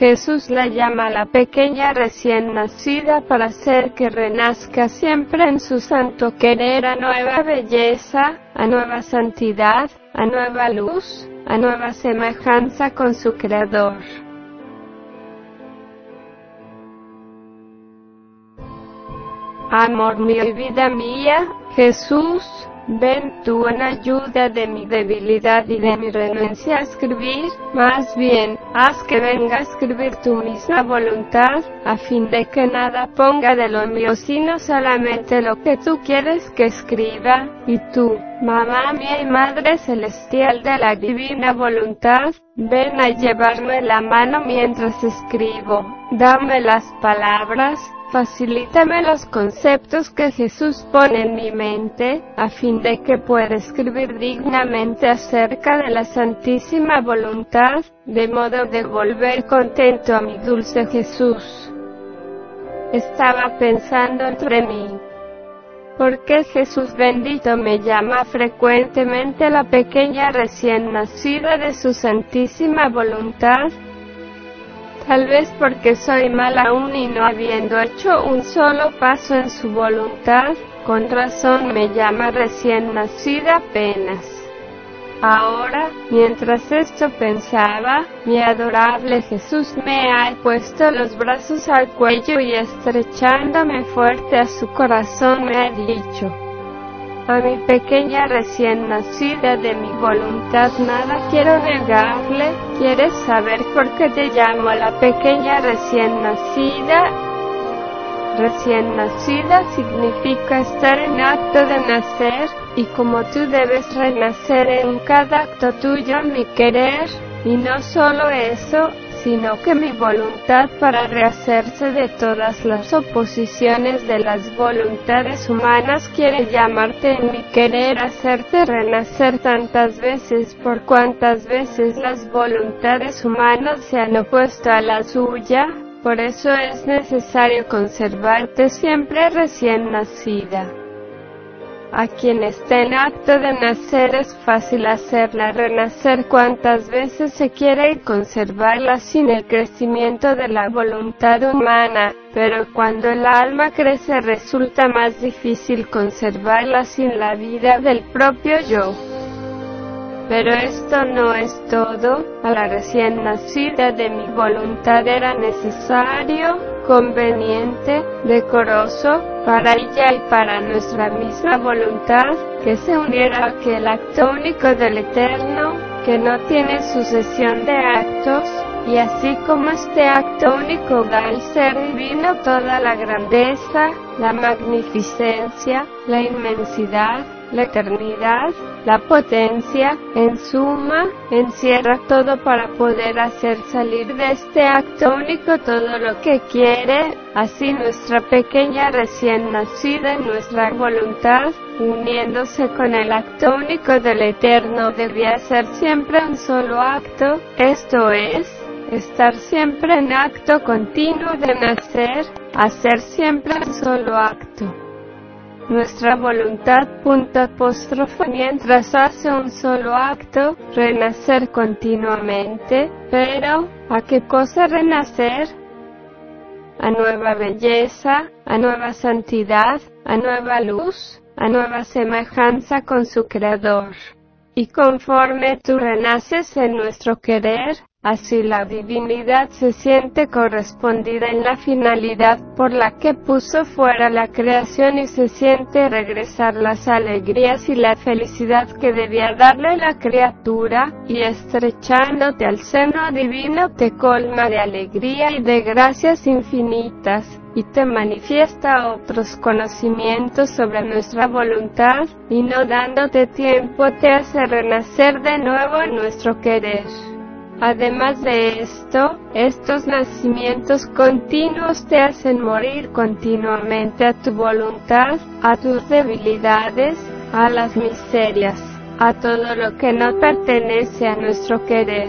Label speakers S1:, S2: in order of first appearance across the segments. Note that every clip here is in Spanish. S1: Jesús la llama la pequeña recién nacida para hacer que renazca siempre en su santo querer a nueva belleza, a nueva santidad, a nueva luz, a nueva semejanza con su Creador. Amor mío y vida mía, Jesús, Ven tú en ayuda de mi debilidad y de mi renuncia a escribir, más bien, haz que venga a escribir tu misma voluntad, a fin de que nada ponga de lo mío sino solamente lo que tú quieres que escriba, y tú, mamá mía y madre celestial de la divina voluntad, Ven a llevarme la mano mientras escribo, dame las palabras, facilítame los conceptos que Jesús pone en mi mente, a fin de que pueda escribir dignamente acerca de la santísima voluntad, de modo de volver contento a mi dulce Jesús. Estaba pensando entre mí, ¿Por qué Jesús bendito me llama frecuentemente la pequeña recién nacida de su santísima voluntad? Tal vez porque soy mal aún y no habiendo hecho un solo paso en su voluntad, con razón me llama recién nacida apenas. Ahora, mientras esto pensaba, mi adorable Jesús me ha puesto los brazos al cuello y estrechándome fuerte a su corazón me ha dicho, a mi pequeña recién nacida de mi voluntad nada quiero negarle, ¿quieres saber por qué te llamo la pequeña recién nacida? recién nacida significa estar en acto de nacer, y como tú debes renacer en cada acto tuyo mi querer, y no solo eso, sino que mi voluntad para rehacerse de todas las oposiciones de las voluntades humanas quiere llamarte en mi querer hacerte renacer tantas veces por cuantas veces las voluntades humanas se han opuesto a la suya, por eso es necesario conservarte siempre recién nacida. A quien está en acto de nacer es fácil hacerla renacer cuantas veces se quiere y conservarla sin el crecimiento de la voluntad humana, pero cuando el alma crece resulta más difícil conservarla sin la vida del propio yo. Pero esto no es todo. A la recién nacida de mi voluntad era necesario, conveniente, decoroso, para ella y para nuestra misma voluntad, que se uniera aquel acto único del Eterno, que no tiene sucesión de actos, y así como este acto único da al ser divino toda la grandeza, la magnificencia, la inmensidad, la eternidad, la potencia, en suma, encierra todo para poder hacer salir de este acto único todo lo que quiere, así nuestra pequeña recién nacida en nuestra voluntad, uniéndose con el acto único del eterno, debía ser siempre un solo acto, esto es, estar siempre en acto continuo de nacer, hacer siempre un solo acto nuestra voluntad. punta mientras hace un solo acto, renacer continuamente, pero, ¿a qué cosa renacer?
S2: A nueva belleza,
S1: a nueva santidad, a nueva luz, a nueva semejanza con su Creador. Y conforme tú renaces en nuestro querer, Así la divinidad se siente correspondida en la finalidad por la que puso fuera la creación y se siente regresar las alegrías y la felicidad que debía darle la criatura, y estrechándote al seno divino te colma de alegría y de gracias infinitas, y te manifiesta otros conocimientos sobre nuestra voluntad, y no dándote tiempo te hace renacer de nuevo en nuestro querer. Además de esto, estos nacimientos continuos te hacen morir continuamente a tu voluntad, a tus debilidades, a las miserias, a todo lo que no pertenece a nuestro querer.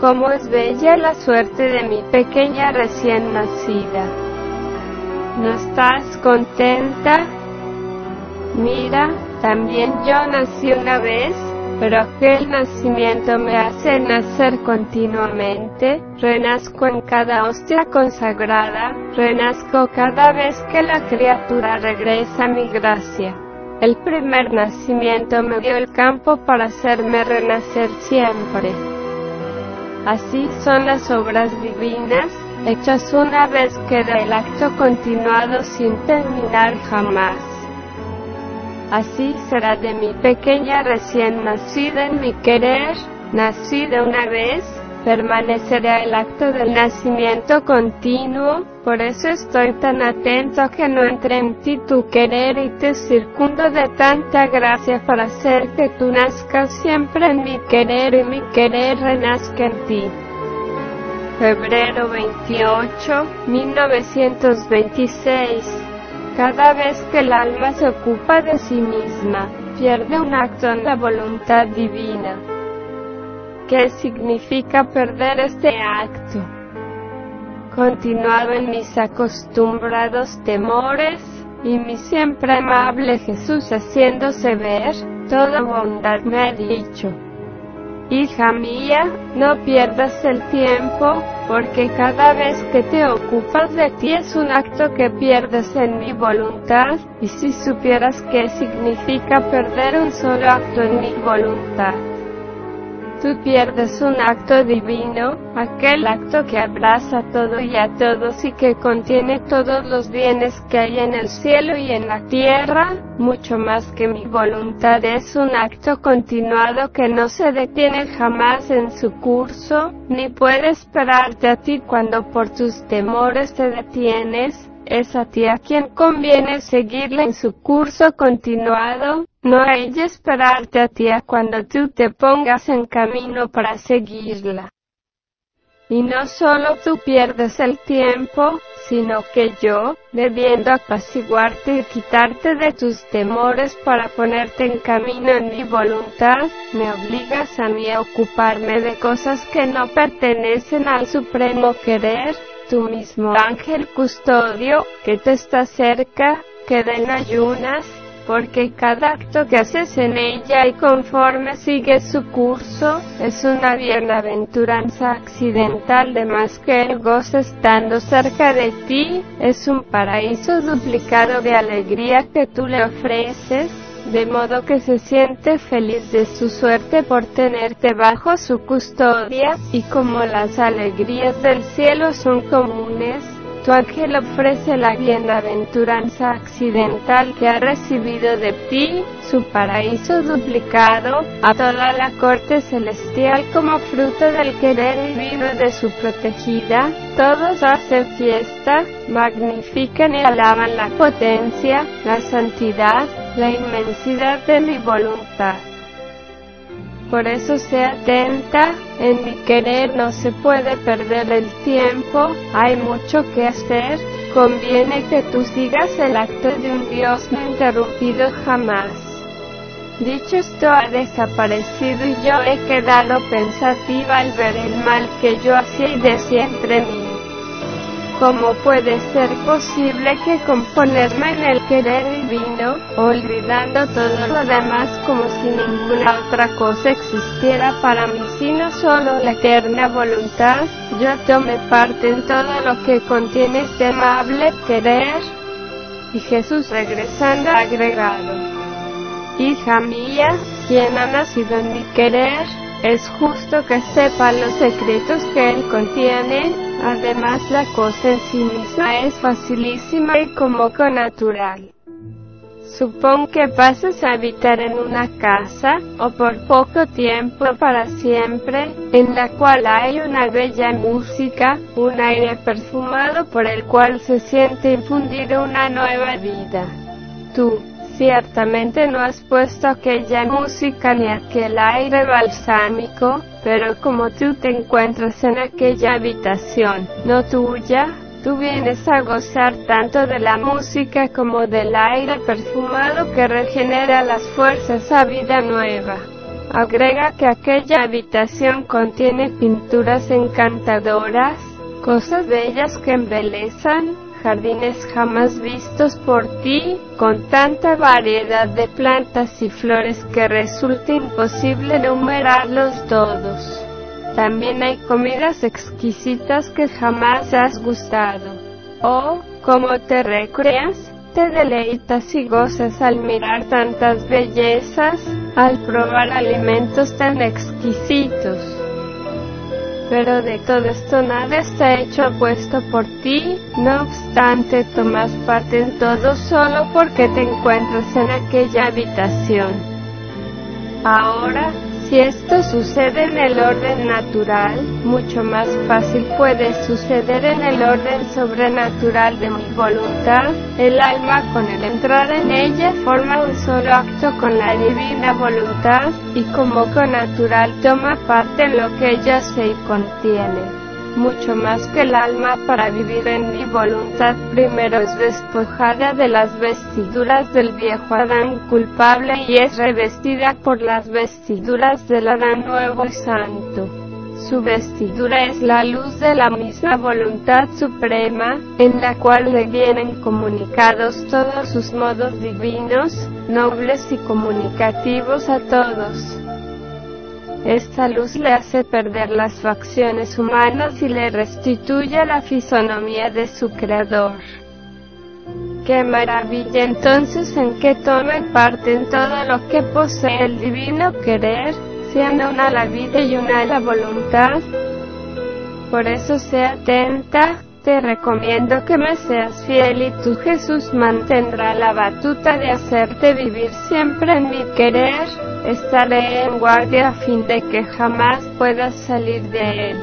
S1: Cómo es bella la suerte de mi pequeña recién nacida. ¿No estás contenta? Mira, también yo nací una vez pero el nacimiento me hace nacer continuamente, renazco en cada hostia consagrada, renazco cada vez que la criatura regresa a mi gracia. El primer nacimiento me dio el campo para hacerme renacer siempre. Así son las obras divinas, hechas una vez que da el acto continuado sin terminar jamás. Así será de mi pequeña recién nacida en mi querer, nacida una vez, permanecerá el acto del nacimiento continuo, por eso estoy tan atento que no entre en ti tu querer y te circundo de tanta gracia para hacer que tú nazcas siempre en mi querer y mi querer renazca en ti. Febrero 28, 1926 cada vez que el alma se ocupa de sí misma, pierde un acto en la voluntad divina. ¿Qué significa perder este acto? Continuado en mis acostumbrados temores, y mi siempre amable Jesús haciéndose ver, toda bondad me ha dicho, Hija mía, no pierdas el tiempo, porque cada vez que te ocupas de ti es un acto que pierdes en mi voluntad, y si supieras qué significa perder un solo acto en mi voluntad tú pierdes un acto divino, aquel acto que abraza todo y a todos y que contiene todos los bienes que hay en el cielo y en la tierra, mucho más que mi voluntad es un acto continuado que no se detiene jamás en su curso, ni puede esperarte a ti cuando por tus temores te detienes, es a ti a quien conviene seguirla en su curso continuado, no hay ella esperarte a ti a cuando tú te pongas en camino para seguirla. Y no solo tú pierdes el tiempo, sino que yo, debiendo apaciguarte y quitarte de tus temores para ponerte en camino en mi voluntad, me obligas a mí a ocuparme de cosas que no pertenecen al supremo querer, tu mismo ángel custodio, que te está cerca, que den ayunas, porque cada acto que haces en ella y conforme sigue su curso, es una bienaventuranza accidental de más que el gozo estando cerca de ti, es un paraíso duplicado de alegría que tú le ofreces, de modo que se siente feliz de su suerte por tenerte bajo su custodia, y como las alegrías del cielo son comunes, tu ángel ofrece la bienaventuranza accidental que ha recibido de ti, su paraíso duplicado, a toda la corte celestial como fruto del querer vivo de su protegida. Todos hacen fiesta, magnifican y alaban la potencia, la santidad, la inmensidad de mi voluntad. Por eso sé atenta, en mi querer no se puede perder el tiempo, hay mucho que hacer, conviene que tú sigas el acto de un Dios no interrumpido jamás. Dicho esto ha desaparecido y yo he quedado pensativa al ver el mal que yo hacía y decía entre mí. ¿Cómo puede ser posible que componerme en el querer divino, olvidando todo lo demás como si ninguna otra cosa existiera para mí sino solo la eterna voluntad? Yo tomé parte en todo lo que contiene este amable querer. Y Jesús regresando agregado. Hija mía, quien ha nacido en mi querer, es justo que sepan los secretos que él contiene, además la cosa en sí misma es facilísima y como con natural. Supón que pasas a habitar en una casa, o por poco tiempo para siempre, en la cual hay una bella música, un aire perfumado por el cual se siente infundido una nueva vida. Tú, Ciertamente no has puesto aquella música ni aquel aire balsámico, pero como tú te encuentras en aquella habitación, no tuya, tú vienes a gozar tanto de la música como del aire perfumado que regenera las fuerzas a vida nueva. Agrega que aquella habitación contiene pinturas encantadoras, cosas bellas que embelezan, jardines jamás vistos por ti, con tanta variedad de plantas y flores que resulta imposible enumerarlos todos. También hay comidas exquisitas que jamás has gustado. O, cómo te recreas, te deleitas y gozas al mirar tantas bellezas, al probar alimentos tan exquisitos pero de todo esto nada está hecho apuesto por ti. No obstante, tomas parte en todo solo porque te encuentras en aquella habitación. Ahora, si esto sucede en el orden natural, mucho más fácil puede suceder en el orden sobrenatural de mi voluntad. El alma con el entrar en ella forma un solo acto con la divina voluntad y como con natural toma parte en lo que ella se contiene mucho más que el alma para vivir en mi voluntad primero es despojada de las vestiduras del viejo Adán culpable y es revestida por las vestiduras del Adán nuevo y santo. Su vestidura es la luz de la misma voluntad suprema, en la cual le vienen comunicados todos sus modos divinos, nobles y comunicativos a todos. Esta luz le hace perder las facciones humanas y le restituye la fisonomía de su creador. Qué maravilla entonces en que tomen parte en todo lo que posee el divino querer, siendo una la vida y una la voluntad. Por eso sea atenta, te recomiendo que me seas fiel y tu Jesús mantendrá la batuta de hacerte vivir siempre en mi querer. Estaré en guardia a fin de que jamás puedas salir de él.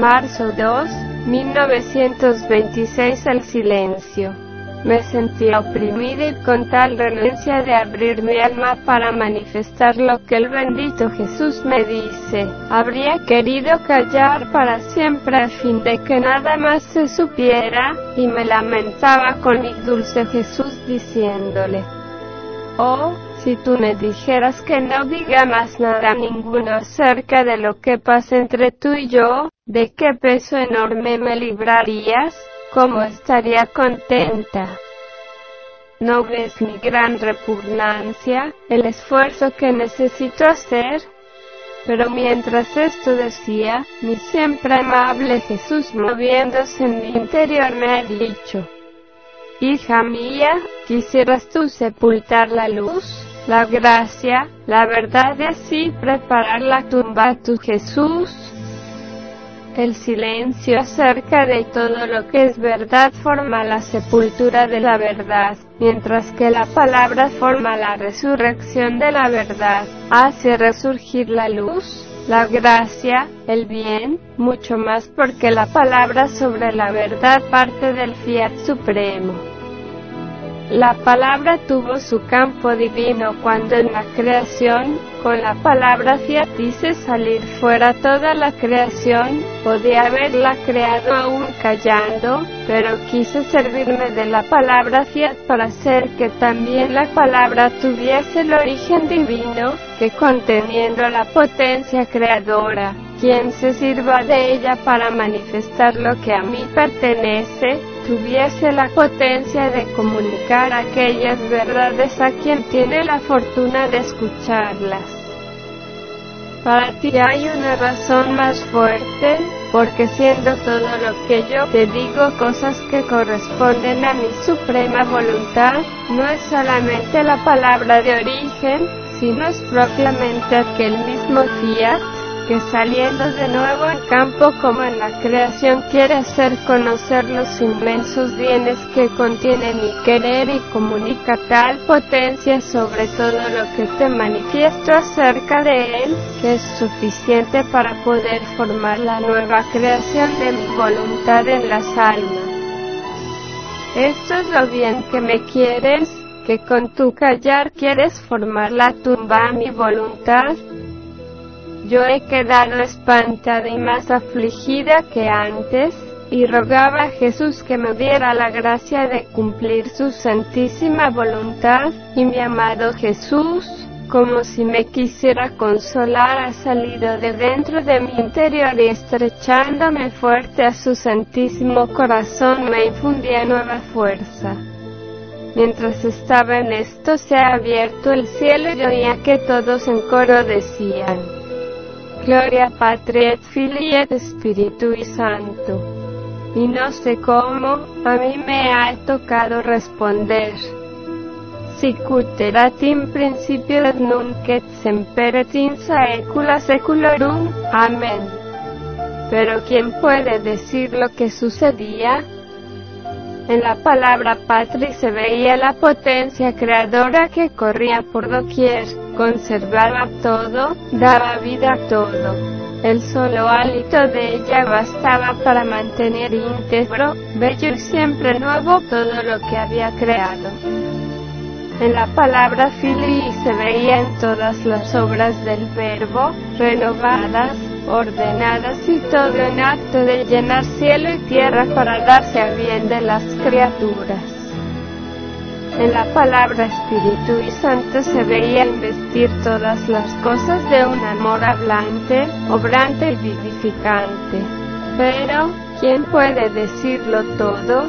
S1: Marzo 2, 1926 El silencio. Me sentía oprimida y con tal renuencia de abrir mi alma para manifestar lo que el bendito Jesús me dice. Habría querido callar para siempre a fin de que nada más se supiera, y me lamentaba con mi dulce Jesús diciéndole, Oh, si tú me dijeras que no diga más nada ninguno acerca de lo que pasa entre tú y yo, ¿de qué peso enorme me librarías? cómo estaría contenta. ¿No ves mi gran repugnancia, el esfuerzo que necesito hacer? Pero mientras esto decía, mi siempre amable Jesús moviéndose en mi interior me ha dicho, Hija mía, ¿quisieras tú sepultar la luz, la gracia, la verdad y así preparar la tumba a tu Jesús? El silencio acerca de todo lo que es verdad forma la sepultura de la verdad, mientras que la palabra forma la resurrección de la verdad, hace resurgir la luz, la gracia, el bien, mucho más porque la palabra sobre la verdad parte del fiat supremo. La palabra tuvo su campo divino cuando en la creación, con la palabra fiat hice salir fuera toda la creación, podía haberla creado aún callando, pero quise servirme de la palabra fiat para hacer que también la palabra tuviese el origen divino, que conteniendo la potencia creadora, quien se sirva de ella para manifestar lo que a mí pertenece, tuviese la potencia de comunicar aquellas verdades a quien tiene la fortuna de escucharlas. Para ti hay una razón más fuerte, porque siendo todo lo que yo te digo cosas que corresponden a mi suprema voluntad, no es solamente la palabra de origen, sino es propiamente aquel mismo día que saliendo de nuevo al campo como en la creación quiere hacer conocer los inmensos bienes que contiene mi querer y comunica tal potencia sobre todo lo que te manifiesto acerca de él, que es suficiente para poder formar la nueva creación de mi voluntad en las almas. Esto es lo bien que me quieres, que con tu callar quieres formar la tumba a mi voluntad, yo he quedado espantada y más afligida que antes, y rogaba a Jesús que me diera la gracia de cumplir su santísima voluntad, y mi amado Jesús, como si me quisiera consolar, ha salido de dentro de mi interior y estrechándome fuerte a su santísimo corazón me infundía nueva fuerza. Mientras estaba en esto se ha abierto el cielo y oía que todos en coro decían, Gloria Patria et Filii et Spiritui Santo. Y no sé cómo, a mí me ha tocado responder. uterat in principio et nunc et in saecula seculorum. Amén. Pero ¿quién puede decir lo que sucedía? En la palabra patri se veía la potencia creadora que corría por doquier conservaba todo, daba vida a todo. El solo hálito de ella bastaba para mantener íntegro, bello y siempre nuevo todo lo que había creado. En la palabra fili se veían todas las obras del verbo, renovadas, ordenadas y todo en acto de llenar cielo y tierra para darse a bien de las criaturas. En la palabra Espíritu y Santo se veía vestir todas las cosas de un amor hablante, obrante y vivificante. Pero, ¿quién puede decirlo todo?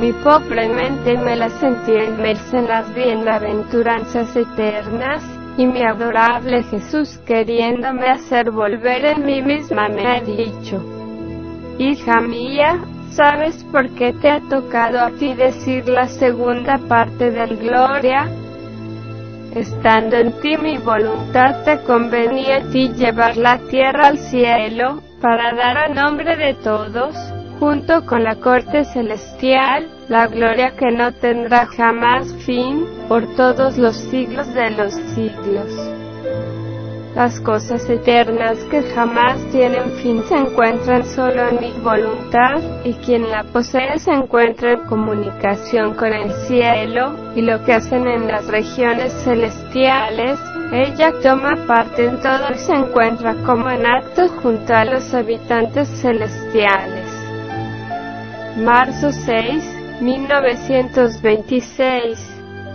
S1: Mi pobre mente me la sentí inmersa en las bienaventuranzas eternas, y mi adorable Jesús queriéndome hacer volver en mí misma me ha dicho, Hija mía, ¿Sabes por qué te ha tocado a ti decir la segunda parte del Gloria? Estando en ti mi voluntad te convenía a ti llevar la tierra al cielo, para dar a nombre de todos, junto con la corte celestial, la gloria que no tendrá jamás fin, por todos los siglos de los siglos. Las cosas eternas que jamás tienen fin se encuentran solo en mi voluntad, y quien la posee se encuentra en comunicación con el cielo, y lo que hacen en las regiones celestiales, ella toma parte en todo y se encuentra como en acto junto a los habitantes celestiales. Marzo 6, 1926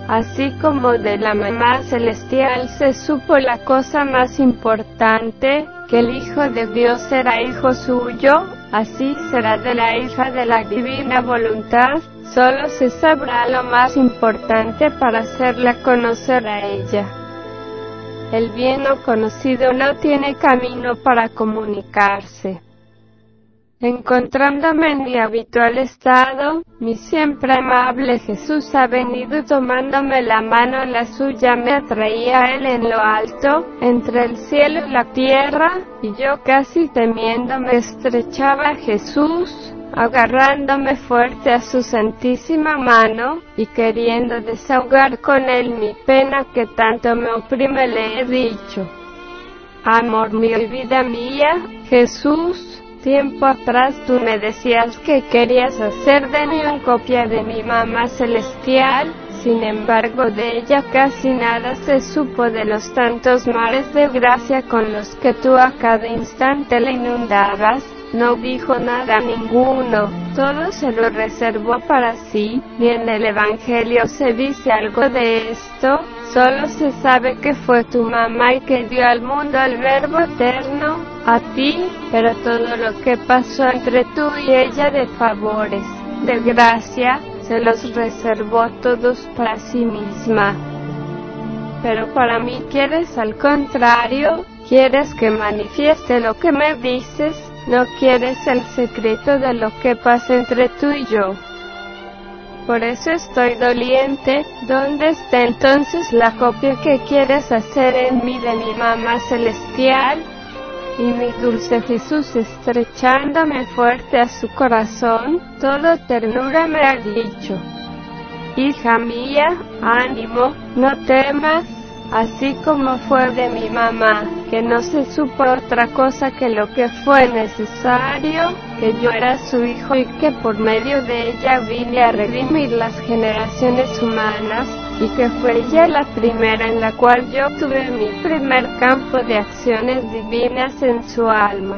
S1: así como de la mamá celestial se supo la cosa más importante, que el Hijo de Dios será hijo suyo, así será de la hija de la divina voluntad, solo se sabrá lo más importante para hacerla conocer a ella. El bien no conocido no tiene camino para comunicarse. Encontrándome en mi habitual estado, mi siempre amable Jesús ha venido tomándome la mano, la suya me atraía a él en lo alto, entre el cielo y la tierra, y yo casi temiendo me estrechaba a Jesús, agarrándome fuerte a su santísima mano y queriendo desahogar con él mi pena que tanto me oprime le he dicho. Amor mío y vida mía, Jesús, Tiempo atrás tú me decías que querías hacer de mí copia de mi mamá celestial, sin embargo de ella casi nada se supo de los tantos mares de gracia con los que tú a cada instante la inundabas, no dijo nada a ninguno, todo se lo reservó para sí, ni en el Evangelio se dice algo de esto, solo se sabe que fue tu mamá y que dio al mundo el verbo eterno, a ti, pero todo lo que pasó entre tú y ella de favores, de gracia, se los reservó a todos para sí misma. Pero para mí quieres al contrario, quieres que manifieste lo que me dices, no quieres el secreto de lo que pasa entre tú y yo. Por eso estoy doliente. ¿Dónde está entonces la copia que quieres hacer en mí de mi mamá celestial? y mi dulce Jesús estrechándome fuerte a su corazón, todo ternura me ha dicho. Hija mía, ánimo, no temas, así como fue de mi mamá, que no se supo otra cosa que lo que fue necesario, que yo era su hijo y que por medio de ella vine a redimir las generaciones humanas, y que fue ella la primera en la cual yo tuve mi primer campo de acciones divinas en su alma.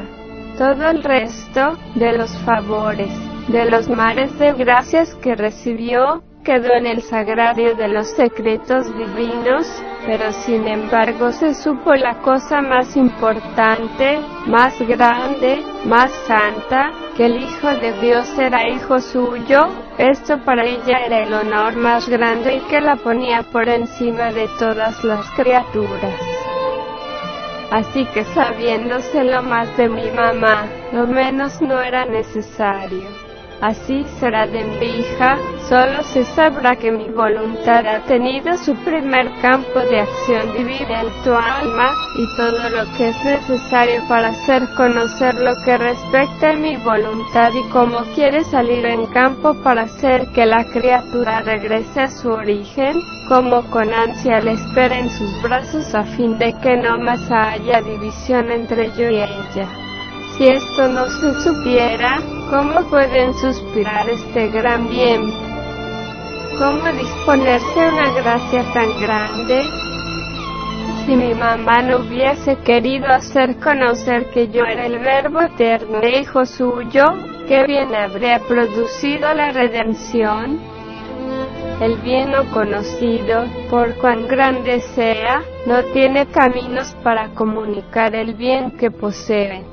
S1: Todo el resto de los favores, de los mares de gracias que recibió, quedó en el sagrario de los secretos divinos, pero sin embargo se supo la cosa más importante, más grande, más santa, que el Hijo de Dios era hijo suyo, esto para ella era el honor más grande y que la ponía por encima de todas las criaturas. Así que sabiéndose lo más de mi mamá, lo menos no era necesario. Así será de mi hija, solo se sabrá que mi voluntad ha tenido su primer campo de acción divina en tu alma, y todo lo que es necesario para hacer conocer lo que respecta a mi voluntad y cómo quiere salir en campo para hacer que la criatura regrese a su origen, como con ansia le espera en sus brazos a fin de que no más haya división entre yo y ella. Si esto no se supiera, ¿cómo pueden suspirar este gran bien? ¿Cómo disponerse a una gracia tan grande? Si mi mamá no hubiese querido hacer conocer que yo era el verbo eterno de hijo suyo, qué bien habría producido la redención. El bien no conocido, por cuán grande sea, no tiene caminos para comunicar el bien que posee.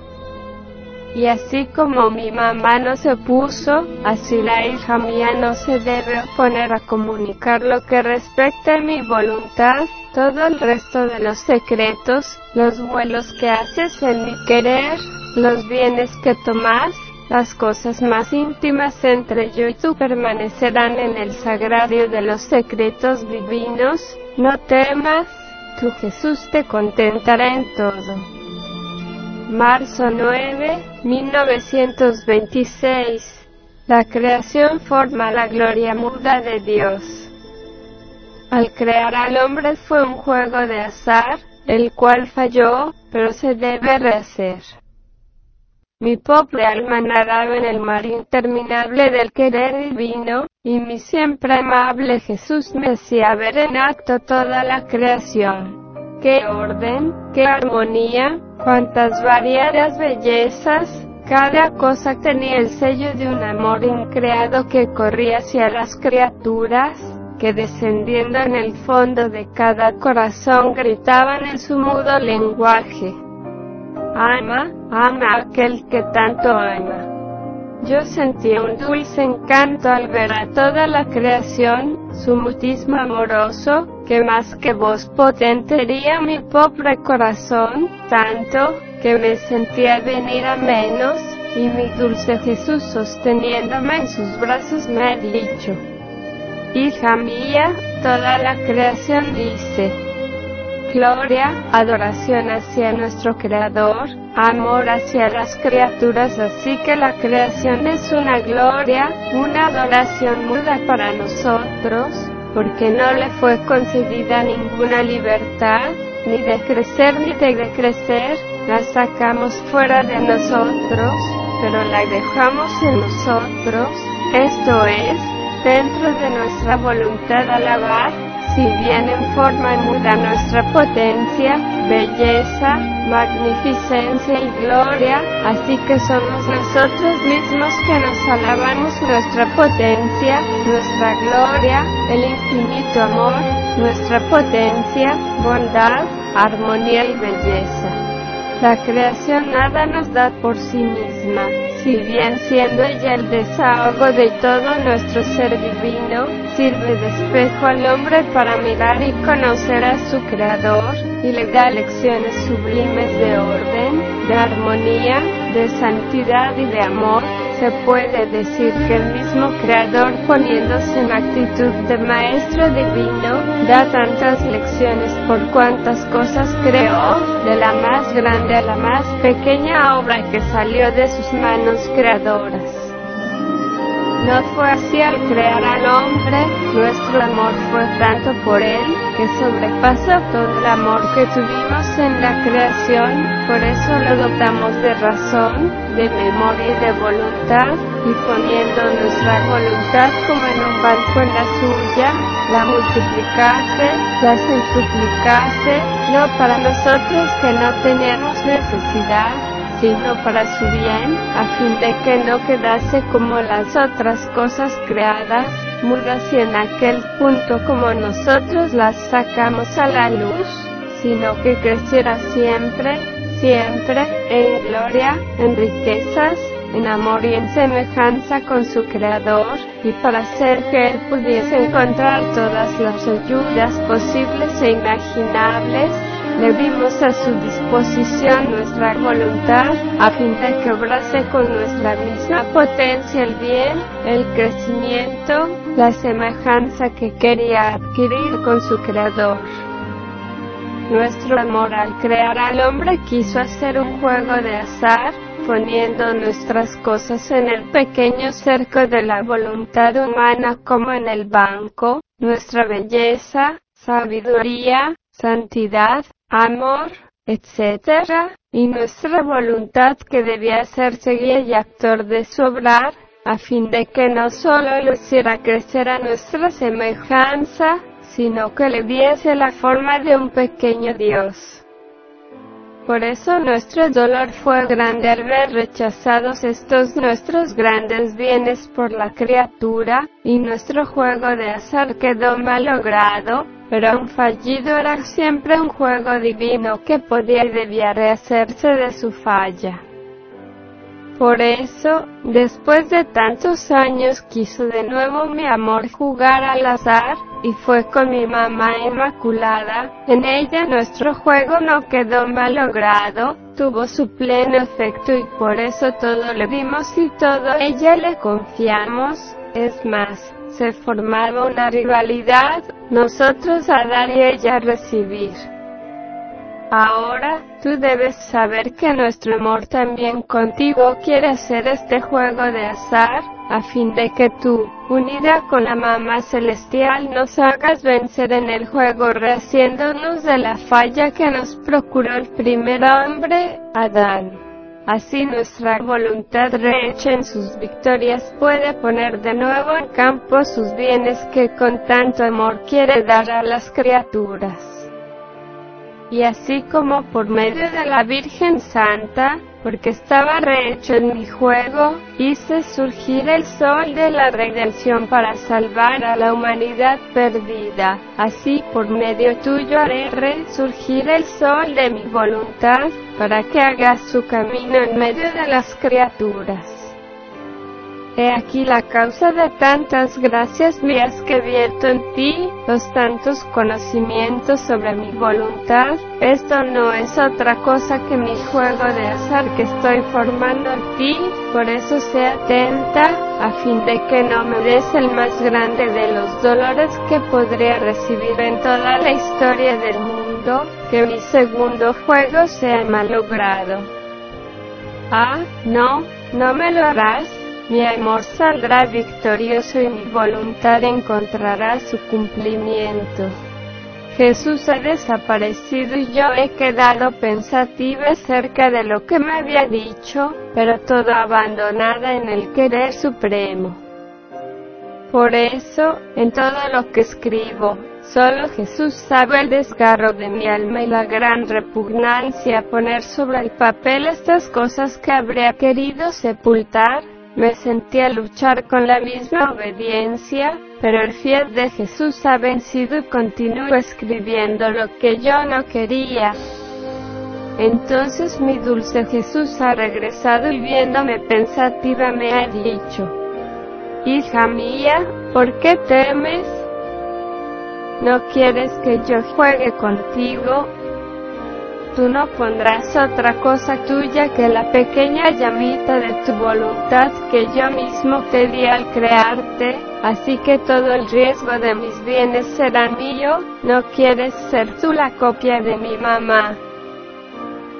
S1: Y así como mi mamá no se puso, así la hija mía no se debe oponer a comunicar lo que respecta a mi voluntad, todo el resto de los secretos, los vuelos que haces en mi querer, los bienes que tomas, las cosas más íntimas entre yo y tú permanecerán en el sagrario de los secretos divinos. No temas, tu Jesús te contentará en todo. Marzo 9, 1926. La creación forma la gloria muda de Dios. Al crear al hombre fue un juego de azar, el cual falló, pero se debe rehacer. Mi pobre alma nadaba en el mar interminable del querer divino, y mi siempre amable Jesús me hacía ver en acto toda la creación qué orden, qué armonía, cuántas variadas bellezas, cada cosa tenía el sello de un amor increado que corría hacia las criaturas, que descendiendo en el fondo de cada corazón gritaban en su mudo lenguaje. Ama, ama aquel que tanto ama. Yo sentí un dulce encanto al ver a toda la creación, su mutismo amoroso, que más que vos potentería mi pobre corazón, tanto, que me sentía venir a menos, y mi dulce Jesús sosteniéndome en sus brazos me ha dicho, Hija mía, toda la creación dice, gloria, adoración hacia nuestro Creador, amor hacia las criaturas, así que la creación es una gloria, una adoración muda para nosotros, porque no le fue concedida ninguna libertad, ni de crecer ni de decrecer, la sacamos fuera de nosotros, pero la dejamos en nosotros, esto es, dentro de nuestra voluntad alabar, si bien en forma muda nuestra potencia, belleza, magnificencia y gloria, así que somos nosotros mismos que nos alabamos nuestra potencia, nuestra gloria, el infinito amor, nuestra potencia, bondad, armonía y belleza. La creación nada nos da por sí misma, si bien siendo ella el desahogo de todo nuestro ser divino, sirve de espejo al hombre para mirar y conocer a su creador, y le da lecciones sublimes de orden, de armonía, de santidad y de amor, se puede decir que el mismo Creador, poniéndose en actitud de Maestro Divino, da tantas lecciones por cuantas cosas creó, de la más grande a la más pequeña obra que salió de sus manos creadoras. No fue así al crear al hombre, nuestro amor fue tanto por él, que sobrepasa todo el amor que tuvimos en la creación, por eso lo dotamos de razón, de memoria y de voluntad, y poniendo nuestra voluntad como en un banco en la suya, la multiplicase, la centuplicase, no para nosotros que no teníamos necesidad, sino para su bien, a fin de que no quedase como las otras cosas creadas, mudas y en aquel punto como nosotros las sacamos a la luz, sino que creciera siempre, siempre, en gloria, en riquezas, en amor y en semejanza con su Creador, y para hacer que Él pudiese encontrar todas las ayudas posibles e imaginables, le dimos a su disposición nuestra voluntad, a fin de que obrase con nuestra misma potencia el bien, el crecimiento, la semejanza que quería adquirir con su Creador. Nuestro amor al crear al hombre quiso hacer un juego de azar, poniendo nuestras cosas en el pequeño cerco de la voluntad humana como en el banco, nuestra belleza, sabiduría, santidad, amor, etc., y nuestra voluntad que debía ser guía y actor de su obrar, a fin de que no solo le hiciera crecer a nuestra semejanza, sino que le diese la forma de un pequeño Dios. Por eso nuestro dolor fue grande al ver rechazados estos nuestros grandes bienes por la criatura, y nuestro juego de azar quedó malogrado, pero un fallido era siempre un juego divino que podía y debía rehacerse de su falla. Por eso, después de tantos años quiso de nuevo mi amor jugar al azar, y fue con mi mamá inmaculada, en ella nuestro juego no quedó malogrado, tuvo su pleno efecto y por eso todo le dimos y todo ella le confiamos, es más, se formaba una rivalidad, nosotros a dar y ella a recibir. Ahora, tú debes saber que nuestro amor también contigo quiere hacer este juego de azar, a fin de que tú, unida con la mamá celestial, nos hagas vencer en el juego rehaciéndonos de la falla que nos procuró el primer hombre, Adán. Así nuestra voluntad rehecha en sus victorias puede poner de nuevo en campo sus bienes que con tanto amor quiere dar a las criaturas. Y así como por medio de la Virgen Santa, porque estaba rehecho en mi juego, hice surgir el sol de la redención para salvar a la humanidad perdida. Así por medio tuyo haré resurgir el sol de mi voluntad, para que haga su camino en medio de las criaturas. He aquí la causa de tantas gracias mías que vierto en ti, los tantos conocimientos sobre mi voluntad. Esto no es otra cosa que mi juego de azar que estoy formando en ti, por eso sé atenta, a fin de que no me des el más grande de los dolores que podría recibir en toda la historia del mundo, que mi segundo juego sea malogrado. Ah, no, no me lo harás mi amor saldrá victorioso y mi voluntad encontrará su cumplimiento. Jesús ha desaparecido y yo he quedado pensativa acerca de lo que me había dicho, pero todo abandonada en el querer supremo. Por eso, en todo lo que escribo, solo Jesús sabe el desgarro de mi alma y la gran repugnancia a poner sobre el papel estas cosas que habría querido sepultar, me sentí a luchar con la misma obediencia, pero el fiel de Jesús ha vencido y continúo escribiendo lo que yo no quería. Entonces mi dulce Jesús ha regresado y viéndome pensativa me ha dicho, Hija mía, ¿por qué temes? ¿No quieres que yo juegue contigo, tú no pondrás otra cosa tuya que la pequeña llamita de tu voluntad que yo mismo te di al crearte, así que todo el riesgo de mis bienes será mío, no quieres ser tú la copia de mi mamá.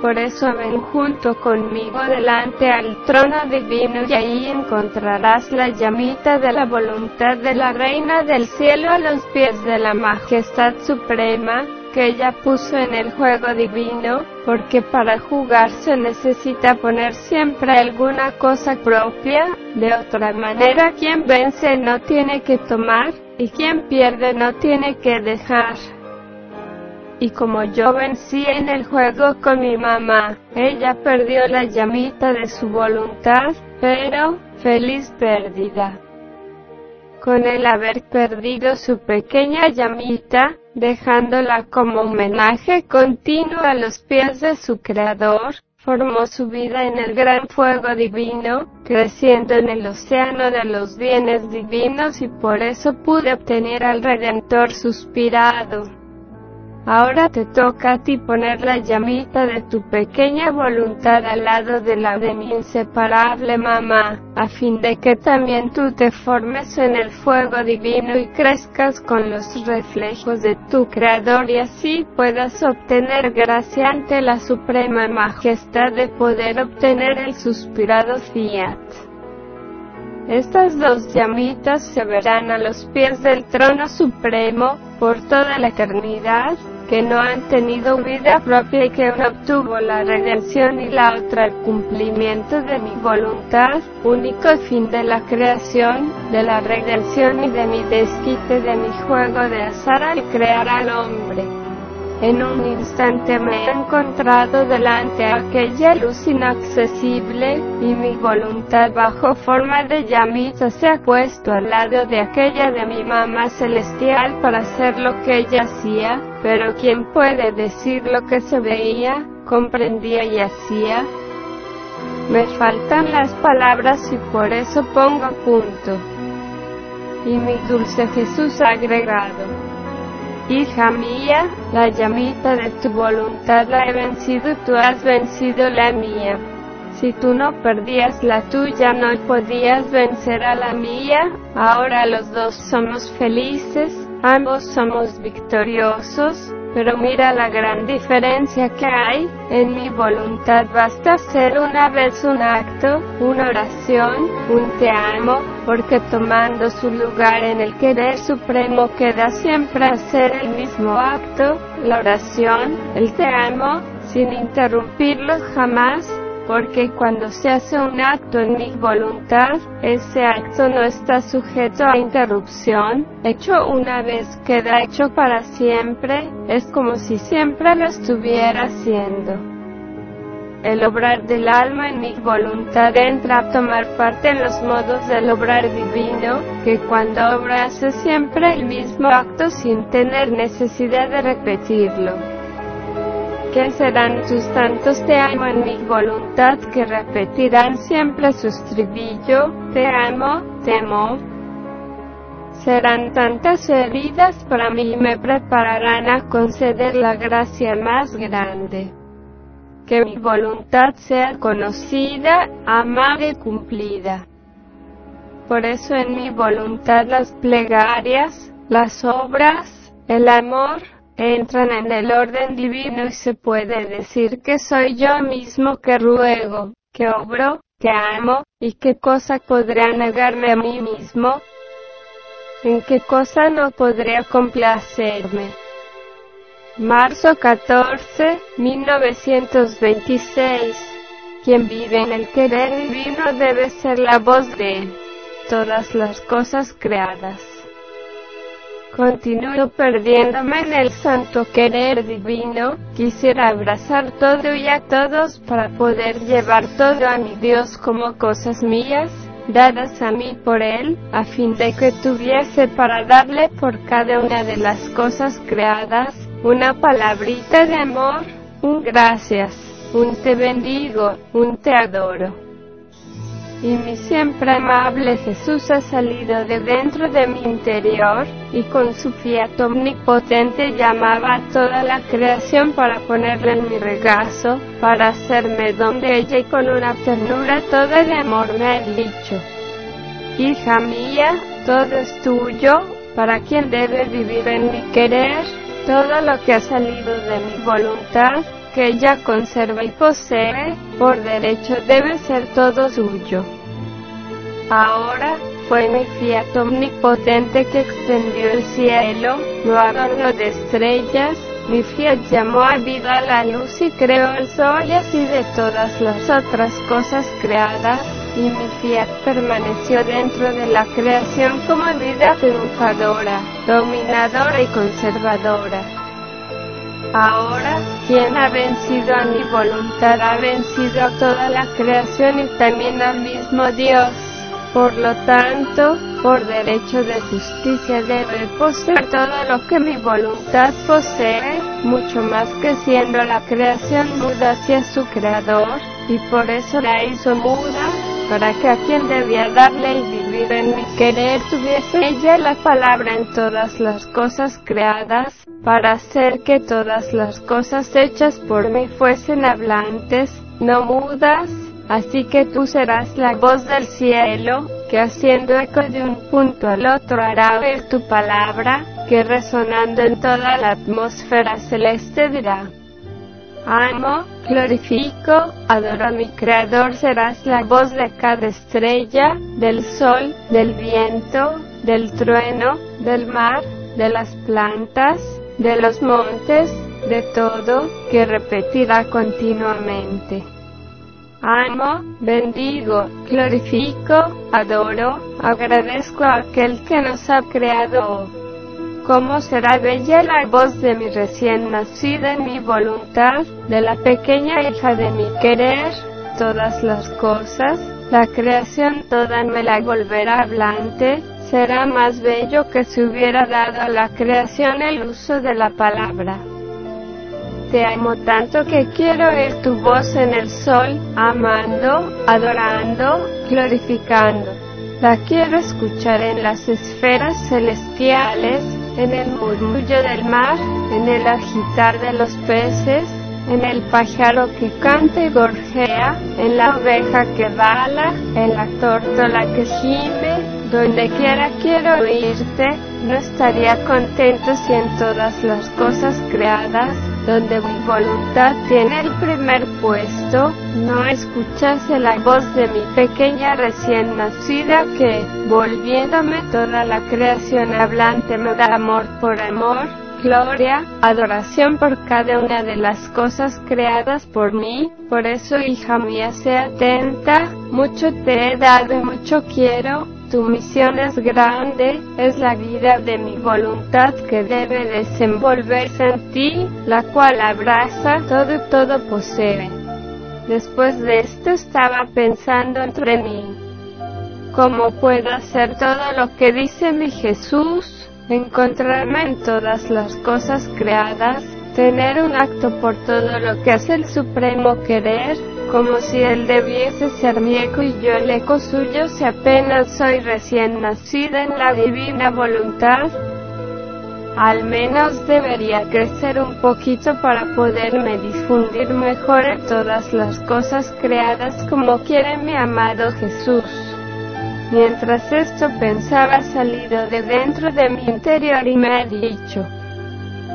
S1: Por eso ven junto conmigo delante al trono divino y ahí encontrarás la llamita de la voluntad de la Reina del Cielo a los pies de la Majestad Suprema, que ella puso en el juego divino, porque para jugar se necesita poner siempre alguna cosa propia, de otra manera quien vence no tiene que tomar, y quien pierde no tiene que dejar. Y como yo vencí en el juego con mi mamá, ella perdió la llamita de su voluntad, pero, feliz pérdida con el haber perdido su pequeña llamita, dejándola como homenaje continuo a los pies de su creador, formó su vida en el gran fuego divino, creciendo en el océano de los bienes divinos y por eso pude obtener al Redentor suspirado. Ahora te toca a ti poner la llamita de tu pequeña voluntad al lado de la de mi inseparable mamá, a fin de que también tú te formes en el fuego divino y crezcas con los reflejos de tu Creador y así puedas obtener gracia ante la suprema majestad de poder obtener el suspirado fiat. Estas dos llamitas se verán a los pies del trono supremo por toda la eternidad, que no han tenido vida propia y que obtuvo la redención y la otra el cumplimiento de mi voluntad, único fin de la creación, de la redención y de mi desquite de mi juego de azar al crear al hombre. En un instante me he encontrado delante de aquella luz inaccesible, y mi voluntad bajo forma de llamita se ha puesto al lado de aquella de mi mamá celestial para hacer lo que ella hacía, pero ¿quién puede decir lo que se veía, comprendía y hacía? Me faltan las palabras y por eso pongo punto. Y mi dulce Jesús agregado. Hija mía, la llamita de tu voluntad la he vencido, tú has vencido la mía. Si tú no perdías la tuya, no podías vencer a la mía. Ahora los dos somos felices, Ambos somos victoriosos, pero mira la gran diferencia que hay. En mi voluntad basta hacer una vez un acto, una oración, un te amo, porque tomando su lugar en el querer supremo queda siempre hacer el mismo acto, la oración, el te amo, sin interrumpirlo jamás porque cuando se hace un acto en mi voluntad, ese acto no está sujeto a interrupción, hecho una vez queda hecho para siempre, es como si siempre lo estuviera haciendo. El obrar del alma en mi voluntad entra a tomar parte en los modos del obrar divino, que cuando obra hace siempre el mismo acto sin tener necesidad de repetirlo que serán tus tantos te amo en mi voluntad que repetirán siempre su estribillo, te amo, te amo. Serán tantas heridas para mí y me prepararán a conceder la gracia más grande. Que mi voluntad sea conocida, amada y cumplida. Por eso en mi voluntad las plegarias, las obras, el amor, entran en el orden divino y se puede decir que soy yo mismo que ruego, que obro, que amo, y qué cosa podrá negarme a mí mismo, en qué cosa no podría complacerme. Marzo 14, 1926. Quien vive en el querer divino debe ser la voz de todas las cosas creadas. Continúo perdiéndome en el santo querer divino, quisiera abrazar todo y a todos para poder llevar todo a mi Dios como cosas mías, dadas a mí por Él, a fin de que tuviese para darle por cada una de las cosas creadas, una palabrita de amor, un gracias, un te bendigo, un te adoro y mi siempre amable Jesús ha salido de dentro de mi interior, y con su fiat omnipotente llamaba a toda la creación para ponerla en mi regazo, para hacerme don de ella y con una ternura toda de amor me ha dicho, Hija mía, todo es tuyo, para quien debe vivir en mi querer, todo lo que ha salido de mi voluntad, que ella conserva y posee, por derecho debe ser todo suyo. Ahora, fue mi fiat omnipotente que extendió el cielo, lo adornó de estrellas, mi fiat llamó a vida la luz y creó el sol y así de todas las otras cosas creadas, y mi fiat permaneció dentro de la creación como vida triunfadora, dominadora y conservadora. Ahora, quien ha vencido a mi voluntad ha vencido a toda la creación y también al mismo Dios. Por lo tanto, por derecho de justicia debe poseer todo lo que mi voluntad posee, mucho más que siendo la creación muda hacia su creador, y por eso la hizo muda, para que a quien debía darle el vivir en mi querer tuviese ella la palabra en todas las cosas creadas, para hacer que todas las cosas hechas por mí fuesen hablantes, no mudas, Así que tú serás la voz del cielo, que haciendo eco de un punto al otro hará oír tu palabra, que resonando en toda la atmósfera celeste dirá amo, glorifico, adoro a mi Creador, serás la voz de cada estrella, del sol, del viento, del trueno, del mar, de las plantas, de los montes, de todo, que repetirá continuamente. Amo, bendigo, glorifico, adoro, agradezco a aquel que nos ha creado cómo será bella la voz de mi recién nacida en mi voluntad, de la pequeña hija de mi querer, todas las cosas, la creación toda me la volverá hablante, será más bello que si hubiera dado a la creación el uso de la palabra. Te amo tanto que quiero oír tu voz en el sol, amando, adorando, glorificando. La quiero escuchar en las esferas celestiales, en el murmullo del mar, en el agitar de los peces, en el pájaro que canta y gorjea, en la oveja que bala, en la tórtola que gime, donde quiera quiero oírte, no estaría contento si en todas las cosas creadas donde mi voluntad tiene el primer puesto, no escuchase la voz de mi pequeña recién nacida que, volviéndome toda la creación hablante me da amor por amor, gloria, adoración por cada una de las cosas creadas por mí. Por eso, hija mía, sea atenta, mucho te he dado y mucho quiero. Tu misión es grande, es la vida de mi voluntad que debe desenvolverse en ti, la cual abraza todo y todo posee. Después de esto estaba pensando entre mí, ¿cómo puedo hacer todo lo que dice mi Jesús? encontrarme en todas las cosas creadas, tener un acto por todo lo que es el supremo querer, como si él debiese ser mi eco y yo el eco suyo si apenas soy recién nacida en la divina voluntad. Al menos debería crecer un poquito para poderme difundir mejor en todas las cosas creadas como quiere mi amado Jesús. Mientras esto pensaba salido de dentro de mi interior y me ha dicho,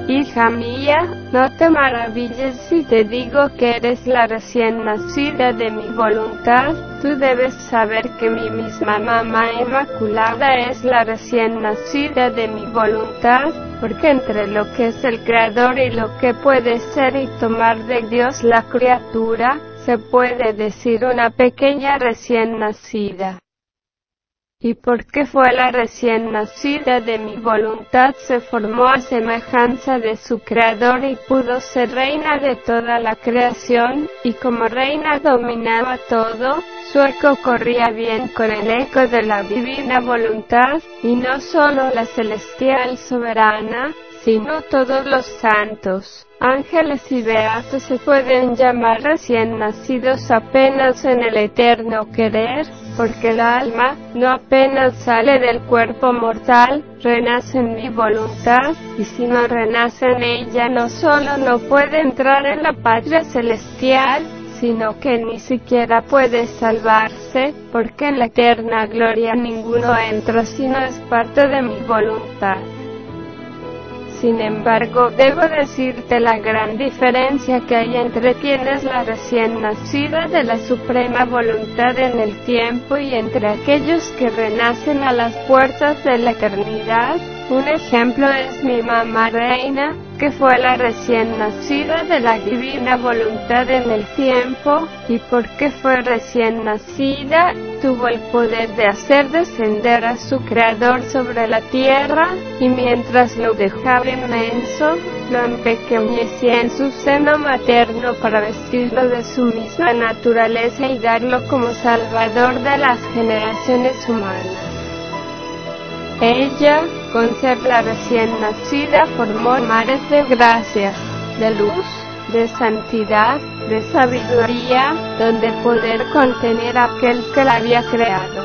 S1: Hija mía, no te maravilles si te digo que eres la recién nacida de mi voluntad, tú debes saber que mi misma mamá inmaculada es la recién nacida de mi voluntad, porque entre lo que es el creador y lo que puede ser y tomar de Dios la criatura, se puede decir una pequeña recién nacida y porque fue la recién nacida de mi voluntad se formó a semejanza de su creador y pudo ser reina de toda la creación, y como reina dominaba todo, su eco corría bien con el eco de la divina voluntad, y no solo la celestial soberana, sino todos los santos, ángeles y beatos se pueden llamar recién nacidos apenas en el eterno querer, porque el alma no apenas sale del cuerpo mortal, renace en mi voluntad, y si no renace en ella no solo no puede entrar en la patria celestial, sino que ni siquiera puede salvarse, porque en la eterna gloria ninguno entra si no es parte de mi voluntad. Sin embargo, debo decirte la gran diferencia que hay entre quienes la recién nacida de la suprema voluntad en el tiempo y entre aquellos que renacen a las puertas de la eternidad, un ejemplo es mi mamá reina, que fue la recién nacida de la divina voluntad en el tiempo, y porque fue recién nacida, tuvo el poder de hacer descender a su creador sobre la tierra, y mientras lo dejaba inmenso, lo empequeñecía en su seno materno para vestirlo de su misma naturaleza y darlo como salvador de las generaciones humanas. Ella, con ser la recién nacida, formó mares de gracia, de luz, de santidad, de sabiduría, donde poder contener a aquel que la había creado.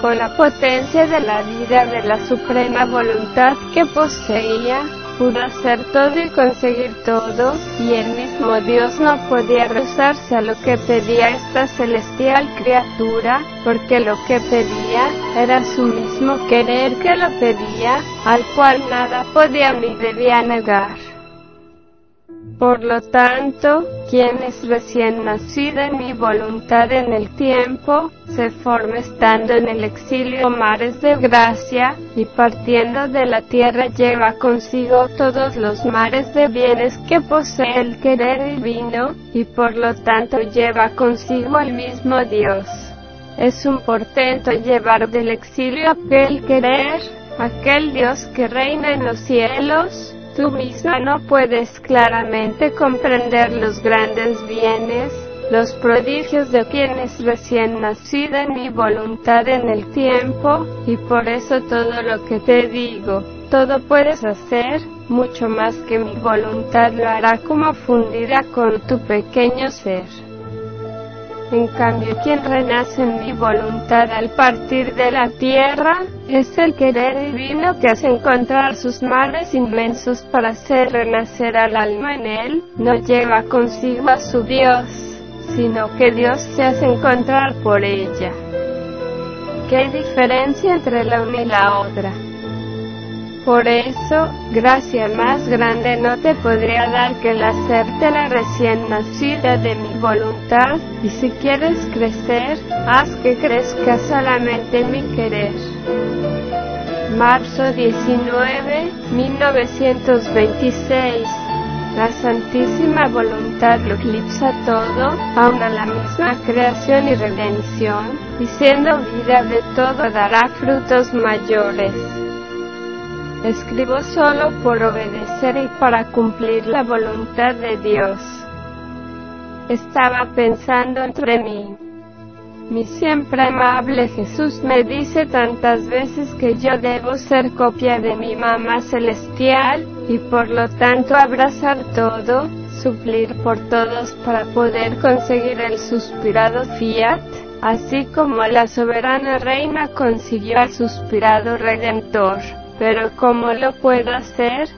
S1: Con la potencia de la vida de la suprema voluntad que poseía, pudo hacer todo y conseguir todo, y el mismo Dios no podía rezarse a lo que pedía esta celestial criatura, porque lo que pedía era su mismo querer que lo pedía, al cual nada podía ni debía negar. Por lo tanto, quien es recién nacido en mi voluntad en el tiempo, se forma estando en el exilio mares de gracia, y partiendo de la tierra lleva consigo todos los mares de bienes que posee el querer divino, y por lo tanto lleva consigo el mismo Dios. Es un portento llevar del exilio aquel querer, aquel Dios que reina en los cielos, tú misma no puedes claramente comprender los grandes bienes, los prodigios de quienes recién nacida en mi voluntad en el tiempo, y por eso todo lo que te digo, todo puedes hacer, mucho más que mi voluntad lo hará como fundida con tu pequeño ser. En cambio, quien renace en mi voluntad al partir de la tierra, es el querer divino que hace encontrar sus mares inmensos para hacer renacer al alma en él, no lleva consigo a su Dios, sino que Dios se hace encontrar por ella. ¿Qué diferencia entre la una y la otra? Por eso, gracia más grande no te podría dar que el hacerte la recién nacida de mi voluntad, y si quieres crecer, haz que crezca solamente en mi querer. Marzo 19, 1926. La Santísima Voluntad lo eclipsa todo, aun a la misma creación y redención, y siendo vida de todo dará frutos mayores. Escribo solo por obedecer y para cumplir la voluntad de Dios. Estaba pensando entre mí. Mi siempre amable Jesús me dice tantas veces que yo debo ser copia de mi mamá celestial, y por lo tanto abrazar todo, suplir por todos para poder conseguir el suspirado fiat, así como la soberana reina consiguió al suspirado redentor pero ¿cómo lo puedo hacer?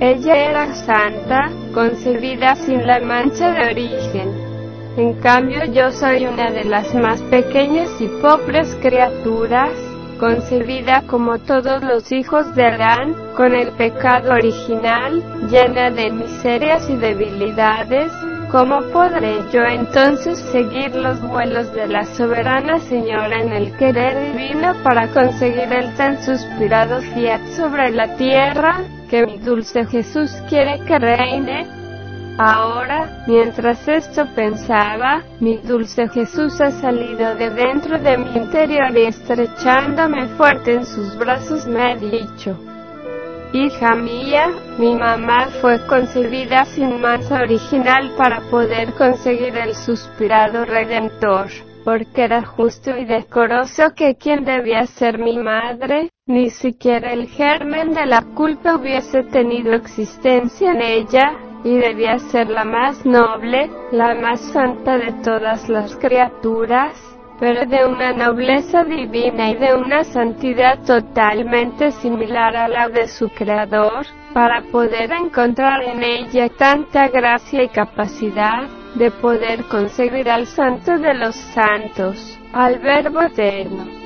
S1: Ella era santa, concebida sin la mancha de origen. En cambio yo soy una de las más pequeñas y pobres criaturas, concebida como todos los hijos de Adán, con el pecado original, llena de miserias y debilidades, ¿Cómo podré yo entonces seguir los vuelos de la soberana señora en el querer divino para conseguir el tan suspirado fiat sobre la tierra que mi dulce Jesús quiere que reine? Ahora, mientras esto pensaba, mi dulce Jesús ha salido de dentro de mi interior y estrechándome fuerte en sus brazos me ha dicho, Hija mía, mi mamá fue concebida sin masa original para poder conseguir el suspirado redentor, porque era justo y decoroso que quien debía ser mi madre, ni siquiera el germen de la culpa hubiese tenido existencia en ella, y debía ser la más noble, la más santa de todas las criaturas, pero de una nobleza divina y de una santidad totalmente similar a la de su Creador, para poder encontrar en ella tanta gracia y capacidad de poder conseguir al Santo de los Santos, al Verbo Eterno.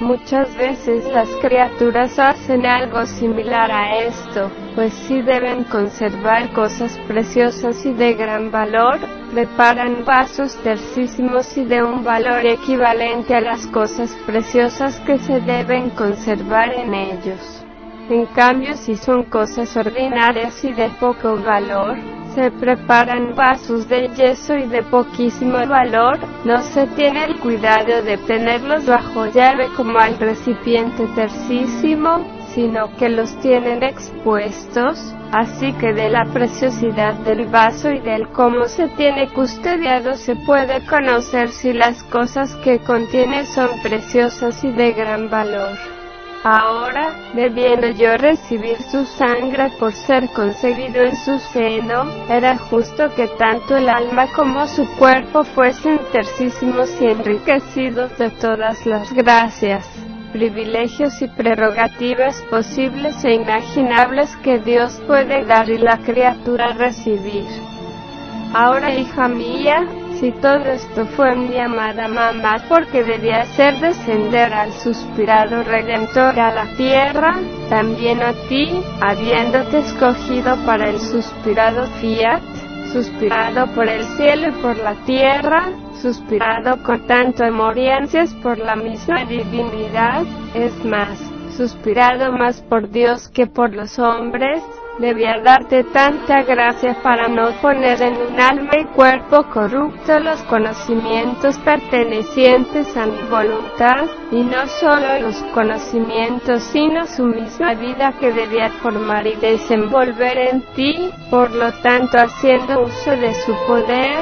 S1: Muchas veces las criaturas hacen algo similar a esto, pues si deben conservar cosas preciosas y de gran valor, preparan vasos tercísimos y de un valor equivalente a las cosas preciosas que se deben conservar en ellos. En cambio, si son cosas ordinarias y de poco valor, se preparan vasos de yeso y de poquísimo valor, no se tiene el cuidado de tenerlos bajo llave como al recipiente tercísimo, sino que los tienen expuestos, así que de la preciosidad del vaso y del cómo se tiene custodiado se puede conocer si las cosas que contiene son preciosas y de gran valor. Ahora, debiendo yo recibir su sangre por ser concebido en su seno, era justo que tanto el alma como su cuerpo fuesen tercísimos y enriquecidos de todas las gracias, privilegios y prerrogativas posibles e imaginables que Dios puede dar y la criatura recibir. Ahora, hija mía, si todo esto fue mi amada mamá porque debía ser descender al suspirado redentor a la tierra, también a ti, habiéndote escogido para el suspirado fiat, suspirado por el cielo y por la tierra, suspirado con tanto amor por la misma divinidad, es más, suspirado más por Dios que por los hombres, debía darte tanta gracias para no poner en un alma y cuerpo corrupto los conocimientos pertenecientes a mi voluntad, y no solo los conocimientos, sino su misma vida que debía formar y desenvolver en ti, por lo tanto haciendo uso de su poder,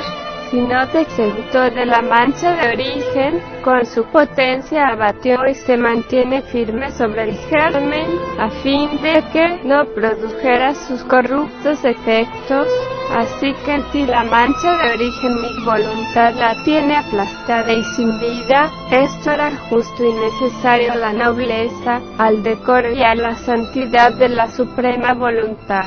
S1: no te exento de la mancha de origen, con su potencia abatió y se mantiene firme sobre el germen, a fin de que no produjera sus corruptos efectos, así que en ti la mancha de origen mi voluntad la tiene aplastada y sin vida, esto era justo y necesario a la nobleza, al decoro y a la santidad de la suprema voluntad.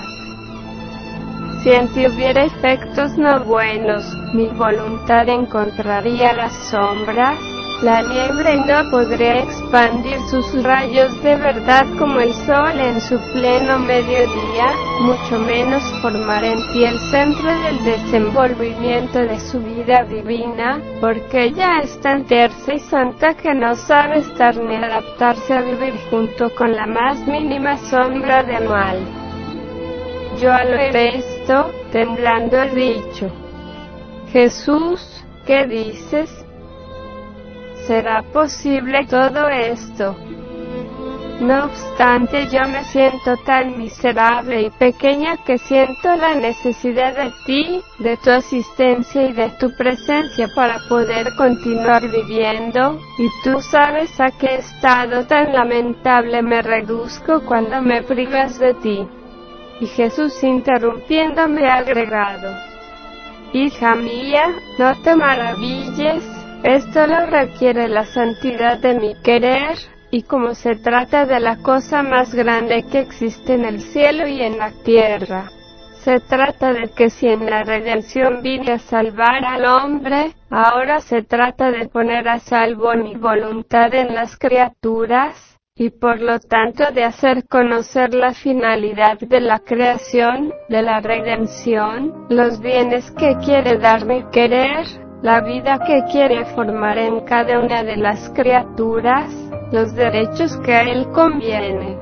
S1: Si en ti hubiera efectos no buenos, mi voluntad encontraría las sombras. La liebre no podría expandir sus rayos de verdad como el sol en su pleno mediodía, mucho menos formar en ti el centro del desenvolvimiento de su vida divina, porque ella es tan tersa y santa que no sabe estar ni adaptarse a vivir junto con la más mínima sombra de mal. Yo al esto, temblando he dicho, Jesús, ¿qué dices? ¿Será posible todo esto? No obstante, yo me siento tan miserable y pequeña que siento la necesidad de ti, de tu asistencia y de tu presencia para poder continuar viviendo, y tú sabes a qué estado tan lamentable me reduzco cuando me privas de ti. Y Jesús interrumpiéndome ha agregado, Hija mía, no te maravilles, esto lo requiere la santidad de mi querer, y como se trata de la cosa más grande que existe en el cielo y en la tierra. Se trata de que si en la redención vine a salvar al hombre, ahora se trata de poner a salvo mi voluntad en las criaturas, y por lo tanto de hacer conocer la finalidad de la creación, de la redención, los bienes que quiere darme querer, la vida que quiere formar en cada una de las criaturas, los derechos que a él conviene.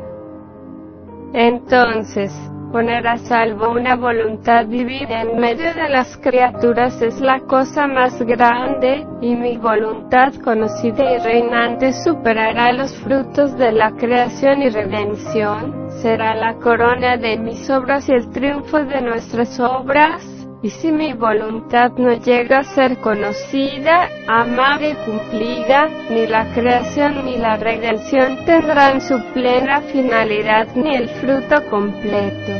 S1: Entonces, poner a salvo una voluntad divina en medio de las criaturas es la cosa más grande, y mi voluntad conocida y reinante superará los frutos de la creación y redención, será la corona de mis obras y el triunfo de nuestras obras, y si mi voluntad no llega a ser conocida, amada y cumplida, ni la creación ni la redención tendrán su plena finalidad ni el fruto completo.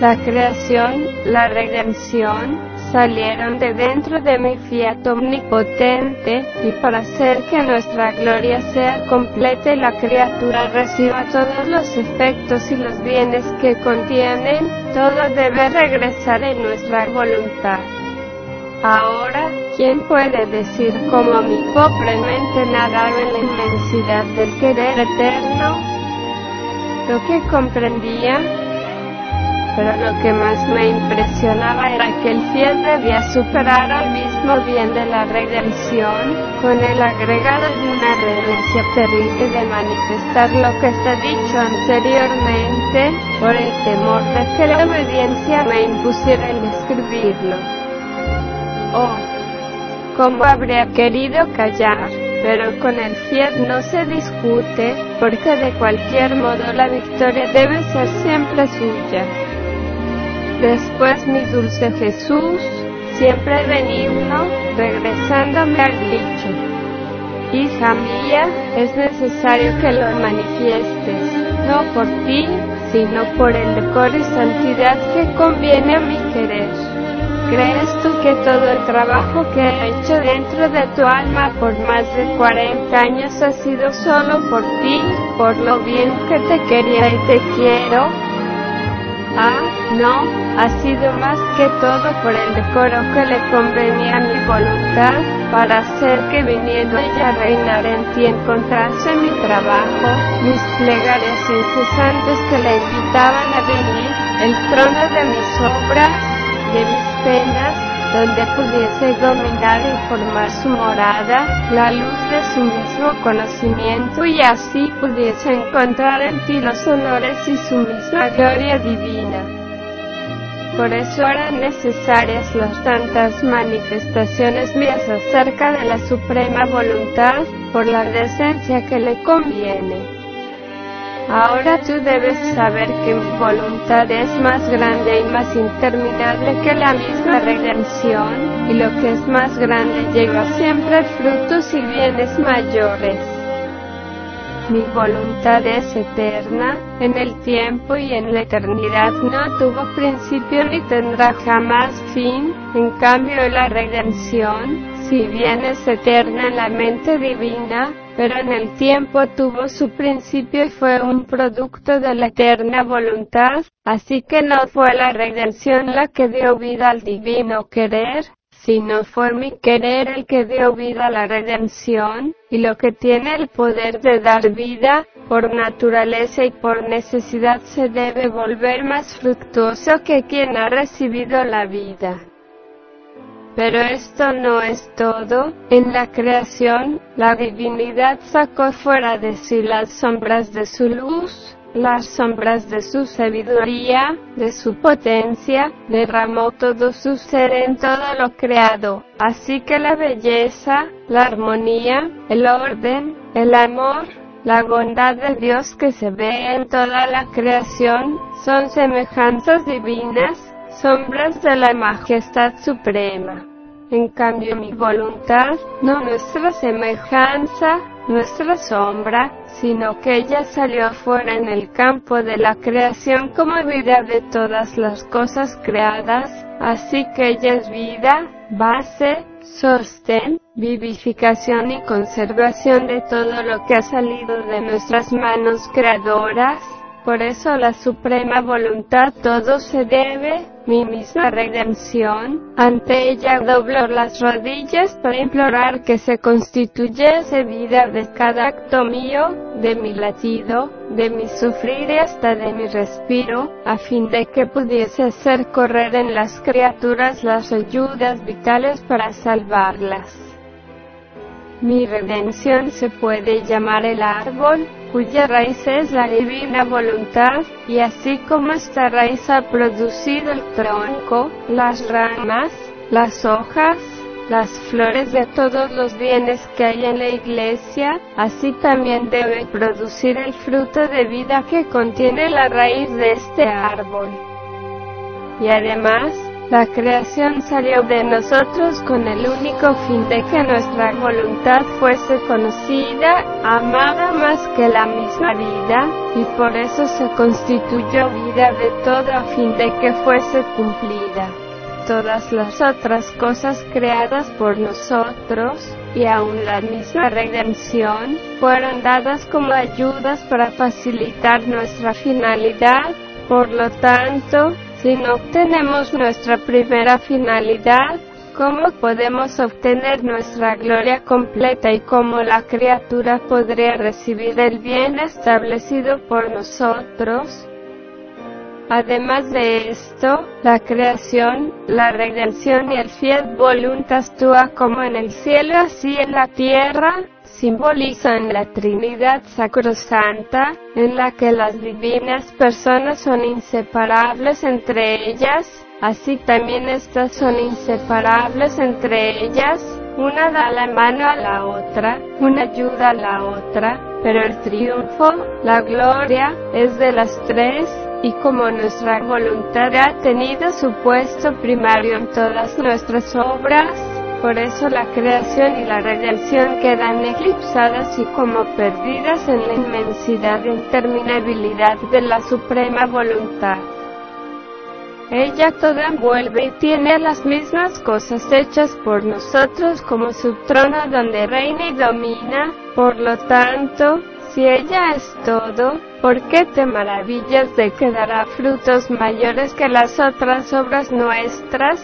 S1: La creación, la redención, salieron de dentro de mi fiat omnipotente, y para hacer que nuestra gloria sea completa y la criatura reciba todos los efectos y los bienes que contienen, todo debe regresar en nuestra voluntad. Ahora, ¿quién puede decir cómo mi pobre mente nadaba en la inmensidad del querer eterno? Lo que comprendía, pero lo que más me impresionaba era que el fiel debía superar al mismo bien de la redención con el agregado de una reverencia terrible de manifestar lo que está dicho anteriormente por el temor de que la obediencia me impusiera el escribirlo. Oh, cómo habría querido callar, pero con el fiel no se discute, porque de cualquier modo la victoria debe ser siempre suya. Después mi dulce Jesús, siempre benigno, regresándome al dicho. Hija mía, es necesario que lo manifiestes, no por ti, sino por el decoro y santidad que conviene a mi querer. ¿Crees tú que todo el trabajo que he hecho dentro de tu alma por más de 40 años ha sido solo por ti, por lo bien que te quería y te quiero? Ah, no, ha sido más que todo por el decoro que le convenía mi voluntad, para hacer que viniendo ella reinar en ti encontrase mi trabajo, mis plegarias incesantes que la invitaban a venir, el trono de mis obras, de mis penas, donde pudiese dominar y e formar su morada, la luz de su mismo conocimiento y así pudiese encontrar en ti los honores y su misma gloria divina. Por eso eran necesarias las tantas manifestaciones mías acerca de la suprema voluntad, por la decencia que le conviene. Ahora tú debes saber que mi voluntad es más grande y más interminable que la misma redención, y lo que es más grande lleva siempre frutos y bienes mayores. Mi voluntad es eterna, en el tiempo y en la eternidad no tuvo principio ni tendrá jamás fin, en cambio la redención, si bien es eterna la mente divina, pero en el tiempo tuvo su principio y fue un producto de la eterna voluntad, así que no fue la redención la que dio vida al divino querer, sino fue mi querer el que dio vida a la redención, y lo que tiene el poder de dar vida, por naturaleza y por necesidad se debe volver más fructuoso que quien ha recibido la vida. Pero esto no es todo. En la creación, la divinidad sacó fuera de sí las sombras de su luz, las sombras de su sabiduría, de su potencia, derramó todo su ser en todo lo creado. Así que la belleza, la armonía, el orden, el amor, la bondad de Dios que se ve en toda la creación, son semejanzas divinas sombras de la majestad suprema. En cambio mi voluntad, no nuestra semejanza, nuestra sombra, sino que ella salió fuera en el campo de la creación como vida de todas las cosas creadas, así que ella es vida, base, sostén, vivificación y conservación de todo lo que ha salido de nuestras manos creadoras, por eso la suprema voluntad todo se debe, mi misma redención, ante ella dobló las rodillas para implorar que se constituyese vida de cada acto mío, de mi latido, de mi sufrir y hasta de mi respiro, a fin de que pudiese hacer correr en las criaturas las ayudas vitales para salvarlas. Mi redención se puede llamar el árbol, cuya raíz es la divina voluntad, y así como esta raíz ha producido el tronco, las ramas, las hojas, las flores de todos los bienes que hay en la iglesia, así también debe producir el fruto de vida que contiene la raíz de este árbol. Y además, la creación salió de nosotros con el único fin de que nuestra voluntad fuese conocida, amada más que la misma vida, y por eso se constituyó vida de todo a fin de que fuese cumplida. Todas las otras cosas creadas por nosotros, y aun la misma redención, fueron dadas como ayudas para facilitar nuestra finalidad, por lo tanto, si no obtenemos nuestra primera finalidad, ¿cómo podemos obtener nuestra gloria completa y cómo la criatura podría recibir el bien establecido por nosotros? Además de esto, la creación, la redención y el fiel voluntas actúa como en el cielo así en la tierra, simbolizan la Trinidad Sacrosanta, en la que las divinas personas son inseparables entre ellas, así también estas son inseparables entre ellas, una da la mano a la otra, una ayuda a la otra, pero el triunfo, la gloria, es de las tres, y como nuestra voluntad ha tenido su puesto primario en todas nuestras obras, por eso la creación y la redención quedan eclipsadas y como perdidas en la inmensidad e interminabilidad de la suprema voluntad. Ella toda envuelve y tiene las mismas cosas hechas por nosotros como su trono donde reina y domina, por lo tanto, si ella es todo, ¿por qué te maravillas de que dará frutos mayores que las otras obras nuestras?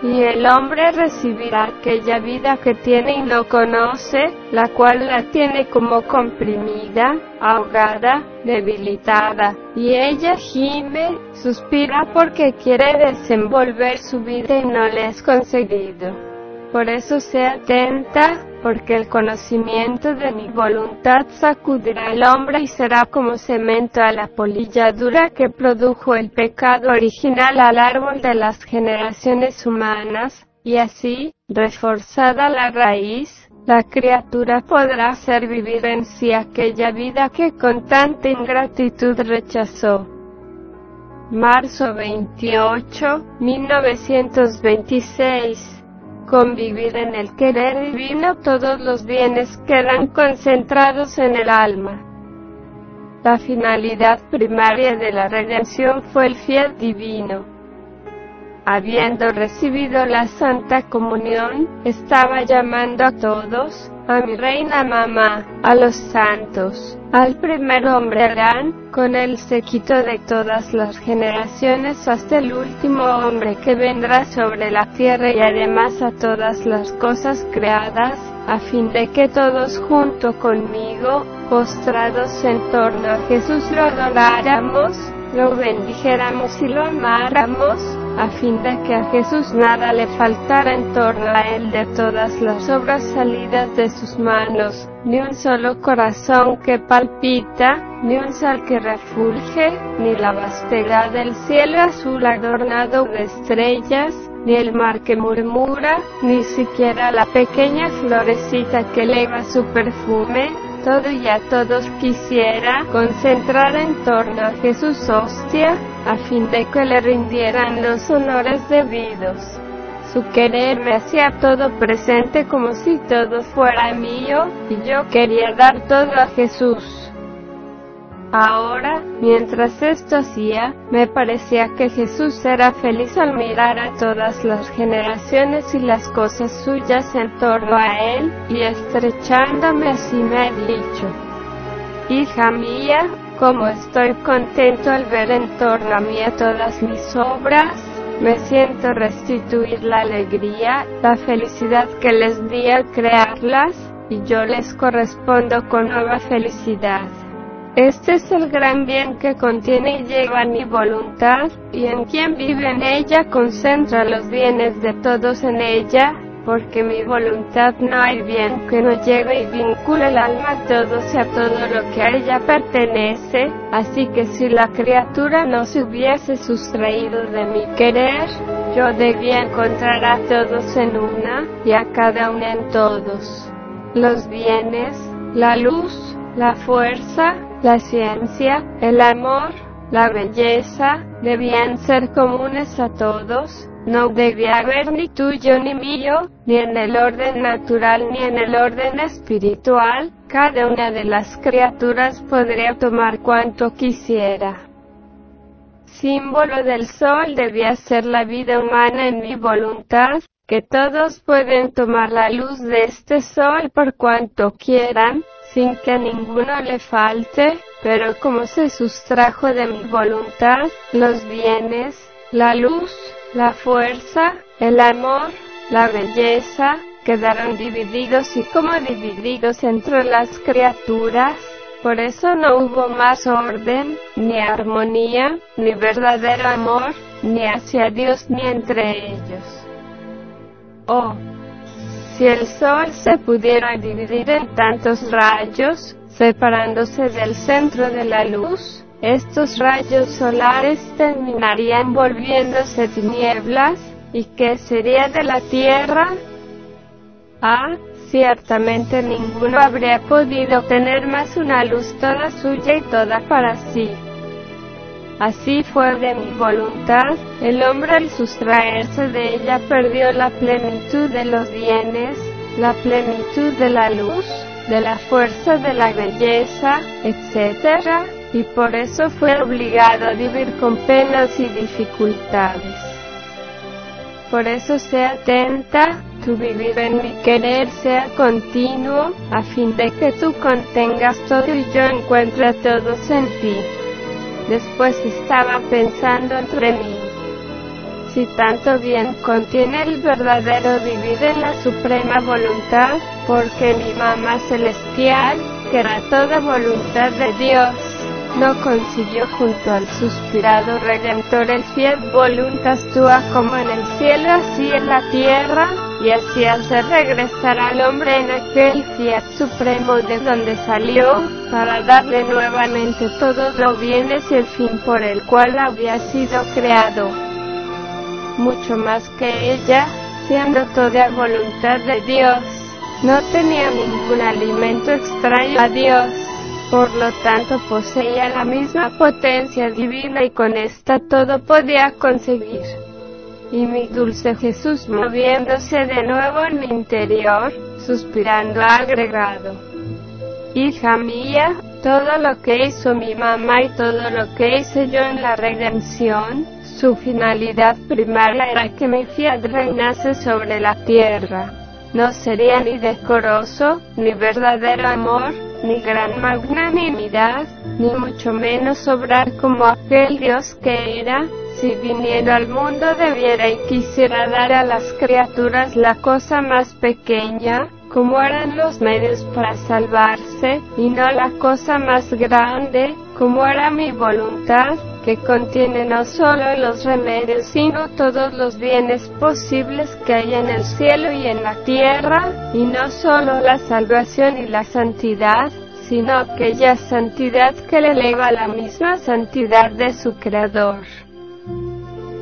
S1: Y el hombre recibirá aquella vida que tiene y no conoce, la cual la tiene como comprimida, ahogada, debilitada. Y ella gime, suspira porque quiere desenvolver su vida y no le es conseguido. Por eso sea atenta, porque el conocimiento de mi voluntad sacudirá al hombre y será como cemento a la polilladura que produjo el pecado original al árbol de las generaciones humanas, y así, reforzada la raíz, la criatura podrá hacer vivir en sí aquella vida que con tanta ingratitud rechazó. Marzo 28, 1926 convivir en el querer divino todos los bienes quedan concentrados en el alma. La finalidad primaria de la redención fue el fiel divino. Habiendo recibido la Santa Comunión, estaba llamando a todos, a mi reina mamá, a los santos, al primer hombre harán, con el sequito de todas las generaciones hasta el último hombre que vendrá sobre la tierra y además a todas las cosas creadas, a fin de que todos junto conmigo, postrados en torno a Jesús lo adoráramos, lo bendijéramos y lo amáramos, a fin de que a Jesús nada le faltara en torno a él de todas las obras salidas de sus manos, ni un solo corazón que palpita, ni un sol que refulge, ni la vastedad del cielo azul adornado de estrellas, ni el mar que murmura, ni siquiera la pequeña florecita que eleva su perfume, todo y a todos quisiera concentrar en torno a Jesús hostia, a fin de que le rindieran los honores debidos. Su querer me hacía todo presente como si todo fuera mío, y yo quería dar todo a Jesús. Ahora, mientras esto hacía, me parecía que Jesús era feliz al mirar a todas las generaciones y las cosas suyas en torno a él, y estrechándome así me ha dicho, Hija mía, como estoy contento al ver en torno a mí a todas mis obras, me siento restituir la alegría, la felicidad que les di al crearlas, y yo les correspondo con nueva felicidad. Este es el gran bien que contiene y llega a mi voluntad, y en quien vive en ella concentra los bienes de todos en ella, porque mi voluntad no hay bien que no llegue y vincule el alma a todos y a todo lo que a ella pertenece, así que si la criatura no se hubiese sustraído de mi querer, yo debía encontrar a todos en una y a cada una en todos. Los bienes, la luz, la fuerza, la ciencia, el amor, la belleza, debían ser comunes a todos, no debía haber ni tuyo ni mío, ni en el orden natural ni en el orden espiritual, cada una de las criaturas podría tomar cuanto quisiera. Símbolo del sol debía ser la vida humana en mi voluntad, que todos pueden tomar la luz de este sol por cuanto quieran, sin que ninguno le falte, pero como se sustrajo de mi voluntad, los bienes, la luz, la fuerza, el amor, la belleza, quedaron divididos y como divididos entre las criaturas, por eso no hubo más orden, ni armonía, ni verdadero amor, ni hacia Dios ni entre ellos. Oh, si el Sol se pudiera dividir en tantos rayos, separándose del centro de la luz, estos rayos solares terminarían volviéndose tinieblas, ¿y qué sería de la Tierra? Ah, ciertamente ninguno habría podido tener más una luz toda suya y toda para sí. Así fue de mi voluntad, el hombre al sustraerse de ella perdió la plenitud de los bienes, la plenitud de la luz, de la fuerza de la belleza, etc., y por eso fue obligado a vivir con penas y dificultades. Por eso sea atenta, tu vivir en mi querer sea continuo, a fin de que tú contengas todo y yo encuentre todos en ti. Después estaba pensando entre mí. Si tanto bien contiene el verdadero vivir en la suprema voluntad, porque mi mamá celestial, que era toda voluntad de Dios, no consiguió junto al suspirado Redentor el fiel voluntas tua como en el cielo así en la tierra, y así hace regresar al hombre en aquel fiel supremo de donde salió, para darle nuevamente todos los bienes y el fin por el cual había sido creado. Mucho más que ella, siendo toda voluntad de Dios, no tenía ningún alimento extraño a Dios por lo tanto poseía la misma potencia divina y con esta todo podía conseguir. Y mi dulce Jesús moviéndose de nuevo en mi interior, suspirando ha agregado. Hija mía, todo lo que hizo mi mamá y todo lo que hice yo en la redención, su finalidad primaria era que mi fiel reinase sobre la tierra. No sería ni decoroso, ni verdadero amor, ni gran magnanimidad, ni mucho menos obrar como aquel Dios que era, si viniera al mundo debiera y quisiera dar a las criaturas la cosa más pequeña, como eran los medios para salvarse, y no la cosa más grande, como era mi voluntad, que contiene no solo los remedios, sino todos los bienes posibles que hay en el cielo y en la tierra, y no solo la salvación y la santidad, sino aquella santidad que le eleva la misma santidad de su Creador.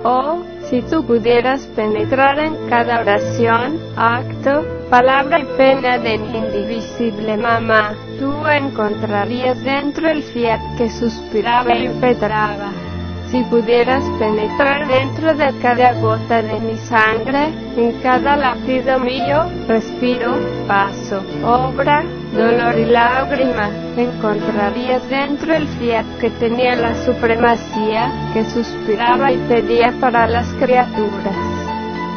S1: Oh, si tú pudieras penetrar en cada oración, acto, palabra y pena de mi indivisible mamá, tú encontrarías dentro el fiat que suspiraba y petraba. Si pudieras penetrar dentro de cada gota de mi sangre, en cada latido mío, respiro, paso, obra, dolor y lágrima, encontrarías dentro el fiat que tenía la supremacía, que suspiraba y pedía para las criaturas.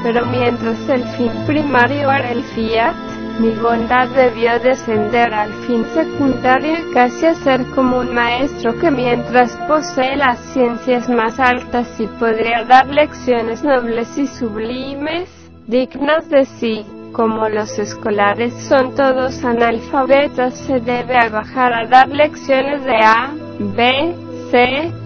S1: Pero mientras el fin primario era el fiat, mi bondad debió descender al fin secundario casi a ser como un maestro que mientras posee las ciencias más altas y podría dar lecciones nobles y sublimes, dignas de sí, como los escolares son todos analfabetos se debe a bajar a dar lecciones de A, B,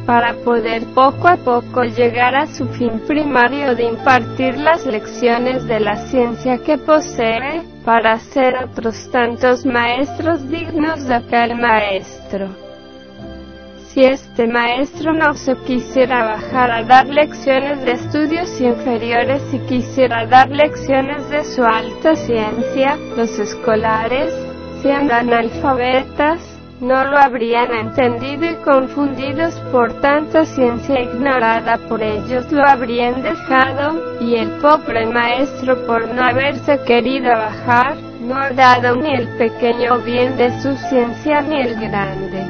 S1: para poder poco a poco llegar a su fin primario de impartir las lecciones de la ciencia que posee, para ser otros tantos maestros dignos de aquel maestro. Si este maestro no se quisiera bajar a dar lecciones de estudios inferiores y quisiera dar lecciones de su alta ciencia, los escolares, sean analfabetas, no lo habrían entendido y confundidos por tanta ciencia ignorada por ellos lo habrían dejado, y el pobre maestro por no haberse querido bajar, no ha dado ni el pequeño bien de su ciencia ni el grande.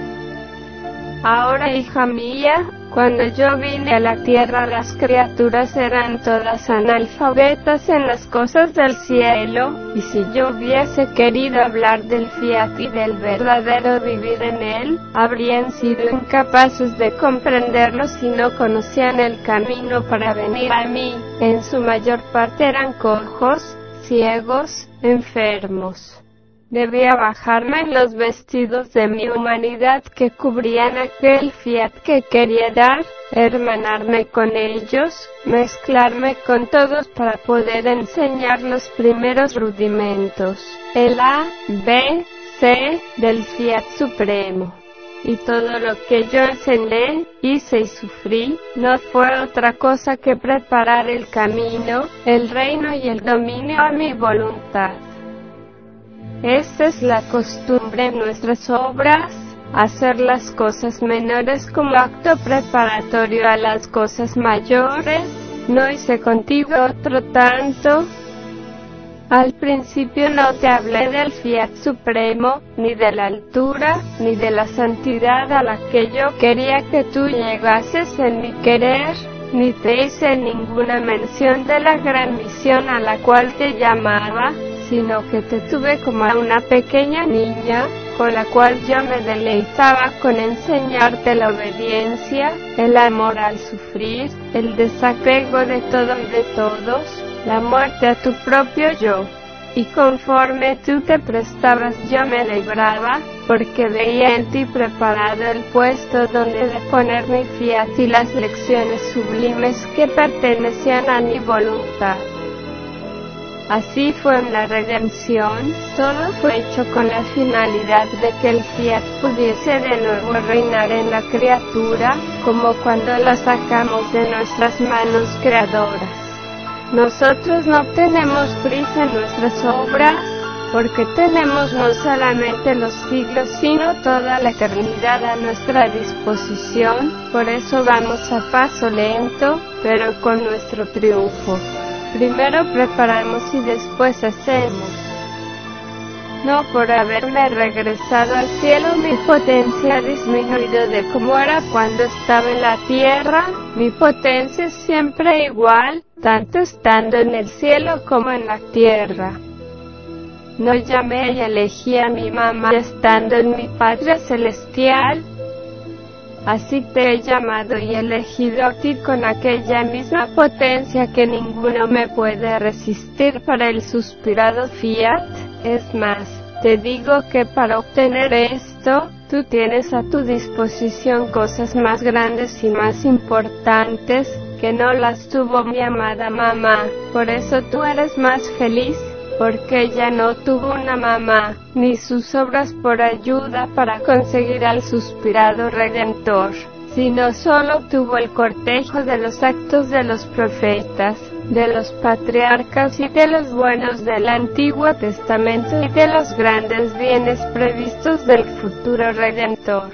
S1: Ahora, hija mía, cuando yo vine a la tierra las criaturas eran todas analfabetas en las cosas del cielo, y si yo hubiese querido hablar del fiat y del verdadero vivir en él, habrían sido incapaces de comprenderlo si no conocían el camino para venir a mí. En su mayor parte eran cojos, ciegos, enfermos. Debía bajarme los vestidos de mi humanidad que cubrían aquel fiat que quería dar, hermanarme con ellos, mezclarme con todos para poder enseñar los primeros rudimentos, el A, B, C del fiat supremo y todo lo que yo enseñé, hice y sufrí, no fue otra cosa que preparar el camino, el reino y el dominio a mi voluntad. Esta es la costumbre en nuestras obras, hacer las cosas menores como acto preparatorio a las cosas mayores. No hice contigo otro tanto. Al principio no te hablé del fiat supremo, ni de la altura, ni de la santidad a la que yo quería que tú llegases en mi querer, ni te hice ninguna mención de la gran misión a la cual te llamaba, sino que te tuve como a una pequeña niña, con la cual yo me deleitaba con enseñarte la obediencia, el amor al sufrir, el desapego de todo y de todos, la muerte a tu propio yo. Y conforme tú te prestabas yo me alegraba, porque veía en ti preparado el puesto donde ponerme mi fiat y las lecciones sublimes que pertenecían a mi voluntad. Así fue en la redención, todo fue hecho con la finalidad de que el Fiat pudiese de nuevo reinar en la criatura, como cuando la sacamos de nuestras manos creadoras. Nosotros no tenemos prisa en nuestras obras, porque tenemos no solamente los siglos, sino toda la eternidad a nuestra disposición, por eso vamos a paso lento, pero con nuestro triunfo. Primero preparamos y después hacemos. No por haberme regresado al cielo mi potencia ha disminuido de como era cuando estaba en la tierra, mi potencia es siempre igual, tanto estando en el cielo como en la tierra. No llamé y elegí a mi mamá estando en mi Padre Celestial, Así te he llamado y elegido a ti con aquella misma potencia que ninguno me puede resistir para el suspirado fiat. Es más, te digo que para obtener esto, tú tienes a tu disposición cosas más grandes y más importantes que no las tuvo mi amada mamá. Por eso tú eres más feliz porque ella no tuvo una mamá, ni sus obras por ayuda para conseguir al suspirado redentor, sino solo tuvo el cortejo de los actos de los profetas, de los patriarcas y de los buenos del Antiguo Testamento y de los grandes bienes previstos del futuro redentor.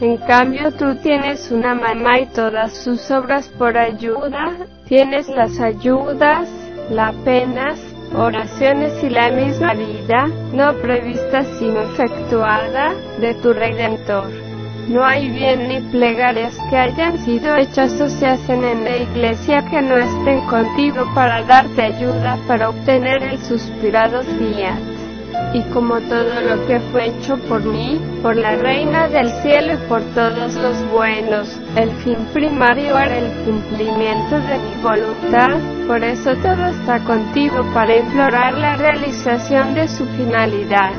S1: En cambio tú tienes una mamá y todas sus obras por ayuda, tienes las ayudas, la penas, oraciones y la misma vida, no prevista sino efectuada, de tu Redentor. No hay bien ni plegarias que hayan sido hechas o se hacen en la iglesia que no estén contigo para darte ayuda para obtener el suspirado día y como todo lo que fue hecho por mí, por la reina del cielo y por todos los buenos. El fin primario era el cumplimiento de mi voluntad, por eso todo está contigo para implorar la realización de su finalidad.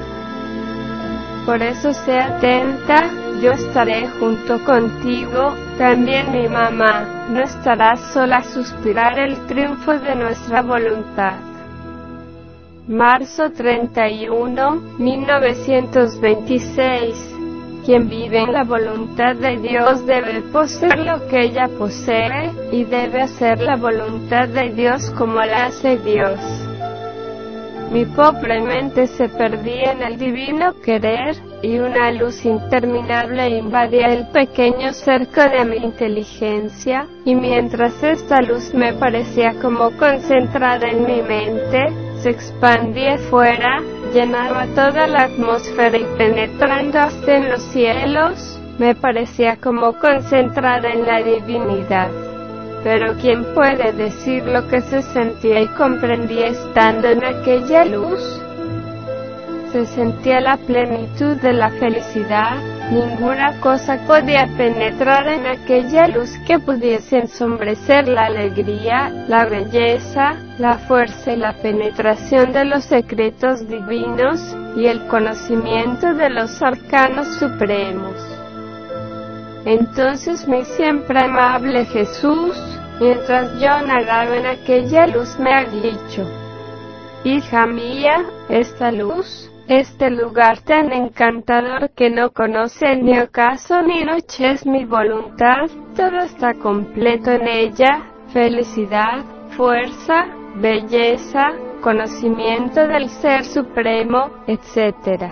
S1: Por eso sé atenta, yo estaré junto contigo, también mi mamá, no estarás sola a suspirar el triunfo de nuestra voluntad marzo 31, 1926. Quien vive en la voluntad de Dios debe poseer lo que ella posee, y debe hacer la voluntad de Dios como la hace Dios. Mi pobre mente se perdía en el divino querer, y una luz interminable invadía el pequeño cerco de mi inteligencia, y mientras esta luz me parecía como concentrada en mi mente, se expandía fuera, llenaba toda la atmósfera y penetrando hasta en los cielos, me parecía como concentrada en la divinidad. Pero ¿quién puede decir lo que se sentía y comprendía estando en aquella luz? Se sentía la plenitud de la felicidad, ninguna cosa podía penetrar en aquella luz que pudiese ensombrecer la alegría, la belleza, la fuerza y la penetración de los secretos divinos y el conocimiento de los arcanos supremos. Entonces me siempre amable Jesús, mientras yo nadaba en aquella luz me ha dicho, Hija mía, esta luz, este lugar tan encantador que no conoce ni ocaso ni noche es mi voluntad, todo está completo en ella, felicidad, fuerza, belleza, conocimiento del Ser Supremo, etc.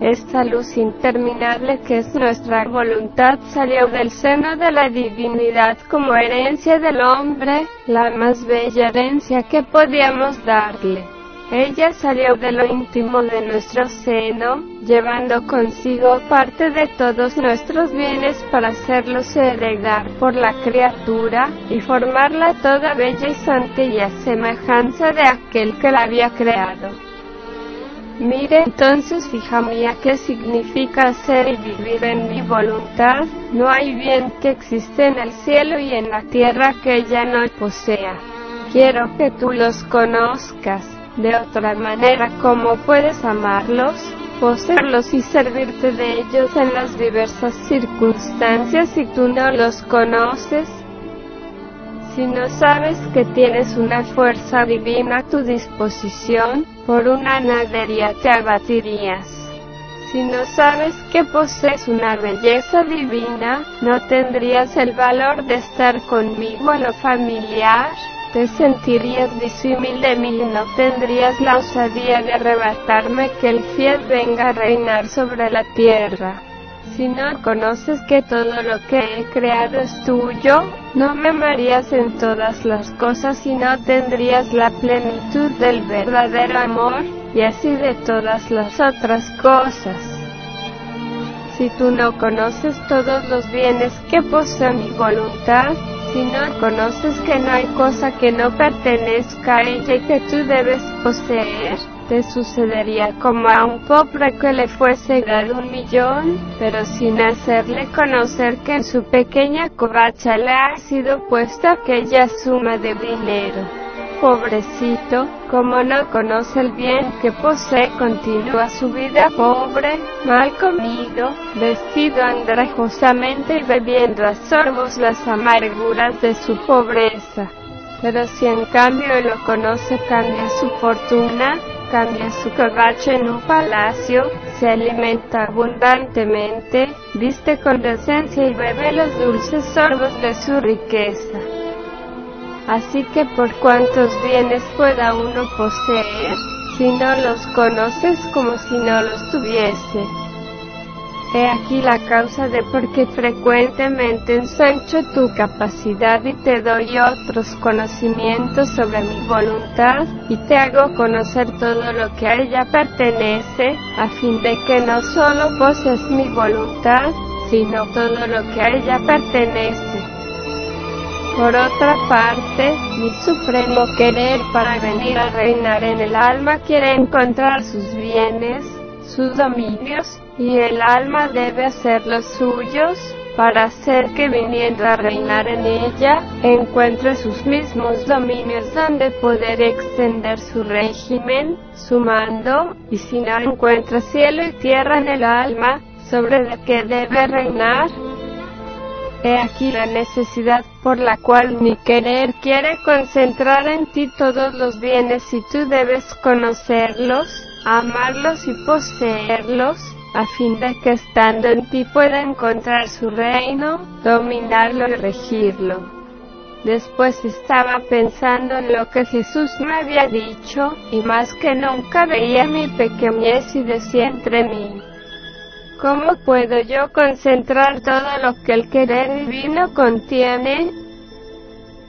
S1: Esta luz interminable que es nuestra voluntad salió del seno de la divinidad como herencia del hombre, la más bella herencia que podíamos darle. Ella salió de lo íntimo de nuestro seno, llevando consigo parte de todos nuestros bienes para hacerlos heredar por la criatura y formarla toda bella y santa y a semejanza de aquel que la había creado. Mire entonces mía qué significa ser y vivir en mi voluntad. No hay bien que existe en el cielo y en la tierra que ella no posea. Quiero que tú los conozcas. De otra manera, ¿cómo puedes amarlos? poseerlos y servirte de ellos en las diversas circunstancias si tú no los conoces, si no sabes que tienes una fuerza divina a tu disposición, por una nadería te abatirías. Si no sabes que posees una belleza divina, no tendrías el valor de estar conmigo en lo familiar, te sentirías disímil de mí y no tendrías la osadía de arrebatarme que el fiel venga a reinar sobre la tierra. Si no conoces que todo lo que he creado es tuyo, no me amarías en todas las cosas y no tendrías la plenitud del verdadero amor, y así de todas las otras cosas. Si tú no conoces todos los bienes que posee mi voluntad, si no conoces que no hay cosa que no pertenezca a ella y que tú debes poseer, te sucedería como a un pobre que le fuese dado un millón, pero sin hacerle conocer que en su pequeña covacha le ha sido puesta aquella suma de dinero pobrecito, como no conoce el bien que posee, continúa su vida pobre, mal comido, vestido andrajosamente y bebiendo a sorbos las amarguras de su pobreza. Pero si en cambio lo conoce, cambia su fortuna, cambia su caballo en un palacio, se alimenta abundantemente, viste con decencia y bebe los dulces sorbos de su riqueza. Así que por cuantos bienes pueda uno poseer, si no los conoces como si no los tuviese. He aquí la causa de por qué frecuentemente ensancho tu capacidad y te doy otros conocimientos sobre mi voluntad y te hago conocer todo lo que a ella pertenece, a fin de que no solo poses mi voluntad, sino todo lo que a ella pertenece. Por otra parte, mi supremo querer para venir a reinar en el alma quiere encontrar sus bienes, sus dominios, y el alma debe hacer los suyos, para hacer que viniendo a reinar en ella, encuentre sus mismos dominios donde poder extender su régimen, su mando, y si no encuentra cielo y tierra en el alma, sobre la que debe reinar, He aquí la necesidad por la cual mi querer quiere concentrar en ti todos los bienes y tú debes conocerlos, amarlos y poseerlos, a fin de que estando en ti pueda encontrar su reino, dominarlo y regirlo. Después estaba pensando en lo que Jesús me había dicho, y más que nunca veía mi pequeñez y decía entre mí, ¿Cómo puedo yo concentrar todo lo que el querer divino contiene?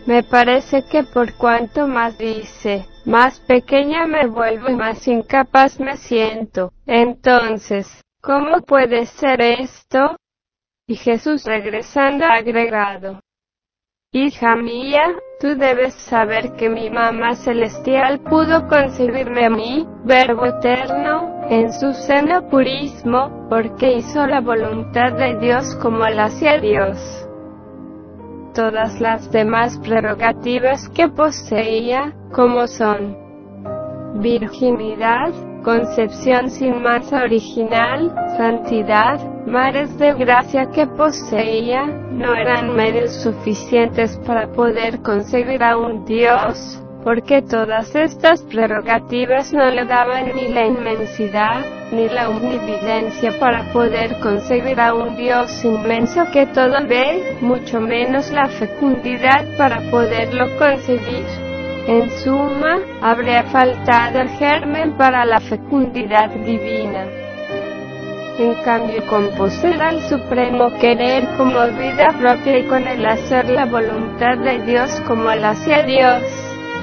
S1: Me parece que por cuanto más dice, más pequeña me vuelvo y más incapaz me siento. Entonces, ¿cómo puede ser esto? Y Jesús regresando agregado, Hija mía, tú debes saber que mi mamá celestial pudo concebirme a mí, Verbo eterno, en su seno purismo, porque hizo la voluntad de Dios como la hacía Dios. Todas las demás prerrogativas que poseía, como son virginidad, concepción sin masa original, santidad, mares de gracia que poseía, no eran medios suficientes para poder conseguir a un Dios, porque todas estas prerrogativas no le daban ni la inmensidad, ni la omnividencia para poder conseguir a un Dios inmenso que todo ve, mucho menos la fecundidad para poderlo conseguir. En suma, habría faltado el germen para la fecundidad divina. En cambio, poseer al supremo querer como vida propia y con el hacer la voluntad de Dios como la hacía Dios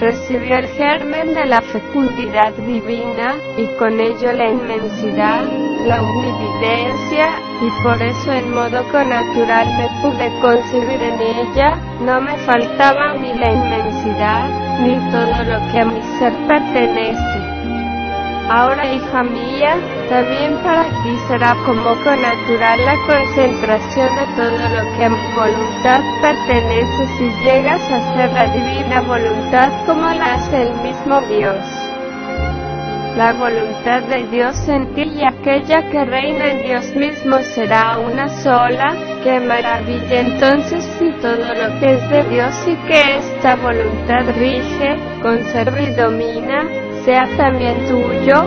S1: recibió el germen de la fecundidad divina, y con ello la inmensidad, la omnividencia, y por eso en modo conatural me pude concebir en ella, no me faltaba ni la inmensidad, ni todo lo que a mi ser pertenece. Ahora, hija mía, también para ti será como con natural la concentración de todo lo que a mi voluntad pertenece si llegas a ser la divina voluntad como la hace el mismo Dios. La voluntad de Dios en ti y aquella que reina en Dios mismo será una sola, que maravilla entonces si todo lo que es de Dios y que esta voluntad rige, conserva y domina, sea también tuyo.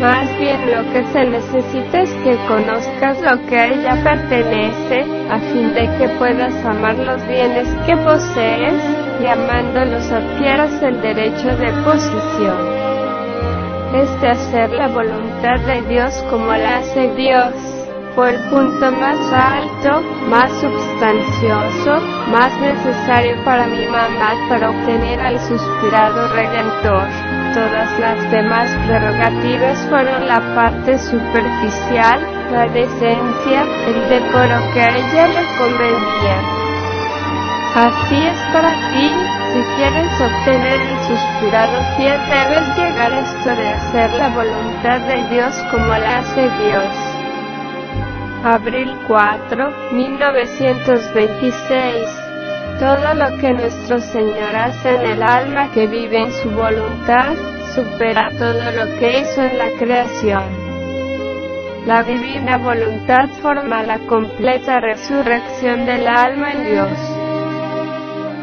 S1: Más bien lo que se necesita es que conozcas lo que a ella pertenece a fin de que puedas amar los bienes que posees y amándolos adquieras el derecho de posesión. Es de hacer la voluntad de Dios como la hace Dios fue el punto más alto, más substancioso, más necesario para mi mamá para obtener al suspirado redentor. Todas las demás prerrogativas fueron la parte superficial, la decencia, el decoro que a ella le convenía. Así es para ti, si quieres obtener el suspirado fiel debes llegar a esto de hacer la voluntad de Dios como la hace Dios. Abril 4, 1926. Todo lo que nuestro Señor hace en el alma que vive en su voluntad, supera todo lo que hizo en la creación. La divina voluntad forma la completa resurrección del alma en Dios.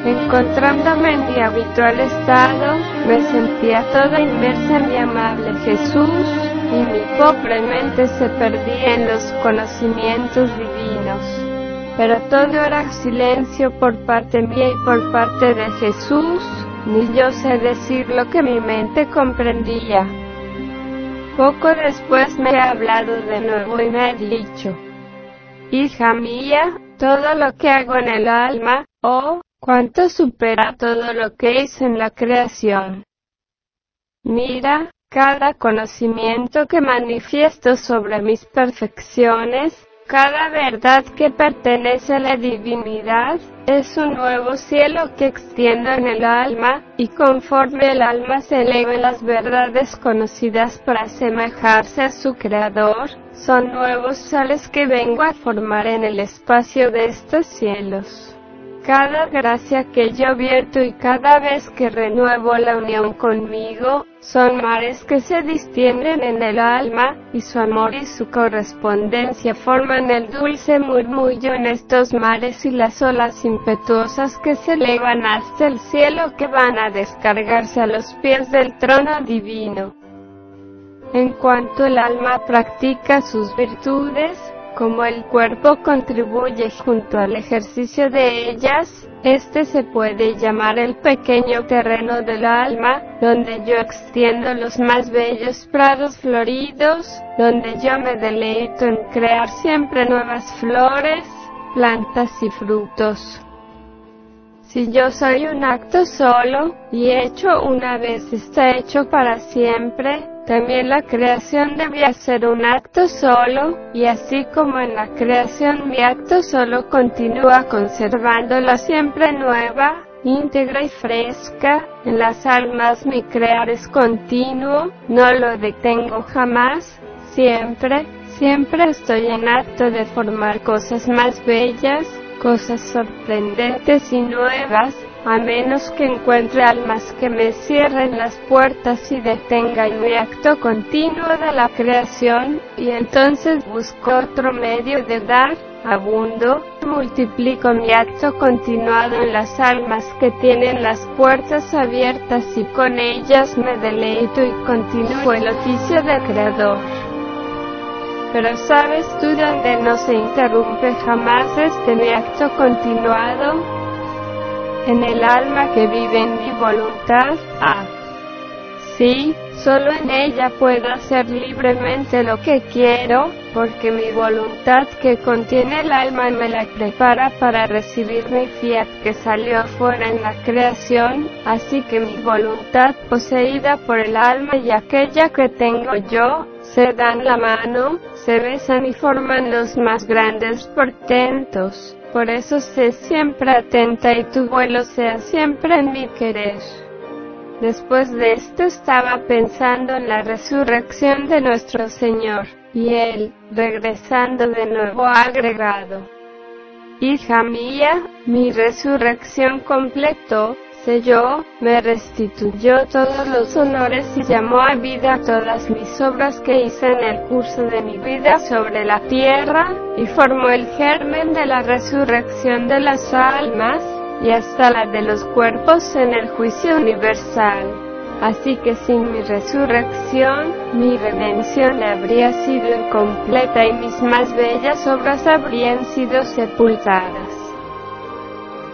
S1: Encontrándome en mi habitual estado, me sentía toda inmersa en mi amable Jesús, y mi pobre mente se perdía en los conocimientos divinos. Pero todo era silencio por parte mía y por parte de Jesús, ni yo sé decir lo que mi mente comprendía. Poco después me he hablado de nuevo y me ha dicho, Hija mía, todo lo que hago en el alma, oh, ¿Cuánto supera todo lo que es en la creación. Mira, cada conocimiento que manifiesto sobre mis perfecciones, cada verdad que pertenece a la divinidad, es un nuevo cielo que extiendo en el alma, y conforme el alma se eleva las verdades conocidas para asemejarse a su creador, son nuevos sales que vengo a formar en el espacio de estos cielos cada gracia que yo vierto y cada vez que renuevo la unión conmigo, son mares que se distienden en el alma, y su amor y su correspondencia forman el dulce murmullo en estos mares y las olas impetuosas que se elevan hasta el cielo que van a descargarse a los pies del trono divino. En cuanto el alma practica sus virtudes, como el cuerpo contribuye junto al ejercicio de ellas, este se puede llamar el pequeño terreno del alma, donde yo extiendo los más bellos prados floridos, donde yo me deleito en crear siempre nuevas flores, plantas y frutos. Si yo soy un acto solo y hecho una vez está hecho para siempre, también la creación debía ser un acto solo, y así como en la creación mi acto solo continúa conservándola siempre nueva, íntegra y fresca, en las almas mi crear es continuo, no lo detengo jamás, siempre, siempre estoy en acto de formar cosas más bellas, cosas sorprendentes y nuevas, a menos que encuentre almas que me cierren las puertas y detengan mi acto continuo de la creación, y entonces busco otro medio de dar, abundo, multiplico mi acto continuado en las almas que tienen las puertas abiertas y con ellas me deleito y continúo el oficio de creador pero ¿sabes tú dónde no se interrumpe jamás este mi acto continuado? En el alma que vive en mi voluntad. Ah. Sí, solo en ella puedo hacer libremente lo que quiero, porque mi voluntad que contiene el alma me la prepara para recibir mi fiat que salió fuera en la creación, así que mi voluntad poseída por el alma y aquella que tengo yo, se dan la mano, se besan y forman los más grandes portentos. Por eso sé siempre atenta y tu vuelo sea siempre en mi querer. Después de esto estaba pensando en la resurrección de nuestro Señor, y él, regresando de nuevo, agregado. Hija mía, mi resurrección completó, yo, me restituyó todos los honores y llamó a vida todas mis obras que hice en el curso de mi vida sobre la tierra, y formó el germen de la resurrección de las almas, y hasta la de los cuerpos en el juicio universal. Así que sin mi resurrección, mi redención habría sido incompleta y mis más bellas obras habrían sido sepultadas.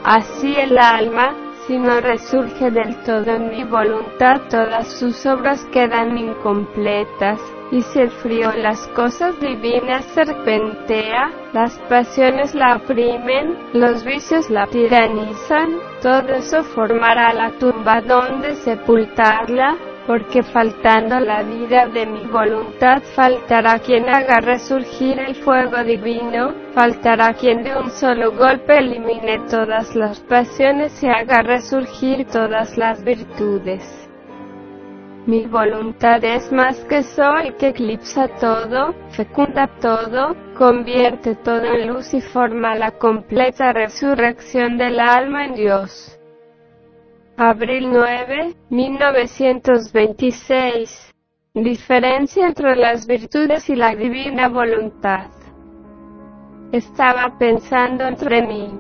S1: Así el alma, si no resurge del todo en mi voluntad, todas sus obras quedan incompletas. Y si el frío las cosas divinas serpentea, las pasiones la oprimen, los vicios la tiranizan, todo eso formará la tumba donde sepultarla, porque faltando la vida de mi voluntad faltará quien haga resurgir el fuego divino, faltará quien de un solo golpe elimine todas las pasiones y haga resurgir todas las virtudes. Mi voluntad es más que soy, que eclipsa todo, fecunda todo, convierte todo en luz y forma la completa resurrección del alma en Dios. Abril 9, 1926. Diferencia entre las virtudes y la divina voluntad. Estaba pensando entre mí.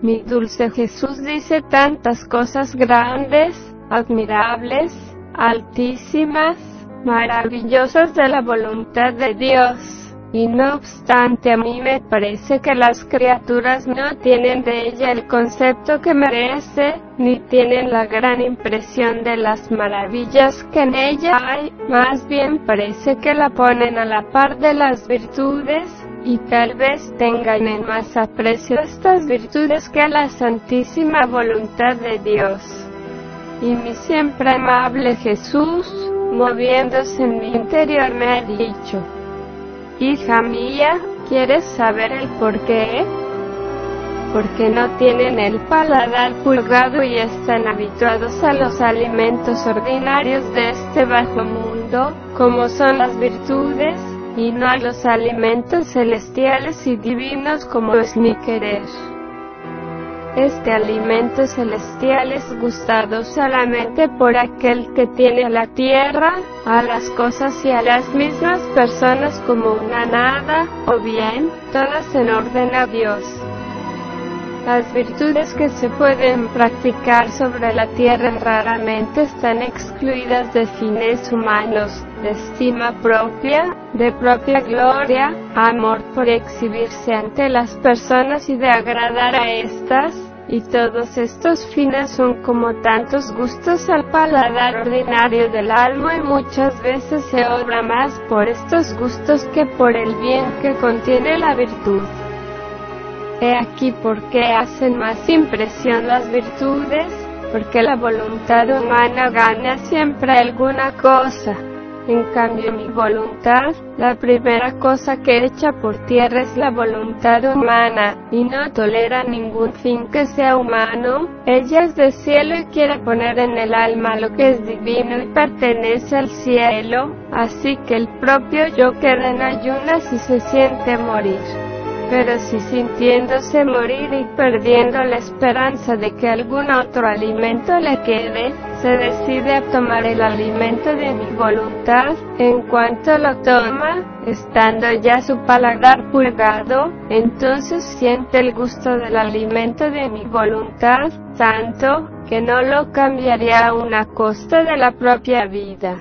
S1: Mi dulce Jesús dice tantas cosas grandes, admirables, altísimas, maravillosas de la voluntad de Dios y no obstante a mí me parece que las criaturas no tienen de ella el concepto que merece, ni tienen la gran impresión de las maravillas que en ella hay, más bien parece que la ponen a la par de las virtudes, y tal vez tengan en más aprecio estas virtudes que a la santísima voluntad de Dios. Y mi siempre amable Jesús, moviéndose en mi interior, me ha dicho, Hija mía, ¿quieres saber el por qué? Porque no tienen el paladar pulgado y están habituados a los alimentos ordinarios de este bajo mundo, como son las virtudes, y no a los alimentos celestiales y divinos como es mi querer. Este alimento celestial es gustado solamente por aquel que tiene a la tierra, a las cosas y a las mismas personas como una nada, o bien, todas en orden a Dios. Las virtudes que se pueden practicar sobre la tierra raramente están excluidas de fines humanos, de estima propia, de propia gloria, amor por exhibirse ante las personas y de agradar a estas, y todos estos fines son como tantos gustos al paladar ordinario del alma y muchas veces se obra más por estos gustos que por el bien que contiene la virtud. He aquí por qué hacen más impresión las virtudes, porque la voluntad humana gana siempre alguna cosa. En cambio mi voluntad, la primera cosa que echa por tierra es la voluntad humana, y no tolera ningún fin que sea humano, ella es de cielo y quiere poner en el alma lo que es divino y pertenece al cielo, así que el propio yo queda en ayunas y se siente morir pero si sintiéndose morir y perdiendo la esperanza de que algún otro alimento le quede, se decide a tomar el alimento de mi voluntad, en cuanto lo toma, estando ya su paladar pulgado, entonces siente el gusto del alimento de mi voluntad, tanto, que no lo cambiaría a una costa de la propia vida.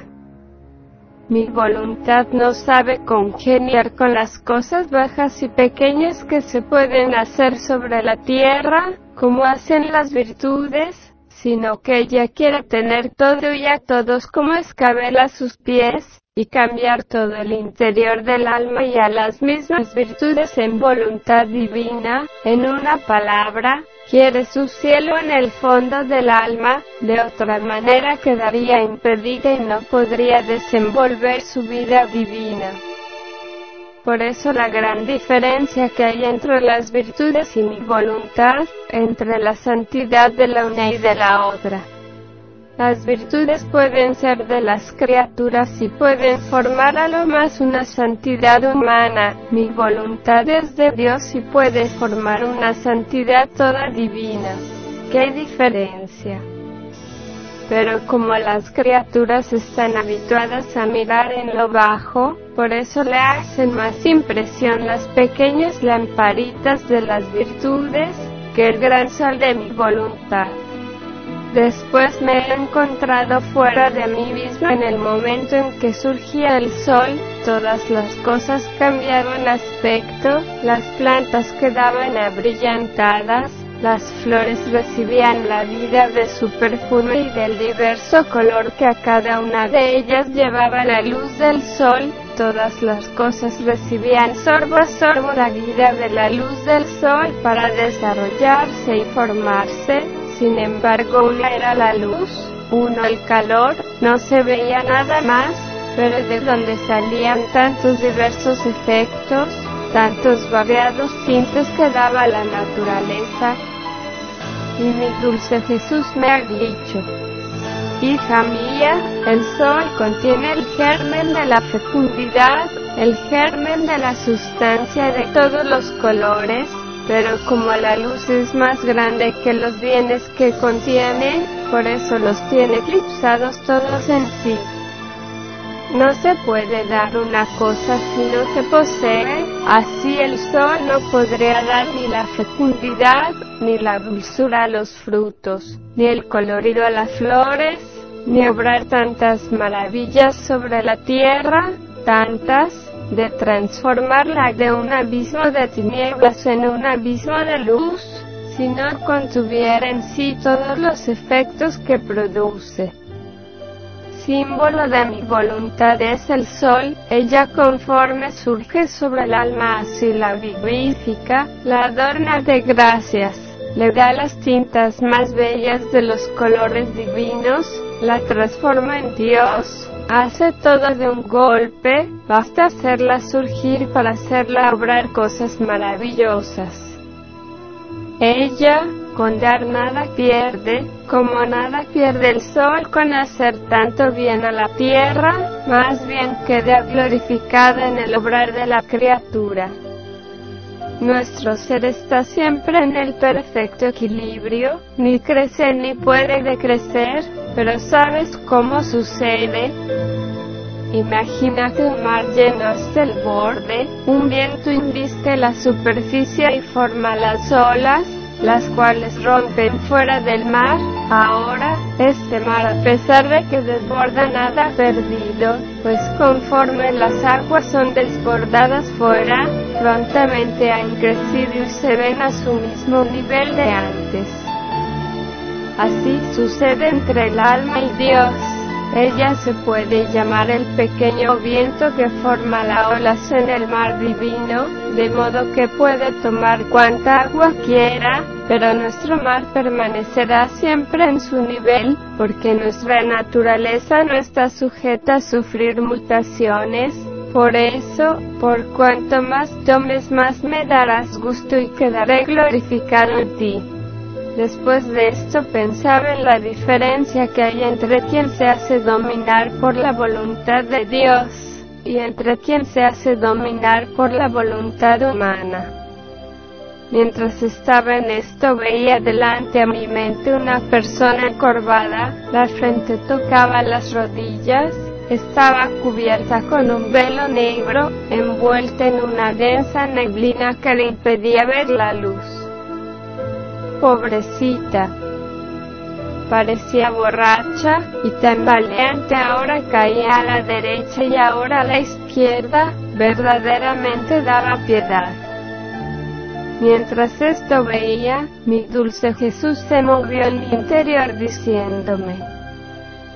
S1: Mi voluntad no sabe congeniar con las cosas bajas y pequeñas que se pueden hacer sobre la tierra, como hacen las virtudes, sino que ella quiere tener todo y a todos como escabel a sus pies, y cambiar todo el interior del alma y a las mismas virtudes en voluntad divina, en una palabra, quiere su cielo en el fondo del alma, de otra manera quedaría impedida y no podría desenvolver su vida divina. Por eso la gran diferencia que hay entre las virtudes y mi voluntad, entre la santidad de la una y de la otra. Las virtudes pueden ser de las criaturas y pueden formar a lo más una santidad humana. Mi voluntad es de Dios y puede formar una santidad toda divina. ¿Qué diferencia? Pero como las criaturas están habituadas a mirar en lo bajo, por eso le hacen más impresión las pequeñas lamparitas de las virtudes que el gran sol de mi voluntad. Después me he encontrado fuera de mí mismo en el momento en que surgía el sol, todas las cosas cambiaron aspecto, las plantas quedaban abrillantadas, las flores recibían la vida de su perfume y del diverso color que a cada una de ellas llevaba la luz del sol, todas las cosas recibían sorbo a sorbo la vida de la luz del sol para desarrollarse y formarse, sin embargo, una era la luz, uno el calor, no se veía nada más, pero de donde salían tantos diversos efectos, tantos variados tintes que daba la naturaleza. Y mi dulce Jesús me ha dicho, Hija mía, el sol contiene el germen de la fecundidad, el germen de la sustancia de todos los colores, pero como la luz es más grande que los bienes que contiene, por eso los tiene eclipsados todos en sí. No se puede dar una cosa si no se posee, así el sol no podría dar ni la fecundidad, ni la dulzura a los frutos, ni el colorido a las flores, ni obrar tantas maravillas sobre la tierra, tantas de transformarla de un abismo de tinieblas en un abismo de luz, si no contuviera en sí todos los efectos que produce. Símbolo de mi voluntad es el sol, ella conforme surge sobre el alma así la vivifica, la adorna de gracias, le da las tintas más bellas de los colores divinos, la transforma en Dios, hace todo de un golpe, basta hacerla surgir para hacerla obrar cosas maravillosas. Ella, con dar nada pierde, como nada pierde el sol con hacer tanto bien a la tierra, más bien queda glorificada en el obrar de la criatura. Nuestro ser está siempre en el perfecto equilibrio, ni crece ni puede decrecer, pero ¿sabes cómo sucede? Imagínate un mar lleno hasta el borde, un viento inviste la superficie y forma las olas, las cuales rompen fuera del mar. Ahora, este mar, a pesar de que desborda nada perdido, pues conforme las aguas son desbordadas fuera, prontamente han crecido y se ven a su mismo nivel de antes. Así sucede entre el alma y Dios. Ella se puede llamar el pequeño viento que forma las olas en el mar divino, de modo que puede tomar cuanta agua quiera, pero nuestro mar permanecerá siempre en su nivel, porque nuestra naturaleza no está sujeta a sufrir mutaciones. Por eso, por cuanto más tomes, más me darás gusto y quedaré glorificado en ti. Después de esto pensaba en la diferencia que hay entre quien se hace dominar por la voluntad de Dios y entre quien se hace dominar por la voluntad humana. Mientras estaba en esto veía delante a mi mente una persona encorvada, la frente tocaba las rodillas, estaba cubierta con un velo negro, envuelta en una densa neblina que le impedía ver la luz pobrecita. Parecía borracha y tambaleante, ahora caía a la derecha y ahora a la izquierda, verdaderamente daba piedad. Mientras esto veía, mi dulce Jesús se movió en mi interior diciéndome,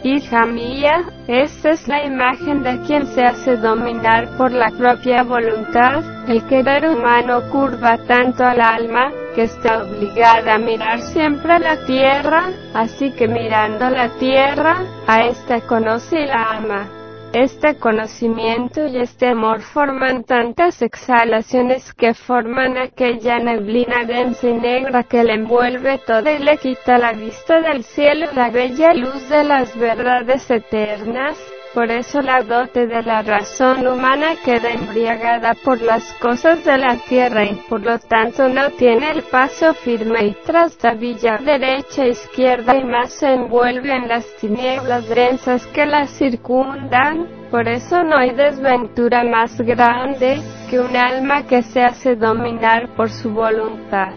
S1: Hija mía, esta es la imagen de quien se hace dominar por la propia voluntad, el querer humano curva tanto al alma, que está obligada a mirar siempre a la tierra, así que mirando la tierra, a esta conoce y la ama. Este conocimiento y este amor forman tantas exhalaciones que forman aquella neblina densa y negra que le envuelve todo y le quita la vista del cielo la bella luz de las verdades eternas, por eso la dote de la razón humana queda embriagada por las cosas de la tierra y por lo tanto no tiene el paso firme y tras trastabilla derecha e izquierda y más se envuelve en las tinieblas densas que la circundan. Por eso no hay desventura más grande que un alma que se hace dominar por su voluntad.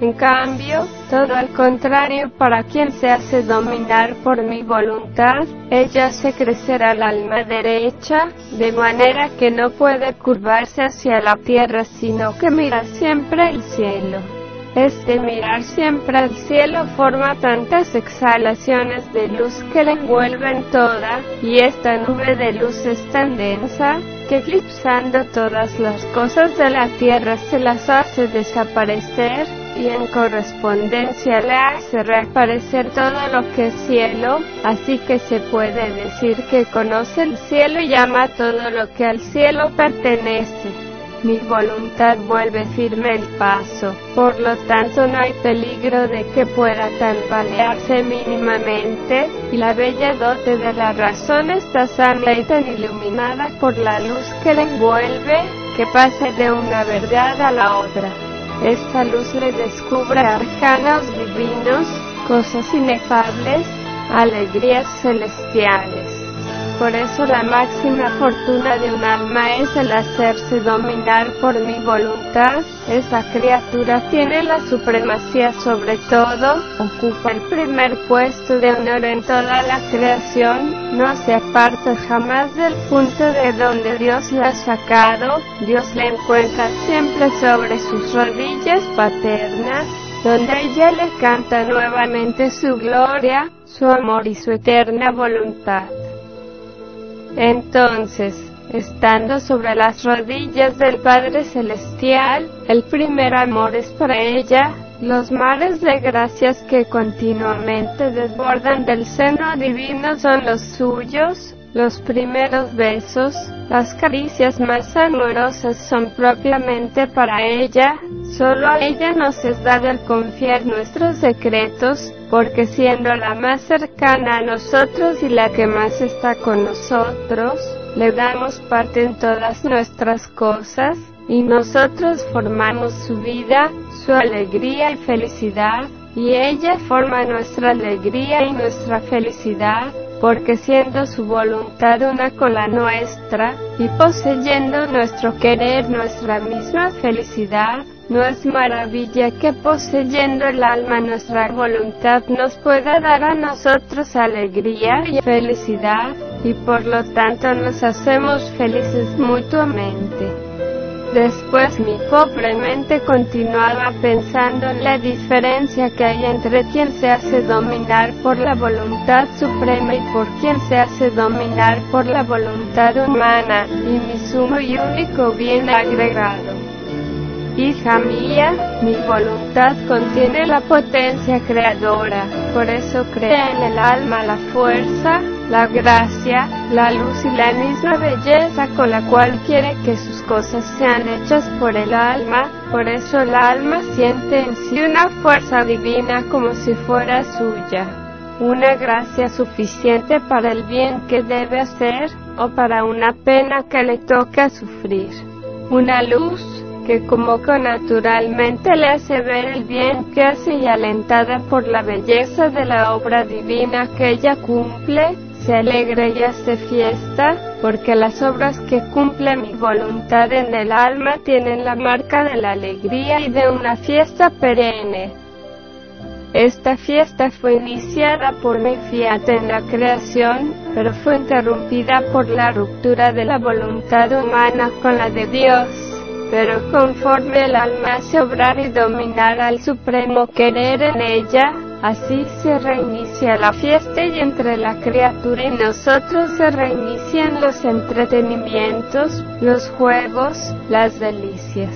S1: En cambio, todo al contrario, para quien se hace dominar por mi voluntad, ella hace crecer al alma derecha, de manera que no puede curvarse hacia la tierra, sino que mira siempre el cielo. Este mirar siempre al cielo forma tantas exhalaciones de luz que la envuelven toda, y esta nube de luz es tan densa, que eclipsando todas las cosas de la tierra se las hace desaparecer, y en correspondencia le hace reaparecer todo lo que es cielo, así que se puede decir que conoce el cielo y ama todo lo que al cielo pertenece. Mi voluntad vuelve firme el paso, por lo tanto no hay peligro de que pueda tambalearse mínimamente, y la bella dote de la razón está sana y tan iluminada por la luz que la envuelve, que pase de una verdad a la otra. Esta luz le descubre arcanos divinos, cosas inefables, alegrías celestiales. Por eso la máxima fortuna de un alma es el hacerse dominar por mi voluntad. Esa criatura tiene la supremacía sobre todo, ocupa el primer puesto de honor en toda la creación, no se aparta jamás del punto de donde Dios la ha sacado, Dios la encuentra siempre sobre sus rodillas paternas, donde ella le canta nuevamente su gloria, su amor y su eterna voluntad. Entonces, estando sobre las rodillas del Padre Celestial, el primer amor es para ella, los mares de gracias que continuamente desbordan del seno divino son los suyos, los primeros besos, las caricias más amorosas son propiamente para ella, solo a ella nos es dado el confiar nuestros secretos, porque siendo la más cercana a nosotros y la que más está con nosotros, le damos parte en todas nuestras cosas, y nosotros formamos su vida, su alegría y felicidad, y ella forma nuestra alegría y nuestra felicidad, porque siendo su voluntad una con la nuestra, y poseyendo nuestro querer nuestra misma felicidad, no es maravilla que poseyendo el alma nuestra voluntad nos pueda dar a nosotros alegría y felicidad, y por lo tanto nos hacemos felices mutuamente. Después mi pobre mente continuaba pensando en la diferencia que hay entre quien se hace dominar por la voluntad suprema y por quien se hace dominar por la voluntad humana, y mi sumo y único bien agregado hija mía, mi voluntad contiene la potencia creadora, por eso crea en el alma la fuerza, la gracia, la luz y la misma belleza con la cual quiere que sus cosas sean hechas por el alma, por eso el alma siente en sí una fuerza divina como si fuera suya, una gracia suficiente para el bien que debe hacer o para una pena que le toca sufrir, una luz que como que naturalmente le hace ver el bien que hace y alentada por la belleza de la obra divina que ella cumple, se alegra y hace fiesta, porque las obras que cumple mi voluntad en el alma tienen la marca de la alegría y de una fiesta perenne. Esta fiesta fue iniciada por mi fiat en la creación, pero fue interrumpida por la ruptura de la voluntad humana con la de Dios pero conforme el alma hace obrar y dominar al supremo querer en ella, así se reinicia la fiesta y entre la criatura y nosotros se reinician los entretenimientos, los juegos, las delicias.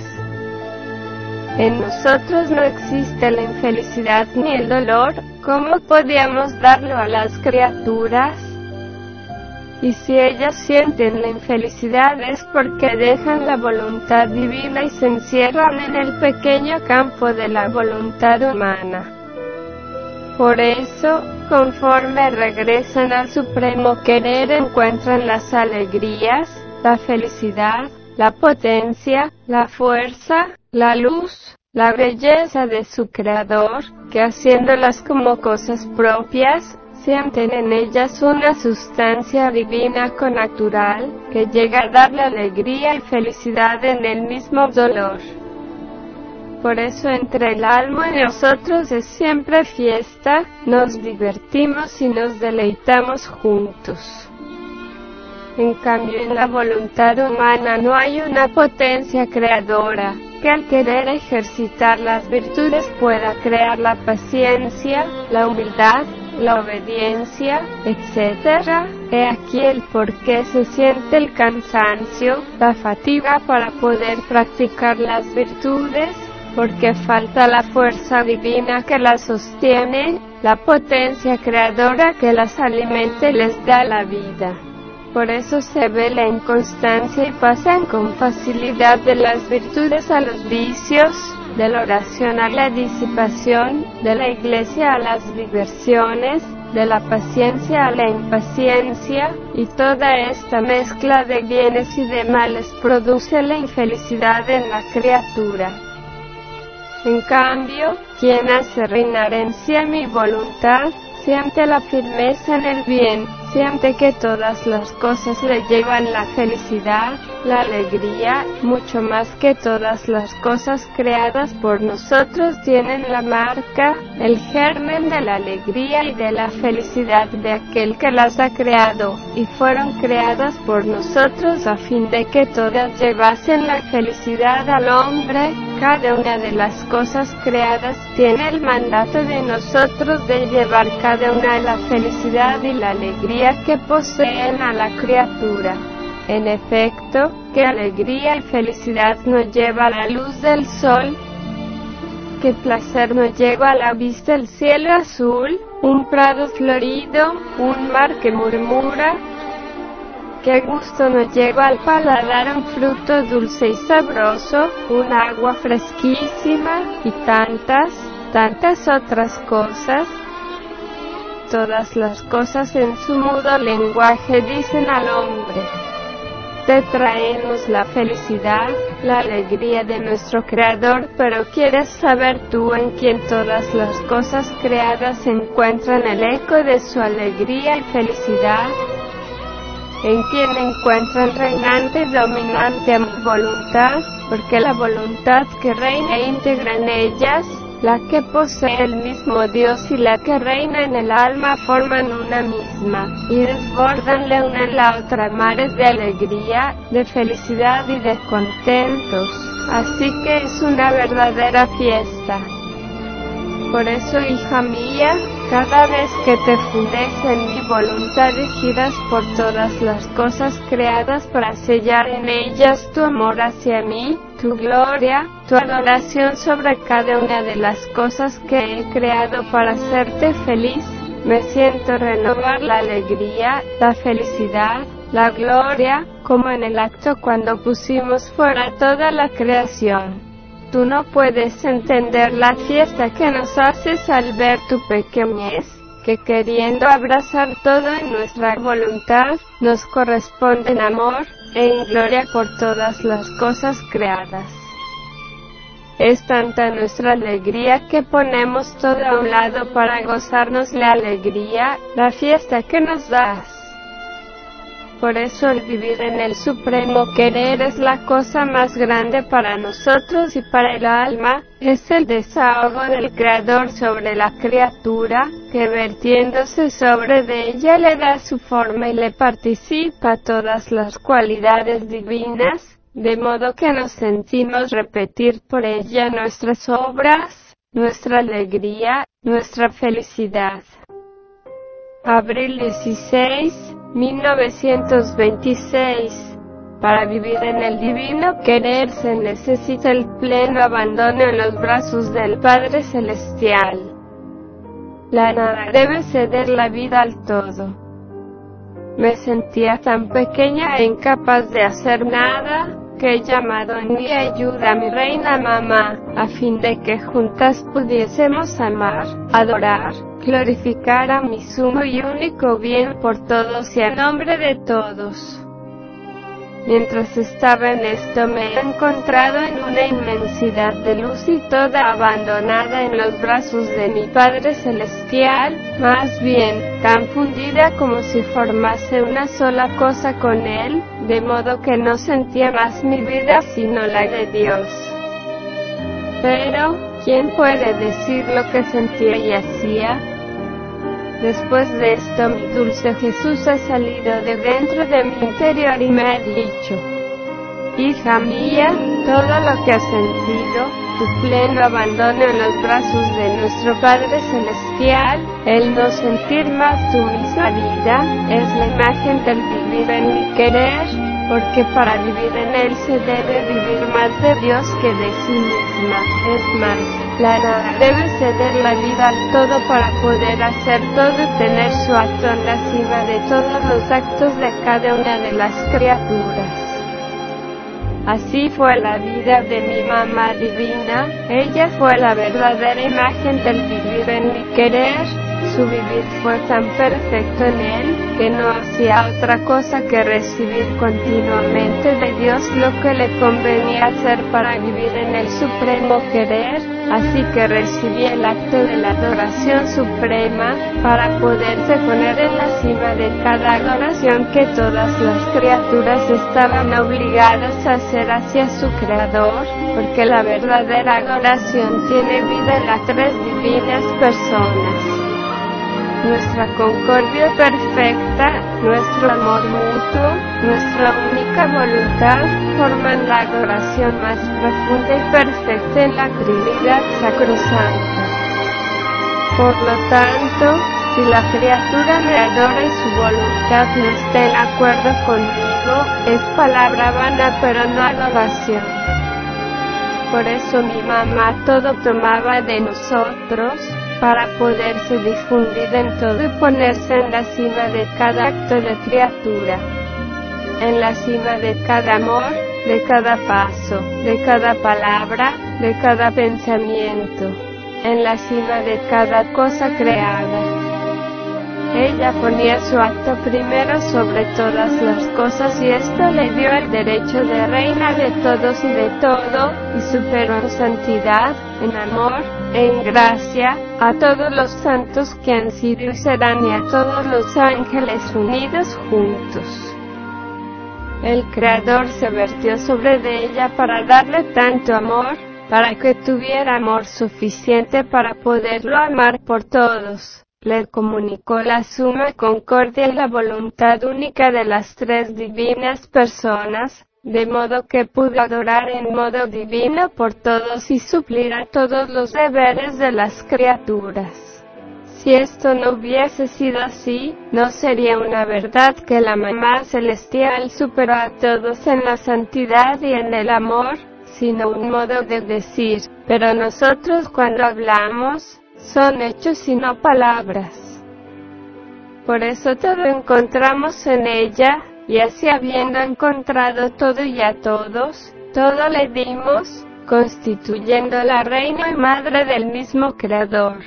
S1: En nosotros no existe la infelicidad ni el dolor, ¿cómo podíamos darlo a las criaturas? y si ellas sienten la infelicidad es porque dejan la voluntad divina y se encierran en el pequeño campo de la voluntad humana. Por eso, conforme regresan al supremo querer encuentran las alegrías, la felicidad, la potencia, la fuerza, la luz, la belleza de su creador, que haciéndolas como cosas propias, sienten en ellas una sustancia divina con natural, que llega a darle alegría y felicidad en el mismo dolor. Por eso entre el alma y nosotros es siempre fiesta, nos divertimos y nos deleitamos juntos. En cambio, en la voluntad humana no hay una potencia creadora, que al querer ejercitar las virtudes pueda crear la paciencia, la humildad, la obediencia, etc. He aquí el por qué se siente el cansancio, la fatiga para poder practicar las virtudes, porque falta la fuerza divina que las sostiene, la potencia creadora que las alimenta y les da la vida por eso se ve la inconstancia y pasan con facilidad de las virtudes a los vicios, de la oración a la disipación, de la iglesia a las diversiones, de la paciencia a la impaciencia, y toda esta mezcla de bienes y de males produce la infelicidad en la criatura. En cambio, quien hace reinar en sí mi voluntad, siente la firmeza en el bien, que todas las cosas le llevan la felicidad, la alegría, mucho más que todas las cosas creadas por nosotros tienen la marca, el germen de la alegría y de la felicidad de aquel que las ha creado, y fueron creadas por nosotros a fin de que todas llevasen la felicidad al hombre, cada una de las cosas creadas tiene el mandato de nosotros de llevar cada una la felicidad y la alegría que poseen a la criatura. En efecto, qué alegría y felicidad nos lleva la luz del sol, qué placer nos lleva a la vista el cielo azul, un prado florido, un mar que murmura, qué gusto nos lleva al paladar un fruto dulce y sabroso, una agua fresquísima y tantas, tantas otras cosas todas las cosas en su mudo lenguaje dicen al hombre. Te traemos la felicidad, la alegría de nuestro Creador, pero quieres saber tú en quién todas las cosas creadas encuentran el eco de su alegría y felicidad, en quién encuentran reinante, dominante voluntad, porque la voluntad que reina e integra en ellas la que posee el mismo Dios y la que reina en el alma forman una misma, y desbordanle una en la otra mares de alegría, de felicidad y de contentos. Así que es una verdadera fiesta. Por eso, hija mía, cada vez que te fundes en mi voluntad y giras por todas las cosas creadas para sellar en ellas tu amor hacia mí, tu gloria, tu adoración sobre cada una de las cosas que he creado para hacerte feliz, me siento renovar la alegría, la felicidad, la gloria, como en el acto cuando pusimos fuera toda la creación. Tú no puedes entender la fiesta que nos haces al ver tu pequeñez, que queriendo abrazar todo en nuestra voluntad, nos corresponde en amor, e en gloria por todas las cosas creadas es tanta nuestra alegría que ponemos todo a un lado para gozarnos la alegría, la fiesta que nos das. Por eso el vivir en el supremo querer es la cosa más grande para nosotros y para el alma, es el desahogo del Creador sobre la criatura, que vertiéndose sobre de ella le da su forma y le participa todas las cualidades divinas, de modo que nos sentimos repetir por ella nuestras obras, nuestra alegría, nuestra felicidad. Abril 16, 1926. Para vivir en el divino querer se necesita el pleno abandono en los brazos del Padre Celestial. La nada debe ceder la vida al todo. Me sentía tan pequeña e incapaz de hacer nada, que he llamado en mi ayuda mi reina mamá, a fin de que juntas pudiésemos amar, adorar, glorificar a mi sumo y único bien por todos y a nombre de todos. Mientras estaba en esto me he encontrado en una inmensidad de luz y toda abandonada en los brazos de mi Padre Celestial, más bien, tan fundida como si formase una sola cosa con Él, de modo que no sentía más mi vida sino la de Dios. Pero, ¿quién puede decir lo que sentía y hacía? Después de esto mi dulce Jesús ha salido de dentro de mi interior y me ha dicho, Hija mía, todo lo que has sentido, tu pleno abandono en los brazos de nuestro Padre Celestial, el no sentir más tu misma vida, es la imagen del vivir en mi querer, porque para vivir en él se debe vivir más de Dios que de sí misma. Es más, clara. debe ceder la vida al todo para poder hacer todo y tener su acto en la cima de todos los actos de cada una de las criaturas. Así fue la vida de mi mamá divina, ella fue la verdadera imagen del vivir en mi querer, su vivir fue tan perfecto en él, que no hacía otra cosa que recibir continuamente de Dios lo que le convenía hacer para vivir en el supremo querer, así que recibí el acto de la adoración suprema, para poderse poner en la cima de cada adoración que todas las criaturas estaban obligadas a hacer hacia su Creador, porque la verdadera adoración tiene vida en las tres divinas personas nuestra concordia perfecta, nuestro amor mutuo, nuestra única voluntad, forman la adoración más profunda y perfecta en la Trinidad Sacrosanta. Por lo tanto, si la criatura me adora y su voluntad no está en acuerdo conmigo, es palabra vana pero no adoración. Por eso mi mamá todo tomaba de nosotros, para poderse difundir en todo y ponerse en la cima de cada acto de criatura, en la cima de cada amor, de cada paso, de cada palabra, de cada pensamiento, en la cima de cada cosa creada. Ella ponía su acto primero sobre todas las cosas y esto le dio el derecho de reina de todos y de todo, y superó en santidad, en amor, en gracia, a todos los santos que han sido y serán y a todos los ángeles unidos juntos. El Creador se vertió sobre de ella para darle tanto amor, para que tuviera amor suficiente para poderlo amar por todos le comunicó la suma concordia y la voluntad única de las tres divinas personas, de modo que pudo adorar en modo divino por todos y suplir a todos los deberes de las criaturas. Si esto no hubiese sido así, no sería una verdad que la mamá celestial superó a todos en la santidad y en el amor, sino un modo de decir, pero nosotros cuando hablamos, son hechos y no palabras. Por eso todo encontramos en ella, y así habiendo encontrado todo y a todos, todo le dimos, constituyendo la reina y madre del mismo Creador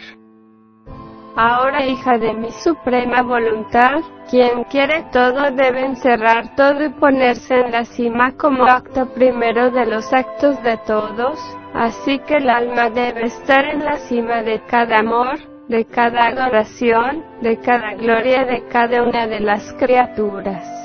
S1: ahora hija de mi suprema voluntad, quien quiere todo debe encerrar todo y ponerse en la cima como acto primero de los actos de todos, así que el alma debe estar en la cima de cada amor, de cada adoración, de cada gloria de cada una de las criaturas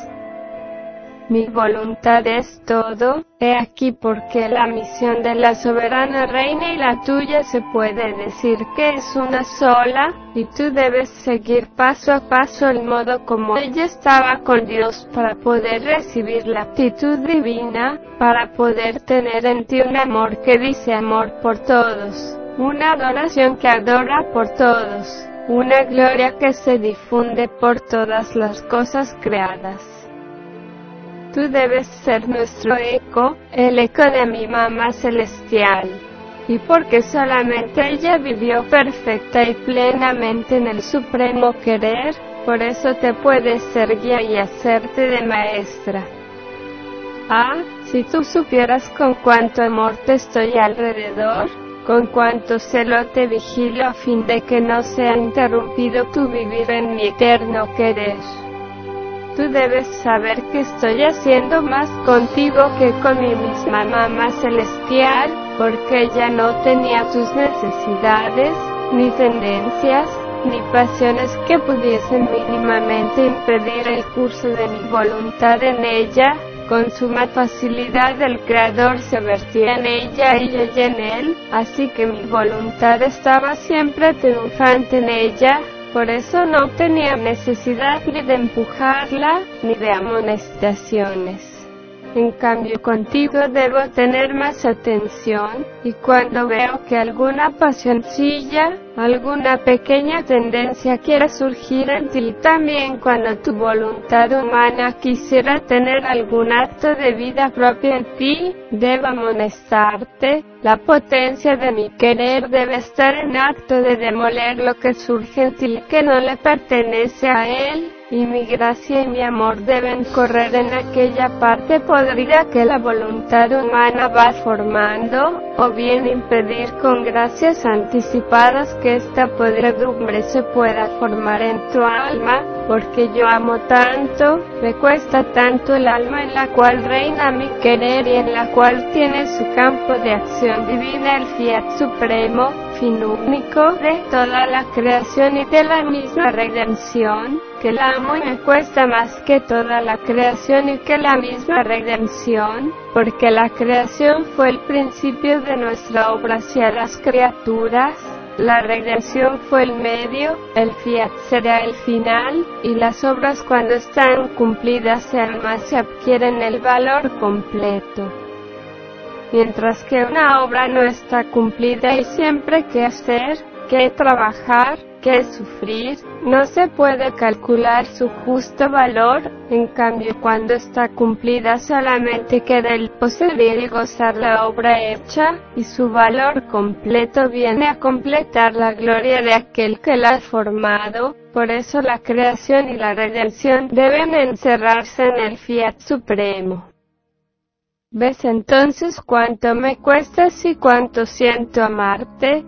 S1: mi voluntad es todo, he aquí porque la misión de la soberana reina y la tuya se puede decir que es una sola, y tú debes seguir paso a paso el modo como ella estaba con Dios para poder recibir la actitud divina, para poder tener en ti un amor que dice amor por todos, una adoración que adora por todos, una gloria que se difunde por todas las cosas creadas. Tú debes ser nuestro eco, el eco de mi mamá celestial. Y porque solamente ella vivió perfecta y plenamente en el supremo querer, por eso te puedes ser guía y hacerte de maestra. Ah, si tú supieras con cuánto amor te estoy alrededor, con cuánto celo te vigilo a fin de que no sea interrumpido tu vivir en mi eterno querer tú debes saber que estoy haciendo más contigo que con mi misma mamá celestial, porque ella no tenía tus necesidades, ni tendencias, ni pasiones que pudiesen mínimamente impedir el curso de mi voluntad en ella, con suma facilidad el Creador se vertía en ella y ella en él, así que mi voluntad estaba siempre triunfante en ella, por eso no tenía necesidad ni de empujarla, ni de amonestaciones. En cambio contigo debo tener más atención, y cuando veo que alguna pasioncilla, alguna pequeña tendencia quiera surgir en ti, también cuando tu voluntad humana quisiera tener algún acto de vida propia en ti, debo amonestarte, la potencia de mi querer debe estar en acto de demoler lo que surge en ti que no le pertenece a él, y mi gracia y mi amor deben correr en aquella parte podrida que la voluntad humana va formando, o bien impedir con gracias anticipadas que esta podredumbre se pueda formar en tu alma, porque yo amo tanto, me cuesta tanto el alma en la cual reina mi querer y en la cual tiene su campo de acción divina el fiat supremo, fin único de toda la creación y de la misma redención, que la amo me cuesta más que toda la creación y que la misma redención, porque la creación fue el principio de nuestra obra hacia las criaturas, la redención fue el medio, el fiat será el final, y las obras cuando están cumplidas se más y adquieren el valor completo mientras que una obra no está cumplida hay siempre que hacer, que trabajar, que sufrir, no se puede calcular su justo valor, en cambio cuando está cumplida solamente queda el poseer y gozar la obra hecha, y su valor completo viene a completar la gloria de aquel que la ha formado, por eso la creación y la redención deben encerrarse en el fiat supremo. ¿Ves entonces cuánto me cuesta y cuánto siento amarte?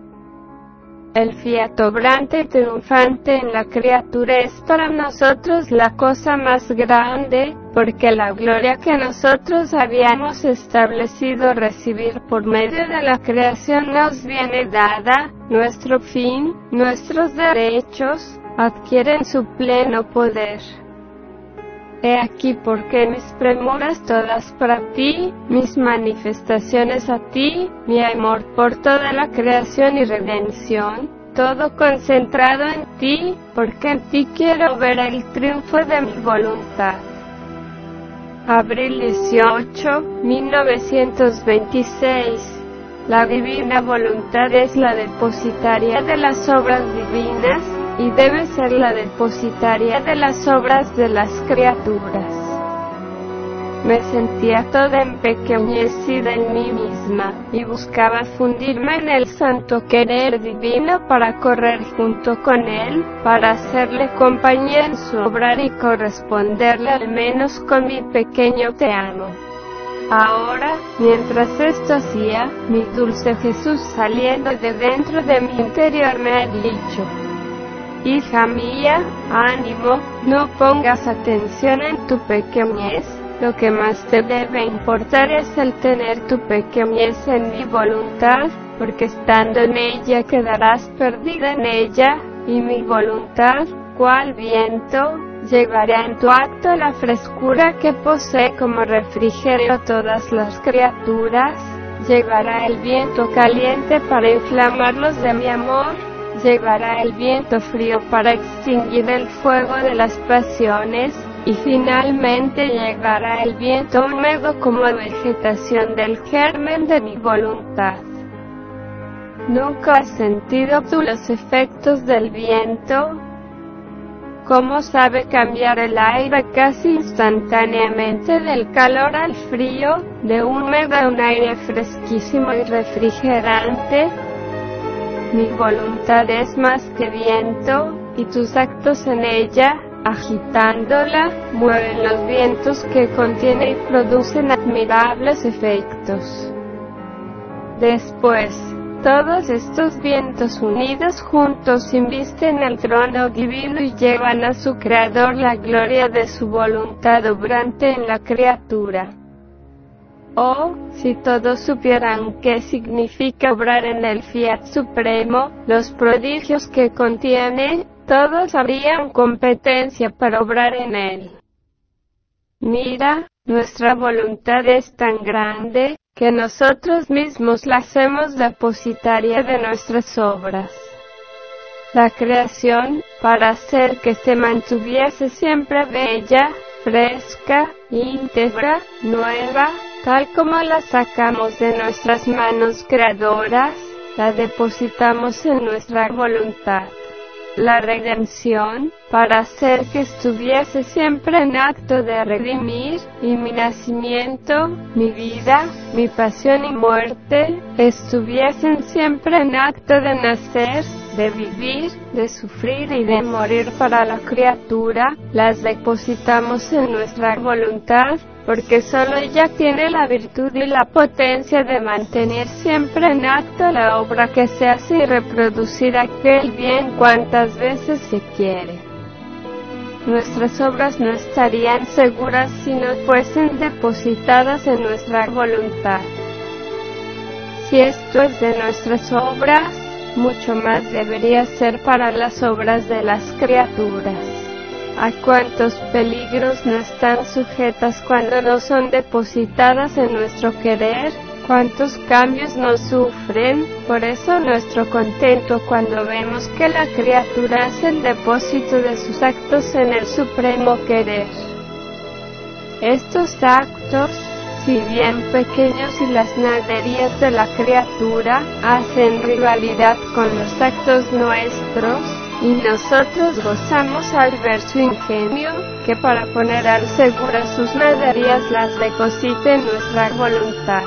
S1: El Fiat obrante triunfante en la criatura es para nosotros la cosa más grande, porque la gloria que nosotros habíamos establecido recibir por medio de la creación nos viene dada, nuestro fin, nuestros derechos, adquieren su pleno poder. He aquí porque mis premuras todas para ti, mis manifestaciones a ti, mi amor por toda la creación y redención, todo concentrado en ti, porque en ti quiero ver el triunfo de mi voluntad. Abril 18, 1926. La divina voluntad es la depositaria de las obras divinas, y debe ser la depositaria de las obras de las criaturas. Me sentía toda empequeñecida en mí misma, y buscaba fundirme en el santo querer divino para correr junto con él, para hacerle compañía en su obrar y corresponderle al menos con mi pequeño te amo. Ahora, mientras esto hacía, mi dulce Jesús saliendo de dentro de mi interior me ha dicho, Hija mía, ánimo, no pongas atención en tu pequeñez. Lo que más te debe importar es el tener tu pequeñez en mi voluntad, porque estando en ella quedarás perdida en ella, y mi voluntad, cual viento, llevará en tu acto la frescura que posee como refrigerio todas las criaturas, llevará el viento caliente para inflamarlos de mi amor, Llegará el viento frío para extinguir el fuego de las pasiones, y finalmente llegará el viento húmedo como vegetación del germen de mi voluntad. ¿Nunca has sentido tú los efectos del viento? ¿Cómo sabe cambiar el aire casi instantáneamente del calor al frío, de húmedo a un aire fresquísimo y refrigerante? Mi voluntad es más que viento, y tus actos en ella, agitándola, mueven los vientos que contiene y producen admirables efectos. Después, todos estos vientos unidos juntos invisten el trono divino y llevan a su creador la gloria de su voluntad obrante en la criatura. Oh, si todos supieran qué significa obrar en el Fiat Supremo, los prodigios que contiene, todos habrían competencia para obrar en él. Mira, nuestra voluntad es tan grande, que nosotros mismos la hacemos depositaria de nuestras obras. La creación, para hacer que se mantuviese siempre bella, fresca, íntegra, nueva, tal como la sacamos de nuestras manos creadoras, la depositamos en nuestra voluntad. La redención, para hacer que estuviese siempre en acto de redimir, y mi nacimiento, mi vida, mi pasión y muerte, estuviesen siempre en acto de nacer, de vivir, de sufrir y de morir para la criatura, las depositamos en nuestra voluntad porque solo ella tiene la virtud y la potencia de mantener siempre en acto la obra que se hace y reproducir aquel bien cuantas veces se quiere. Nuestras obras no estarían seguras si no fuesen depositadas en nuestra voluntad. Si esto es de nuestras obras, mucho más debería ser para las obras de las criaturas a cuántos peligros no están sujetas cuando no son depositadas en nuestro querer, cuántos cambios no sufren, por eso nuestro contento cuando vemos que la criatura hace el depósito de sus actos en el supremo querer. Estos actos, si bien pequeños y las naderías de la criatura, hacen rivalidad con los actos nuestros, y nosotros gozamos al ver su ingenio, que para poner al seguro sus maderías las deposita en nuestra voluntad.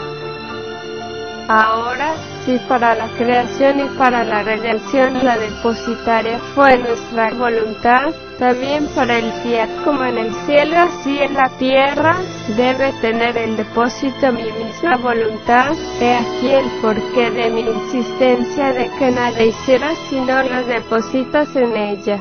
S1: Ahora, si para la creación y para la redención la depositaria fue nuestra voluntad, también para el cielo como en el cielo así en la tierra, debe tener el depósito mi misma voluntad. He aquí el porqué de mi insistencia de que nada hiciera si no lo depositas en ella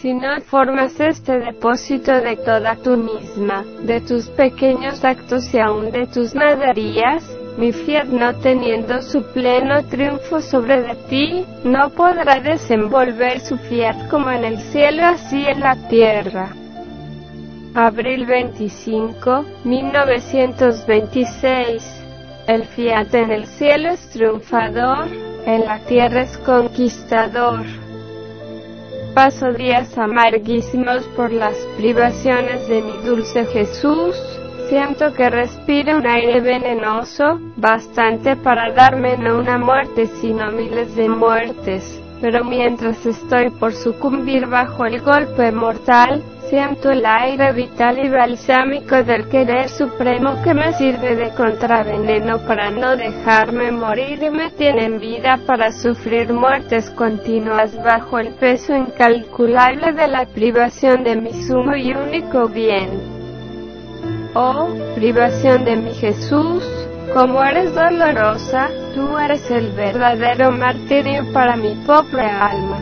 S1: si no formas este depósito de toda tu misma, de tus pequeños actos y aún de tus naderías, mi fiat no teniendo su pleno triunfo sobre de ti, no podrá desenvolver su fiat como en el cielo así en la tierra. Abril 25, 1926. El fiat en el cielo es triunfador, en la tierra es conquistador. Paso días amarguísimos por las privaciones de mi dulce Jesús siento que respiro un aire venenoso, bastante para darme no una muerte sino miles de muertes, pero mientras estoy por sucumbir bajo el golpe mortal, siento el aire vital y balsámico del querer supremo que me sirve de contraveneno para no dejarme morir y me tiene en vida para sufrir muertes continuas bajo el peso incalculable de la privación de mi sumo y único bien. Oh, privación de mi Jesús, como eres dolorosa, tú eres el verdadero martirio para mi pobre alma.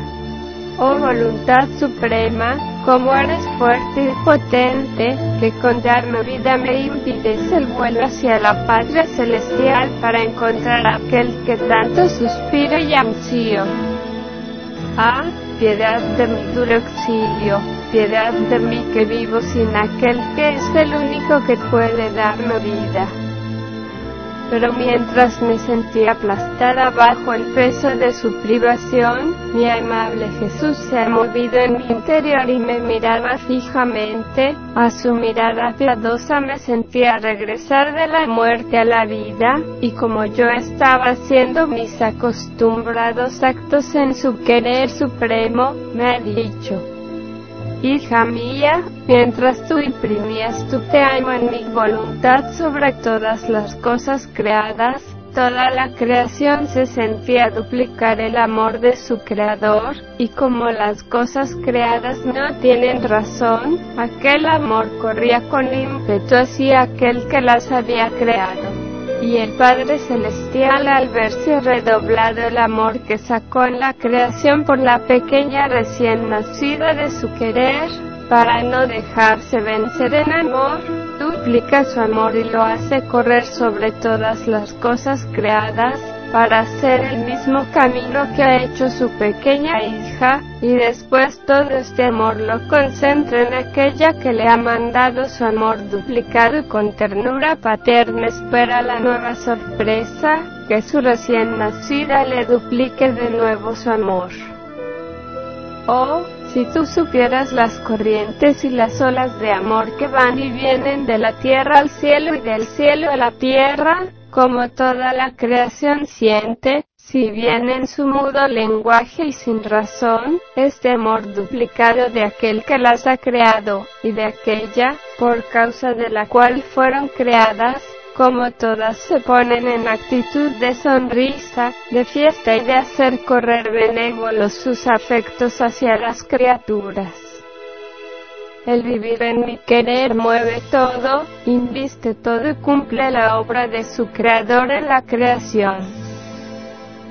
S1: Oh voluntad suprema, como eres fuerte y potente, que con darme vida me impides el vuelo hacia la patria celestial para encontrar a aquel que tanto suspiro y ansío. Ah, piedad de mi duro auxilio, piedad de mí que vivo sin aquel que es el único que puede darme vida pero mientras me sentía aplastada bajo el peso de su privación, mi amable Jesús se ha movido en mi interior y me miraba fijamente, a su mirada piadosa me sentía regresar de la muerte a la vida, y como yo estaba haciendo mis acostumbrados actos en su querer supremo, me ha dicho, hija mía, mientras tú imprimías tu te amo en mi voluntad sobre todas las cosas creadas, toda la creación se sentía duplicar el amor de su creador, y como las cosas creadas no tienen razón, aquel amor corría con ímpetu hacia aquel que las había creado. Y el Padre Celestial al verse redoblado el amor que sacó en la creación por la pequeña recién nacida de su querer, para no dejarse vencer en amor, duplica su amor y lo hace correr sobre todas las cosas creadas, para hacer el mismo camino que ha hecho su pequeña hija, y después todo este amor lo concentra en aquella que le ha mandado su amor duplicado y con ternura paterna. Espera la nueva sorpresa, que su recién nacida le duplique de nuevo su amor. Oh, si tú supieras las corrientes y las olas de amor que van y vienen de la tierra al cielo y del cielo a la tierra, como toda la creación siente, si bien en su mudo lenguaje y sin razón, este amor duplicado de aquel que las ha creado, y de aquella, por causa de la cual fueron creadas, como todas se ponen en actitud de sonrisa, de fiesta y de hacer correr benévolos sus afectos hacia las criaturas. El vivir en mi querer mueve todo, inviste todo y cumple la obra de su creador en la creación.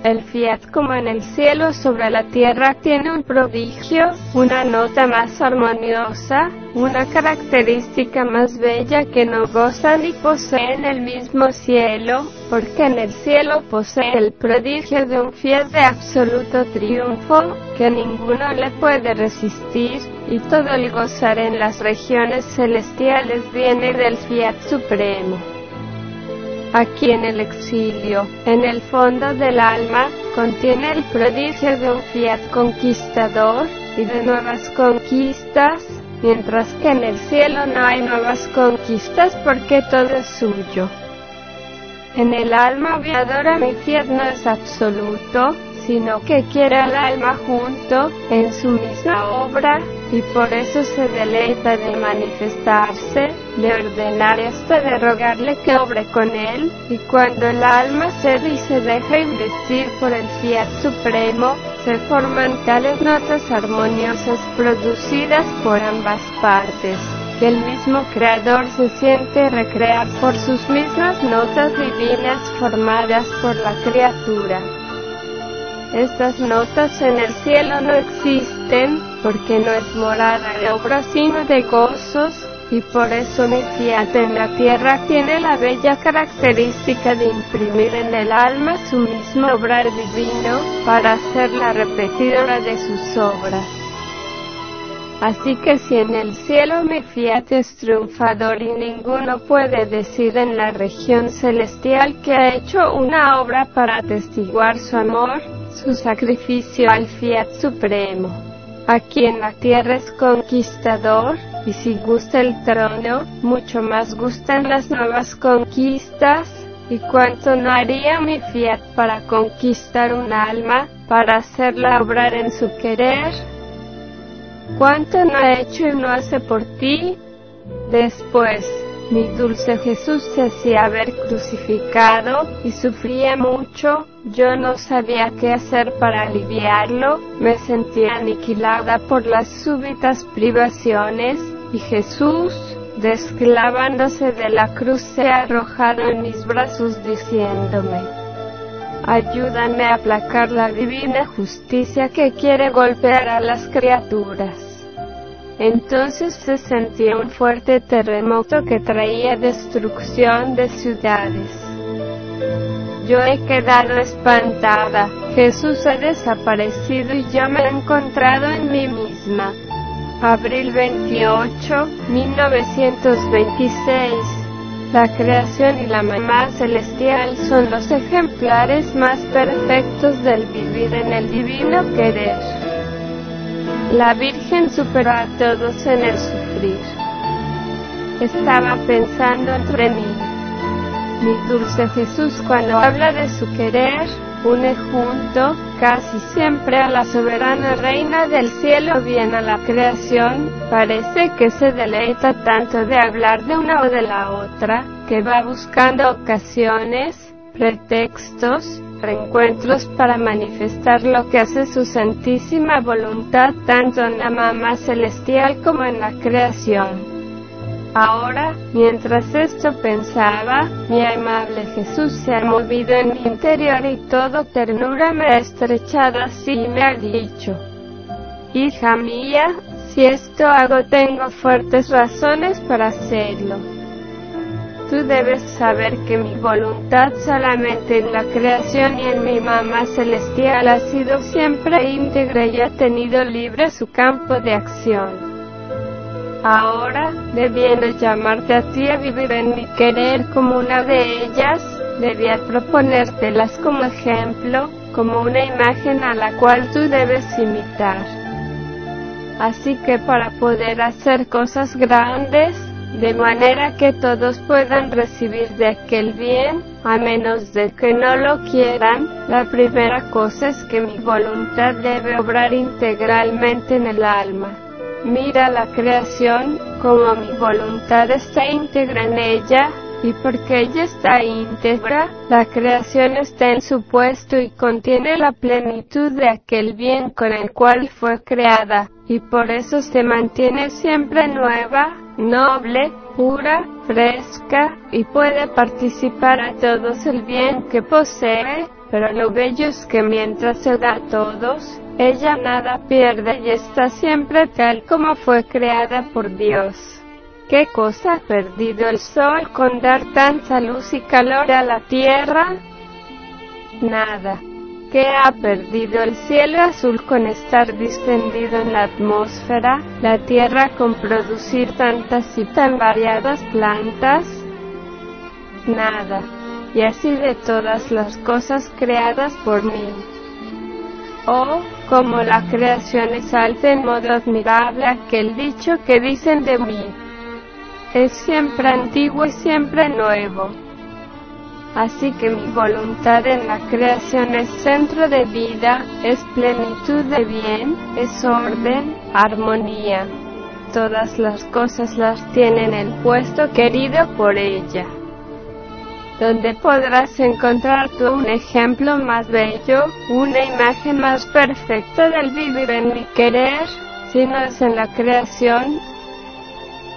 S1: El fiat como en el cielo sobre la tierra tiene un prodigio, una nota más armoniosa, una característica más bella que no goza ni posee en el mismo cielo, porque en el cielo posee el prodigio de un fiat de absoluto triunfo, que ninguno le puede resistir, y todo el gozar en las regiones celestiales viene del Fiat Supremo. Aquí en el exilio, en el fondo del alma, contiene el prodigio de un Fiat conquistador y de nuevas conquistas, mientras que en el cielo no hay nuevas conquistas porque todo es suyo. En el alma viadora mi Fiat no es absoluto, sino que quiere al alma junto en su misma obra, y por eso se deleita de manifestarse, de ordenar hasta de rogarle que obre con él, y cuando el alma cede y se deja investir por el fiat supremo, se forman tales notas armoniosas producidas por ambas partes que el mismo creador se siente recrear por sus mismas notas divinas formadas por la criatura. Estas notas en el cielo no existen, porque no es morada de obra sino de gozos, y por eso mi en la tierra tiene la bella característica de imprimir en el alma su mismo obrar divino para la repetidora de sus obras. Así que si en el cielo mi fiat es triunfador y ninguno puede decir en la región celestial que ha hecho una obra para atestiguar su amor, su sacrificio al fiat supremo. Aquí en la tierra es conquistador, y si gusta el trono, mucho más gustan las nuevas conquistas, y cuánto no haría mi fiat para conquistar un alma, para hacerla obrar en su querer, cuánto no ha hecho y no hace por ti. Después, mi dulce Jesús se hacía ver crucificado y sufría mucho, yo no sabía qué hacer para aliviarlo, me sentía aniquilada por las súbitas privaciones, y Jesús, desclavándose de la cruz, se ha arrojado en mis brazos diciéndome, Ayúdame a aplacar la divina justicia que quiere golpear a las criaturas. Entonces se sentía un fuerte terremoto que traía destrucción de ciudades. Yo he quedado espantada, Jesús ha desaparecido y yo me he encontrado en mí misma. Abril 28, 1926 la creación y la mamá celestial son los ejemplares más perfectos del vivir en el divino querer. La Virgen superó a todos en el sufrir. Estaba pensando entre mí. Mi dulce Jesús cuando habla de su querer, une junto, casi siempre a la soberana reina del cielo bien a la creación, parece que se deleita tanto de hablar de una o de la otra, que va buscando ocasiones, pretextos, reencuentros para manifestar lo que hace su santísima voluntad tanto en la mamá celestial como en la creación. Ahora, mientras esto pensaba, mi amable Jesús se ha movido en mi interior y toda ternura me ha estrechado así y me ha dicho, Hija mía, si esto hago tengo fuertes razones para hacerlo. Tú debes saber que mi voluntad solamente en la creación y en mi mamá celestial ha sido siempre íntegra y ha tenido libre su campo de acción. Ahora, debiendo llamarte a ti a vivir en mi querer como una de ellas, debía proponértelas como ejemplo, como una imagen a la cual tú debes imitar. Así que para poder hacer cosas grandes, de manera que todos puedan recibir de aquel bien, a menos de que no lo quieran, la primera cosa es que mi voluntad debe obrar integralmente en el alma mira la creación como mi voluntad está íntegra en ella, y porque ella está íntegra, la creación está en su puesto y contiene la plenitud de aquel bien con el cual fue creada, y por eso se mantiene siempre nueva, noble, pura, fresca, y puede participar a todos el bien que posee, pero lo bello es que mientras se da a todos, ella nada pierde y está siempre tal como fue creada por Dios. ¿Qué cosa ha perdido el sol con dar tanta luz y calor a la tierra? Nada. ¿Qué ha perdido el cielo azul con estar distendido en la atmósfera, la tierra con producir tantas y tan variadas plantas? Nada y así de todas las cosas creadas por mí. Oh, como la creación alta en modo admirable aquel dicho que dicen de mí. Es siempre antiguo y siempre nuevo. Así que mi voluntad en la creación es centro de vida, es plenitud de bien, es orden, armonía. Todas las cosas las tienen el puesto querido por ella donde podrás encontrar tú un ejemplo más bello, una imagen más perfecta del vivir en mi querer, si no es en la creación.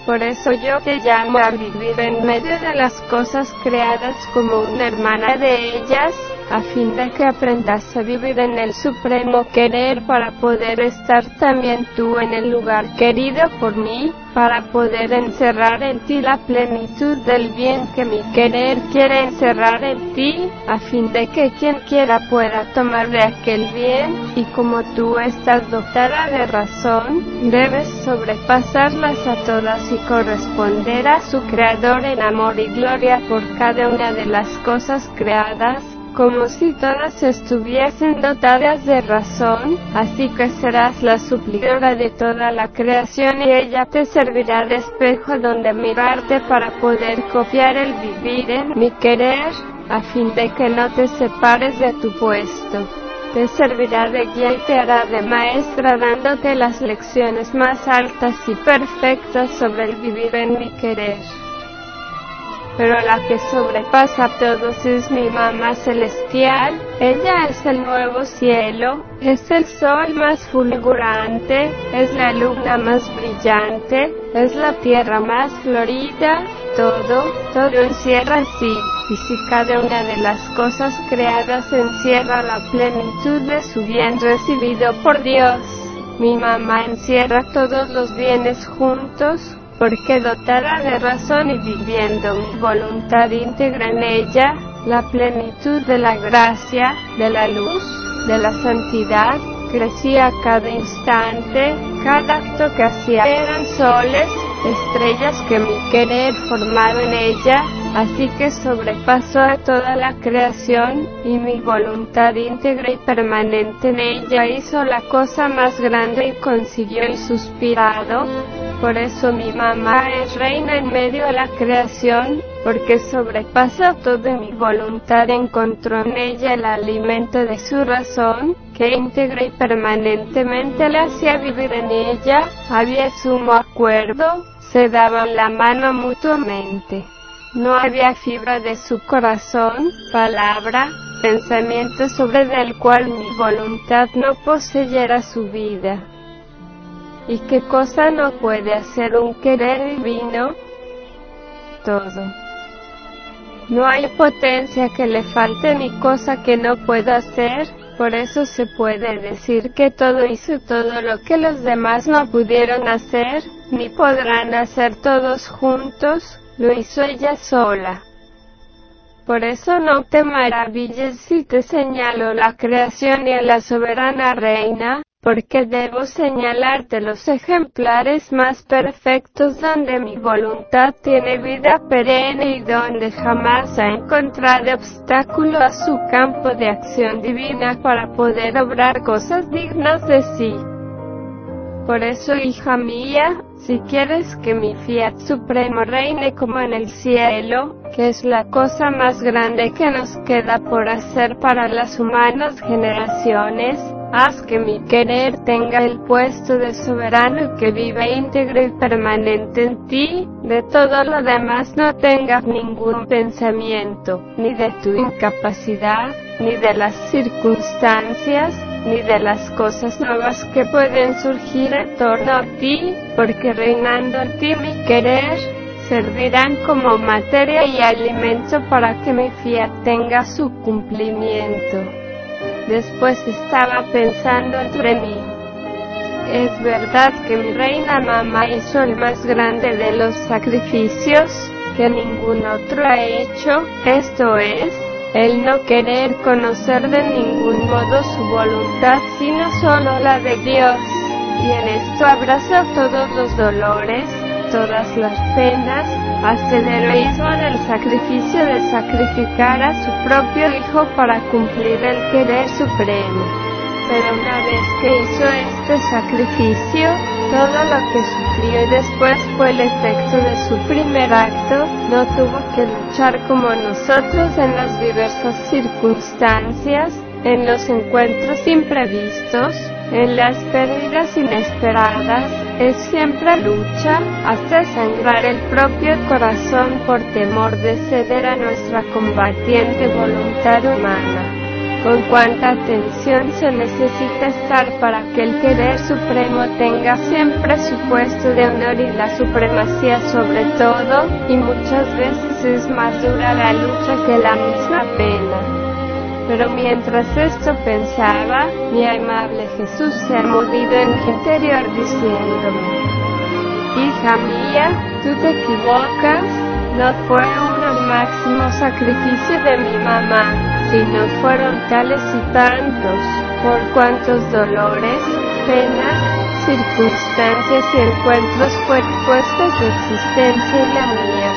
S1: Por eso yo te llamo a vivir en medio de las cosas creadas como una hermana de ellas, a fin de que aprendas a vivir en el supremo querer para poder estar también tú en el lugar querido por mí, para poder encerrar en ti la plenitud del bien que mi querer quiere encerrar en ti, a fin de que quien quiera pueda tomar de aquel bien, y como tú estás dotada de razón, debes sobrepasarlas a todas y corresponder a su creador en amor y gloria por cada una de las cosas creadas, como si todas estuviesen dotadas de razón, así que serás la suplidora de toda la creación y ella te servirá de espejo donde mirarte para poder copiar el vivir en mi querer, a fin de que no te separes de tu puesto. Te servirá de guía y te hará de maestra dándote las lecciones más altas y perfectas sobre el vivir en mi querer pero la que sobrepasa a todos es mi mamá celestial. Ella es el nuevo cielo, es el sol más fulgurante, es la luna más brillante, es la tierra más florida, todo, todo encierra sí, y si cada una de las cosas creadas encierra la plenitud de su bien recibido por Dios. Mi mamá encierra todos los bienes juntos, porque dotada de razón y viviendo mi voluntad íntegra en ella, la plenitud de la gracia, de la luz, de la santidad, crecía cada instante, cada acto que hacía eran soles, estrellas que mi querer formado en ella, así que sobrepasó a toda la creación, y mi voluntad íntegra y permanente en ella hizo la cosa más grande y consiguió el suspirado. Por eso mi mamá es reina en medio de la creación, porque sobrepasa toda mi voluntad, encontró en ella el alimento de su razón, que íntegra y permanentemente le hacía vivir en ella, había sumo acuerdo, se daban la mano mutuamente. No había fibra de su corazón, palabra, pensamiento sobre del cual mi voluntad no poseyera su vida. ¿Y qué cosa no puede hacer un querer divino? Todo. No hay potencia que le falte ni cosa que no pueda hacer, por eso se puede decir que todo hizo todo lo que los demás no pudieron hacer, ni podrán hacer todos juntos, lo hizo ella sola. Por eso no te maravilles si te señalo la creación y a la soberana reina, porque debo señalarte los ejemplares más perfectos donde mi voluntad tiene vida perenne y donde jamás ha encontrado obstáculo a su campo de acción divina para poder obrar cosas dignas de sí. Por eso, hija mía, si quieres que mi fiat supremo reine como en el cielo, que es la cosa más grande que nos queda por hacer para las humanas generaciones, haz que mi querer tenga el puesto de soberano que vive íntegro y permanente en ti, de todo lo demás no tengas ningún pensamiento, ni de tu incapacidad, ni de las circunstancias, ni de las cosas nuevas que pueden surgir en torno a ti, porque reinando en ti mi querer, servirán como materia y alimento para que mi fiat tenga su cumplimiento. Después estaba pensando entre mí. Es verdad que mi reina mamá hizo el más grande de los sacrificios que ningún otro ha hecho, esto es, el no querer conocer de ningún modo su voluntad, sino solo la de Dios, y en esto abraza todos los dolores, todas las penas, hasta el mismo en el sacrificio de sacrificar a su propio Hijo para cumplir el querer supremo pero una vez que hizo este sacrificio, todo lo que sufrió después fue el efecto de su primer acto, no tuvo que luchar como nosotros en las diversas circunstancias, en los encuentros imprevistos, en las pérdidas inesperadas, es siempre lucha, hasta sangrar el propio corazón por temor de ceder a nuestra combatiente voluntad humana con cuánta atención se necesita estar para que el querer supremo tenga siempre su puesto de honor y la supremacía sobre todo, y muchas veces es más dura la lucha que la misma pena. Pero mientras esto pensaba, mi amable Jesús se ha movido en mi interior diciéndome, Hija mía, tú te equivocas, no fue máximo sacrificio de mi mamá, si no fueron tales y tantos, por cuantos dolores, penas, circunstancias y encuentros fue puestos su existencia y la mía.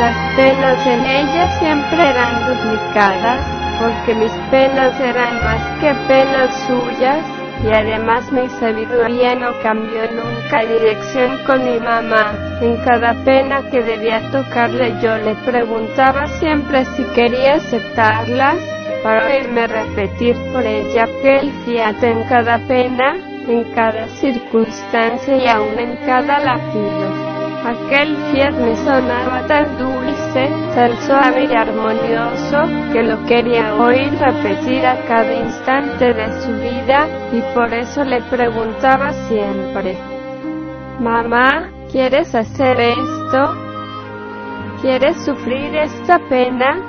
S1: Las penas en ella siempre eran duplicadas, porque mis penas eran más que penas suyas, y además mi sabiduría no cambió nunca dirección con mi mamá. En cada pena que debía tocarle yo le preguntaba siempre si quería aceptarlas para oírme repetir por ella que el fiat en cada pena, en cada circunstancia y aún en cada latido. Aquel fiel me sonaba tan dulce, tan suave y armonioso, que lo quería oír repetir a cada instante de su vida, y por eso le preguntaba siempre, Mamá, ¿quieres hacer esto? ¿Quieres sufrir esta pena?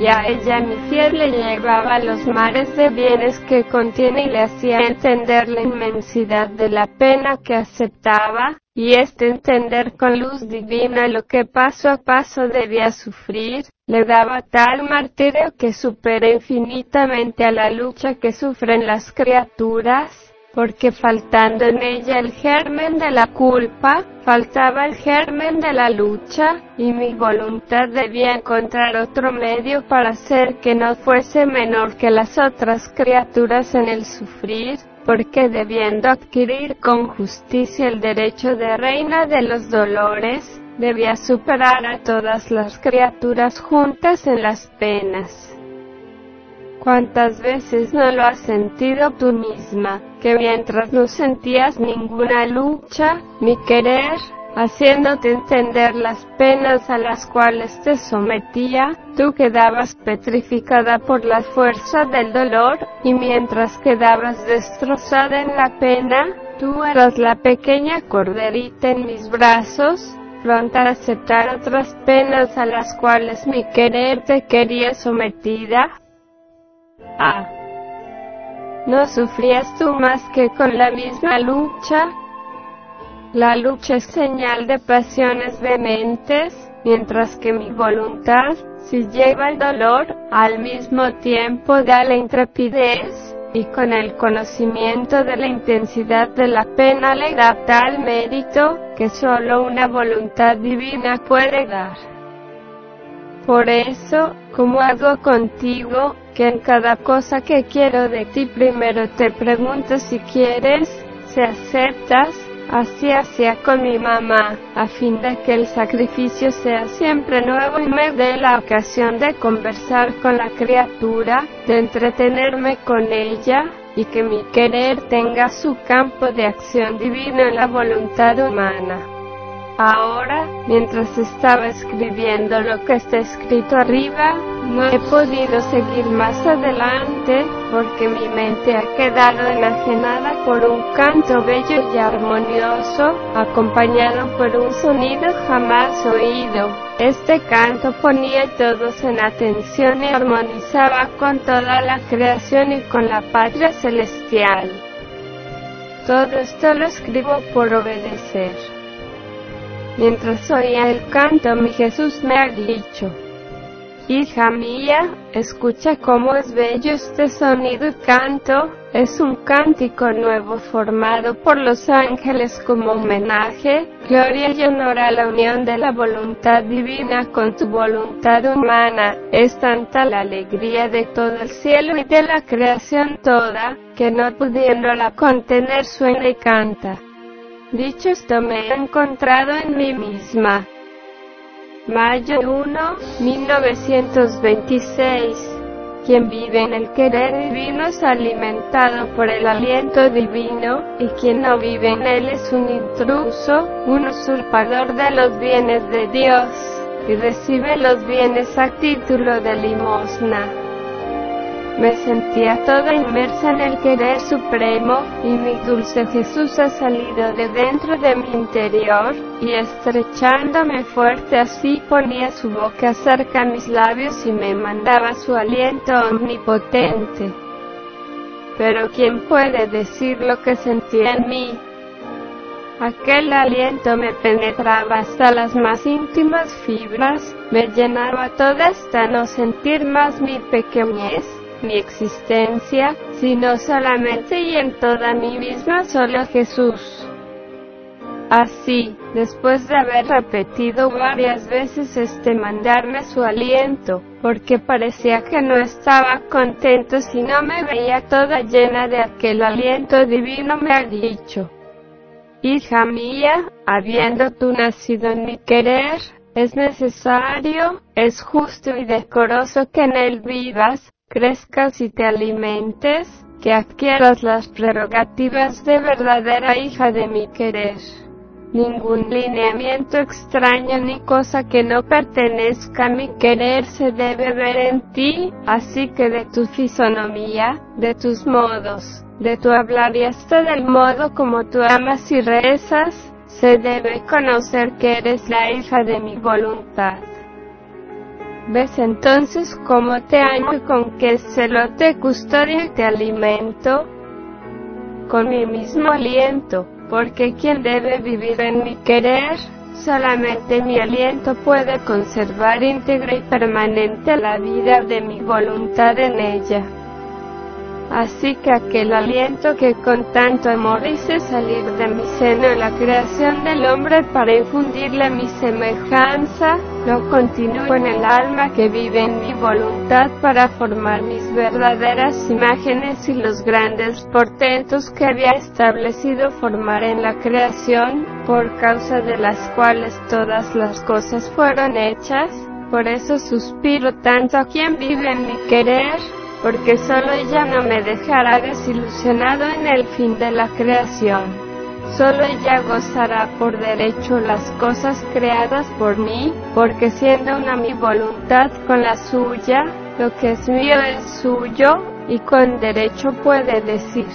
S1: Y a ella mi fiel le llevaba los mares de bienes que contiene y le hacía entender la inmensidad de la pena que aceptaba, y este entender con luz divina lo que paso a paso debía sufrir, le daba tal martirio que supera infinitamente a la lucha que sufren las criaturas, porque faltando en ella el germen de la culpa, faltaba el germen de la lucha, y mi voluntad debía encontrar otro medio para hacer que no fuese menor que las otras criaturas en el sufrir, porque debiendo adquirir con justicia el derecho de reina de los dolores, debía superar a todas las criaturas juntas en las penas. ¿Cuántas veces no lo has sentido tú misma? Que mientras no sentías ninguna lucha, mi querer, haciéndote entender las penas a las cuales te sometía, tú quedabas petrificada por la fuerza del dolor, y mientras quedabas destrozada en la pena, tú eras la pequeña corderita en mis brazos, pronta a aceptar otras penas a las cuales mi querer te quería sometida, Ah. ¿No sufrías tú más que con la misma lucha? La lucha es señal de pasiones vehementes, mientras que mi voluntad, si lleva el dolor, al mismo tiempo da la intrepidez, y con el conocimiento de la intensidad de la pena le da tal mérito, que solo una voluntad divina puede dar. Por eso, como hago contigo, que en cada cosa que quiero de ti primero te pregunto si quieres, si aceptas, así hacía con mi mamá, a fin de que el sacrificio sea siempre nuevo y me dé la ocasión de conversar con la criatura, de entretenerme con ella, y que mi querer tenga su campo de acción divino en la voluntad humana. Ahora, mientras estaba escribiendo lo que está escrito arriba, no he podido seguir más adelante porque mi mente ha quedado enajenada por un canto bello y armonioso, acompañado por un sonido jamás oído. Este canto ponía a todos en atención y armonizaba con toda la creación y con la patria celestial. Todo esto lo escribo por obedecer. Mientras oía el canto, mi Jesús me ha dicho, Hija mía, escucha cómo es bello este sonido y canto, es un cántico nuevo formado por los ángeles como homenaje, gloria y honor a la unión de la voluntad divina con tu voluntad humana, es tanta la alegría de todo el cielo y de la creación toda, que no pudiéndola contener suena y canta. Dicho esto me he encontrado en mí misma. Mayo 1, 1926. Quien vive en el querer divino es alimentado por el aliento divino, y quien no vive en él es un intruso, un usurpador de los bienes de Dios, y recibe los bienes a título de limosna. Me sentía toda inmersa en el querer supremo, y mi dulce Jesús ha salido de dentro de mi interior, y estrechándome fuerte así ponía su boca cerca a mis labios y me mandaba su aliento omnipotente. Pero ¿quién puede decir lo que sentía en mí? Aquel aliento me penetraba hasta las más íntimas fibras, me llenaba toda hasta no sentir más mi pequeñez mi existencia, sino solamente y en toda mi misma solo Jesús. Así, después de haber repetido varias veces este mandarme su aliento, porque parecía que no estaba contento si no me veía toda llena de aquel aliento divino, me ha dicho, Hija mía, habiendo tú nacido en mi querer, es necesario, es justo y decoroso que en él vivas, crezcas y te alimentes, que adquieras las prerrogativas de verdadera hija de mi querer. Ningún lineamiento extraño ni cosa que no pertenezca a mi querer se debe ver en ti, así que de tu fisonomía, de tus modos, de tu hablar y hasta del modo como tú amas y rezas, se debe conocer que eres la hija de mi voluntad. Ves entonces cómo te amo y con qué celo te custodio y te alimento con mi mismo aliento, porque quien debe vivir en mi querer, solamente mi aliento puede conservar íntegra y permanente la vida de mi voluntad en ella así que aquel aliento que con tanto amor hice salir de mi seno en la creación del hombre para infundirle mi semejanza, no continúo en el alma que vive en mi voluntad para formar mis verdaderas imágenes y los grandes portentos que había establecido formar en la creación, por causa de las cuales todas las cosas fueron hechas, por eso suspiro tanto a quien vive en mi querer, porque solo ella no me dejará desilusionado en el fin de la creación. Solo ella gozará por derecho las cosas creadas por mí, porque siendo una mi voluntad con la suya, lo que es mío es suyo, y con derecho puede decir.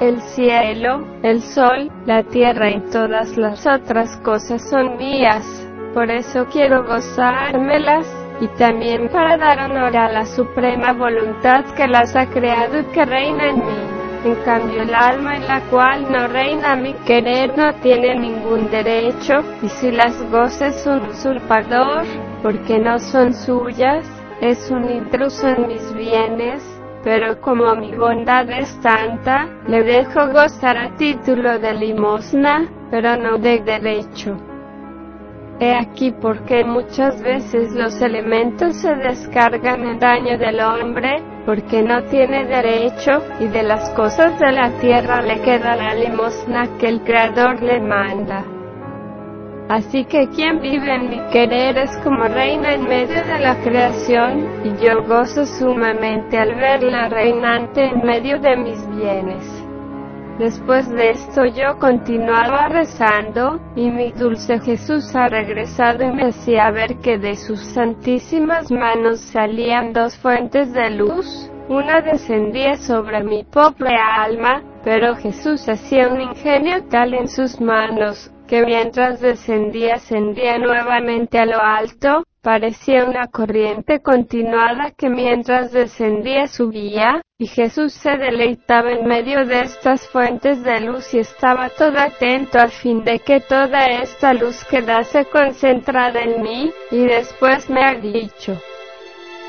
S1: El cielo, el sol, la tierra y todas las otras cosas son mías, por eso quiero gozármelas y también para dar honor a la suprema voluntad que las ha creado y que reina en mí. En cambio, el alma en la cual no reina mi querer no tiene ningún derecho, y si las goces un usurpador, porque no son suyas, es un intruso en mis bienes, pero como mi bondad es tanta, le dejo gozar a título de limosna, pero no de derecho. He aquí porque muchas veces los elementos se descargan en daño del hombre, porque no tiene derecho, y de las cosas de la tierra le queda la limosna que el Creador le manda. Así que quien vive en mi querer es como reina en medio de la creación, y yo gozo sumamente al verla reinante en medio de mis bienes. Después de esto yo continuaba rezando, y mi dulce Jesús ha regresado y me hacía ver que de sus santísimas manos salían dos fuentes de luz, una descendía sobre mi pobre alma, pero Jesús hacía un ingenio tal en sus manos, que mientras descendía ascendía nuevamente a lo alto, parecía una corriente continuada que mientras descendía subía, y Jesús se deleitaba en medio de estas fuentes de luz y estaba todo atento al fin de que toda esta luz quedase concentrada en mí, y después me ha dicho,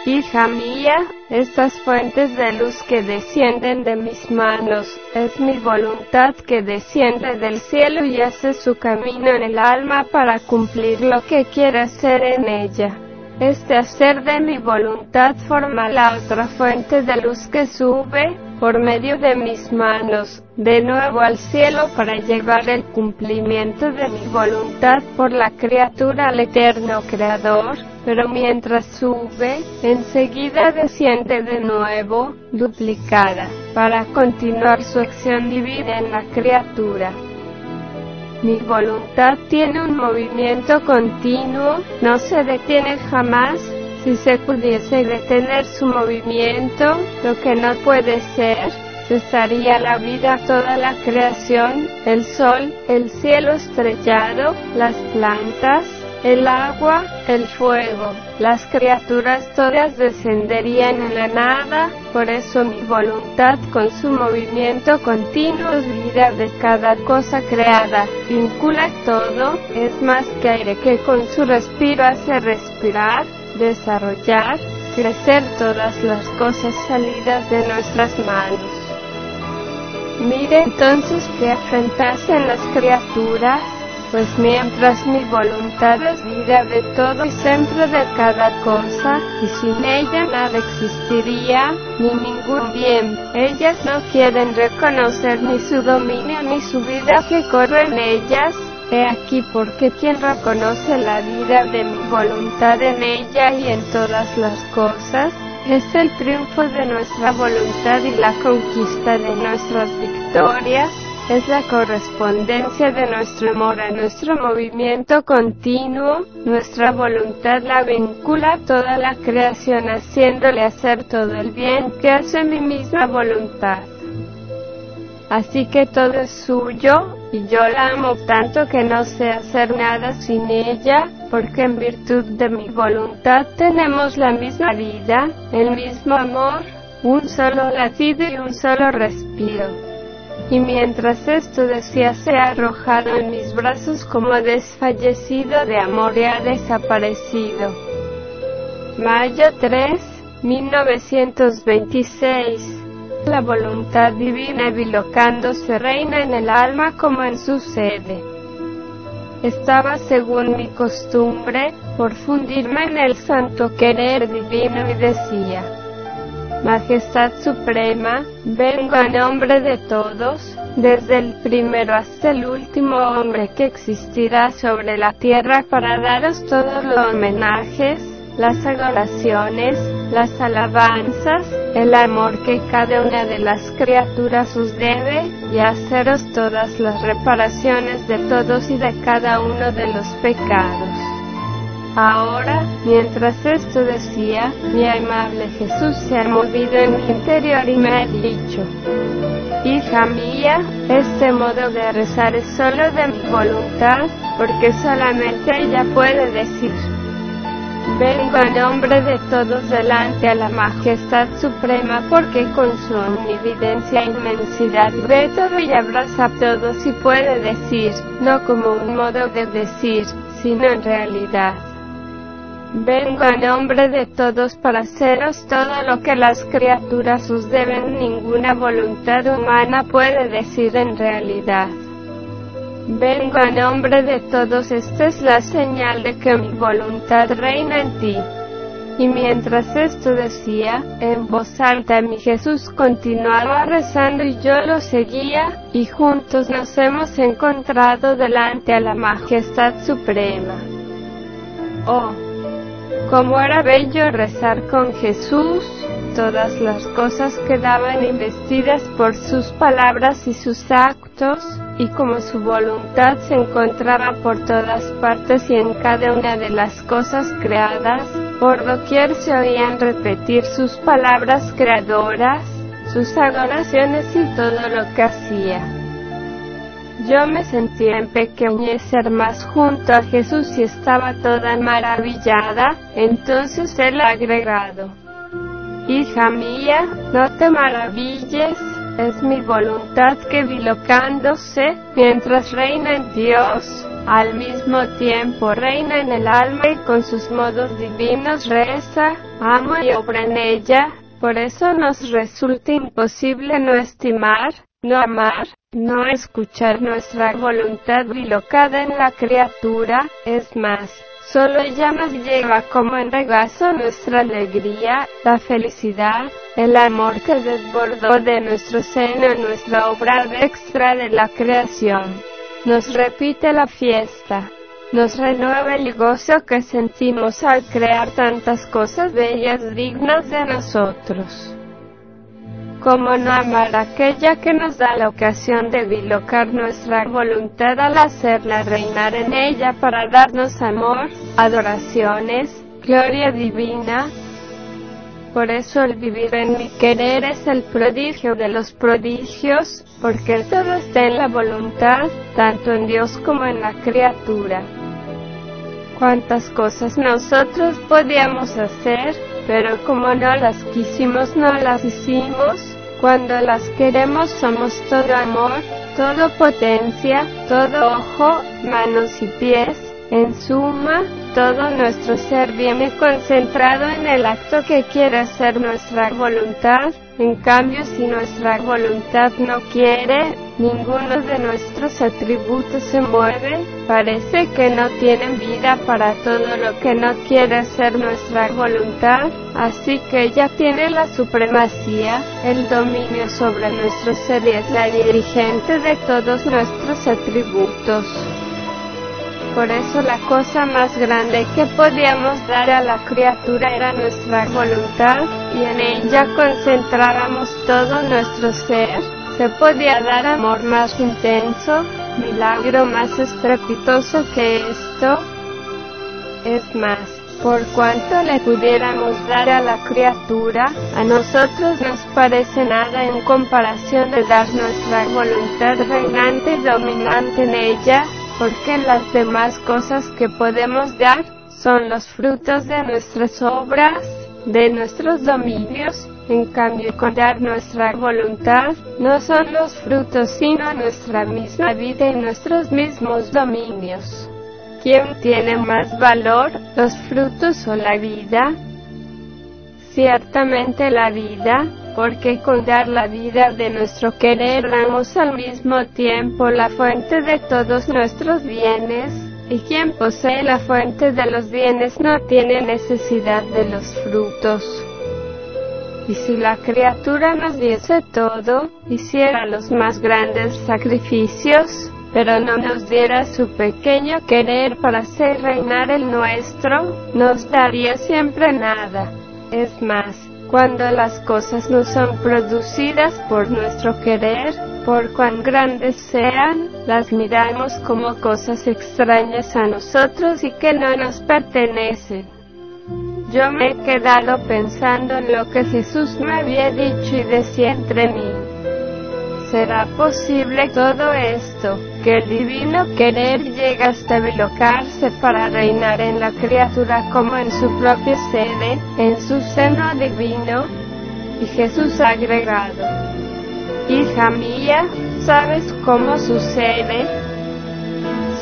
S1: Hija mía, estas fuentes de luz que descienden de mis manos, es mi voluntad que desciende del cielo y hace su camino en el alma para cumplir lo que quiera hacer en ella. Este hacer de mi voluntad forma la otra fuente de luz que sube, por medio de mis manos, de nuevo al cielo para llevar el cumplimiento de mi voluntad por la criatura al eterno Creador, pero mientras sube, enseguida desciende de nuevo, duplicada, para continuar su acción divina en la criatura. Mi voluntad tiene un movimiento continuo, no se detiene jamás. Si se pudiese detener su movimiento, lo que no puede ser, cesaría la vida toda la creación, el sol, el cielo estrellado, las plantas, el agua, el fuego, las criaturas todas descenderían en la nada, por eso mi voluntad con su movimiento continuo es vida de cada cosa creada, vincula todo, es más que aire que con su respiro hace respirar, desarrollar, crecer todas las cosas salidas de nuestras manos. Mire entonces que enfrentase las criaturas, pues mientras mi voluntad es vida de todo y centro de cada cosa, y sin ella nada existiría, ni ningún bien, ellas no quieren reconocer ni su dominio ni su vida que corre en ellas, He aquí porque quien reconoce la vida de mi voluntad en ella y en todas las cosas, es el triunfo de nuestra voluntad y la conquista de nuestras victorias, es la correspondencia de nuestro amor a nuestro movimiento continuo, nuestra voluntad la vincula a toda la creación haciéndole hacer todo el bien que hace mi misma voluntad. Así que todo es suyo, y yo la amo tanto que no sé hacer nada sin ella, porque en virtud de mi voluntad tenemos la misma vida, el mismo amor, un solo latido y un solo respiro y mientras esto decía se ha arrojado en mis brazos como desfallecido de amor y ha desaparecido. Mayo 3, 1926. La voluntad divina bilocándose reina en el alma como en su sede. Estaba, según mi costumbre, por fundirme en el santo querer divino y decía, Majestad Suprema, vengo en nombre de todos, desde el primero hasta el último hombre que existirá sobre la tierra para daros todos los homenajes, las adoraciones, las alabanzas, el amor que cada una de las criaturas os debe, y haceros todas las reparaciones de todos y de cada uno de los pecados. Ahora, mientras esto decía, mi amable Jesús se ha movido en mi interior y me ha dicho, Hija mía, este modo de rezar es solo de mi voluntad, porque solamente ella puede decir. Vengo a nombre de todos delante a la Majestad Suprema porque con su omnividencia e inmensidad ve todo y abraza a todos y puede decir, no como un modo de decir, sino en realidad. Vengo a nombre de todos para haceros todo lo que las criaturas os deben. Ninguna voluntad humana puede decir en realidad. Vengo a nombre de todos. Esta es la señal de que mi voluntad reina en ti. Y mientras esto decía, en voz alta mi Jesús continuaba rezando y yo lo seguía, y juntos nos hemos encontrado delante a la Majestad Suprema. Oh, como era bello rezar con Jesús, todas las cosas quedaban investidas por sus palabras y sus actos, y como su voluntad se encontraba por todas partes y en cada una de las cosas creadas, por doquier se oían repetir sus palabras creadoras, sus adoraciones y todo lo que hacía. Yo me sentía en ser más junto a Jesús y estaba toda maravillada, entonces él ha agregado, Hija mía, no te maravilles, es mi voluntad que bilocándose, mientras reina en Dios, al mismo tiempo reina en el alma y con sus modos divinos reza, ama y obra en ella, por eso nos resulta imposible no estimar, no amar, no escuchar nuestra voluntad bilocada en la criatura, es más, solo ella nos lleva como en regazo nuestra alegría, la felicidad, el amor que desbordó de nuestro seno nuestra obra extra de la creación. Nos repite la fiesta. Nos renueva el gozo que sentimos al crear tantas cosas bellas dignas de nosotros. ¿Cómo no amar aquella que nos da la ocasión de bilocar nuestra voluntad al hacerla reinar en ella para darnos amor, adoraciones, gloria divina? Por eso el vivir en mi querer es el prodigio de los prodigios, porque todo está en la voluntad, tanto en Dios como en la criatura. Cuántas cosas nosotros podíamos hacer, pero como no las quisimos, no las hicimos, cuando las queremos somos todo amor, todo potencia, todo ojo, manos y pies, en suma, todo nuestro ser viene concentrado en el acto que quiere hacer nuestra voluntad, en cambio, si nuestra voluntad no quiere, ninguno de nuestros atributos se mueve, parece que no tienen vida para todo lo que no quiere ser nuestra voluntad, así que ella tiene la supremacía, el dominio sobre nuestro ser y es la dirigente de todos nuestros atributos por eso la cosa más grande que podíamos dar a la criatura era nuestra voluntad, y en ella concentráramos todo nuestro ser, se podía dar amor más intenso, milagro más estrepitoso que esto. Es más, por cuanto le pudiéramos dar a la criatura, a nosotros nos parece nada en comparación de dar nuestra voluntad reinante y dominante en ella, porque las demás cosas que podemos dar son los frutos de nuestras obras, de nuestros dominios, en cambio con dar nuestra voluntad no son los frutos sino nuestra misma vida y nuestros mismos dominios. ¿Quién tiene más valor, los frutos o la vida? Ciertamente la vida porque con dar la vida de nuestro querer damos al mismo tiempo la fuente de todos nuestros bienes, y quien posee la fuente de los bienes no tiene necesidad de los frutos. Y si la criatura nos diese todo, hiciera los más grandes sacrificios, pero no nos diera su pequeño querer para hacer reinar el nuestro, nos daría siempre nada. Es más, cuando las cosas no son producidas por nuestro querer, por cuán grandes sean, las miramos como cosas extrañas a nosotros y que no nos pertenecen. Yo me he quedado pensando en lo que Jesús me había dicho y decía entre mí. ¿Será posible todo esto? que el divino querer llega hasta bilocarse para reinar en la criatura como en su propia sede, en su seno divino. Y Jesús agregado, Hija mía, ¿sabes cómo sucede?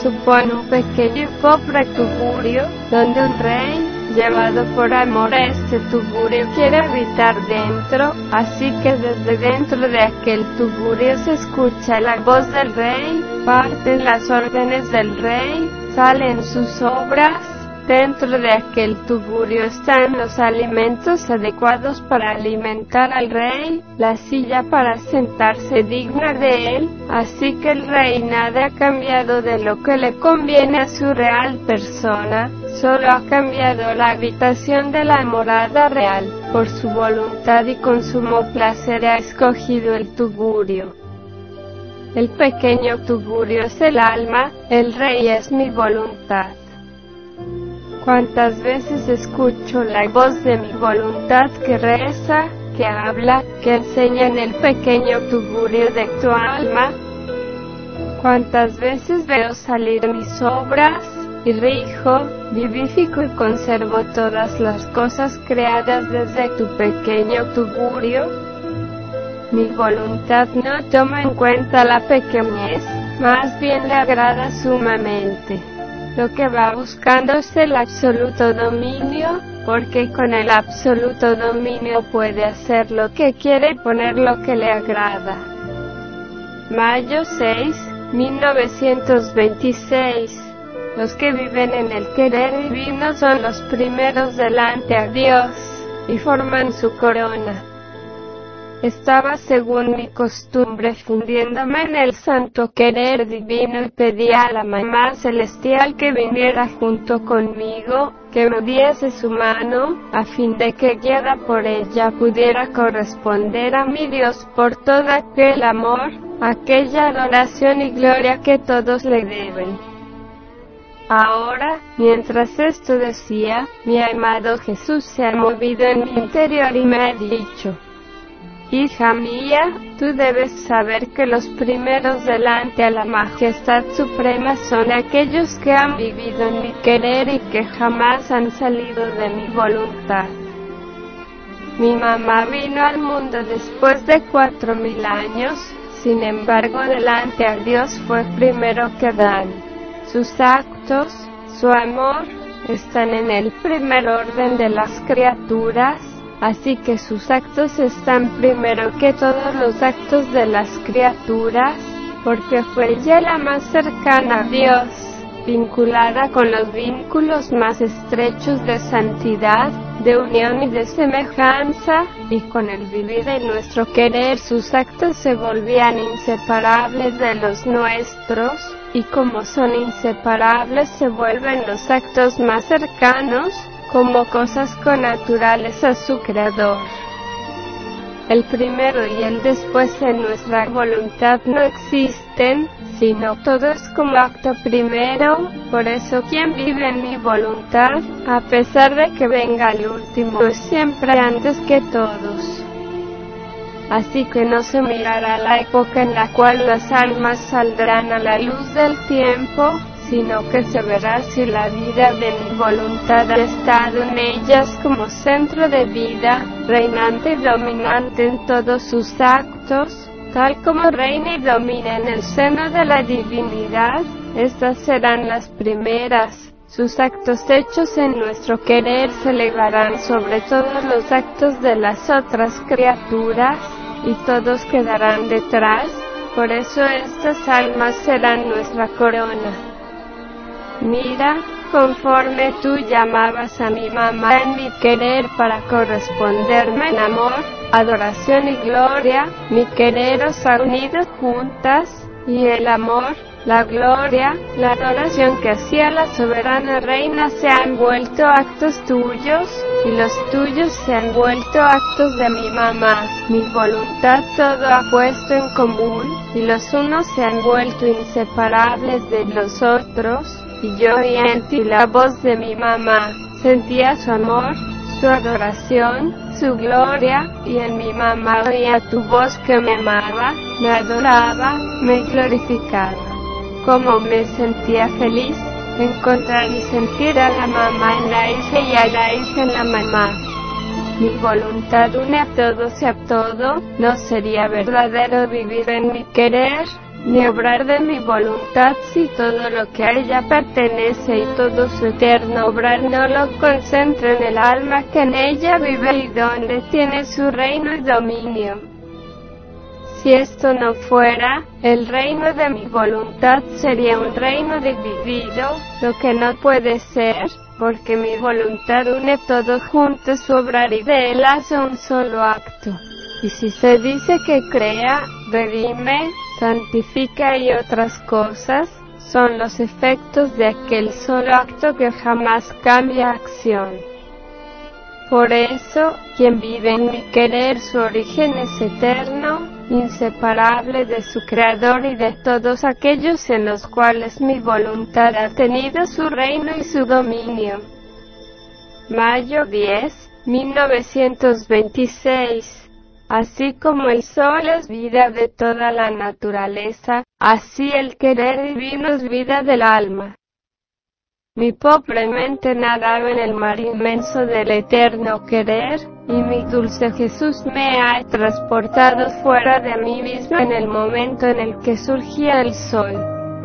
S1: Supone un pequeño pobre tuburio donde un rey llevado por amor a este tugurio quiere habitar dentro, así que desde dentro de aquel tugurio se escucha la voz del rey, parten las órdenes del rey, salen sus obras, Dentro de aquel tugurio están los alimentos adecuados para alimentar al rey, la silla para sentarse digna de él, así que el rey nada ha cambiado de lo que le conviene a su real persona, solo ha cambiado la habitación de la morada real, por su voluntad y con sumo placer ha escogido el tugurio. El pequeño tugurio es el alma, el rey es mi voluntad. ¿Cuántas veces escucho la voz de mi voluntad que reza, que habla, que enseña en el pequeño tugurio de tu alma. Cuántas veces veo salir mis obras, y rijo, vivifico y conservo todas las cosas creadas desde tu pequeño tugurio. Mi voluntad no toma en cuenta la pequeñez, más bien le agrada sumamente lo que va buscando es el absoluto dominio, porque con el absoluto dominio puede hacer lo que quiere y poner lo que le agrada. Mayo 6, 1926. Los que viven en el querer divino son los primeros delante a Dios y forman su corona. Estaba según mi costumbre fundiéndome en el santo querer divino y pedía a la mamá celestial que viniera junto conmigo, que me diese su mano, a fin de que guiada por ella pudiera corresponder a mi Dios por todo aquel amor, aquella adoración y gloria que todos le deben. Ahora, mientras esto decía, mi amado Jesús se ha movido en mi interior y me ha dicho, Hija mía, tú debes saber que los primeros delante a la Majestad Suprema son aquellos que han vivido en mi querer y que jamás han salido de mi voluntad. Mi mamá vino al mundo después de cuatro mil años, sin embargo delante a Dios fue primero que Dan. Sus actos, su amor, están en el primer orden de las criaturas, Así que sus actos están primero que todos los actos de las criaturas, porque fue ella la más cercana a Dios, vinculada con los vínculos más estrechos de santidad, de unión y de semejanza, y con el vivir de nuestro querer sus actos se volvían inseparables de los nuestros, y como son inseparables se vuelven los actos más cercanos, como cosas naturales a su creador. El primero y el después en nuestra voluntad no existen, sino todo es como acto primero, por eso quien vive en mi voluntad, a pesar de que venga el último, es siempre antes que todos. Así que no se mirará la época en la cual las almas saldrán a la luz del tiempo, sino que se verá si la vida de mi voluntad ha estado en ellas como centro de vida, reinante y dominante en todos sus actos, tal como reina y domina en el seno de la divinidad, estas serán las primeras. Sus actos hechos en nuestro querer se elevarán sobre todos los actos de las otras criaturas, y todos quedarán detrás, por eso estas almas serán nuestra corona. Mira, conforme tú llamabas a mi mamá en mi querer para corresponderme en amor, adoración y gloria, mi querer os ha unido juntas, y el amor, la gloria, la adoración que hacía la soberana reina se han vuelto actos tuyos, y los tuyos se han vuelto actos de mi mamá. Mi voluntad todo ha puesto en común, y los unos se han vuelto inseparables de los otros, y yo oía en ti la voz de mi mamá, sentía su amor, su adoración, su gloria, y en mi mamá oía tu voz que me amaba, me adoraba, me glorificaba. Como me sentía feliz, encontrar y sentir a la mamá en la hija y a la hija en la mamá. Mi voluntad une a todos y a todo, no sería verdadero vivir en mi querer, ni obrar de mi voluntad si todo lo que a ella pertenece y todo su eterno obrar no lo concentra en el alma que en ella vive y donde tiene su reino y dominio. Si esto no fuera, el reino de mi voluntad sería un reino dividido, lo que no puede ser, porque mi voluntad une todo junto su obrar y de él hace un solo acto. Y si se dice que crea, redime, santifica y otras cosas son los efectos de aquel solo acto que jamás cambia acción. Por eso, quien vive en mi querer, su origen es eterno, inseparable de su Creador y de todos aquellos en los cuales mi voluntad ha tenido su reino y su dominio. Mayo 10, 1926 Así como el sol es vida de toda la naturaleza, así el querer divino es vida del alma. Mi pobre mente nadaba en el mar inmenso del eterno querer, y mi dulce Jesús me ha transportado fuera de mí mismo en el momento en el que surgía el sol.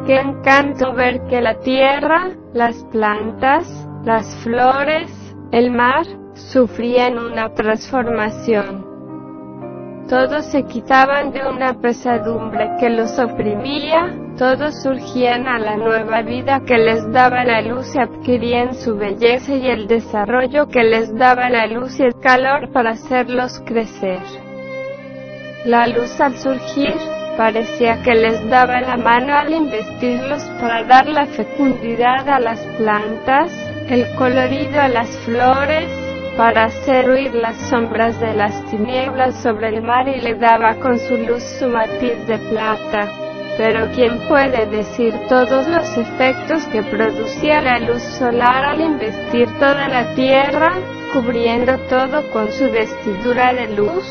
S1: Qué encanto ver que la tierra, las plantas, las flores, el mar, sufrían una transformación todos se quitaban de una pesadumbre que los oprimía, todos surgían a la nueva vida que les daba la luz y adquirían su belleza y el desarrollo que les daba la luz y el calor para hacerlos crecer. La luz al surgir, parecía que les daba la mano al investirlos para dar la fecundidad a las plantas, el colorido a las flores, para hacer huir las sombras de las tinieblas sobre el mar y le daba con su luz su matiz de plata. Pero ¿quién puede decir todos los efectos que producía la luz solar al investir toda la tierra, cubriendo todo con su vestidura de luz?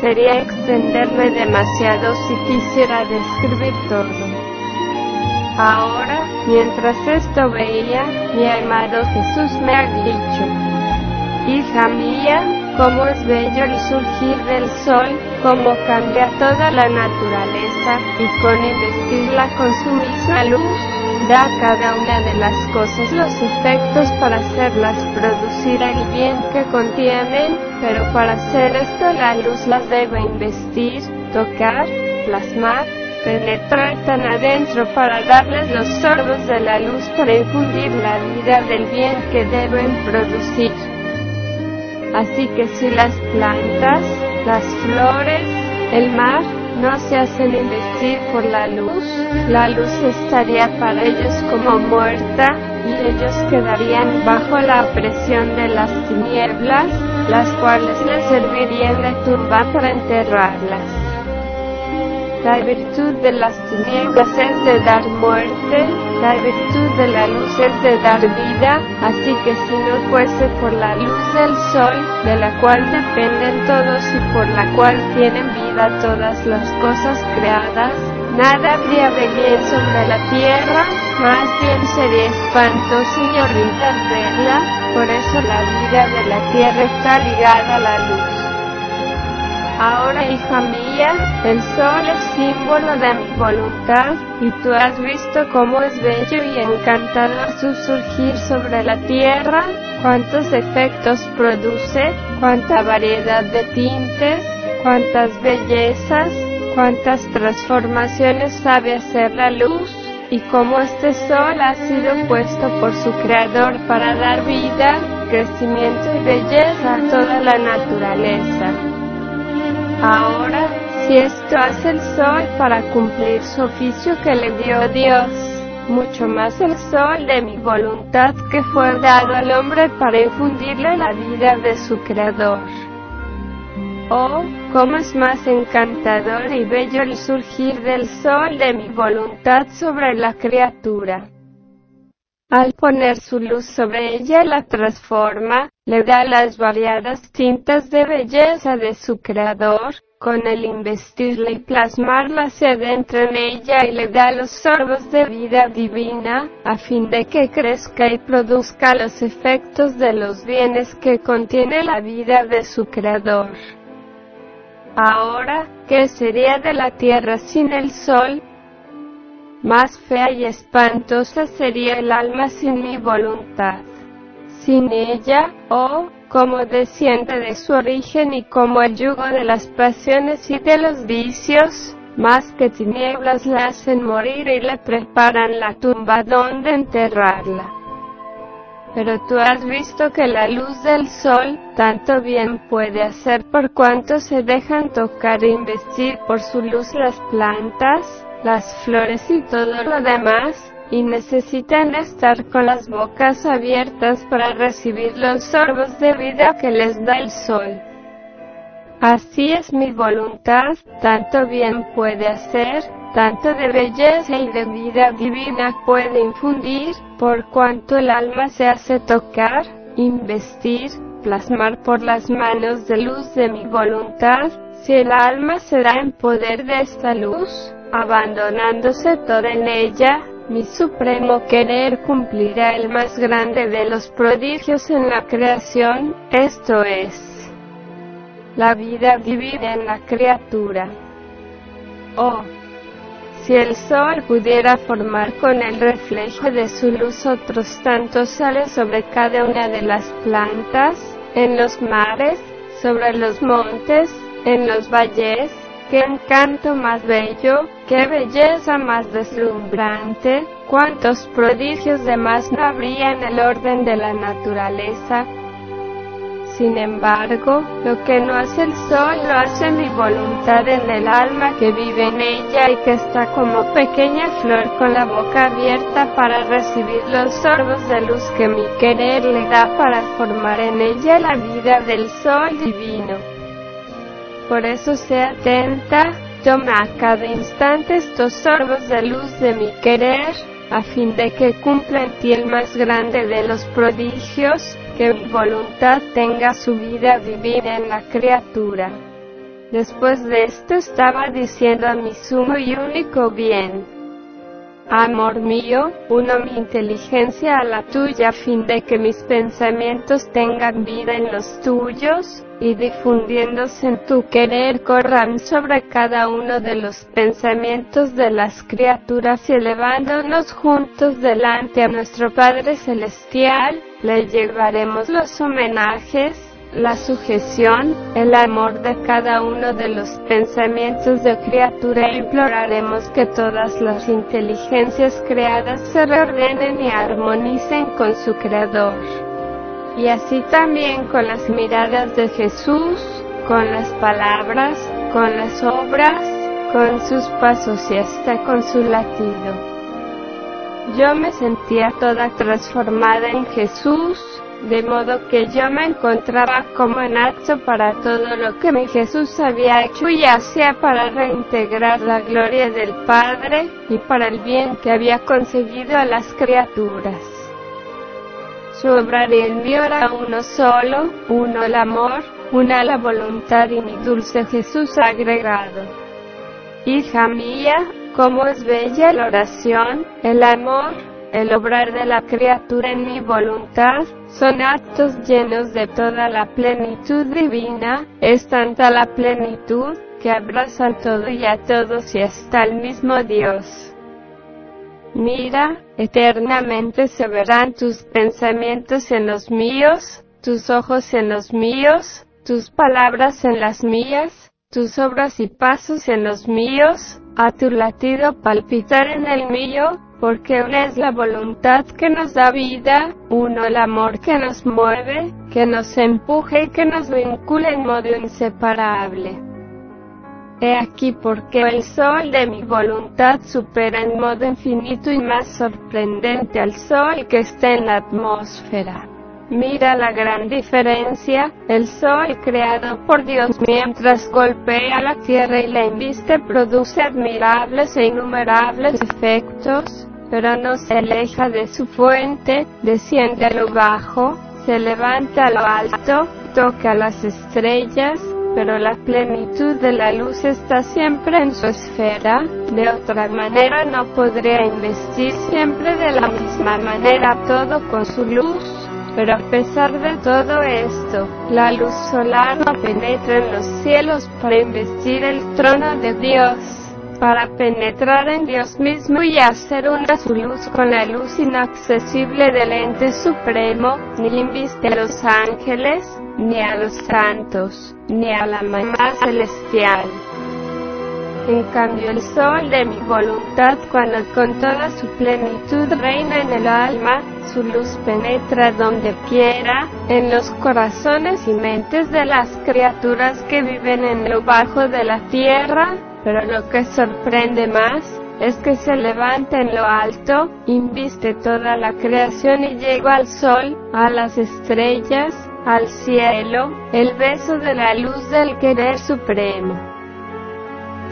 S1: Sería extenderme demasiado si quisiera describir todo. Ahora, mientras esto veía, mi amado Jesús me ha dicho, Hija mía, cómo es bello el surgir del sol, cómo cambia toda la naturaleza, y con investirla con su misma luz, da a cada una de las cosas los efectos para hacerlas producir el bien que contienen, pero para hacer esto la luz las debe investir, tocar, plasmar, penetrar tan adentro para darles los sorbos de la luz para infundir la vida del bien que deben producir. Así que si las plantas, las flores, el mar, no se hacen investir por la luz, la luz estaría para ellos como muerta y ellos quedarían bajo la presión de las tinieblas, las cuales les servirían de turba para enterrarlas. La virtud de las tinieblas es de dar muerte, la virtud de la luz es de dar vida, así que si no fuese por la luz del sol, de la cual dependen todos y por la cual tienen vida todas las cosas creadas, nada habría de bien sobre la tierra, más bien sería espantoso y horrible verla, por eso la vida de la tierra está ligada a la luz. Ahora, hija mía, el sol es símbolo de mi voluntad, y tú has visto cómo es bello y encantador su surgir sobre la tierra, cuántos efectos produce, cuánta variedad de tintes, cuántas bellezas, cuántas transformaciones sabe hacer la luz, y cómo este sol ha sido puesto por su creador para dar vida, crecimiento y belleza a toda la naturaleza. Ahora, si esto hace el sol para cumplir su oficio que le dio Dios, mucho más el sol de mi voluntad que fue dado al hombre para infundirle la vida de su creador. Oh, cómo es más encantador y bello el surgir del sol de mi voluntad sobre la criatura. Al poner su luz sobre ella la transforma, le da las variadas tintas de belleza de su creador, con el investirla y plasmarla se adentra en ella y le da los sorbos de vida divina, a fin de que crezca y produzca los efectos de los bienes que contiene la vida de su creador. Ahora, ¿qué sería de la tierra sin el sol? Más fea y espantosa sería el alma sin mi voluntad. Sin ella, oh, como desciende de su origen y como el yugo de las pasiones y de los vicios, más que tinieblas la hacen morir y le preparan la tumba donde enterrarla. Pero tú has visto que la luz del sol tanto bien puede hacer por cuanto se dejan tocar e investir por su luz las plantas, las flores y todo lo demás, y necesitan estar con las bocas abiertas para recibir los sorbos de vida que les da el sol. Así es mi voluntad, tanto bien puede hacer, tanto de belleza y de vida divina puede infundir, por cuanto el alma se hace tocar, investir, plasmar por las manos de luz de mi voluntad, si el alma será en poder de esta luz, abandonándose toda en ella, mi supremo querer cumplirá el más grande de los prodigios en la creación, esto es, la vida divina en la criatura. Oh, si el sol pudiera formar con el reflejo de su luz otros tantos sales sobre cada una de las plantas, en los mares, sobre los montes, en los valles, qué encanto más bello, qué belleza más deslumbrante, cuántos prodigios de más no habría en el orden de la naturaleza. Sin embargo, lo que no hace el sol lo hace mi voluntad en el alma que vive en ella y que está como pequeña flor con la boca abierta para recibir los sorbos de luz que mi querer le da para formar en ella la vida del sol divino por eso sea atenta, toma a cada instante estos sorbos de luz de mi querer, a fin de que cumpla en ti el más grande de los prodigios, que mi voluntad tenga su vida divina en la criatura. Después de esto estaba diciendo a mi sumo y único bien. Amor mío, uno mi inteligencia a la tuya a fin de que mis pensamientos tengan vida en los tuyos, y difundiéndose en tu querer corran sobre cada uno de los pensamientos de las criaturas y elevándonos juntos delante a nuestro Padre Celestial, le llevaremos los homenajes, la sujeción, el amor de cada uno de los pensamientos de criatura e imploraremos que todas las inteligencias creadas se reordenen y armonicen con su Creador. Y así también con las miradas de Jesús, con las palabras, con las obras, con sus pasos y hasta con su latido. Yo me sentía toda transformada en Jesús, de modo que yo me encontraba como en acto para todo lo que mi Jesús había hecho y hacía para reintegrar la gloria del Padre y para el bien que había conseguido a las criaturas. Su obra mi a uno solo, uno el amor, una la voluntad y mi dulce Jesús agregado. Hija mía, cómo es bella la oración, el amor, el obrar de la criatura en mi voluntad, son actos llenos de toda la plenitud divina, es tanta la plenitud, que abraza a todo y a todos y hasta el mismo Dios. Mira, eternamente se verán tus pensamientos en los míos, tus ojos en los míos, tus palabras en las mías, tus obras y pasos en los míos, a tu latido palpitar en el mío, porque una es la voluntad que nos da vida, uno el amor que nos mueve, que nos empuje y que nos vincula en modo inseparable. He aquí porque el sol de mi voluntad supera en modo infinito y más sorprendente al sol que está en la atmósfera. Mira la gran diferencia, el sol creado por Dios mientras golpea la tierra y la inviste produce admirables e innumerables efectos, pero no se aleja de su fuente, desciende a lo bajo, se levanta a lo alto, toca las estrellas, pero la plenitud de la luz está siempre en su esfera, de otra manera no podría investir siempre de la misma manera todo con su luz. Pero a pesar de todo esto, la luz solar no penetra en los cielos para investir el trono de Dios para penetrar en Dios mismo y hacer una su luz con la luz inaccesible del ente supremo, ni inviste a los ángeles, ni a los santos, ni a la mamá celestial en cambio el sol de mi voluntad cuando con toda su plenitud reina en el alma, su luz penetra donde quiera, en los corazones y mentes de las criaturas que viven en lo bajo de la tierra, pero lo que sorprende más, es que se levanta en lo alto, inviste toda la creación y llega al sol, a las estrellas, al cielo, el beso de la luz del querer supremo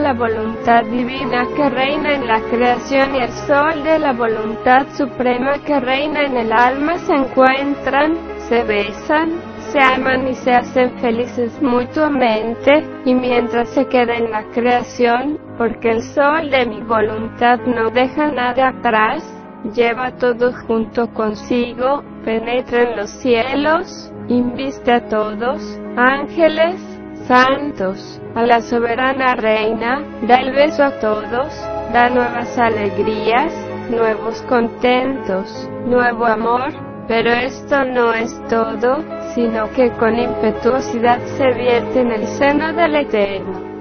S1: la voluntad divina que reina en la creación y el sol de la voluntad suprema que reina en el alma se encuentran, se besan, se aman y se hacen felices mutuamente, y mientras se queda en la creación, porque el sol de mi voluntad no deja nada atrás, lleva todos junto consigo, penetra en los cielos, inviste a todos, ángeles, Santos, a la soberana reina, da el beso a todos, da nuevas alegrías, nuevos contentos, nuevo amor, pero esto no es todo, sino que con impetuosidad se vierte en el seno del Eterno.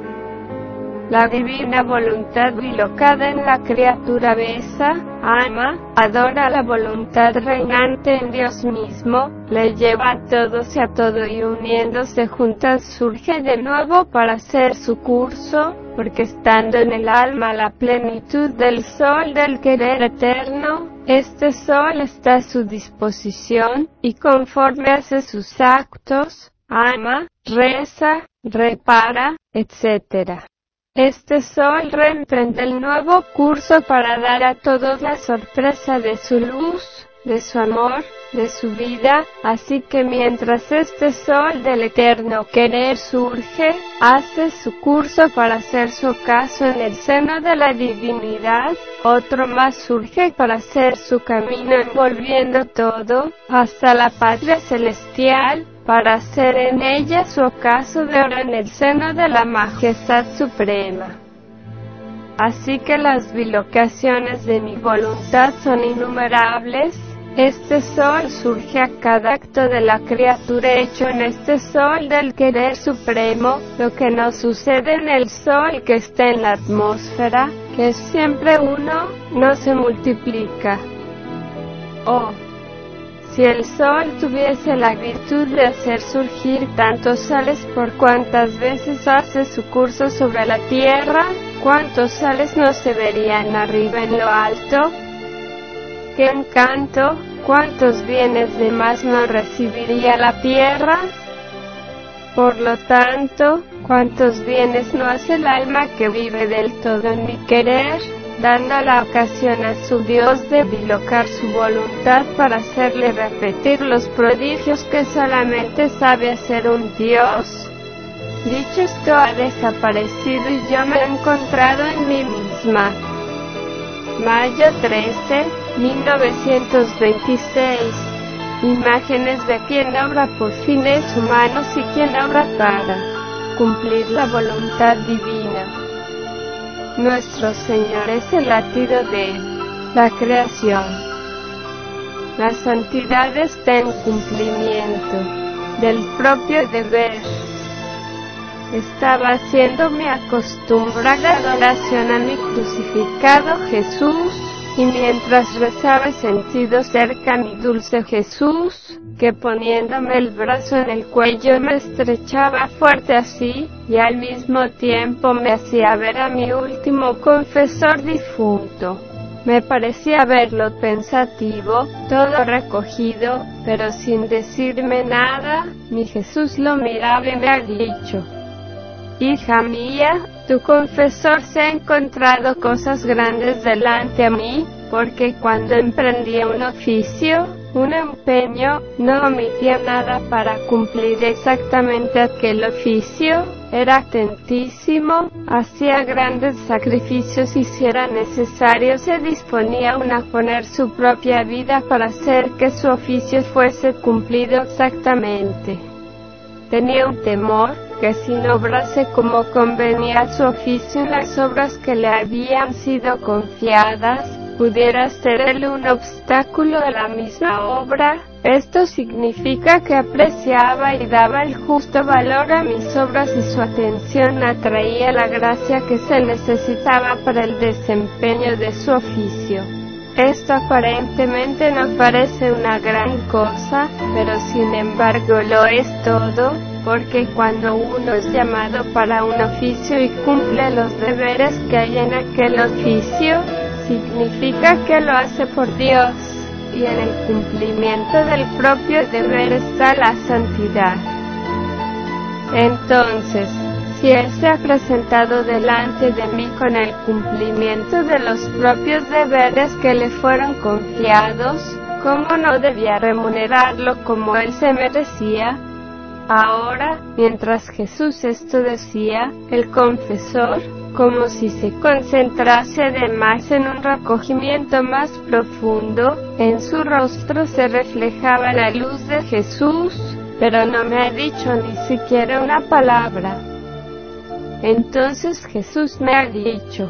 S1: La divina voluntad bilocada en la criatura besa, ama, adora la voluntad reinante en Dios mismo, le lleva a todos y a todo y uniéndose juntas surge de nuevo para hacer su curso, porque estando en el alma la plenitud del sol del querer eterno, este sol está a su disposición, y conforme hace sus actos, ama, reza, repara, etc. Este sol reemprende el nuevo curso para dar a todos la sorpresa de su luz, de su amor, de su vida, así que mientras este sol del eterno querer surge, hace su curso para hacer su caso en el seno de la divinidad, otro más surge para hacer su camino envolviendo todo, hasta la patria celestial, para hacer en ella su ocaso de oro en el seno de la majestad suprema. Así que las bilocaciones de mi voluntad son innumerables, este sol surge a cada acto de la criatura hecho en este sol del querer supremo, lo que no sucede en el sol que está en la atmósfera, que es siempre uno, no se multiplica. Oh, si el sol tuviese la virtud de hacer surgir tantos sales por cuantas veces hace su curso sobre la tierra, cuántos sales no se verían arriba en lo alto. ¡Qué encanto! ¿Cuántos bienes de más no recibiría la tierra? Por lo tanto, ¿cuántos bienes no hace el alma que vive del todo en mi querer? dando la ocasión a su Dios de bilocar su voluntad para hacerle repetir los prodigios que solamente sabe hacer un Dios. Dicho esto ha desaparecido y yo me he encontrado en mí misma. Mayo 13, 1926. Imágenes de quien obra por fines humanos y quien obra para cumplir la voluntad divina. Nuestro Señor es el latido de la creación. La santidad está en cumplimiento del propio deber. Estaba haciéndome acostumbrada a adoración a mi crucificado Jesús y mientras rezaba sentido cerca mi dulce Jesús, que poniéndome el brazo en el cuello me estrechaba fuerte así, y al mismo tiempo me hacía ver a mi último confesor difunto. Me parecía verlo pensativo, todo recogido, pero sin decirme nada, mi Jesús lo miraba y me ha dicho, Hija mía, tu confesor se ha encontrado cosas grandes delante a mí, porque cuando emprendía un oficio, un empeño, no omitía nada para cumplir exactamente aquel oficio, era atentísimo, hacía grandes sacrificios y si era necesario se disponía a poner su propia vida para hacer que su oficio fuese cumplido exactamente. Tenía un temor, si sin obrase como convenía a su oficio las obras que le habían sido confiadas, pudiera ser él un obstáculo a la misma obra, esto significa que apreciaba y daba el justo valor a mis obras y su atención atraía la gracia que se necesitaba para el desempeño de su oficio. Esto aparentemente no parece una gran cosa, pero sin embargo lo es todo, porque cuando uno es llamado para un oficio y cumple los deberes que hay en aquel oficio, significa que lo hace por Dios, y en el cumplimiento del propio deber está la santidad. Entonces, si Él se ha presentado delante de mí con el cumplimiento de los propios deberes que le fueron confiados, ¿cómo no debía remunerarlo como Él se merecía? Ahora, mientras Jesús esto decía, el confesor, como si se concentrase además en un recogimiento más profundo, en su rostro se reflejaba la luz de Jesús, pero no me ha dicho ni siquiera una palabra. Entonces Jesús me ha dicho,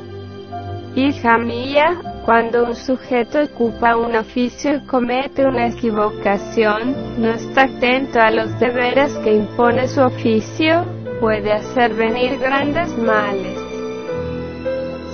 S1: Hija mía, cuando un sujeto ocupa un oficio y comete una equivocación, no está atento a los deberes que impone su oficio, puede hacer venir grandes males.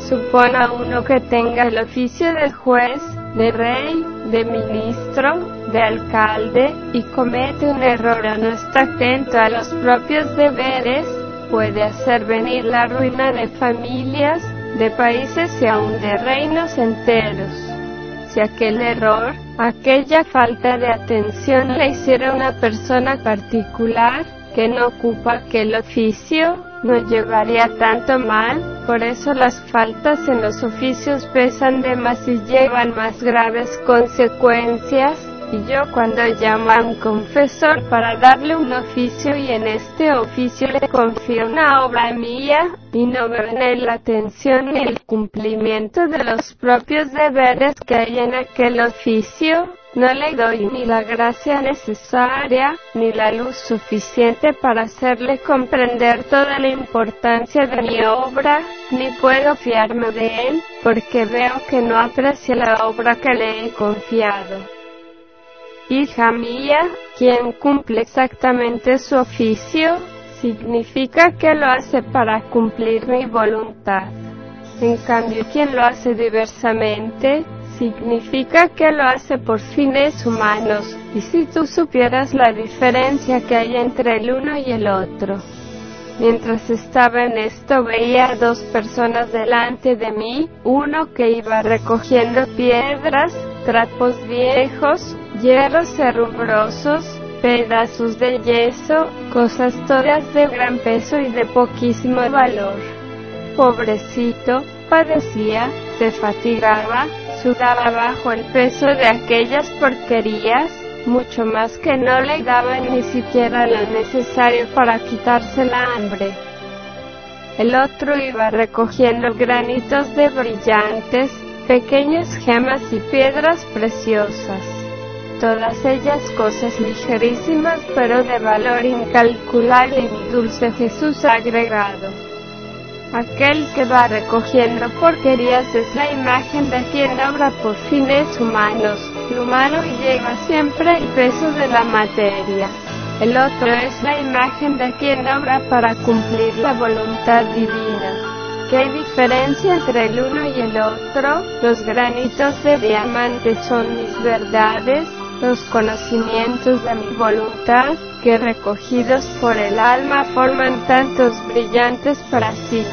S1: Suponga uno que tenga el oficio de juez, de rey, de ministro, de alcalde, y comete un error o no está atento a los propios deberes, puede hacer venir la ruina de familias, de países y aun de reinos enteros. Si aquel error, aquella falta de atención la hiciera una persona particular, que no ocupa aquel oficio, no llevaría tanto mal, por eso las faltas en los oficios pesan de más y llevan más graves consecuencias, y yo cuando llamo a un confesor para darle un oficio y en este oficio le confío una obra mía, y no él la atención ni el cumplimiento de los propios deberes que hay en aquel oficio, no le doy ni la gracia necesaria, ni la luz suficiente para hacerle comprender toda la importancia de mi obra, ni puedo fiarme de él, porque veo que no aprecia la obra que le he confiado hija mía, quien cumple exactamente su oficio, significa que lo hace para cumplir mi voluntad. En cambio, quien lo hace diversamente, significa que lo hace por fines humanos, y si tú supieras la diferencia que hay entre el uno y el otro. Mientras estaba en esto veía a dos personas delante de mí, uno que iba recogiendo piedras, trapos viejos, hierros herrubrosos, pedazos de yeso, cosas todas de gran peso y de poquísimo valor. Pobrecito, padecía, se fatigaba, sudaba bajo el peso de aquellas porquerías, mucho más que no le daban ni siquiera lo necesario para quitarse la hambre. El otro iba recogiendo granitos de brillantes, pequeñas gemas y piedras preciosas todas ellas cosas ligerísimas pero de valor incalculable, mi dulce Jesús agregado. Aquel que va recogiendo porquerías es la imagen de quien obra por fines humanos, lo humano lleva siempre el peso de la materia. El otro es la imagen de quien obra para cumplir la voluntad divina. ¿Qué hay diferencia entre el uno y el otro? Los granitos de diamante son mis verdades, los conocimientos de mi voluntad, que recogidos por el alma forman tantos brillantes para sí.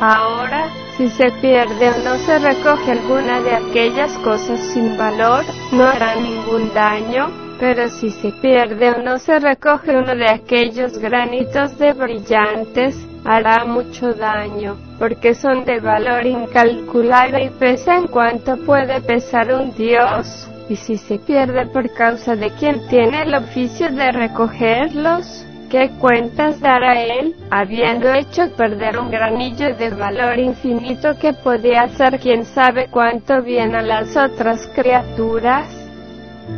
S1: Ahora, si se pierde o no se recoge alguna de aquellas cosas sin valor, no hará ningún daño, pero si se pierde o no se recoge uno de aquellos granitos de brillantes, hará mucho daño, porque son de valor incalculable y pesan cuanto puede pesar un dios y si se pierde por causa de quien tiene el oficio de recogerlos, ¿qué cuentas dará él, habiendo hecho perder un granillo de valor infinito que podía hacer quien sabe cuánto bien a las otras criaturas?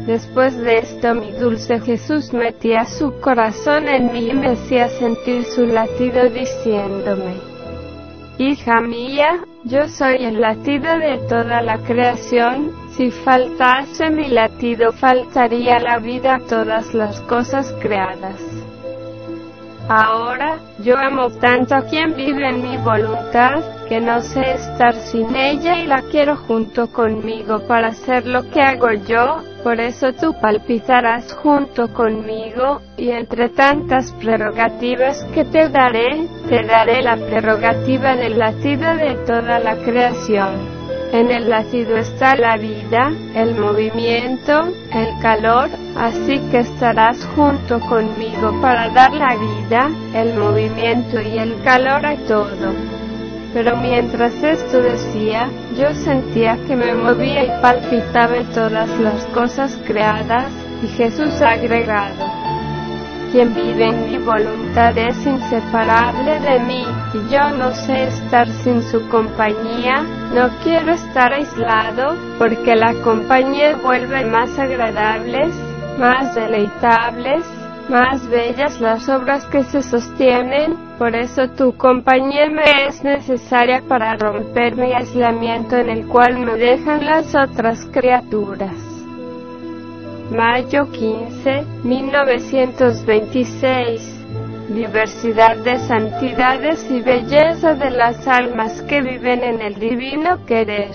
S1: Después de esto mi dulce Jesús metía su corazón en mí y me hacía sentir su latido diciéndome, Hija mía, yo soy el latido de toda la creación, si faltase mi latido faltaría la vida a todas las cosas creadas. Ahora yo amo tanto a quien vive en mi voluntad, que no sé estar sin ella y la quiero junto conmigo para hacer lo que hago yo, por eso tú palpitarás junto conmigo, y entre tantas prerrogativas que te daré, te daré la prerrogativa la latido de toda la creación. En el ácido está la vida, el movimiento, el calor, así que estarás junto conmigo para dar la vida, el movimiento y el calor a todo. Pero mientras esto decía, yo sentía que me movía y palpitaba en todas las cosas creadas, y Jesús agregado quien vive en mi voluntad es inseparable de mí, y yo no sé estar sin su compañía, no quiero estar aislado, porque la compañía vuelve más agradables, más deleitables, más bellas las obras que se sostienen, por eso tu compañía me es necesaria para romper mi aislamiento en el cual me dejan las otras criaturas. Mayo 15, 1926. Diversidad de santidades y belleza de las almas que viven en el divino querer.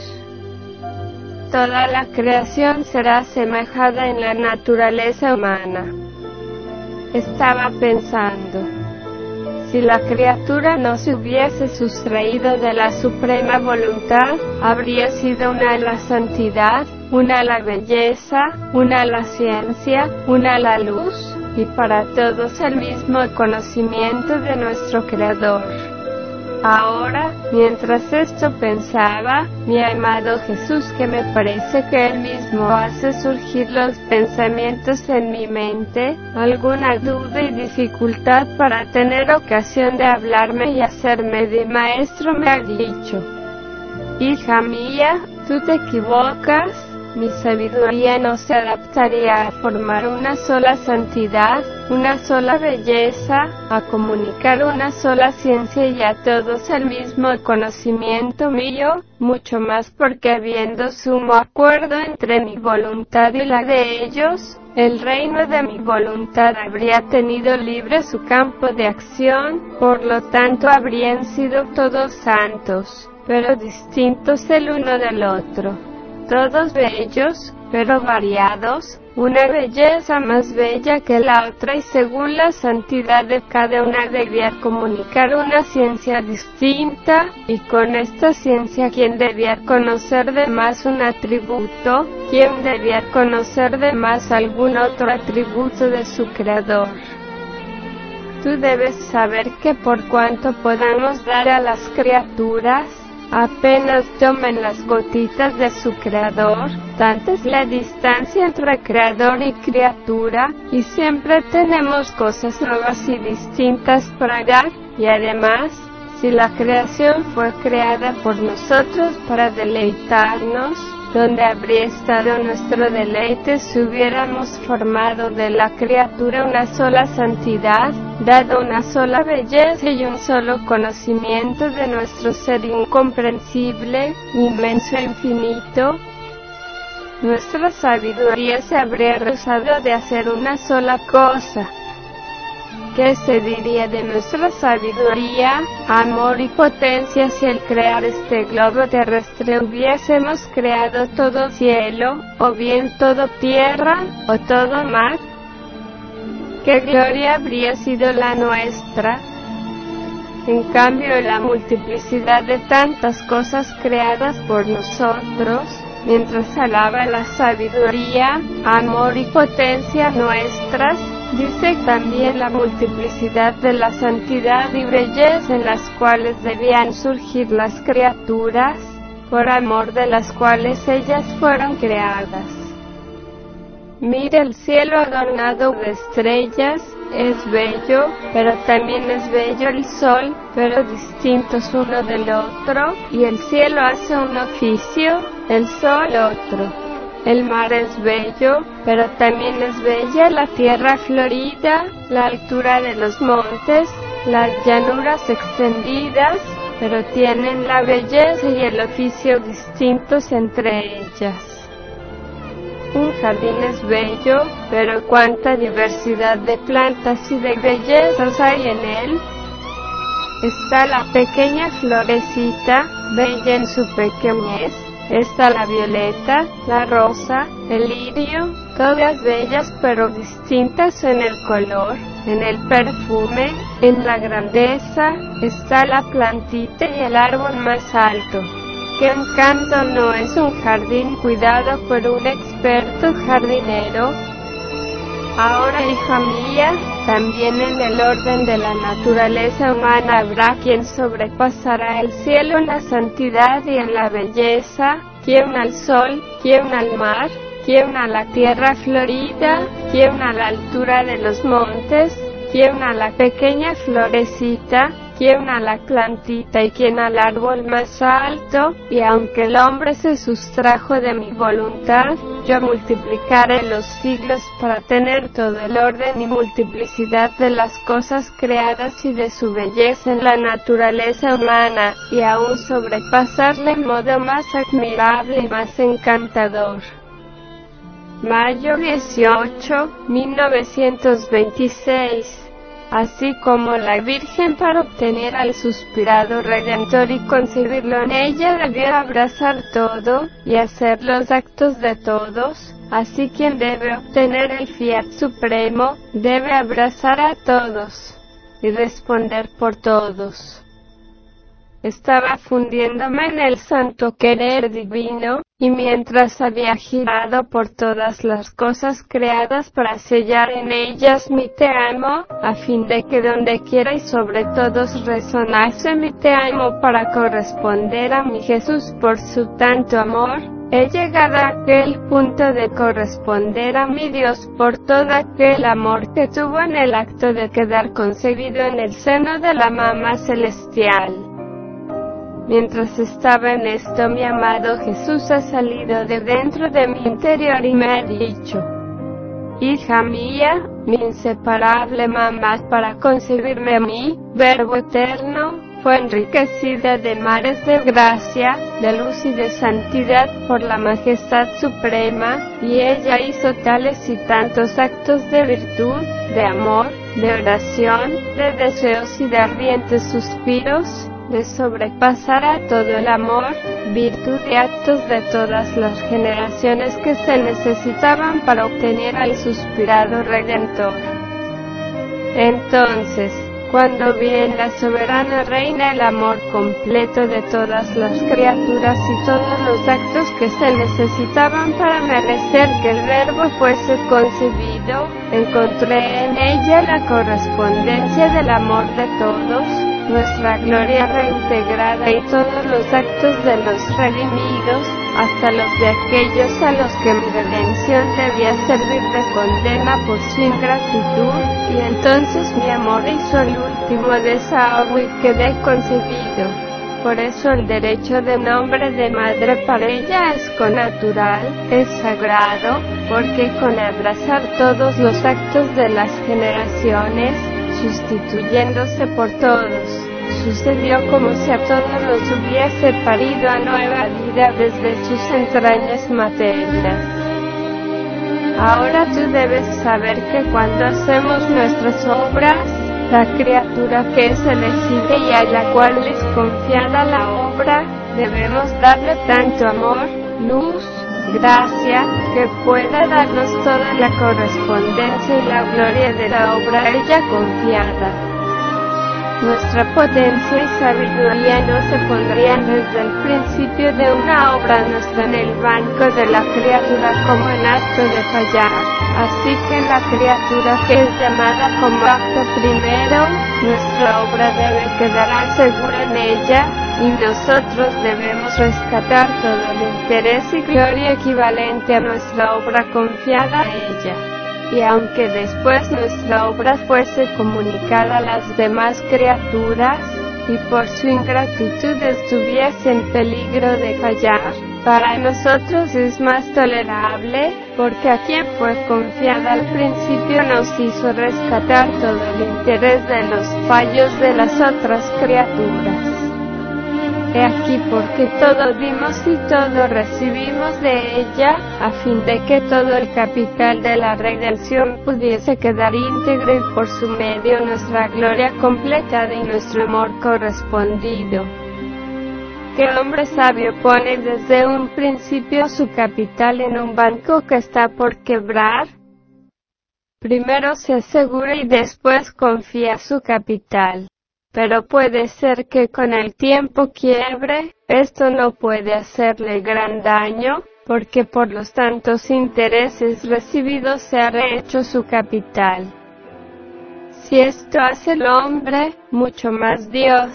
S1: Toda la creación será semejada en la naturaleza humana. Estaba pensando si la criatura no se hubiese sustraído de la suprema voluntad, habría sido una a la santidad, una a la belleza, una a la ciencia, una a la luz, y para todos el mismo conocimiento de nuestro Creador. Ahora, mientras esto pensaba, mi amado Jesús que me parece que él mismo hace surgir los pensamientos en mi mente, alguna duda y dificultad para tener ocasión de hablarme y hacerme de maestro me ha dicho, hija mía, tú te equivocas, mi sabiduría no se adaptaría a formar una sola santidad, una sola belleza, a comunicar una sola ciencia y a todos el mismo conocimiento mío, mucho más porque habiendo sumo acuerdo entre mi voluntad y la de ellos, el reino de mi voluntad habría tenido libre su campo de acción, por lo tanto habrían sido todos santos, pero distintos el uno del otro todos bellos, pero variados, una belleza más bella que la otra y según la santidad de cada una debía comunicar una ciencia distinta, y con esta ciencia quien debía conocer de más un atributo, quien debía conocer de más algún otro atributo de su creador. Tú debes saber que por cuanto podamos dar a las criaturas, Apenas tomen las gotitas de su creador, tanta es la distancia entre creador y criatura, y siempre tenemos cosas nuevas y distintas para dar, y además, si la creación fue creada por nosotros para deleitarnos, donde habría estado nuestro deleite si hubiéramos formado de la criatura una sola santidad, dado una sola belleza y un solo conocimiento de nuestro ser incomprensible, inmenso e infinito. Nuestra sabiduría se habría rehusado de hacer una sola cosa, ¿Qué se diría de nuestra sabiduría, amor y potencia si al crear este globo terrestre hubiésemos creado todo cielo, o bien todo tierra, o todo mar? ¿Qué gloria habría sido la nuestra? En cambio, la multiplicidad de tantas cosas creadas por nosotros, mientras alaba la sabiduría, amor y potencia nuestras, Dice también la multiplicidad de la santidad y belleza en las cuales debían surgir las criaturas, por amor de las cuales ellas fueron creadas. Mira el cielo adornado de estrellas, es bello, pero también es bello el sol, pero distintos uno del otro, y el cielo hace un oficio, el sol otro. El mar es bello, pero también es bella la tierra florida, la altura de los montes, las llanuras extendidas, pero tienen la belleza y el oficio distintos entre ellas. Un jardín es bello, pero cuánta diversidad de plantas y de bellezas hay en él. Está la pequeña florecita, bella en su pequeñez, está la violeta, la rosa, el lirio, todas bellas pero distintas en el color, en el perfume, en la grandeza, está la plantita y el árbol más alto. ¿Qué encanto no es un jardín cuidado por un experto jardinero, Ahora hija mía, también en el orden de la naturaleza humana habrá quien sobrepasará el cielo en la santidad y en la belleza, quien al sol, quien al mar, quien a la tierra florida, quien a la altura de los montes, quien a la pequeña florecita, quien a la plantita y quien al árbol más alto, y aunque el hombre se sustrajo de mi voluntad, yo multiplicaré los siglos para tener todo el orden y multiplicidad de las cosas creadas y de su belleza en la naturaleza humana, y aún sobrepasarle en modo más admirable y más encantador. Mayo 18, 1926 así como la Virgen para obtener al suspirado redentor y concebirlo en ella debió abrazar todo y hacer los actos de todos, así quien debe obtener el fiat supremo debe abrazar a todos y responder por todos estaba fundiéndome en el santo querer divino, y mientras había girado por todas las cosas creadas para sellar en ellas mi te amo, a fin de que donde quiera y sobre todos resonase mi te amo para corresponder a mi Jesús por su tanto amor, he llegado a aquel punto de corresponder a mi Dios por todo aquel amor que tuvo en el acto de quedar concebido en el seno de la mamá celestial. Mientras estaba en esto mi amado Jesús ha salido de dentro de mi interior y me ha dicho, Hija mía, mi inseparable mamá para concebirme a mí, Verbo eterno, fue enriquecida de mares de gracia, de luz y de santidad por la majestad suprema, y ella hizo tales y tantos actos de virtud, de amor, de oración, de deseos y de ardientes suspiros, de sobrepasar a todo el amor, virtud y actos de todas las generaciones que se necesitaban para obtener al suspirado Redentor. Entonces, cuando vi en la soberana reina el amor completo de todas las criaturas y todos los actos que se necesitaban para merecer que el verbo fuese concebido, encontré en ella la correspondencia del amor de todos, nuestra gloria reintegrada y todos los actos de los redimidos, hasta los de aquellos a los que mi redención debía servir de condena por su ingratitud, y entonces mi amor hizo el último desahogo y quedé concebido. Por eso el derecho de nombre de madre para ella es natural, es sagrado, porque con abrazar todos los actos de las generaciones, sustituyéndose por todos sucedió como si a todos los hubiese parido a nueva vida desde sus entrañas maternas. Ahora tú debes saber que cuando hacemos nuestras obras, la criatura que es elegida y a la cual les confiada la obra, debemos darle tanto amor, luz, gracia, que pueda darnos toda la correspondencia y la gloria de la obra ella confiada. Nuestra potencia y sabiduría no se pondrían desde el principio de una obra nuestra en el banco de la criatura como en acto de fallar. Así que la criatura que es llamada como acto primero, nuestra obra debe quedar segura en ella, y nosotros debemos rescatar todo el interés y gloria equivalente a nuestra obra confiada a ella y aunque después nuestra obra fuese comunicada a las demás criaturas, y por su ingratitud estuviese en peligro de fallar. Para nosotros es más tolerable, porque a quien fue confiada al principio nos hizo rescatar todo el interés de los fallos de las otras criaturas. He aquí porque todo dimos y todo recibimos de ella, a fin de que todo el capital de la redención pudiese quedar íntegro y por su medio nuestra gloria completa y nuestro amor correspondido. ¿Qué hombre sabio pone desde un principio su capital en un banco que está por quebrar. Primero se asegura y después confía su capital pero puede ser que con el tiempo quiebre, esto no puede hacerle gran daño, porque por los tantos intereses recibidos se ha rehecho su capital. Si esto hace el hombre, mucho más Dios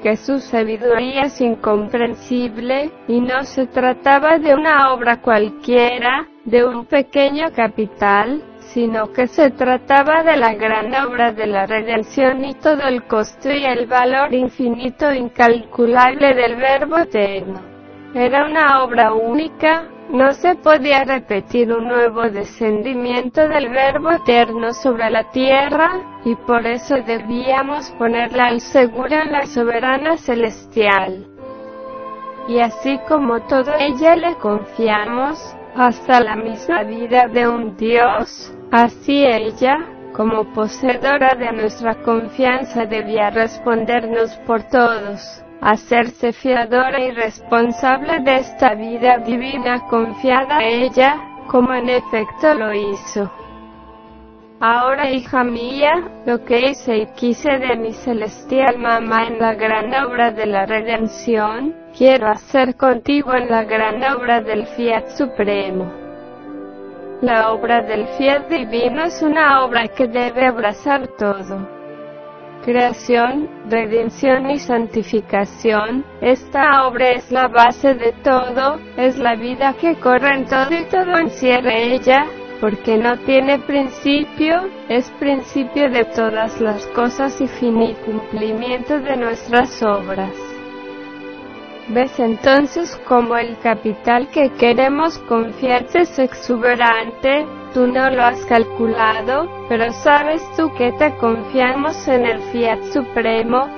S1: que su sabiduría es incomprensible, y no se trataba de una obra cualquiera, de un pequeño capital, sino que se trataba de la gran obra de la redención y todo el costo y el valor infinito incalculable del Verbo eterno. Era una obra única, no se podía repetir un nuevo descendimiento del Verbo eterno sobre la tierra, y por eso debíamos ponerla al seguro en la soberana celestial. Y así como todo ella le confiamos, hasta la misma vida de un Dios, Así ella, como poseedora de nuestra confianza, debía respondernos por todos, hacerse fiadora y responsable de esta vida divina confiada a ella, como en efecto lo hizo. Ahora, hija mía, lo que hice y quise de mi celestial mamá en la gran obra de la redención, quiero hacer contigo en la gran obra del Fiat Supremo. La obra del fiel divino es una obra que debe abrazar todo. Creación, redención y santificación, esta obra es la base de todo, es la vida que corre en todo y todo encierra ella, porque no tiene principio, es principio de todas las cosas y fin y cumplimiento de nuestras obras. Ves entonces como el capital que queremos confiarte es exuberante, tú no lo has calculado, pero sabes tú que te confiamos en el Fiat Supremo,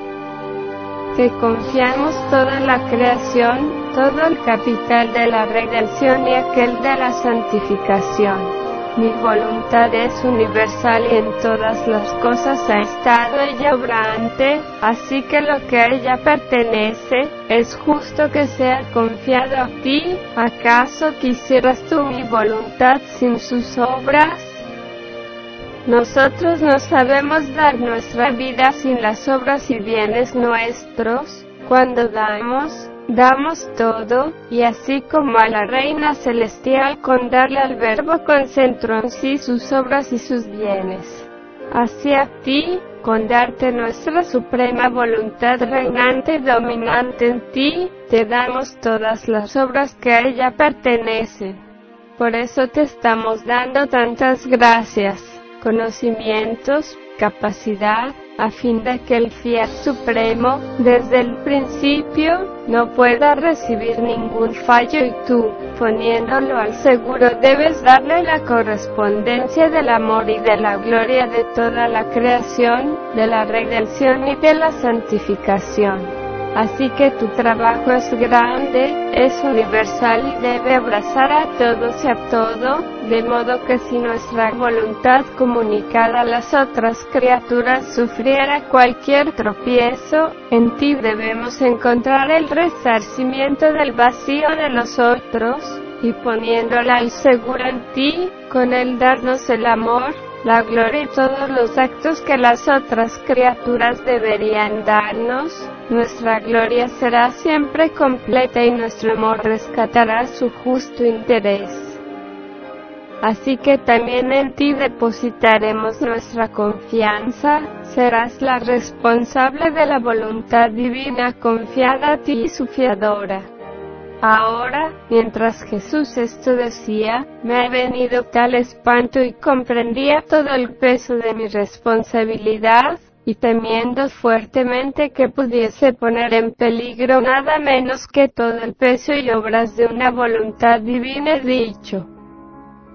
S1: que confiamos toda la creación, todo el capital de la redención y aquel de la santificación. Mi voluntad es universal y en todas las cosas ha estado ella obrante, así que lo que a ella pertenece, es justo que sea confiado a ti. ¿Acaso quisieras tú mi voluntad sin sus obras? Nosotros no sabemos dar nuestra vida sin las obras y bienes nuestros. Cuando damos, damos todo, y así como a la Reina Celestial con darle al Verbo concentró en sí sus obras y sus bienes. Así a ti, con darte nuestra suprema voluntad reinante dominante en ti, te damos todas las obras que a ella pertenecen. Por eso te estamos dando tantas gracias, conocimientos, capacidad, a fin de que el Fiat Supremo, desde el principio, no pueda recibir ningún fallo y tú, poniéndolo al seguro, debes darle la correspondencia del amor y de la gloria de toda la creación, de la redención y de la santificación. Así que tu trabajo es grande, es universal y debe abrazar a todos y a todo, de modo que si nuestra voluntad comunicada a las otras criaturas sufriera cualquier tropiezo, en ti debemos encontrar el resarcimiento del vacío de los otros, y poniéndola al en ti, con el darnos el amor, la gloria y todos los actos que las otras criaturas deberían darnos, nuestra gloria será siempre completa y nuestro amor rescatará su justo interés. Así que también en ti depositaremos nuestra confianza, serás la responsable de la voluntad divina confiada a ti y su fiadora. Ahora, mientras Jesús esto decía, me ha venido tal espanto y comprendía todo el peso de mi responsabilidad, y temiendo fuertemente que pudiese poner en peligro nada menos que todo el peso y obras de una voluntad divina, he dicho,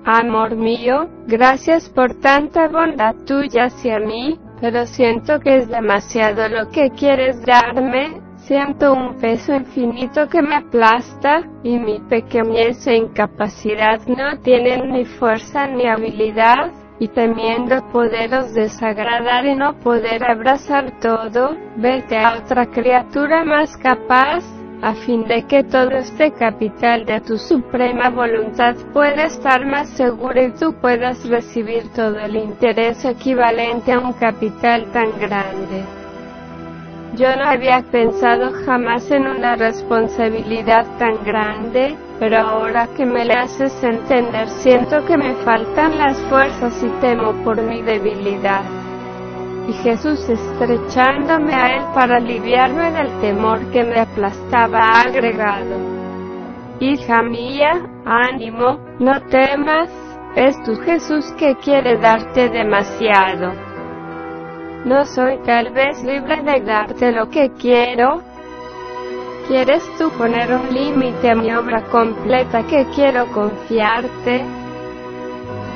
S1: Amor mío, gracias por tanta bondad tuya hacia mí, pero siento que es demasiado lo que quieres darme, Siento un peso infinito que me aplasta, y mi pequeñez e incapacidad no tienen ni fuerza ni habilidad, y temiendo poderos desagradar y no poder abrazar todo, vete a otra criatura más capaz, a fin de que todo este capital de tu suprema voluntad pueda estar más seguro y tú puedas recibir todo el interés equivalente a un capital tan grande. Yo no había pensado jamás en una responsabilidad tan grande, pero ahora que me la haces entender siento que me faltan las fuerzas y temo por mi debilidad. Y Jesús estrechándome a Él para aliviarme del temor que me aplastaba agregado. Hija mía, ánimo, no temas, es tu Jesús que quiere darte demasiado. No soy tal vez libre de darte lo que quiero. ¿Quieres tú poner un límite a mi obra completa que quiero confiarte?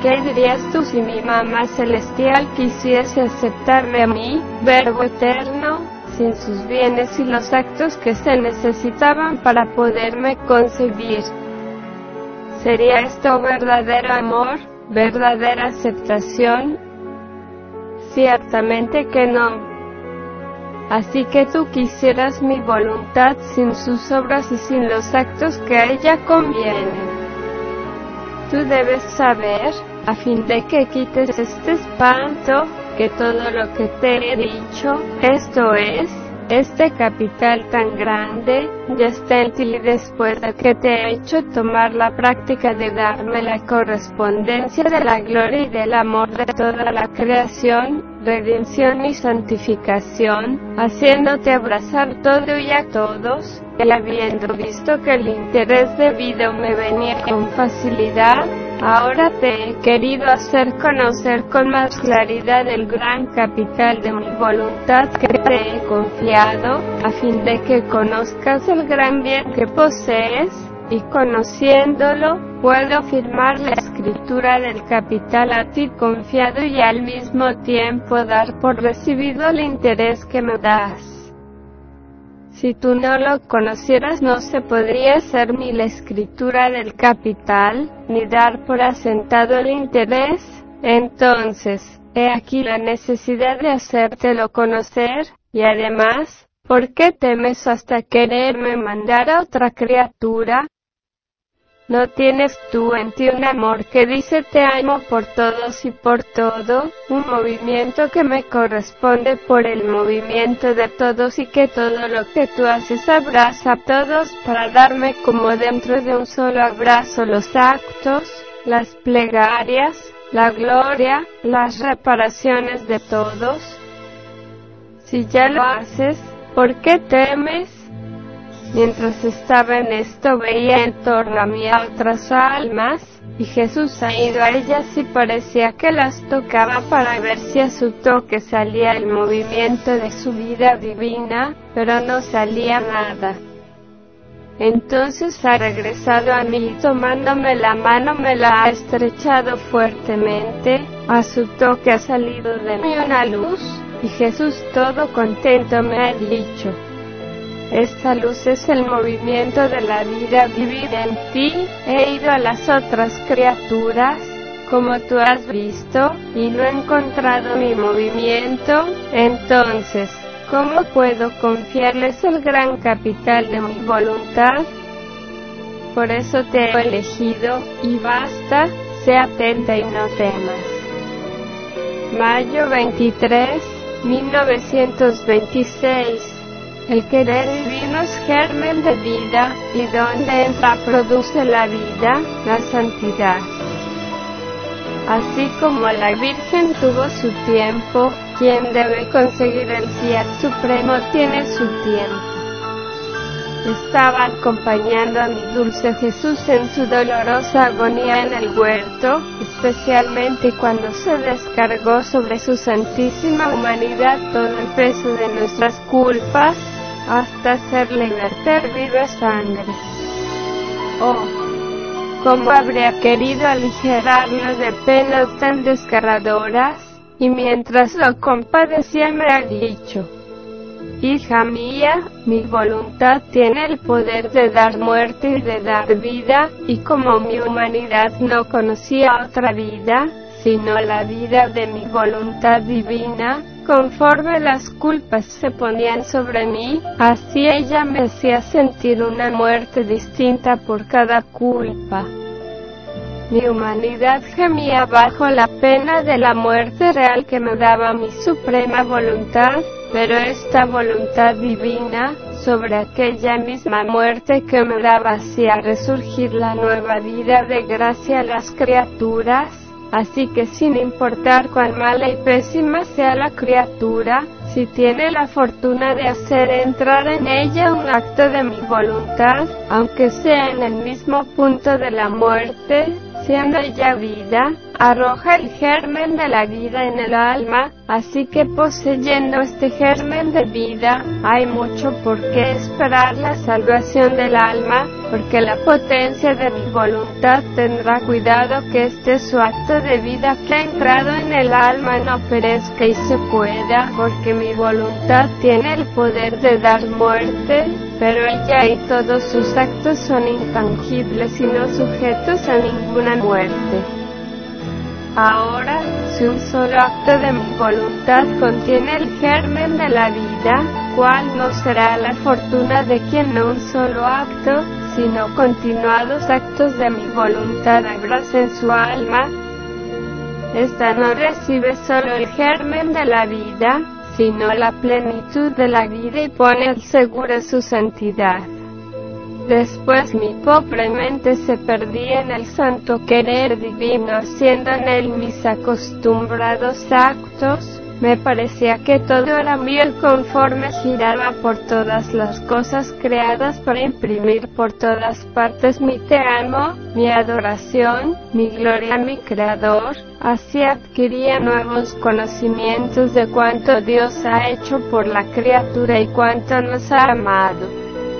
S1: ¿Qué dirías tú si mi mamá celestial quisiese aceptarme a mí, verbo eterno, sin sus bienes y los actos que se necesitaban para poderme concebir? ¿Sería esto verdadero amor, verdadera aceptación Ciertamente que no. Así que tú quisieras mi voluntad sin sus obras y sin los actos que a ella convienen. Tú debes saber, a fin de que quites este espanto, que todo lo que te he dicho, esto es, este capital tan grande, y está en después de que te he hecho tomar la práctica de darme la correspondencia de la gloria y del amor de toda la creación, redención y santificación, haciéndote abrazar todo y a todos, y habiendo visto que el interés de vida me venía con facilidad, Ahora te he querido hacer conocer con más claridad el gran capital de mi voluntad que te he confiado a fin de que conozcas el gran bien que posees, y conociéndolo, puedo firmar la escritura del capital a ti confiado y al mismo tiempo dar por recibido el interés que me das. Si tú no lo conocieras no se podría hacer ni la escritura del capital, ni dar por asentado el interés, entonces, He aquí la necesidad de hacértelo conocer, y además, ¿por qué temes hasta quererme mandar a otra criatura? ¿No tienes tú en ti un amor que dice te amo por todos y por todo, un movimiento que me corresponde por el movimiento de todos y que todo lo que tú haces abraza a todos para darme como dentro de un solo abrazo los actos, las plegarias, la gloria, las reparaciones de todos? Si ya lo haces, ¿por qué temes? Mientras estaba en esto veía en torno a mí a otras almas, y Jesús ha ido a ellas y parecía que las tocaba para ver si a su toque salía el movimiento de su vida divina, pero no salía nada. Entonces ha regresado a mí y tomándome la mano me la ha estrechado fuertemente, a su toque ha salido de mí una luz, y Jesús todo contento me ha dicho, esta luz es el movimiento de la vida vivida en ti. He ido a las otras criaturas, como tú has visto, y no he encontrado mi movimiento. Entonces, ¿Cómo puedo confiarles el gran capital de mi voluntad? Por eso te he elegido, y basta, sé atenta y no temas. Mayo 23, 1926. El querer divino es germen de vida, y donde entra produce la vida, la santidad. Así como la Virgen tuvo su tiempo, quien debe conseguir el Fiat Supremo tiene su tiempo. Estaba acompañando a mi dulce Jesús en su dolorosa agonía en el huerto, especialmente cuando se descargó sobre su santísima humanidad todo el peso de nuestras culpas, hasta hacerle verter viva sangre. Oh, ¿Cómo habría querido aligerarlo de penas tan desgarradoras? Y mientras lo compadecía me ha dicho, Hija mía, mi voluntad tiene el poder de dar muerte y de dar vida, y como mi humanidad no conocía otra vida, sino la vida de mi voluntad divina, conforme las culpas se ponían sobre mí, así ella me hacía sentir una muerte distinta por cada culpa. Mi humanidad gemía bajo la pena de la muerte real que me daba mi suprema voluntad, pero esta voluntad divina, sobre aquella misma muerte que me daba hacía resurgir la nueva vida de gracia a las criaturas, Así que sin importar cuán mala y pésima sea la criatura, si tiene la fortuna de hacer entrar en ella un acto de mi voluntad, aunque sea en el mismo punto de la muerte, siendo ella vida, arroja el germen de la vida en el alma, así que poseyendo este germen de vida, hay mucho por qué esperar la salvación del alma, porque la potencia de mi voluntad tendrá cuidado que este su acto de vida que ha entrado en el alma no perezca y se pueda, porque mi voluntad tiene el poder de dar muerte, pero ella y todos sus actos son intangibles y no sujetos a ninguna muerte. Ahora, si un solo acto de mi voluntad contiene el germen de la vida, ¿cuál no será la fortuna de quien no un solo acto, sino continuados actos de mi voluntad abraza en su alma? Esta no recibe solo el germen de la vida, sino la plenitud de la vida y pone segura seguro su santidad. Después mi pobre mente se perdía en el santo querer divino haciendo en él mis acostumbrados actos, me parecía que todo era mío y conforme giraba por todas las cosas creadas para imprimir por todas partes mi te amo, mi adoración, mi gloria a mi creador, así adquiría nuevos conocimientos de cuánto Dios ha hecho por la criatura y cuánto nos ha amado.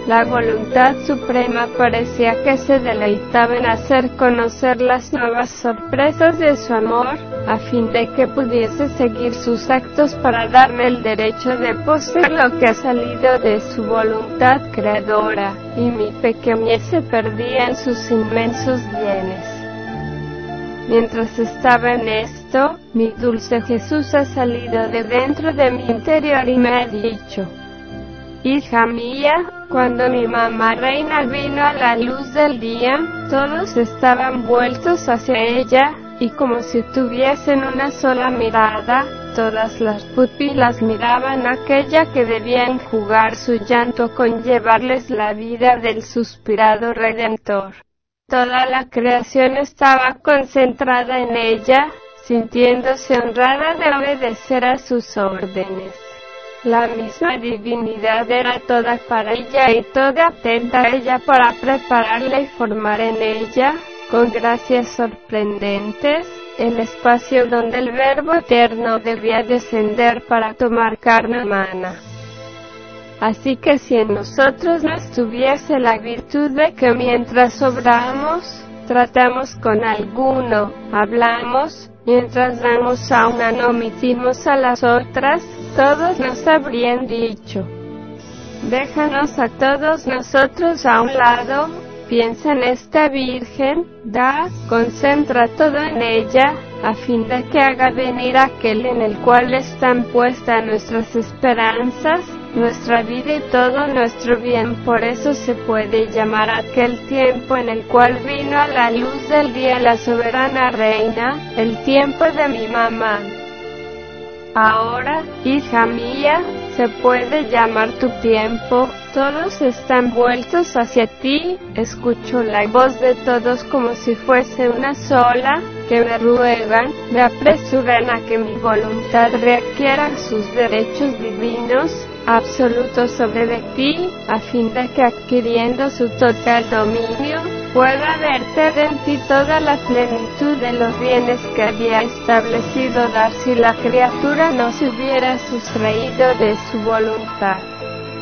S1: La voluntad suprema parecía que se deleitaba en hacer conocer las nuevas sorpresas de su amor, a fin de que pudiese seguir sus actos para darme el derecho de poseer lo que ha salido de su voluntad creadora, y mi pequeñez se perdía en sus inmensos bienes. Mientras estaba en esto, mi dulce Jesús ha salido de dentro de mi interior y me ha dicho, hija mía, cuando mi mamá reina vino a la luz del día, todos estaban vueltos hacia ella, y como si tuviesen una sola mirada, todas las pupilas miraban aquella que debía enjugar su llanto con llevarles la vida del suspirado redentor. Toda la creación estaba concentrada en ella, sintiéndose honrada de obedecer a sus órdenes. La misma divinidad era toda para ella y toda atenta a ella para prepararla y formar en ella, con gracias sorprendentes, el espacio donde el Verbo Eterno debía descender para tomar carne humana. Así que si en nosotros no estuviese la virtud de que mientras obramos, tratamos con alguno, hablamos, mientras damos a una no omitimos a las otras, todos nos habrían dicho. Déjanos a todos nosotros a un lado, piensa en esta Virgen, da, concentra todo en ella, a fin de que haga venir aquel en el cual están puestas nuestras esperanzas, nuestra vida y todo nuestro bien. Por eso se puede llamar aquel tiempo en el cual vino a la luz del día la soberana reina, el tiempo de mi mamá. Ahora, hija mía, se puede llamar tu tiempo, todos están vueltos hacia ti, escucho la voz de todos como si fuese una sola, que me ruegan, me apresuran a que mi voluntad requiera sus derechos divinos, absoluto sobre de ti, a fin de que adquiriendo su total dominio, pueda verte en ti toda la plenitud de los bienes que había establecido dar si la criatura no se hubiera sustraído de su voluntad.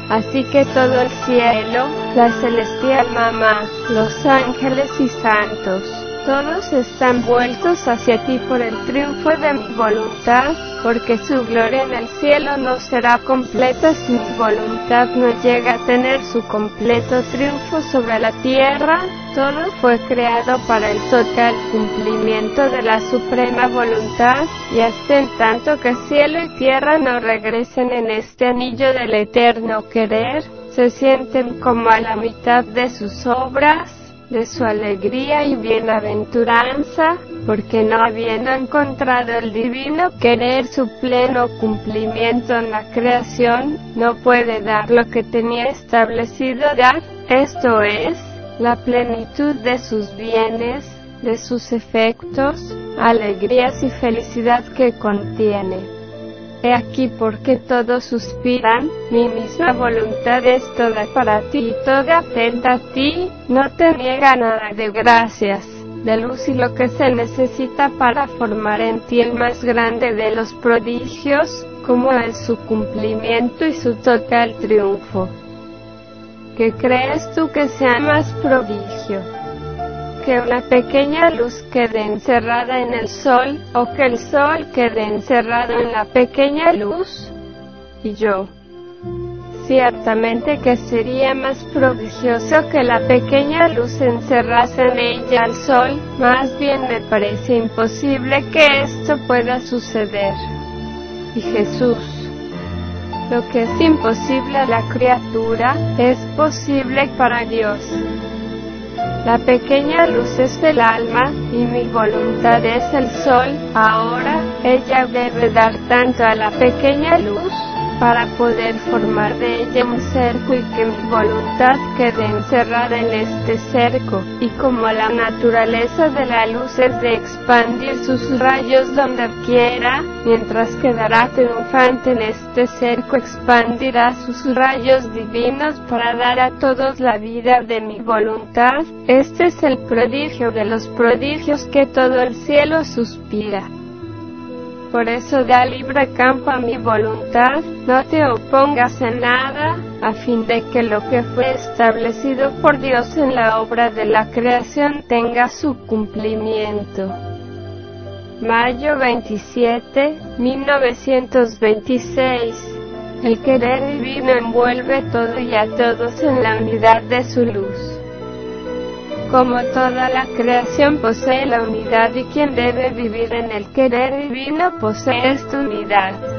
S1: Así que todo el cielo, la celestial mamá, los ángeles y santos, todos están vueltos hacia ti por el triunfo de mi voluntad, porque su gloria en el cielo no será completa si mi voluntad no llega a tener su completo triunfo sobre la tierra. Todo fue creado para el total cumplimiento de la suprema voluntad, y hasta en tanto que cielo y tierra no regresen en este anillo del eterno querer, se sienten como a la mitad de sus obras de su alegría y bienaventuranza, porque no habiendo encontrado el divino querer su pleno cumplimiento en la creación, no puede dar lo que tenía establecido dar, esto es, la plenitud de sus bienes, de sus efectos, alegrías y felicidad que contiene aquí porque todos suspiran, mi misma voluntad es toda para ti y toda atenta a ti, no te niega nada de gracias, de luz y lo que se necesita para formar en ti el más grande de los prodigios, como es su cumplimiento y su total triunfo. ¿Qué crees tú que sea más prodigio? que una pequeña luz quede encerrada en el sol, o que el sol quede encerrado en la pequeña luz? Y yo, ciertamente que sería más prodigioso que la pequeña luz encerrase en ella al sol, más bien me parece imposible que esto pueda suceder. Y Jesús, lo que es imposible a la criatura es posible para Dios. La pequeña luz es el alma, y mi voluntad es el sol. Ahora, ella debe dar tanto a la pequeña luz para poder formar de ella un cerco y que mi voluntad quede encerrada en este cerco, y como la naturaleza de la luz es de expandir sus rayos donde quiera, mientras quedará triunfante en este cerco expandirá sus rayos divinos para dar a todos la vida de mi voluntad, este es el prodigio de los prodigios que todo el cielo suspira. Por eso da libre campo a mi voluntad, no te opongas a nada, a fin de que lo que fue establecido por Dios en la obra de la creación tenga su cumplimiento. Mayo 27, 1926. El querer divino envuelve todo y a todos en la unidad de su luz. Como toda la creación posee la unidad y quien debe vivir en el querer divino posee esta unidad.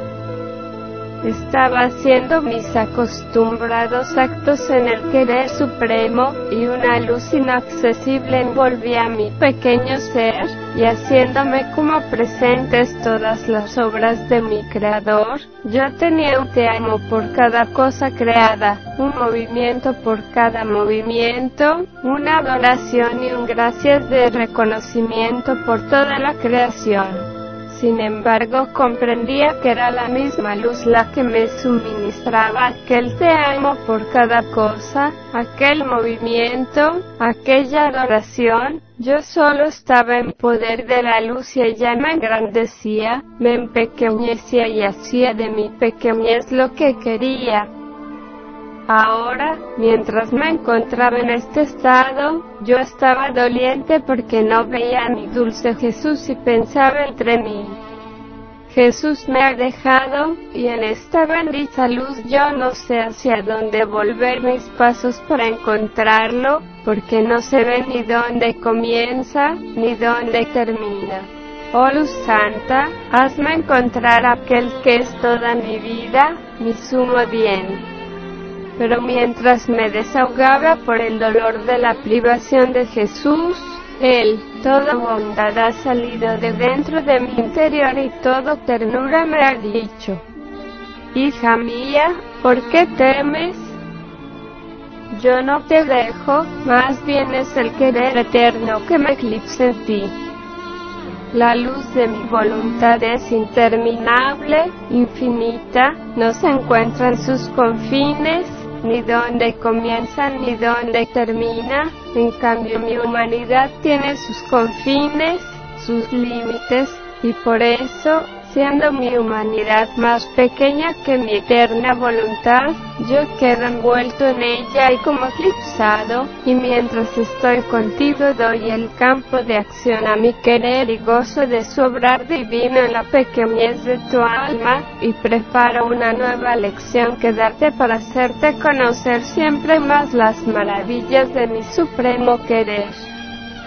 S1: Estaba haciendo mis acostumbrados actos en el querer supremo, y una luz inaccesible envolvía mi pequeño ser, y haciéndome como presentes todas las obras de mi creador, yo tenía un te amo por cada cosa creada, un movimiento por cada movimiento, una adoración y un gracias de reconocimiento por toda la creación. Sin embargo comprendía que era la misma luz la que me suministraba aquel te amo por cada cosa, aquel movimiento, aquella adoración, yo solo estaba en poder de la luz y ella me engrandecía, me empequeñecía y hacía de mi pequeñez lo que quería. Ahora, mientras me encontraba en este estado, yo estaba doliente porque no veía a mi dulce Jesús y pensaba entre mí. Jesús me ha dejado, y en esta bendita luz yo no sé hacia dónde volver mis pasos para encontrarlo, porque no se ve ni dónde comienza, ni dónde termina. Oh Luz Santa, hazme encontrar aquel que es toda mi vida, mi sumo bien. Pero mientras me desahogaba por el dolor de la privación de Jesús, Él, toda bondad ha salido de dentro de mi interior y toda ternura me ha dicho, Hija mía, ¿por qué temes? Yo no te dejo, más bien es el querer eterno que me eclipse en ti. La luz de mi voluntad es interminable, infinita, no se encuentra en sus confines, ni dónde comienza ni dónde termina. En cambio, mi humanidad tiene sus confines, sus límites, y por eso siendo mi humanidad más pequeña que mi eterna voluntad, yo quedo envuelto en ella y como eclipsado, y mientras estoy contigo doy el campo de acción a mi querer y gozo de sobrar divino en la pequeñez de tu alma, y preparo una nueva lección que darte para hacerte conocer siempre más las maravillas de mi supremo querer.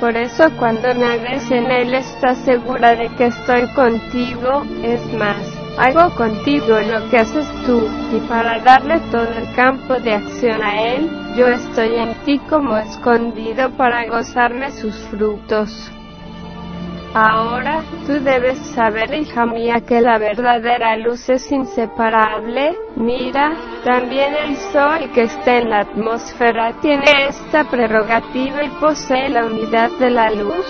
S1: Por eso cuando naves en Él estás segura de que estoy contigo, es más, hago contigo lo que haces tú, y para darle todo el campo de acción a Él, yo estoy en ti como escondido para gozarme sus frutos. Ahora, tú debes saber, hija mía, que la verdadera luz es inseparable. Mira, también el Sol que está en la atmósfera tiene esta prerrogativa y posee la unidad de la luz.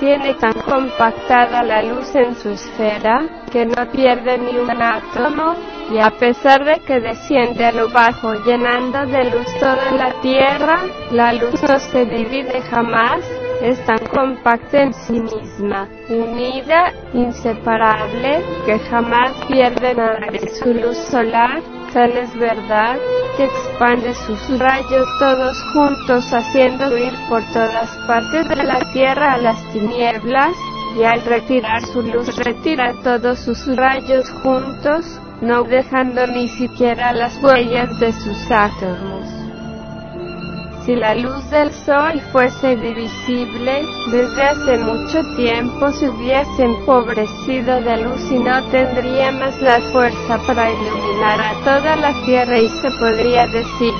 S1: Tiene tan compactada la luz en su esfera, que no pierde ni un átomo, y a pesar de que desciende a lo bajo llenando de luz toda la Tierra, la luz no se divide jamás, es tan compacta en sí misma, unida, inseparable, que jamás pierde nada de su luz solar, Tal es verdad que expande sus rayos todos juntos haciendo huir por todas partes de la tierra a las tinieblas, y al retirar su luz retira todos sus rayos juntos, no dejando ni siquiera las huellas de sus átomos si la luz del sol fuese divisible, desde hace mucho tiempo se hubiese empobrecido de luz y no tendría más la fuerza para iluminar a toda la tierra y se podría decir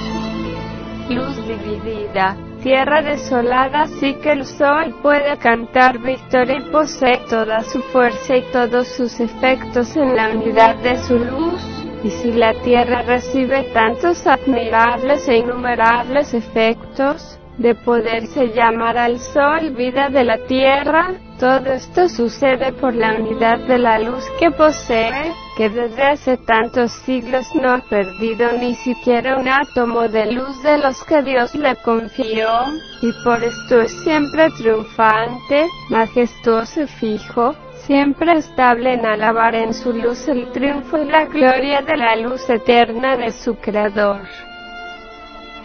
S1: luz dividida, tierra desolada, así que el sol puede cantar victoria y posee toda su fuerza y todos sus efectos en la unidad de su luz y si la Tierra recibe tantos admirables e innumerables efectos, de poderse llamar al Sol vida de la Tierra, todo esto sucede por la unidad de la luz que posee, que desde hace tantos siglos no ha perdido ni siquiera un átomo de luz de los que Dios le confió, y por esto es siempre triunfante, majestuoso y fijo, siempre estable en alabar en su luz el triunfo y la gloria de la luz eterna de su Creador.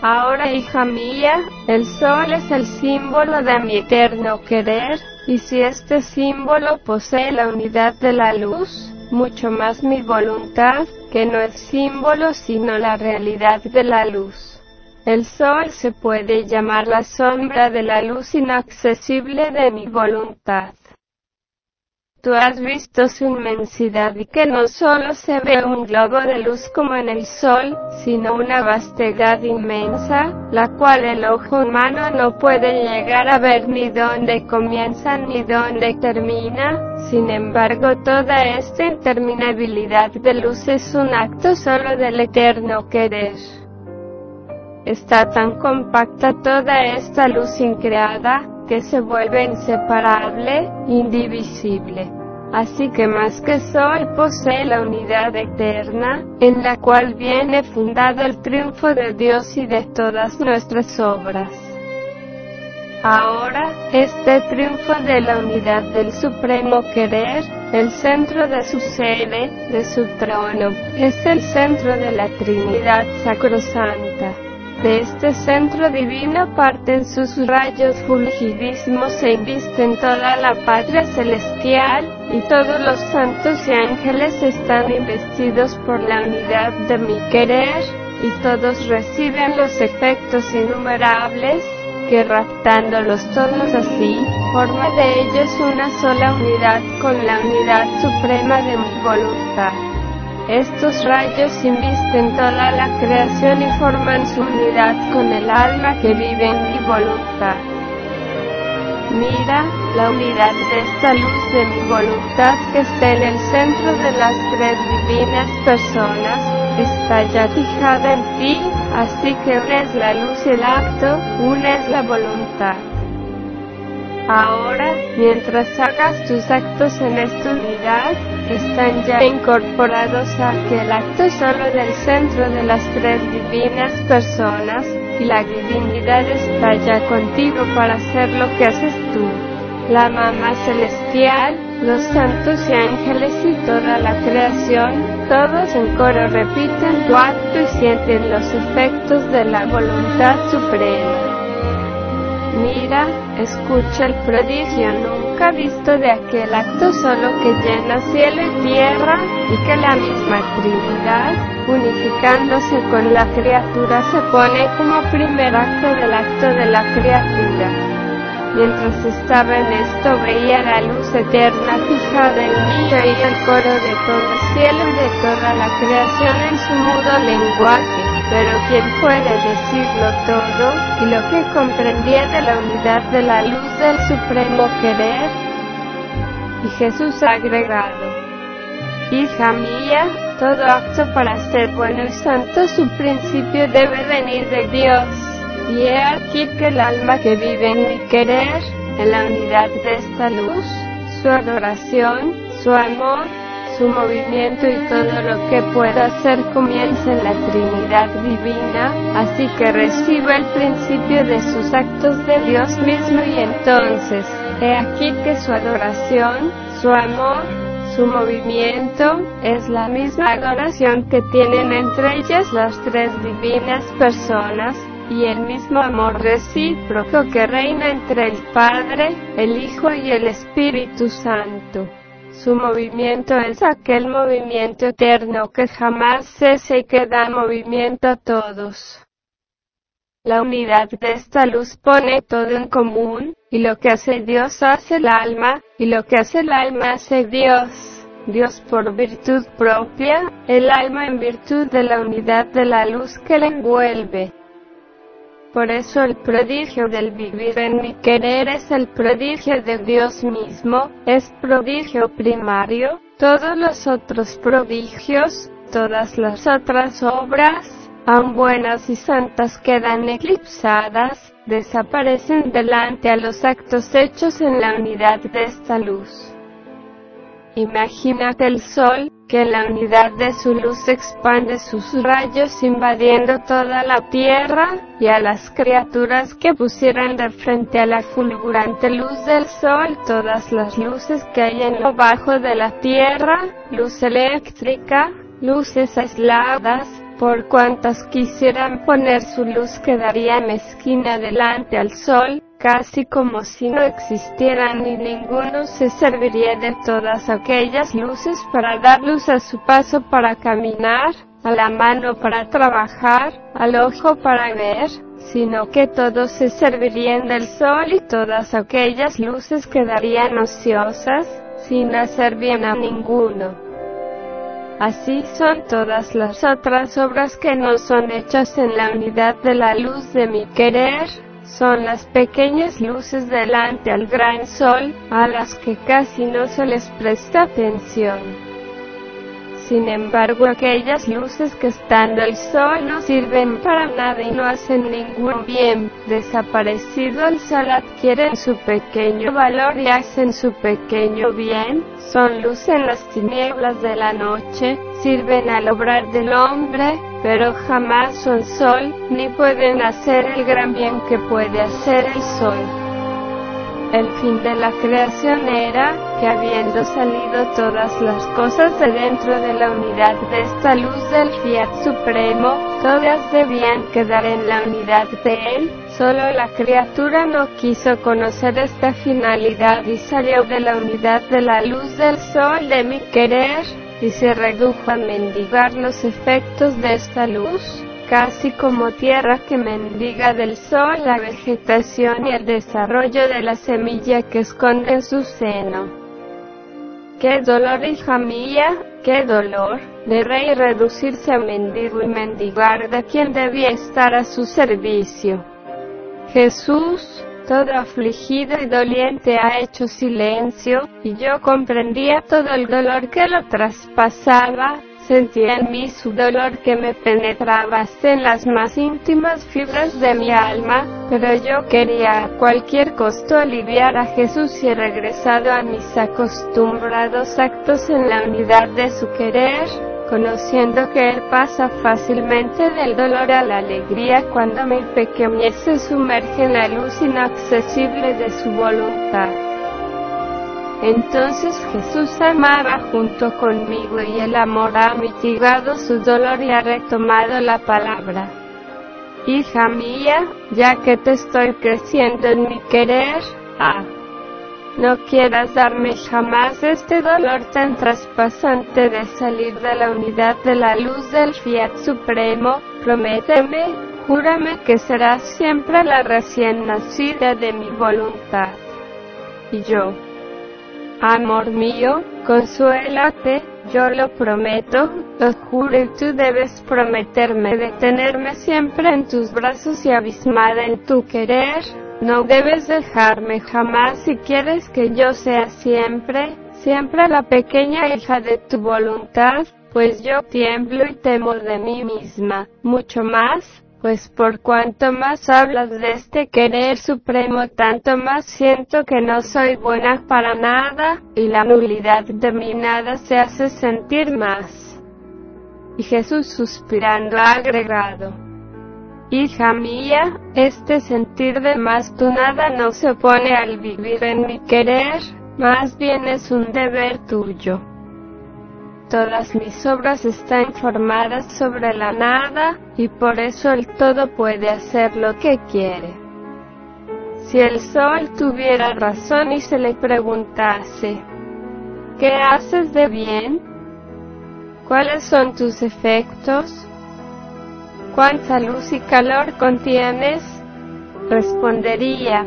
S1: Ahora, hija mía, el sol es el símbolo de mi eterno querer, y si este símbolo posee la unidad de la luz, mucho más mi voluntad, que no es símbolo sino la realidad de la luz. El sol se puede llamar la sombra de la luz inaccesible de mi voluntad. Tú has visto su inmensidad y que no solo se ve un globo de luz como en el sol, sino una vastedad inmensa, la cual el ojo humano no puede llegar a ver ni dónde comienza ni dónde termina. Sin embargo, toda esta interminabilidad de luz es un acto solo del eterno querer. Está tan compacta toda esta luz increada, que se vuelve inseparable, indivisible. Así que más que Sol posee la unidad eterna, en la cual viene fundado el triunfo de Dios y de todas nuestras obras. Ahora, este triunfo de la unidad del supremo querer, el centro de su sede, de su trono, es el centro de la Trinidad Sacrosanta. De este centro divino parten sus rayos fulgidísimos e invisten toda la patria celestial, y todos los santos y ángeles están investidos por la unidad de mi querer, y todos reciben los efectos innumerables, que raptándolos todos así, forma de ellos una sola unidad con la unidad suprema de mi voluntad. Estos rayos invisten toda la creación y forman su unidad con el alma que vive en mi voluntad. Mira, la unidad de esta luz de mi voluntad que está en el centro de las tres divinas personas, está ya fijada en ti, así que una es la luz el acto, una es la voluntad. Ahora, mientras hagas tus actos en esta unidad, están ya incorporados a aquel acto solo del centro de las tres divinas personas, y la divinidad está ya contigo para hacer lo que haces tú. La mamá celestial, los santos y ángeles y toda la creación, todos en coro repiten tu acto y sienten los efectos de la voluntad suprema mira, escucha el prodigio nunca visto de aquel acto solo que llena cielo y tierra y que la misma Trinidad, unificándose con la criatura, se pone como primer acto del acto de la criatura. Mientras estaba en esto veía la luz eterna fijada en mí y el coro de todo el cielo y de toda la creación en su mudo lenguaje pero quien puede decirlo todo, y lo que comprendía de la unidad de la luz del supremo querer. Y Jesús agregado, Hija mía, todo acto para ser bueno y santo su principio debe venir de Dios, y he aquí que el alma que vive en mi querer, en la unidad de esta luz, su adoración, su amor, su movimiento y todo lo que pueda hacer comienza en la Trinidad Divina, así que reciba el principio de sus actos de Dios mismo y entonces, he aquí que su adoración, su amor, su movimiento es la misma adoración que tienen entre ellas las tres divinas personas, y el mismo amor recíproco que reina entre el Padre, el Hijo y el Espíritu Santo. Su movimiento es aquel movimiento eterno que jamás cese y que da movimiento a todos. La unidad de esta luz pone todo en común, y lo que hace Dios hace el alma, y lo que hace el alma hace Dios. Dios por virtud propia, el alma en virtud de la unidad de la luz que le envuelve. Por eso el prodigio del vivir en mi querer es el prodigio de Dios mismo, es prodigio primario, todos los otros prodigios, todas las otras obras, aun buenas y santas quedan eclipsadas, desaparecen delante a los actos hechos en la unidad de esta luz. Imagínate el sol, que la unidad de su luz expande sus rayos invadiendo toda la tierra, y a las criaturas que pusieran de frente a la fulgurante luz del sol todas las luces que hay en lo bajo de la tierra, luz eléctrica, luces aisladas, por cuantas quisieran poner su luz quedaría mezquina delante al sol, casi como si no existieran y ninguno se serviría de todas aquellas luces para dar luz a su paso para caminar, a la mano para trabajar, al ojo para ver, sino que todos se servirían del sol y todas aquellas luces quedarían ociosas, sin hacer bien a ninguno. Así son todas las otras obras que no son hechas en la unidad de la luz de mi querer, son las pequeñas luces delante al gran sol, a las que casi no se les presta atención. Sin embargo, aquellas luces que están del sol no sirven para nada y no hacen ningún bien, desaparecido el sol adquieren su pequeño valor y hacen su pequeño bien, son luz en las tinieblas de la noche, sirven al obrar del hombre, pero jamás son sol, ni pueden hacer el gran bien que puede hacer el sol. El fin de la creación era que habiendo salido todas las cosas de dentro de la unidad de esta luz del Fiat Supremo, todas debían quedar en la unidad de él, solo la criatura no quiso conocer esta finalidad y salió de la unidad de la luz del sol de mi querer, y se redujo a mendigar los efectos de esta luz casi como tierra que mendiga del sol la vegetación y el desarrollo de la semilla que esconde en su seno. ¡Qué dolor, hija mía! ¡Qué dolor! De rey reducirse a mendigo y mendigar de quien debía estar a su servicio. Jesús, todo afligido y doliente ha hecho silencio, y yo comprendía todo el dolor que lo traspasaba, sentía en mí su dolor que me penetraba en las más íntimas fibras de mi alma, pero yo quería a cualquier costo aliviar a Jesús y regresado a mis acostumbrados actos en la unidad de su querer, conociendo que Él pasa fácilmente del dolor a la alegría cuando mi pequeñez se sumerge en la luz inaccesible de su voluntad. Entonces Jesús amaba junto conmigo y el amor ha mitigado su dolor y ha retomado la palabra. Hija mía, ya que te estoy creciendo en mi querer, ah, no quieras darme jamás este dolor tan traspasante de salir de la unidad de la luz del Fiat Supremo, prométeme, júrame que serás siempre la recién nacida de mi voluntad. Y yo, Amor mío, consuélate, yo lo prometo, lo juro y tú debes prometerme de tenerme siempre en tus brazos y abismada en tu querer. No debes dejarme jamás si quieres que yo sea siempre, siempre la pequeña hija de tu voluntad, pues yo tiemblo y temo de mí misma, mucho más, pues por cuanto más hablas de este querer supremo, tanto más siento que no soy buena para nada, y la nulidad de mi nada se hace sentir más. Y Jesús suspirando ha agregado, Hija mía, este sentir de más tu nada no se opone al vivir en mi querer, más bien es un deber tuyo todas mis obras están formadas sobre la nada, y por eso el todo puede hacer lo que quiere. Si el sol tuviera razón y se le preguntase, ¿qué haces de bien? ¿Cuáles son tus efectos? ¿Cuánta luz y calor contienes? Respondería,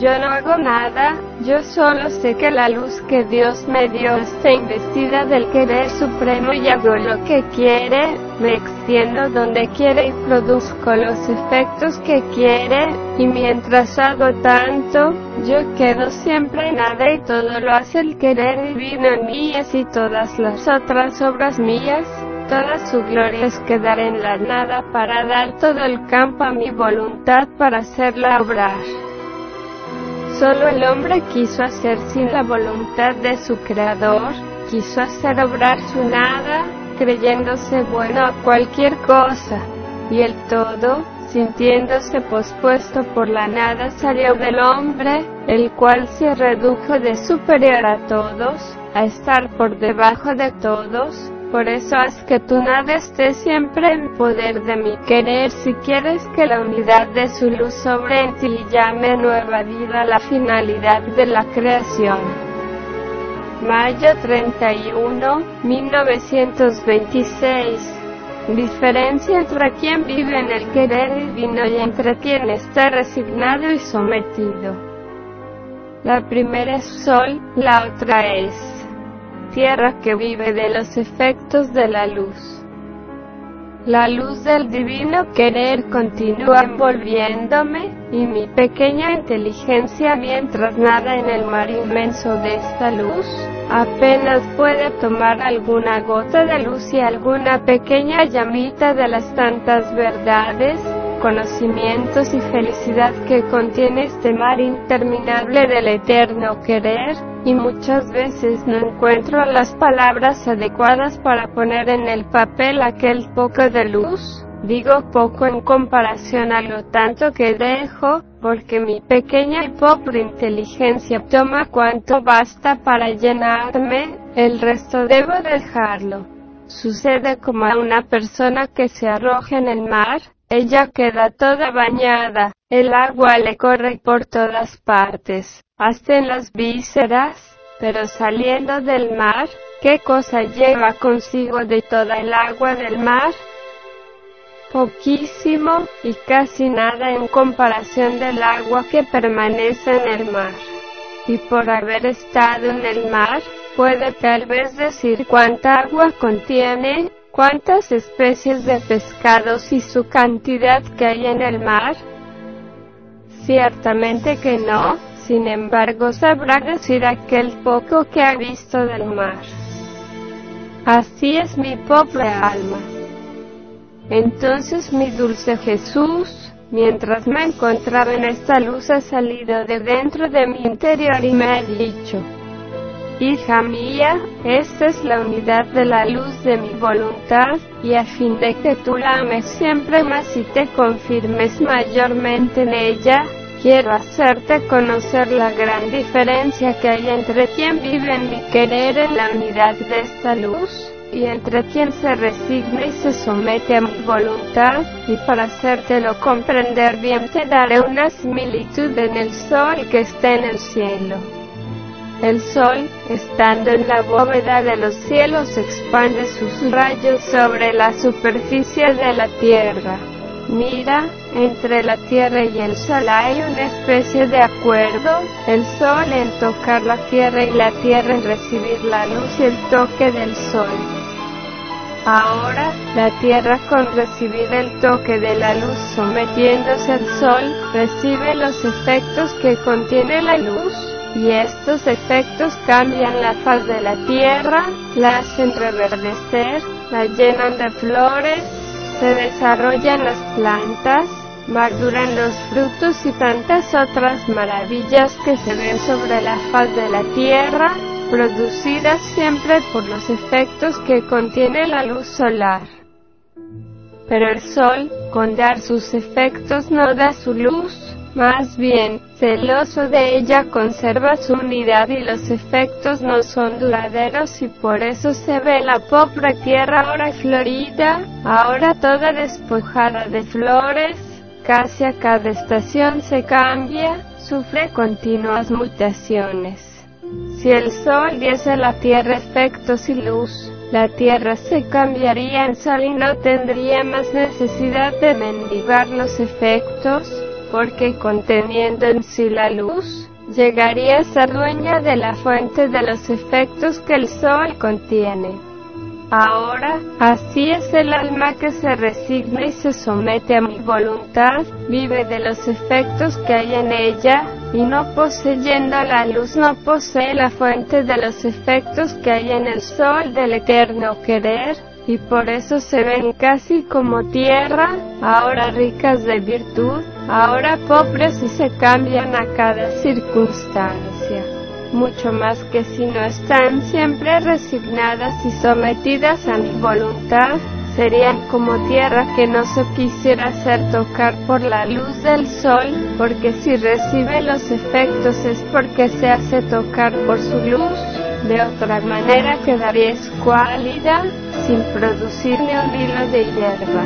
S1: yo no hago nada, yo solo sé que la luz que Dios me dio está investida del querer supremo y hago lo que quiere, me extiendo donde quiere y produzco los efectos que quiere, y mientras hago tanto, yo quedo siempre en nada y todo lo hace el querer divino en mí y todas las otras obras mías. Toda su gloria es quedar en la nada para dar todo el campo a mi voluntad para hacerla obrar. Solo el hombre quiso hacer sin la voluntad de su creador, quiso hacer obrar su nada, creyéndose bueno a cualquier cosa, y el todo, sintiéndose pospuesto por la nada, salió del hombre, el cual se redujo de superior a todos, a estar por debajo de todos, por eso haz que tu nada esté siempre en poder de mi querer si quieres que la unidad de su luz sobre en ti llame nueva vida la finalidad de la creación. Mayo 31, 1926 diferencia entre quien vive en el querer divino y entre quien está resignado y sometido. La primera es sol, la otra es tierra que vive de los efectos de la luz. La luz del divino querer continúa envolviéndome y mi pequeña inteligencia mientras nada en el mar inmenso de esta luz. Apenas puede tomar alguna gota de luz y alguna pequeña llamita de las tantas verdades conocimientos y felicidad que contiene este mar interminable del eterno querer, y muchas veces no encuentro las palabras adecuadas para poner en el papel aquel poco de luz, digo poco en comparación a lo tanto que dejo, porque mi pequeña y pobre inteligencia toma cuanto basta para llenarme, el resto debo dejarlo. Sucede como a una persona que se arroja en el mar, ella queda toda bañada, el agua le corre por todas partes, hasta en las vísceras, pero saliendo del mar, ¿qué cosa lleva consigo de toda el agua del mar? Poquísimo, y casi nada en comparación del agua que permanece en el mar. Y por haber estado en el mar, puede tal vez decir cuánta agua contiene, cuántas especies de pescados y su cantidad que hay en el mar? Ciertamente que no, sin embargo sabrá decir aquel poco que ha visto del mar. Así es mi pobre alma. Entonces mi dulce Jesús, mientras me encontraba en esta luz, ha salido de dentro de mi interior y me ha dicho, Hija mía, esta es la unidad de la luz de mi voluntad, y a fin de que tú la ames siempre más y te confirmes mayormente en ella, quiero hacerte conocer la gran diferencia que hay entre quien vive en mi querer en la unidad de esta luz y entre quien se resigna y se somete a mi voluntad, y para hacértelo comprender bien te daré una similitud en el sol que está en el cielo. El sol, estando en la bóveda de los cielos, expande sus rayos sobre la superficie de la tierra. Mira, entre la tierra y el sol hay una especie de acuerdo, el sol en tocar la tierra y la tierra en recibir la luz y el toque del sol. Ahora, la tierra con recibir el toque de la luz sometiéndose al sol, recibe los efectos que contiene la luz y estos efectos cambian la faz de la tierra, la hacen reverdecer, la llenan de flores, se desarrollan las plantas, maduran los frutos y tantas otras maravillas que se ven sobre la faz de la tierra, producidas siempre por los efectos que contiene la luz solar. Pero el sol, con dar sus efectos, no da su luz, más bien, celoso de ella conserva su unidad y los efectos no son duraderos y por eso se ve la pobre tierra ahora florida, ahora toda despojada de flores, casi a cada estación se cambia, sufre continuas mutaciones. Si el sol diese a la tierra efectos y luz, la tierra se cambiaría en sol y no tendría más necesidad de mendigar los efectos, porque conteniendo en sí la luz, llegaría a ser dueña de la fuente de los efectos que el sol contiene. Ahora, así es el alma que se resigna y se somete a mi voluntad, vive de los efectos que hay en ella, y no poseyendo la luz no posee la fuente de los efectos que hay en el sol del eterno querer, y por eso se ven casi como tierra, ahora ricas de virtud, ahora pobres y se cambian a cada circunstancia, mucho más que si no están siempre resignadas y sometidas a mi voluntad, serían como tierra que no se quisiera hacer tocar por la luz del sol, porque si recibe los efectos es porque se hace tocar por su luz. De otra manera quedaría escuálida sin producir ni hilo de hierba.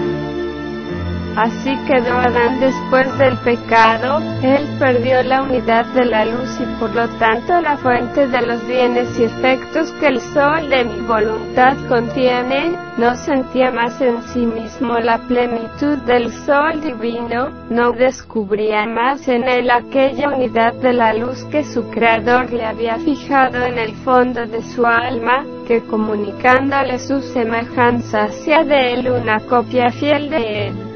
S1: Así quedó Adán después del pecado, él perdió la unidad de la luz y por lo tanto la fuente de los bienes y efectos que el sol de mi voluntad contiene, no sentía más en sí mismo la plenitud del sol divino, no descubría más en él aquella unidad de la luz que su creador le había fijado en el fondo de su alma, que comunicándole su semejanza hacía de él una copia fiel de él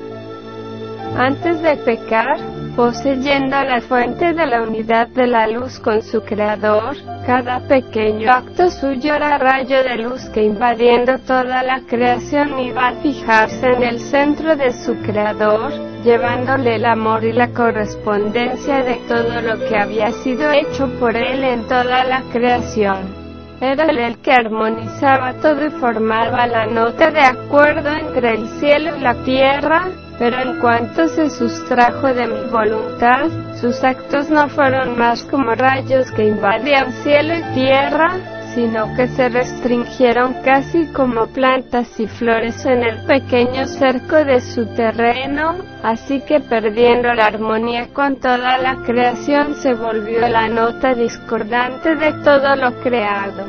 S1: antes de pecar, poseyendo la fuente de la unidad de la luz con su creador, cada pequeño acto suyo era rayo de luz que invadiendo toda la creación iba a fijarse en el centro de su creador, llevándole el amor y la correspondencia de todo lo que había sido hecho por él en toda la creación. Era él el que armonizaba todo y formaba la nota de acuerdo entre el cielo y la tierra, pero en cuanto se sustrajo de mi voluntad, sus actos no fueron más como rayos que invadían cielo y tierra, sino que se restringieron casi como plantas y flores en el pequeño cerco de su terreno, así que perdiendo la armonía con toda la creación se volvió la nota discordante de todo lo creado.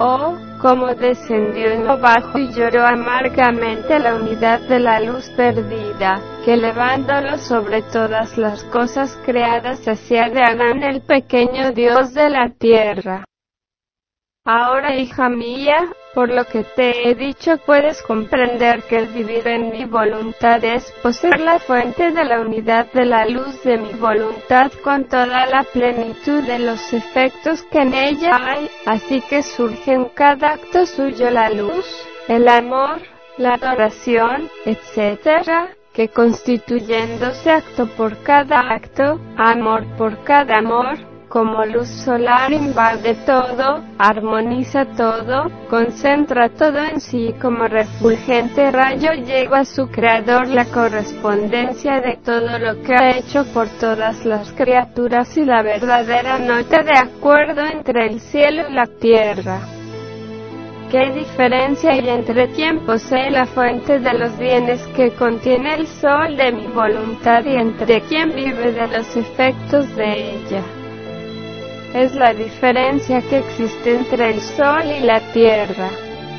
S1: Oh, como descendió en lo bajo y lloró amargamente la unidad de la luz perdida, que levándolo sobre todas las cosas creadas hacía de Adán el pequeño Dios de la tierra. Ahora, hija mía, por lo que te he dicho, puedes comprender que el vivir en mi voluntad es poseer la fuente de la unidad de la luz de mi voluntad con toda la plenitud de los efectos que en ella hay, así que surge en cada acto suyo la luz, el amor, la adoración, etc., que constituyéndose acto por cada acto, amor por cada amor, como luz solar invade todo, armoniza todo, concentra todo en sí como refulgente rayo llega a su creador la correspondencia de todo lo que ha hecho por todas las criaturas y la verdadera nota de acuerdo entre el cielo y la tierra. ¿Qué diferencia hay entre quien posee la fuente de los bienes que contiene el sol de mi voluntad y entre quien vive de los efectos de ella? es la diferencia que existe entre el Sol y la Tierra.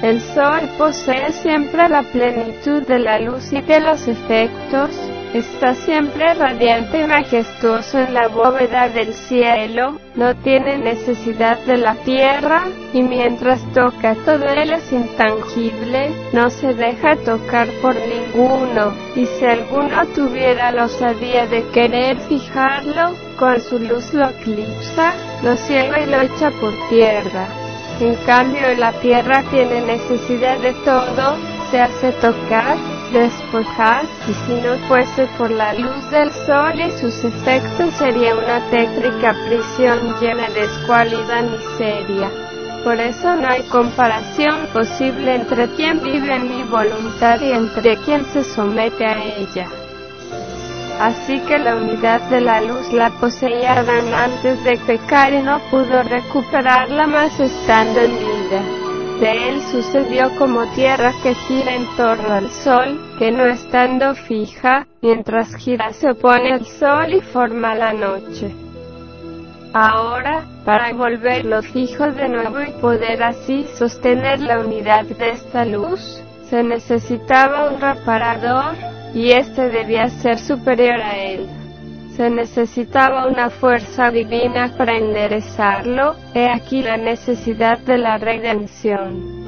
S1: El Sol posee siempre la plenitud de la luz y de los efectos, Está siempre radiante y majestuoso en la bóveda del cielo, no tiene necesidad de la tierra, y mientras toca todo él es intangible, no se deja tocar por ninguno, y si alguno tuviera la osadía de querer fijarlo, con su luz lo eclipsa, lo ciega y lo echa por tierra. En cambio la tierra tiene necesidad de todo, se hace tocar, despojarse y si no fuese por la luz del sol y sus efectos sería una técnica prisión llena de y miseria. Por eso no hay comparación posible entre quien vive en mi voluntad y entre quien se somete a ella. Así que la unidad de la luz la poseía antes de pecar y no pudo recuperarla más estando en vida de él sucedió como tierra que gira en torno al sol, que no estando fija, mientras gira se pone al sol y forma la noche. Ahora, para volverlo fijo de nuevo y poder así sostener la unidad de esta luz, se necesitaba un reparador, y este debía ser superior a él se necesitaba una fuerza divina para enderezarlo, he aquí la necesidad de la redención.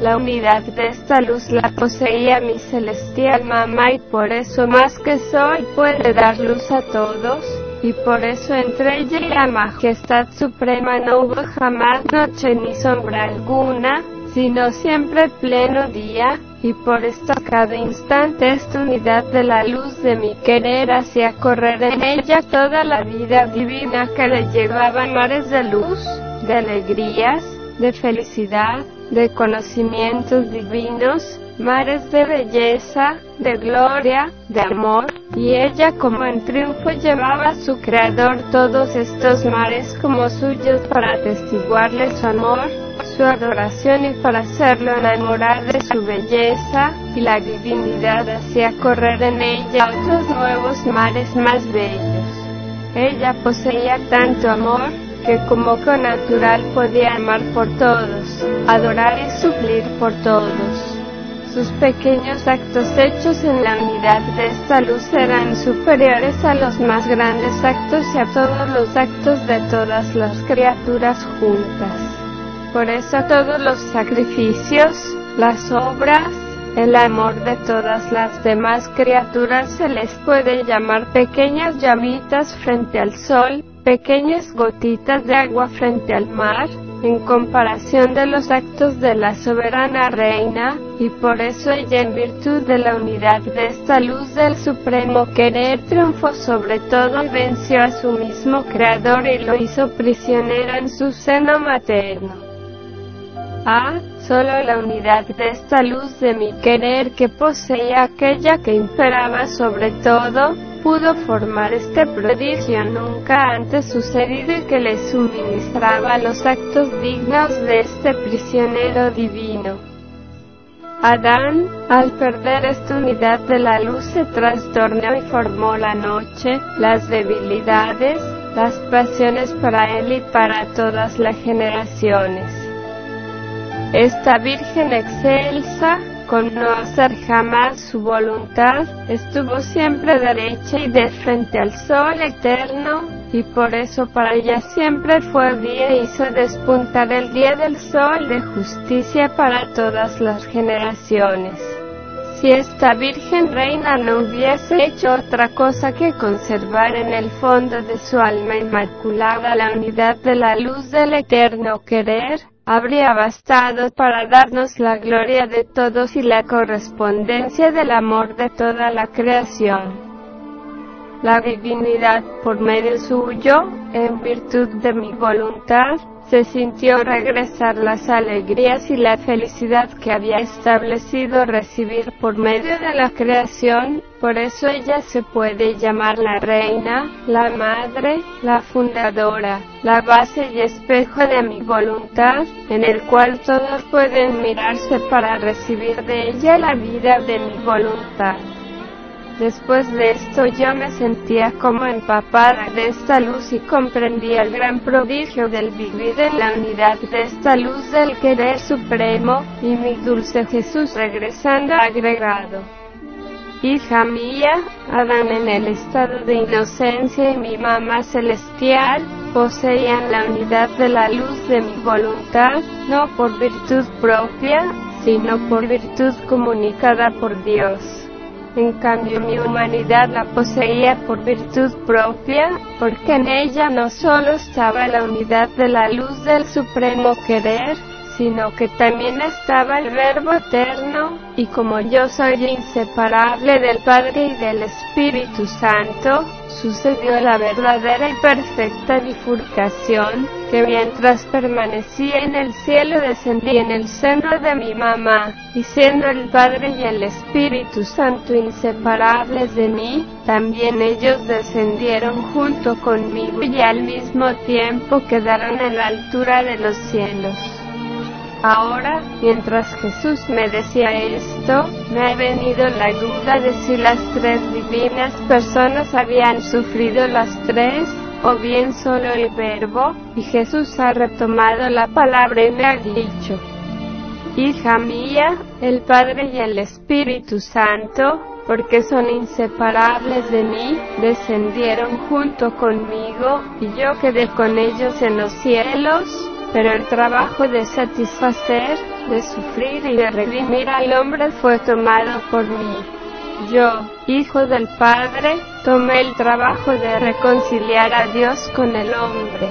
S1: La unidad de esta luz la poseía mi celestial mamá y por eso más que soy puede dar luz a todos, y por eso entre ella y la majestad suprema no hubo jamás noche ni sombra alguna, sino siempre pleno día, y por esto cada instante esta unidad de la luz de mi querer hacía correr en ella toda la vida divina que le llevaba mares de luz, de alegrías, de felicidad, de conocimientos divinos, mares de belleza, de gloria, de amor, y ella como en triunfo llevaba a su Creador todos estos mares como suyos para atestiguarle su amor, adoración y para hacerlo enamorar de su belleza y la divinidad hacía correr en ella otros nuevos mares más bellos. Ella poseía tanto amor que como con natural podía amar por todos, adorar y suplir por todos. Sus pequeños actos hechos en la unidad de esta luz eran superiores a los más grandes actos y a todos los actos de todas las criaturas juntas. Por eso todos los sacrificios, las obras, el amor de todas las demás criaturas se les puede llamar pequeñas llamitas frente al sol, pequeñas gotitas de agua frente al mar, en comparación de los actos de la soberana reina, y por eso ella en virtud de la unidad de esta luz del supremo querer triunfó sobre todo y venció a su mismo creador y lo hizo prisionero en su seno materno. Ah, solo la unidad de esta luz de mi querer que poseía aquella que imperaba sobre todo, pudo formar este prodigio nunca antes sucedido y que le suministraba los actos dignos de este prisionero divino. Adán, al perder esta unidad de la luz, se trastornó y formó la noche, las debilidades, las pasiones para él y para todas las generaciones. Esta Virgen excelsa, con no hacer jamás su voluntad, estuvo siempre derecha y de frente al sol eterno, y por eso para ella siempre fue día y hizo despuntar el día del sol de justicia para todas las generaciones. Si esta Virgen Reina no hubiese hecho otra cosa que conservar en el fondo de su alma inmaculada la unidad de la luz del eterno querer, habría bastado para darnos la gloria de todos y la correspondencia del amor de toda la creación. La divinidad, por medio suyo, en virtud de mi voluntad, se sintió regresar las alegrías y la felicidad que había establecido recibir por medio de la creación, por eso ella se puede llamar la reina, la madre, la fundadora, la base y espejo de mi voluntad, en el cual todos pueden mirarse para recibir de ella la vida de mi voluntad. Después de esto yo me sentía como empapada de esta luz y comprendía el gran prodigio del vivir en la unidad de esta luz del querer supremo, y mi dulce Jesús regresando agregado. Hija mía, Adán en el estado de inocencia y mi mamá celestial, poseían la unidad de la luz de mi voluntad, no por virtud propia, sino por virtud comunicada por Dios. En cambio mi humanidad la poseía por virtud propia, porque en ella no solo estaba la unidad de la luz del supremo querer, sino que también estaba el Verbo Eterno, y como yo soy inseparable del Padre y del Espíritu Santo, sucedió la verdadera y perfecta bifurcación, que mientras permanecía en el cielo descendí en el seno de mi mamá, y siendo el Padre y el Espíritu Santo inseparables de mí, también ellos descendieron junto conmigo y al mismo tiempo quedaron en la altura de los cielos. Ahora, mientras Jesús me decía esto, me ha venido la duda de si las tres divinas personas habían sufrido las tres, o bien solo el verbo, y Jesús ha retomado la palabra y me ha dicho, Hija mía, el Padre y el Espíritu Santo, porque son inseparables de mí, descendieron junto conmigo, y yo quedé con ellos en los cielos, pero el trabajo de satisfacer, de sufrir y de redimir al hombre fue tomado por mí. Yo, hijo del Padre, tomé el trabajo de reconciliar a Dios con el hombre.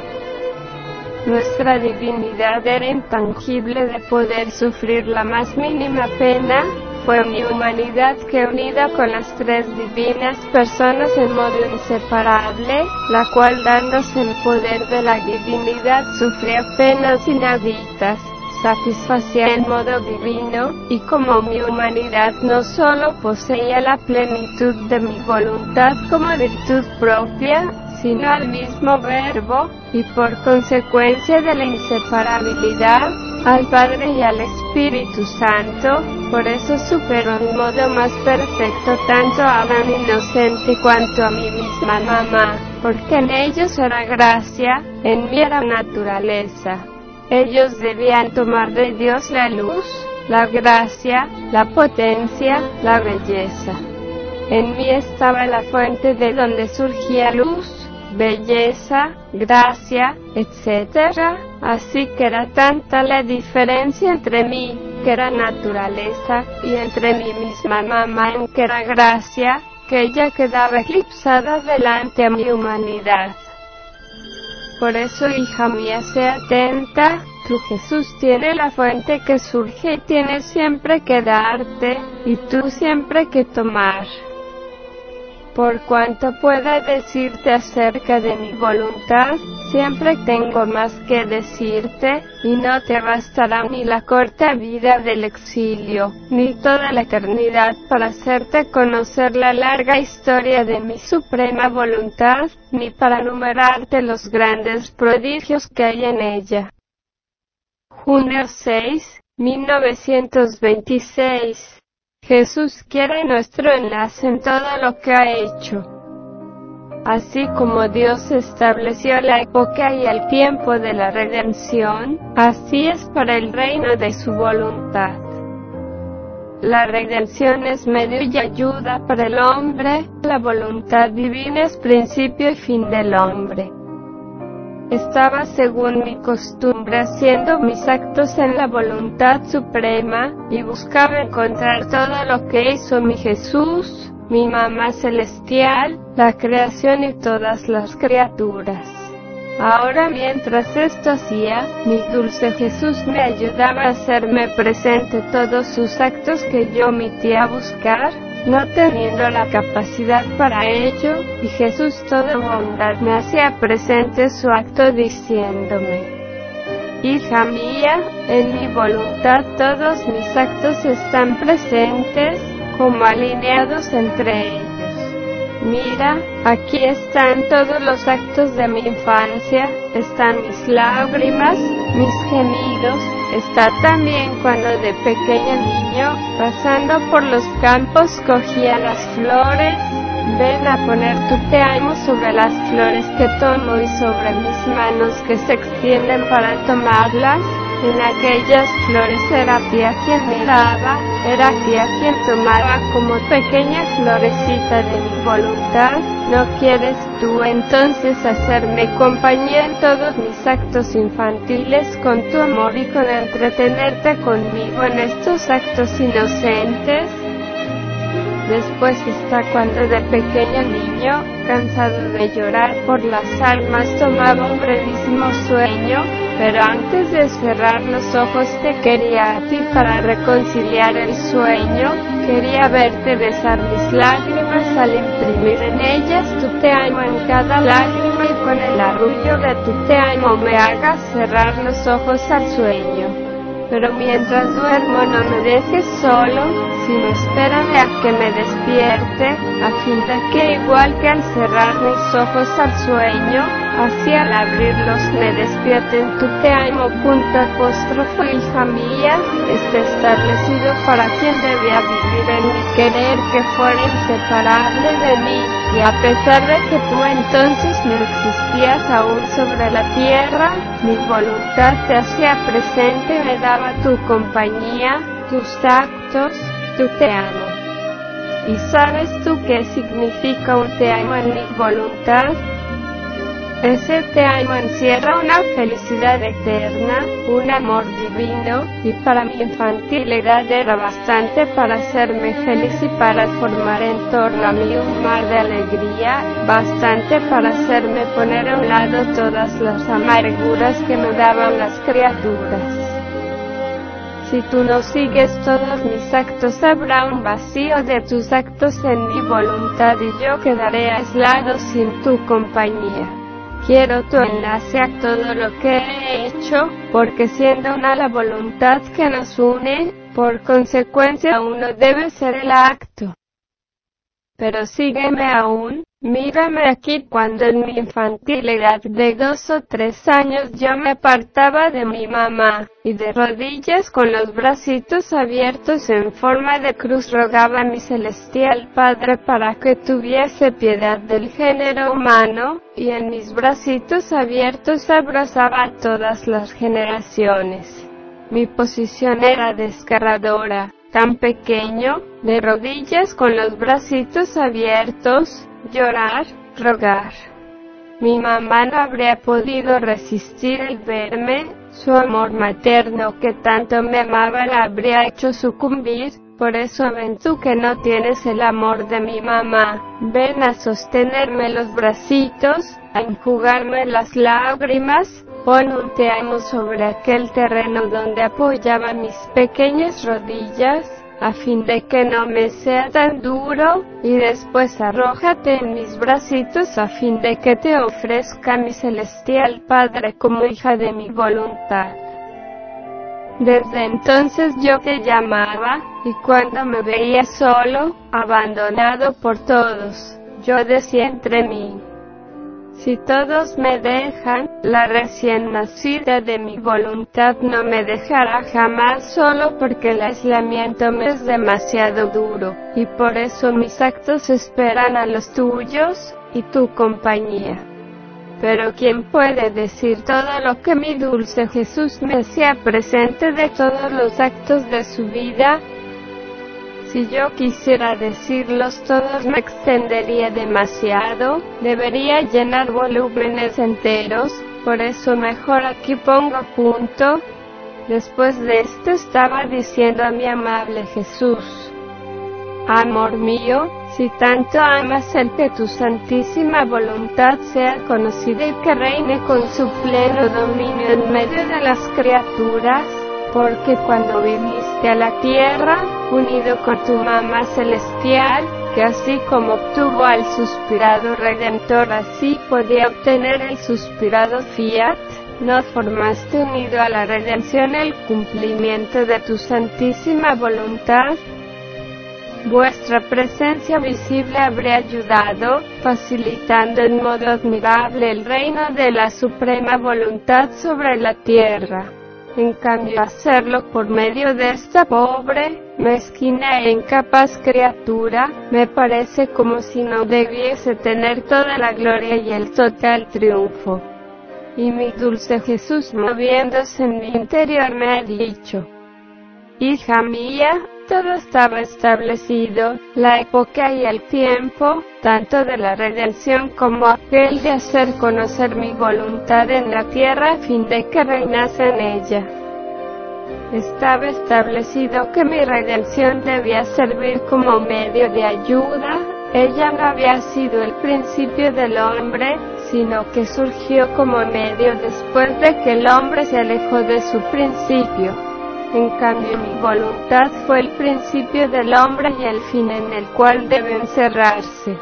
S1: Nuestra divinidad era intangible de poder sufrir la más mínima pena, fue mi humanidad que unida con las tres divinas personas en modo inseparable, la cual dándose el poder de la divinidad sufría penas inaditas, satisfacía el modo divino, y como mi humanidad no solo poseía la plenitud de mi voluntad como virtud propia, sino al mismo verbo, y por consecuencia de la inseparabilidad, al Padre y al Espíritu Santo, por eso superó en modo más perfecto tanto a Adán inocente cuanto a mi misma mamá, porque en ellos era gracia, en mí era naturaleza. Ellos debían tomar de Dios la luz, la gracia, la potencia, la belleza. En mí estaba la fuente de donde surgía luz, belleza, gracia, etc. Así que era tanta la diferencia entre mí, que era naturaleza, y entre mi misma mamá, en que era gracia, que ella quedaba eclipsada delante a mi humanidad. Por eso, hija mía, sea atenta, tu Jesús tiene la fuente que surge y tiene siempre que darte, y tú siempre que tomar. Por cuanto pueda decirte acerca de mi voluntad, siempre tengo más que decirte, y no te bastará ni la corta vida del exilio, ni toda la eternidad para hacerte conocer la larga historia de mi suprema voluntad, ni para enumerarte los grandes prodigios que hay en ella. Junio 6, 1926 Jesús quiere nuestro enlace en todo lo que ha hecho. Así como Dios estableció la época y el tiempo de la redención, así es para el reino de su voluntad. La redención es medio y ayuda para el hombre, la voluntad divina es principio y fin del hombre. Estaba según mi costumbre haciendo mis actos en la voluntad suprema, y buscaba encontrar todo lo que hizo mi Jesús, mi mamá celestial, la creación y todas las criaturas. Ahora mientras esto hacía, mi dulce Jesús me ayudaba a hacerme presente todos sus actos que yo omitía buscar, no teniendo la capacidad para ello, y Jesús toda bondad me hacía presente su acto diciéndome, Hija mía, en mi voluntad todos mis actos están presentes, como alineados entre ellos. Mira, aquí están todos los actos de mi infancia, están mis lágrimas, mis gemidos, está también cuando de pequeño niño, pasando por los campos, cogía las flores, Ven a poner tu te amo sobre las flores que tomo y sobre mis manos que se extienden para tomarlas en aquellas flores era tía quien miraba, era tía quien tomaba como pequeña florecita de mi voluntad. ¿No quieres tú entonces hacerme compañía en todos mis actos infantiles con tu amor y con entretenerte conmigo en estos actos inocentes? Después está cuando de pequeño niño, cansado de llorar por las almas, tomaba un brevísimo sueño, pero antes de cerrar los ojos te quería a ti para reconciliar el sueño, quería verte besar mis lágrimas al imprimir en ellas tu te amo en cada lágrima y con el arrullo de tu te amo me hagas cerrar los ojos al sueño pero mientras duermo no me dejes solo, sino espérame a que me despierte, a de que igual que al cerrar mis ojos al sueño, así al abrirlos me despierten tu te amo punto apóstrofo y familia está establecido para quien debía vivir en mi querer que fuera inseparable de mí y a pesar de que tú entonces no existías aún sobre la tierra mi voluntad te hacía presente me daba tu compañía tus actos tu te amo ¿Y sabes tú qué significa un te amo en mi voluntad? Este año encierra una felicidad eterna, un amor divino, y para mi infantil edad era bastante para hacerme feliz y para formar en torno a mí un mar de alegría, bastante para hacerme poner a un lado todas las amarguras que me daban las criaturas. Si tú no sigues todos mis actos, habrá un vacío de tus actos en mi voluntad y yo quedaré aislado sin tu compañía quiero tu enlace a todo lo que he hecho, porque siendo una la voluntad que nos une, por consecuencia uno debe ser el acto. Pero sígueme aún, Mírame aquí cuando en mi infantil edad de dos o tres años yo me apartaba de mi mamá, y de rodillas con los bracitos abiertos en forma de cruz rogaba a mi celestial Padre para que tuviese piedad del género humano, y en mis bracitos abiertos abrazaba a todas las generaciones. Mi posición era desgarradora, tan pequeño, de rodillas con los bracitos abiertos, llorar, rogar. Mi mamá no habría podido resistir el verme, su amor materno que tanto me amaba la habría hecho sucumbir, por eso ven tú que no tienes el amor de mi mamá, ven a sostenerme los bracitos, a enjugarme las lágrimas, pon un te amo sobre aquel terreno donde apoyaba mis pequeñas rodillas, a fin de que no me sea tan duro, y después arrójate en mis bracitos a fin de que te ofrezca mi celestial Padre como hija de mi voluntad. Desde entonces yo te llamaba, y cuando me veía solo, abandonado por todos, yo decía entre mí, si todos me dejan, la recién nacida de mi voluntad no me dejará jamás solo porque el aislamiento me es demasiado duro, y por eso mis actos esperan a los tuyos, y tu compañía. Pero ¿quién puede decir todo lo que mi dulce Jesús me hacía presente de todos los actos de su vida? Si yo quisiera decirlos todos me extendería demasiado, debería llenar volúmenes enteros, por eso mejor aquí pongo punto. Después de esto estaba diciendo a mi amable Jesús, Amor mío, si tanto amas el que tu santísima voluntad sea conocida y que reine con su pleno dominio en medio de las criaturas, porque cuando viniste a la tierra, unido con tu mamá celestial, que así como obtuvo al suspirado redentor, así podía obtener el suspirado fiat, no formaste unido a la redención el cumplimiento de tu santísima voluntad, Vuestra presencia visible habría ayudado, facilitando en modo admirable el reino de la suprema voluntad sobre la tierra. En cambio, hacerlo por medio de esta pobre, mezquina e incapaz criatura, me parece como si no debiese tener toda la gloria y el total triunfo. Y mi dulce Jesús moviéndose en mi interior me ha dicho, Hija mía, todo estaba establecido, la época y el tiempo, tanto de la redención como aquel de hacer conocer mi voluntad en la tierra a fin de que reinase en ella. Estaba establecido que mi redención debía servir como medio de ayuda, ella no había sido el principio del hombre, sino que surgió como medio después de que el hombre se alejó de su principio. En cambio mi voluntad fue el principio del hombre y el fin en el cual debe encerrarse.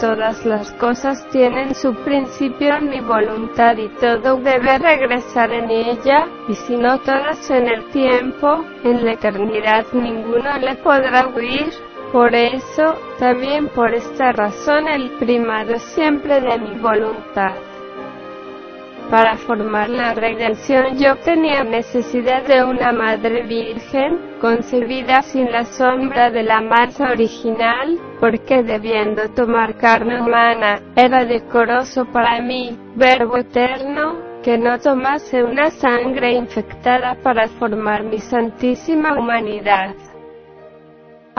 S1: Todas las cosas tienen su principio en mi voluntad y todo debe regresar en ella, y si no todas en el tiempo, en la eternidad ninguno le podrá huir. Por eso, también por esta razón el primado siempre de mi voluntad. Para formar la redención yo tenía necesidad de una madre virgen, concebida sin la sombra de la masa original, porque debiendo tomar carne humana, era decoroso para mí, verbo eterno, que no tomase una sangre infectada para formar mi santísima humanidad.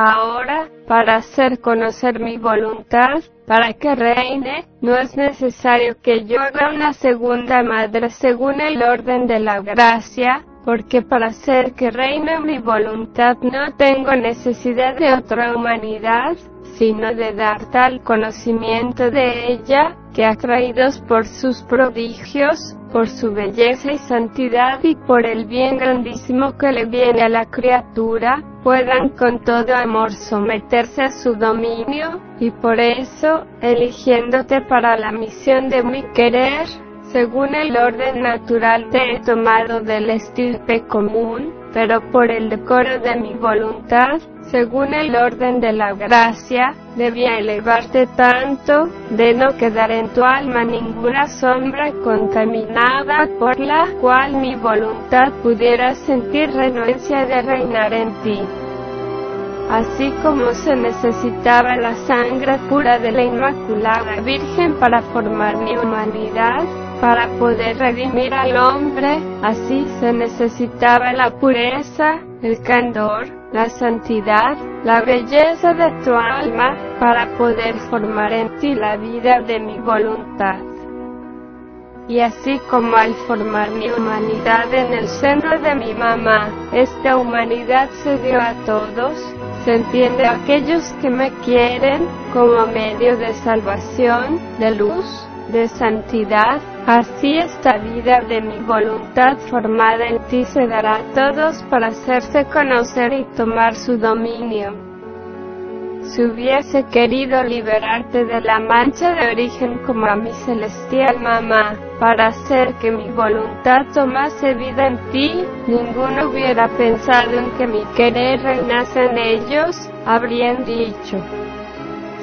S1: Ahora, para hacer conocer mi voluntad, para que reine, no es necesario que yo haga una segunda madre según el orden de la gracia, porque para hacer que reine mi voluntad no tengo necesidad de otra humanidad, sino de dar tal conocimiento de ella, que atraídos por sus prodigios, por su belleza y santidad y por el bien grandísimo que le viene a la criatura, puedan con todo amor someterse a su dominio, y por eso, eligiéndote para la misión de mi querer, según el orden natural te he tomado del estirpe común, pero por el decoro de mi voluntad, según el orden de la gracia, debía elevarte tanto, de no quedar en tu alma ninguna sombra contaminada por la cual mi voluntad pudiera sentir renuencia de reinar en ti. Así como se necesitaba la sangre pura de la Inmaculada Virgen para formar mi humanidad, para poder redimir al hombre, así se necesitaba la pureza, el candor, la santidad, la belleza de tu alma, para poder formar en ti la vida de mi voluntad. Y así como al formar mi humanidad en el centro de mi mamá, esta humanidad se dio a todos, se entiende a aquellos que me quieren como medio de salvación, de luz, de santidad, así esta vida de mi voluntad formada en ti se dará a todos para hacerse conocer y tomar su dominio. Si hubiese querido liberarte de la mancha de origen como a mi celestial mamá, para hacer que mi voluntad tomase vida en ti, ninguno hubiera pensado en que mi querer reinase en ellos, habrían dicho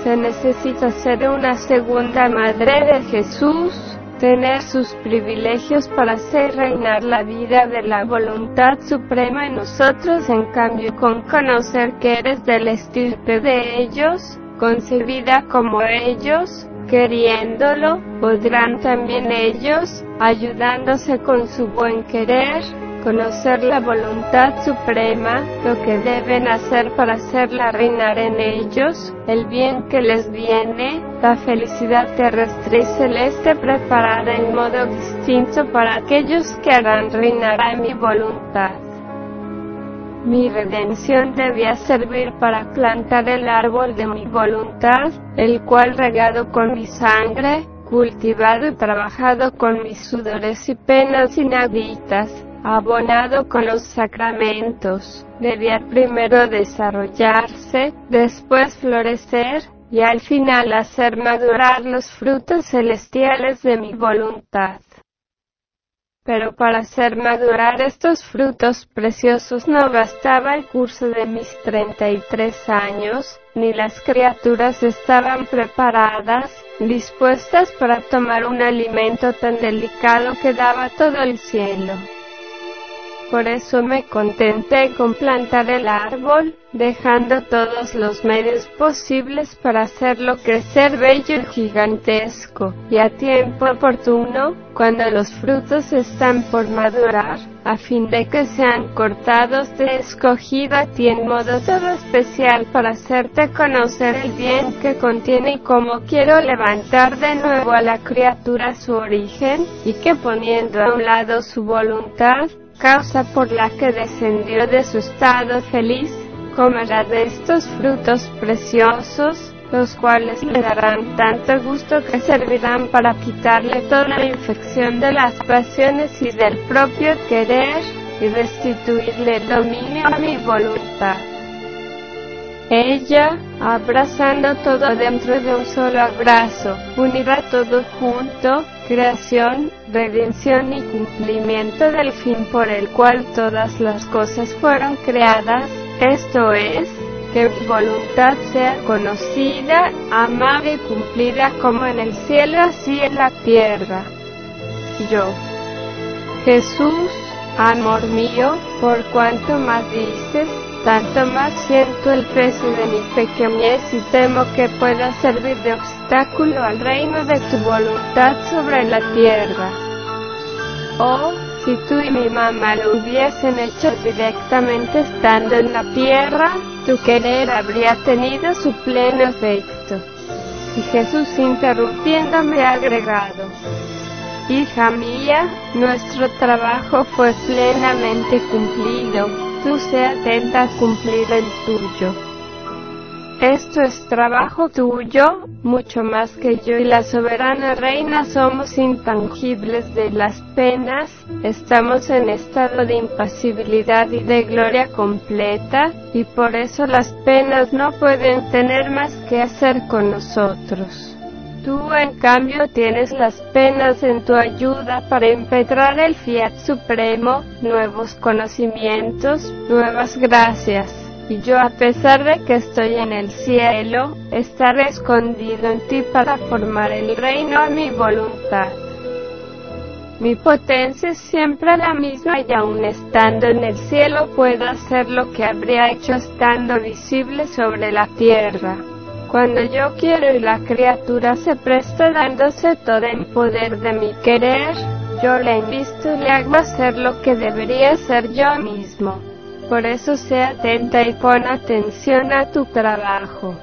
S1: se necesita ser una segunda madre de Jesús, tener sus privilegios para hacer reinar la vida de la voluntad suprema en nosotros, en cambio con conocer que eres del estirpe de ellos, concebida como ellos, queriéndolo, podrán también ellos, ayudándose con su buen querer, conocer la voluntad suprema, lo que deben hacer para hacerla reinar en ellos, el bien que les viene, la felicidad terrestre y celeste preparada en modo distinto para aquellos que harán reinar a mi voluntad. Mi redención debía servir para plantar el árbol de mi voluntad, el cual regado con mi sangre, cultivado y trabajado con mis sudores y penas inhabitas, abonado con los sacramentos, debía primero desarrollarse, después florecer, y al final hacer madurar los frutos celestiales de mi voluntad. Pero para hacer madurar estos frutos preciosos no bastaba el curso de mis 33 años, ni las criaturas estaban preparadas, dispuestas para tomar un alimento tan delicado que daba todo el cielo. Por eso me contenté con plantar el árbol, dejando todos los medios posibles para hacerlo crecer bello y gigantesco, y a tiempo oportuno, cuando los frutos están por madurar, a fin de que sean cortados de escogida a ti en modo todo especial para hacerte conocer el bien que contiene y cómo quiero levantar de nuevo a la criatura su origen, y que poniendo a un lado su voluntad, causa por la que descendió de su estado feliz, comerá de estos frutos preciosos, los cuales le darán tanto gusto que servirán para quitarle toda la infección de las pasiones y del propio querer, y restituirle dominio a mi voluntad. Ella, abrazando todo dentro de un solo abrazo, unirá todo junto, creación, redención y cumplimiento del fin por el cual todas las cosas fueron creadas, esto es, que mi voluntad sea conocida, amada y cumplida como en el cielo así en la tierra. Yo, Jesús, amor mío, por cuanto más dices, tanto más siento el peso de mi pequeñez y temo que pueda servir de obstáculo al reino de tu voluntad sobre la tierra. Oh, si tú y mi mamá lo hubiesen hecho directamente estando en la tierra, tu querer habría tenido su pleno efecto. Y Jesús interrumpiéndome ha agregado, Hija mía, nuestro trabajo fue plenamente cumplido tú sea atenta a cumplir el tuyo. Esto es trabajo tuyo, mucho más que yo y la soberana reina somos intangibles de las penas, estamos en estado de impasibilidad y de gloria completa, y por eso las penas no pueden tener más que hacer con nosotros. Tú en cambio tienes las penas en tu ayuda para impetrar el fiat supremo, nuevos conocimientos, nuevas gracias. Y yo a pesar de que estoy en el cielo, estaré escondido en ti para formar el reino a mi voluntad. Mi potencia es siempre la misma y aun estando en el cielo puedo hacer lo que habría hecho estando visible sobre la tierra cuando yo quiero y la criatura se presta dándose todo en poder de mi querer, yo le invisto y le hago hacer lo que debería ser yo mismo. Por eso sé atenta y pon atención a tu trabajo.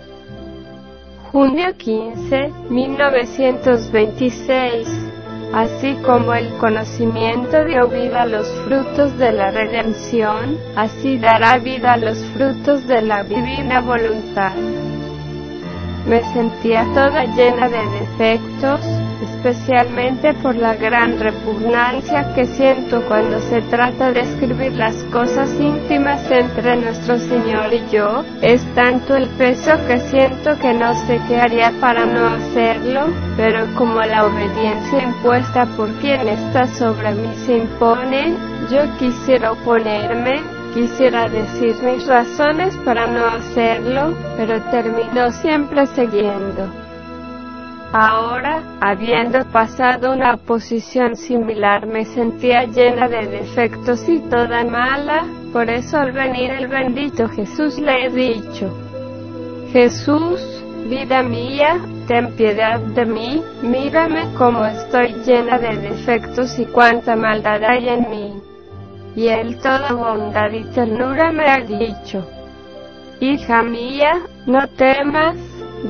S1: Junio 15, 1926. Así como el conocimiento dio vida a los frutos de la redención, así dará vida a los frutos de la divina voluntad. Me sentía toda llena de defectos, especialmente por la gran repugnancia que siento cuando se trata de escribir las cosas íntimas entre nuestro Señor y yo. Es tanto el peso que siento que no sé qué haría para no hacerlo, pero como la obediencia impuesta por quien está sobre mí se impone, yo quisiera oponerme, Quisiera decir mis razones para no hacerlo, pero terminó siempre siguiendo. Ahora, habiendo pasado una posición similar, me sentía llena de defectos y toda mala, por eso al venir el bendito Jesús le he dicho, Jesús, vida mía, ten piedad de mí, mírame como estoy llena de defectos y cuánta maldad hay en mí y él toda bondad y ternura me ha dicho, hija mía, no temas,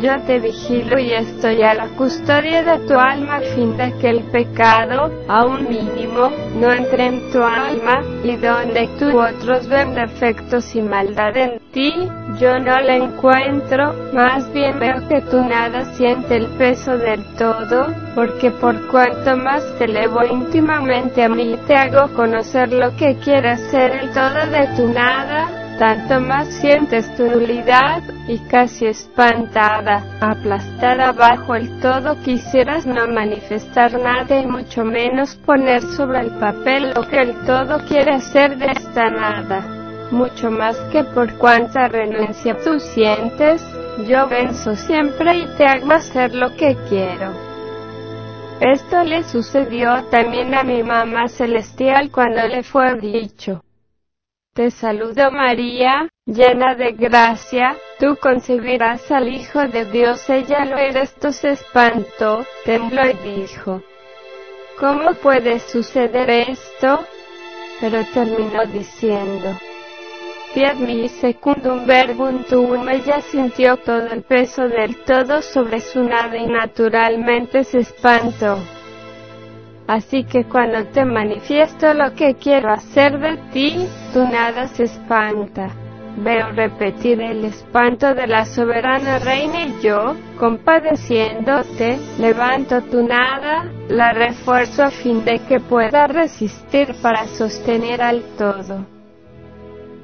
S1: yo te vigilo y estoy a la custodia de tu alma a fin de que el pecado, a un mínimo, no entre en tu alma, y donde tú otros ven defectos y maldad en ti, yo no la encuentro, más bien veo que tu nada siente el peso del todo, porque por cuanto más te levo íntimamente a mí, te hago conocer lo que quieras ser el todo de tu nada, tanto más sientes tu dulidad, y casi espantada, aplastada bajo el todo quisieras no manifestar nada y mucho menos poner sobre el papel lo que el todo quiere hacer de esta nada mucho más que por cuánta renuncia tú sientes, yo venzo siempre y te hago hacer lo que quiero. Esto le sucedió también a mi mamá celestial cuando le fue dicho, te saludo María, llena de gracia, tú concebirás al Hijo de Dios, ella lo eres, tú se espantó, tembló y dijo, ¿cómo puede suceder esto? Pero terminó diciendo, Fiat mi secundum verbum tuum, ella sintió todo el peso del todo sobre su nada y naturalmente se espantó. Así que cuando te manifiesto lo que quiero hacer de ti, tu nada se espanta. Veo repetir el espanto de la soberana reina y yo, compadeciéndote, levanto tu nada, la refuerzo a fin de que pueda resistir para sostener al todo.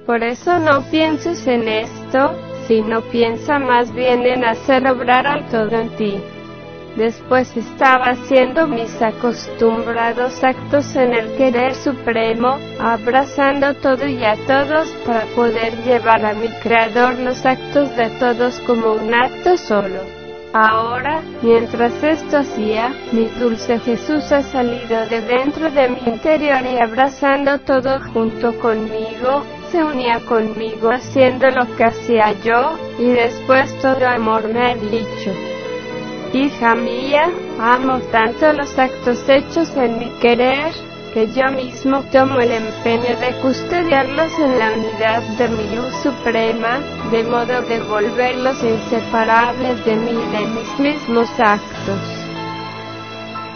S1: Por eso no pienses en esto, sino piensa más bien en hacer obrar al todo en ti. Después estaba haciendo mis acostumbrados actos en el querer supremo, abrazando todo y a todos para poder llevar a mi Creador los actos de todos como un acto solo. Ahora, mientras esto hacía, mi dulce Jesús ha salido de dentro de mi interior y abrazando todo junto conmigo, se unía conmigo haciendo lo que hacía yo, y después todo amor me ha dicho. Hija mía, amo tanto los actos hechos en mi querer, que yo mismo tomo el empeño de custodiarlos en la unidad de mi luz suprema, de modo de volverlos inseparables de mí de mis mismos actos.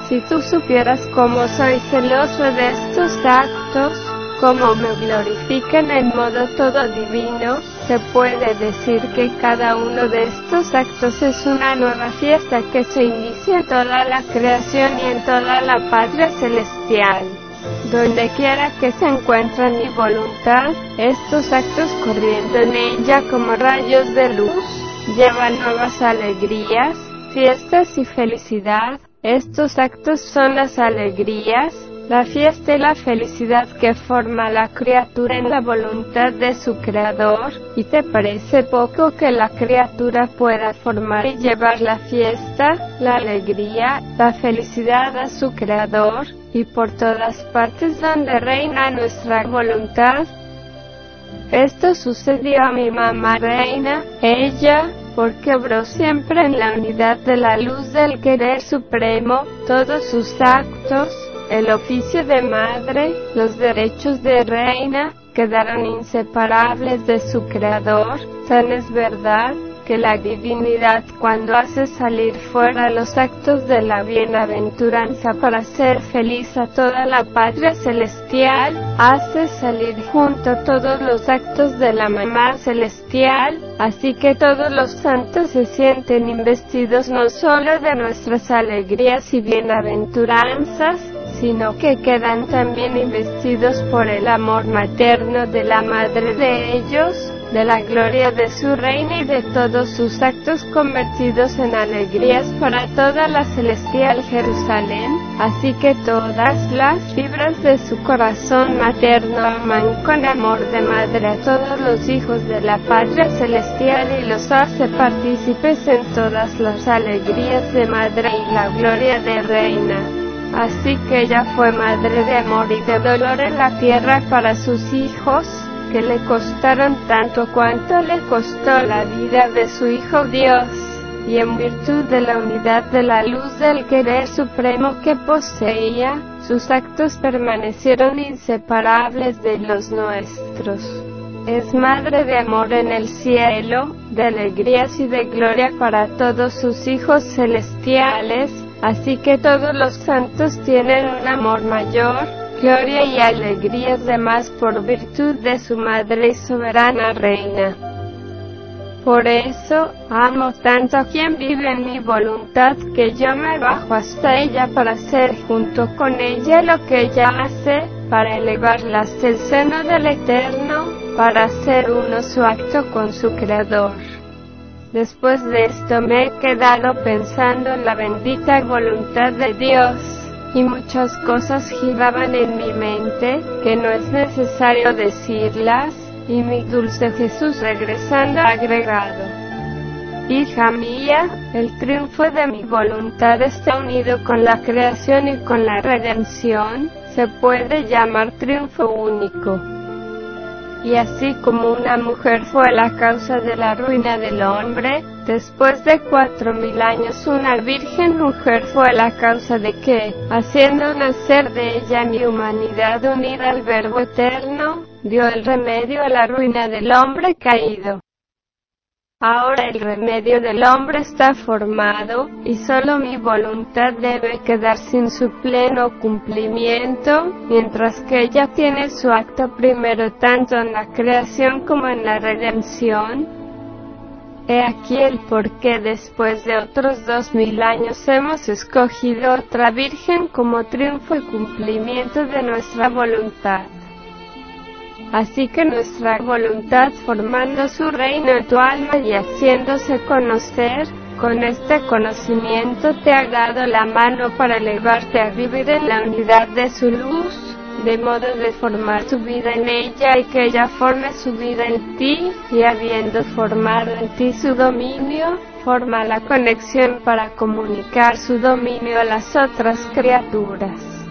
S1: Si tú supieras cómo soy celoso de estos actos, como me glorifican en modo todo divino, se puede decir que cada uno de estos actos es una nueva fiesta que se inicia en toda la creación y en toda la patria celestial. Donde quiera que se encuentre mi voluntad, estos actos corriendo en ella como rayos de luz, llevan nuevas alegrías, fiestas y felicidad. Estos actos son las alegrías, la fiesta y la felicidad que forma la criatura en la voluntad de su creador, y te parece poco que la criatura pueda formar y llevar la fiesta, la alegría, la felicidad a su creador, y por todas partes donde reina nuestra voluntad. Esto sucedió a mi mamá reina, ella, porque obró siempre en la unidad de la luz del querer supremo, todos sus actos, el oficio de madre, los derechos de reina, quedaron inseparables de su creador, tan es verdad que la divinidad cuando hace salir fuera los actos de la bienaventuranza para hacer feliz a toda la patria celestial, hace salir junto todos los actos de la mamá celestial, así que todos los santos se sienten investidos no solo de nuestras alegrías y bienaventuranzas, sino que quedan también investidos por el amor materno de la madre de ellos, de la gloria de su reina y de todos sus actos convertidos en alegrías para toda la celestial Jerusalén, así que todas las fibras de su corazón materno aman con amor de madre a todos los hijos de la patria celestial y los hace partícipes en todas las alegrías de madre y la gloria de reina. Así que ella fue madre de amor y de dolor en la tierra para sus hijos, que le costaron tanto cuanto le costó la vida de su Hijo Dios, y en virtud de la unidad de la luz del querer supremo que poseía, sus actos permanecieron inseparables de los nuestros es madre de amor en el cielo, de alegrías y de gloria para todos sus hijos celestiales, Así que todos los santos tienen un amor mayor, gloria y alegría de más por virtud de su Madre y Soberana Reina. Por eso, amo tanto a quien vive en mi voluntad que yo me bajo hasta ella para hacer junto con ella lo que ella hace, para elevarla hasta el seno del Eterno, para hacer uno su acto con su Creador. Después de esto me he quedado pensando en la bendita voluntad de Dios y muchas cosas giraban en mi mente, que no es necesario decirlas, y mi dulce Jesús regresando agregado. Hija mía, el triunfo de mi voluntad está unido con la creación y con la redención, se puede llamar triunfo único y así como una mujer fue la causa de la ruina del hombre, después de cuatro mil años una virgen mujer fue la causa de que, haciendo nacer de ella mi humanidad unida al Verbo Eterno, dio el remedio a la ruina del hombre caído. Ahora el remedio del hombre está formado, y solo mi voluntad debe quedar sin su pleno cumplimiento, mientras que ella tiene su acto primero tanto en la creación como en la redención. He aquí el por qué después de otros dos mil años hemos escogido otra Virgen como triunfo y cumplimiento de nuestra voluntad. Así que nuestra voluntad formando su reino en tu alma y haciéndose conocer, con este conocimiento te ha dado la mano para elevarte a vivir en la unidad de su luz, de modo de formar tu vida en ella y que ella forme su vida en ti, y habiendo formado en ti su dominio, forma la conexión para comunicar su dominio a las otras criaturas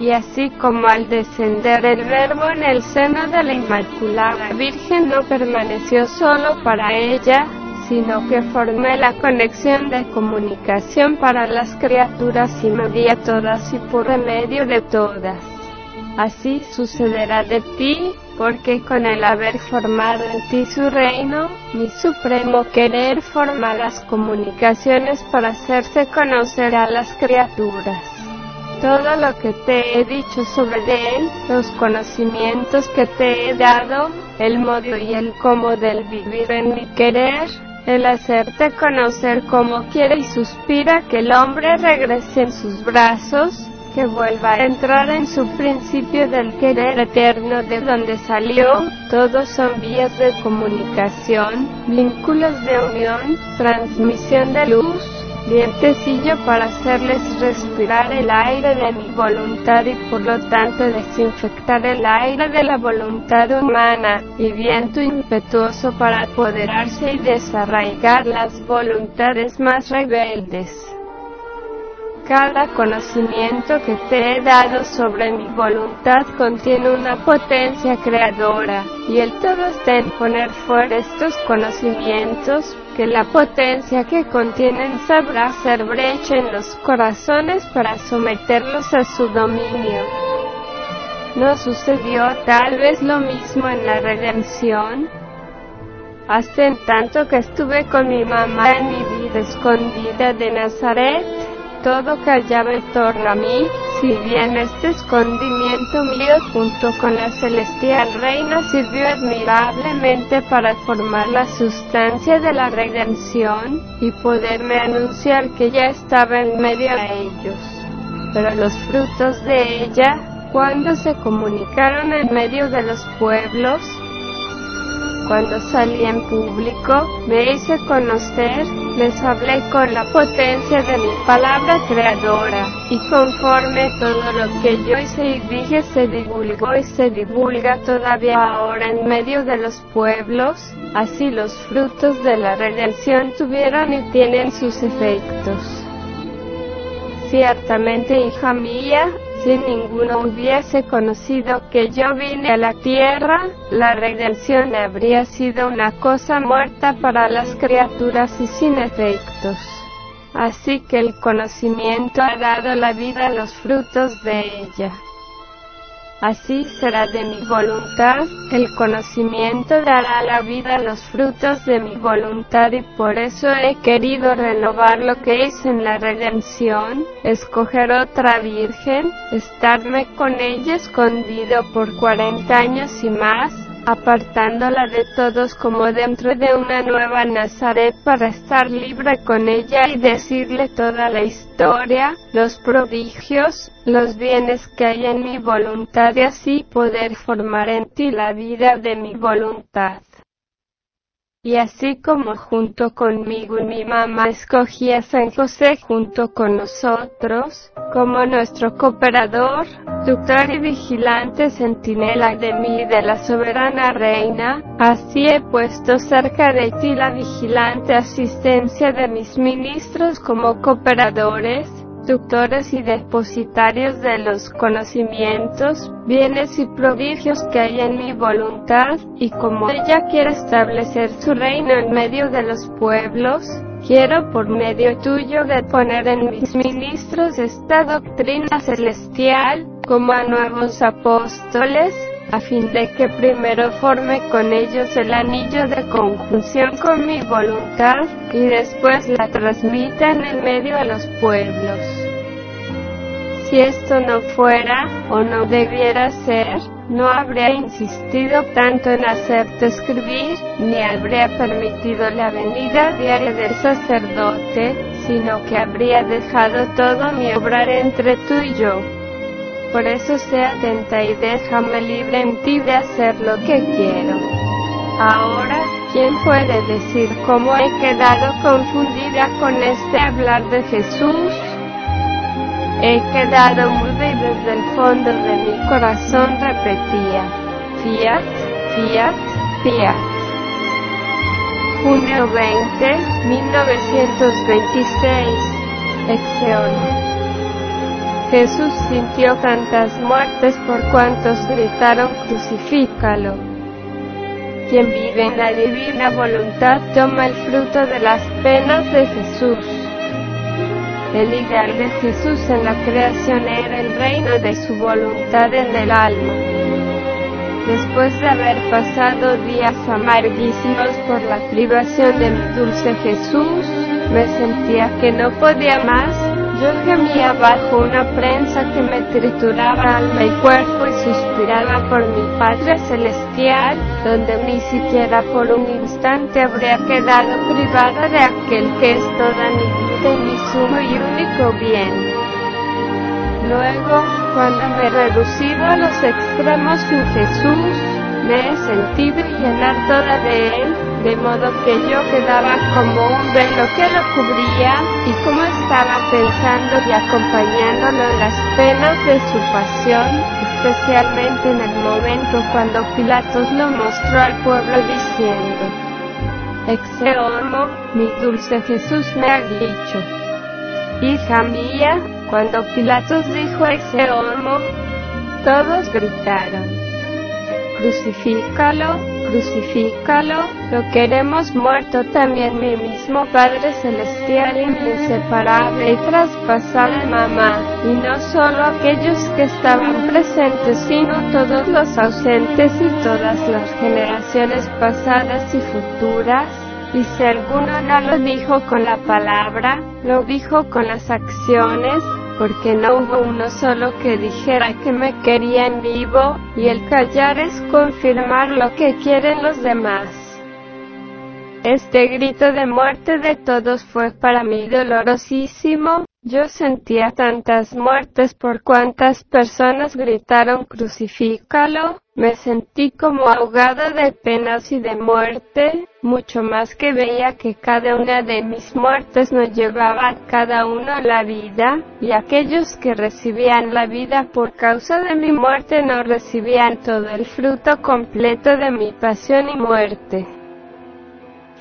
S1: y así como al descender el verbo en el seno de la Inmaculada Virgen no permaneció solo para ella, sino que formé la conexión de comunicación para las criaturas y a todas y por remedio de todas. Así sucederá de ti, porque con el haber formado en ti su reino, mi supremo querer forma las comunicaciones para hacerse conocer a las criaturas todo lo que te he dicho sobre él, los conocimientos que te he dado, el modo y el cómo del vivir en mi querer, el hacerte conocer como quiere y suspira que el hombre regrese en sus brazos, que vuelva a entrar en su principio del querer eterno de donde salió. Todos son vías de comunicación, vínculos de unión, transmisión de luz dientecillo para hacerles respirar el aire de mi voluntad y por lo tanto desinfectar el aire de la voluntad humana, y viento impetuoso para apoderarse y desarraigar las voluntades más rebeldes. Cada conocimiento que te he dado sobre mi voluntad contiene una potencia creadora, y el todo está en poner fuera estos conocimientos que la potencia que contienen sabrá hacer brecha en los corazones para someterlos a su dominio. ¿No sucedió tal vez lo mismo en la redención? Hace tanto que estuve con mi mamá en mi vida escondida de Nazaret, todo callaba en torno a mí, si bien este escondimiento mío junto con la celestial reina sirvió admirablemente para formar la sustancia de la redención y poderme anunciar que ya estaba en medio de ellos. Pero los frutos de ella, cuando se comunicaron en medio de los pueblos, cuando salí en público, me hice conocer, les hablé con la potencia de mi palabra creadora, y conforme todo lo que yo hice y dije se divulgó y se divulga todavía ahora en medio de los pueblos, así los frutos de la redención tuvieron y tienen sus efectos. Ciertamente, hija mía, si ninguno hubiese conocido que yo vine a la tierra, la redención habría sido una cosa muerta para las criaturas y sin efectos. Así que el conocimiento ha dado la vida a los frutos de ella. Así será de mi voluntad, el conocimiento dará a la vida los frutos de mi voluntad y por eso he querido renovar lo que hice en la redención, escoger otra virgen, estarme con ella escondido por cuarenta años y más, apartándola de todos como dentro de una nueva Nazaret para estar libre con ella y decirle toda la historia, los prodigios, los bienes que hay en mi voluntad y así poder formar en ti la vida de mi voluntad. Y así como junto conmigo y mi mamá escogí a San José junto con nosotros, como nuestro cooperador, tutor y vigilante centinela de mí y de la soberana reina, así he puesto cerca de ti la vigilante asistencia de mis ministros como cooperadores, y depositarios de los conocimientos, bienes y prodigios que hay en mi voluntad, y como ella quiere establecer su reino en medio de los pueblos, quiero por medio tuyo deponer en mis ministros esta doctrina celestial, como a nuevos apóstoles, a fin de que primero forme con ellos el anillo de conjunción con mi voluntad, y después la transmita en el medio a los pueblos. Si esto no fuera o no debiera ser, no habría insistido tanto en hacerte escribir, ni habría permitido la venida diaria del sacerdote, sino que habría dejado todo mi obrar entre tú y yo. Por eso sé atenta y déjame libre en ti de hacer lo que quiero. Ahora, ¿quién puede decir cómo he quedado confundida con este hablar de Jesús? He quedado muda y desde el fondo de mi corazón repetía, Fiat, Fiat, Fiat. Junio 20, 1926, Exeona. Jesús sintió tantas muertes por cuantos gritaron crucifícalo. Quien vive en la divina voluntad toma el fruto de las penas de Jesús. El ideal de Jesús en la creación era el reino de su voluntad en el alma. Después de haber pasado días amarguísimos por la privación de mi dulce Jesús, me sentía que no podía más, yo gemía bajo una prensa que me trituraba alma y cuerpo y suspiraba por mi patria Celestial, donde ni siquiera por un instante habría quedado privada de aquel que es toda mi vida y mi sumo y único bien. Luego, cuando me reducido a los extremos con Jesús, me sentí llenar toda de él, de modo que yo quedaba como un velo que lo cubría, y como estaba pensando y acompañándolo en las penas de su pasión, especialmente en el momento cuando Pilatos lo mostró al pueblo diciendo, Exeomo, mi dulce Jesús me ha dicho, hija mía, cuando Pilatos dijo Exeomo, todos gritaron crucifícalo, crucifícalo, lo queremos muerto también mi mismo Padre Celestial inseparable y traspasada mamá, y no solo aquellos que estaban presentes sino todos los ausentes y todas las generaciones pasadas y futuras. Y si alguno no lo dijo con la palabra, lo dijo con las acciones, porque no hubo uno solo que dijera que me querían vivo, y el callar es confirmar lo que quieren los demás. Este grito de muerte de todos fue para mí dolorosísimo, yo sentía tantas muertes por cuantas personas gritaron crucifícalo, me sentí como ahogada de penas y de muerte, mucho más que veía que cada una de mis muertes nos llevaba a cada uno la vida, y aquellos que recibían la vida por causa de mi muerte no recibían todo el fruto completo de mi pasión y muerte.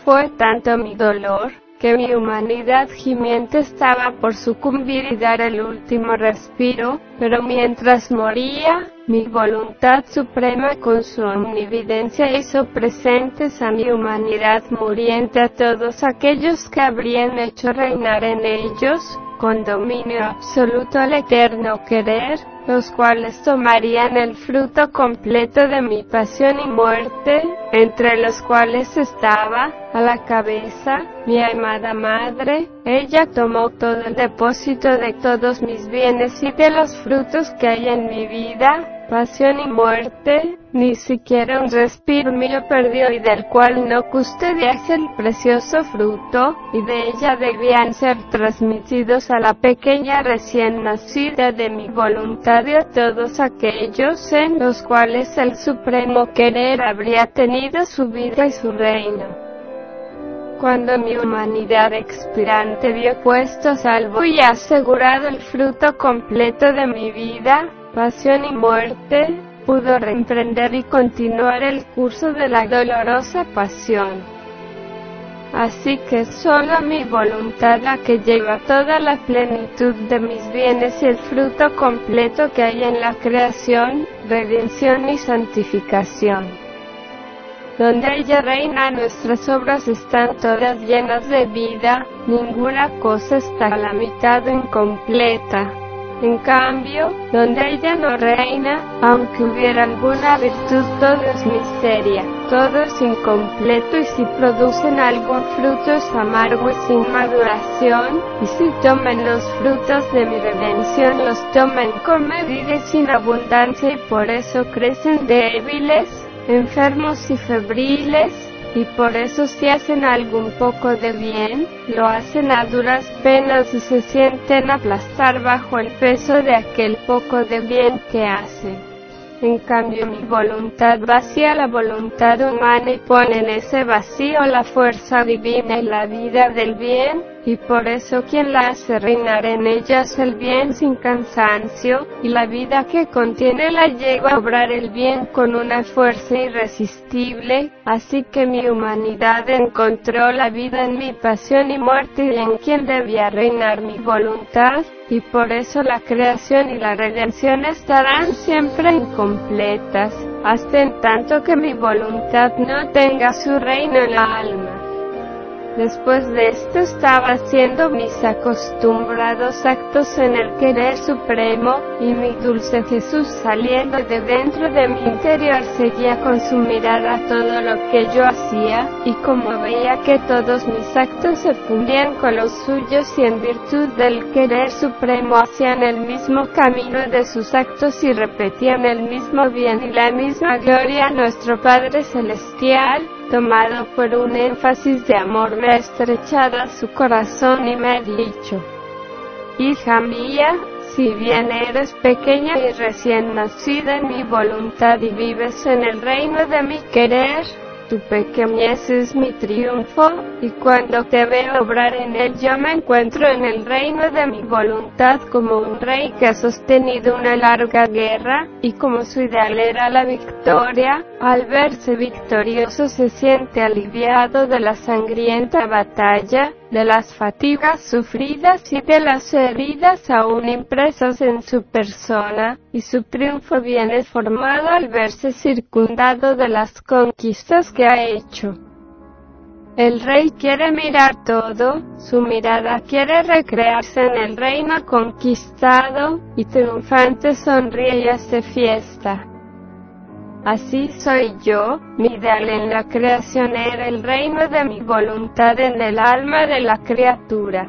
S1: Fue tanto mi dolor, que mi humanidad gimiente estaba por sucumbir y dar el último respiro, pero mientras moría, mi voluntad suprema con su omnividencia hizo presentes a mi humanidad muriente a todos aquellos que habrían hecho reinar en ellos, con dominio absoluto al eterno querer, los cuales tomarían el fruto completo de mi pasión y muerte, entre los cuales estaba, a la cabeza, mi amada madre, ella tomó todo el depósito de todos mis bienes y de los frutos que hay en mi vida, pasión y muerte, ni siquiera un respiro mío perdió y del cual no custodiase el precioso fruto, y de ella debían ser transmitidos a la pequeña recién nacida de mi voluntad y a todos aquellos en los cuales el supremo querer habría tenido su vida y su reino cuando mi humanidad expirante vio puesto salvo y asegurado el fruto completo de mi vida, pasión y muerte, pudo reemprender y continuar el curso de la dolorosa pasión. Así que solo mi voluntad la que lleva toda la plenitud de mis bienes y el fruto completo que hay en la creación, redención y santificación donde ella reina nuestras obras están todas llenas de vida, ninguna cosa está a la mitad incompleta. En cambio, donde ella no reina, aunque hubiera alguna virtud, todo es miseria, todo es incompleto y si producen algún fruto es amargo y sin maduración, y si toman los frutos de mi redención los toman con medida y sin abundancia y por eso crecen débiles, enfermos y febriles, y por eso si hacen algún poco de bien, lo hacen a duras penas y se sienten aplastar bajo el peso de aquel poco de bien que hacen. En cambio mi voluntad vacía la voluntad humana y pone en ese vacío la fuerza divina y la vida del bien, y por eso quien la hace reinar en ellas el bien sin cansancio, y la vida que contiene la lleva a obrar el bien con una fuerza irresistible, así que mi humanidad encontró la vida en mi pasión y muerte y en quien debía reinar mi voluntad, y por eso la creación y la redención estarán siempre incompletas, hasta en tanto que mi voluntad no tenga su reino en la alma. Después de esto estaba haciendo mis acostumbrados actos en el querer supremo, y mi dulce Jesús saliendo de dentro de mi interior seguía con su mirada todo lo que yo hacía, y como veía que todos mis actos se fundían con los suyos y en virtud del querer supremo hacían el mismo camino de sus actos y repetían el mismo bien y la misma gloria a nuestro Padre Celestial, tomado por un énfasis de amor, me ha estrechado su corazón y me ha dicho, Hija mía, si bien eres pequeña y recién nacida en mi voluntad y vives en el reino de mi querer, tu pequeñez es mi triunfo, y cuando te veo obrar en él yo me encuentro en el reino de mi voluntad como un rey que ha sostenido una larga guerra, y como su ideal era la victoria, al verse victorioso se siente aliviado de la sangrienta batalla, de las fatigas sufridas y de las heridas aún impresas en su persona, y su triunfo viene formado al verse circundado de las conquistas que ha hecho. El rey quiere mirar todo, su mirada quiere recrearse en el reino conquistado, y triunfante sonríe y hace fiesta. Así soy yo, mi ideal en la creación era el reino de mi voluntad en el alma de la criatura.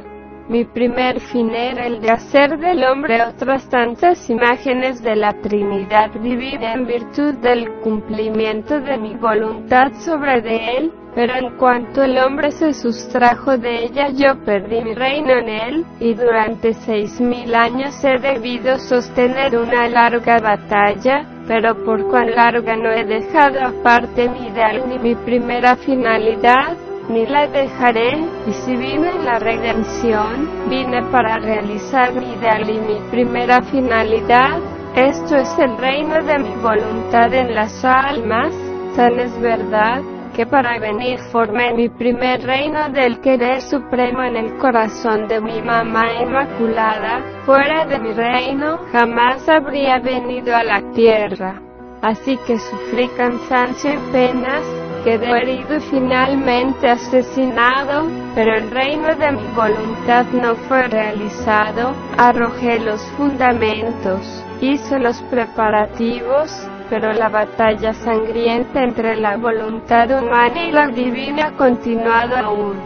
S1: Mi primer fin era el de hacer del hombre otras tantas imágenes de la Trinidad divina en virtud del cumplimiento de mi voluntad sobre de él, pero en cuanto el hombre se sustrajo de ella, yo perdí mi reino en él, y durante seis mil años he debido sostener una larga batalla, pero por cuán larga no he dejado aparte mi ideal ni mi primera finalidad, ni la dejaré, y si vine en la redención, vine para realizar mi ideal y mi primera finalidad, esto es el reino de mi voluntad en las almas, tan es verdad, que para venir formé mi primer reino del querer supremo en el corazón de mi mamá inmaculada, fuera de mi reino jamás habría venido a la tierra. Así que sufrí cansancio y penas, quedé herido y finalmente asesinado, pero el reino de mi voluntad no fue realizado, arrojé los fundamentos, hice los preparativos, pero la batalla sangrienta entre la voluntad humana y la divina ha continuado aún.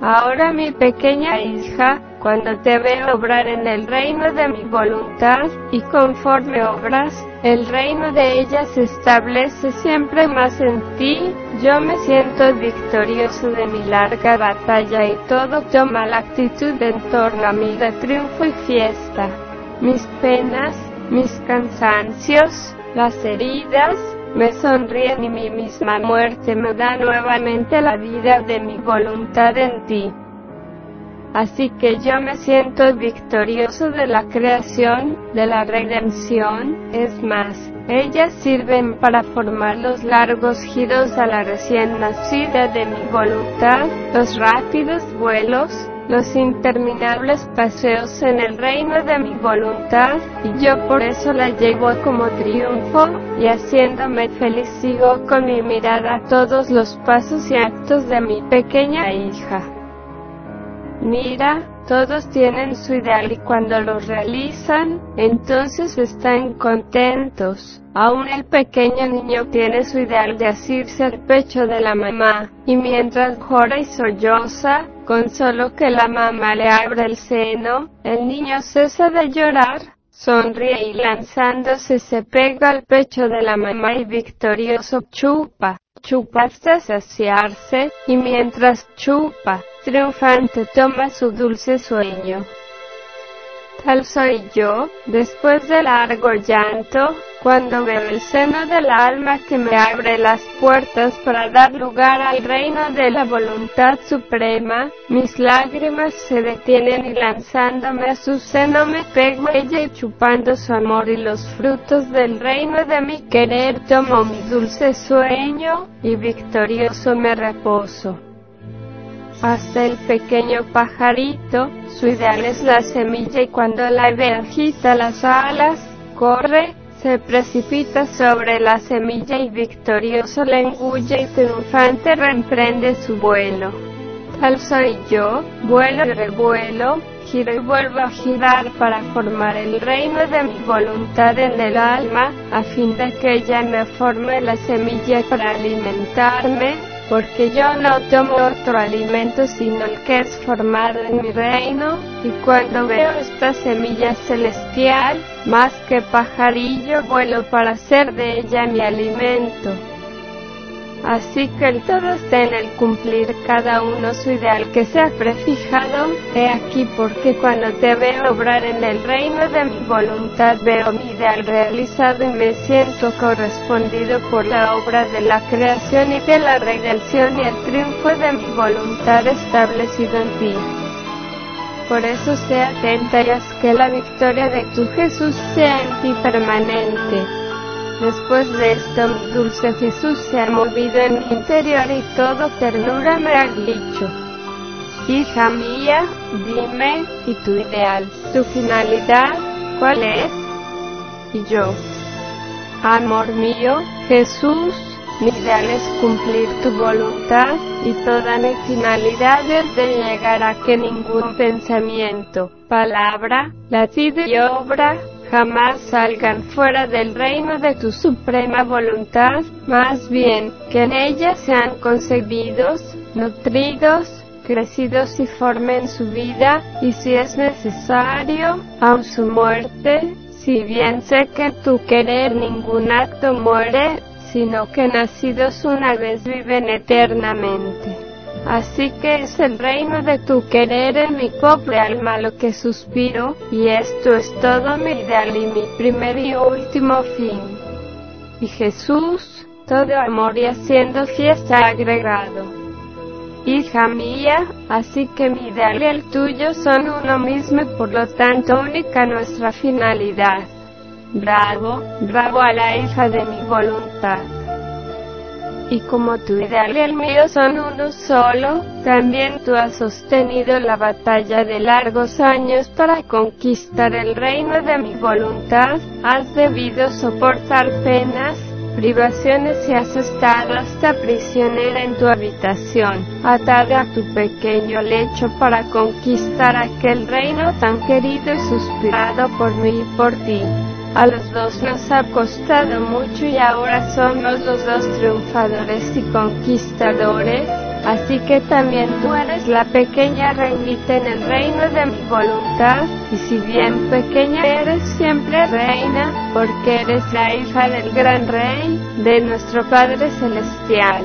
S1: Ahora mi pequeña hija, cuando te veo obrar en el reino de mi voluntad, y conforme obras, el reino de ella se establece siempre más en ti, yo me siento victorioso de mi larga batalla y todo toma la actitud en torno a mí de triunfo y fiesta. Mis penas, mis cansancios, las heridas, me sonríen y mi misma muerte me da nuevamente la vida de mi voluntad en ti. Así que yo me siento victorioso de la creación, de la redención, es más, ellas sirven para formar los largos giros a la recién nacida de mi voluntad, los rápidos vuelos, los interminables paseos en el reino de mi voluntad, y yo por eso la llevo como triunfo, y haciéndome feliz sigo con mi mirada todos los pasos y actos de mi pequeña hija. Mira, todos tienen su ideal y cuando lo realizan, entonces están contentos. Aún el pequeño niño tiene su ideal de asirse al pecho de la mamá, y mientras jora y solloza, con solo que la mamá le abra el seno, el niño cesa de llorar, sonríe y lanzándose se pega al pecho de la mamá y victorioso chupa hasta saciarse, y mientras chupa, triunfante toma su dulce sueño tal soy yo, después de largo llanto, cuando veo el seno del alma que me abre las puertas para dar lugar al reino de la voluntad suprema, mis lágrimas se detienen y lanzándome a su seno me pego ella y chupando su amor y los frutos del reino de mi querer tomo mi dulce sueño y victorioso me reposo hasta el pequeño pajarito, su ideal es la semilla y cuando la ave agita las alas, corre, se precipita sobre la semilla y victorioso la engulle y triunfante reemprende su vuelo. Tal soy yo, vuelo y revuelo, giro y vuelvo a girar para formar el reino de mi voluntad en el alma, a fin de que ella me forme la semilla para alimentarme, porque yo no tomo otro alimento sino el que es formado en mi reino, y cuando veo esta semilla celestial, más que pajarillo vuelo para hacer de ella mi alimento. Así que el todo está en el cumplir cada uno su ideal que se ha prefijado, he aquí porque cuando te veo obrar en el reino de mi voluntad veo mi ideal realizado y me siento correspondido por la obra de la creación y de la redención y el triunfo de mi voluntad establecido en ti. Por eso sea atenta y haz que la victoria de tu Jesús sea en ti permanente. Después de esto dulce Jesús se ha movido en mi interior y todo ternura me ha dicho. Hija mía, dime, ¿y tu ideal, tu finalidad, cuál es? Y yo, amor mío, Jesús, mi ideal es cumplir tu voluntad y toda mi finalidad es de llegar a que ningún pensamiento, palabra, latido y obra jamás salgan fuera del reino de tu suprema voluntad, más bien que en ella sean concebidos, nutridos, crecidos y formen su vida, y si es necesario, aun su muerte, si bien sé que tu querer ningún acto muere, sino que nacidos una vez viven eternamente. Así que es el reino de tu querer en mi pobre alma lo que suspiro, y esto es todo mi ideal y mi primer y último fin. Y Jesús, todo amor y haciendo fiesta agregado. Hija mía, así que mi ideal y el tuyo son uno mismo y por lo tanto única nuestra finalidad. Bravo, bravo a la hija de mi voluntad y como tu ideal y el mío son uno solo, también tú has sostenido la batalla de largos años para conquistar el reino de mi voluntad, has debido soportar penas, privaciones y has estado hasta prisionera en tu habitación, atada a tu pequeño lecho para conquistar aquel reino tan querido y suspirado por mí y por ti. A los dos nos ha costado mucho y ahora somos los dos triunfadores y conquistadores. Así que también tú eres la pequeña reinita en el reino de mi voluntad, y si bien pequeña eres siempre reina, porque eres la hija del gran rey, de nuestro Padre Celestial.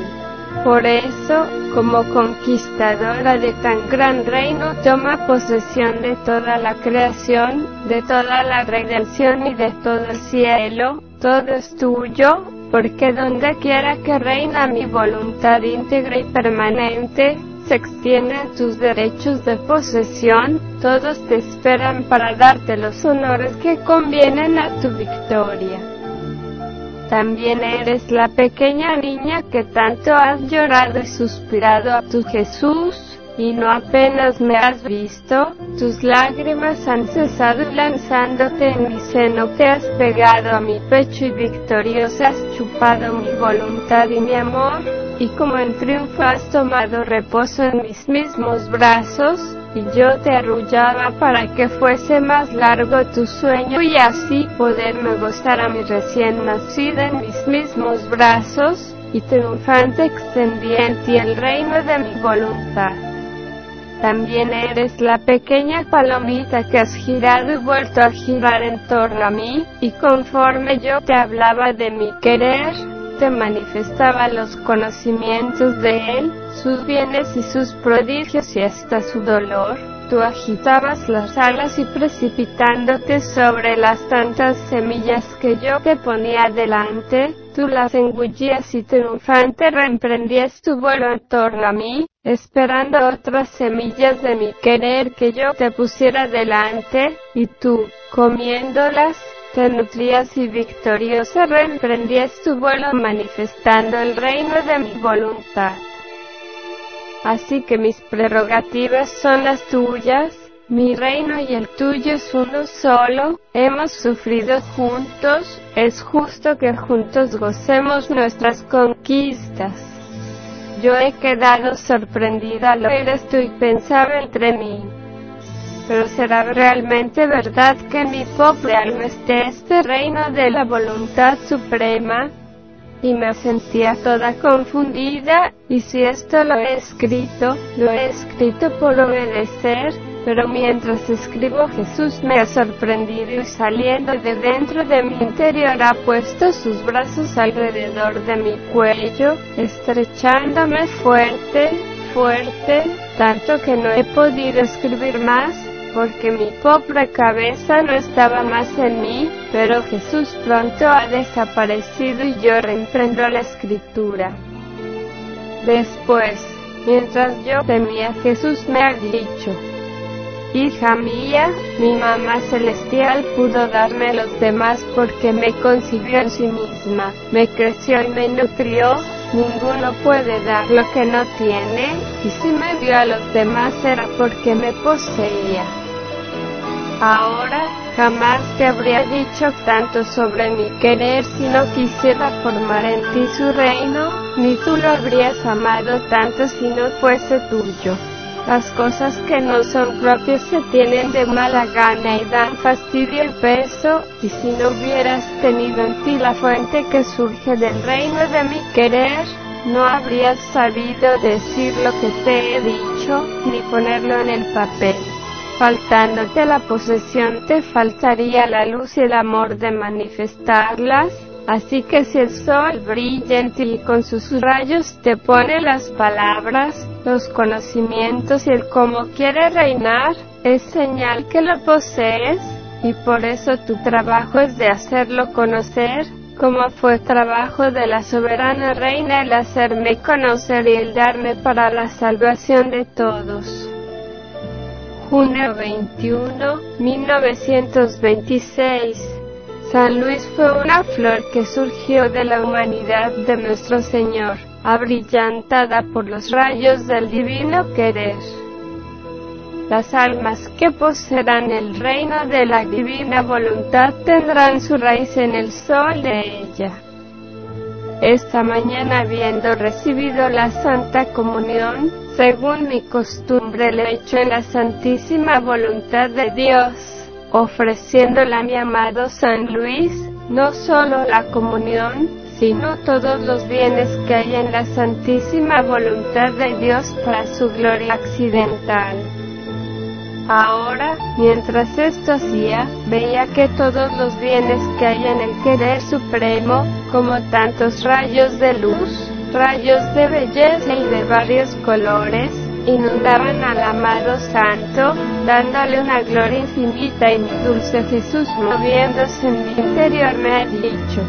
S1: Por eso, como conquistadora de tan gran reino, toma posesión de toda la creación, de toda la redención y de todo el cielo, todo es tuyo, porque donde quiera que reina mi voluntad íntegra y permanente, se extienden tus derechos de posesión, todos te esperan para darte los honores que convienen a tu victoria también eres la pequeña niña que tanto has llorado y suspirado a tu Jesús, y no apenas me has visto, tus lágrimas han cesado lanzándote en mi seno te has pegado a mi pecho y victoriosa has chupado mi voluntad y mi amor, y como en triunfo has tomado reposo en mis mismos brazos, y yo te arrullaba para que fuese más largo tu sueño y así poderme gozar a mi recién nacida en mis mismos brazos, y triunfante extendí en el reino de mi voluntad. También eres la pequeña palomita que has girado y vuelto a girar en torno a mí, y conforme yo te hablaba de mi querer, te manifestaba los conocimientos de él, sus bienes y sus prodigios y hasta su dolor, tú agitabas las alas y precipitándote sobre las tantas semillas que yo te ponía delante, tú las engullías y triunfante reemprendías tu vuelo en torno a mí, esperando otras semillas de mi querer que yo te pusiera delante, y tú, comiéndolas, nutrías y victoriosa reemprendías tu vuelo manifestando el reino de mi voluntad. Así que mis prerrogativas son las tuyas, mi reino y el tuyo es uno solo, hemos sufrido juntos, es justo que juntos gocemos nuestras conquistas. Yo he quedado sorprendida lo eres tú y pensaba entre mí pero será realmente verdad que mi pobre alma esté este reino de la voluntad suprema. Y me sentía toda confundida, y si esto lo he escrito, lo he escrito por obedecer, pero mientras escribo Jesús me ha sorprendido y saliendo de dentro de mi interior ha puesto sus brazos alrededor de mi cuello, estrechándome fuerte, fuerte, tanto que no he podido escribir más, porque mi pobre cabeza no estaba más en mí, pero Jesús pronto ha desaparecido y yo reemprendo la escritura. Después, mientras yo temía, Jesús me ha dicho, Hija mía, mi mamá celestial pudo darme a los demás porque me concibió en sí misma, me creció y me nutrió. Ninguno puede dar lo que no tiene, y si me dio a los demás era porque me poseía. Ahora jamás te habría dicho tanto sobre mi querer si no quisiera formar en ti su reino, ni tú lo habrías amado tanto si no fuese tuyo. Las cosas que no son propias se tienen de mala gana y dan fastidio y peso, y si no hubieras tenido en ti la fuente que surge del reino de mi querer, no habrías sabido decir lo que te he dicho, ni ponerlo en el papel faltándote la posesión, te faltaría la luz y el amor de manifestarlas. Así que si el sol brilla en ti y con sus rayos te pone las palabras, los conocimientos y el cómo quiere reinar, es señal que lo posees, y por eso tu trabajo es de hacerlo conocer, como fue trabajo de la soberana reina el hacerme conocer y el darme para la salvación de todos. Junio 21, 1926. San Luis fue una flor que surgió de la humanidad de nuestro Señor, abrillantada por los rayos del divino querer. Las almas que poseerán el reino de la divina voluntad tendrán su raíz en el sol de ella esta mañana habiendo recibido la Santa Comunión, según mi costumbre le he hecho en la Santísima Voluntad de Dios, ofreciéndola a mi amado San Luis, no solo la comunión, sino todos los bienes que hay en la Santísima Voluntad de Dios para su gloria accidental. Ahora, mientras esto hacía, veía que todos los bienes que hay en el querer supremo, como tantos rayos de luz, rayos de belleza y de varios colores, inundaban al amado santo, dándole una gloria infinita y dulce Jesús moviéndose en mi interior me ha dicho,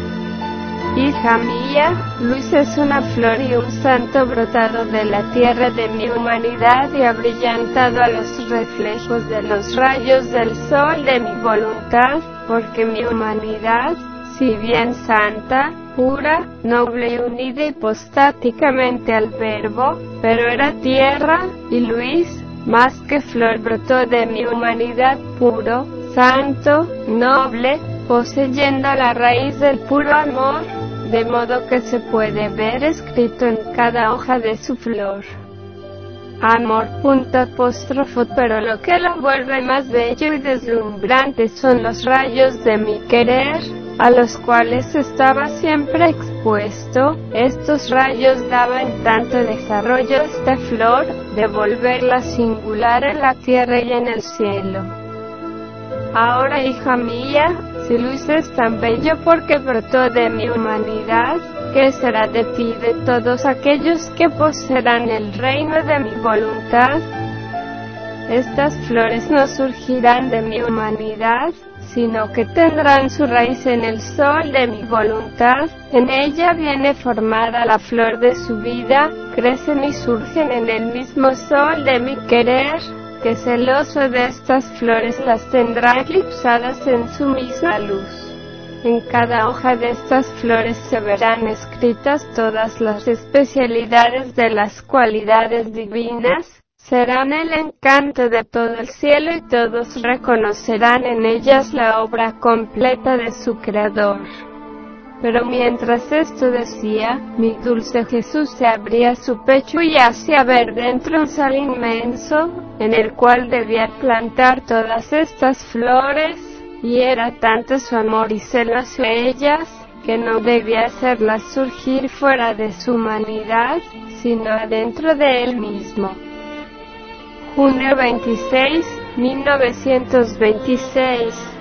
S1: Hija mía, Luis es una flor y un santo brotado de la tierra de mi humanidad y ha brillantado a los reflejos de los rayos del sol de mi voluntad, porque mi humanidad, si bien santa, pura, noble y unida hipostáticamente al verbo, pero era tierra, y Luis, más que flor brotó de mi humanidad puro, santo, noble, poseyendo la raíz del puro amor, de modo que se puede ver escrito en cada hoja de su flor. Amor punto pero lo que lo vuelve más bello y deslumbrante son los rayos de mi querer, a los cuales estaba siempre expuesto, estos rayos daban tanto desarrollo a esta flor, de volverla singular en la tierra y en el cielo. Ahora, hija mía, si luces tan bello porque brotó de mi humanidad, ¿qué será de ti de todos aquellos que poseerán el reino de mi voluntad? Estas flores no surgirán de mi humanidad, sino que tendrán su raíz en el sol de mi voluntad. En ella viene formada la flor de su vida, crecen y surgen en el mismo sol de mi querer que celoso de estas flores las tendrá eclipsadas en su misma luz. En cada hoja de estas flores se verán escritas todas las especialidades de las cualidades divinas, serán el encanto de todo el cielo y todos reconocerán en ellas la obra completa de su Creador. Pero mientras esto decía, mi dulce Jesús se abría su pecho y hacía ver dentro un sal inmenso, en el cual debía plantar todas estas flores, y era tanto su amor y celos hacia ellas, que no debía hacerlas surgir fuera de su humanidad, sino adentro de él mismo. Junio 26, 1926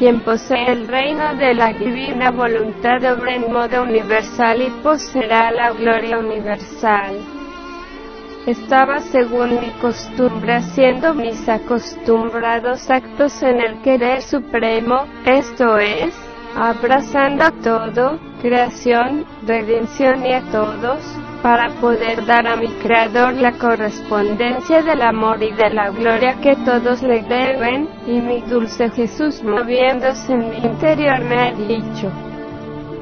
S1: quien posee el reino de la divina voluntad obra en modo universal y poseerá la gloria universal. Estaba según mi costumbre haciendo mis acostumbrados actos en el querer supremo, esto es, abrazando a todo, creación, redención y a todos, para poder dar a mi Creador la correspondencia del amor y de la gloria que todos le deben, y mi dulce Jesús moviéndose en mi interior me ha dicho,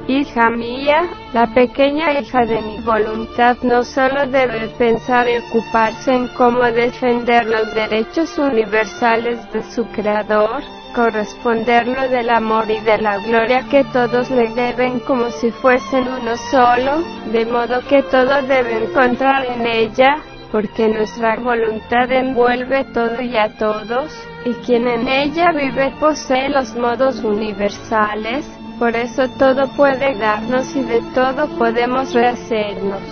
S1: Hija mía, la pequeña hija de mi voluntad no solo debe pensar y ocuparse en cómo defender los derechos universales de su Creador, corresponderlo del amor y de la gloria que todos le deben como si fuesen uno solo, de modo que todos deben encontrar en ella, porque nuestra voluntad envuelve todo y a todos, y quien en ella vive posee los modos universales, por eso todo puede darnos y de todo podemos rehacernos.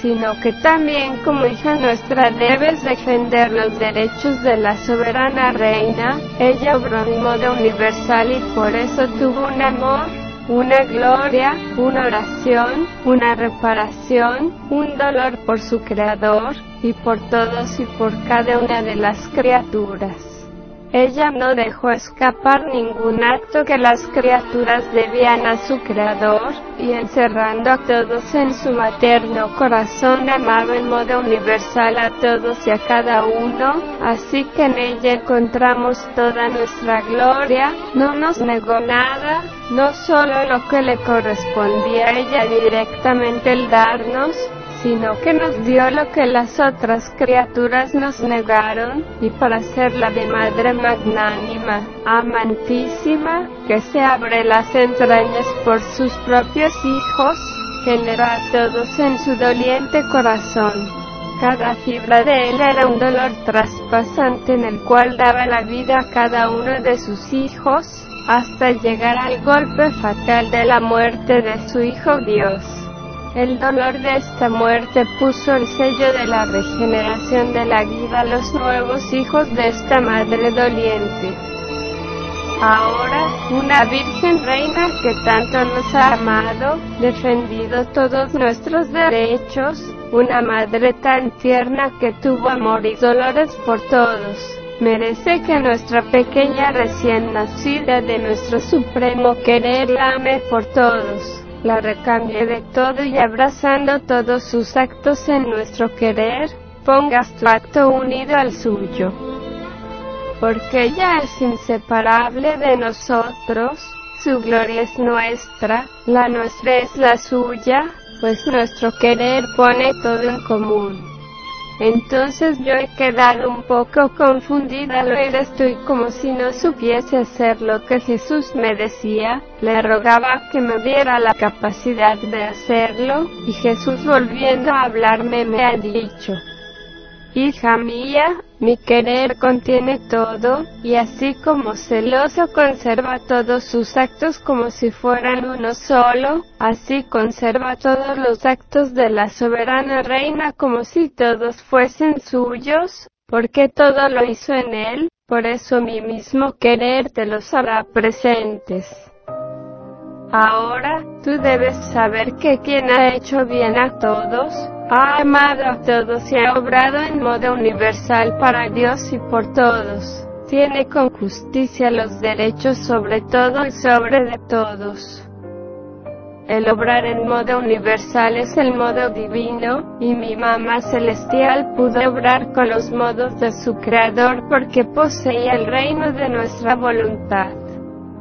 S1: Sino que también como hija nuestra debes defender los derechos de la soberana reina. Ella obró en modo universal y por eso tuvo un amor, una gloria, una oración, una reparación, un dolor por su creador y por todos y por cada una de las criaturas. Ella no dejó escapar ningún acto que las criaturas debían a su creador, y encerrando a todos en su materno corazón amaba en modo universal a todos y a cada uno, así que en ella encontramos toda nuestra gloria, no nos negó nada, no solo lo que le correspondía a ella directamente el darnos, sino que nos dio lo que las otras criaturas nos negaron, y para ser la de Madre Magnánima, amantísima, que se abre las entrañas por sus propios hijos, genera todos en su doliente corazón. Cada fibra de él era un dolor traspasante en el cual daba la vida a cada uno de sus hijos, hasta llegar al golpe fatal de la muerte de su hijo Dios. El dolor de esta muerte puso el sello de la regeneración de la vida a los nuevos hijos de esta madre doliente. Ahora, una Virgen Reina que tanto nos ha amado, defendido todos nuestros derechos, una madre tan tierna que tuvo amor y dolores por todos merece que nuestra pequeña recién nacida de nuestro supremo querer la ame por todos la recambie de todo y abrazando todos sus actos en nuestro querer, pongas tu acto unido al suyo. Porque ella es inseparable de nosotros, su gloria es nuestra, la nuestra es la suya, pues nuestro querer pone todo en común. Entonces yo he quedado un poco confundida, lo estoy como si no supiese hacer lo que Jesús me decía, le rogaba que me diera la capacidad de hacerlo, y Jesús volviendo a hablarme me ha dicho, Hija mía, mi querer contiene todo, y así como celoso conserva todos sus actos como si fueran uno solo, así conserva todos los actos de la soberana reina como si todos fuesen suyos, porque todo lo hizo en él, por eso mi mismo querer te los hará presentes. Ahora, tú debes saber que quien ha hecho bien a todos, ha amado a todos y ha obrado en modo universal para Dios y por todos. Tiene con justicia los derechos sobre todo y sobre de todos. El obrar en modo universal es el modo divino, y mi mamá celestial pudo obrar con los modos de su creador porque poseía el reino de nuestra voluntad.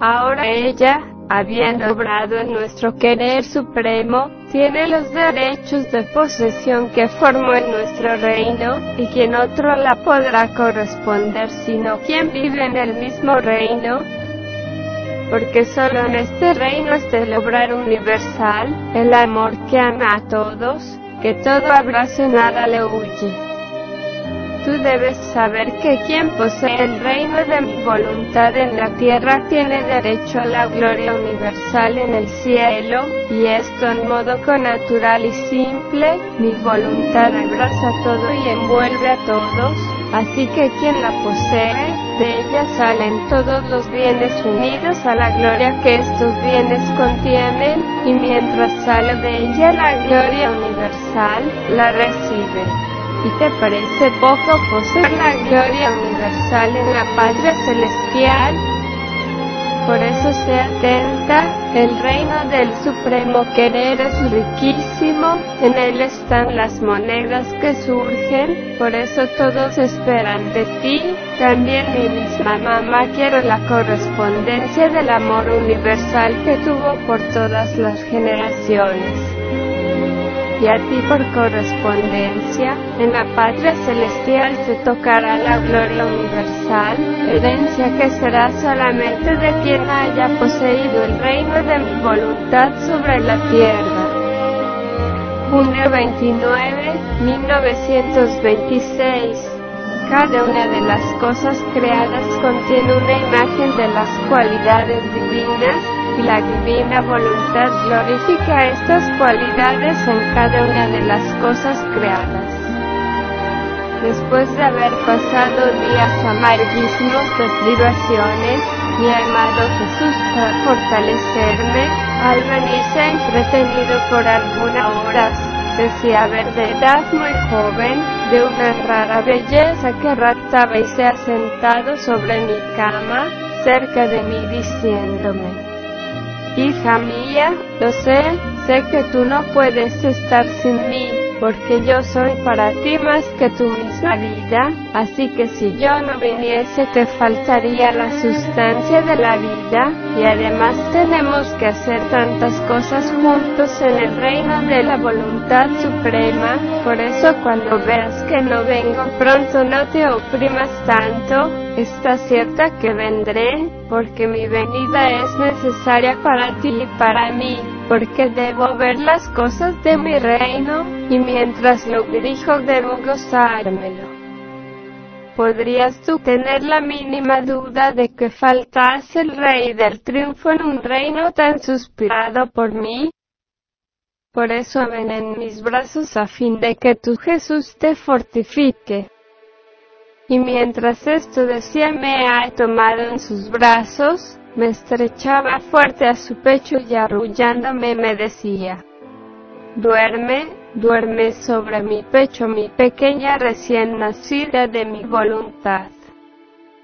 S1: Ahora ella, habiendo obrado en nuestro querer supremo, tiene los derechos de posesión que formó en nuestro reino, y quien otro la podrá corresponder sino quien vive en el mismo reino, porque solo en este reino es el obrar universal, el amor que ama a todos, que todo abrazo nada le huye tú debes saber que quien posee el reino de mi voluntad en la tierra tiene derecho a la gloria universal en el cielo, y esto en modo natural y simple, mi voluntad abraza todo y envuelve a todos, así que quien la posee, de ella salen todos los bienes unidos a la gloria que estos bienes contienen, y mientras sale de ella la gloria universal, la recibe y te parece poco poseer pues, la gloria universal en la patria celestial. Por eso se atenta, el reino del supremo querer es riquísimo, en él están las monedas que surgen, por eso todos esperan de ti, también mi misma mamá quiero la correspondencia del amor universal que tuvo por todas las generaciones y a ti por correspondencia, en la patria celestial se tocará la gloria universal, herencia que será solamente de quien haya poseído el reino de mi voluntad sobre la tierra. Junio 29, 1926 cada una de las cosas creadas contiene una imagen de las cualidades divinas, y la divina voluntad glorifica estas cualidades en cada una de las cosas creadas. Después de haber pasado días amarguísimos de privaciones, mi amado Jesús, para fortalecerme, al venirse entretenido por alguna oración ver de edad muy joven, de una rara belleza que rataba y se ha sentado sobre mi cama, cerca de mí diciéndome. Hija mía, lo sé, sé que tú no puedes estar sin mí, porque yo soy para ti más que tu misma vida, así que si yo no viniese te faltaría la sustancia de la vida, y además tenemos que hacer tantas cosas juntos en el reino de la voluntad suprema, por eso cuando veas que no vengo pronto no te oprimas tanto, está cierta que vendré, porque mi venida es necesaria para ti y para mí, porque debo ver las cosas de mi reino, y mientras lo dirijo debo gozármelo. ¿Podrías tú tener la mínima duda de que faltase el rey del triunfo en un reino tan suspirado por mí? Por eso ven en mis brazos a fin de que tu Jesús te fortifique y mientras esto decía me ha tomado en sus brazos, me estrechaba fuerte a su pecho y arrullándome me decía, duerme, duerme sobre mi pecho mi pequeña recién nacida de mi voluntad.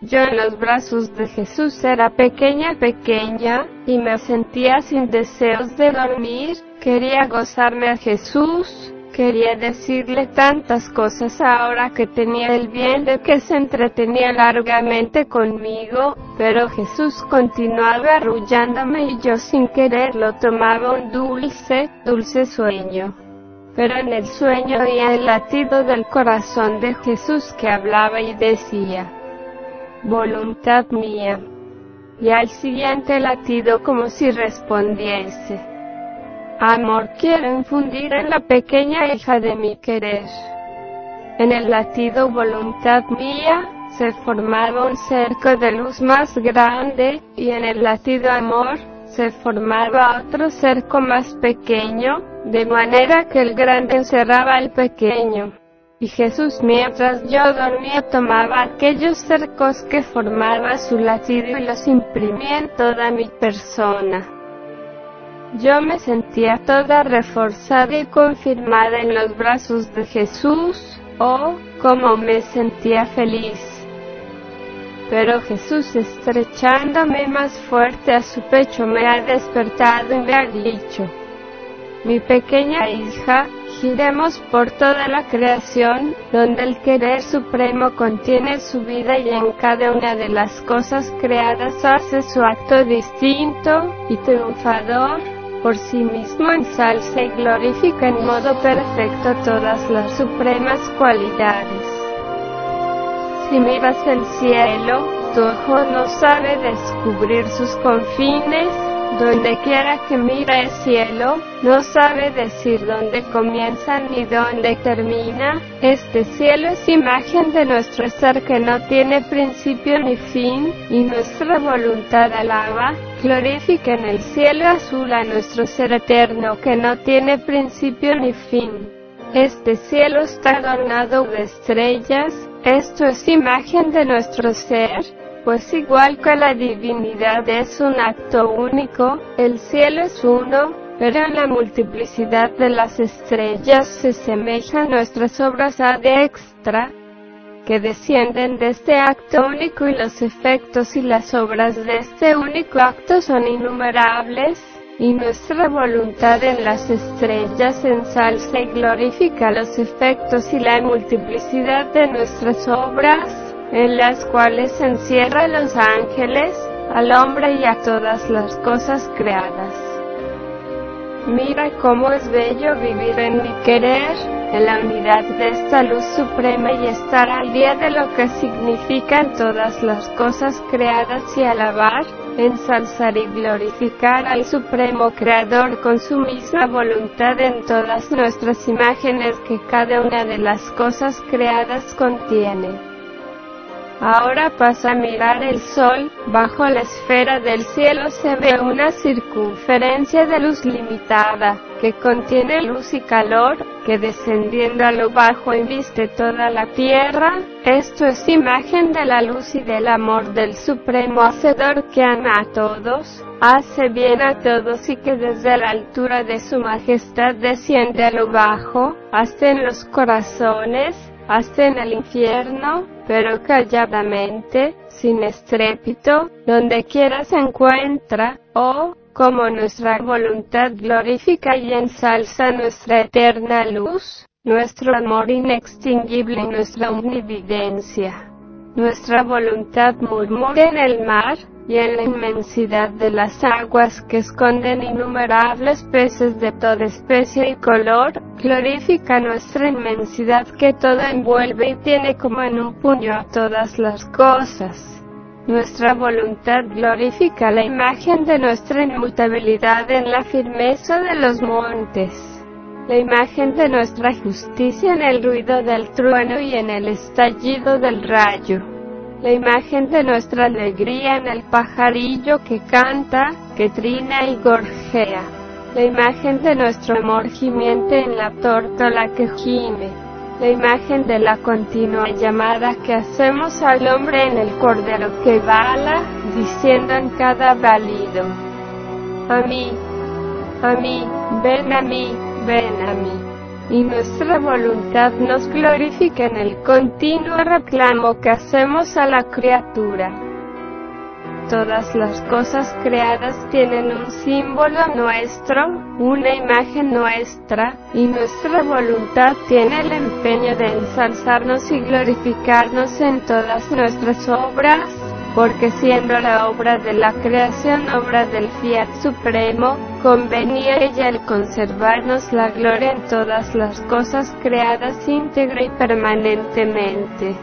S1: Yo en los brazos de Jesús era pequeña, pequeña, y me sentía sin deseos de dormir, quería gozarme a Jesús, Quería decirle tantas cosas ahora que tenía el bien de que se entretenía largamente conmigo, pero Jesús continuaba arrullándome y yo sin quererlo tomaba un dulce, dulce sueño. Pero en el sueño oía el latido del corazón de Jesús que hablaba y decía, voluntad mía. Y al siguiente latido como si respondiese, Amor quiero infundir en la pequeña hija de mi querer. En el latido voluntad mía, se formaba un cerco de luz más grande, y en el latido amor, se formaba otro cerco más pequeño, de manera que el grande encerraba al pequeño. Y Jesús mientras yo dormía tomaba aquellos cercos que formaba su latido y los imprimía en toda mi persona. Yo me sentía toda reforzada y confirmada en los brazos de Jesús. Oh, cómo me sentía feliz. Pero Jesús estrechándome más fuerte a su pecho me ha despertado y me ha dicho, mi pequeña hija, giremos por toda la creación, donde el querer supremo contiene su vida y en cada una de las cosas creadas hace su acto distinto y triunfador por sí mismo ensalza y glorifica en modo perfecto todas las supremas cualidades. Si miras el cielo, tu ojo no sabe descubrir sus confines, donde quiera que mira el cielo, no sabe decir dónde comienza ni dónde termina. Este cielo es imagen de nuestro ser que no tiene principio ni fin, y nuestra voluntad alaba, glorifica en el cielo azul a nuestro ser eterno que no tiene principio ni fin. Este cielo está adornado de estrellas, esto es imagen de nuestro ser, pues igual que la divinidad es un acto único, el cielo es uno, pero en la multiplicidad de las estrellas se semejan nuestras obras ad extra, que descienden de este acto único y los efectos y las obras de este único acto son innumerables, y nuestra voluntad en las estrellas ensalza y glorifica los efectos y la multiplicidad de nuestras obras, en las cuales se encierra los ángeles, al hombre y a todas las cosas creadas. Mira cómo es bello vivir en mi querer, en la unidad de esta luz suprema y estar al día de lo que significan todas las cosas creadas y alabar, ensalzar y glorificar al Supremo Creador con su misma voluntad en todas nuestras imágenes que cada una de las cosas creadas contiene. Ahora pasa a mirar el Sol, bajo la esfera del cielo se ve una circunferencia de luz limitada, que contiene luz y calor, que descendiendo a lo bajo inviste toda la tierra, esto es imagen de la luz y del amor del Supremo Hacedor que ama a todos, hace bien a todos y que desde la altura de su majestad desciende a lo bajo, hasta en los corazones, hacen el infierno, pero calladamente, sin estrépito, donde quiera se encuentra, oh, como nuestra voluntad glorifica y ensalza nuestra eterna luz, nuestro amor inextinguible y nuestra omnividencia. Nuestra voluntad murmura en el mar, y en la inmensidad de las aguas que esconden innumerables peces de toda especie y color, glorifica nuestra inmensidad que todo envuelve y tiene como en un puño todas las cosas. Nuestra voluntad glorifica la imagen de nuestra inmutabilidad en la firmeza de los montes la imagen de nuestra justicia en el ruido del trueno y en el estallido del rayo la imagen de nuestra alegría en el pajarillo que canta, que trina y gorjea, la imagen de nuestro amor gimiente en la tórtola que gime, la imagen de la continua llamada que hacemos al hombre en el cordero que bala, diciendo en cada válido, a mí, a mí, ven a mí, ven a mí y nuestra voluntad nos glorifica en el continuo reclamo que hacemos a la criatura. Todas las cosas creadas tienen un símbolo nuestro, una imagen nuestra, y nuestra voluntad tiene el empeño de ensalzarnos y glorificarnos en todas nuestras obras, porque siendo la obra de la creación obra del Fiat Supremo, convenía ella el conservarnos la gloria en todas las cosas creadas íntegra y permanentemente.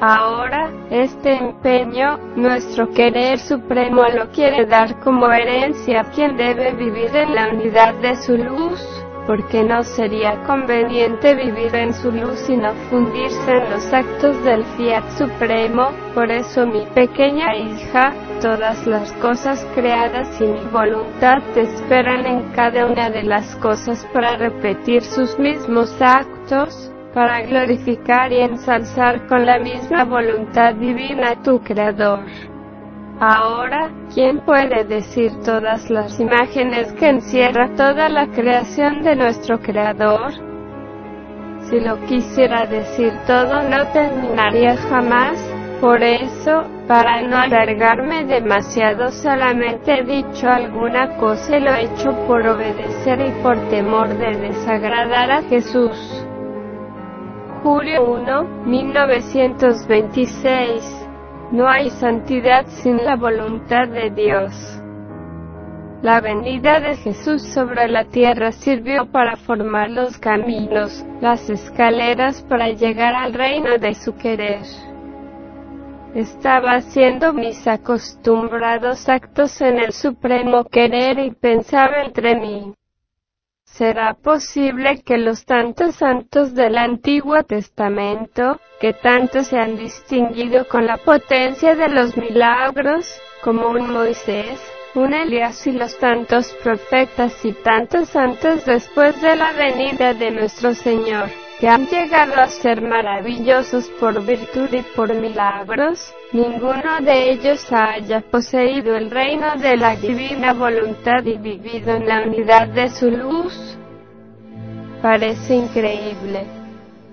S1: Ahora, este empeño, nuestro querer supremo lo quiere dar como herencia a quien debe vivir en la unidad de su luz porque no sería conveniente vivir en su luz y no fundirse en los actos del Fiat Supremo, por eso mi pequeña hija, todas las cosas creadas y mi voluntad te esperan en cada una de las cosas para repetir sus mismos actos, para glorificar y ensalzar con la misma voluntad divina tu Creador. Ahora, ¿quién puede decir todas las imágenes que encierra toda la creación de nuestro Creador? Si lo quisiera decir todo no terminaría jamás, por eso, para no alargarme demasiado solamente he dicho alguna cosa y lo he hecho por obedecer y por temor de desagradar a Jesús. Julio 1, 1926 no hay santidad sin la voluntad de Dios. La venida de Jesús sobre la tierra sirvió para formar los caminos, las escaleras para llegar al reino de su querer. Estaba haciendo mis acostumbrados actos en el supremo querer y pensaba entre mí, será posible que los tantos santos del Antiguo Testamento, que tanto se han distinguido con la potencia de los milagros, como un Moisés, un Elías y los tantos profetas y tantos santos después de la venida de nuestro Señor, que han llegado a ser maravillosos por virtud y por milagros, ninguno de ellos haya poseído el reino de la divina voluntad y vivido en la unidad de su luz. Parece increíble.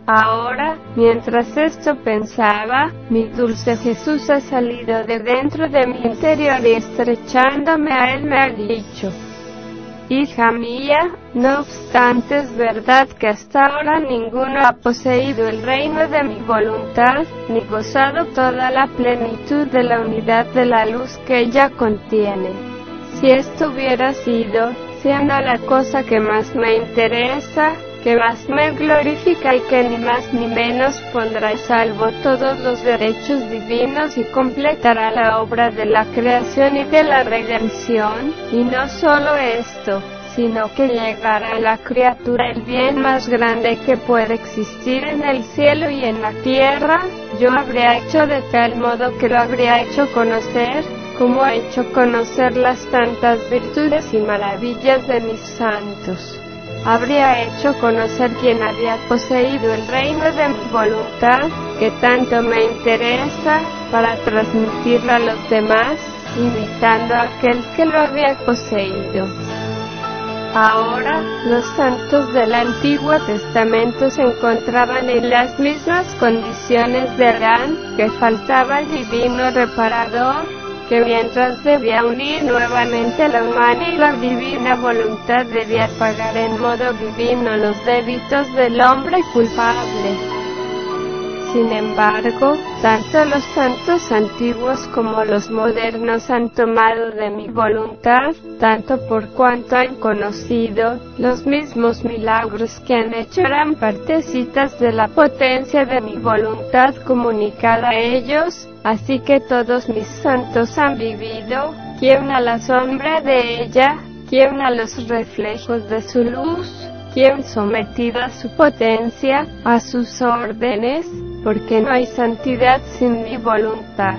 S1: Ahora, mientras esto pensaba, mi dulce Jesús ha salido de dentro de mi interior y estrechándome a él me ha dicho, hija mía, no obstante es verdad que hasta ahora ninguno ha poseído el reino de mi voluntad, ni gozado toda la plenitud de la unidad de la luz que ella contiene. Si esto hubiera sido, siendo la cosa que más me interesa, que más me glorifica y que ni más ni menos pondrá salvo todos los derechos divinos y completará la obra de la creación y de la redención, y no solo esto, sino que llegará a la criatura el bien más grande que puede existir en el cielo y en la tierra, yo habría hecho de tal modo que lo habría hecho conocer, como ha hecho conocer las tantas virtudes y maravillas de mis santos habría hecho conocer quien había poseído el reino de mi voluntad, que tanto me interesa, para transmitirlo a los demás, imitando a aquel que lo había poseído. Ahora, los santos del Antiguo Testamento se encontraban en las mismas condiciones de Adán, que faltaba el divino reparador, que mientras debía unir nuevamente la humana y la divina voluntad debía pagar en modo divino los débitos del hombre culpable. Sin embargo, tanto los santos antiguos como los modernos han tomado de mi voluntad, tanto por cuanto han conocido, los mismos milagros que han hecho eran partecitas de la potencia de mi voluntad comunicada a ellos, así que todos mis santos han vivido, quien a la sombra de ella, quien a los reflejos de su luz, quien sometido a su potencia, a sus órdenes, porque no hay santidad sin mi voluntad.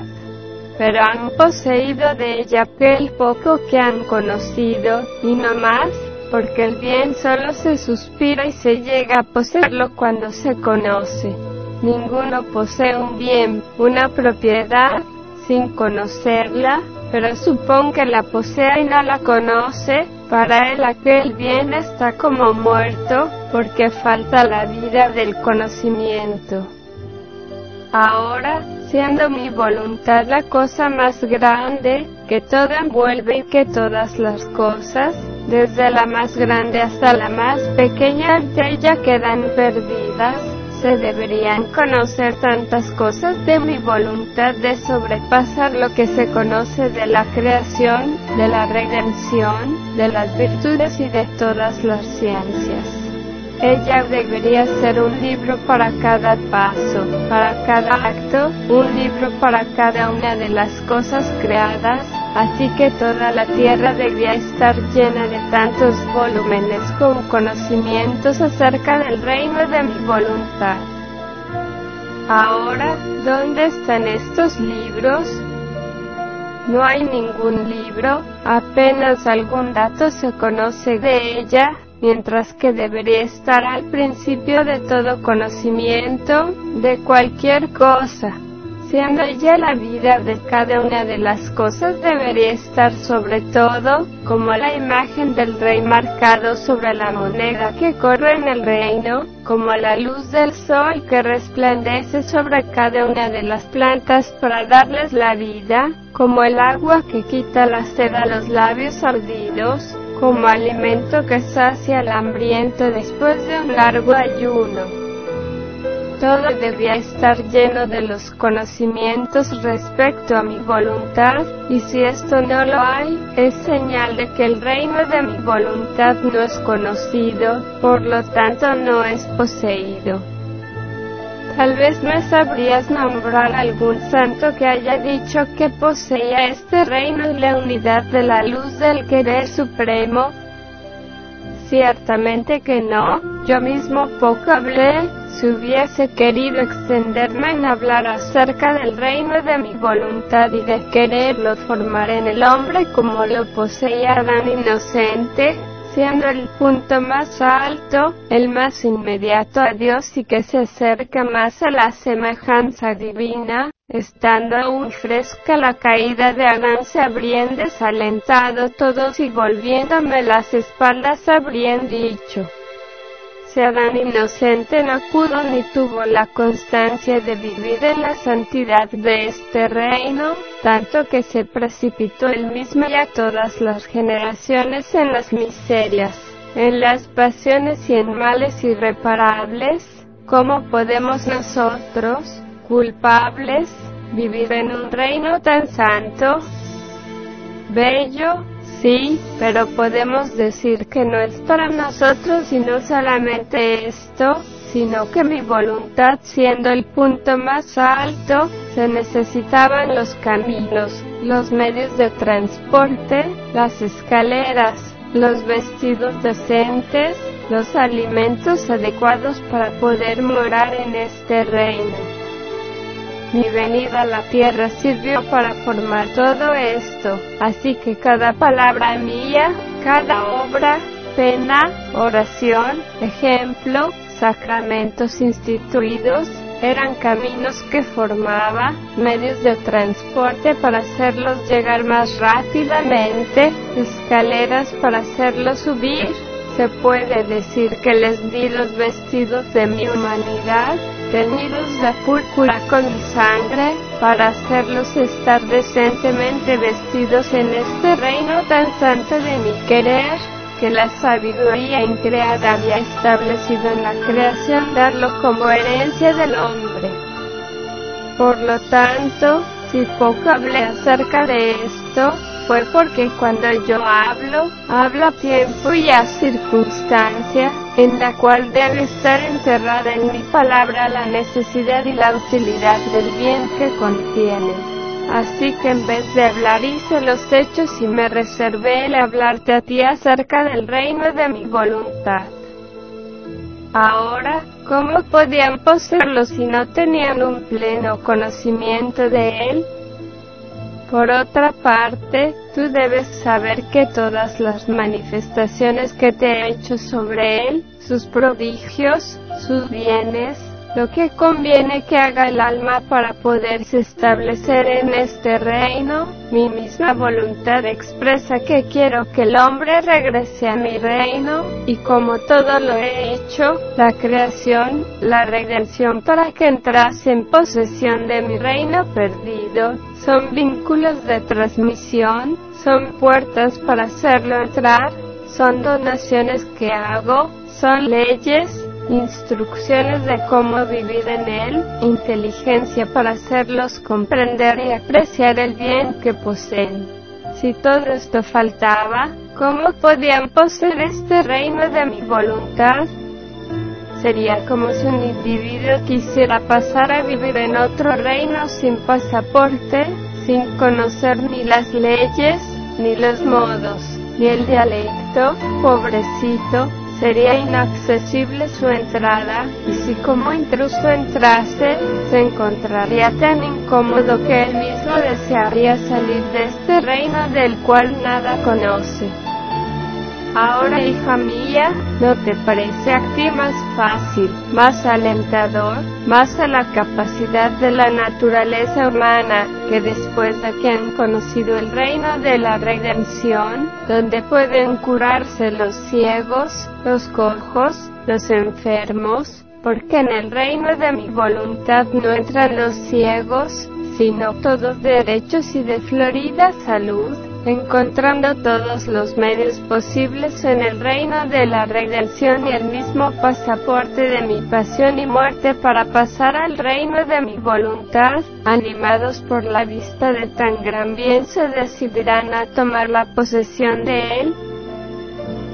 S1: Pero han poseído de ella aquel poco que han conocido, y no más, porque el bien solo se suspira y se llega a poseerlo cuando se conoce. Ninguno posee un bien, una propiedad, sin conocerla, pero supón que la posea y no la conoce, para él aquel bien está como muerto, porque falta la vida del conocimiento. Ahora, siendo mi voluntad la cosa más grande, que todo envuelve y que todas las cosas, desde la más grande hasta la más pequeña de ella quedan perdidas, se deberían conocer tantas cosas de mi voluntad de sobrepasar lo que se conoce de la creación, de la redención, de las virtudes y de todas las ciencias. Ella debería ser un libro para cada paso, para cada acto, un libro para cada una de las cosas creadas, así que toda la tierra debía estar llena de tantos volúmenes con conocimientos acerca del reino de mi voluntad. Ahora, ¿dónde están estos libros? No hay ningún libro, apenas algún dato se conoce de ella, mientras que debería estar al principio de todo conocimiento de cualquier cosa. Siendo ya la vida de cada una de las cosas debería estar sobre todo, como la imagen del rey marcado sobre la moneda que corre en el reino, como la luz del sol que resplandece sobre cada una de las plantas para darles la vida, como el agua que quita la sed a los labios ardidos, como alimento que sacia al hambriento después de un largo ayuno. Todo debía estar lleno de los conocimientos respecto a mi voluntad, y si esto no lo hay, es señal de que el reino de mi voluntad no es conocido, por lo tanto no es poseído. Tal vez me sabrías nombrar algún santo que haya dicho que poseía este reino y la unidad de la luz del querer supremo. Ciertamente que no, yo mismo poco hablé, si hubiese querido extenderme en hablar acerca del reino de mi voluntad y de quererlo formar en el hombre como lo poseía Adán inocente, siendo el punto más alto, el más inmediato a Dios y que se acerca más a la semejanza divina, estando aún fresca la caída de Adán se habrían desalentado todos y volviéndome las espaldas habrían dicho, Adán inocente no pudo ni tuvo la constancia de vivir en la santidad de este reino, tanto que se precipitó él mismo y a todas las generaciones en las miserias, en las pasiones y en males irreparables, ¿cómo podemos nosotros, culpables, vivir en un reino tan santo, bello, Sí, pero podemos decir que no es para nosotros y no solamente esto, sino que mi voluntad siendo el punto más alto, se necesitaban los caminos, los medios de transporte, las escaleras, los vestidos decentes, los alimentos adecuados para poder morar en este reino. Mi venida a la tierra sirvió para formar todo esto, así que cada palabra mía, cada obra, pena, oración, ejemplo, sacramentos instituidos, eran caminos que formaba, medios de transporte para hacerlos llegar más rápidamente, escaleras para hacerlos subir, se puede decir que les di los vestidos de mi humanidad, tenidos de púrpura con mi sangre, para hacerlos estar decentemente vestidos en este reino tan santo de mi querer, que la sabiduría increada había establecido en la creación darlo como herencia del hombre. Por lo tanto, si poco hablé acerca de esto, fue porque cuando yo hablo, hablo a tiempo y a circunstancia, en la cual debe estar encerrada en mi palabra la necesidad y la utilidad del bien que contiene. Así que en vez de hablar hice los hechos y me reservé el hablarte a ti acerca del reino de mi voluntad. Ahora, ¿cómo podían poseerlo si no tenían un pleno conocimiento de él? Por otra parte, tú debes saber que todas las manifestaciones que te he hecho sobre él, sus prodigios, sus bienes, lo que conviene que haga el alma para poderse establecer en este reino, mi misma voluntad expresa que quiero que el hombre regrese a mi reino, y como todo lo he hecho, la creación, la redención para que entrase en posesión de mi reino perdido, son vínculos de transmisión, son puertas para hacerlo entrar, son donaciones que hago, son leyes, instrucciones de cómo vivir en él, inteligencia para hacerlos comprender y apreciar el bien que poseen. Si todo esto faltaba, ¿cómo podían poseer este reino de mi voluntad? Sería como si un individuo quisiera pasar a vivir en otro reino sin pasaporte, sin conocer ni las leyes, ni los modos, ni el dialecto, pobrecito, sería inaccesible su entrada, y si como intruso entrase, se encontraría tan incómodo que él mismo desearía salir de este reino del cual nada conoce. Ahora, hija mía, ¿no te parece a ti más fácil, más alentador, más a la capacidad de la naturaleza humana, que después de que han conocido el reino de la redención, donde pueden curarse los ciegos, los cojos, los enfermos, porque en el reino de mi voluntad no entran los ciegos, sino todos derechos y de florida salud? encontrando todos los medios posibles en el reino de la redención y el mismo pasaporte de mi pasión y muerte para pasar al reino de mi voluntad, animados por la vista de tan gran bien se decidirán a tomar la posesión de él,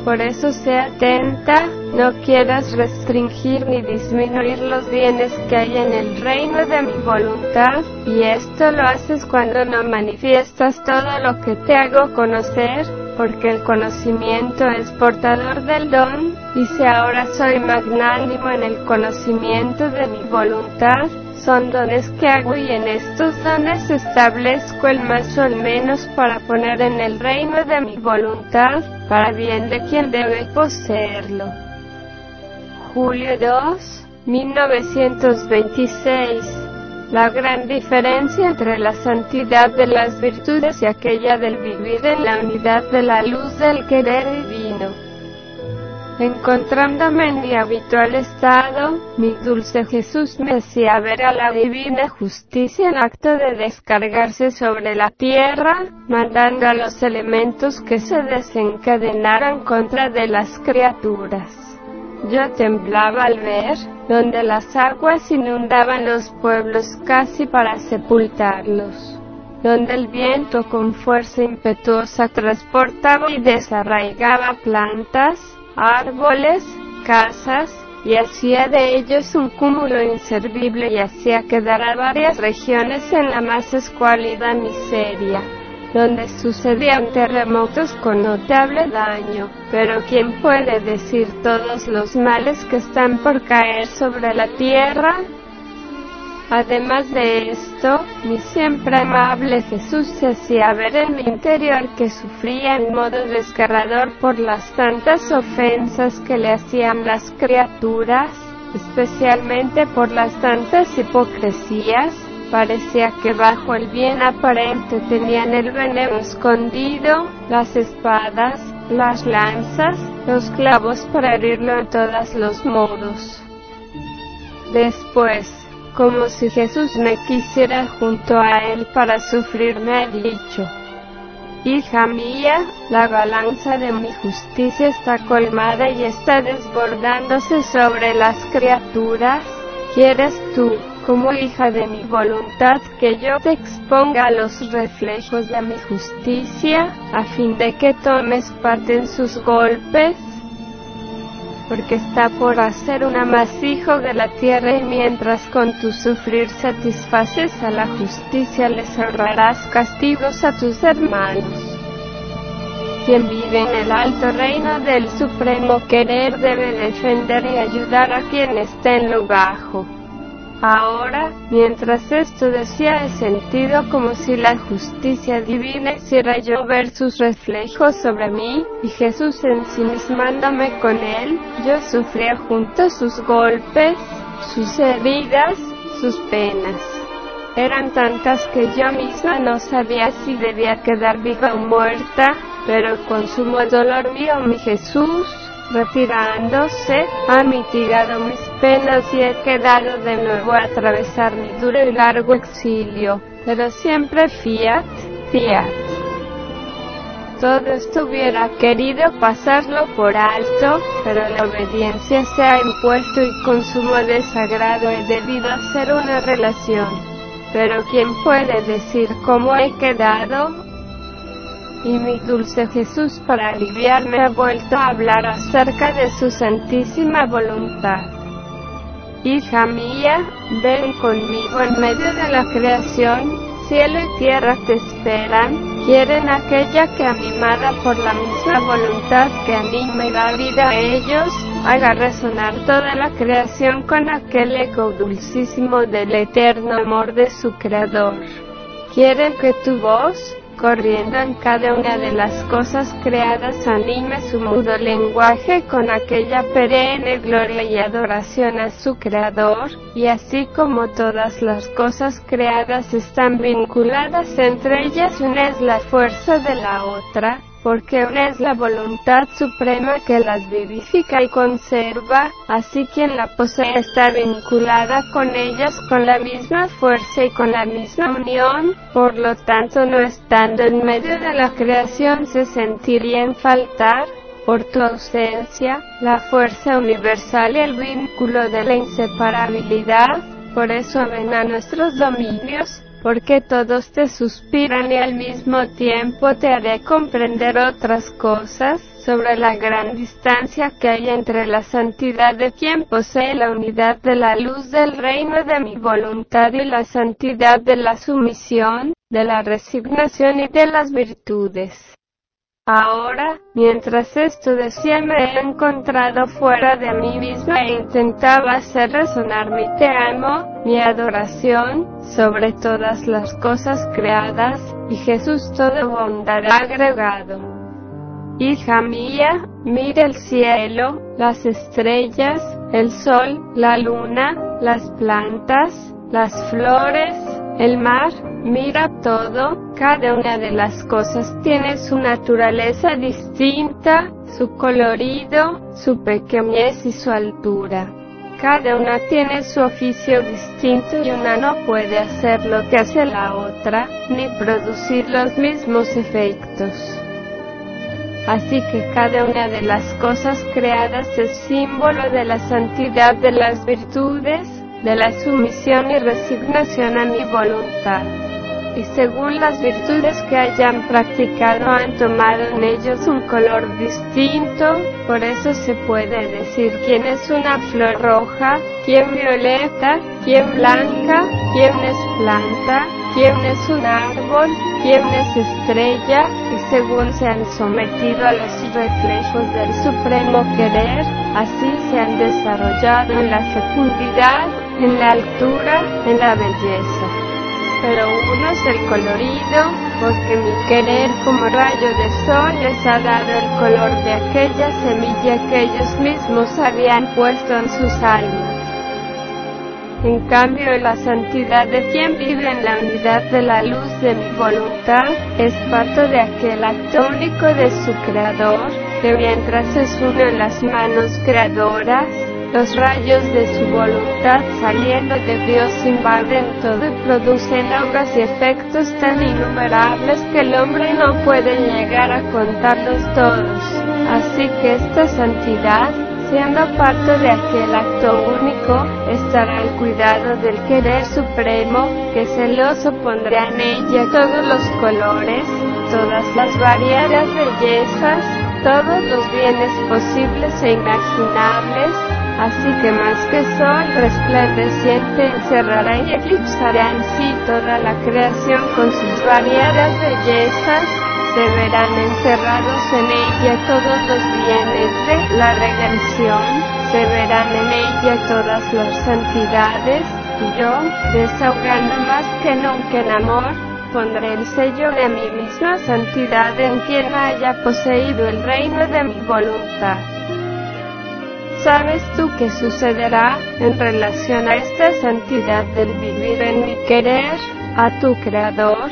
S1: por eso sé atenta, no quieras restringir ni disminuir los bienes que hay en el reino de mi voluntad, y esto lo haces cuando no manifiestas todo lo que te hago conocer, porque el conocimiento es portador del don, y si ahora soy magnánimo en el conocimiento de mi voluntad, son dones que hago y en estos dones establezco el más o el menos para poner en el reino de mi voluntad, para bien de quien debe poseerlo. Julio 2, 1926 la gran diferencia entre la santidad de las virtudes y aquella del vivir en la unidad de la luz del querer divino. Encontrándome en mi habitual estado, mi dulce Jesús me hacía ver a la divina justicia en acto de descargarse sobre la tierra, mandando a los elementos que se desencadenaran contra de las criaturas. Yo temblaba al ver, donde las aguas inundaban los pueblos casi para sepultarlos, donde el viento con fuerza impetuosa transportaba y desarraigaba plantas, árboles, casas, y hacía de ellos un cúmulo inservible y hacía quedar a varias regiones en la más escuálida miseria, donde sucedían terremotos con notable daño. Pero ¿quién puede decir todos los males que están por caer sobre la tierra? Además de esto, mi siempre amable Jesús se hacía ver en mi interior que sufría en modo desgarrador por las tantas ofensas que le hacían las criaturas, especialmente por las tantas hipocresías, parecía que bajo el bien aparente tenían el veneno escondido, las espadas, las lanzas, los clavos para herirlo en todos los modos. Después, como si Jesús me quisiera junto a él para sufrir, me ha dicho. Hija mía, la balanza de mi justicia está colmada y está desbordándose sobre las criaturas. ¿Quieres tú, como hija de mi voluntad, que yo te exponga a los reflejos de mi justicia, a fin de que tomes parte en sus golpes? porque está por hacer un amasijo de la tierra y mientras con tu sufrir satisfaces a la justicia le cerrarás castigos a tus hermanos. Quien vive en el alto reino del supremo querer debe defender y ayudar a quien esté en lo bajo. Ahora, mientras esto decía el sentido como si la justicia divina hiciera yo ver sus reflejos sobre mí, y Jesús ensimismándome con él, yo sufría junto sus golpes, sus heridas, sus penas. Eran tantas que yo misma no sabía si debía quedar viva o muerta, pero con sumo dolor mío mi Jesús retirándose, ha mitigado mis penas y he quedado de nuevo a atravesar mi duro y largo exilio, pero siempre fiat, fiat. Todo estuviera querido pasarlo por alto, pero la obediencia se ha impuesto y con sumo desagrado he debido hacer una relación. Pero ¿quién puede decir cómo he quedado? y mi dulce Jesús para aliviarme ha vuelto a hablar acerca de su santísima voluntad. Hija mía, ven conmigo en medio de la creación, cielo y tierra te esperan, quieren aquella que animada por la misma voluntad que anima y da vida a ellos, haga resonar toda la creación con aquel eco dulcísimo del eterno amor de su Creador. Quieren que tu voz, corriendo en cada una de las cosas creadas anime su mudo lenguaje con aquella perenne gloria y adoración a su creador, y así como todas las cosas creadas están vinculadas entre ellas una es la fuerza de la otra, porque una es la voluntad suprema que las vivifica y conserva, así quien la posee está vinculada con ellas con la misma fuerza y con la misma unión, por lo tanto no estando en medio de la creación se sentiría en faltar, por tu ausencia, la fuerza universal y el vínculo de la inseparabilidad, por eso ven a nuestros dominios, porque todos te suspiran y al mismo tiempo te haré comprender otras cosas sobre la gran distancia que hay entre la santidad de quien posee la unidad de la luz del reino de mi voluntad y la santidad de la sumisión, de la resignación y de las virtudes. Ahora, mientras esto decía me he encontrado fuera de mí misma e intentaba hacer resonar mi te amo, mi adoración, sobre todas las cosas creadas, y Jesús todo bondad agregado. Hija mía, mire el cielo, las estrellas, el sol, la luna, las plantas, las flores, el mar, mira todo, cada una de las cosas tiene su naturaleza distinta, su colorido, su pequeñez y su altura. Cada una tiene su oficio distinto y una no puede hacer lo que hace la otra, ni producir los mismos efectos. Así que cada una de las cosas creadas es símbolo de la santidad de las virtudes, de la sumisión y resignación a mi voluntad y según las virtudes que hayan practicado han tomado en ellos un color distinto, por eso se puede decir quién es una flor roja, quién violeta, quién blanca, quién es planta, quién es un árbol, quién es estrella, y según se han sometido a los reflejos del supremo querer, así se han desarrollado en la fecundidad, en la altura, en la belleza pero uno es el colorido, porque mi querer como rayo de sol les ha dado el color de aquella semilla que ellos mismos habían puesto en sus almas. En cambio, la santidad de quien vive en la unidad de la luz de mi voluntad es parte de aquel acto único de su creador, que mientras se uno en las manos creadoras, los rayos de su voluntad saliendo de Dios invaden todo y producen obras y efectos tan innumerables que el hombre no puede llegar a contarlos todos. Así que esta santidad, siendo parte de aquel acto único, estará al cuidado del querer supremo, que celoso pondrá en ella todos los colores, todas las variadas bellezas, todos los bienes posibles e imaginables, así que más que sol resplandeciente encerrará y eclipsará en sí toda la creación con sus variadas bellezas, se verán encerrados en ella todos los bienes de la redención, se verán en ella todas las santidades, y yo, desahogando más que nunca el amor, pondré el sello de mi misma santidad en quien haya poseído el reino de mi voluntad sabes tú qué sucederá en relación a esta santidad del vivir en mi querer a tu Creador?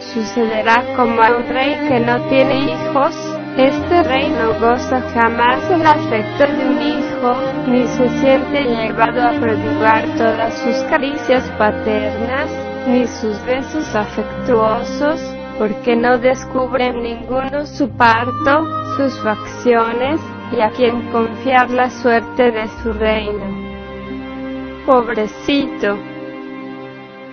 S1: Sucederá como a un rey que no tiene hijos, este rey no goza jamás el afecto de un hijo, ni se siente llevado a prodigar todas sus caricias paternas, ni sus besos afectuosos, porque no descubren ninguno su parto, sus facciones, y a quien confiar la suerte de su reino. Pobrecito,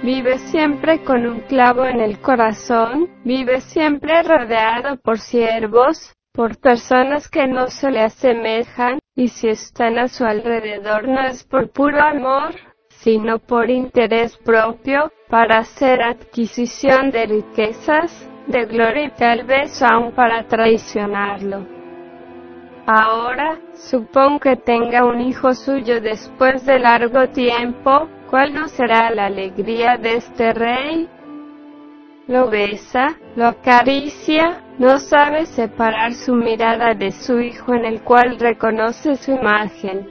S1: Vive siempre con un clavo en el corazón, vive siempre rodeado por siervos, por personas que no se le asemejan, y si están a su alrededor no es por puro amor, sino por interés propio, para hacer adquisición de riquezas, de gloria y tal vez aún para traicionarlo. Ahora, supón que tenga un hijo suyo después de largo tiempo, ¿cuál no será la alegría de este rey? Lo besa, lo acaricia, no sabe separar su mirada de su hijo en el cual reconoce su imagen.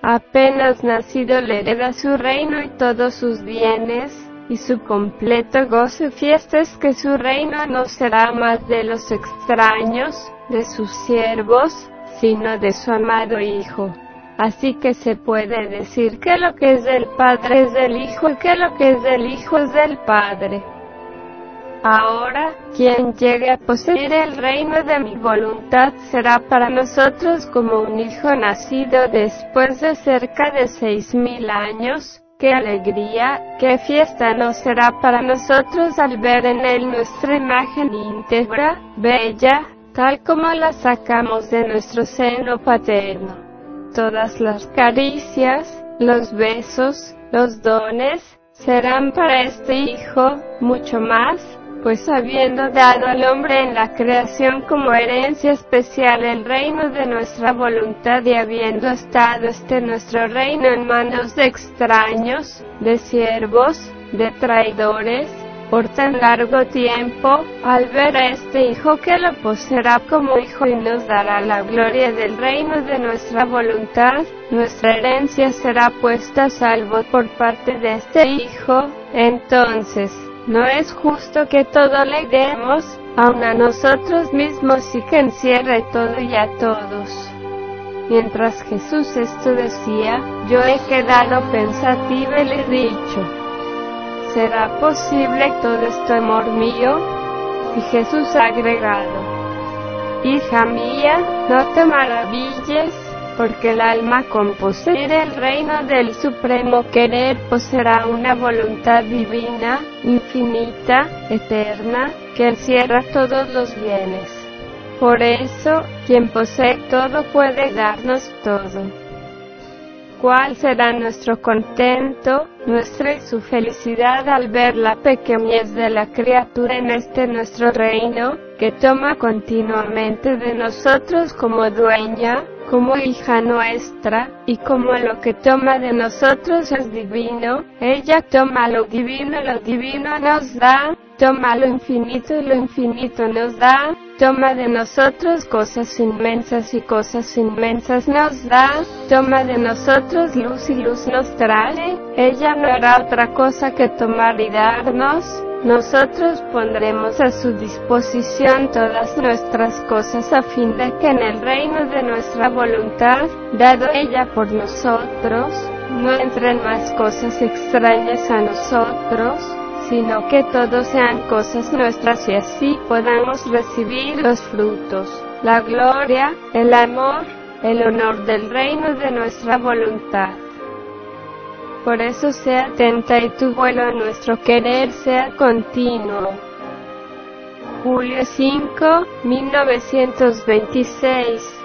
S1: Apenas nacido le hereda su reino y todos sus bienes, y su completo gozo y fiesta es que su reino no será más de los extraños, de sus siervos, sino de su amado Hijo. Así que se puede decir que lo que es del Padre es del Hijo y que lo que es del Hijo es del Padre. Ahora, quien llegue a poseer el reino de mi voluntad será para nosotros como un hijo nacido después de cerca de seis mil años, qué alegría, qué fiesta nos será para nosotros al ver en él nuestra imagen íntegra, bella, tal como la sacamos de nuestro seno paterno. Todas las caricias, los besos, los dones, serán para este Hijo, mucho más, pues habiendo dado al hombre en la creación como herencia especial el reino de nuestra voluntad y habiendo estado este nuestro reino en manos de extraños, de siervos, de traidores, por tan largo tiempo, al ver a este Hijo que lo poseerá como Hijo y nos dará la gloria del reino de nuestra voluntad, nuestra herencia será puesta a salvo por parte de este Hijo, entonces, no es justo que todo le demos, aun a nosotros mismos y que encierre todo y a todos. Mientras Jesús esto decía, yo he quedado pensativo y le he dicho, ¿será posible todo esto amor mío? Y Jesús ha agregado, Hija mía, no te maravilles porque el alma con poseer el reino del supremo querer poseerá una voluntad divina, infinita, eterna, que encierra todos los bienes. Por eso, quien posee todo puede darnos todo. ¿Cuál será nuestro contento, nuestra y su felicidad al ver la pequeñez de la criatura en este nuestro reino, que toma continuamente de nosotros como dueña, como hija nuestra, y como lo que toma de nosotros es divino, ella toma lo divino, lo divino nos da, toma lo infinito y lo infinito nos da, toma de nosotros cosas inmensas y cosas inmensas nos da, toma de nosotros luz y luz nos trae, ella no hará otra cosa que tomar y darnos, nosotros pondremos a su disposición todas nuestras cosas a fin de que en el reino de nuestra voluntad, dado ella por nosotros, no entren más cosas extrañas a nosotros, sino que todos sean cosas nuestras y así podamos recibir los frutos, la gloria, el amor, el honor del reino de nuestra voluntad. Por eso sea atenta y tu vuelo a nuestro querer sea continuo. Julio 5, 1926.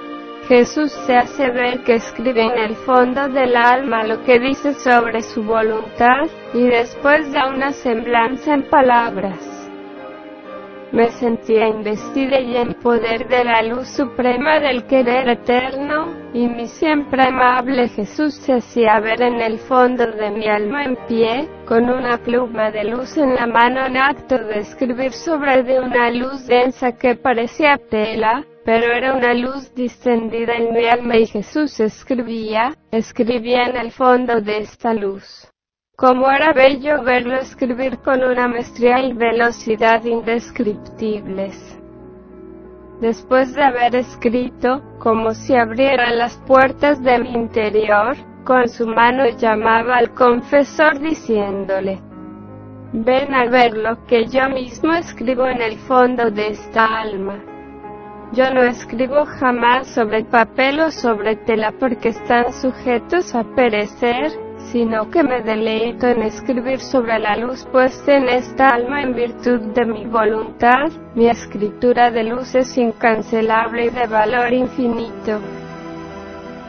S1: Jesús se hace ver que escribe en el fondo del alma lo que dice sobre su voluntad, y después da una semblanza en palabras me sentía investida y en poder de la luz suprema del querer eterno, y mi siempre amable Jesús se hacía ver en el fondo de mi alma en pie, con una pluma de luz en la mano en acto de escribir sobre de una luz densa que parecía tela, pero era una luz distendida en mi alma y Jesús escribía, escribía en el fondo de esta luz. Como era bello verlo escribir con una maestría y velocidad indescriptibles. Después de haber escrito, como si abrieran las puertas de mi interior, con su mano llamaba al confesor diciéndole, ven a ver lo que yo mismo escribo en el fondo de esta alma. Yo no escribo jamás sobre papel o sobre tela porque están sujetos a perecer, sino que me deleito en escribir sobre la luz puesta en esta alma en virtud de mi voluntad, mi escritura de luz es incancelable y de valor infinito.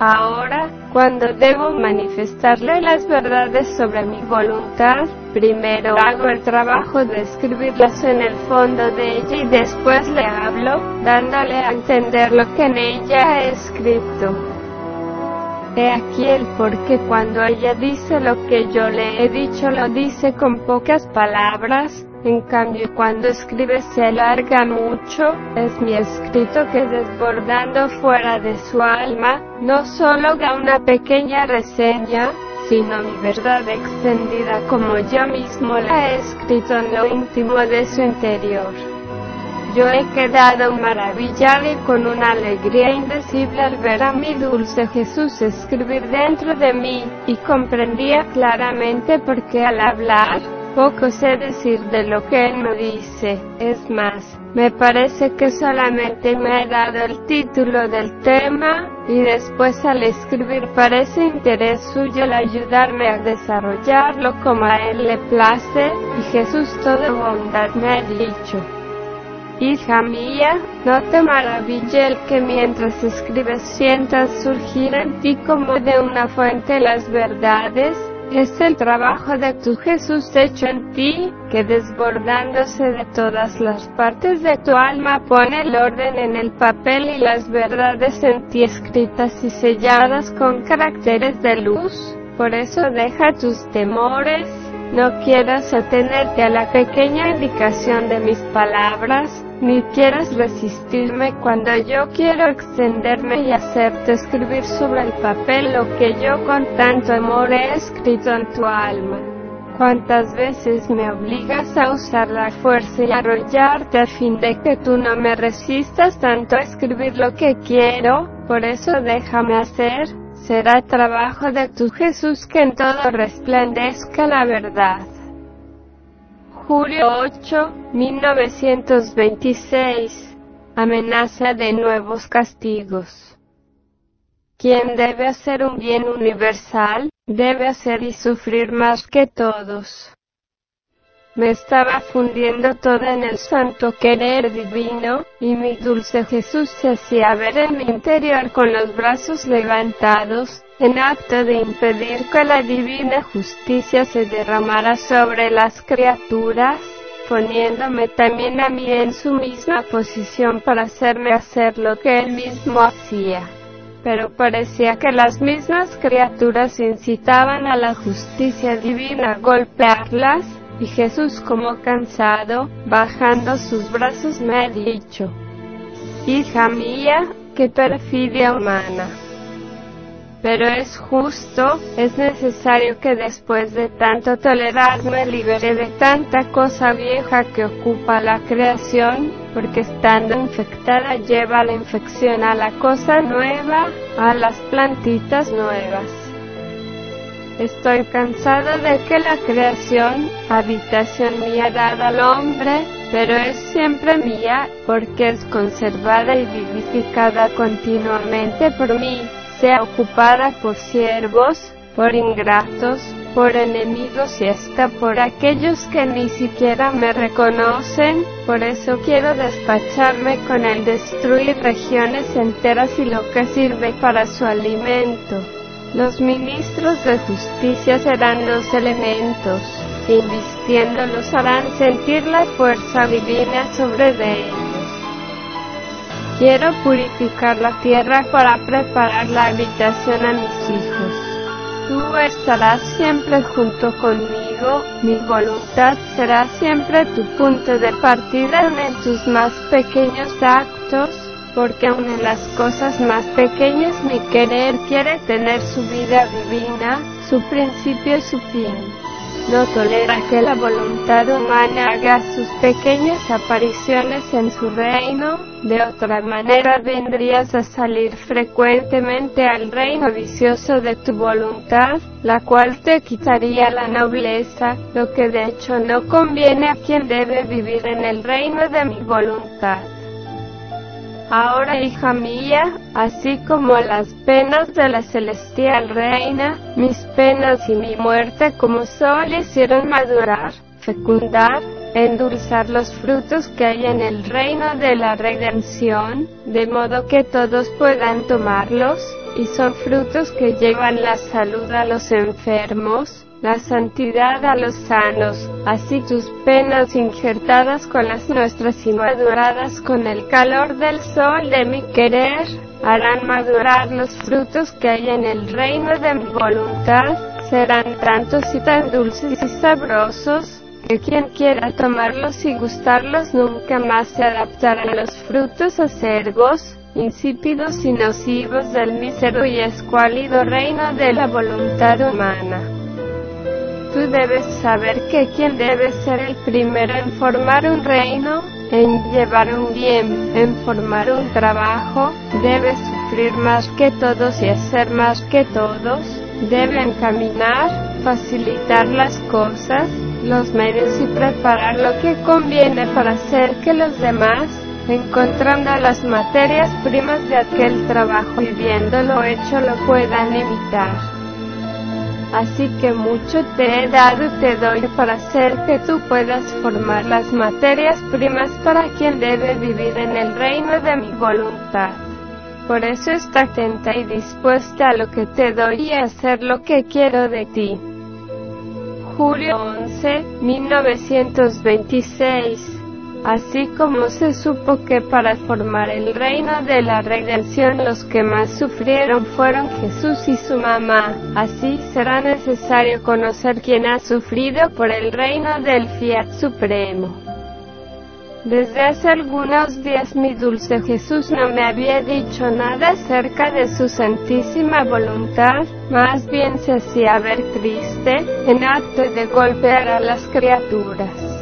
S1: Ahora, cuando debo manifestarle las verdades sobre mi voluntad, primero hago el trabajo de escribirlas en el fondo de ella y después le hablo, dándole a entender lo que en ella he escrito. He aquí el porque cuando ella dice lo que yo le he dicho lo dice con pocas palabras, en cambio cuando escribe se alarga mucho, es mi escrito que desbordando fuera de su alma, no solo da una pequeña reseña, sino mi verdad extendida como yo mismo la he escrito en lo íntimo de su interior. Yo he quedado maravillado y con una alegría indecible al ver a mi dulce Jesús escribir dentro de mí, y comprendía claramente por qué al hablar, poco sé decir de lo que él me dice. Es más, me parece que solamente me ha dado el título del tema, y después al escribir parece interés suyo el ayudarme a desarrollarlo como a él le place, y Jesús todo bondad me ha dicho. Hija mía, no te maraville el que mientras escribes sientas surgir en ti como de una fuente las verdades, es el trabajo de tu Jesús hecho en ti, que desbordándose de todas las partes de tu alma pone el orden en el papel y las verdades en ti escritas y selladas con caracteres de luz, por eso deja tus temores, no quieras atenerte a la pequeña indicación de mis palabras, ni quieras resistirme cuando yo quiero extenderme y hacerte escribir sobre el papel lo que yo con tanto amor he escrito en tu alma. Cuántas veces me obligas a usar la fuerza y arrollarte a fin de que tú no me resistas tanto a escribir lo que quiero, por eso déjame hacer, será trabajo de tu Jesús que en todo resplandezca la verdad. Julio 8, 1926. Amenaza de nuevos castigos. Quien debe hacer un bien universal, debe hacer y sufrir más que todos. Me estaba fundiendo toda en el santo querer divino, y mi dulce Jesús se hacía ver en mi interior con los brazos levantados, en acto de impedir que la divina justicia se derramara sobre las criaturas, poniéndome también a mí en su misma posición para hacerme hacer lo que él mismo hacía pero parecía que las mismas criaturas incitaban a la justicia divina a golpearlas, y Jesús como cansado, bajando sus brazos me ha dicho, Hija mía, qué perfidia humana. Pero es justo, es necesario que después de tanto tolerar me libere de tanta cosa vieja que ocupa la creación, porque estando infectada lleva la infección a la cosa nueva, a las plantitas nuevas. Estoy cansado de que la creación, habitación mía dada al hombre, pero es siempre mía porque es conservada y vivificada continuamente por mí, sea ocupada por siervos, por ingratos, por enemigos y hasta por aquellos que ni siquiera me reconocen, por eso quiero despacharme con el destruir regiones enteras y lo que sirve para su alimento. Los ministros de justicia serán los elementos, invistiéndolos harán sentir la fuerza divina sobre ellos. Quiero purificar la tierra para preparar la habitación a mis hijos. Tú estarás siempre junto conmigo, mi voluntad será siempre tu punto de partida en tus más pequeños actos porque aun en las cosas más pequeñas mi querer quiere tener su vida divina, su principio y su fin. No tolera que la voluntad humana haga sus pequeñas apariciones en su reino, de otra manera vendrías a salir frecuentemente al reino vicioso de tu voluntad, la cual te quitaría la nobleza, lo que de hecho no conviene a quien debe vivir en el reino de mi voluntad ahora hija mía, así como las penas de la celestial reina, mis penas y mi muerte como sol hicieron madurar, fecundar, endulzar los frutos que hay en el reino de la redención, de modo que todos puedan tomarlos, y son frutos que llevan la salud a los enfermos, la santidad a los sanos, así tus penas injertadas con las nuestras y maduradas con el calor del sol de mi querer, harán madurar los frutos que hay en el reino de mi voluntad, serán tantos y tan dulces y sabrosos, que quien quiera tomarlos y gustarlos nunca más se adaptará a los frutos acerbos, insípidos y nocivos del mísero y escuálido reino de la voluntad humana tú debes saber que quien debe ser el primero en formar un reino, en llevar un bien, en formar un trabajo, debe sufrir más que todos y hacer más que todos, debe encaminar, facilitar las cosas, los medios y preparar lo que conviene para hacer que los demás, encontrando las materias primas de aquel trabajo y viéndolo hecho lo puedan evitar. Así que mucho te he dado y te doy para hacer que tú puedas formar las materias primas para quien debe vivir en el reino de mi voluntad. Por eso está atenta y dispuesta a lo que te doy y a hacer lo que quiero de ti. Julio 11, 1926 así como se supo que para formar el reino de la redención los que más sufrieron fueron Jesús y su mamá, así será necesario conocer quién ha sufrido por el reino del Fiat Supremo. Desde hace algunos días mi dulce Jesús no me había dicho nada acerca de su santísima voluntad, más bien se hacía ver triste, en acto de golpear a las criaturas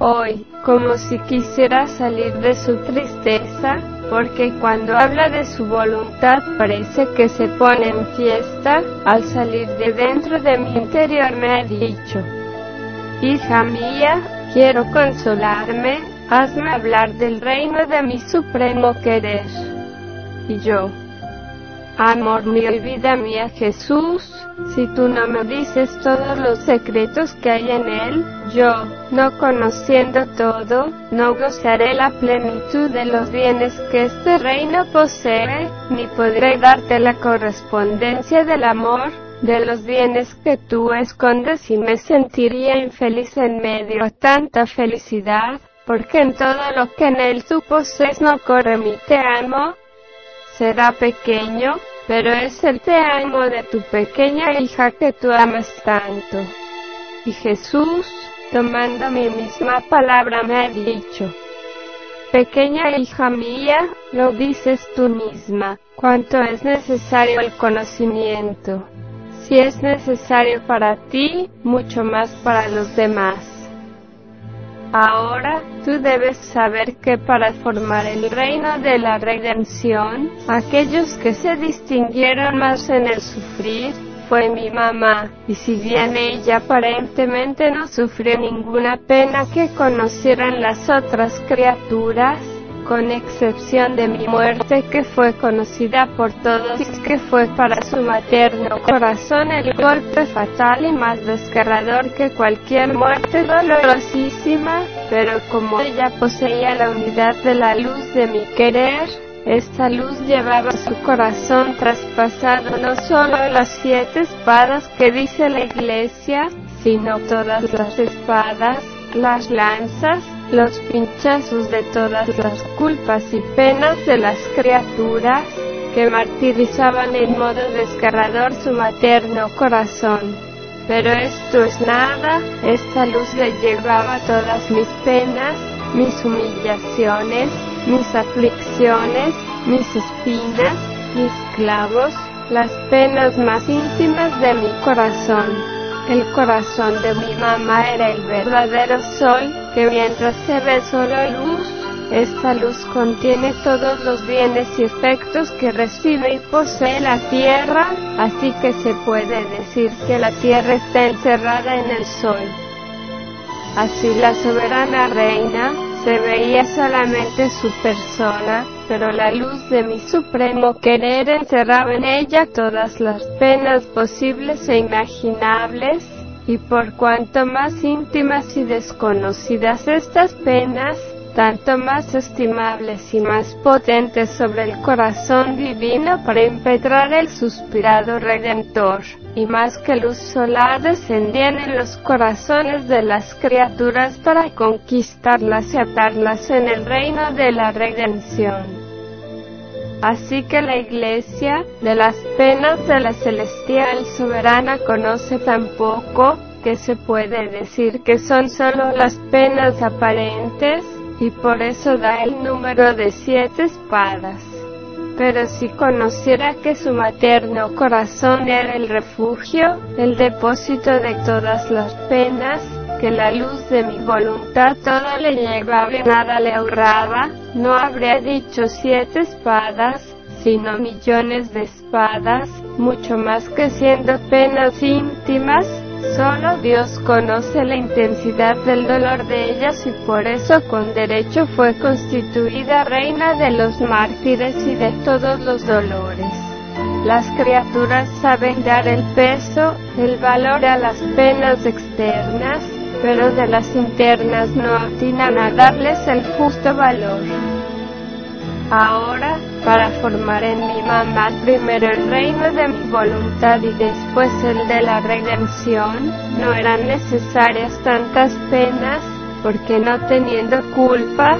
S1: hoy, como si quisiera salir de su tristeza, porque cuando habla de su voluntad parece que se pone en fiesta, al salir de dentro de mi interior me ha dicho, Hija mía, quiero consolarme, hazme hablar del reino de mi supremo querer. Y yo, Amor mío y vida mía Jesús, si tú no me dices todos los secretos que hay en él, yo, no conociendo todo, no gozaré la plenitud de los bienes que este reino posee, ni podré darte la correspondencia del amor, de los bienes que tú escondes y me sentiría infeliz en medio de tanta felicidad, porque en todo lo que en él tú posees no corre mi te amo, será pequeño, pero es el te amo de tu pequeña hija que tú amas tanto. Y Jesús, tomando mi misma palabra, me ha dicho, Pequeña hija mía, lo dices tú misma, cuánto es necesario el conocimiento. Si es necesario para ti, mucho más para los demás. Ahora tú debes saber que para formar el reino de la redención, aquellos que se distinguieron más en el sufrir, fue mi mamá, y si bien ella aparentemente no sufrió ninguna pena que conocieran las otras criaturas, con excepción de mi muerte que fue conocida por todos y que fue para su materno corazón el golpe fatal y más desgarrador que cualquier muerte dolorosísima, pero como ella poseía la unidad de la luz de mi querer, esta luz llevaba su corazón traspasado no solo las siete espadas que dice la iglesia, sino todas las espadas, las lanzas, los pinchazos de todas las culpas y penas de las criaturas que martirizaban en modo desgarrador su materno corazón. Pero esto es nada, esta luz le llevaba todas mis penas, mis humillaciones, mis aflicciones, mis espinas, mis clavos, las penas más íntimas de mi corazón el corazón de mi mamá era el verdadero sol, que mientras se ve solo luz, esta luz contiene todos los bienes y efectos que recibe y posee la Tierra, así que se puede decir que la Tierra está encerrada en el Sol. Así la soberana reina, se veía solamente su persona, pero la luz de mi supremo querer encerraba en ella todas las penas posibles e imaginables, y por cuanto más íntimas y desconocidas estas penas, tanto más estimables y más potentes sobre el corazón divino para impetrar el suspirado redentor, y más que luz solar descendían en los corazones de las criaturas para conquistarlas y atarlas en el reino de la redención. Así que la Iglesia, de las penas de la celestial soberana conoce tan poco, que se puede decir que son solo las penas aparentes, y por eso da el número de siete espadas. Pero si conociera que su materno corazón era el refugio, el depósito de todas las penas, que la luz de mi voluntad todo le llegaba y nada le ahorraba, no habría dicho siete espadas, sino millones de espadas, mucho más que siendo penas íntimas, Solo Dios conoce la intensidad del dolor de ellas y por eso con derecho fue constituida reina de los mártires y de todos los dolores. Las criaturas saben dar el peso, el valor a las penas externas, pero de las internas no atinan a darles el justo valor ahora, para formar en mi mamá primero el reino de mi voluntad y después el de la redención, no eran necesarias tantas penas, porque no teniendo culpas,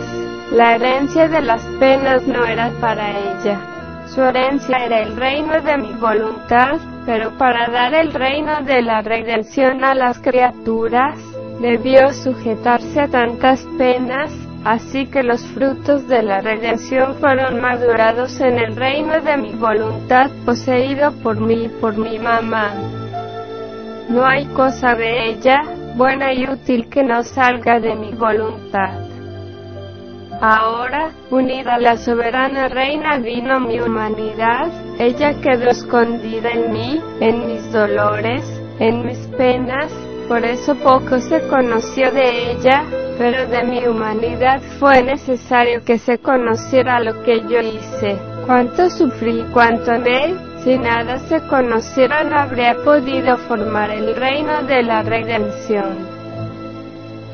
S1: la herencia de las penas no era para ella. Su herencia era el reino de mi voluntad, pero para dar el reino de la redención a las criaturas, debió sujetarse a tantas penas, Así que los frutos de la redención fueron madurados en el reino de mi voluntad poseído por mí y por mi mamá. No hay cosa de ella, buena y útil que no salga de mi voluntad. Ahora, unida a la soberana reina vino mi humanidad, ella quedó escondida en mí, en mis dolores, en mis penas, por eso poco se conoció de ella, pero de mi humanidad fue necesario que se conociera lo que yo hice, cuánto sufrí, cuánto amé, si nada se conociera no habría podido formar el reino de la redención.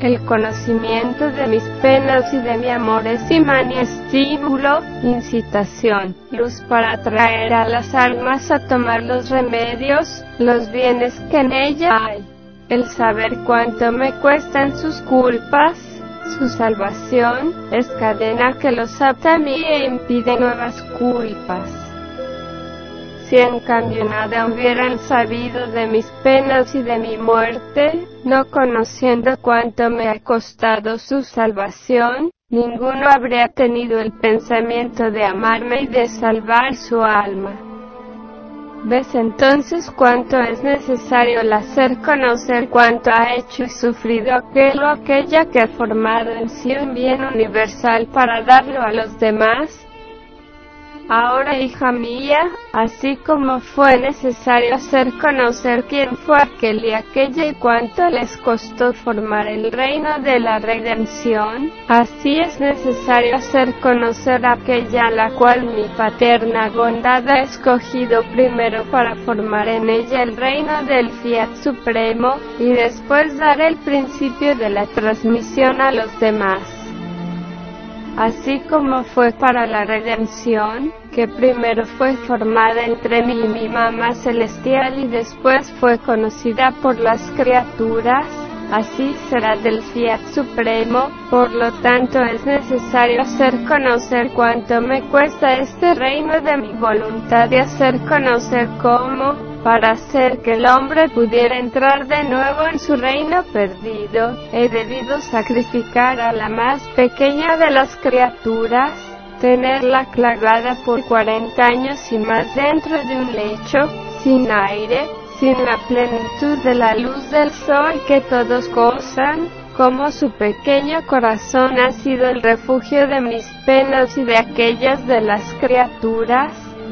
S1: El conocimiento de mis penas y de mi amor es imán y estímulo, incitación, luz para atraer a las almas a tomar los remedios, los bienes que en ella hay el saber cuánto me cuestan sus culpas, su salvación, es cadena que los apta a mí e impide nuevas culpas. Si en cambio nada hubieran sabido de mis penas y de mi muerte, no conociendo cuánto me ha costado su salvación, ninguno habría tenido el pensamiento de amarme y de salvar su alma. Ves entonces cuánto es necesario el hacer conocer cuánto ha hecho y sufrido aquello o aquella que ha formado en sí un bien universal para darlo a los demás, Ahora, hija mía, así como fue necesario hacer conocer quién fue aquel y aquella y cuánto les costó formar el reino de la redención, así es necesario hacer conocer aquella a la cual mi paterna bondad ha escogido primero para formar en ella el reino del fiat supremo, y después dar el principio de la transmisión a los demás así como fue para la redención, que primero fue formada entre mí y mi mamá celestial y después fue conocida por las criaturas, así será del Fiat Supremo, por lo tanto es necesario hacer conocer cuánto me cuesta este reino de mi voluntad y hacer conocer cómo, para hacer que el hombre pudiera entrar de nuevo en su reino perdido, he debido sacrificar a la más pequeña de las criaturas, tenerla clavada por 40 años y más dentro de un lecho, sin aire, sin la plenitud de la luz del sol que todos gozan, como su pequeño corazón ha sido el refugio de mis penas y de aquellas de las criaturas,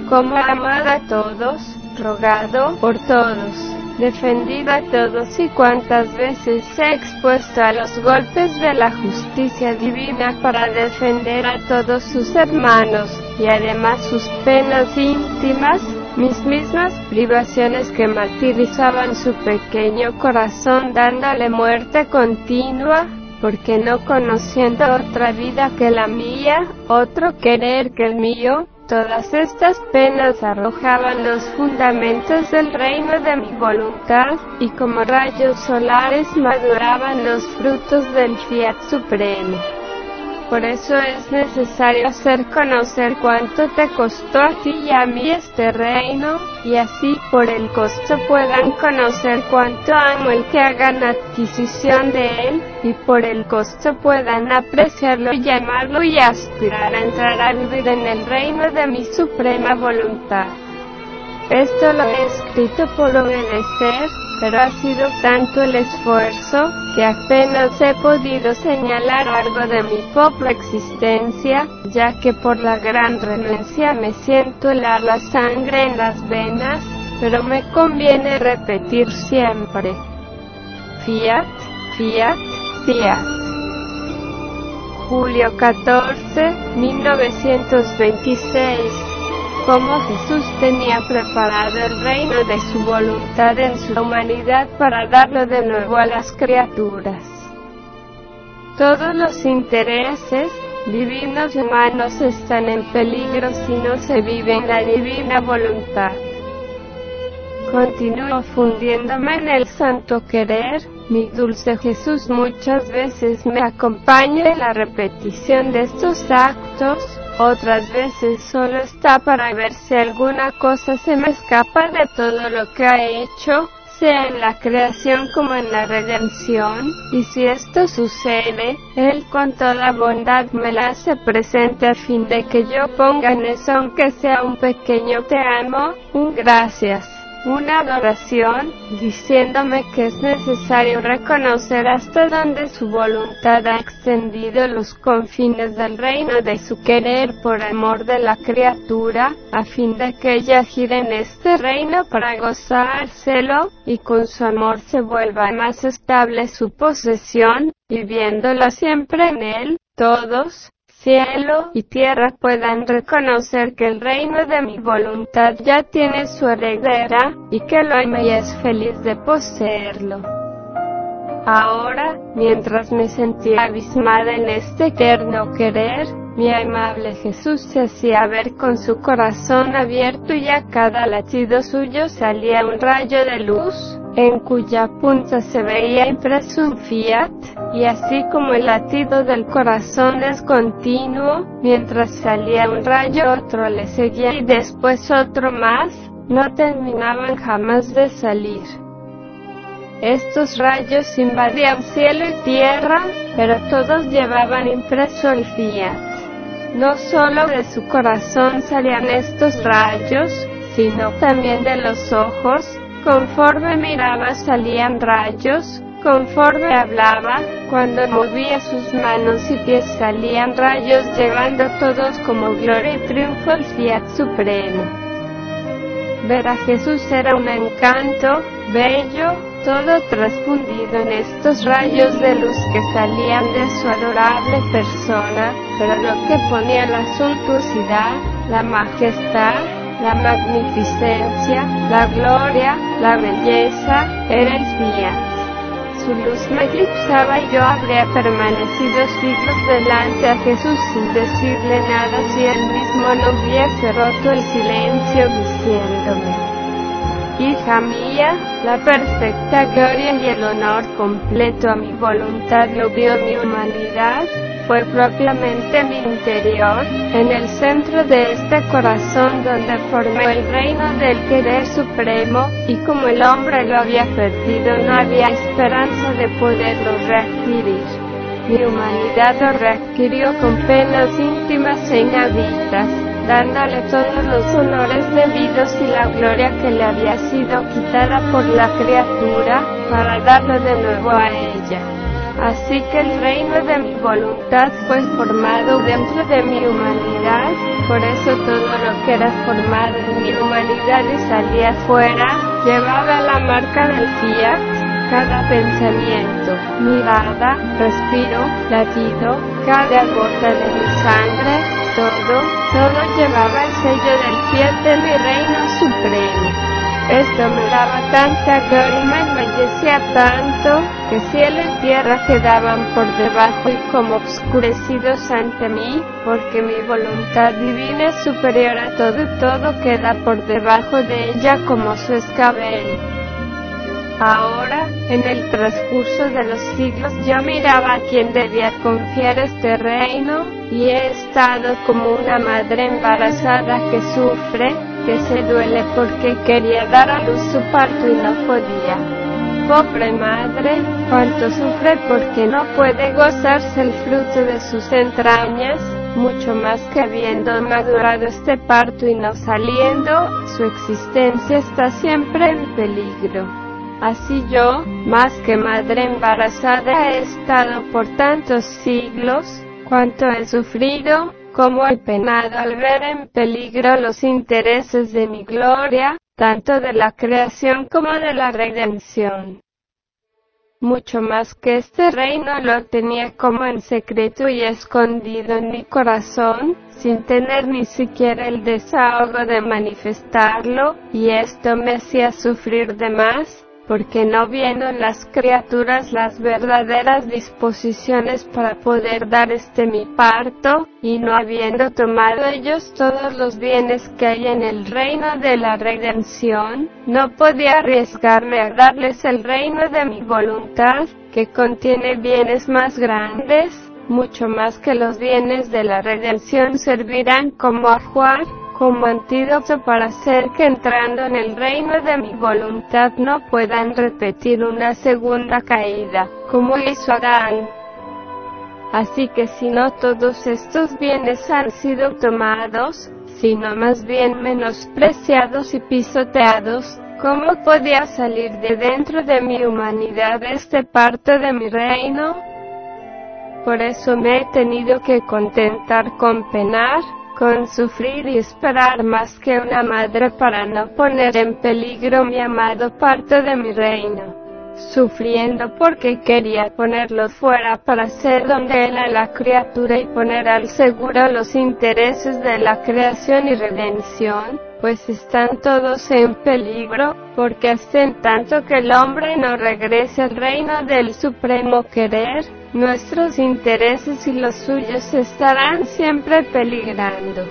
S1: como amado a todos, rogado por todos, defendido a todos y cuantas veces ha expuesto a los golpes de la justicia divina para defender a todos sus hermanos, y además sus penas íntimas, mis mismas privaciones que martirizaban su pequeño corazón dándole muerte continua, porque no conociendo otra vida que la mía, otro querer que el mío, todas estas penas arrojaban los fundamentos del reino de mi voluntad, y como rayos solares maduraban los frutos del fiat supremo. Por eso es necesario hacer conocer cuánto te costó a ti y a mí este reino, y así por el costo puedan conocer cuánto amo el que hagan adquisición de él, y por el costo puedan apreciarlo y amarlo y aspirar a entrar a vivir en el reino de mi suprema voluntad. Esto lo he escrito por obedecer, pero ha sido tanto el esfuerzo, que apenas he podido señalar algo de mi propia existencia, ya que por la gran renuncia me siento helar la sangre en las venas, pero me conviene repetir siempre. Fiat, fiat, fiat. Julio 14, 1926 cómo Jesús tenía preparado el reino de su voluntad en su humanidad para darlo de nuevo a las criaturas. Todos los intereses divinos y humanos están en peligro si no se vive en la divina voluntad. Continúo fundiéndome en el santo querer, mi dulce Jesús muchas veces me acompaña en la repetición de estos actos, otras veces solo está para ver si alguna cosa se me escapa de todo lo que ha hecho, sea en la creación como en la redención, y si esto sucede, Él con toda bondad me la hace presente a fin de que yo ponga en eso aunque sea un pequeño te amo, un gracias una adoración, diciéndome que es necesario reconocer hasta donde su voluntad ha extendido los confines del reino de su querer por amor de la criatura, a fin de que ella gire en este reino para gozárselo, y con su amor se vuelva más estable su posesión, viviéndola siempre en él, todos, cielo y tierra puedan reconocer que el reino de mi voluntad ya tiene su heredera, y que lo hay y es feliz de poseerlo. Ahora, mientras me sentía abismada en este eterno querer, mi amable Jesús se hacía ver con su corazón abierto y a cada latido suyo salía un rayo de luz, en cuya punta se veía impreso un fiat, y así como el latido del corazón es continuo, mientras salía un rayo otro le seguía y después otro más, no terminaban jamás de salir. Estos rayos invadían cielo y tierra, pero todos llevaban impreso el fiat. No solo de su corazón salían estos rayos, sino también de los ojos, conforme miraba salían rayos, conforme hablaba, cuando movía sus manos y pies salían rayos llevando todos como gloria y triunfo el fiat supremo. Ver a Jesús era un encanto, bello, todo transfundido en estos rayos de luz que salían de su adorable persona, pero lo que ponía la suntuosidad, la majestad, la magnificencia, la gloria, la belleza, eran mías. Su luz me eclipsaba y yo habría permanecido siglos delante a Jesús sin decirle nada si él mismo no hubiese roto el silencio diciéndome hija mía, la perfecta gloria y el honor completo a mi voluntad lo vio mi humanidad, fue propiamente mi interior, en el centro de este corazón donde formó el reino del querer supremo, y como el hombre lo había perdido no había esperanza de poderlo readquirir. Mi humanidad lo readquirió con penas íntimas e inhabitas dándole todos los honores debidos y la gloria que le había sido quitada por la criatura, para darle de nuevo a ella. Así que el reino de mi voluntad fue formado dentro de mi humanidad, por eso todo lo que era formado en mi humanidad y salía fuera, llevaba la marca del fiat, cada pensamiento, mirada, respiro, latido, cada gota de mi sangre, todo, todo llevaba el sello del fiel de mi reino supremo. Esto me daba tanta gloria y me tanto que cielo y tierra quedaban por debajo y como oscurecidos ante mí, porque mi voluntad divina es superior a todo y todo queda por debajo de ella como su escabel. Ahora, en el transcurso de los siglos yo miraba a quien debía confiar este reino, y he estado como una madre embarazada que sufre, que se duele porque quería dar a luz su parto y no podía. Pobre madre, cuánto sufre porque no puede gozarse el fruto de sus entrañas, mucho más que habiendo madurado este parto y no saliendo, su existencia está siempre en peligro. Así yo, más que madre embarazada he estado por tantos siglos, cuanto he sufrido, como he penado al ver en peligro los intereses de mi gloria, tanto de la creación como de la redención. Mucho más que este reino lo tenía como en secreto y escondido en mi corazón, sin tener ni siquiera el desahogo de manifestarlo, y esto me hacía sufrir de más, porque no viendo en las criaturas las verdaderas disposiciones para poder dar este mi parto, y no habiendo tomado ellos todos los bienes que hay en el reino de la redención, no podía arriesgarme a darles el reino de mi voluntad, que contiene bienes más grandes, mucho más que los bienes de la redención servirán como ajuar, como antídoto para hacer que entrando en el reino de mi voluntad no puedan repetir una segunda caída, como hizo Adán. Así que si no todos estos bienes han sido tomados, sino más bien menospreciados y pisoteados, ¿cómo podía salir de dentro de mi humanidad este parte de mi reino? Por eso me he tenido que contentar con penar, con sufrir y esperar más que una madre para no poner en peligro mi amado parte de mi reino sufriendo porque quería ponerlos fuera para ser donde a la criatura y poner al seguro los intereses de la creación y redención, pues están todos en peligro, porque en tanto que el hombre no regrese al reino del supremo querer, nuestros intereses y los suyos estarán siempre peligrando.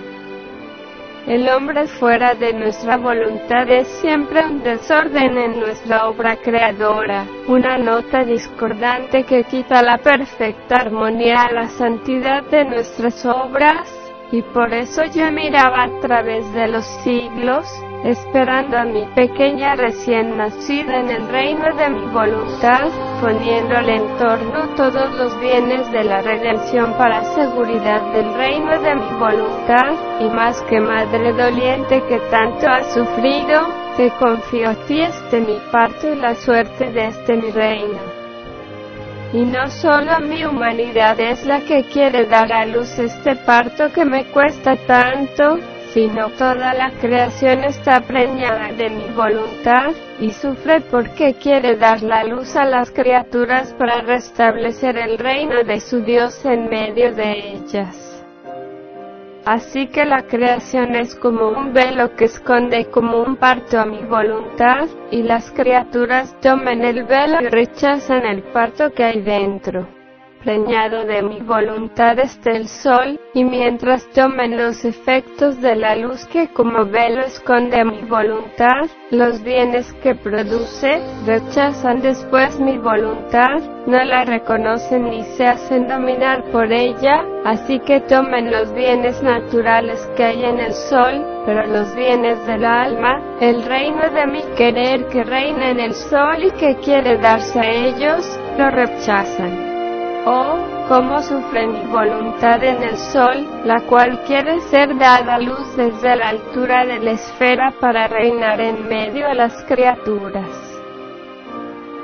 S1: El hombre fuera de nuestra voluntad es siempre un desorden en nuestra obra creadora, una nota discordante que quita la perfecta armonía a la santidad de nuestras obras, y por eso yo miraba a través de los siglos, esperando a mi pequeña recién nacida en el reino de mi voluntad, poniéndole en torno todos los bienes de la redención para seguridad del reino de mi voluntad, y más que madre doliente que tanto ha sufrido, te confío a ti este mi parto y la suerte de este mi reino. Y no solo mi humanidad es la que quiere dar a luz este parto que me cuesta tanto, sino toda la creación está preñada de mi voluntad, y sufre porque quiere dar la luz a las criaturas para restablecer el reino de su Dios en medio de ellas. Así que la creación es como un velo que esconde como un parto a mi voluntad, y las criaturas toman el velo y rechazan el parto que hay dentro de mi voluntad está el sol, y mientras tomen los efectos de la luz que como velo esconde mi voluntad, los bienes que produce, rechazan después mi voluntad, no la reconocen ni se hacen dominar por ella, así que tomen los bienes naturales que hay en el sol, pero los bienes del alma, el reino de mi querer que reina en el sol y que quiere darse a ellos, lo rechazan oh, cómo sufre mi voluntad en el sol, la cual quiere ser dada luz desde la altura de la esfera para reinar en medio a las criaturas.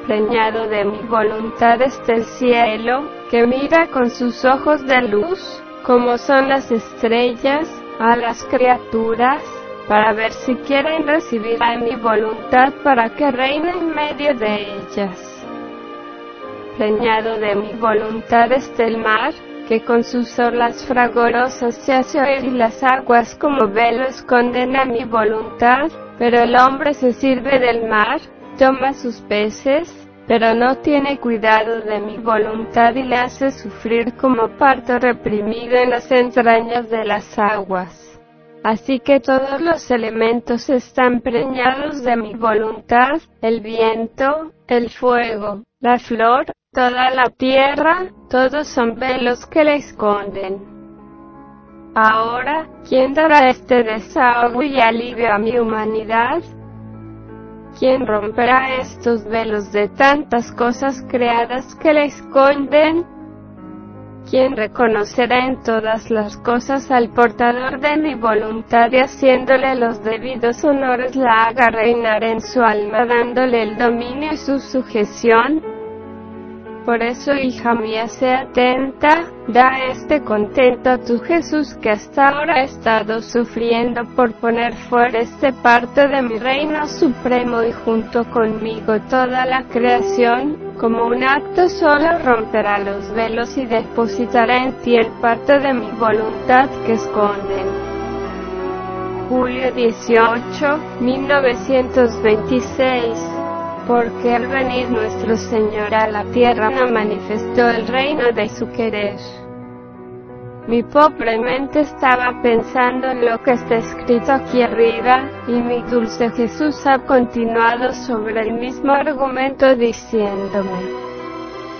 S1: Preñado de mi voluntad está el cielo, que mira con sus ojos de luz, como son las estrellas, a las criaturas, para ver si quieren recibir a mi voluntad para que reine en medio de ellas preñado de mi voluntad está el mar, que con sus olas fragorosas se hace oír y las aguas como velos esconden mi voluntad, pero el hombre se sirve del mar, toma sus peces, pero no tiene cuidado de mi voluntad y le hace sufrir como parto reprimido en las entrañas de las aguas. Así que todos los elementos están preñados de mi voluntad, el viento, el fuego, la flor, toda la tierra, todos son velos que le esconden. Ahora, ¿quién dará este desahogo y alivio a mi humanidad? ¿Quién romperá estos velos de tantas cosas creadas que le esconden? ¿Quién reconocerá en todas las cosas al portador de mi voluntad y haciéndole los debidos honores la haga reinar en su alma dándole el dominio y su sujeción? Por eso, hija mía, sea atenta, da este contento a tu Jesús que hasta ahora ha estado sufriendo por poner fuera este parte de mi reino supremo y junto conmigo toda la creación, como un acto solo romperá los velos y depositará en ti el parte de mi voluntad que esconden julio 18, 1926 porque al venir nuestro Señor a la tierra no manifestó el reino de su querer. Mi pobre mente estaba pensando en lo que está escrito aquí arriba, y mi dulce Jesús ha continuado sobre el mismo argumento diciéndome,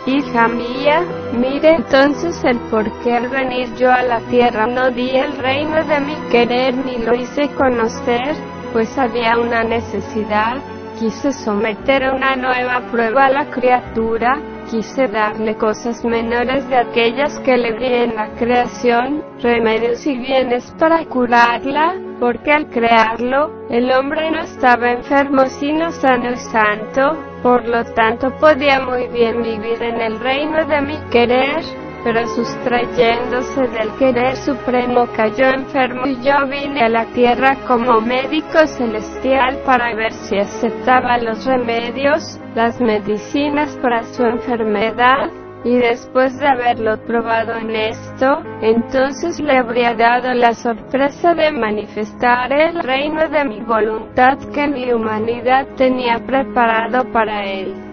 S1: Hija mía, mire entonces el por qué al venir yo a la tierra no di el reino de mi querer ni lo hice conocer, pues había una necesidad, quise someter a una nueva prueba a la criatura, quise darle cosas menores de aquellas que le di en la creación, remedios y bienes para curarla, porque al crearlo, el hombre no estaba enfermo sino sano y santo, por lo tanto podía muy bien vivir en el reino de mi querer, pero sustrayéndose del querer supremo cayó enfermo y yo vine a la tierra como médico celestial para ver si aceptaba los remedios, las medicinas para su enfermedad, y después de haberlo probado en esto, entonces le habría dado la sorpresa de manifestar el reino de mi voluntad que mi humanidad tenía preparado para él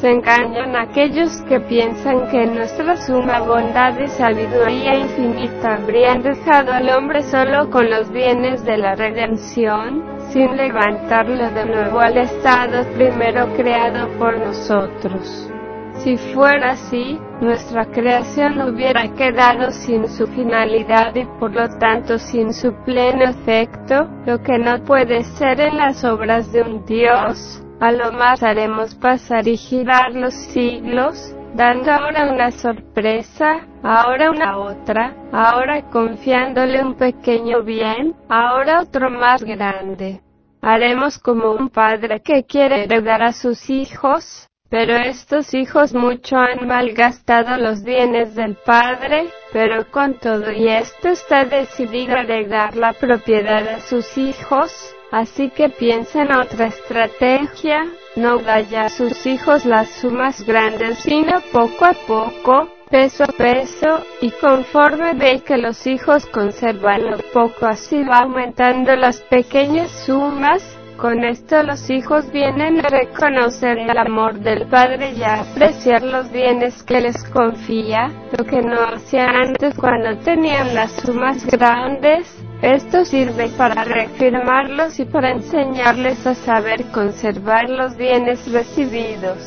S1: se engañan aquellos que piensan que nuestra suma bondad y sabiduría infinita habrían dejado al hombre solo con los bienes de la redención, sin levantarlo de nuevo al estado primero creado por nosotros. Si fuera así, nuestra creación hubiera quedado sin su finalidad y por lo tanto sin su pleno efecto, lo que no puede ser en las obras de un Dios a lo más haremos pasar y girar los siglos, dando ahora una sorpresa, ahora una otra, ahora confiándole un pequeño bien, ahora otro más grande. Haremos como un padre que quiere heredar a sus hijos, pero estos hijos mucho han malgastado los bienes del padre, pero con todo y esto está decidido a heredar la propiedad a sus hijos, así que piensa en otra estrategia, no vaya a sus hijos las sumas grandes sino poco a poco, peso a peso, y conforme ve que los hijos conservan lo poco así va aumentando las pequeñas sumas, con esto los hijos vienen a reconocer el amor del Padre y a apreciar los bienes que les confía, lo que no hacían antes cuando tenían las sumas grandes. Esto sirve para reafirmarlos y para enseñarles a saber conservar los bienes recibidos.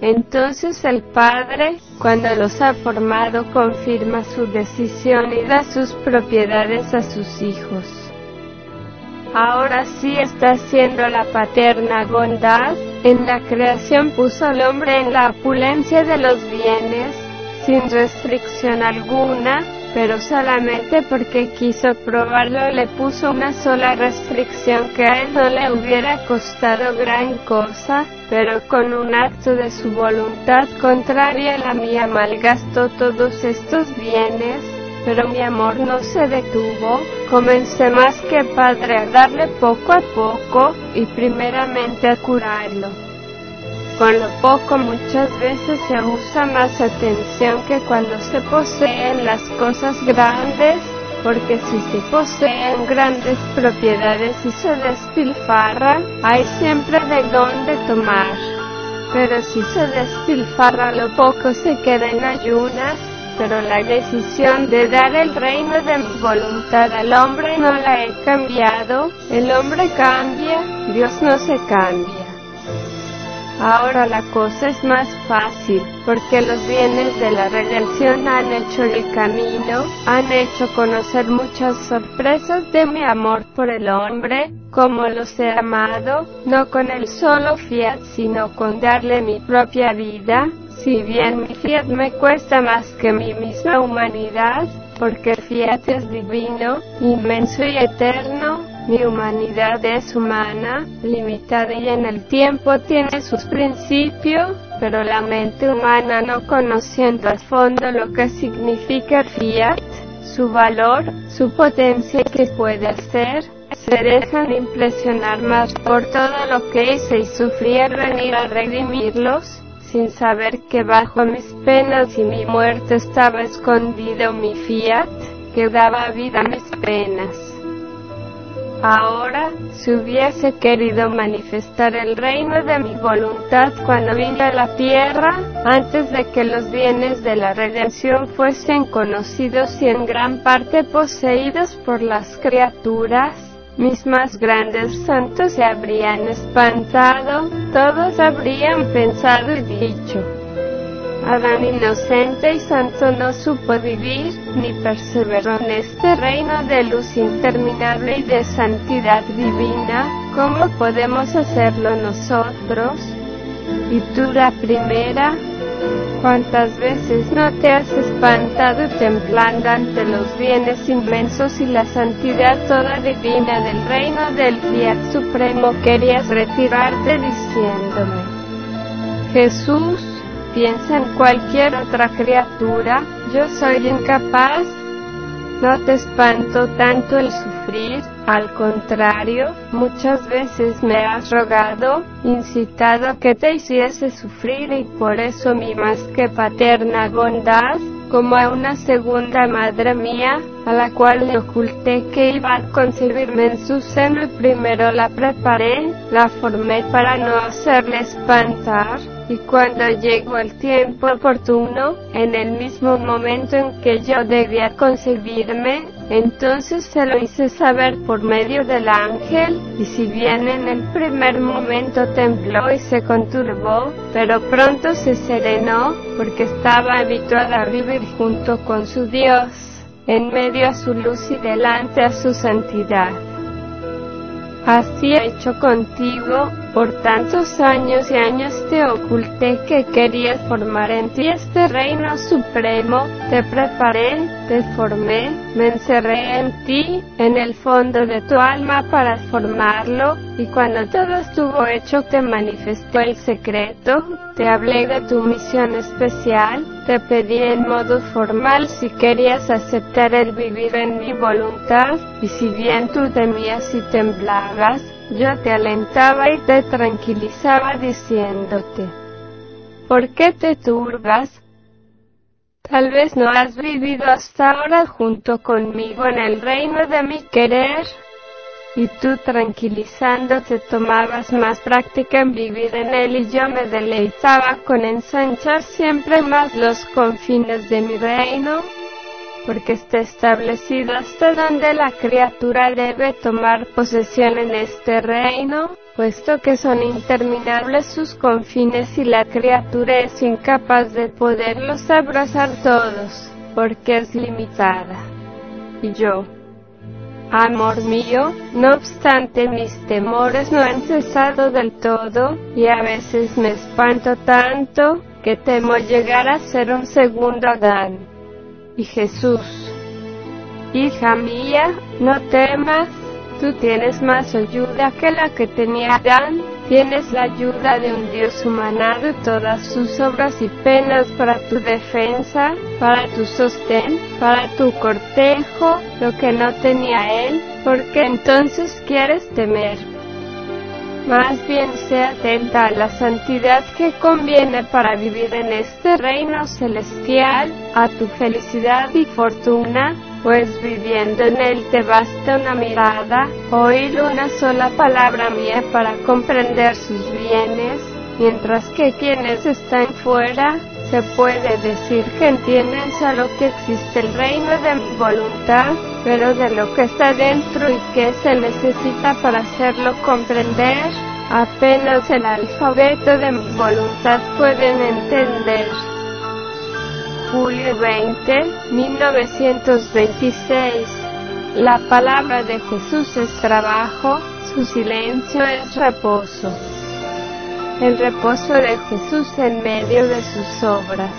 S1: Entonces el Padre, cuando los ha formado, confirma su decisión y da sus propiedades a sus hijos ahora sí está haciendo la paterna bondad, en la creación puso al hombre en la opulencia de los bienes, sin restricción alguna, pero solamente porque quiso probarlo le puso una sola restricción que a él no le hubiera costado gran cosa, pero con un acto de su voluntad contraria a la mía malgastó todos estos bienes, pero mi amor no se detuvo. Comencé más que padre a darle poco a poco y primeramente a curarlo. Con lo poco muchas veces se usa más atención que cuando se poseen las cosas grandes, porque si se poseen grandes propiedades y se despilfarra, hay siempre de dónde tomar. Pero si se despilfarra lo poco se queda en ayunas, pero la decisión de dar el reino de mi voluntad al hombre no la he cambiado, el hombre cambia, Dios no se cambia. Ahora la cosa es más fácil, porque los bienes de la redención han hecho el camino, han hecho conocer muchas sorpresas de mi amor por el hombre, como los he amado, no con el solo fiel sino con darle mi propia vida, si bien mi fiat me cuesta más que mi misma humanidad, porque fiat es divino, inmenso y eterno, mi humanidad es humana, limitada y en el tiempo tiene sus principios, pero la mente humana no conociendo a fondo lo que significa fiat, su valor, su potencia y que puede hacer, se dejan impresionar más por todo lo que hice y sufrí al venir a redimirlos, sin saber que bajo mis penas y mi muerte estaba escondido mi fiat, que daba vida a mis penas. Ahora, si hubiese querido manifestar el reino de mi voluntad cuando vine a la tierra, antes de que los bienes de la redención fuesen conocidos y en gran parte poseídos por las criaturas, mis más grandes santos se habrían espantado, todos habrían pensado y dicho, Adán inocente y santo no supo vivir, ni perseveró en este reino de luz interminable y de santidad divina, ¿cómo podemos hacerlo nosotros? Y tú la primera, cuántas veces no te has espantado templando temblando ante los bienes inmensos y la santidad toda divina del reino del Fiat Supremo querías retirarte diciéndome, Jesús, piensa en cualquier otra criatura, yo soy incapaz, no te espanto tanto el sufrir, al contrario, muchas veces me has rogado, incitado a que te hiciese sufrir y por eso mi más que paterna bondad, como a una segunda madre mía, a la cual le oculté que iba a concebirme en su seno y primero la preparé, la formé para no hacerle espantar, y cuando llegó el tiempo oportuno, en el mismo momento en que yo debía concebirme, entonces se lo hice saber por medio del ángel, y si bien en el primer momento tembló y se conturbó, pero pronto se serenó, porque estaba habituada a vivir junto con su Dios, en medio a su luz y delante a su santidad. Así he hecho contigo, por tantos años y años te oculté que querías formar en ti este reino supremo, te preparé, te formé, me encerré en ti, en el fondo de tu alma para formarlo, y cuando todo estuvo hecho te manifestó el secreto, te hablé de tu misión especial, te pedí en modo formal si querías aceptar el vivir en mi voluntad, y si bien tú temías y temblabas, yo te alentaba y te tranquilizaba diciéndote, ¿por qué te turbas? Tal vez no has vivido hasta ahora junto conmigo en el reino de mi querer, y tú tranquilizándote tomabas más práctica en vivir en él y yo me deleitaba con ensanchar siempre más los confines de mi reino, porque está establecido hasta donde la criatura debe tomar posesión en este reino, puesto que son interminables sus confines y la criatura es incapaz de poderlos abrazar todos, porque es limitada. Y yo, Amor mío, no obstante mis temores no han cesado del todo, y a veces me espanto tanto, que temo llegar a ser un segundo Adán. Y Jesús, hija mía, no temas, tú tienes más ayuda que la que tenía Adán, Tienes la ayuda de un Dios humanado todas sus obras y penas para tu defensa, para tu sostén, para tu cortejo, lo que no tenía él, porque entonces quieres temer. Más bien sea atenta a la santidad que conviene para vivir en este reino celestial, a tu felicidad y fortuna, pues viviendo en él te basta una mirada, oír una sola palabra mía para comprender sus bienes, mientras que quienes están fuera, se puede decir que entienden solo que existe el reino de mi voluntad, pero de lo que está dentro y que se necesita para hacerlo comprender, apenas el alfabeto de mi voluntad pueden entender julio 20, 1926. La palabra de Jesús es trabajo, su silencio es reposo. El reposo de Jesús en medio de sus obras.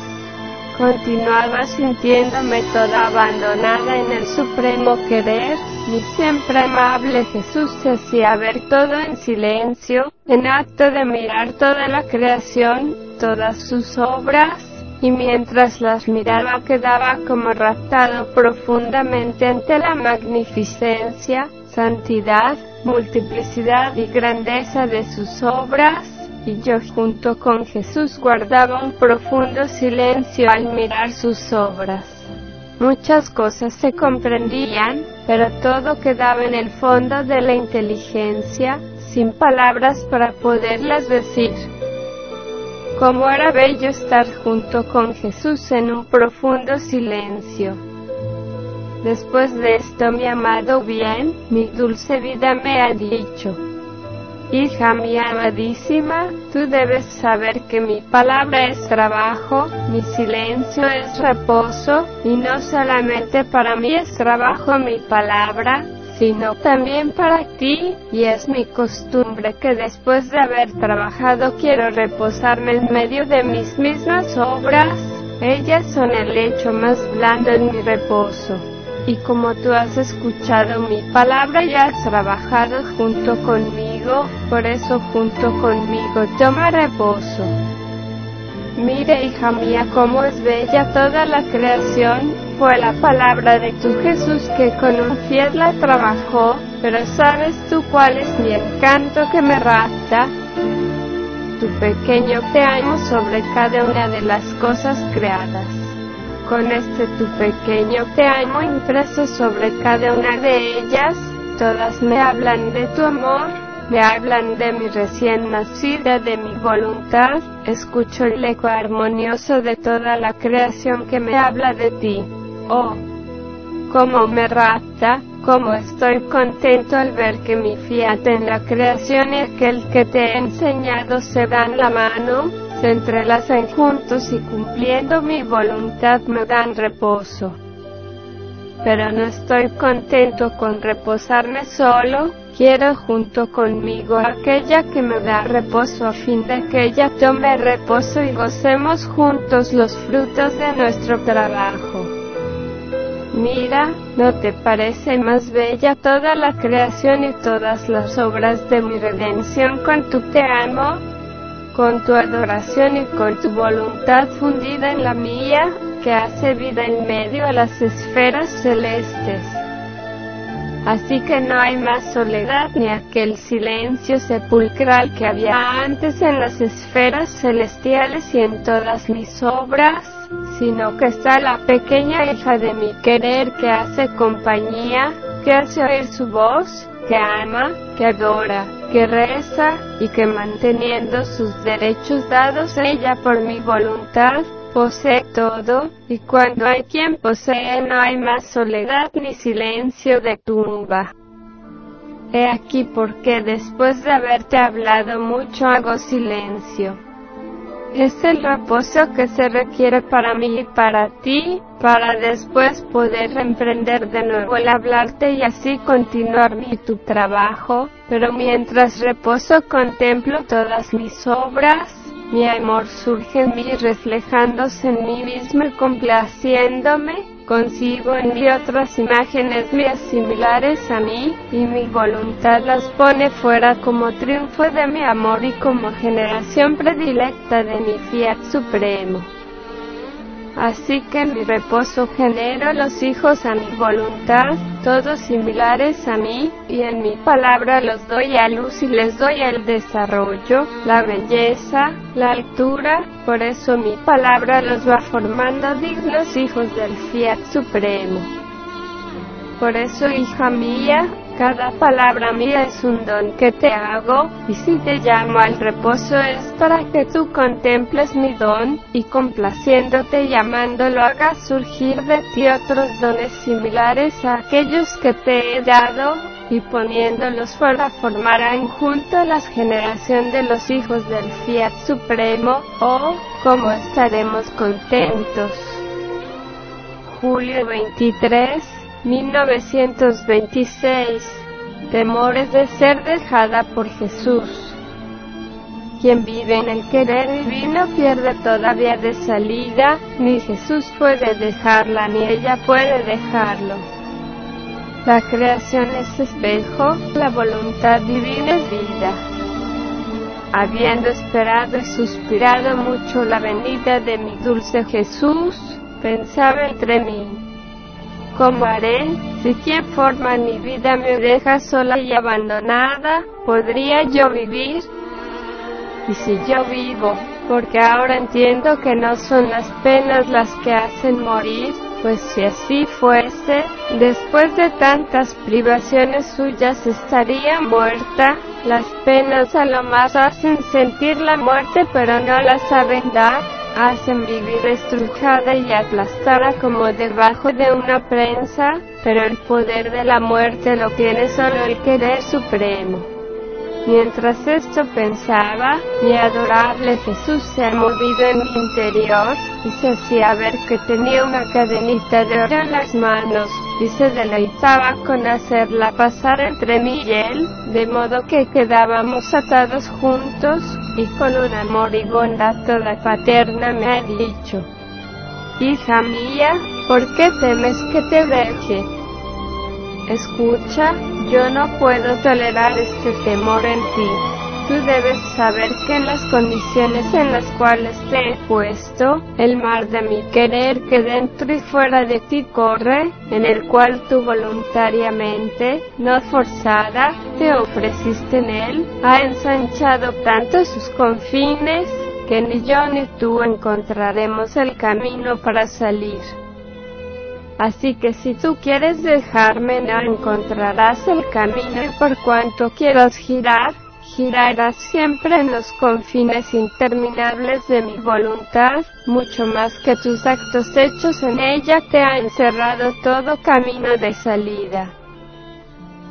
S1: Continuaba sintiéndome toda abandonada en el supremo querer, mi siempre amable Jesús se hacía ver todo en silencio, en acto de mirar toda la creación, todas sus obras, y mientras las miraba quedaba como raptado profundamente ante la magnificencia, santidad, multiplicidad y grandeza de sus obras, y yo junto con Jesús guardaba un profundo silencio al mirar sus obras. Muchas cosas se comprendían, pero todo quedaba en el fondo de la inteligencia, sin palabras para poderlas decir. Como era bello estar junto con Jesús en un profundo silencio. Después de esto mi amado bien, mi dulce vida me ha dicho, Hija mi amadísima, tú debes saber que mi palabra es trabajo, mi silencio es reposo, y no solamente para mí es trabajo mi palabra, sino también para ti, y es mi costumbre que después de haber trabajado quiero reposarme en medio de mis mismas obras, ellas son el hecho más blando en mi reposo. Y como tú has escuchado mi palabra y has trabajado junto conmigo, por eso junto conmigo toma reposo. Mire hija mía cómo es bella toda la creación, fue la palabra de tu Jesús que con un fiel la trabajó, pero sabes tú cuál es mi encanto que me rapta. Tu pequeño te amo sobre cada una de las cosas creadas. Con este tu pequeño te amo impreso sobre cada una de ellas, todas me hablan de tu amor, me hablan de mi recién nacida, de mi voluntad, escucho el eco armonioso de toda la creación que me habla de ti. Oh, cómo me rapta, cómo estoy contento al ver que mi fiat en la creación y aquel que te he enseñado se dan la mano, se entrelazan juntos y cumpliendo mi voluntad me dan reposo. Pero no estoy contento con reposarme solo, quiero junto conmigo aquella que me da reposo a fin de que ella tome reposo y gocemos juntos los frutos de nuestro trabajo. Mira, ¿no te parece más bella toda la creación y todas las obras de mi redención con tu te amo? Con tu adoración y con tu voluntad fundida en la mía, que hace vida en medio a las esferas celestes. Así que no hay más soledad ni aquel silencio sepulcral que había antes en las esferas celestiales y en todas mis obras, sino que está la pequeña hija de mi querer que hace compañía, que hace oír su voz, que ama, que adora, que reza, y que manteniendo sus derechos dados ella por mi voluntad, posee todo, y cuando hay quien posee no hay más soledad ni silencio de tumba. He aquí porque después de haberte hablado mucho hago silencio. Es el reposo que se requiere para mí y para ti, para después poder emprender de nuevo el hablarte y así continuar mi tu trabajo, pero mientras reposo contemplo todas mis obras, mi amor surge en mí reflejándose en mí mismo y complaciéndome, consigo en mí otras imágenes mías similares a mí, y mi voluntad las pone fuera como triunfo de mi amor y como generación predilecta de mi fiat supremo. Así que en mi reposo genero los hijos a mi voluntad, todos similares a mí, y en mi palabra los doy a luz y les doy el desarrollo, la belleza, la altura, por eso mi palabra los va formando dignos hijos del Fiat Supremo. Por eso, hija mía, cada palabra mía es un don que te hago, y si te llamo al reposo es para que tú contemples mi don, y complaciéndote y amándolo hagas surgir de ti otros dones similares a aquellos que te he dado, y poniéndolos fuera formarán junto la generación de los hijos del Fiat Supremo, oh, cómo estaremos contentos. Julio 23 1926 Temores de ser dejada por Jesús. Quien vive en el querer divino pierde todavía de salida, ni Jesús puede dejarla, ni ella puede dejarlo. La creación es espejo, la voluntad divina es vida. Habiendo esperado y suspirado mucho la venida de mi dulce Jesús, pensaba entre mí, ¿Cómo haré, si qué forma mi vida me deja sola y abandonada, ¿podría yo vivir? Y si yo vivo, porque ahora entiendo que no son las penas las que hacen morir, pues si así fuese, después de tantas privaciones suyas estaría muerta, las penas a lo más hacen sentir la muerte pero no las saben dar, hacen vivir estrujada y aplastada como debajo de una prensa, pero el poder de la muerte lo tiene solo el querer supremo. Mientras esto pensaba, mi adorable Jesús se ha movido en mi interior, y se hacía ver que tenía una cadenita de oro en las manos, y se deleitaba con hacerla pasar entre mí y él, de modo que quedábamos atados juntos, y con un amor y bondad toda paterna me ha dicho, Hija mía, ¿por qué temes que te deje? Escucha, yo no puedo tolerar este temor en ti. Tú debes saber que en las condiciones en las cuales te he puesto, el mar de mi querer que dentro y fuera de ti corre, en el cual tú voluntariamente, no forzada, te ofreciste en él, ha ensanchado tanto sus confines, que ni yo ni tú encontraremos el camino para salir. Así que si tú quieres dejarme, no encontrarás el camino y por cuanto quieras girar, girarás siempre en los confines interminables de mi voluntad, mucho más que tus actos hechos en ella te ha encerrado todo camino de salida.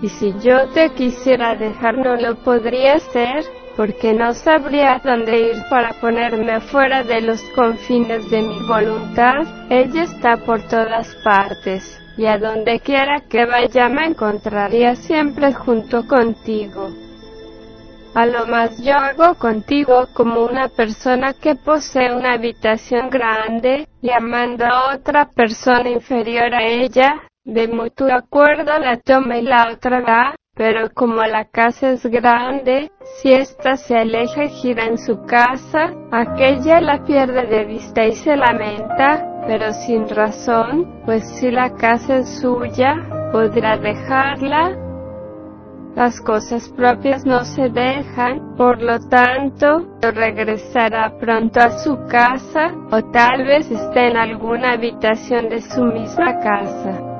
S1: Y si yo te quisiera dejar no lo podría hacer, porque no sabría dónde ir para ponerme fuera de los confines de mi voluntad, ella está por todas partes, y a donde quiera que vaya me encontraría siempre junto contigo. A lo más yo hago contigo como una persona que posee una habitación grande, llamando a otra persona inferior a ella, de mutuo acuerdo la toma y la otra da, pero como la casa es grande, si ésta se aleja y gira en su casa, aquella la pierde de vista y se lamenta, pero sin razón, pues si la casa es suya, podrá dejarla. Las cosas propias no se dejan, por lo tanto, regresará pronto a su casa, o tal vez esté en alguna habitación de su misma casa.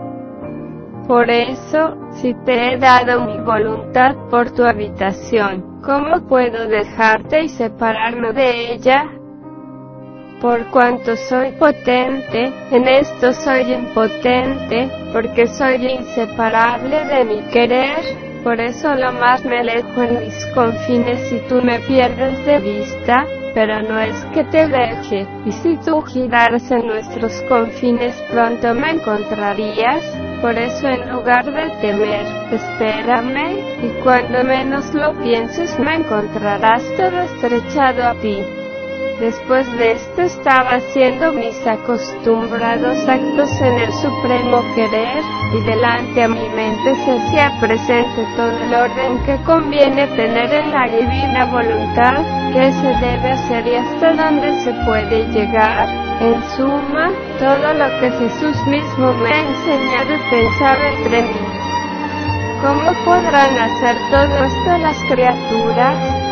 S1: Por eso, si te he dado mi voluntad por tu habitación, ¿cómo puedo dejarte y separarme de ella? Por cuanto soy potente, en esto soy impotente, porque soy inseparable de mi querer, por eso lo más me alejo en mis confines si tú me pierdes de vista, pero no es que te deje, y si tú giraras en nuestros confines pronto me encontrarías, por eso en lugar de temer, espérame, y cuando menos lo pienses me encontrarás todo estrechado a ti. Después de esto estaba haciendo mis acostumbrados actos en el supremo querer, y delante a mi mente se hacía presente todo el orden que conviene tener en la divina voluntad, qué se debe hacer y hasta dónde se puede llegar. En suma, todo lo que Jesús mismo me ha enseñado y pensado entre mí. ¿Cómo podrán hacer todo esto las criaturas?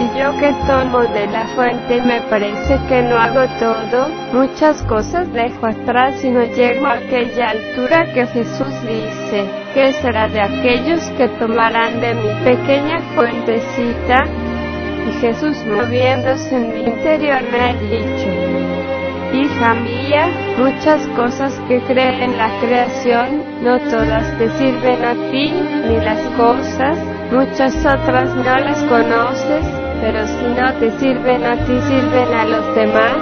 S1: Si yo que tomo de la fuente me parece que no hago todo, muchas cosas dejo atrás y no llego a aquella altura que Jesús dice, ¿qué será de aquellos que tomarán de mi pequeña fuentecita. Y Jesús moviéndose en mi interior me ha dicho, Hija mía, muchas cosas que creen en la creación, no todas te sirven a ti, ni las cosas, muchas otras no las conoces, pero si no te sirven a ti, sirven a los demás.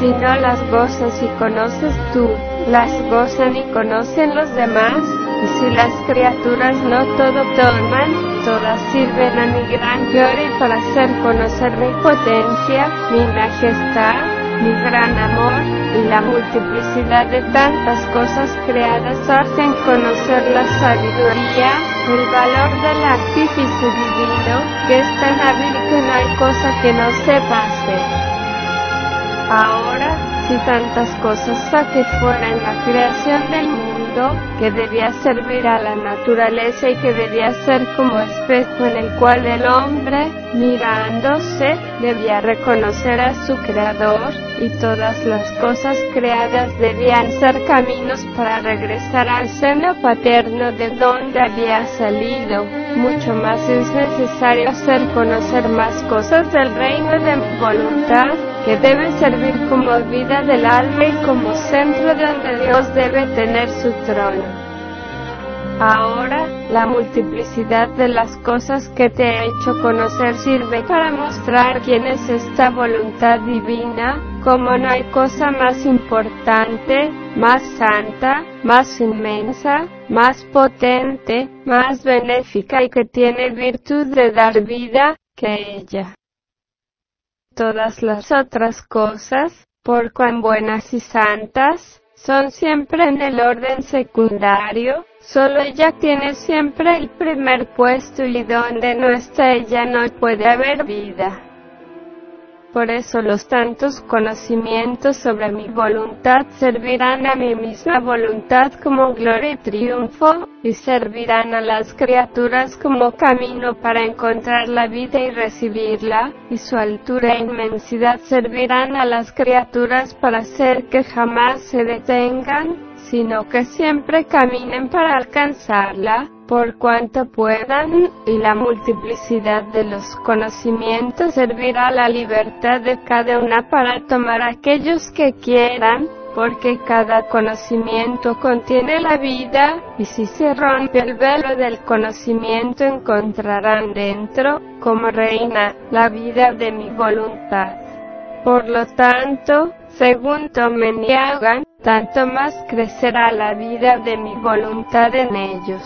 S1: Si no las gozas y conoces tú, las gozan y conocen los demás. Y si las criaturas no todo toman, todas sirven a mi gran gloria para hacer conocer mi potencia, mi majestad mi gran amor, y la multiplicidad de tantas cosas creadas hacen conocer la sabiduría, el valor del artífice divino, que es tan hábil que no hay cosa que no sepa pase. Ahora, y tantas cosas que fuera en la creación del mundo, que debía servir a la naturaleza y que debía ser como espejo en el cual el hombre, mirándose, debía reconocer a su creador, y todas las cosas creadas debían ser caminos para regresar al seno paterno de donde había salido. Mucho más es necesario hacer conocer más cosas del reino de voluntad, que deben servir como vida del alma y como centro donde Dios debe tener su trono. Ahora, la multiplicidad de las cosas que te he hecho conocer sirve para mostrar quién es esta voluntad divina, como no hay cosa más importante, más santa, más inmensa, más potente, más benéfica y que tiene virtud de dar vida, que ella. Todas las otras cosas, por cuán buenas y santas, son siempre en el orden secundario, solo ella tiene siempre el primer puesto y donde no está ella no puede haber vida por eso los tantos conocimientos sobre mi voluntad servirán a mi misma voluntad como gloria y triunfo, y servirán a las criaturas como camino para encontrar la vida y recibirla, y su altura e inmensidad servirán a las criaturas para hacer que jamás se detengan, sino que siempre caminen para alcanzarla, por cuanto puedan, y la multiplicidad de los conocimientos servirá la libertad de cada una para tomar aquellos que quieran, porque cada conocimiento contiene la vida, y si se rompe el velo del conocimiento encontrarán dentro, como reina, la vida de mi voluntad. Por lo tanto, según tomen y hagan, tanto más crecerá la vida de mi voluntad en ellos.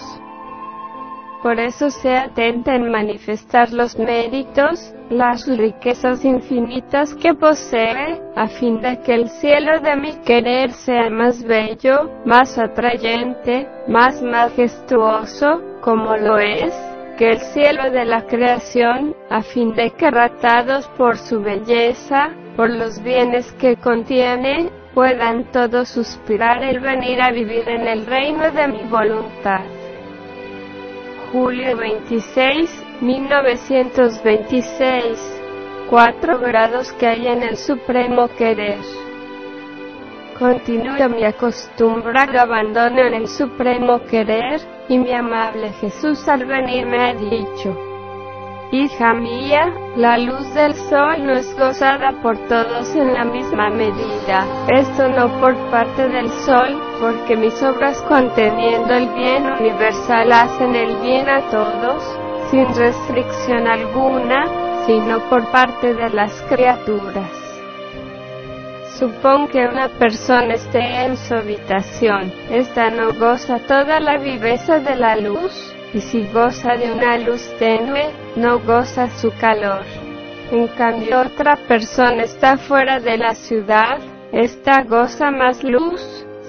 S1: Por eso se atenta en manifestar los méritos, las riquezas infinitas que posee, a fin de que el cielo de mi querer sea más bello, más atrayente, más majestuoso, como lo es, que el cielo de la creación, a fin de que ratados por su belleza, por los bienes que contiene, puedan todos suspirar el venir a vivir en el reino de mi voluntad julio 26, 1926. Cuatro grados que hay en el supremo querer. Continúo mi acostumbrado abandono en el supremo querer, y mi amable Jesús al venir me ha dicho, Hija mía, la luz del sol no es gozada por todos en la misma medida. Esto no por parte del sol, porque mis obras conteniendo el bien universal hacen el bien a todos, sin restricción alguna, sino por parte de las criaturas. Supón que una persona esté en su habitación. Esta no goza toda la viveza de la luz y si goza de una luz tenue, no goza su calor. En cambio, otra persona está fuera de la ciudad, esta goza más luz,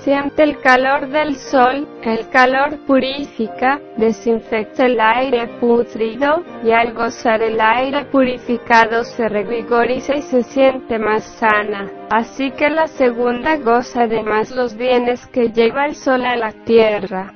S1: siente el calor del sol, el calor purifica, desinfecta el aire putrido, y al gozar el aire purificado se revigoriza y se siente más sana. Así que la segunda goza de más los bienes que lleva el sol a la tierra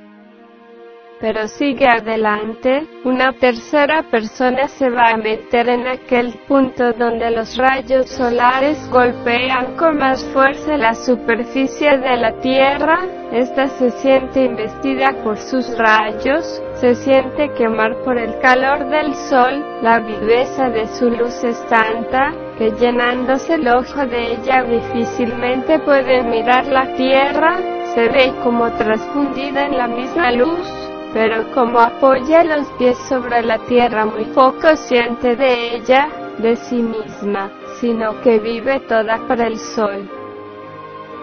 S1: pero sigue adelante, una tercera persona se va a meter en aquel punto donde los rayos solares golpean con más fuerza la superficie de la Tierra, esta se siente investida por sus rayos, se siente quemar por el calor del sol, la viveza de su luz es tanta, que llenándose el ojo de ella difícilmente puede mirar la Tierra, se ve como transfundida en la misma luz pero como apoya los pies sobre la tierra muy poco siente de ella, de sí misma, sino que vive toda para el sol.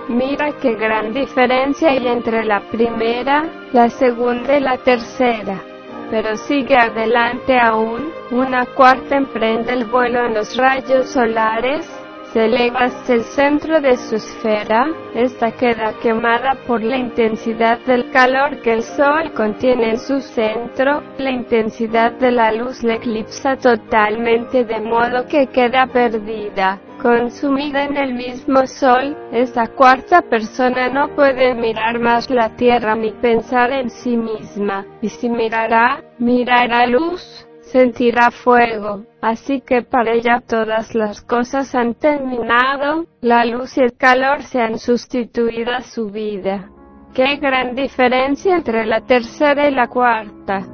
S1: Mira qué gran diferencia hay entre la primera, la segunda y la tercera. Pero sigue adelante aún, una cuarta emprende el vuelo en los rayos solares, se eleva hasta el centro de su esfera, esta queda quemada por la intensidad del calor que el Sol contiene en su centro, la intensidad de la luz la eclipsa totalmente de modo que queda perdida consumida en el mismo sol, esta cuarta persona no puede mirar más la tierra ni pensar en sí misma, y si mirará, mirará luz, sentirá fuego. Así que para ella todas las cosas han terminado, la luz y el calor se han sustituido a su vida. Qué gran diferencia entre la tercera y la cuarta.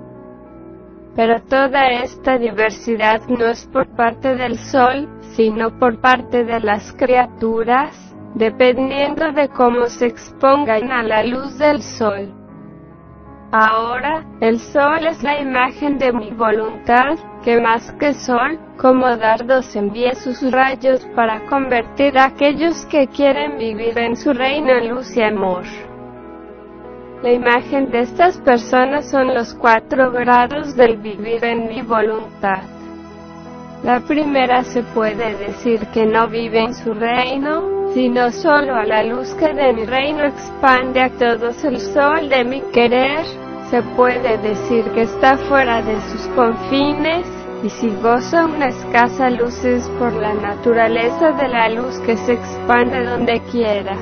S1: Pero toda esta diversidad no es por parte del sol, sino por parte de las criaturas, dependiendo de cómo se expongan a la luz del sol. Ahora, el sol es la imagen de mi voluntad, que más que sol, como dardos envía sus rayos para convertir a aquellos que quieren vivir en su reino en luz y amor. La imagen de estas personas son los cuatro grados del vivir en mi voluntad. La primera se puede decir que no vive en su reino, sino solo a la luz que de mi reino expande a todos el sol de mi querer. Se puede decir que está fuera de sus confines, y si goza una escasa luz es por la naturaleza de la luz que se expande donde quiera.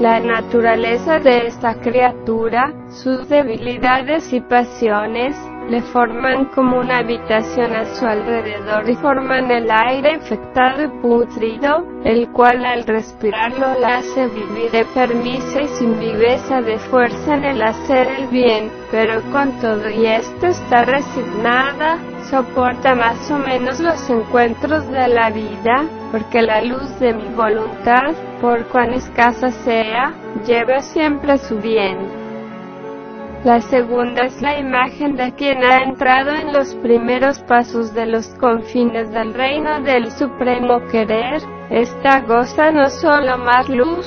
S1: La naturaleza de esta criatura, sus debilidades y pasiones, le forman como una habitación a su alrededor y forman el aire infectado y putrido, el cual al respirarlo la hace vivir de permiso y sin viveza de fuerza en el hacer el bien, pero con todo y esto está resignada, soporta más o menos los encuentros de la vida, porque la luz de mi voluntad, por cuán escasa sea, lleva siempre su bien. La segunda es la imagen de quien ha entrado en los primeros pasos de los confines del reino del supremo querer. Esta goza no solo más luz,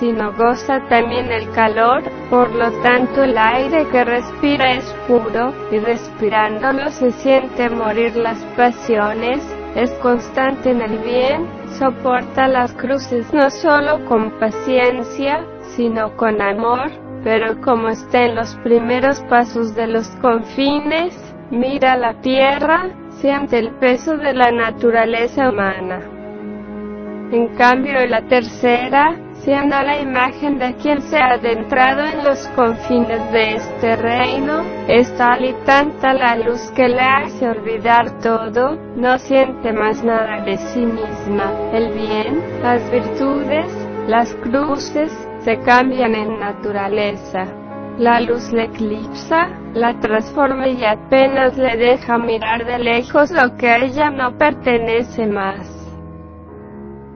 S1: sino goza también el calor, por lo tanto el aire que respira es puro, y respirándolo se siente morir las pasiones, es constante en el bien, soporta las cruces no solo con paciencia, sino con amor, pero como está en los primeros pasos de los confines, mira la tierra, siente el peso de la naturaleza humana. En cambio, la tercera, siendo la imagen de quien se ha adentrado en los confines de este reino, es tal y tanta la luz que le hace olvidar todo, no siente más nada de sí misma, el bien, las virtudes, las cruces, se cambian en naturaleza. La luz le eclipsa, la transforma y apenas le deja mirar de lejos lo que a ella no pertenece más.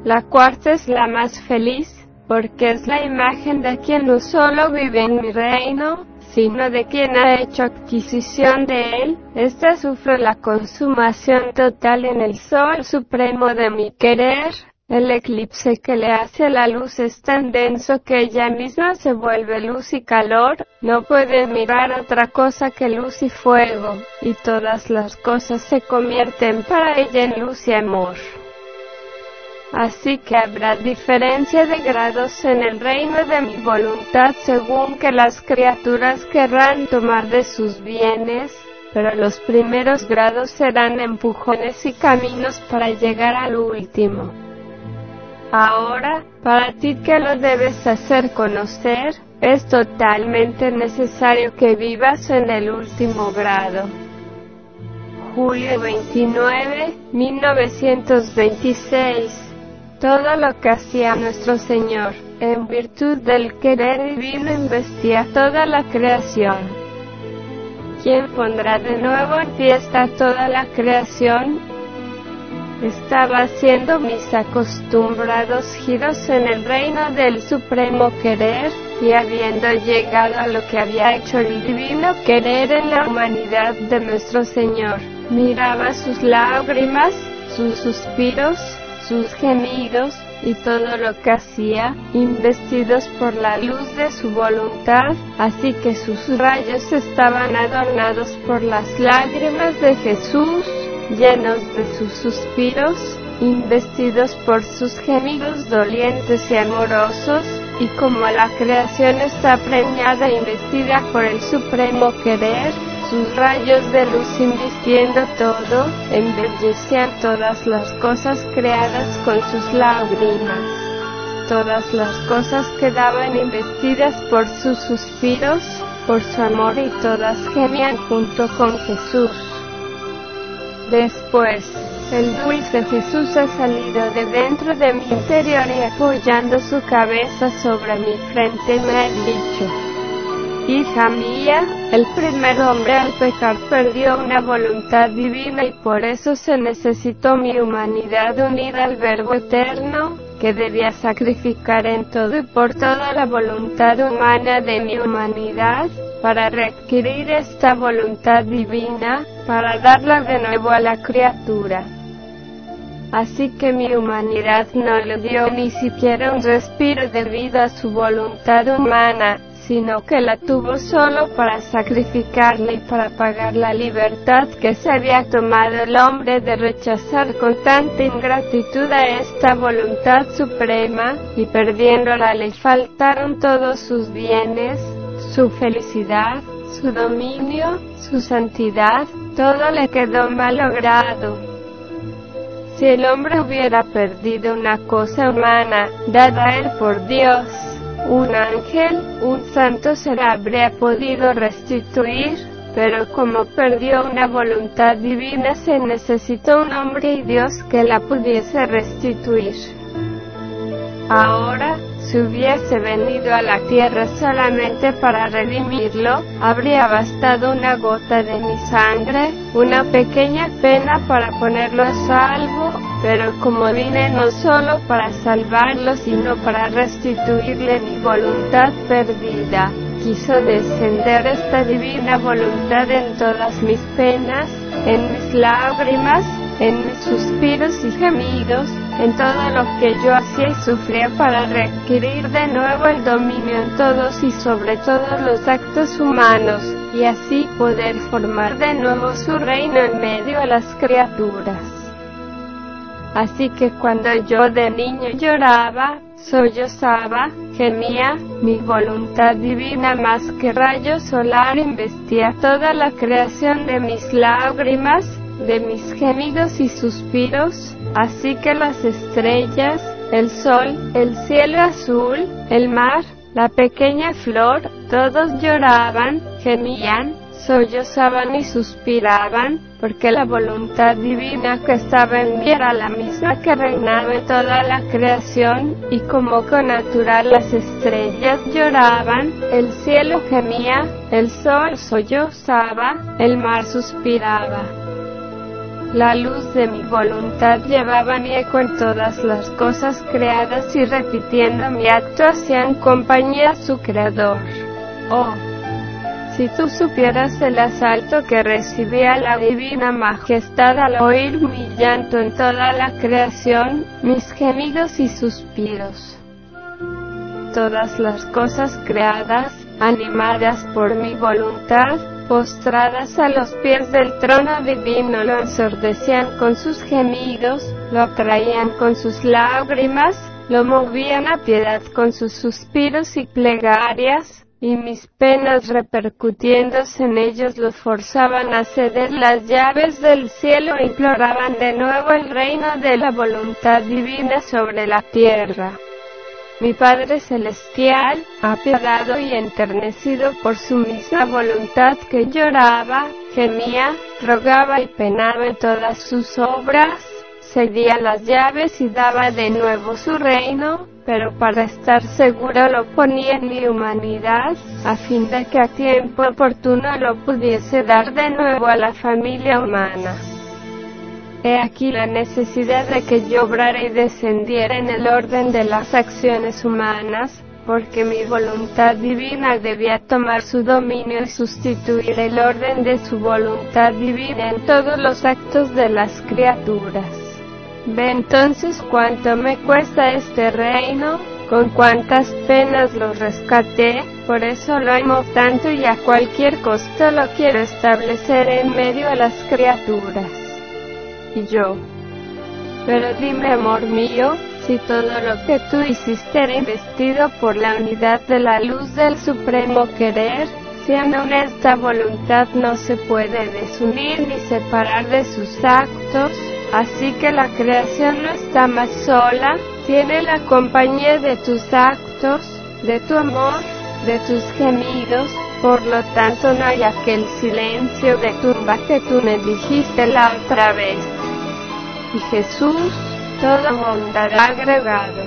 S1: La cuarta es la más feliz, porque es la imagen de quien no solo vive en mi reino, sino de quien ha hecho adquisición de él, Esta sufre la consumación total en el sol supremo de mi querer, el eclipse que le hace a la luz es tan denso que ella misma se vuelve luz y calor, no puede mirar otra cosa que luz y fuego, y todas las cosas se convierten para ella en luz y amor. Así que habrá diferencia de grados en el reino de mi voluntad según que las criaturas querrán tomar de sus bienes, pero los primeros grados serán empujones y caminos para llegar al último. Ahora, para ti que lo debes hacer conocer, es totalmente necesario que vivas en el último grado. Julio 29, 1926 todo lo que hacía nuestro Señor, en virtud del querer divino investía toda la creación. ¿Quién pondrá de nuevo en fiesta toda la creación? Estaba haciendo mis acostumbrados giros en el reino del supremo querer, y habiendo llegado a lo que había hecho el divino querer en la humanidad de nuestro Señor, miraba sus lágrimas, sus suspiros, sus gemidos, y todo lo que hacía, investidos por la luz de su voluntad, así que sus rayos estaban adornados por las lágrimas de Jesús, llenos de sus suspiros, investidos por sus gemidos dolientes y amorosos, y como la creación está premiada, e investida por el supremo querer, sus rayos de luz invistiendo todo, embellecían todas las cosas creadas con sus lágrimas. Todas las cosas quedaban investidas por sus suspiros, por su amor y todas gemían junto con Jesús. Después, el dulce Jesús ha salido de dentro de mi interior y apoyando su cabeza sobre mi frente me ha dicho, Hija mía, el primer hombre al pecar perdió una voluntad divina y por eso se necesitó mi humanidad unida al Verbo Eterno, que debía sacrificar en todo y por toda la voluntad humana de mi humanidad, para requerir esta voluntad divina, para darla de nuevo a la criatura. Así que mi humanidad no le dio ni siquiera un respiro debido a su voluntad humana, sino que la tuvo solo para sacrificarla y para pagar la libertad que se había tomado el hombre de rechazar con tanta ingratitud a esta voluntad suprema, y perdiéndola le faltaron todos sus bienes, su felicidad, su dominio, su santidad, todo le quedó malogrado. Si el hombre hubiera perdido una cosa humana, dada a él por Dios, un ángel, un santo se la habría podido restituir, pero como perdió una voluntad divina se necesitó un hombre y Dios que la pudiese restituir. Ahora, si hubiese venido a la tierra solamente para redimirlo, habría bastado una gota de mi sangre, una pequeña pena para ponerlo a salvo, pero como vine no solo para salvarlo, sino para restituirle mi voluntad perdida, quiso descender esta divina voluntad en todas mis penas, en mis lágrimas, en mis suspiros y gemidos, en todo lo que yo hacía y sufría para requerir de nuevo el dominio en todos y sobre todos los actos humanos, y así poder formar de nuevo su reino en medio a las criaturas. Así que cuando yo de niño lloraba, sollozaba, gemía, mi voluntad divina más que rayo solar investía toda la creación de mis lágrimas, de mis gemidos y suspiros, así que las estrellas, el sol, el cielo azul, el mar, la pequeña flor, todos lloraban, gemían, sollozaban y suspiraban, porque la voluntad divina que estaba en mí era la misma que reinaba en toda la creación, y como con natural las estrellas lloraban, el cielo gemía, el sol sollozaba, el mar suspiraba. La luz de mi voluntad llevaba mi eco en todas las cosas creadas y repitiendo mi acto hacían compañía a su creador. Oh, si tú supieras el asalto que recibía la divina majestad al oír mi llanto en toda la creación, mis gemidos y suspiros. Todas las cosas creadas, animadas por mi voluntad, Postradas a los pies del trono divino lo ensordecían con sus gemidos, lo atraían con sus lágrimas, lo movían a piedad con sus suspiros y plegarias, y mis penas repercutiéndose en ellos los forzaban a ceder las llaves del cielo e imploraban de nuevo el reino de la voluntad divina sobre la tierra. Mi Padre Celestial, apiadado y enternecido por su misma voluntad que lloraba, gemía, rogaba y penaba en todas sus obras, cedía las llaves y daba de nuevo su reino, pero para estar seguro lo ponía en mi humanidad, a fin de que a tiempo oportuno lo pudiese dar de nuevo a la familia humana. He aquí la necesidad de que yo obrara y descendiera en el orden de las acciones humanas, porque mi voluntad divina debía tomar su dominio y sustituir el orden de su voluntad divina en todos los actos de las criaturas. Ve entonces cuánto me cuesta este reino, con cuántas penas lo rescaté, por eso lo amo tanto y a cualquier costo lo quiero establecer en medio de las criaturas yo. Pero dime, amor mío, si todo lo que tú hiciste era investido por la unidad de la luz del supremo querer, siendo una esta voluntad no se puede desunir ni separar de sus actos, así que la creación no está más sola, tiene la compañía de tus actos, de tu amor, de tus gemidos, por lo tanto no hay aquel silencio de tumba que tú me dijiste la otra vez y Jesús, todo bondad agregado.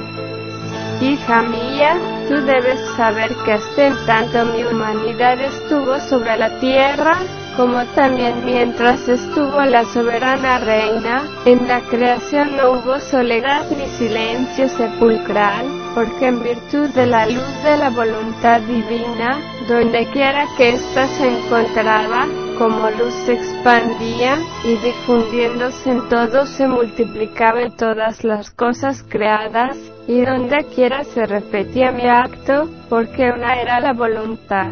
S1: Hija mía, tú debes saber que hasta en tanto mi humanidad estuvo sobre la tierra, como también mientras estuvo la soberana reina, en la creación no hubo soledad ni silencio sepulcral, porque en virtud de la luz de la voluntad divina, donde quiera que ésta se encontraba, como luz se expandía, y difundiéndose en todo se multiplicaba en todas las cosas creadas, y donde quiera se repetía mi acto, porque una era la voluntad.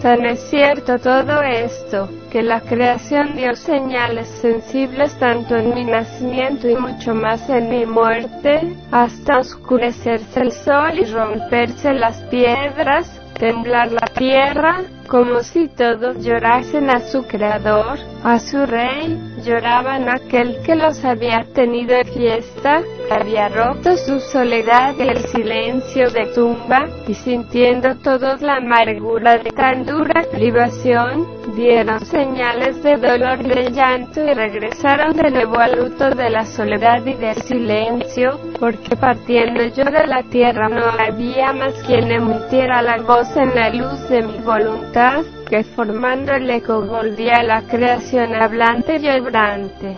S1: Tan es cierto todo esto, que la creación dio señales sensibles tanto en mi nacimiento y mucho más en mi muerte, hasta oscurecerse el sol y romperse las piedras, temblar la tierra, como si todos llorasen a su creador, a su rey, lloraban aquel que los había tenido en fiesta, había roto su soledad y el silencio de tumba, y sintiendo todos la amargura de tan dura privación, dieron señales de dolor y de llanto y regresaron de nuevo al luto de la soledad y del silencio, porque partiendo yo de la tierra no había más quien emitiera la voz en la luz de mi voluntad, que formando el eco volvía la creación hablante y vibrante.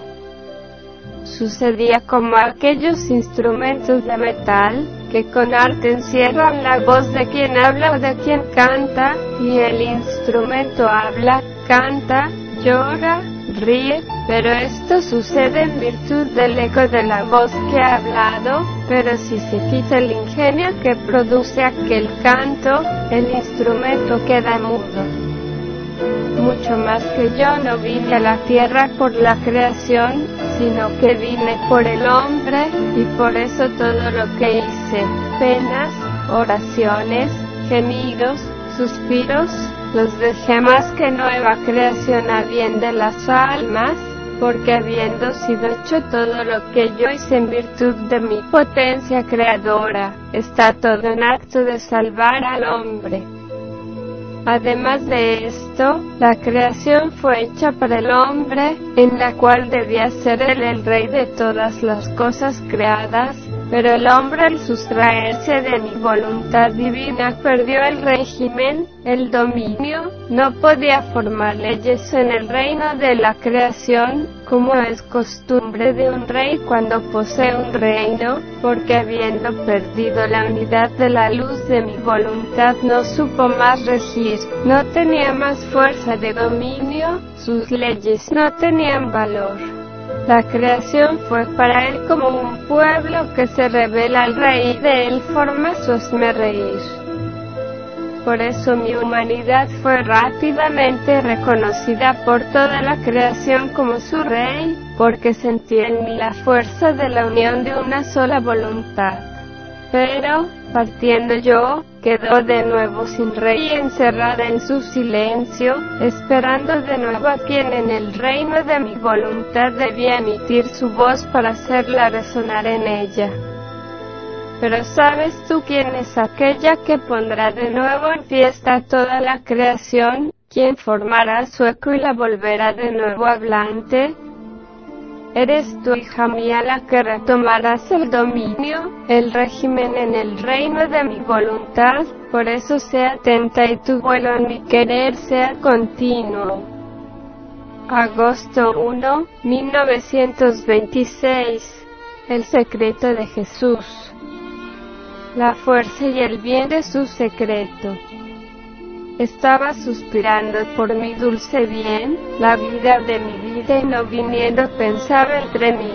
S1: Sucedía como aquellos instrumentos de metal, que con arte encierran la voz de quien habla o de quien canta, y el instrumento habla, canta, llora, ríe, pero esto sucede en virtud del eco de la voz que ha hablado, pero si se quita el ingenio que produce aquel canto, el instrumento queda mudo. Mucho más que yo no vine a la tierra por la creación, sino que vine por el hombre, y por eso todo lo que hice, penas, oraciones, gemidos, suspiros, los dejemos que nueva creación bien de las almas, porque habiendo sido hecho todo lo que yo hice en virtud de mi potencia creadora, está todo en acto de salvar al hombre. Además de esto, la creación fue hecha para el hombre, en la cual debía ser él el rey de todas las cosas creadas, pero el hombre al sustraerse de mi voluntad divina perdió el régimen, el dominio, no podía formar leyes en el reino de la creación, como es costumbre de un rey cuando posee un reino, porque habiendo perdido la unidad de la luz de mi voluntad no supo más regir, no tenía más fuerza de dominio, sus leyes no tenían valor. La creación fue para él como un pueblo que se revela al rey de él forma su reír. Por eso mi humanidad fue rápidamente reconocida por toda la creación como su rey, porque sentí en mí la fuerza de la unión de una sola voluntad. Pero, Partiendo yo, quedó de nuevo sin rey encerrada en su silencio, esperando de nuevo a quien en el reino de mi voluntad debía emitir su voz para hacerla resonar en ella. Pero ¿sabes tú quién es aquella que pondrá de nuevo en fiesta toda la creación, quien formará su eco y la volverá de nuevo hablante? Eres tu hija mía la que retomarás el dominio, el régimen en el reino de mi voluntad, por eso sea atenta y tu vuelo en mi querer sea continuo. Agosto 1, 1926. El secreto de Jesús. La fuerza y el bien de su secreto. Estaba suspirando por mi dulce bien, la vida de mi vida y no viniendo pensaba entre mí.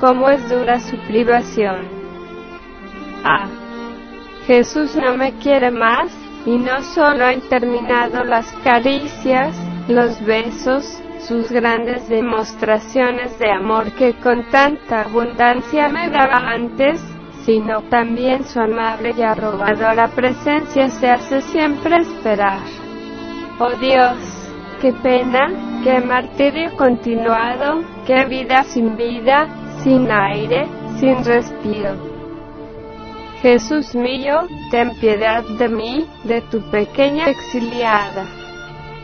S1: Cómo es dura su privación. Ah, Jesús no me quiere más, y no solo han terminado las caricias, los besos, sus grandes demostraciones de amor que con tanta abundancia me daba antes, sino también su amable y arrobadora presencia se hace siempre esperar. Oh Dios, qué pena, qué martirio continuado, qué vida sin vida, sin aire, sin respiro. Jesús mío, ten piedad de mí, de tu pequeña exiliada.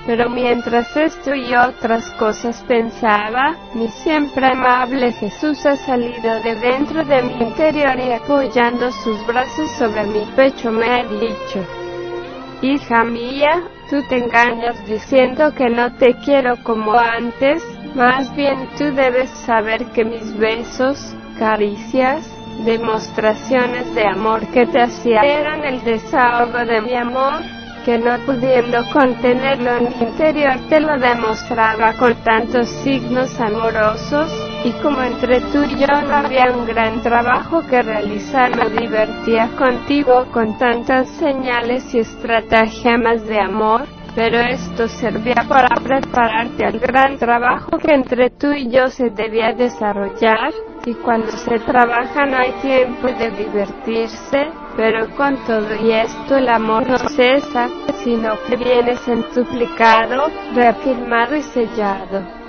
S1: Pero mientras esto y otras cosas pensaba, mi siempre amable Jesús ha salido de dentro de mi interior y apoyando sus brazos sobre mi pecho me ha dicho, Hija mía, tú te engañas diciendo que no te quiero como antes, más bien tú debes saber que mis besos, caricias, demostraciones de amor que te hacía eran el desahogo de mi amor que no pudiendo contenerlo en mi interior te lo demostraba con tantos signos amorosos, y como entre tú y yo no había un gran trabajo que realizar, me divertía contigo con tantas señales y estratagemas de amor, pero esto servía para prepararte al gran trabajo que entre tú y yo se debía desarrollar, y cuando se trabaja no hay tiempo de divertirse, pero con todo y esto el amor no cesa, sino que viene centuplicado, reafirmado y sellado.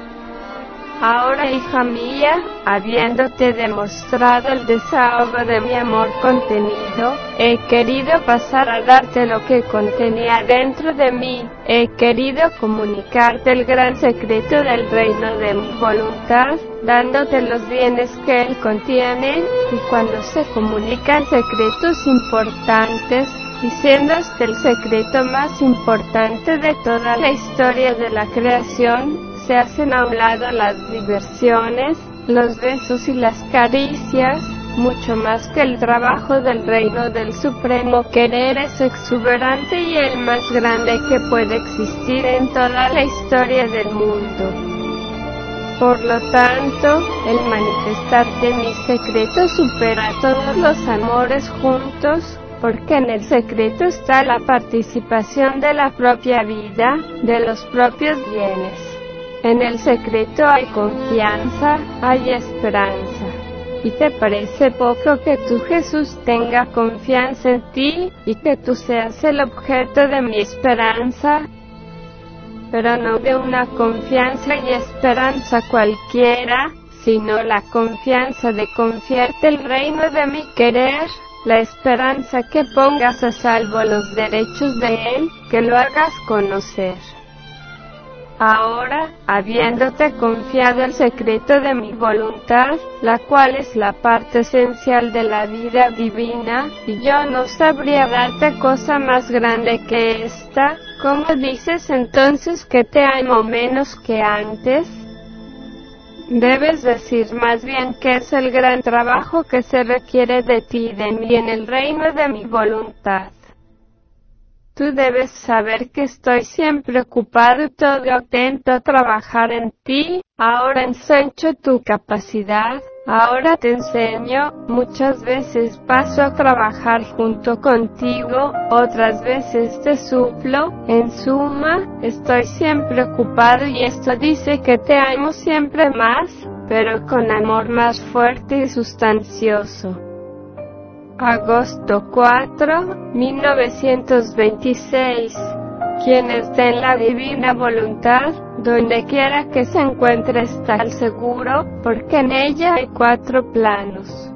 S1: Ahora, hija mía, habiéndote demostrado el desahogo de mi amor contenido, he querido pasar a darte lo que contenía dentro de mí, he querido comunicarte el gran secreto del reino de mi voluntad, dándote los bienes que él contiene, y cuando se comunican secretos importantes, diciéndote el secreto más importante de toda la historia de la creación, se hacen a un lado las diversiones, los besos y las caricias, mucho más que el trabajo del reino del supremo querer es exuberante y el más grande que puede existir en toda la historia del mundo. Por lo tanto, el manifestar de mi secreto supera todos los amores juntos, porque en el secreto está la participación de la propia vida, de los propios bienes. En el secreto hay confianza, hay esperanza. ¿Y te parece poco que tu Jesús tenga confianza en ti y que tú seas el objeto de mi esperanza? Pero no de una confianza y esperanza cualquiera, sino la confianza de confiarte el reino de mi querer, la esperanza que pongas a salvo los derechos de Él, que lo hagas conocer. Ahora, habiéndote confiado el secreto de mi voluntad, la cual es la parte esencial de la vida divina, y yo no sabría darte cosa más grande que esta, ¿cómo dices entonces que te amo menos que antes? Debes decir más bien que es el gran trabajo que se requiere de ti y de mí en el reino de mi voluntad. Tú debes saber que estoy siempre ocupado y todo atento a trabajar en ti. Ahora ensancho tu capacidad. Ahora te enseño, muchas veces paso a trabajar junto contigo, otras veces te suplo, en suma, estoy siempre ocupado y esto dice que te amo siempre más, pero con amor más fuerte y sustancioso. Agosto 4, 1926. Quienes den la divina voluntad, donde quiera que se encuentre está al seguro, porque en ella hay cuatro planos.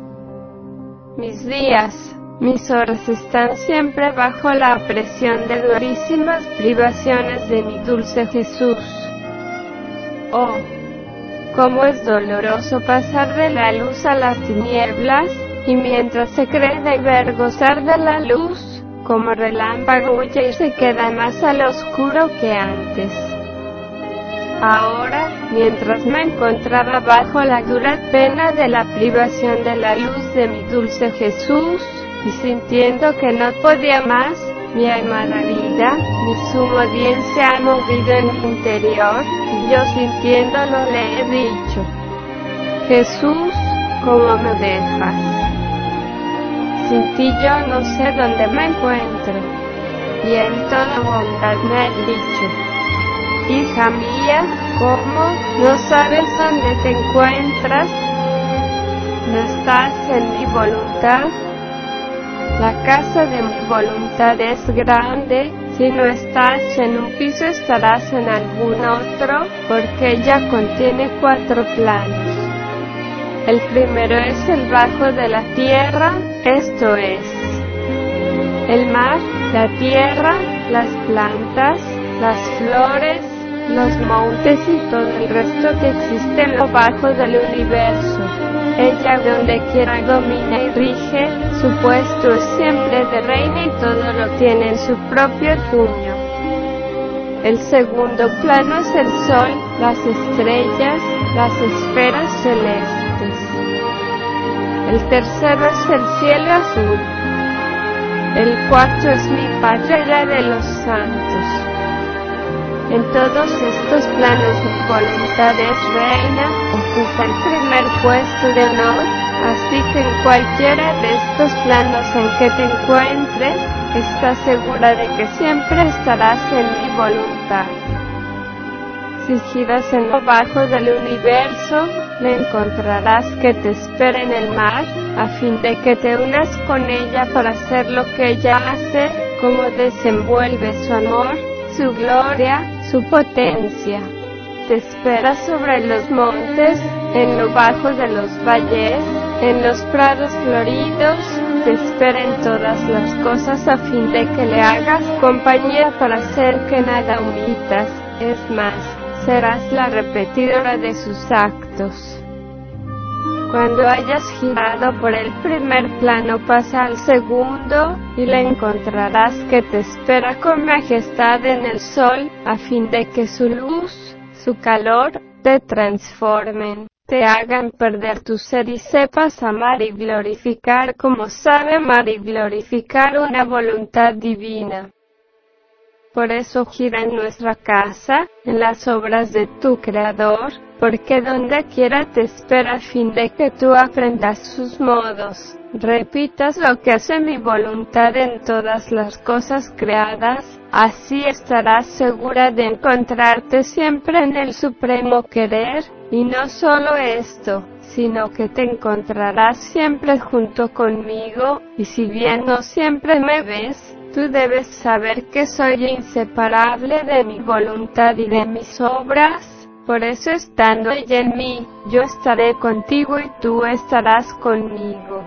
S1: Mis días, mis horas están siempre bajo la presión de durísimas privaciones de mi dulce Jesús. Oh, cómo es doloroso pasar de la luz a las tinieblas, y mientras se cree deber gozar de la luz, como relámpago y se queda más al oscuro que antes. Ahora, mientras me encontraba bajo la dura pena de la privación de la luz de mi dulce Jesús, y sintiendo que no podía más, mi amada vida, mi sumo bien se ha movido en mi interior, y yo sintiéndolo le he dicho, Jesús, ¿cómo me dejas? sin ti yo no sé dónde me encuentro. Y en toda bondad me he dicho, hija mía, ¿cómo no sabes dónde te encuentras? No estás en mi voluntad. La casa de mi voluntad es grande, si no estás en un piso estarás en algún otro, porque ella contiene cuatro planos. El primero es el bajo de la tierra, esto es, el mar, la tierra, las plantas, las flores, los montes y todo el resto que existe en del universo. Ella donde quiera domina y rige, su puesto es siempre de reina y todo lo tiene en su propio puño. El segundo plano es el sol, las estrellas, las esferas celestes el tercero es el cielo azul. El cuarto es mi patria de los santos. En todos estos planos mi voluntad es reina, ocupa el primer puesto de honor, así que en cualquiera de estos planos en que te encuentres, estás segura de que siempre estarás en mi voluntad exigidas en lo bajo del universo, le encontrarás que te espera en el mar, a fin de que te unas con ella para hacer lo que ella hace, como desenvuelve su amor, su gloria, su potencia. Te espera sobre los montes, en lo bajo de los valles, en los prados floridos, te espera en todas las cosas a fin de que le hagas compañía para hacer que nada omitas, es más, serás la repetidora de sus actos. Cuando hayas girado por el primer plano pasa al segundo y le encontrarás que te espera con majestad en el sol, a fin de que su luz, su calor, te transformen, te hagan perder tu ser y sepas amar y glorificar como sabe amar y glorificar una voluntad divina por eso gira en nuestra casa, en las obras de tu Creador, porque donde quiera te espera a fin de que tú aprendas sus modos, repitas lo que hace mi voluntad en todas las cosas creadas, así estarás segura de encontrarte siempre en el supremo querer, y no solo esto, sino que te encontrarás siempre junto conmigo, y si bien no siempre me ves, Tú debes saber que soy inseparable de mi voluntad y de mis obras. Por eso estando ella en mí, yo estaré contigo y tú estarás conmigo.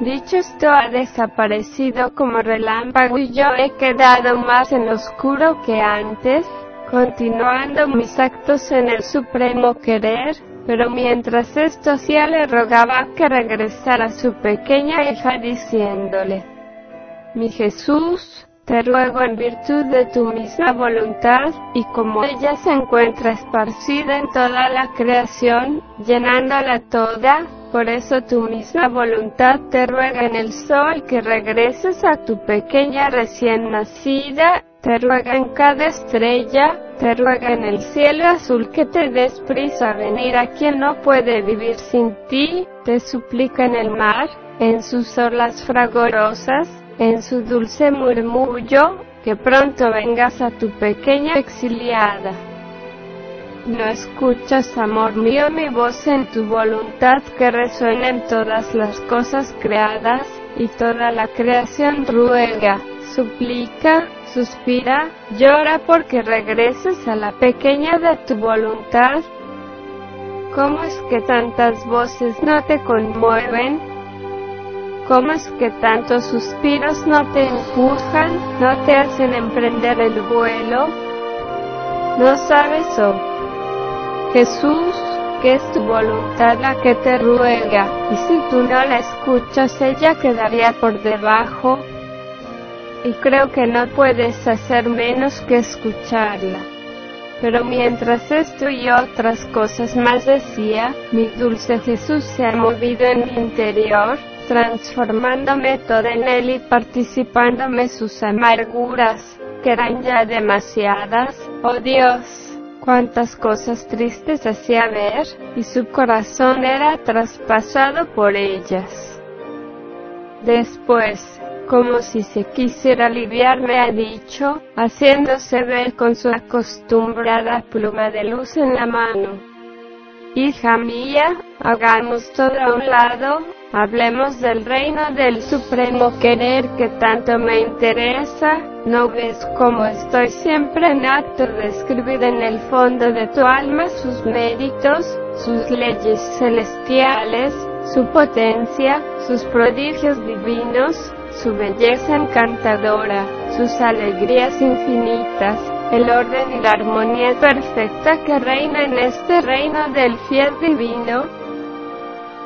S1: Dicho esto ha desaparecido como relámpago y yo he quedado más en oscuro que antes, continuando mis actos en el supremo querer, pero mientras esto hacía le rogaba que regresara a su pequeña hija diciéndole, mi Jesús, te ruego en virtud de tu misma voluntad, y como ella se encuentra esparcida en toda la creación, llenándola toda, por eso tu misma voluntad te ruega en el sol que regreses a tu pequeña recién nacida, te ruega en cada estrella, te ruega en el cielo azul que te des prisa a venir a quien no puede vivir sin ti, te suplica en el mar, en sus olas fragorosas, en su dulce murmullo, que pronto vengas a tu pequeña exiliada. No escuchas, amor mío, mi voz en tu voluntad que resuena en todas las cosas creadas, y toda la creación ruega, suplica, suspira, llora porque regreses a la pequeña de tu voluntad. ¿Cómo es que tantas voces no te conmueven? ¿Cómo es que tantos suspiros no te empujan, no te hacen emprender el vuelo? ¿No sabes oh, Jesús, que es tu voluntad la que te ruega, y si tú no la escuchas ella quedaría por debajo. Y creo que no puedes hacer menos que escucharla. Pero mientras esto y otras cosas más decía, mi dulce Jesús se ha movido en mi interior, transformándome todo en él y participándome sus amarguras, que eran ya demasiadas, oh Dios cuántas cosas tristes hacía ver, y su corazón era traspasado por ellas. Después, como si se quisiera aliviar, me ha dicho, haciéndose ver con su acostumbrada pluma de luz en la mano. Hija mía, hagamos todo a un lado, Hablemos del reino del supremo querer que tanto me interesa. ¿No ves cómo estoy siempre en acto de escribir en el fondo de tu alma sus méritos, sus leyes celestiales, su potencia, sus prodigios divinos, su belleza encantadora, sus alegrías infinitas, el orden y la armonía perfecta que reina en este reino del fiel divino?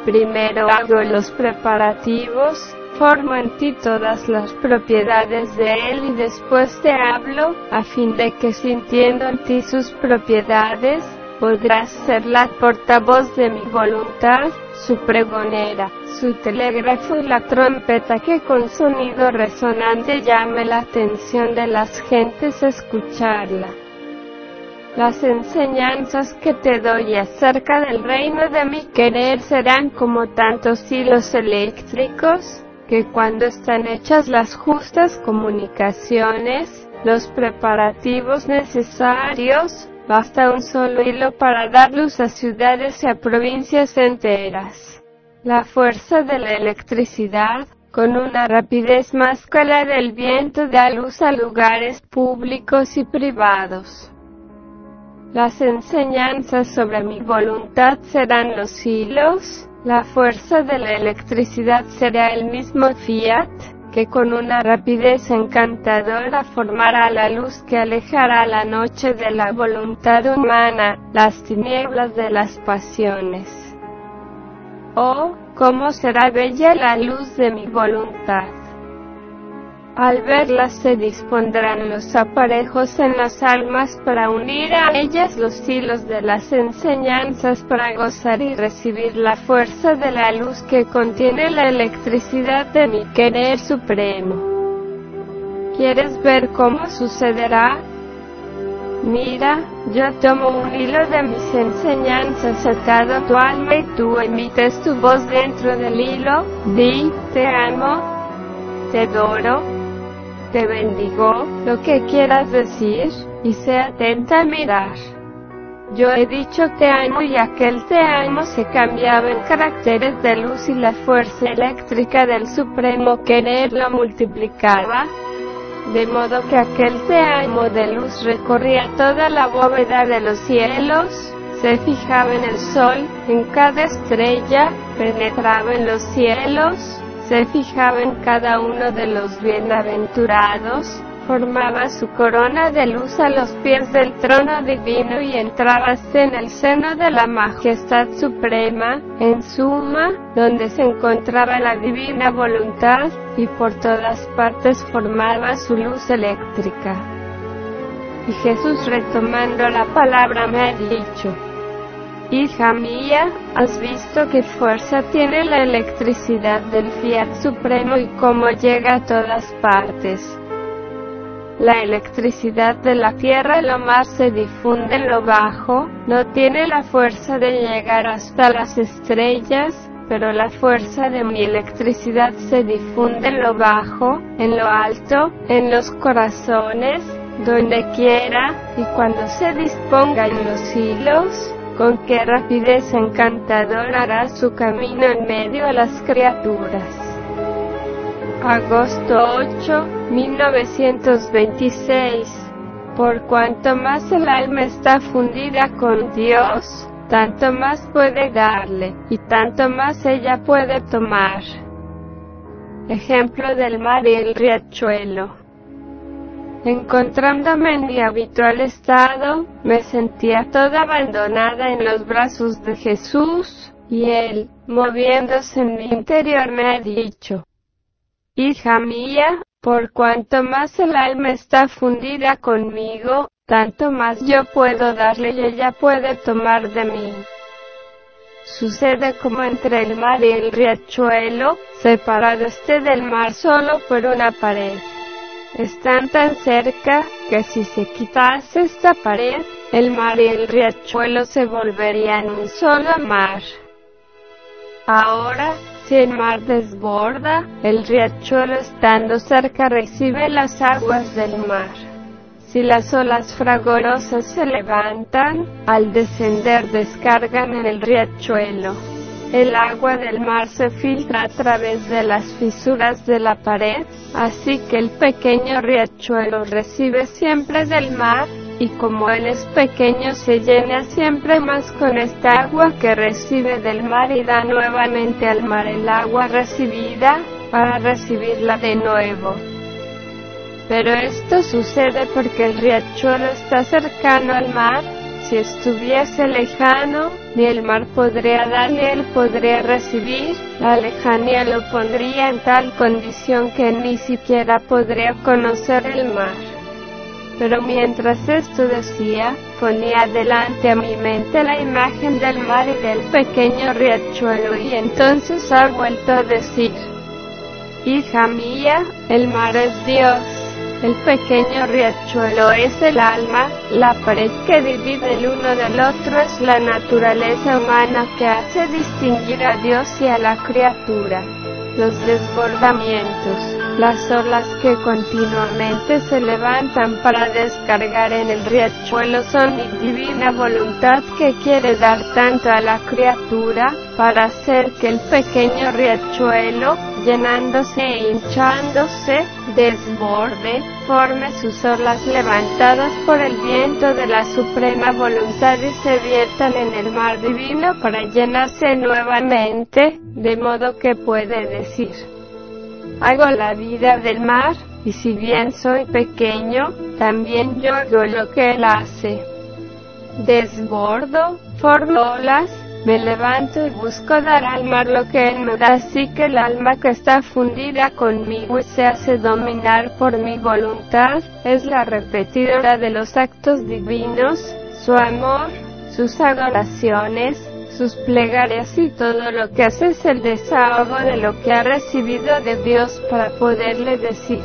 S1: Primero hago los preparativos, formo en ti todas las propiedades de Él y después te hablo, a fin de que sintiendo en ti sus propiedades, podrás ser la portavoz de mi voluntad, su pregonera, su telégrafo y la trompeta que con sonido resonante llame la atención de las gentes a escucharla. Las enseñanzas que te doy acerca del reino de mi querer serán como tantos hilos eléctricos, que cuando están hechas las justas comunicaciones, los preparativos necesarios, basta un solo hilo para dar luz a ciudades y a provincias enteras. La fuerza de la electricidad, con una rapidez más que la del viento, da luz a lugares públicos y privados. Las enseñanzas sobre mi voluntad serán los hilos, la fuerza de la electricidad será el mismo fiat, que con una rapidez encantadora formará la luz que alejará la noche de la voluntad humana, las tinieblas de las pasiones. Oh, cómo será bella la luz de mi voluntad. Al verlas se dispondrán los aparejos en las almas para unir a ellas los hilos de las enseñanzas para gozar y recibir la fuerza de la luz que contiene la electricidad de mi querer supremo. ¿Quieres ver cómo sucederá? Mira, yo tomo un hilo de mis enseñanzas sacado a tu alma y tú emites tu voz dentro del hilo, di, te amo, te adoro, te bendigo, lo que quieras decir, y sé atenta a mirar. Yo he dicho te amo y aquel te amo se cambiaba en caracteres de luz y la fuerza eléctrica del supremo querer lo multiplicaba, de modo que aquel te amo de luz recorría toda la bóveda de los cielos, se fijaba en el sol, en cada estrella, penetraba en los cielos, se fijaba en cada uno de los bienaventurados, formaba su corona de luz a los pies del trono divino y entrábase en el seno de la majestad suprema, en suma, donde se encontraba la divina voluntad, y por todas partes formaba su luz eléctrica. Y Jesús retomando la palabra me ha dicho, Hija mía, ¿has visto qué fuerza tiene la electricidad del Fiat Supremo y cómo llega a todas partes? La electricidad de la Tierra lo más se difunde en lo bajo, no tiene la fuerza de llegar hasta las estrellas, pero la fuerza de mi electricidad se difunde en lo bajo, en lo alto, en los corazones, donde quiera, y cuando se disponga en los hilos, con qué rapidez encantadora hará su camino en medio a las criaturas. Agosto 8, 1926. Por cuanto más el alma está fundida con Dios, tanto más puede darle, y tanto más ella puede tomar. Ejemplo del mar y el riachuelo. Encontrándome en mi habitual estado, me sentía toda abandonada en los brazos de Jesús, y él, moviéndose en mi interior, me ha dicho, Hija mía, por cuanto más el alma está fundida conmigo, tanto más yo puedo darle y ella puede tomar de mí. Sucede como entre el mar y el riachuelo, separado esté del mar solo por una pared. Están tan cerca que si se quitase esta pared, el mar y el riachuelo se volverían un solo mar. Ahora, si el mar desborda, el riachuelo estando cerca recibe las aguas del mar. Si las olas fragorosas se levantan, al descender descargan en el riachuelo. El agua del mar se filtra a través de las fisuras de la pared, así que el pequeño riachuelo recibe siempre del mar, y como él es pequeño se llena siempre más con esta agua que recibe del mar y da nuevamente al mar el agua recibida, para recibirla de nuevo. Pero esto sucede porque el riachuelo está cercano al mar, si estuviese lejano, ni el mar podría dar ni él podría recibir, la lejanía lo pondría en tal condición que ni siquiera podría conocer el mar. Pero mientras esto decía, ponía delante a mi mente la imagen del mar y del pequeño riachuelo y entonces ha vuelto a decir, Hija mía, el mar es Dios el pequeño riachuelo es el alma, la pared que divide el uno del otro es la naturaleza humana que hace distinguir a Dios y a la criatura. Los desbordamientos, las olas que continuamente se levantan para descargar en el riachuelo son mi divina voluntad que quiere dar tanto a la criatura para hacer que el pequeño riachuelo, llenándose e hinchándose, desborde, forme sus olas levantadas por el viento de la suprema voluntad y se viertan en el mar divino para llenarse nuevamente, de modo que puede decir, hago la vida del mar, y si bien soy pequeño, también yo hago lo que él hace. Desbordo, formo olas, me levanto y busco dar al mar lo que él me da, así que el alma que está fundida conmigo y se hace dominar por mi voluntad, es la repetidora de los actos divinos, su amor, sus adoraciones, sus plegarias y todo lo que hace es el desahogo de lo que ha recibido de Dios para poderle decir.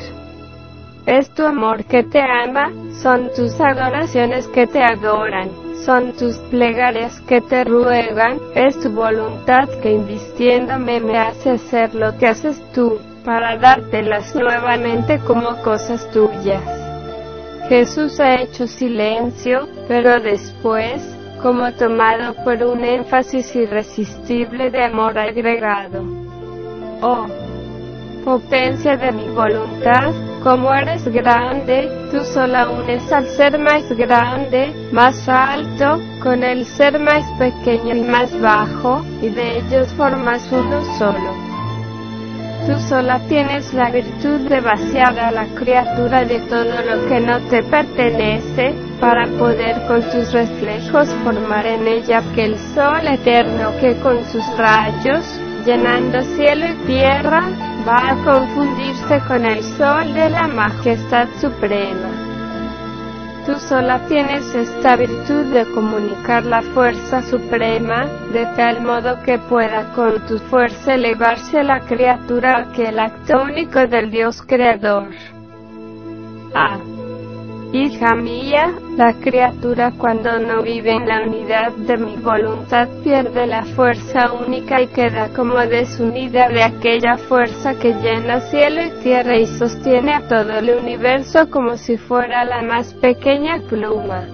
S1: Es tu amor que te ama, son tus adoraciones que te adoran son tus plegarias que te ruegan, es tu voluntad que invistiéndome me hace hacer lo que haces tú, para dártelas nuevamente como cosas tuyas. Jesús ha hecho silencio, pero después, como tomado por un énfasis irresistible de amor agregado. Oh, potencia de mi voluntad, como eres grande, tú sola unes al ser más grande, más alto, con el ser más pequeño y más bajo, y de ellos formas uno solo. Tú sola tienes la virtud de vaciar a la criatura de todo lo que no te pertenece, para poder con tus reflejos formar en ella aquel sol eterno que con sus rayos llenando cielo y tierra, va a confundirse con el sol de la majestad suprema. Tú sola tienes esta virtud de comunicar la fuerza suprema, de tal modo que pueda con tu fuerza elevarse la criatura que el acto único del Dios creador. Ah. Hija mía, la criatura cuando no vive en la unidad de mi voluntad pierde la fuerza única y queda como desunida de aquella fuerza que llena cielo y tierra y sostiene a todo el universo como si fuera la más pequeña pluma.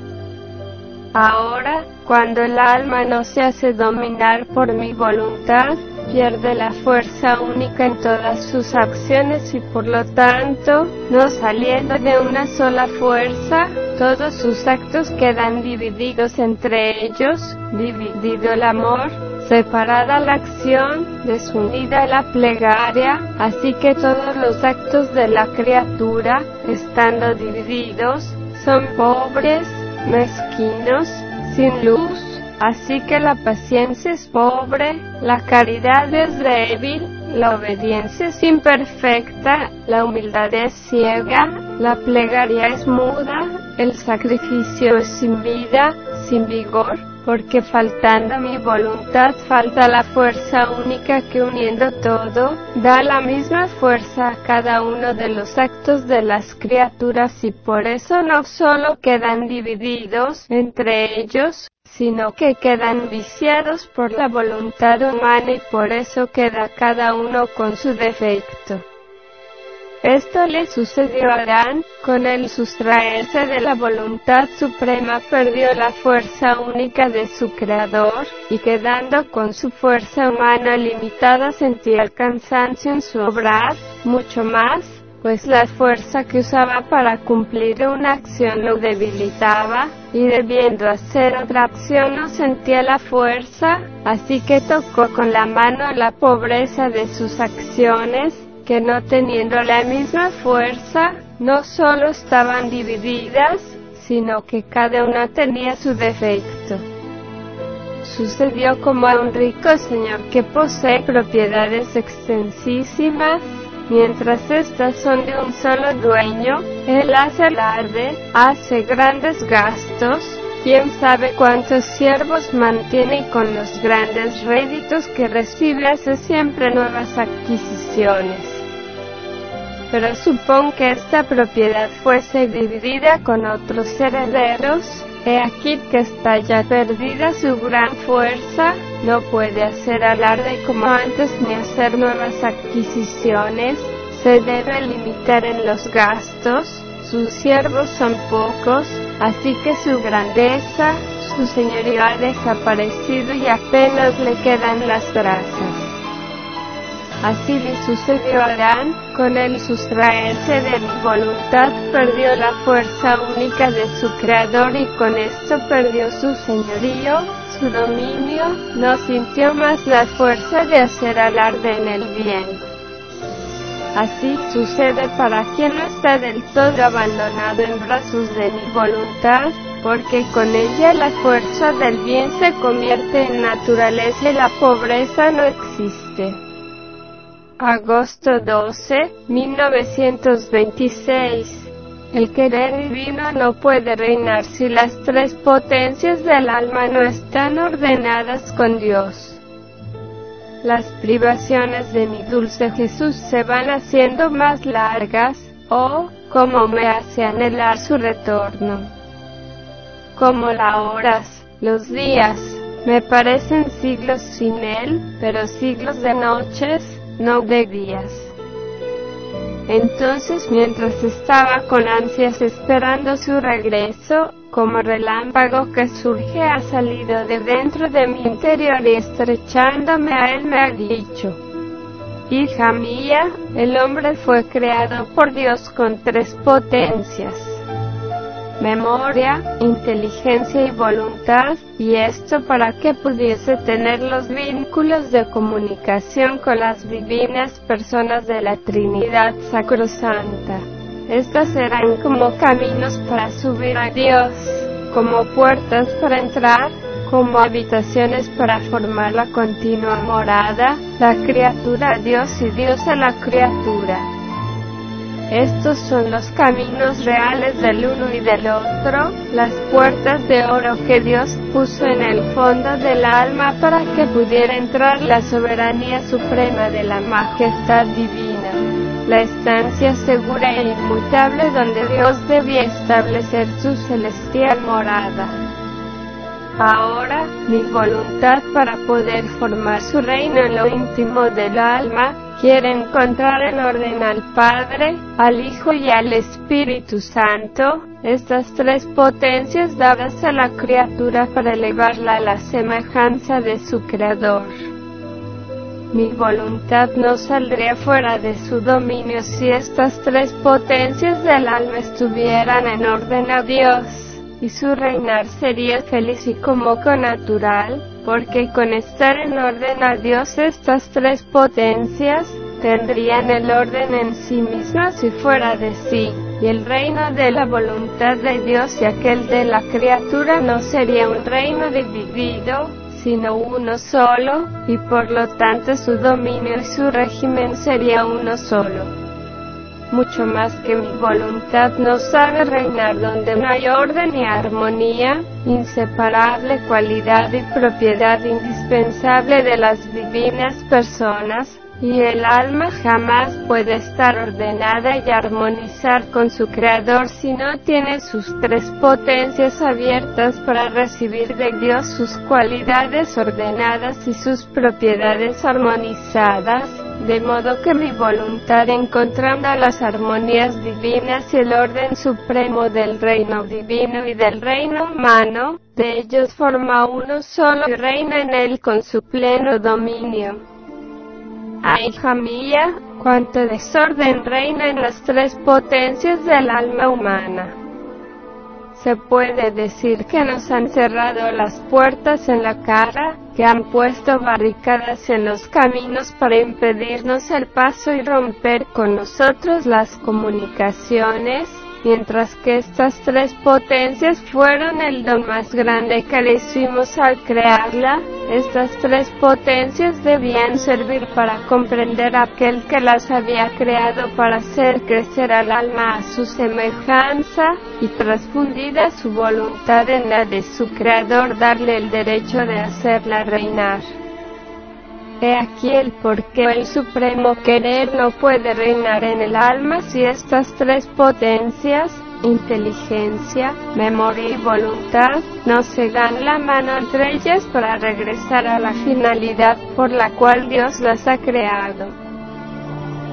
S1: Ahora, cuando el alma no se hace dominar por mi voluntad, pierde la fuerza única en todas sus acciones y por lo tanto, no saliendo de una sola fuerza, todos sus actos quedan divididos entre ellos, dividido el amor, separada la acción, desunida la plegaria, así que todos los actos de la criatura, estando divididos, son pobres, mezquinos, sin luz, Así que la paciencia es pobre, la caridad es débil, la obediencia es imperfecta, la humildad es ciega, la plegaria es muda, el sacrificio es sin vida, sin vigor, porque faltando mi voluntad falta la fuerza única que uniendo todo da la misma fuerza a cada uno de los actos de las criaturas y por eso no solo quedan divididos entre ellos, sino que quedan viciados por la voluntad humana y por eso queda cada uno con su defecto. Esto le sucedió a Adán, con el sustraerse de la voluntad suprema perdió la fuerza única de su creador, y quedando con su fuerza humana limitada sentía el cansancio en su obra, mucho más, pues la fuerza que usaba para cumplir una acción lo debilitaba, y debiendo hacer otra acción no sentía la fuerza, así que tocó con la mano la pobreza de sus acciones, que no teniendo la misma fuerza, no solo estaban divididas, sino que cada una tenía su defecto. Sucedió como a un rico señor que posee propiedades extensísimas, Mientras estas son de un solo dueño, él hace alarde, hace grandes gastos, quién sabe cuántos siervos mantiene y con los grandes réditos que recibe hace siempre nuevas adquisiciones. Pero supón que esta propiedad fuese dividida con otros herederos, He aquí que está ya perdida su gran fuerza, no puede hacer alarde como antes ni hacer nuevas adquisiciones, se debe limitar en los gastos, sus siervos son pocos, así que su grandeza, su señorío ha desaparecido y apenas le quedan las gracias. Así le sucedió a con el sustraerse de mi voluntad perdió la fuerza única de su creador y con esto perdió su señorío, su dominio, no sintió más la fuerza de hacer alarde en el bien. Así sucede para quien no está del todo abandonado en brazos de mi voluntad, porque con ella la fuerza del bien se convierte en naturaleza y la pobreza no existe. Agosto 12, 1926. El querer divino no puede reinar si las tres potencias del alma no están ordenadas con Dios. Las privaciones de mi dulce Jesús se van haciendo más largas, oh, como me hace anhelar su retorno. Como las horas, los días, me parecen siglos sin él, pero siglos de noches, no bebías. Entonces mientras estaba con ansias esperando su regreso, como relámpago que surge ha salido de dentro de mi interior y estrechándome a él me ha dicho, Hija mía, el hombre fue creado por Dios con tres potencias memoria, inteligencia y voluntad, y esto para que pudiese tener los vínculos de comunicación con las divinas personas de la Trinidad Sacrosanta. Estas serán como caminos para subir a Dios, como puertas para entrar, como habitaciones para formar la continua morada, la criatura a Dios y Dios a la criatura. Estos son los caminos reales del uno y del otro, las puertas de oro que Dios puso en el fondo del alma para que pudiera entrar la soberanía suprema de la majestad divina, la estancia segura e inmutable donde Dios debía establecer su celestial morada. Ahora, mi voluntad para poder formar su reino en lo íntimo del alma, quiere encontrar en orden al Padre, al Hijo y al Espíritu Santo, estas tres potencias dadas a la criatura para elevarla a la semejanza de su Creador. Mi voluntad no saldría fuera de su dominio si estas tres potencias del alma estuvieran en orden a Dios, y su reinar sería feliz y como natural, porque con estar en orden a Dios estas tres potencias tendrían el orden en sí mismas y fuera de sí, y el reino de la voluntad de Dios y aquel de la criatura no sería un reino dividido, sino uno solo, y por lo tanto su dominio y su régimen sería uno solo mucho más que mi voluntad no sabe reinar donde no hay orden y armonía, inseparable cualidad y propiedad indispensable de las divinas personas, y el alma jamás puede estar ordenada y armonizar con su creador si no tiene sus tres potencias abiertas para recibir de Dios sus cualidades ordenadas y sus propiedades armonizadas, de modo que mi voluntad encontrando las armonías divinas y el orden supremo del reino divino y del reino humano, de ellos forma uno solo y reina en él con su pleno dominio. Hija ah. mía, ¡Cuánto desorden reina en las tres potencias del alma humana! Se puede decir que nos han cerrado las puertas en la cara, que han puesto barricadas en los caminos para impedirnos el paso y romper con nosotros las comunicaciones, mientras que estas tres potencias fueron el don más grande que le hicimos al crearla, estas tres potencias debían servir para comprender a aquel que las había creado para hacer crecer al alma a su semejanza y trasfundida su voluntad en la de su creador darle el derecho de hacerla reinar. He aquí el por qué el supremo querer no puede reinar en el alma si estas tres potencias, inteligencia, memoria y voluntad, no se dan la mano entre ellas para regresar a la finalidad por la cual Dios las ha creado.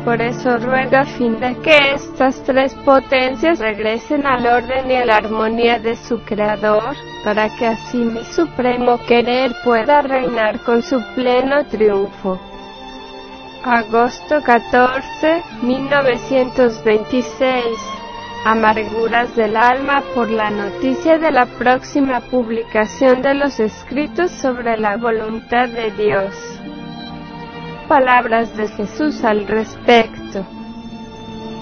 S1: Por eso ruego a fin de que estas tres potencias regresen al orden y a la armonía de su creador, para que así mi supremo querer pueda reinar con su pleno triunfo. Agosto 14, 1926. Amarguras del alma por la noticia de la próxima publicación de los escritos sobre la voluntad de Dios palabras de Jesús al respecto.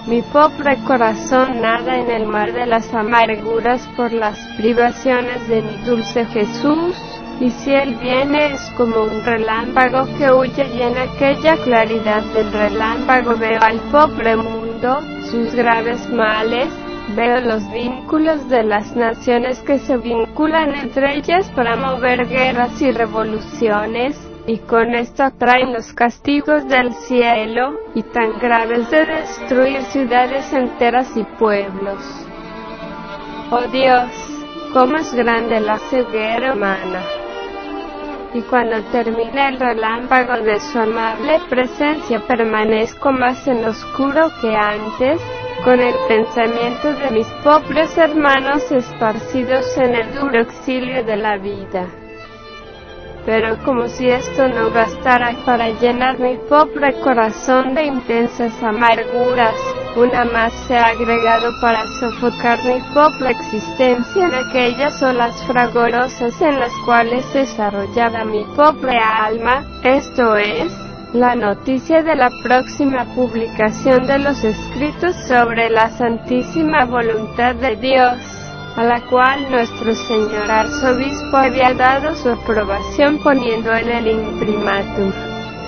S1: Mi pobre corazón nada en el mar de las amarguras por las privaciones de mi dulce Jesús, y si Él viene es como un relámpago que huye y en aquella claridad del relámpago veo al pobre mundo, sus graves males, veo los vínculos de las naciones que se vinculan entre ellas para mover guerras y revoluciones, y con esto traen los castigos del cielo, y tan graves de destruir ciudades enteras y pueblos. Oh Dios, cómo es grande la ceguera humana. Y cuando termine el relámpago de su amable presencia permanezco más en oscuro que antes, con el pensamiento de mis pobres hermanos esparcidos en el duro exilio de la vida pero como si esto no bastara para llenar mi pobre corazón de intensas amarguras, una más se ha agregado para sofocar mi pobre existencia en aquellas olas fragorosas en las cuales desarrollaba mi pobre alma, esto es, la noticia de la próxima publicación de los escritos sobre la Santísima Voluntad de Dios a la cual nuestro señor arzobispo había dado su aprobación poniéndole el imprimatur.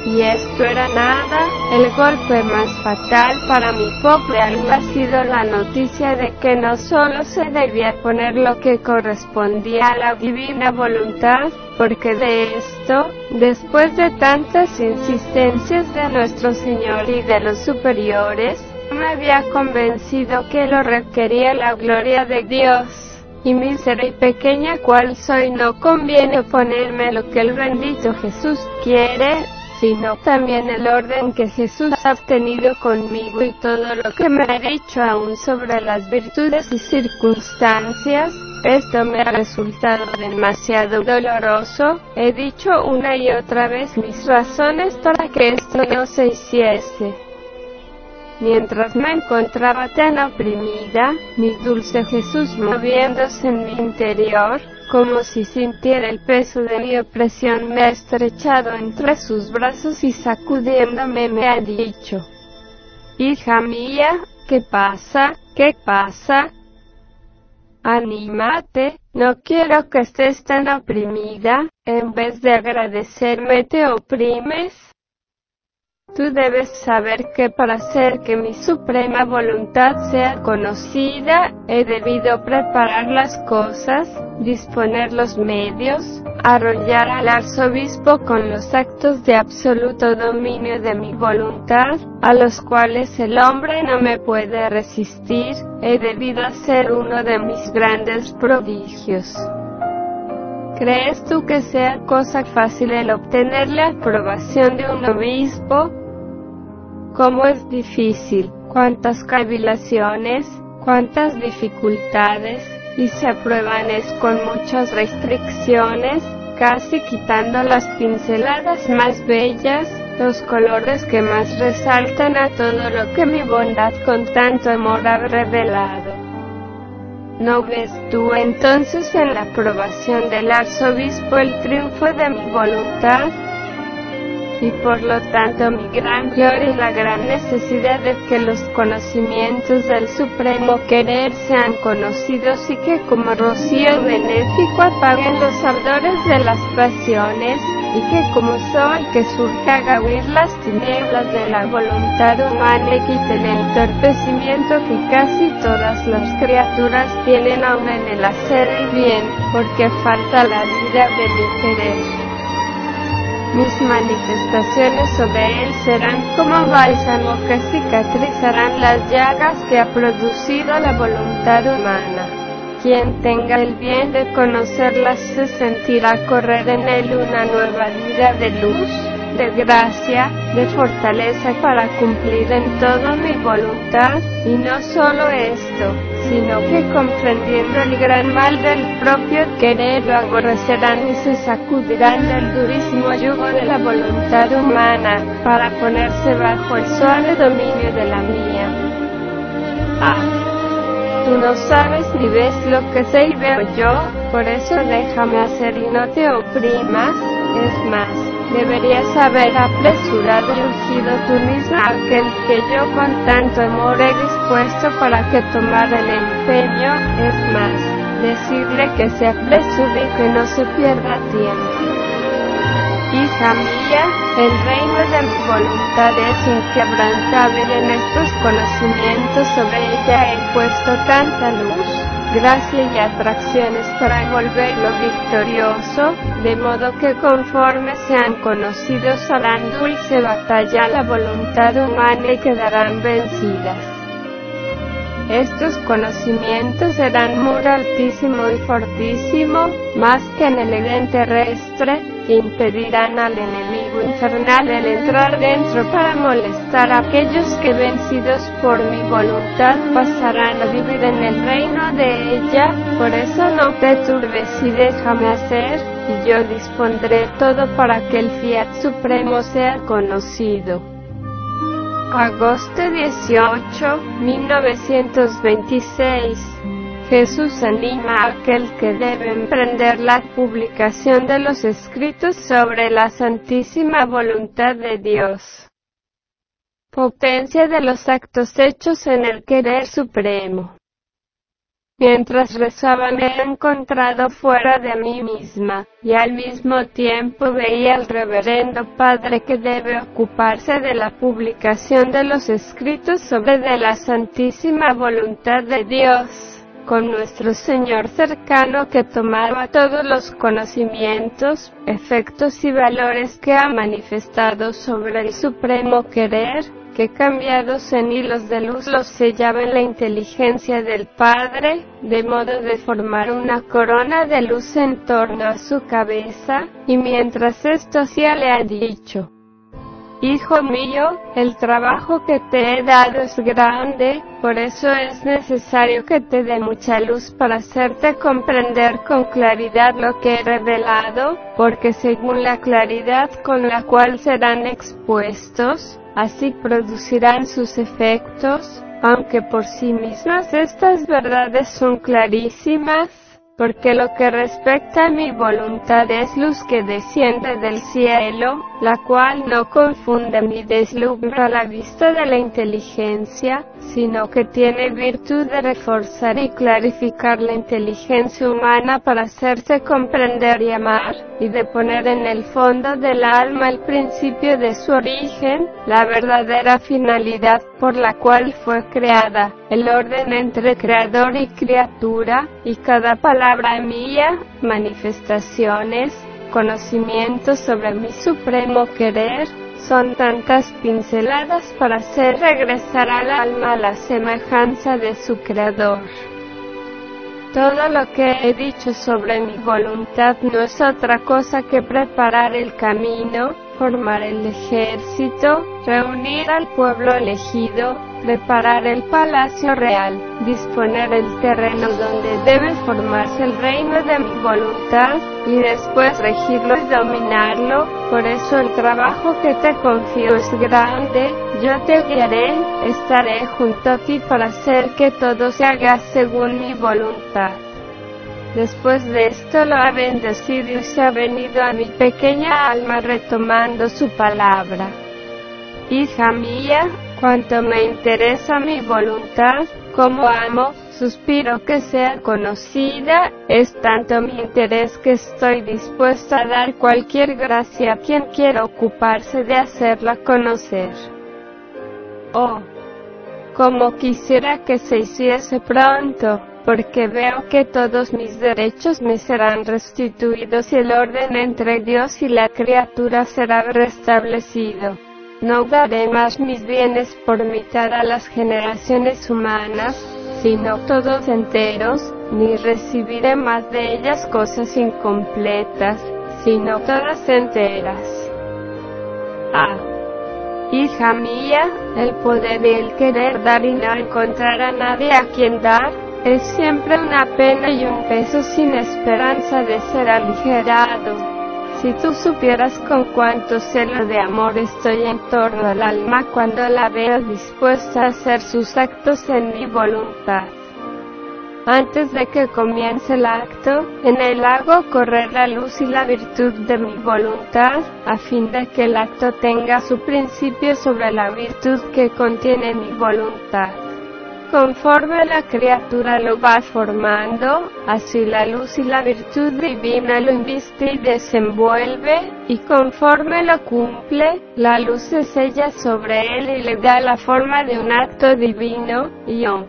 S1: Y esto era nada, el golpe más fatal para mi pobre alma ha sido la noticia de que no solo se debía poner lo que correspondía a la divina voluntad, porque de esto, después de tantas insistencias de nuestro Señor y de los superiores, me había convencido que lo requería la gloria de Dios, y mísera y pequeña cual soy no conviene oponerme lo que el bendito Jesús quiere, sino también el orden que Jesús ha obtenido conmigo y todo lo que me ha dicho aún sobre las virtudes y circunstancias. Esto me ha resultado demasiado doloroso. He dicho una y otra vez mis razones para que esto no se hiciese. Mientras me encontraba tan oprimida, mi dulce Jesús moviéndose en mi interior, como si sintiera el peso de mi opresión, me ha estrechado entre sus brazos y sacudiéndome me ha dicho, Hija mía, ¿qué pasa? ¿Qué pasa? Anímate, no quiero que estés tan oprimida, en vez de agradecerme te oprimes, Tú debes saber que para hacer que mi suprema voluntad sea conocida, he debido preparar las cosas, disponer los medios, arrollar al arzobispo con los actos de absoluto dominio de mi voluntad, a los cuales el hombre no me puede resistir, he debido hacer uno de mis grandes prodigios. ¿Crees tú que sea cosa fácil el obtener la aprobación de un obispo? cómo es difícil, cuántas cavilaciones, cuántas dificultades, y se aprueban es con muchas restricciones, casi quitando las pinceladas más bellas, los colores que más resaltan a todo lo que mi bondad con tanto amor ha revelado. ¿No ves tú entonces en la aprobación del arzobispo el triunfo de mi voluntad? y por lo tanto mi gran gloria es la gran necesidad de que los conocimientos del Supremo Querer sean conocidos y que como rocío benéfico apaguen los ardores de las pasiones y que como sol que surja haga huir las tinieblas de la voluntad humana y quiten el entorpecimiento que casi todas las criaturas tienen aún en el hacer el bien, porque falta la vida del querer. Mis manifestaciones sobre él serán como bálsamo que cicatrizarán las llagas que ha producido la voluntad humana quien tenga el bien de conocerlas se sentirá correr en él una nueva vida de luz de gracia, de fortaleza para cumplir en todo mi voluntad, y no solo esto, sino que comprendiendo el gran mal del propio querer lo aborrecerán y se sacudirán del durísimo yugo de la voluntad humana, para ponerse bajo el suave dominio de la mía. Ah. Tú no sabes ni ves lo que sé y veo yo, por eso déjame hacer y no te oprimas, es más, deberías haber apresurado y ungido tú misma aquel que yo con tanto amor he dispuesto para que tomara el empeño, es más, decirle que se apresure y que no se pierda tiempo. Hija mía, el reino de mi voluntad es inquebrantable en estos conocimientos sobre ella he puesto tanta luz gracia y atracciones para volverlo victorioso, de modo que conforme sean conocidos harán dulce batalla la voluntad humana y quedarán vencidas. Estos conocimientos serán muy altísimo y fortísimo, más que en el Edén terrestre, que impedirán al enemigo infernal el entrar dentro para molestar a aquellos que vencidos por mi voluntad pasarán a vivir en el reino de ella, por eso no te turbes y déjame hacer, y yo dispondré todo para que el fiat supremo sea conocido. Agosto 18, 1926. Jesús anima a aquel que debe emprender la publicación de los escritos sobre la santísima voluntad de Dios. Potencia de los actos hechos en el querer supremo. Mientras rezaba me he encontrado fuera de mí misma, y al mismo tiempo veía al reverendo padre que debe ocuparse de la publicación de los escritos sobre de la santísima voluntad de Dios, con nuestro Señor cercano que tomaba todos los conocimientos, efectos y valores que ha manifestado sobre el supremo querer, que cambiados en hilos de luz los sellaba en la inteligencia del Padre, de modo de formar una corona de luz en torno a su cabeza, y mientras esto hacía le ha dicho, Hijo mío, el trabajo que te he dado es grande, por eso es necesario que te dé mucha luz para hacerte comprender con claridad lo que he revelado, porque según la claridad con la cual serán expuestos, así producirán sus efectos, aunque por sí mismas estas verdades son clarísimas, porque lo que respecta a mi voluntad es luz que desciende del cielo, la cual no confunde ni deslumbra la vista de la inteligencia, sino que tiene virtud de reforzar y clarificar la inteligencia humana para hacerse comprender y amar, y de poner en el fondo del alma el principio de su origen, la verdadera finalidad por la cual fue creada, el orden entre creador y criatura, y cada palabra palabra mía, manifestaciones, conocimientos sobre mi supremo querer, son tantas pinceladas para hacer regresar al alma a la semejanza de su creador. Todo lo que he dicho sobre mi voluntad no es otra cosa que preparar el camino, formar el ejército, reunir al pueblo elegido, preparar el palacio real, disponer el terreno donde debe formarse el reino de mi voluntad, y después regirlo y dominarlo, por eso el trabajo que te confío es grande, yo te guiaré, estaré junto a ti para hacer que todo se haga según mi voluntad. Después de esto lo ha bendecido y se ha venido a mi pequeña alma retomando su palabra. Hija mía, cuanto me interesa mi voluntad, como amo, suspiro que sea conocida, es tanto mi interés que estoy dispuesta a dar cualquier gracia a quien quiera ocuparse de hacerla conocer. Oh, como quisiera que se hiciese pronto, porque veo que todos mis derechos me serán restituidos y el orden entre Dios y la criatura será restablecido. No daré más mis bienes por mitad a las generaciones humanas, sino todos enteros, ni recibiré más de ellas cosas incompletas, sino todas enteras. Ah. Hija mía, el poder y el querer dar y no encontrar a nadie a quien dar, es siempre una pena y un peso sin esperanza de ser aligerado. Si tú supieras con cuánto celo de amor estoy en torno al alma cuando la veo dispuesta a hacer sus actos en mi voluntad. Antes de que comience el acto, en el hago correr la luz y la virtud de mi voluntad, a fin de que el acto tenga su principio sobre la virtud que contiene mi voluntad. Conforme la criatura lo va formando, así la luz y la virtud divina lo inviste y desenvuelve, y conforme lo cumple, la luz se sella sobre él y le da la forma de un acto divino, Yo,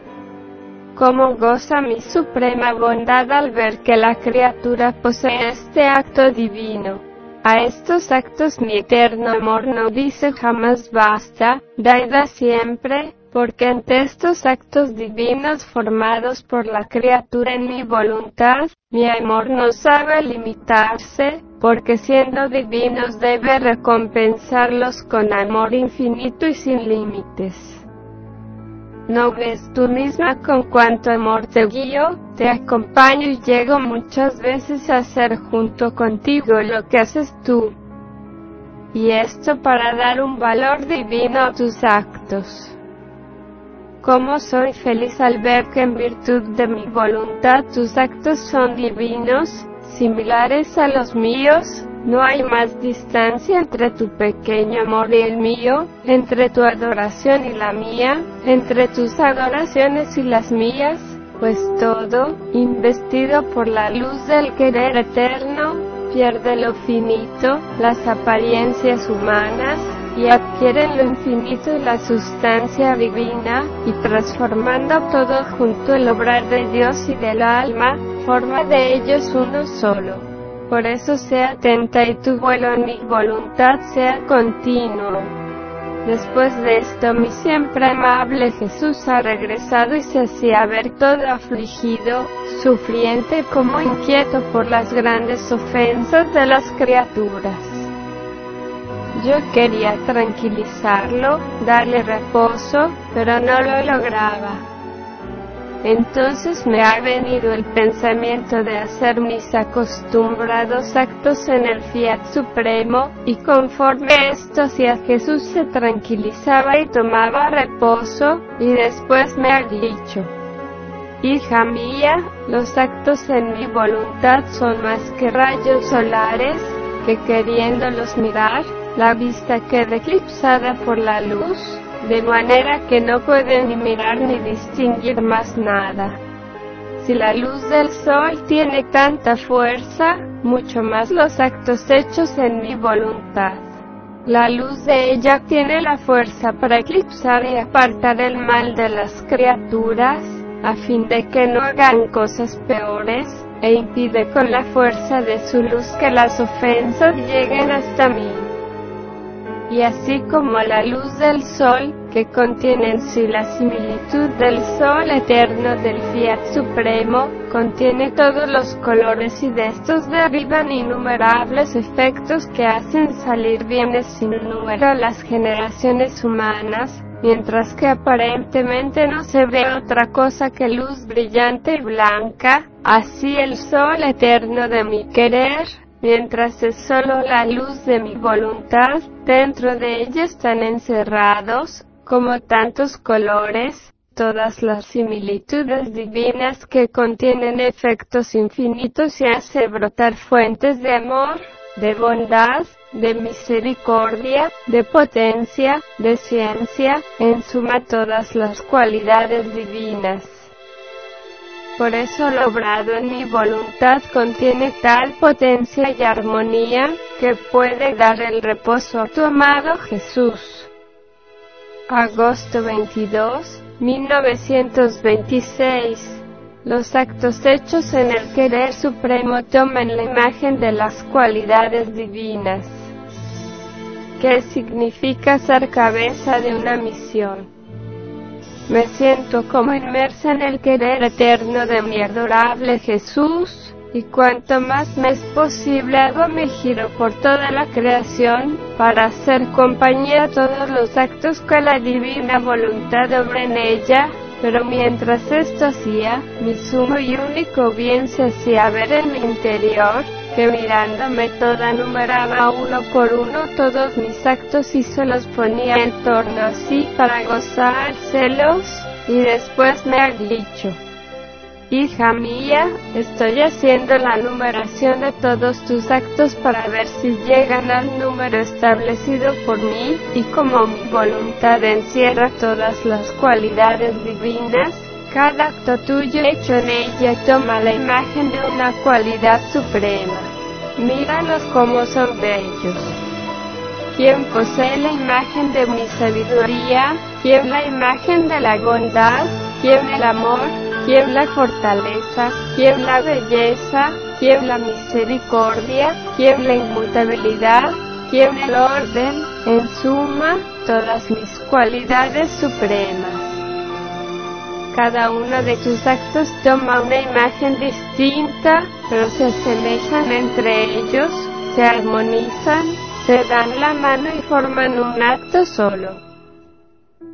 S1: Como goza mi suprema bondad al ver que la criatura posee este acto divino. A estos actos mi eterno amor no dice jamás basta, daida siempre, porque ante estos actos divinos formados por la criatura en mi voluntad, mi amor no sabe limitarse, porque siendo divinos debe recompensarlos con amor infinito y sin límites. ¿No ves tú misma con cuánto amor te guío, te acompaño y llego muchas veces a hacer junto contigo lo que haces tú? Y esto para dar un valor divino a tus actos. ¿Cómo soy feliz al ver que en virtud de mi voluntad tus actos son divinos, similares a los míos, no hay más distancia entre tu pequeño amor y el mío, entre tu adoración y la mía, entre tus adoraciones y las mías, pues todo, investido por la luz del querer eterno, pierde lo finito, las apariencias humanas, y adquiere lo infinito y la sustancia divina, y transformando todo junto el obrar de Dios y del alma, forma de ellos uno solo. Por eso sea atenta y tu vuelo en mi voluntad sea continuo. Después de esto mi siempre amable Jesús ha regresado y se hacía ver todo afligido, sufriente como inquieto por las grandes ofensas de las criaturas yo quería tranquilizarlo, darle reposo, pero no lo lograba. Entonces me ha venido el pensamiento de hacer mis acostumbrados actos en el Fiat Supremo, y conforme esto si a Jesús se tranquilizaba y tomaba reposo, y después me ha dicho, Hija mía, los actos en mi voluntad son más que rayos solares, que queriéndolos mirar, la vista queda eclipsada por la luz, de manera que no puede ni mirar ni distinguir más nada. Si la luz del sol tiene tanta fuerza, mucho más los actos hechos en mi voluntad. La luz de ella tiene la fuerza para eclipsar y apartar el mal de las criaturas, a fin de que no hagan cosas peores, e impide con la fuerza de su luz que las ofensas lleguen hasta mí y así como la luz del sol, que contiene en sí la similitud del sol eterno del Fiat Supremo, contiene todos los colores y de estos derivan innumerables efectos que hacen salir bienes sin número a las generaciones humanas, mientras que aparentemente no se ve otra cosa que luz brillante y blanca, así el sol eterno de mi querer, mientras es solo la luz de mi voluntad, dentro de ella están encerrados, como tantos colores, todas las similitudes divinas que contienen efectos infinitos y hace brotar fuentes de amor, de bondad, de misericordia, de potencia, de ciencia, en suma todas las cualidades divinas. Por eso lo en mi voluntad contiene tal potencia y armonía, que puede dar el reposo a tu amado Jesús. Agosto 22, 1926. Los actos hechos en el querer supremo toman la imagen de las cualidades divinas. ¿Qué significa ser cabeza de una misión? Me siento como inmersa en el querer eterno de mi adorable Jesús, y cuanto más me es posible hago mi giro por toda la creación, para hacer compañía a todos los actos que la divina voluntad obra en ella, pero mientras esto hacía, mi sumo y único bien se hacía ver en mi interior, que mirándome toda numeraba uno por uno todos mis actos y se los ponía en torno así para gozárselos, y después me ha dicho, Hija mía, estoy haciendo la numeración de todos tus actos para ver si llegan al número establecido por mí, y como mi voluntad encierra todas las cualidades divinas, cada acto tuyo hecho en ella toma la imagen de una cualidad suprema. Míralos como son bellos. Quien posee la imagen de mi sabiduría, quien la imagen de la bondad, ¿Quién el amor, quien la fortaleza, quien la belleza, quien la misericordia, quien la inmutabilidad, quien el orden, en suma, todas mis cualidades supremas cada uno de sus actos toma una imagen distinta, pero se asemejan entre ellos, se armonizan, se dan la mano y forman un acto solo.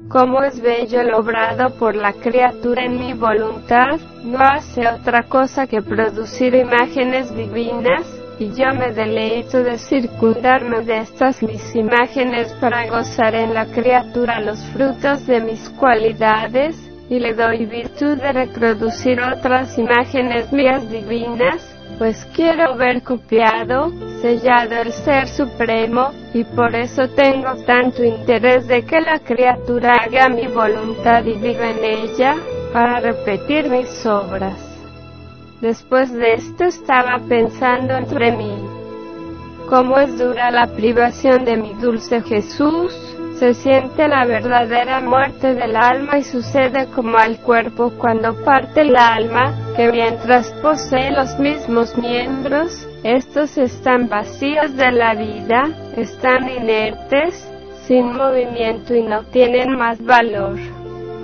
S1: Como es bello logrado por la criatura en mi voluntad, no hace otra cosa que producir imágenes divinas, y yo me deleito de circundarme de estas mis imágenes para gozar en la criatura los frutos de mis cualidades, y le doy virtud de reproducir otras imágenes mías divinas, pues quiero ver copiado, sellado el Ser Supremo, y por eso tengo tanto interés de que la criatura haga mi voluntad y viva en ella, para repetir mis obras. Después de esto estaba pensando entre mí, cómo es dura la privación de mi dulce Jesús, se siente la verdadera muerte del alma y sucede como al cuerpo cuando parte el alma, que mientras posee los mismos miembros, estos están vacíos de la vida, están inertes, sin movimiento y no tienen más valor.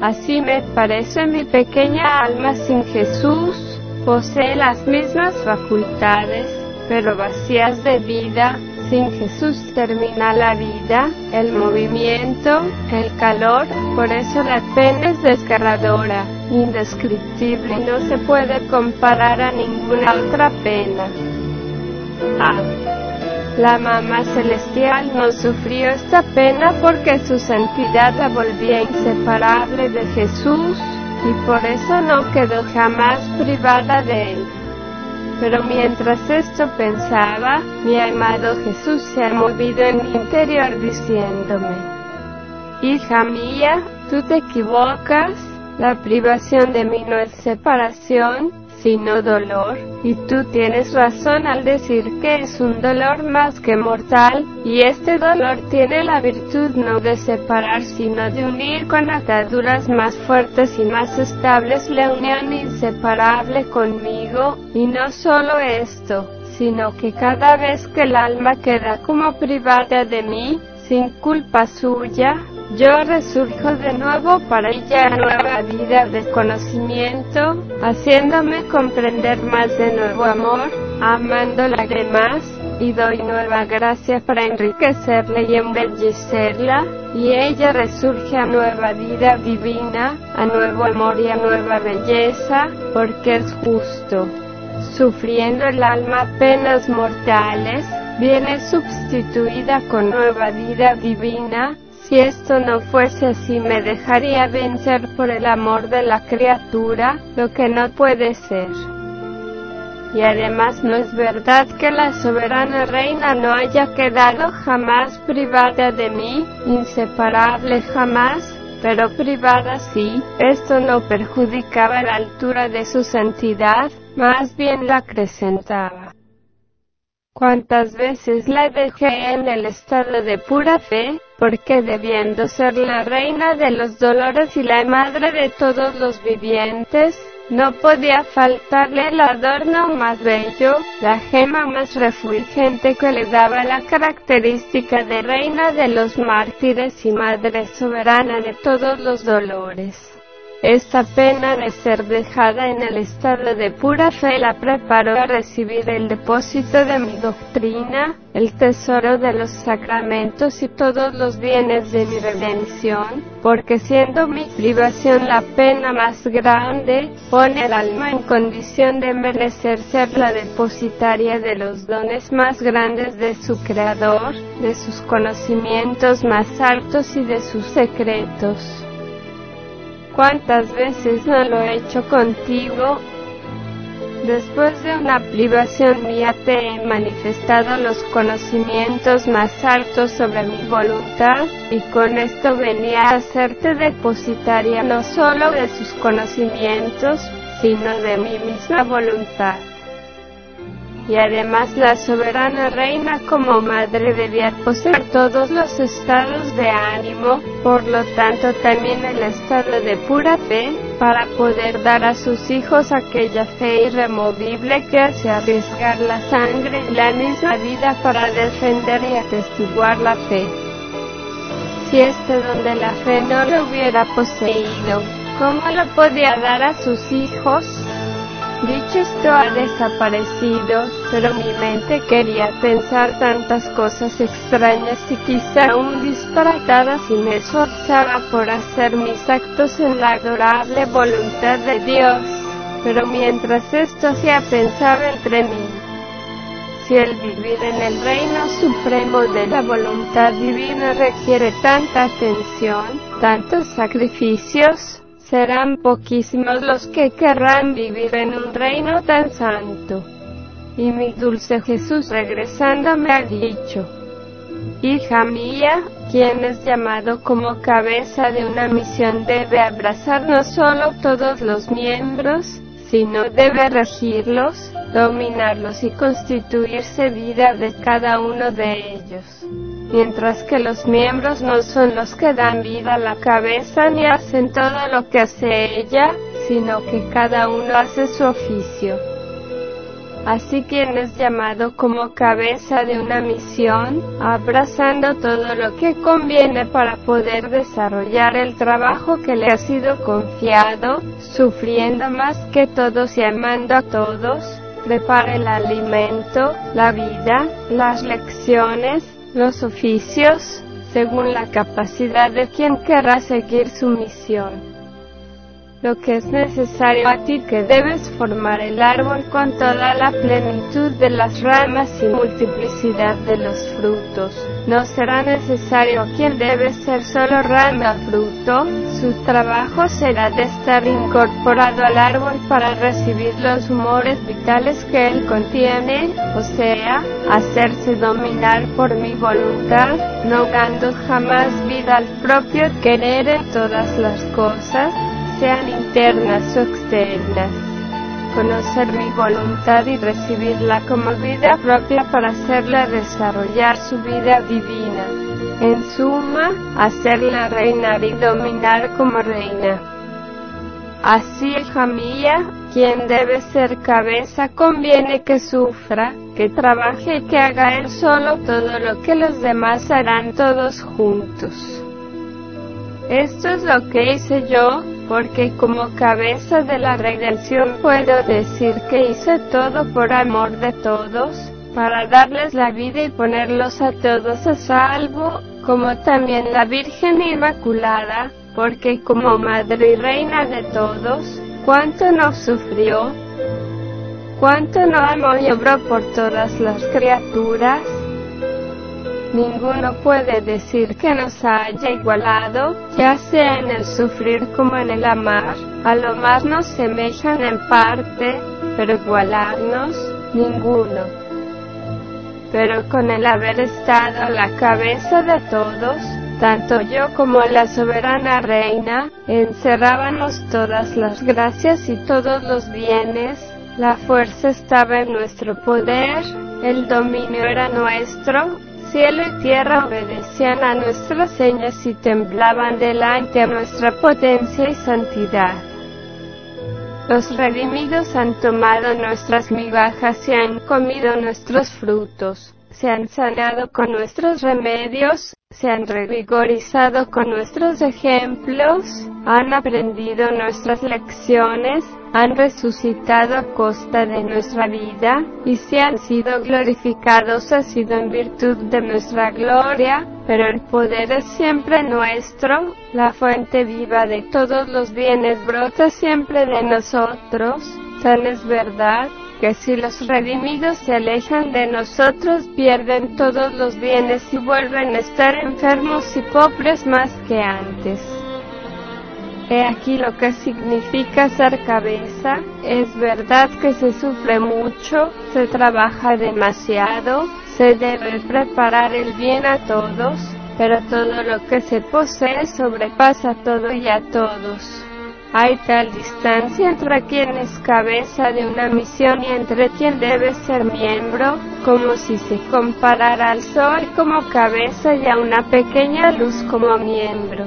S1: Así me parece mi pequeña alma sin Jesús, posee las mismas facultades, pero vacías de vida, sin Jesús termina la vida, el movimiento, el calor, por eso la pena es desgarradora, indescriptible, y no se puede comparar a ninguna otra pena. Ah. La mamá celestial no sufrió esta pena porque su santidad la volvía inseparable de Jesús, y por eso no quedó jamás privada de él. Pero mientras esto pensaba, mi amado Jesús se ha movido en mi interior diciéndome, Hija mía, tú te equivocas, la privación de mí no es separación, dolor, y tú tienes razón al decir que es un dolor más que mortal, y este dolor tiene la virtud no de separar sino de unir con ataduras más fuertes y más estables la unión inseparable conmigo, y no solo esto, sino que cada vez que el alma queda como privada de mí, sin culpa suya, yo resurjo de nuevo para ella nueva vida de conocimiento, haciéndome comprender más de nuevo amor, amándola de más, y doy nueva gracia para enriquecerla y embellecerla, y ella resurge a nueva vida divina, a nuevo amor y a nueva belleza, porque es justo. Sufriendo el alma penas mortales, viene sustituida con nueva vida divina, si esto no fuese así me dejaría vencer por el amor de la criatura, lo que no puede ser. Y además no es verdad que la soberana reina no haya quedado jamás privada de mí, inseparable jamás, pero privada sí, esto no perjudicaba la altura de su santidad, más bien la acrecentaba cuántas veces la dejé en el estado de pura fe, porque debiendo ser la reina de los dolores y la madre de todos los vivientes, no podía faltarle el adorno más bello, la gema más refulgente que le daba la característica de reina de los mártires y madre soberana de todos los dolores. Esta pena de ser dejada en el estado de pura fe la preparó a recibir el depósito de mi doctrina, el tesoro de los sacramentos y todos los bienes de mi redención, porque siendo mi privación la pena más grande, pone el alma en condición de merecer ser la depositaria de los dones más grandes de su Creador, de sus conocimientos más altos y de sus secretos. ¿Cuántas veces no lo he hecho contigo? Después de una privación mía te he manifestado los conocimientos más altos sobre mi voluntad, y con esto venía a hacerte depositaria no solo de sus conocimientos, sino de mi misma voluntad y además la soberana reina como madre debía poseer todos los estados de ánimo, por lo tanto también el estado de pura fe, para poder dar a sus hijos aquella fe irremovible que hace arriesgar la sangre y la misma vida para defender y atestiguar la fe. Si este donde la fe no lo hubiera poseído, ¿cómo lo podía dar a sus hijos? Dicho esto ha desaparecido, pero mi mente quería pensar tantas cosas extrañas y quizá aún disparatadas y me esforzaba por hacer mis actos en la adorable voluntad de Dios. Pero mientras esto hacía pensar entre mí, si el vivir en el reino supremo de la voluntad divina requiere tanta atención, tantos sacrificios, Serán poquísimos los que querrán vivir en un reino tan santo. Y mi dulce Jesús regresando me ha dicho, Hija mía, quien es llamado como cabeza de una misión debe abrazar no solo todos los miembros, sino debe regirlos, dominarlos y constituirse vida de cada uno de ellos. Mientras que los miembros no son los que dan vida a la cabeza ni hacen todo lo que hace ella, sino que cada uno hace su oficio. Así quien es llamado como cabeza de una misión, abrazando todo lo que conviene para poder desarrollar el trabajo que le ha sido confiado, sufriendo más que todos y amando a todos, prepara el alimento, la vida, las lecciones, los oficios, según la capacidad de quien querrá seguir su misión lo que es necesario a ti que debes formar el árbol con toda la plenitud de las ramas y multiplicidad de los frutos. No será necesario quien debe ser solo rama fruto, su trabajo será de estar incorporado al árbol para recibir los humores vitales que él contiene, o sea, hacerse dominar por mi voluntad, no dando jamás vida al propio querer en todas las cosas, sean internas o externas. Conocer mi voluntad y recibirla como vida propia para hacerla desarrollar su vida divina. En suma, hacerla reinar y dominar como reina. Así, hija mía, quien debe ser cabeza conviene que sufra, que trabaje y que haga él solo todo lo que los demás harán todos juntos. Esto es lo que hice yo, porque como cabeza de la redención puedo decir que hice todo por amor de todos, para darles la vida y ponerlos a todos a salvo, como también la Virgen Inmaculada, porque como Madre y Reina de todos, cuánto nos sufrió, cuánto nos amó y obró por todas las criaturas, Ninguno puede decir que nos haya igualado, ya sea en el sufrir como en el amar. a lo más nos semejan en parte, pero igualarnos, ninguno. Pero con el haber estado a la cabeza de todos, tanto yo como la soberana reina, encerrábamos todas las gracias y todos los bienes, la fuerza estaba en nuestro poder, el dominio era nuestro, cielo y tierra obedecían a nuestras señas y temblaban delante a nuestra potencia y santidad. Los redimidos han tomado nuestras migajas y han comido nuestros frutos se han sanado con nuestros remedios, se han revigorizado con nuestros ejemplos, han aprendido nuestras lecciones, han resucitado a costa de nuestra vida, y se han sido glorificados ha sido en virtud de nuestra gloria, pero el poder es siempre nuestro, la fuente viva de todos los bienes brota siempre de nosotros, ¿san es verdad que si los redimidos se alejan de nosotros pierden todos los bienes y vuelven a estar enfermos y pobres más que antes. He aquí lo que significa ser cabeza, es verdad que se sufre mucho, se trabaja demasiado, se debe preparar el bien a todos, pero todo lo que se posee sobrepasa todo y a todos. Hay tal distancia entre quien es cabeza de una misión y entre quien debe ser miembro, como si se comparara al sol como cabeza y a una pequeña luz como miembro.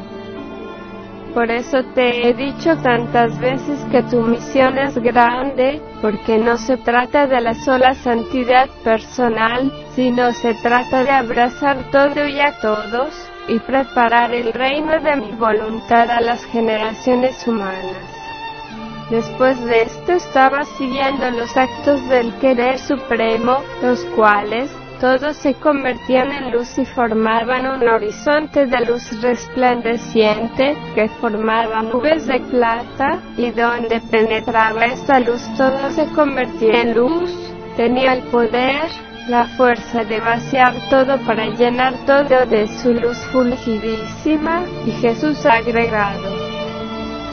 S1: Por eso te he dicho tantas veces que tu misión es grande, porque no se trata de la sola santidad personal, sino se trata de abrazar todo y a todos, y preparar el reino de mi voluntad a las generaciones humanas. Después de esto estaba siguiendo los actos del querer supremo, los cuales, todos se convertían en luz y formaban un horizonte de luz resplandeciente que formaba nubes de plata, y donde penetraba esta luz todo se convertía en luz, tenía el poder, la fuerza de vaciar todo para llenar todo de su luz fulgidísima, y Jesús agregado,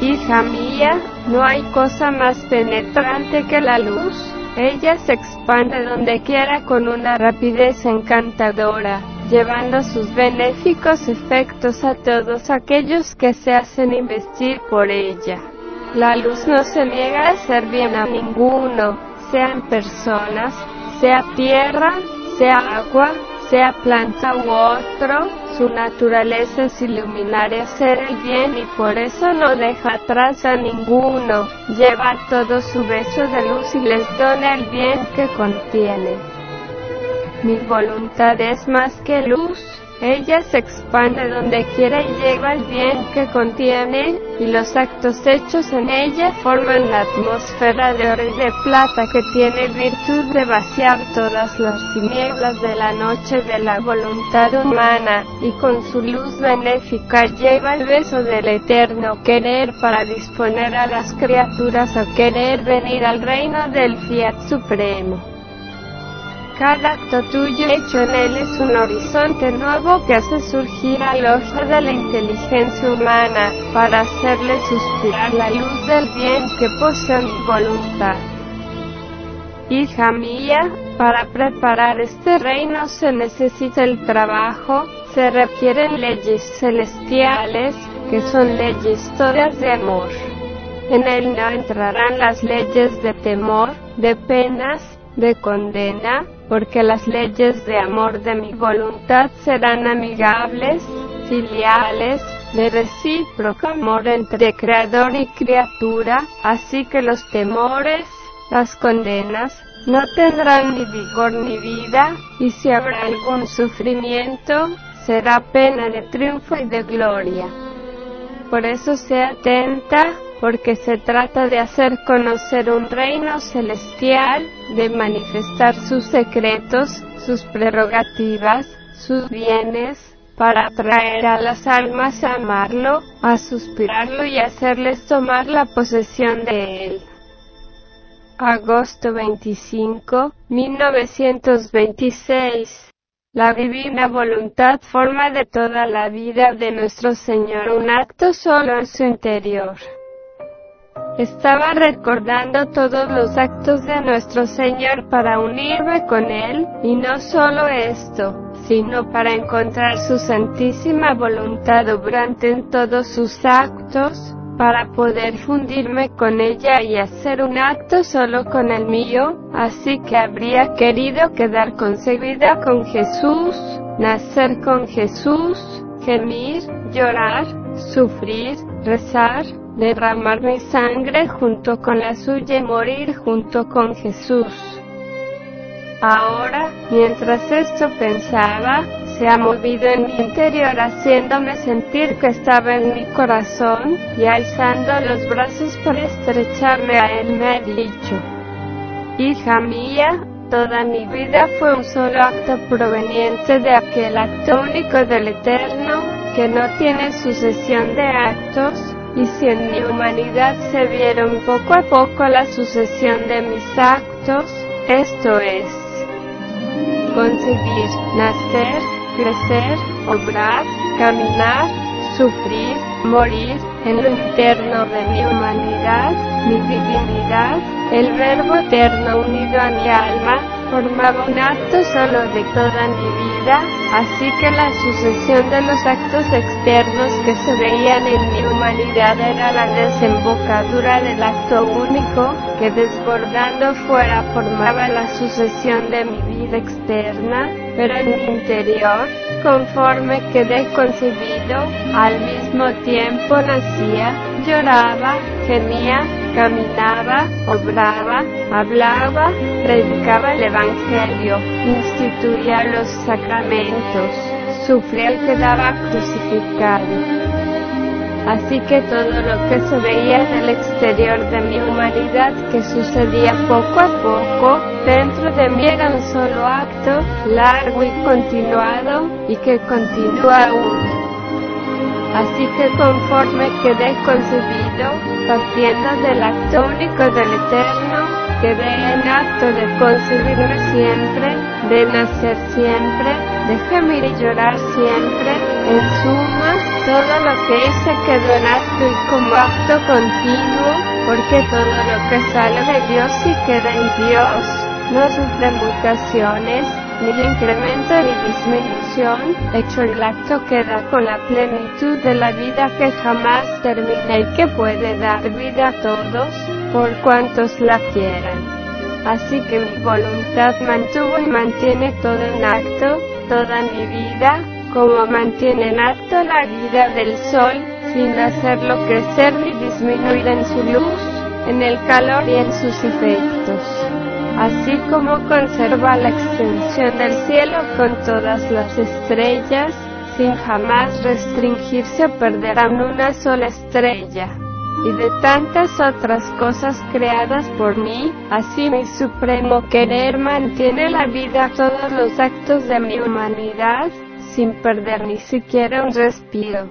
S1: Hija mía, no hay cosa más penetrante que la luz, ella se expande donde quiera con una rapidez encantadora, llevando sus benéficos efectos a todos aquellos que se hacen investir por ella. La luz no se niega a ser bien a ninguno, sean personas, sea tierra, sea agua, sea planta u otro, su naturaleza es iluminar y hacer el bien y por eso no deja atrás a ninguno, lleva todo su beso de luz y les dona el bien que contiene. Mi voluntad es más que luz, ella se expande donde quiera y lleva el bien que contiene, y los actos hechos en ella forman la atmósfera de oro y de plata que tiene virtud de vaciar todas las tinieblas de la noche de la voluntad humana, y con su luz benéfica lleva el beso del eterno querer para disponer a las criaturas a querer venir al reino del Fiat Supremo. Cada acto tuyo hecho en él es un horizonte nuevo que hace surgir al ojo de la inteligencia humana, para hacerle suspirar la luz del bien que posee mi voluntad. Hija mía, para preparar este reino se necesita el trabajo, se requieren leyes celestiales, que son leyes todas de amor. En él no entrarán las leyes de temor, de penas, de condena, porque las leyes de amor de mi voluntad serán amigables, filiales, de recíproco amor entre creador y criatura, así que los temores, las condenas, no tendrán ni vigor ni vida, y si habrá algún sufrimiento, será pena de triunfo y de gloria. Por eso sea atenta porque se trata de hacer conocer un reino celestial, de manifestar sus secretos, sus prerrogativas, sus bienes, para atraer a las almas a amarlo, a suspirarlo y hacerles tomar la posesión de él. Agosto 25, 1926. La divina voluntad forma de toda la vida de nuestro Señor un acto solo en su interior. Estaba recordando todos los actos de nuestro Señor para unirme con Él, y no solo esto, sino para encontrar su santísima voluntad obrante en todos sus actos, para poder fundirme con ella y hacer un acto solo con el mío, así que habría querido quedar concebida con Jesús, nacer con Jesús, gemir, llorar, sufrir, rezar, derramar mi sangre junto con la suya y morir junto con Jesús. Ahora, mientras esto pensaba, se ha movido en mi interior haciéndome sentir que estaba en mi corazón y alzando los brazos para estrecharme a él me ha dicho, Hija mía, toda mi vida fue un solo acto proveniente de aquel acto único del Eterno, que no tiene sucesión de actos, y si en mi humanidad se vieron poco a poco la sucesión de mis actos, esto es, conseguir, nacer, crecer, obrar, caminar, sufrir, morir, en lo interno de mi humanidad, mi divinidad, el verbo eterno unido a mi alma, formaba un acto solo de toda mi vida, así que la sucesión de los actos externos que se veían en mi humanidad era la desembocadura del acto único, que desbordando fuera formaba la sucesión de mi vida externa, pero en mi interior, conforme quedé concebido, al mismo tiempo nacía, lloraba, gemía, caminaba, obraba, hablaba, predicaba el Evangelio, instituía los sacramentos, sufría y quedaba crucificado Así que todo lo que se veía en el exterior de mi humanidad, que sucedía poco a poco, dentro de mí era un solo acto, largo y continuado, y que continúa aún. Así que conforme quedé concebido, partiendo del acto único del Eterno, quedé en acto de concebirme siempre, de nacer siempre, Déjame llorar siempre, en suma, todo lo que hice en acto y compacto acto continuo, porque todo lo que sale de Dios y queda en Dios, no sufre mutaciones, ni incremento ni disminución, hecho el acto queda con la plenitud de la vida que jamás termina y que puede dar vida a todos, por cuantos la quieran. Así que mi voluntad mantuvo y mantiene todo en acto, toda mi vida, como mantiene en acto la vida del sol, sin hacerlo crecer ni disminuir en su luz, en el calor y en sus efectos, así como conserva la extensión del cielo con todas las estrellas, sin jamás restringirse o perder a una sola estrella y de tantas otras cosas creadas por mí, así mi supremo querer mantiene la vida todos los actos de mi humanidad, sin perder ni siquiera un respiro.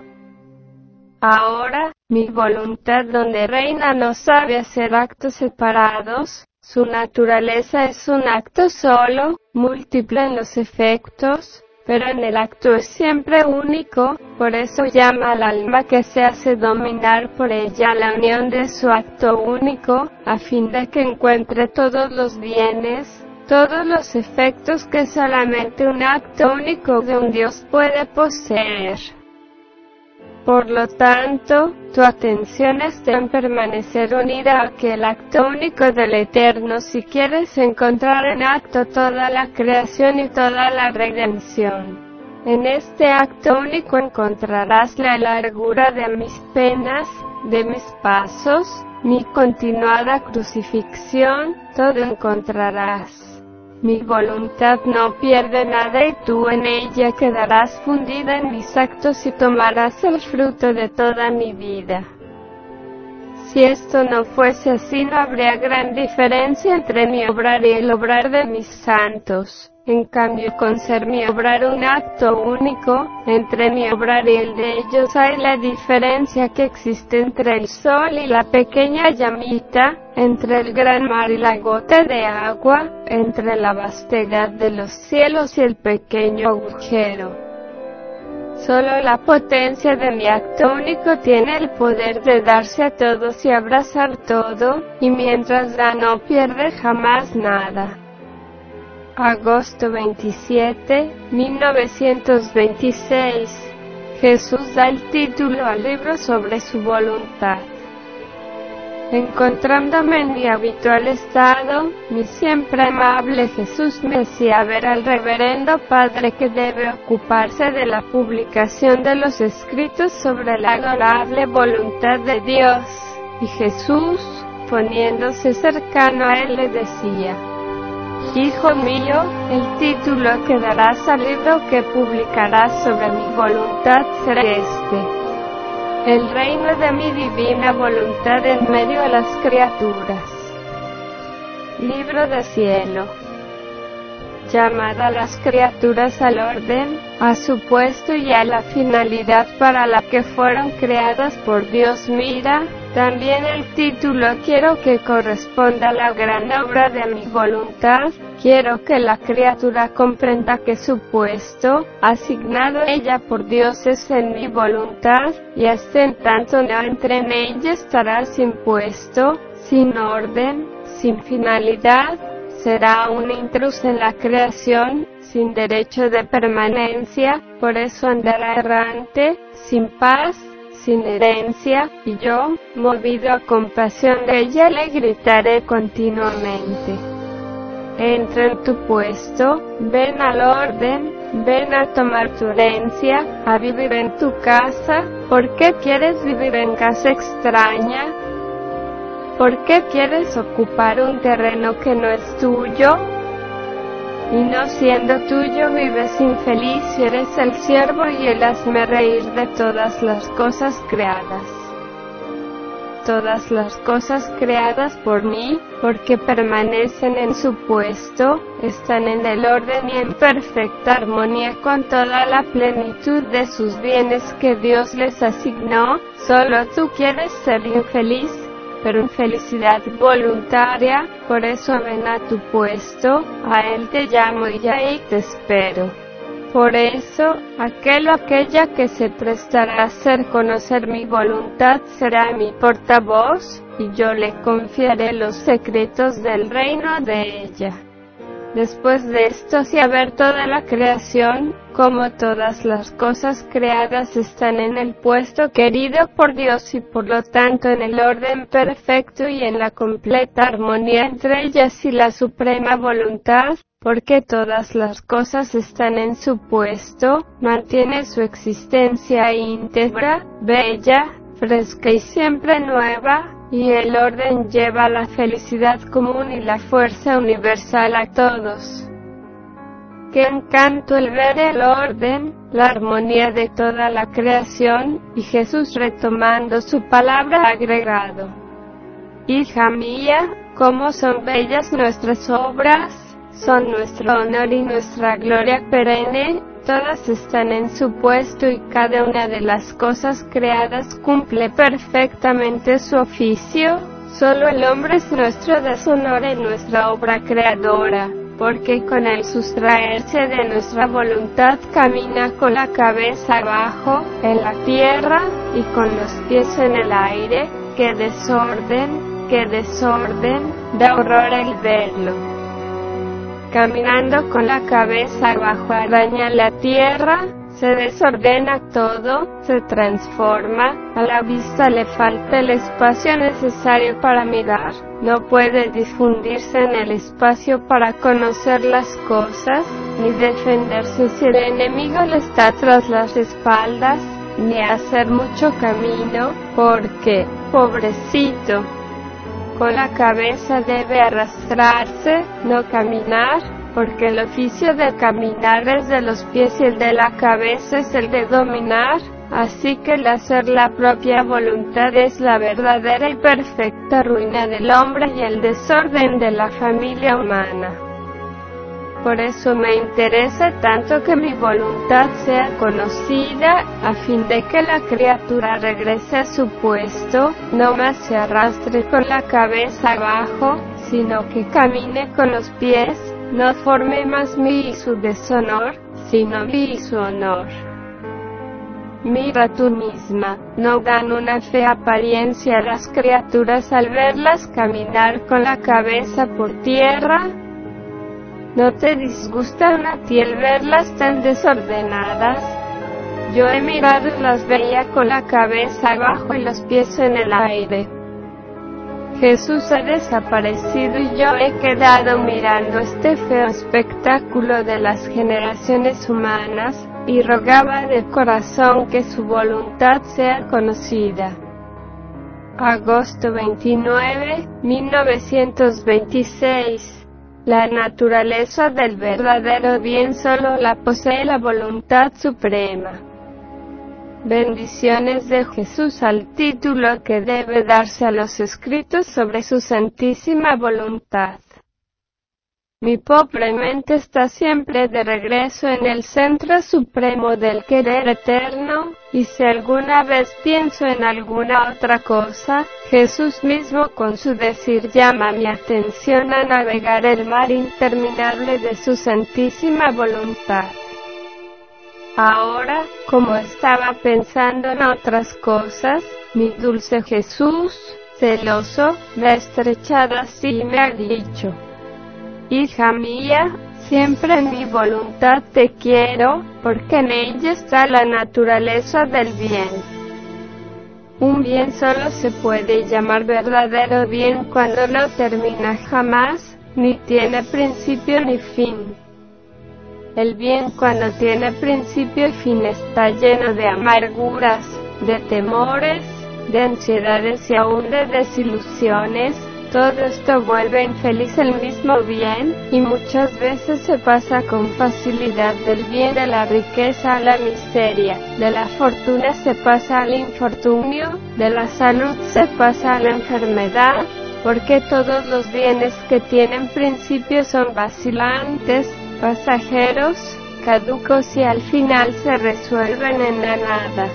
S1: Ahora, mi voluntad donde reina no sabe hacer actos separados, su naturaleza es un acto solo, múltiple en los efectos, pero en el acto es siempre único, por eso llama al alma que se hace dominar por ella la unión de su acto único, a fin de que encuentre todos los bienes, todos los efectos que solamente un acto único de un Dios puede poseer. Por lo tanto, tu atención está en permanecer unida a aquel acto único del Eterno si quieres encontrar en acto toda la creación y toda la redención. En este acto único encontrarás la largura de mis penas, de mis pasos, mi continuada crucifixión, todo encontrarás. Mi voluntad no pierde nada y tú en ella quedarás fundida en mis actos y tomarás el fruto de toda mi vida. Si esto no fuese así, no habría gran diferencia entre mi obrar y el obrar de mis santos. En cambio, con ser mi obrar un acto único, entre mi obrar y el de ellos hay la diferencia que existe entre el sol y la pequeña llamita, entre el gran mar y la gota de agua, entre la vastedad de los cielos y el pequeño agujero. Solo la potencia de mi acto único tiene el poder de darse a todos y abrazar todo, y mientras da no pierde jamás nada. Agosto 27, 1926. Jesús da el título al libro sobre su voluntad. Encontrándome en mi habitual estado, mi siempre amable Jesús me decía ver al reverendo padre que debe ocuparse de la publicación de los escritos sobre la adorable voluntad de Dios. Y Jesús, poniéndose cercano a él, le decía, Hijo mío, el título que darás al libro que publicarás sobre mi voluntad será este el reino de mi divina voluntad en medio de las criaturas. Libro de cielo. Llamada a las criaturas al orden, a su puesto y a la finalidad para la que fueron creadas por Dios. Mira, también el título quiero que corresponda a la gran obra de mi voluntad, quiero que la criatura comprenda que su puesto, asignado ella por Dios, es en mi voluntad, y hasta en tanto no entre en ella estará sin puesto, sin orden, sin finalidad, será un intruso en la creación, sin derecho de permanencia, por eso andará errante, sin paz, sin herencia, y yo, movido a compasión de ella, le gritaré continuamente. Entra en tu puesto, ven al orden, ven a tomar tu herencia, a vivir en tu casa, ¿por qué quieres vivir en casa extraña? ¿Por qué quieres ocupar un terreno que no es tuyo? y no siendo tuyo vives infeliz y eres el siervo y el hazme reír de todas las cosas creadas. Todas las cosas creadas por mí, porque permanecen en su puesto, están en el orden y en perfecta armonía con toda la plenitud de sus bienes que Dios les asignó, solo tú quieres ser infeliz pero felicidad voluntaria, por eso ven a tu puesto, a él te llamo y ahí te espero. Por eso, aquel o aquella que se prestará a hacer conocer mi voluntad será mi portavoz, y yo le confiaré los secretos del reino de ella. Después de esto si a ver toda la creación, como todas las cosas creadas están en el puesto querido por Dios y por lo tanto en el orden perfecto y en la completa armonía entre ellas y la suprema voluntad, porque todas las cosas están en su puesto, mantiene su existencia íntegra, bella, fresca y siempre nueva, y el orden lleva la felicidad común y la fuerza universal a todos. Qué encanto el ver el orden, la armonía de toda la creación, y Jesús retomando su palabra agregado. Hija mía, cómo son bellas nuestras obras, son nuestro honor y nuestra gloria perenne, todas están en su puesto y cada una de las cosas creadas cumple perfectamente su oficio, solo el hombre es nuestro deshonor en nuestra obra creadora, porque con el sustraerse de nuestra voluntad camina con la cabeza abajo, en la tierra, y con los pies en el aire, que desorden, que desorden, da horror el verlo caminando con la cabeza abajo araña la tierra, se desordena todo, se transforma, a la vista le falta el espacio necesario para mirar, no puede difundirse en el espacio para conocer las cosas, ni defenderse si el enemigo le está tras las espaldas, ni hacer mucho camino, porque, pobrecito, con la cabeza debe arrastrarse, no caminar, porque el oficio de caminar es de los pies y el de la cabeza es el de dominar, así que el hacer la propia voluntad es la verdadera y perfecta ruina del hombre y el desorden de la familia humana por eso me interesa tanto que mi voluntad sea conocida, a fin de que la criatura regrese a su puesto, no más se arrastre con la cabeza abajo, sino que camine con los pies, no forme más mi y su deshonor, sino mi y su honor. Mira tú misma, no dan una fea apariencia a las criaturas al verlas caminar con la cabeza por tierra, ¿No te disgusta una el verlas tan desordenadas? Yo he mirado y las veía con la cabeza abajo y los pies en el aire. Jesús ha desaparecido y yo he quedado mirando este feo espectáculo de las generaciones humanas, y rogaba de corazón que su voluntad sea conocida. Agosto 29, 1926 la naturaleza del verdadero bien solo la posee la voluntad suprema. Bendiciones de Jesús al título que debe darse a los escritos sobre su santísima voluntad. Mi pobre mente está siempre de regreso en el centro supremo del querer eterno, y si alguna vez pienso en alguna otra cosa, Jesús mismo con su decir llama mi atención a navegar el mar interminable de su santísima voluntad. Ahora, como estaba pensando en otras cosas, mi dulce Jesús, celoso, me ha estrechado así y me ha dicho, Hija mía, siempre en mi voluntad te quiero, porque en ella está la naturaleza del bien. Un bien solo se puede llamar verdadero bien cuando no termina jamás, ni tiene principio ni fin. El bien cuando tiene principio y fin está lleno de amarguras, de temores, de ansiedades y aún de desilusiones, todo esto vuelve infeliz el mismo bien, y muchas veces se pasa con facilidad del bien a la riqueza a la miseria, de la fortuna se pasa al infortunio, de la salud se pasa a la enfermedad, porque todos los bienes que tienen principio son vacilantes, pasajeros, caducos y al final se resuelven en la nada.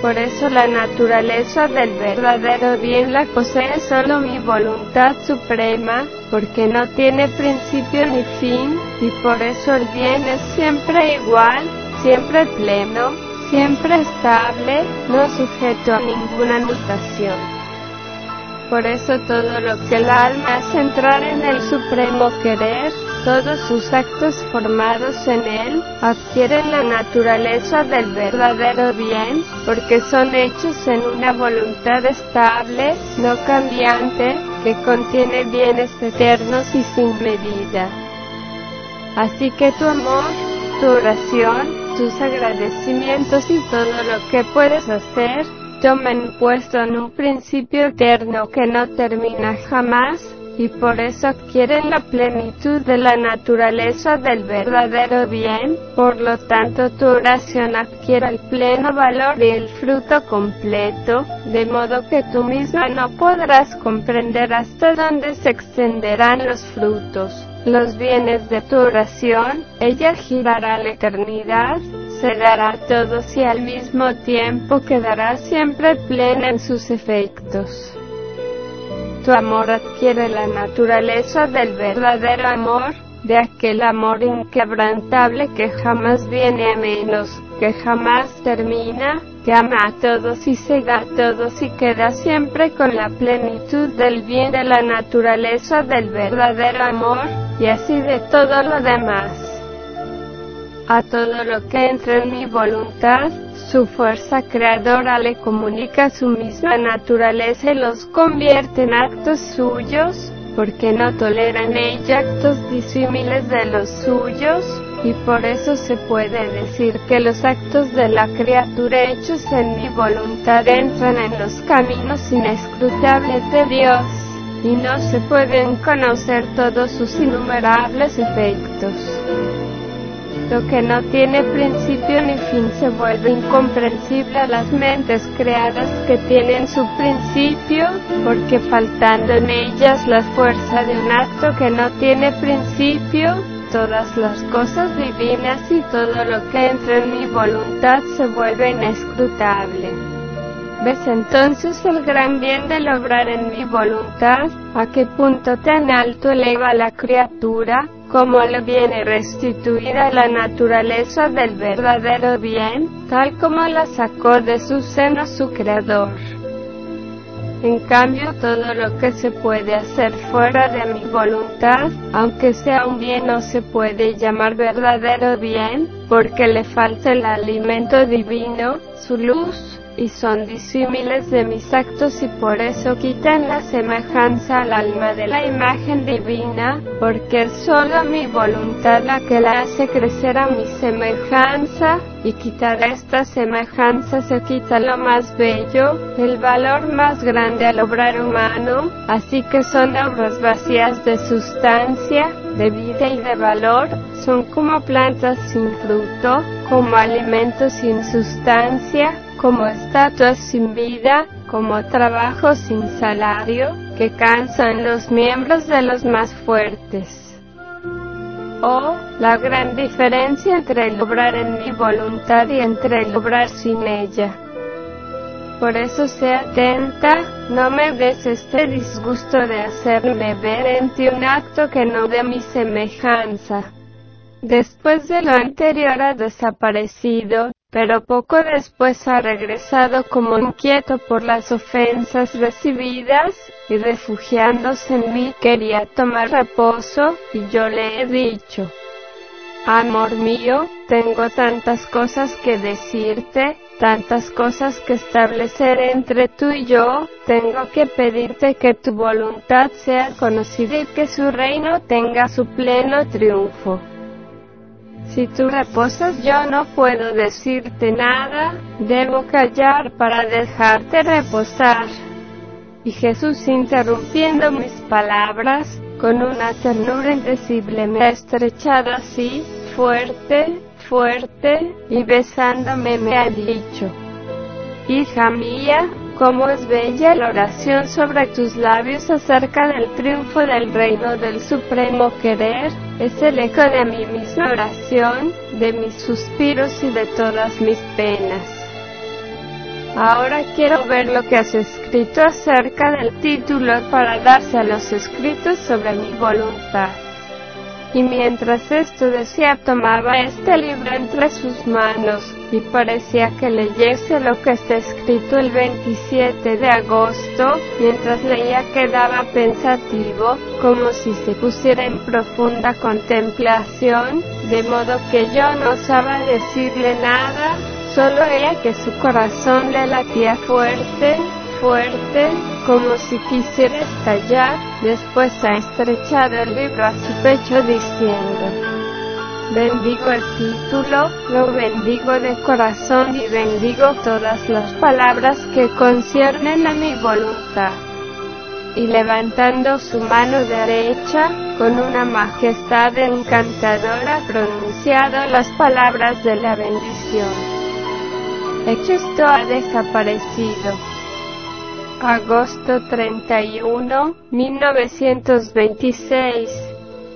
S1: Por eso la naturaleza del verdadero bien la posee solo mi voluntad suprema, porque no tiene principio ni fin, y por eso el bien es siempre igual, siempre pleno, siempre estable, no sujeto a ninguna mutación. Por eso todo lo que el alma hace entrar en el supremo querer, todos sus actos formados en él, adquieren la naturaleza del verdadero bien, porque son hechos en una voluntad estable, no cambiante, que contiene bienes eternos y sin medida. Así que tu amor, tu oración, tus agradecimientos y todo lo que puedes hacer, tomen puesto en un principio eterno que no termina jamás, y por eso adquieren la plenitud de la naturaleza del verdadero bien, por lo tanto tu oración adquiere el pleno valor y el fruto completo, de modo que tú misma no podrás comprender hasta dónde se extenderán los frutos los bienes de tu oración, ella girará la eternidad, se dará a todos y al mismo tiempo quedará siempre plena en sus efectos. Tu amor adquiere la naturaleza del verdadero amor, de aquel amor inquebrantable que jamás viene a menos, que jamás termina, que ama a todos y se da a todos y queda siempre con la plenitud del bien de la naturaleza del verdadero amor, y así de todo lo demás. A todo lo que entra en mi voluntad, su fuerza creadora le comunica su misma naturaleza y los convierte en actos suyos, porque no toleran ella actos disímiles de los suyos, y por eso se puede decir que los actos de la criatura hechos en mi voluntad entran en los caminos inescrutables de Dios, y no se pueden conocer todos sus innumerables efectos que no tiene principio ni fin se vuelve incomprensible a las mentes creadas que tienen su principio, porque faltando en ellas la fuerza de un acto que no tiene principio, todas las cosas divinas y todo lo que entra en mi voluntad se vuelve inescrutable. ¿Ves entonces el gran bien de lograr en mi voluntad? ¿A qué punto tan alto eleva la criatura? como le viene restituida la naturaleza del verdadero bien, tal como la sacó de su seno su creador. En cambio, todo lo que se puede hacer fuera de mi voluntad, aunque sea un bien, no se puede llamar verdadero bien, porque le falta el alimento divino, su luz, y son disímiles de mis actos y por eso quitan la semejanza al alma de la imagen divina, porque es solo mi voluntad la que la hace crecer a mi semejanza, y quitar esta semejanza se quita lo más bello, el valor más grande al obrar humano, así que son obras vacías de sustancia, de vida y de valor, son como plantas sin fruto, como alimentos sin sustancia, como estatuas sin vida, como trabajo sin salario, que cansan los miembros de los más fuertes. Oh, la gran diferencia entre el obrar en mi voluntad y entre el obrar sin ella. Por eso sé atenta, no me des este disgusto de hacerme ver en ti un acto que no dé mi semejanza. Después de lo anterior ha desaparecido, pero poco después ha regresado como inquieto por las ofensas recibidas, y refugiándose en mí quería tomar reposo, y yo le he dicho, Amor mío, tengo tantas cosas que decirte, tantas cosas que establecer entre tú y yo, tengo que pedirte que tu voluntad sea conocida y que su reino tenga su pleno triunfo. Si tú reposas yo no puedo decirte nada, debo callar para dejarte reposar. Y Jesús interrumpiendo mis palabras, con una ternura indecible me ha estrechado así, fuerte, fuerte, y besándome me ha dicho, Hija mía, cómo es bella la oración sobre tus labios acerca del triunfo del reino del supremo querer, es el eco de mi misma oración, de mis suspiros y de todas mis penas. Ahora quiero ver lo que has escrito acerca del título para darse a los escritos sobre mi voluntad y mientras esto decía tomaba este libro entre sus manos, y parecía que leyese lo que está escrito el 27 de agosto, mientras leía quedaba pensativo, como si se pusiera en profunda contemplación, de modo que yo no osaba decirle nada, solo era que su corazón le latía fuerte, fuerte, como si quisiera estallar, después ha estrechado el libro a su pecho diciendo, Bendigo el título, lo bendigo de corazón y bendigo todas las palabras que conciernen a mi voluntad. Y levantando su mano derecha, con una majestad encantadora, pronunciado las palabras de la bendición. Hecho ha desaparecido. Agosto 31, 1926.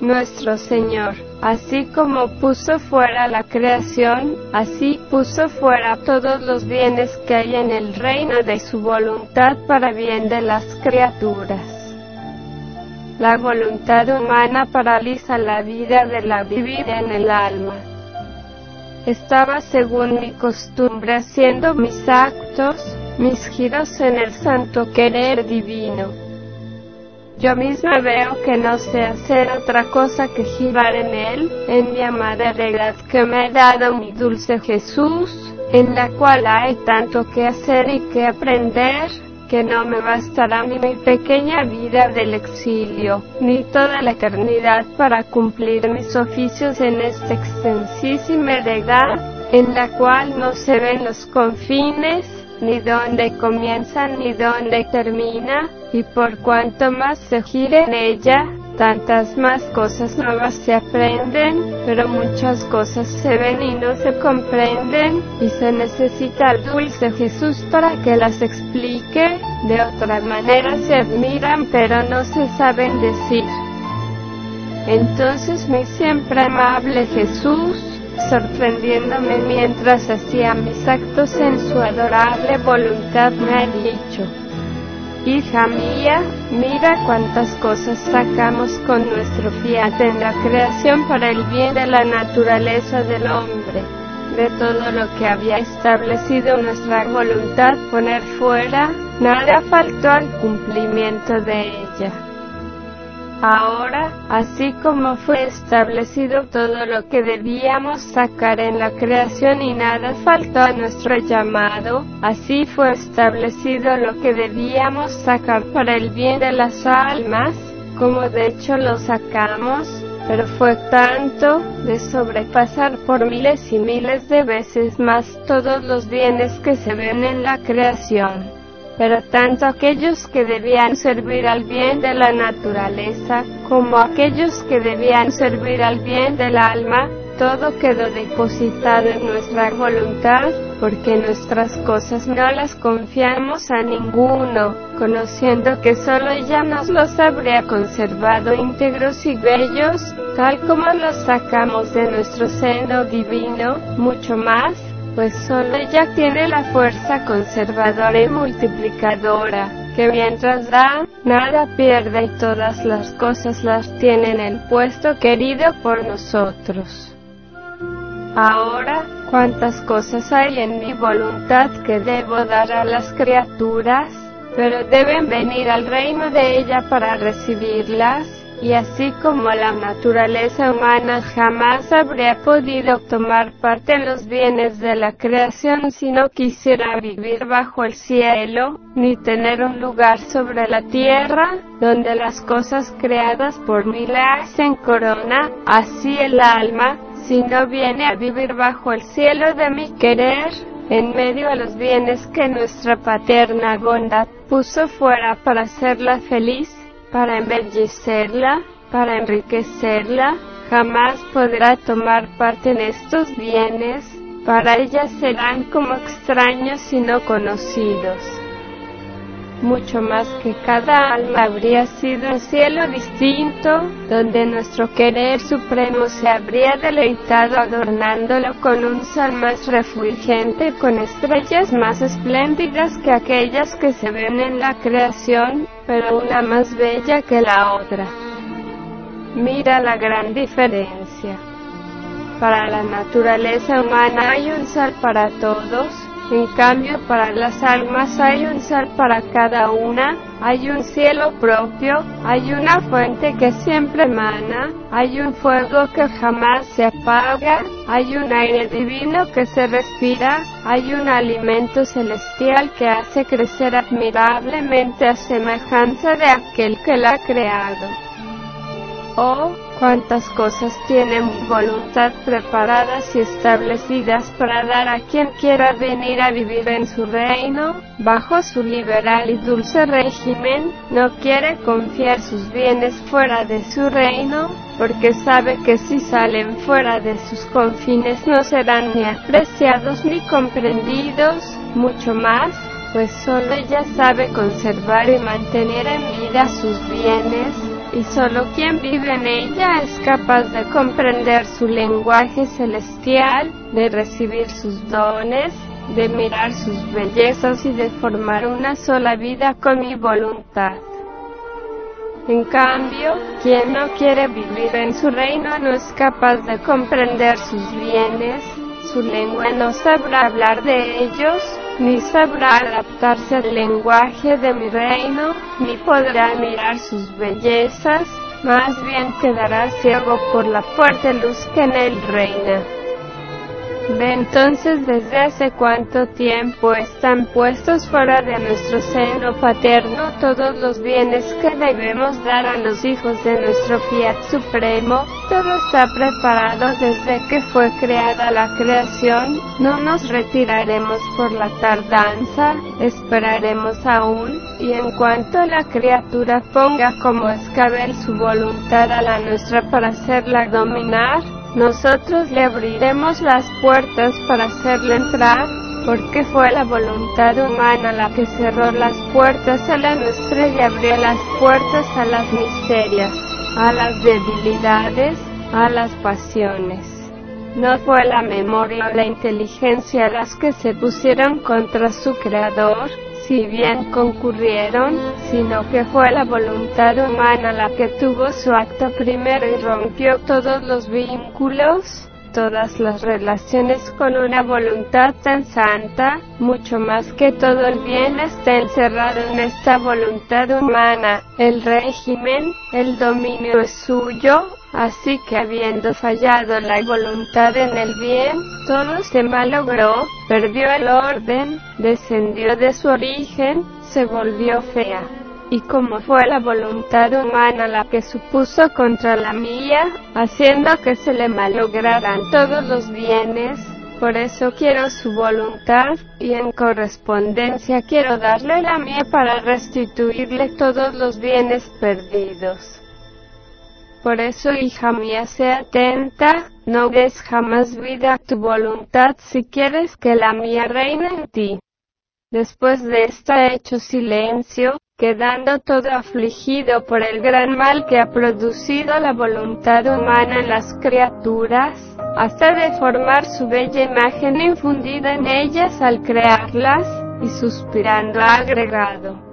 S1: Nuestro Señor, así como puso fuera la creación, así puso fuera todos los bienes que hay en el reino de su voluntad para bien de las criaturas. La voluntad humana paraliza la vida de la vida en el alma. Estaba según mi costumbre haciendo mis actos, mis giros en el santo querer divino. Yo misma veo que no sé hacer otra cosa que girar en él, en mi amada heredad que me ha dado mi dulce Jesús, en la cual hay tanto que hacer y que aprender, que no me bastará ni mi pequeña vida del exilio, ni toda la eternidad para cumplir mis oficios en esta extensísima edad, en la cual no se ven los confines, ni dónde comienza ni dónde termina, y por cuanto más se gire en ella, tantas más cosas nuevas se aprenden, pero muchas cosas se ven y no se comprenden, y se necesita el dulce Jesús para que las explique, de otra manera se admiran pero no se saben decir. Entonces mi siempre amable Jesús, sorprendiéndome mientras hacía mis actos en su adorable voluntad, me ha dicho, Hija mía, mira cuántas cosas sacamos con nuestro fiat en la creación para el bien de la naturaleza del hombre. De todo lo que había establecido nuestra voluntad poner fuera, nada faltó al cumplimiento de ella. Ahora, así como fue establecido todo lo que debíamos sacar en la creación y nada faltó a nuestro llamado, así fue establecido lo que debíamos sacar para el bien de las almas, como de hecho lo sacamos, pero fue tanto de sobrepasar por miles y miles de veces más todos los bienes que se ven en la creación pero tanto aquellos que debían servir al bien de la naturaleza como aquellos que debían servir al bien del alma, todo quedó depositado en nuestra voluntad, porque nuestras cosas no las confiamos a ninguno, conociendo que solo ella nos los habría conservado íntegros y bellos, tal como los sacamos de nuestro seno divino, mucho más, pues solo ella tiene la fuerza conservadora y multiplicadora que mientras da, nada pierde y todas las cosas las tiene en el puesto querido por nosotros. Ahora, cuántas cosas hay en mi voluntad que debo dar a las criaturas, pero deben venir al reino de ella para recibirlas y así como la naturaleza humana jamás habría podido tomar parte en los bienes de la creación si no quisiera vivir bajo el cielo, ni tener un lugar sobre la tierra, donde las cosas creadas por mí le hacen corona, así el alma, si no viene a vivir bajo el cielo de mi querer, en medio a los bienes que nuestra paterna bondad puso fuera para hacerla feliz, para embellecerla, para enriquecerla, jamás podrá tomar parte en estos bienes, para ella serán como extraños y no conocidos mucho más que cada alma habría sido un cielo distinto, donde nuestro querer supremo se habría deleitado adornándolo con un sal más refulgente, con estrellas más espléndidas que aquellas que se ven en la creación, pero una más bella que la otra. Mira la gran diferencia. Para la naturaleza humana hay un sal para todos, en cambio, para las almas hay un sal para cada una, hay un cielo propio, hay una fuente que siempre emana, hay un fuego que jamás se apaga, hay un aire divino que se respira, hay un alimento celestial que hace crecer admirablemente a semejanza de aquel que la ha creado. Oh, cuántas cosas tienen voluntad preparadas y establecidas para dar a quien quiera venir a vivir en su reino, bajo su liberal y dulce régimen, no quiere confiar sus bienes fuera de su reino, porque sabe que si salen fuera de sus confines no serán ni apreciados ni comprendidos, mucho más, pues solo ella sabe conservar y mantener en vida sus bienes, y solo quien vive en ella es capaz de comprender su lenguaje celestial, de recibir sus dones, de mirar sus bellezas y de formar una sola vida con mi voluntad. En cambio, quien no quiere vivir en su reino no es capaz de comprender sus bienes, su lengua no sabrá hablar de ellos, ni sabrá adaptarse al lenguaje de mi reino, ni podrá mirar sus bellezas, más bien quedará ciego por la fuerte luz que en él reina entonces, ¿desde hace cuánto tiempo están puestos fuera de nuestro seno paterno todos los bienes que debemos dar a los hijos de nuestro Fiat Supremo? Todo está preparado desde que fue creada la creación, no nos retiraremos por la tardanza, esperaremos aún, y en cuanto la criatura ponga como escabel su voluntad a la nuestra para hacerla dominar, nosotros le abriremos las puertas para hacerle entrar, porque fue la voluntad humana la que cerró las puertas a la nuestra y abrió las puertas a las miserias, a las debilidades, a las pasiones. No fue la memoria o la inteligencia las que se pusieron contra su creador, si bien concurrieron, sino que fue la voluntad humana la que tuvo su acto primero y rompió todos los vínculos, todas las relaciones con una voluntad tan santa, mucho más que todo el bien está encerrado en esta voluntad humana. El régimen, el dominio es suyo, Así que habiendo fallado la voluntad en el bien, todo se malogró, perdió el orden, descendió de su origen, se volvió fea y como fue la voluntad humana la que supuso contra la mía, haciendo que se le malograran todos los bienes, por eso quiero su voluntad, y en correspondencia quiero darle la mía para restituirle todos los bienes perdidos. Por eso, hija mía, sea atenta, no des jamás vida a tu voluntad si quieres que la mía reine en ti. Después de este hecho silencio, quedando todo afligido por el gran mal que ha producido la voluntad humana en las criaturas, hasta deformar su bella imagen infundida en ellas al crearlas, y suspirando agregado,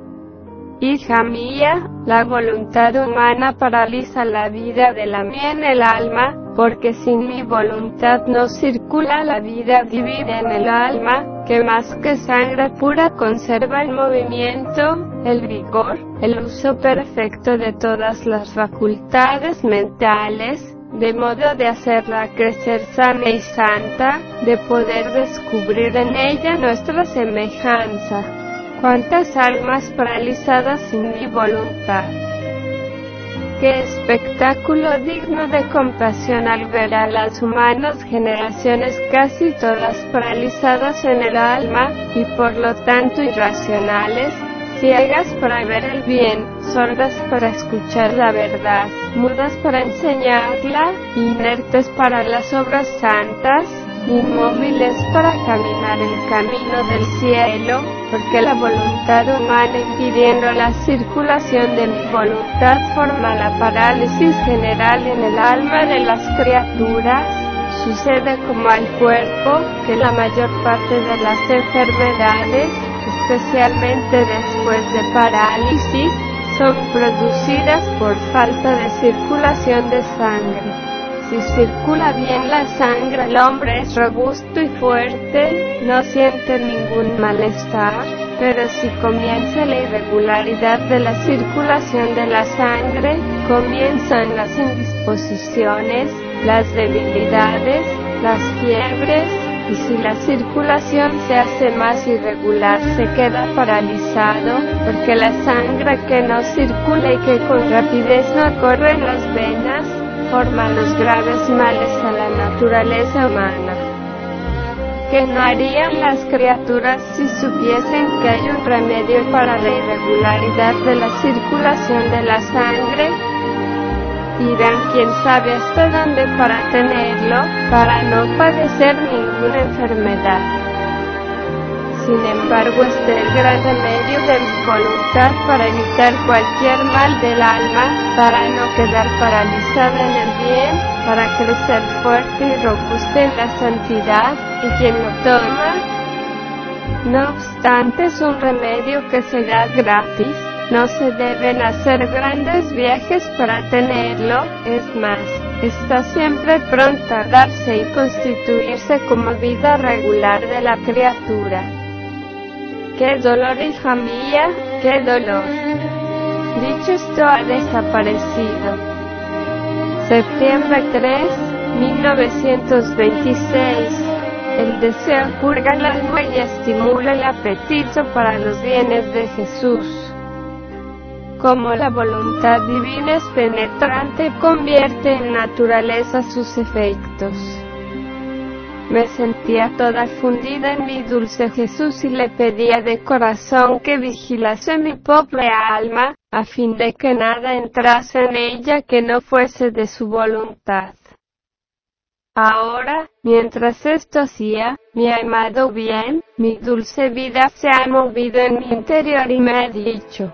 S1: Hija mía, la voluntad humana paraliza la vida de la mía en el alma, porque sin mi voluntad no circula la vida divina en el alma, que más que sangre pura conserva el movimiento, el vigor, el uso perfecto de todas las facultades mentales, de modo de hacerla crecer sana y santa, de poder descubrir en ella nuestra semejanza cuántas almas paralizadas sin mi voluntad. Qué espectáculo digno de compasión al ver a las humanas generaciones casi todas paralizadas en el alma, y por lo tanto irracionales, ciegas para ver el bien, sordas para escuchar la verdad, mudas para enseñarla, inertes para las obras santas, inmóviles para caminar el camino del cielo, porque la voluntad humana impidiendo la circulación de mi voluntad forma la parálisis general en el alma de las criaturas. Sucede como al cuerpo, que la mayor parte de las enfermedades, especialmente después de parálisis, son producidas por falta de circulación de sangre. Si pues circula bien la sangre, el hombre es robusto y fuerte, no siente ningún malestar, pero si comienza la irregularidad de la circulación de la sangre, comienzan las indisposiciones, las debilidades, las fiebres, y si la circulación se hace más irregular se queda paralizado, porque la sangre que no circula y que con rapidez no corre en las venas, forman los graves males a la naturaleza humana. ¿Qué no harían las criaturas si supiesen que hay un remedio para la irregularidad de la circulación de la sangre? Irán quien sabe hasta dónde para tenerlo, para no padecer ninguna enfermedad sin embargo, es este el gran remedio de mi voluntad para evitar cualquier mal del alma, para no quedar paralizada en el bien, para crecer fuerte y robusta en la santidad, y quien lo toma, no obstante es un remedio que se da gratis, no se deben hacer grandes viajes para tenerlo, es más, está siempre pronto a darse y constituirse como vida regular de la criatura. ¡Qué dolor, hija mía, ¡Qué dolor! Dicho esto, ha desaparecido. Septiembre 3, 1926. El deseo purga el alma y estimula el apetito para los bienes de Jesús. Como la voluntad divina es penetrante, convierte en naturaleza sus efectos. Me sentía toda fundida en mi dulce Jesús y le pedía de corazón que vigilase mi pobre alma, a fin de que nada entrase en ella que no fuese de su voluntad. Ahora, mientras esto hacía, mi amado bien, mi dulce vida se ha movido en mi interior y me ha dicho,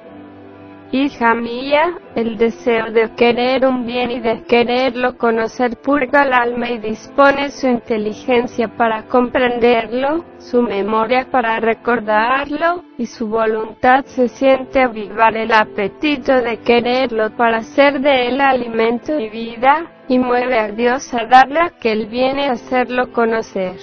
S1: Hija mía, el deseo de querer un bien y de quererlo conocer purga el alma y dispone su inteligencia para comprenderlo, su memoria para recordarlo, y su voluntad se siente avivar el apetito de quererlo para ser de él alimento y vida, y mueve a Dios a darle aquel bien y hacerlo conocer.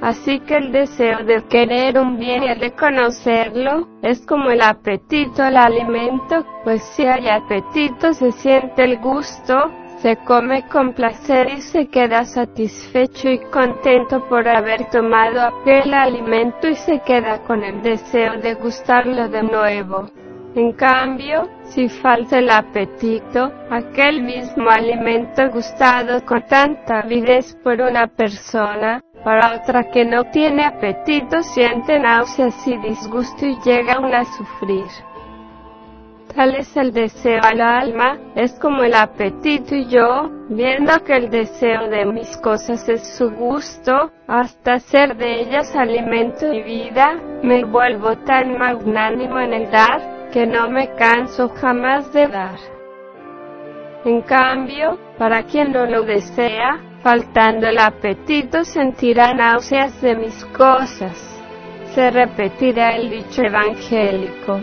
S1: Así que el deseo de querer un bien y de conocerlo es como el apetito al alimento, pues si hay apetito se siente el gusto, se come con placer y se queda satisfecho y contento por haber tomado aquel alimento y se queda con el deseo de gustarlo de nuevo. En cambio, si falta el apetito, aquel mismo alimento gustado con tanta avidez por una persona, para otra que no tiene apetito siente náuseas y disgusto y llega aún a sufrir. Tal es el deseo al alma, es como el apetito y yo, viendo que el deseo de mis cosas es su gusto, hasta ser de ellas alimento y vida, me vuelvo tan magnánimo en el dar, que no me canso jamás de dar. En cambio, para quien no lo desea, faltando el apetito sentirá náuseas de mis cosas. Se repetirá el dicho evangélico.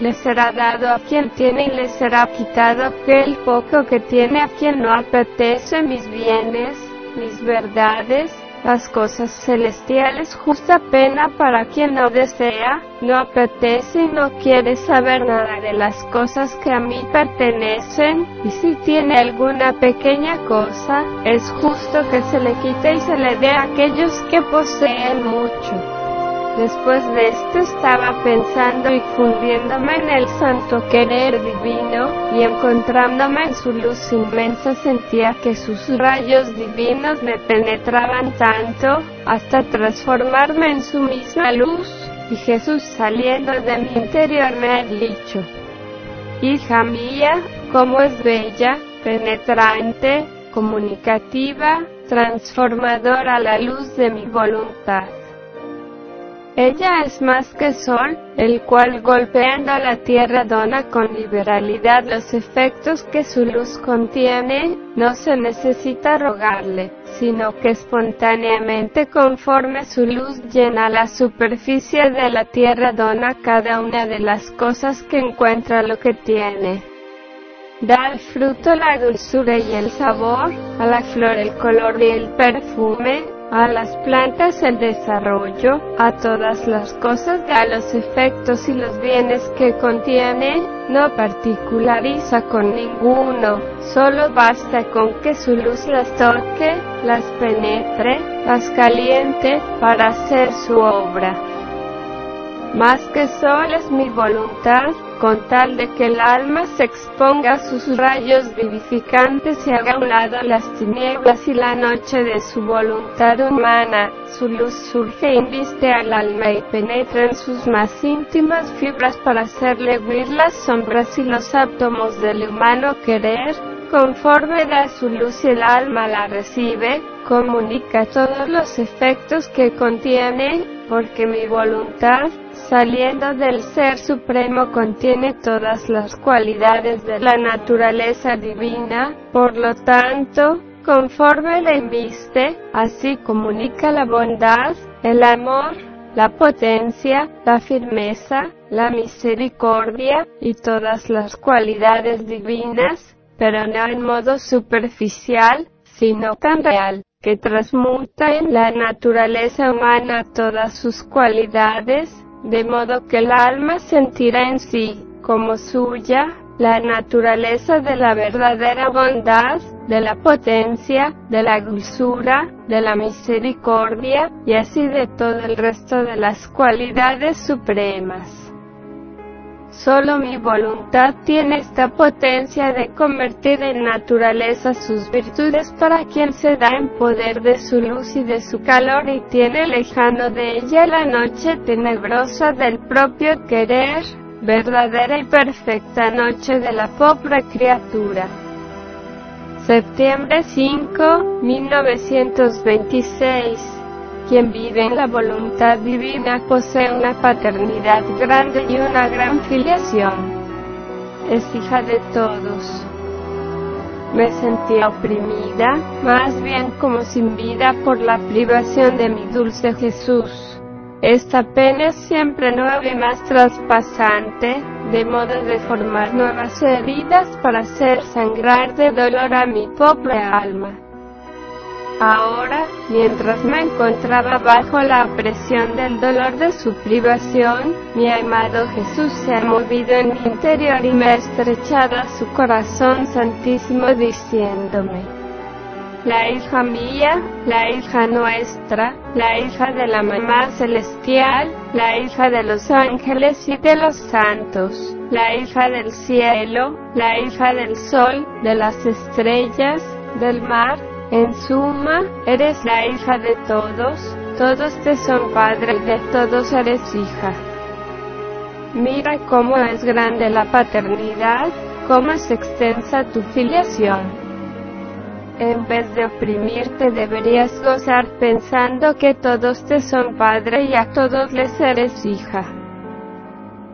S1: Le será dado a quien tiene y le será quitado aquel poco que tiene a quien no apetece mis bienes, mis verdades, las cosas celestiales justa pena para quien no desea, no apetece y no quiere saber nada de las cosas que a mí pertenecen, y si tiene alguna pequeña cosa, es justo que se le quite y se le dé a aquellos que poseen mucho. Después de esto estaba pensando y fundiéndome en el santo querer divino, y encontrándome en su luz inmensa sentía que sus rayos divinos me penetraban tanto, hasta transformarme en su misma luz, y Jesús saliendo de mi interior me ha dicho, Hija mía, cómo es bella, penetrante, comunicativa, transformadora la luz de mi voluntad. Ella es más que sol, el cual golpeando la tierra dona con liberalidad los efectos que su luz contiene, no se necesita rogarle, sino que espontáneamente conforme su luz llena la superficie de la tierra dona cada una de las cosas que encuentra lo que tiene. Da al fruto la dulzura y el sabor, a la flor el color y el perfume, a las plantas el desarrollo, a todas las cosas a los efectos y los bienes que contiene, no particulariza con ninguno, solo basta con que su luz las toque, las penetre, las caliente, para hacer su obra. Más que sol es mi voluntad, con tal de que el alma se exponga a sus rayos vivificantes y haga un lado las tinieblas y la noche de su voluntad humana, su luz surge e inviste al alma y penetra en sus más íntimas fibras para hacerle huir las sombras y los átomos del humano querer, conforme da su luz y el alma la recibe, comunica todos los efectos que contiene, porque mi voluntad, saliendo del Ser Supremo contiene todas las cualidades de la naturaleza divina, por lo tanto, conforme le inviste, así comunica la bondad, el amor, la potencia, la firmeza, la misericordia y todas las cualidades divinas, pero no en modo superficial, sino tan real, que transmuta en la naturaleza humana todas sus cualidades, de modo que el alma sentirá en sí, como suya, la naturaleza de la verdadera bondad, de la potencia, de la dulzura, de la misericordia, y así de todo el resto de las cualidades supremas. Solo mi voluntad tiene esta potencia de convertir en naturaleza sus virtudes para quien se da en poder de su luz y de su calor y tiene lejano de ella la noche tenebrosa del propio querer, verdadera y perfecta noche de la pobre criatura. Septiembre 5, 1926 quien vive en la voluntad divina posee una paternidad grande y una gran filiación. Es hija de todos. Me sentía oprimida, más bien como sin vida por la privación de mi dulce Jesús. Esta pena es siempre nueva y más traspasante, de modo de formar nuevas heridas para hacer sangrar de dolor a mi pobre alma. Ahora, mientras me encontraba bajo la presión del dolor de su privación, mi amado Jesús se ha movido en mi interior y me ha estrechado su corazón santísimo diciéndome, la hija mía, la hija nuestra, la hija de la mamá celestial, la hija de los ángeles y de los santos, la hija del cielo, la hija del sol, de las estrellas, del mar, en suma, eres la hija de todos, todos te son padre y de todos eres hija. Mira cómo es grande la paternidad, cómo es extensa tu filiación en vez de oprimirte deberías gozar pensando que todos te son padre y a todos les eres hija.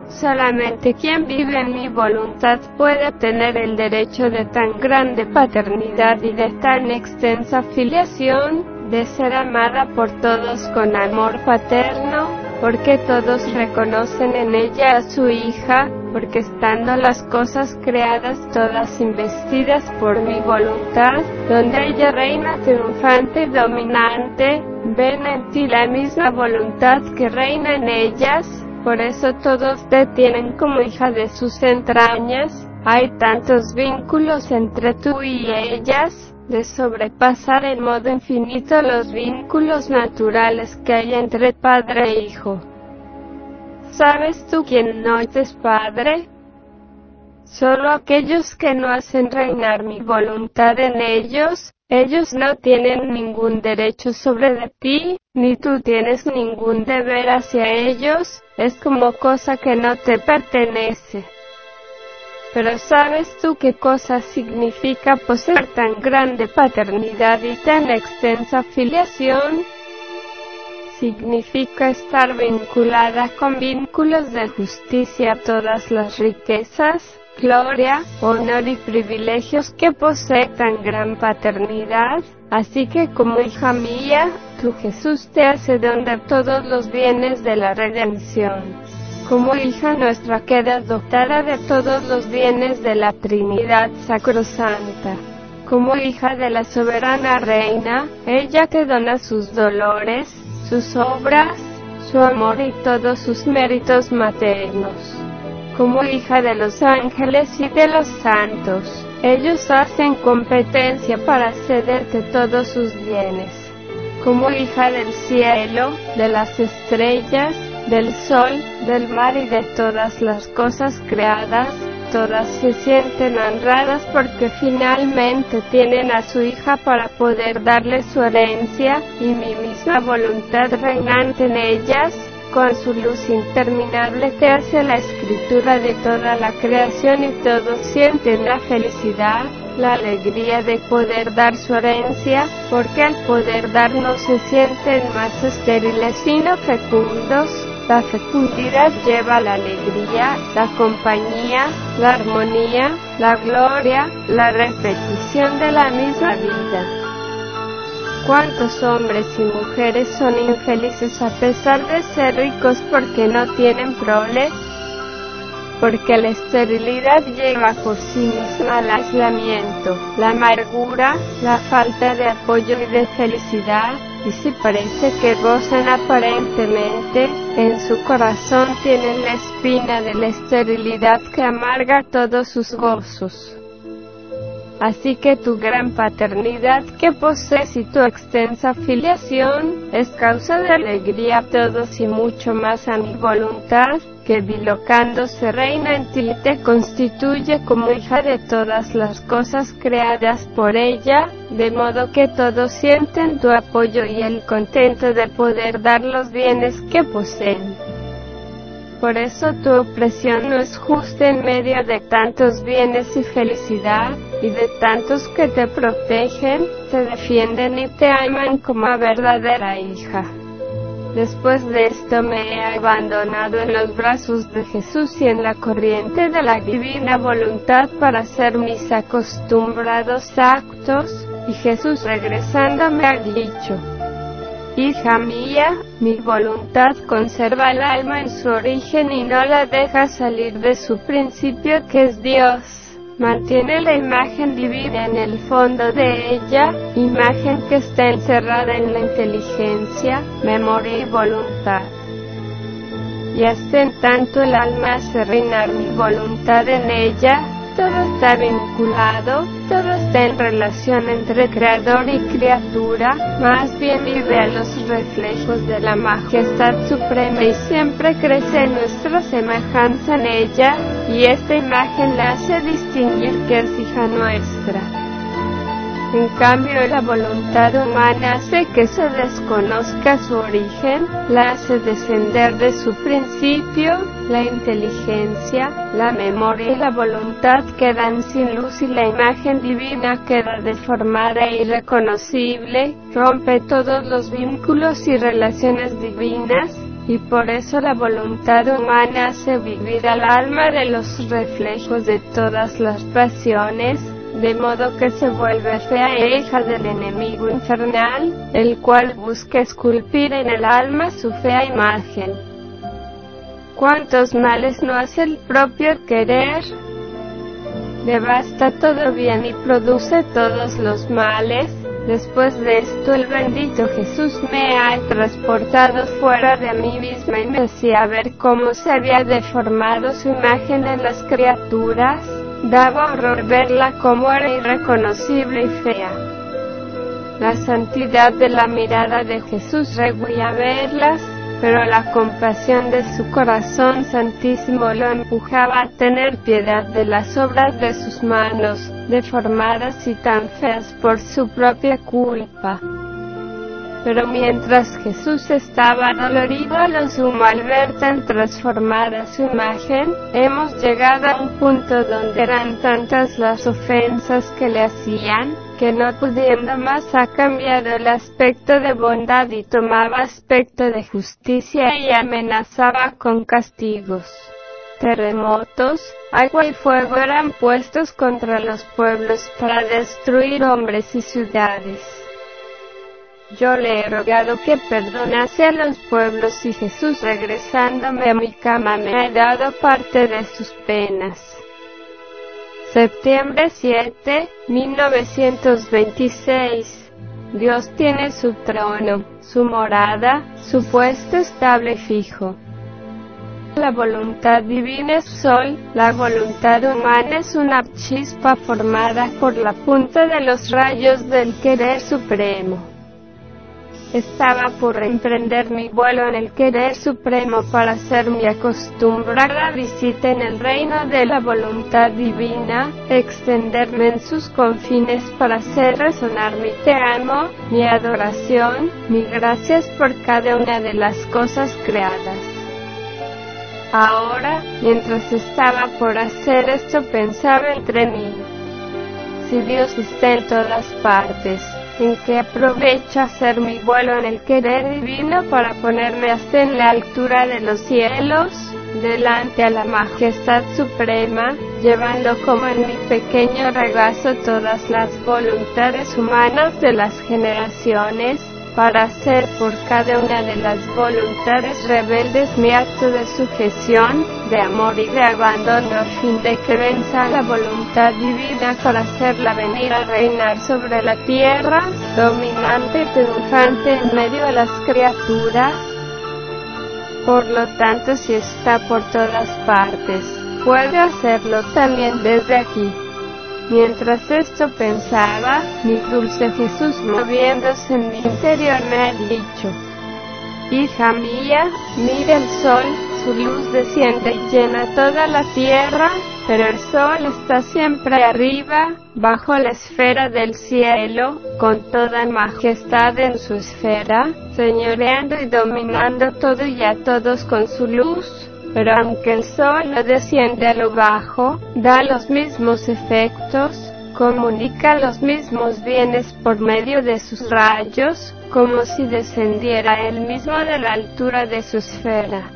S1: Solamente quien vive en mi voluntad puede tener el derecho de tan grande paternidad y de tan extensa filiación, de ser amada por todos con amor paterno, porque todos reconocen en ella a su hija, porque estando las cosas creadas todas investidas por mi voluntad, donde ella reina triunfante, y dominante, ven en ti la misma voluntad que reina en ellas, por eso todos te tienen como hija de sus entrañas, hay tantos vínculos entre tú y ellas, de sobrepasar en modo infinito los vínculos naturales que hay entre padre e hijo. ¿Sabes tú quién no es padre? Solo aquellos que no hacen reinar mi voluntad en ellos, ellos no tienen ningún derecho sobre ti, ni tú tienes ningún deber hacia ellos, es como cosa que no te pertenece. Pero ¿sabes tú qué cosa significa poseer tan grande paternidad y tan extensa filiación? Significa estar vinculada con vínculos de justicia a todas las riquezas, gloria, honor y privilegios que posee tan gran paternidad, así que como hija mía, tu Jesús te hace don de todos los bienes de la redención. Como hija nuestra queda dotada de todos los bienes de la Trinidad Sacrosanta. Como hija de la soberana reina, ella te dona sus dolores, sus obras, su amor y todos sus méritos maternos como hija de los ángeles y de los santos. Ellos hacen competencia para cederte todos sus bienes. Como hija del cielo, de las estrellas, del sol, del mar y de todas las cosas creadas, todas se sienten honradas porque finalmente tienen a su hija para poder darle su herencia, y mi misma voluntad reinante en ellas, con su luz interminable se hace la escritura de toda la creación y todos sienten la felicidad, la alegría de poder dar su herencia, porque al poder dar no se sienten más estériles sino fecundos. La fecundidad lleva la alegría, la compañía, la armonía, la gloria, la repetición de la misma vida cuántos hombres y mujeres son infelices a pesar de ser ricos porque no tienen problemas? porque la esterilidad lleva por sí misma al aislamiento, la amargura, la falta de apoyo y de felicidad, y si parece que gozan aparentemente, en su corazón tienen la espina de la esterilidad que amarga todos sus gozos. Así que tu gran paternidad que posees y tu extensa filiación es causa de alegría a todos y mucho más a mi voluntad, que bilocándose reina en ti y te constituye como hija de todas las cosas creadas por ella, de modo que todos sienten tu apoyo y el contento de poder dar los bienes que poseen por eso tu opresión no es justa en medio de tantos bienes y felicidad, y de tantos que te protegen, te defienden y te aman como a verdadera hija. Después de esto me he abandonado en los brazos de Jesús y en la corriente de la divina voluntad para hacer mis acostumbrados actos, y Jesús regresando me ha dicho, Hija mía, mi voluntad conserva el alma en su origen y no la deja salir de su principio que es Dios. Mantiene la imagen divina en el fondo de ella, imagen que está encerrada en la inteligencia, memoria y voluntad. Y hasta en tanto el alma hace reinar mi voluntad en ella, todo está vinculado, todo está en relación entre creador y criatura, más bien vive a los reflejos de la majestad suprema y siempre crece nuestra semejanza en ella, y esta imagen la hace distinguir que es hija nuestra. En cambio, la voluntad humana hace que se desconozca su origen, la hace descender de su principio, la inteligencia, la memoria y la voluntad quedan sin luz y la imagen divina queda deformada e irreconocible, rompe todos los vínculos y relaciones divinas, y por eso la voluntad humana hace vivir al alma de los reflejos de todas las pasiones, de modo que se vuelve fea e hija del enemigo infernal, el cual busca esculpir en el alma su fea imagen. ¿Cuántos males no hace el propio querer? ¿Debasta todo bien y produce todos los males. Después de esto el bendito Jesús me ha transportado fuera de mí misma y me hacía ver cómo se había deformado su imagen en las criaturas Daba horror verla como era irreconocible y fea. La santidad de la mirada de Jesús reguía verlas, pero la compasión de su corazón santísimo lo empujaba a tener piedad de las obras de sus manos, deformadas y tan feas por su propia culpa. Pero mientras Jesús estaba dolorido a lo sumo al ver tan transformada su imagen, hemos llegado a un punto donde eran tantas las ofensas que le hacían, que no pudiendo más ha cambiado el aspecto de bondad y tomaba aspecto de justicia y amenazaba con castigos. Terremotos, agua y fuego eran puestos contra los pueblos para destruir hombres y ciudades yo le he rogado que perdonase a los pueblos y Jesús regresándome a mi cama me ha dado parte de sus penas. Septiembre 7, 1926. Dios tiene su trono, su morada, su puesto estable y fijo. La voluntad divina es sol, la voluntad humana es una chispa formada por la punta de los rayos del querer supremo. Estaba por emprender mi vuelo en el querer supremo para hacer mi acostumbrada visita en el reino de la voluntad divina, extenderme en sus confines para hacer resonar mi te amo, mi adoración, mi gracias por cada una de las cosas creadas. Ahora, mientras estaba por hacer esto, pensaba entre mí, si Dios está en todas partes, en que aprovecho hacer mi vuelo en el querer divino para ponerme hasta en la altura de los cielos, delante a la majestad suprema, llevando como en mi pequeño regazo todas las voluntades humanas de las generaciones, para hacer por cada una de las voluntades rebeldes mi acto de sujeción, de amor y de abandono a fin de que venza la voluntad divina para hacerla venir a reinar sobre la tierra, dominante, y triunfante en medio de las criaturas. Por lo tanto, si está por todas partes, puede hacerlo también desde aquí. Mientras esto pensaba, mi dulce Jesús moviéndose en mi interior me ha dicho, Hija mía, mira el sol, su luz desciende y llena toda la tierra, pero el sol está siempre arriba, bajo la esfera del cielo, con toda majestad en su esfera, señoreando y dominando todo y a todos con su luz pero aunque el sol no desciende a lo bajo, da los mismos efectos, comunica los mismos bienes por medio de sus rayos, como si descendiera él mismo de la altura de su esfera.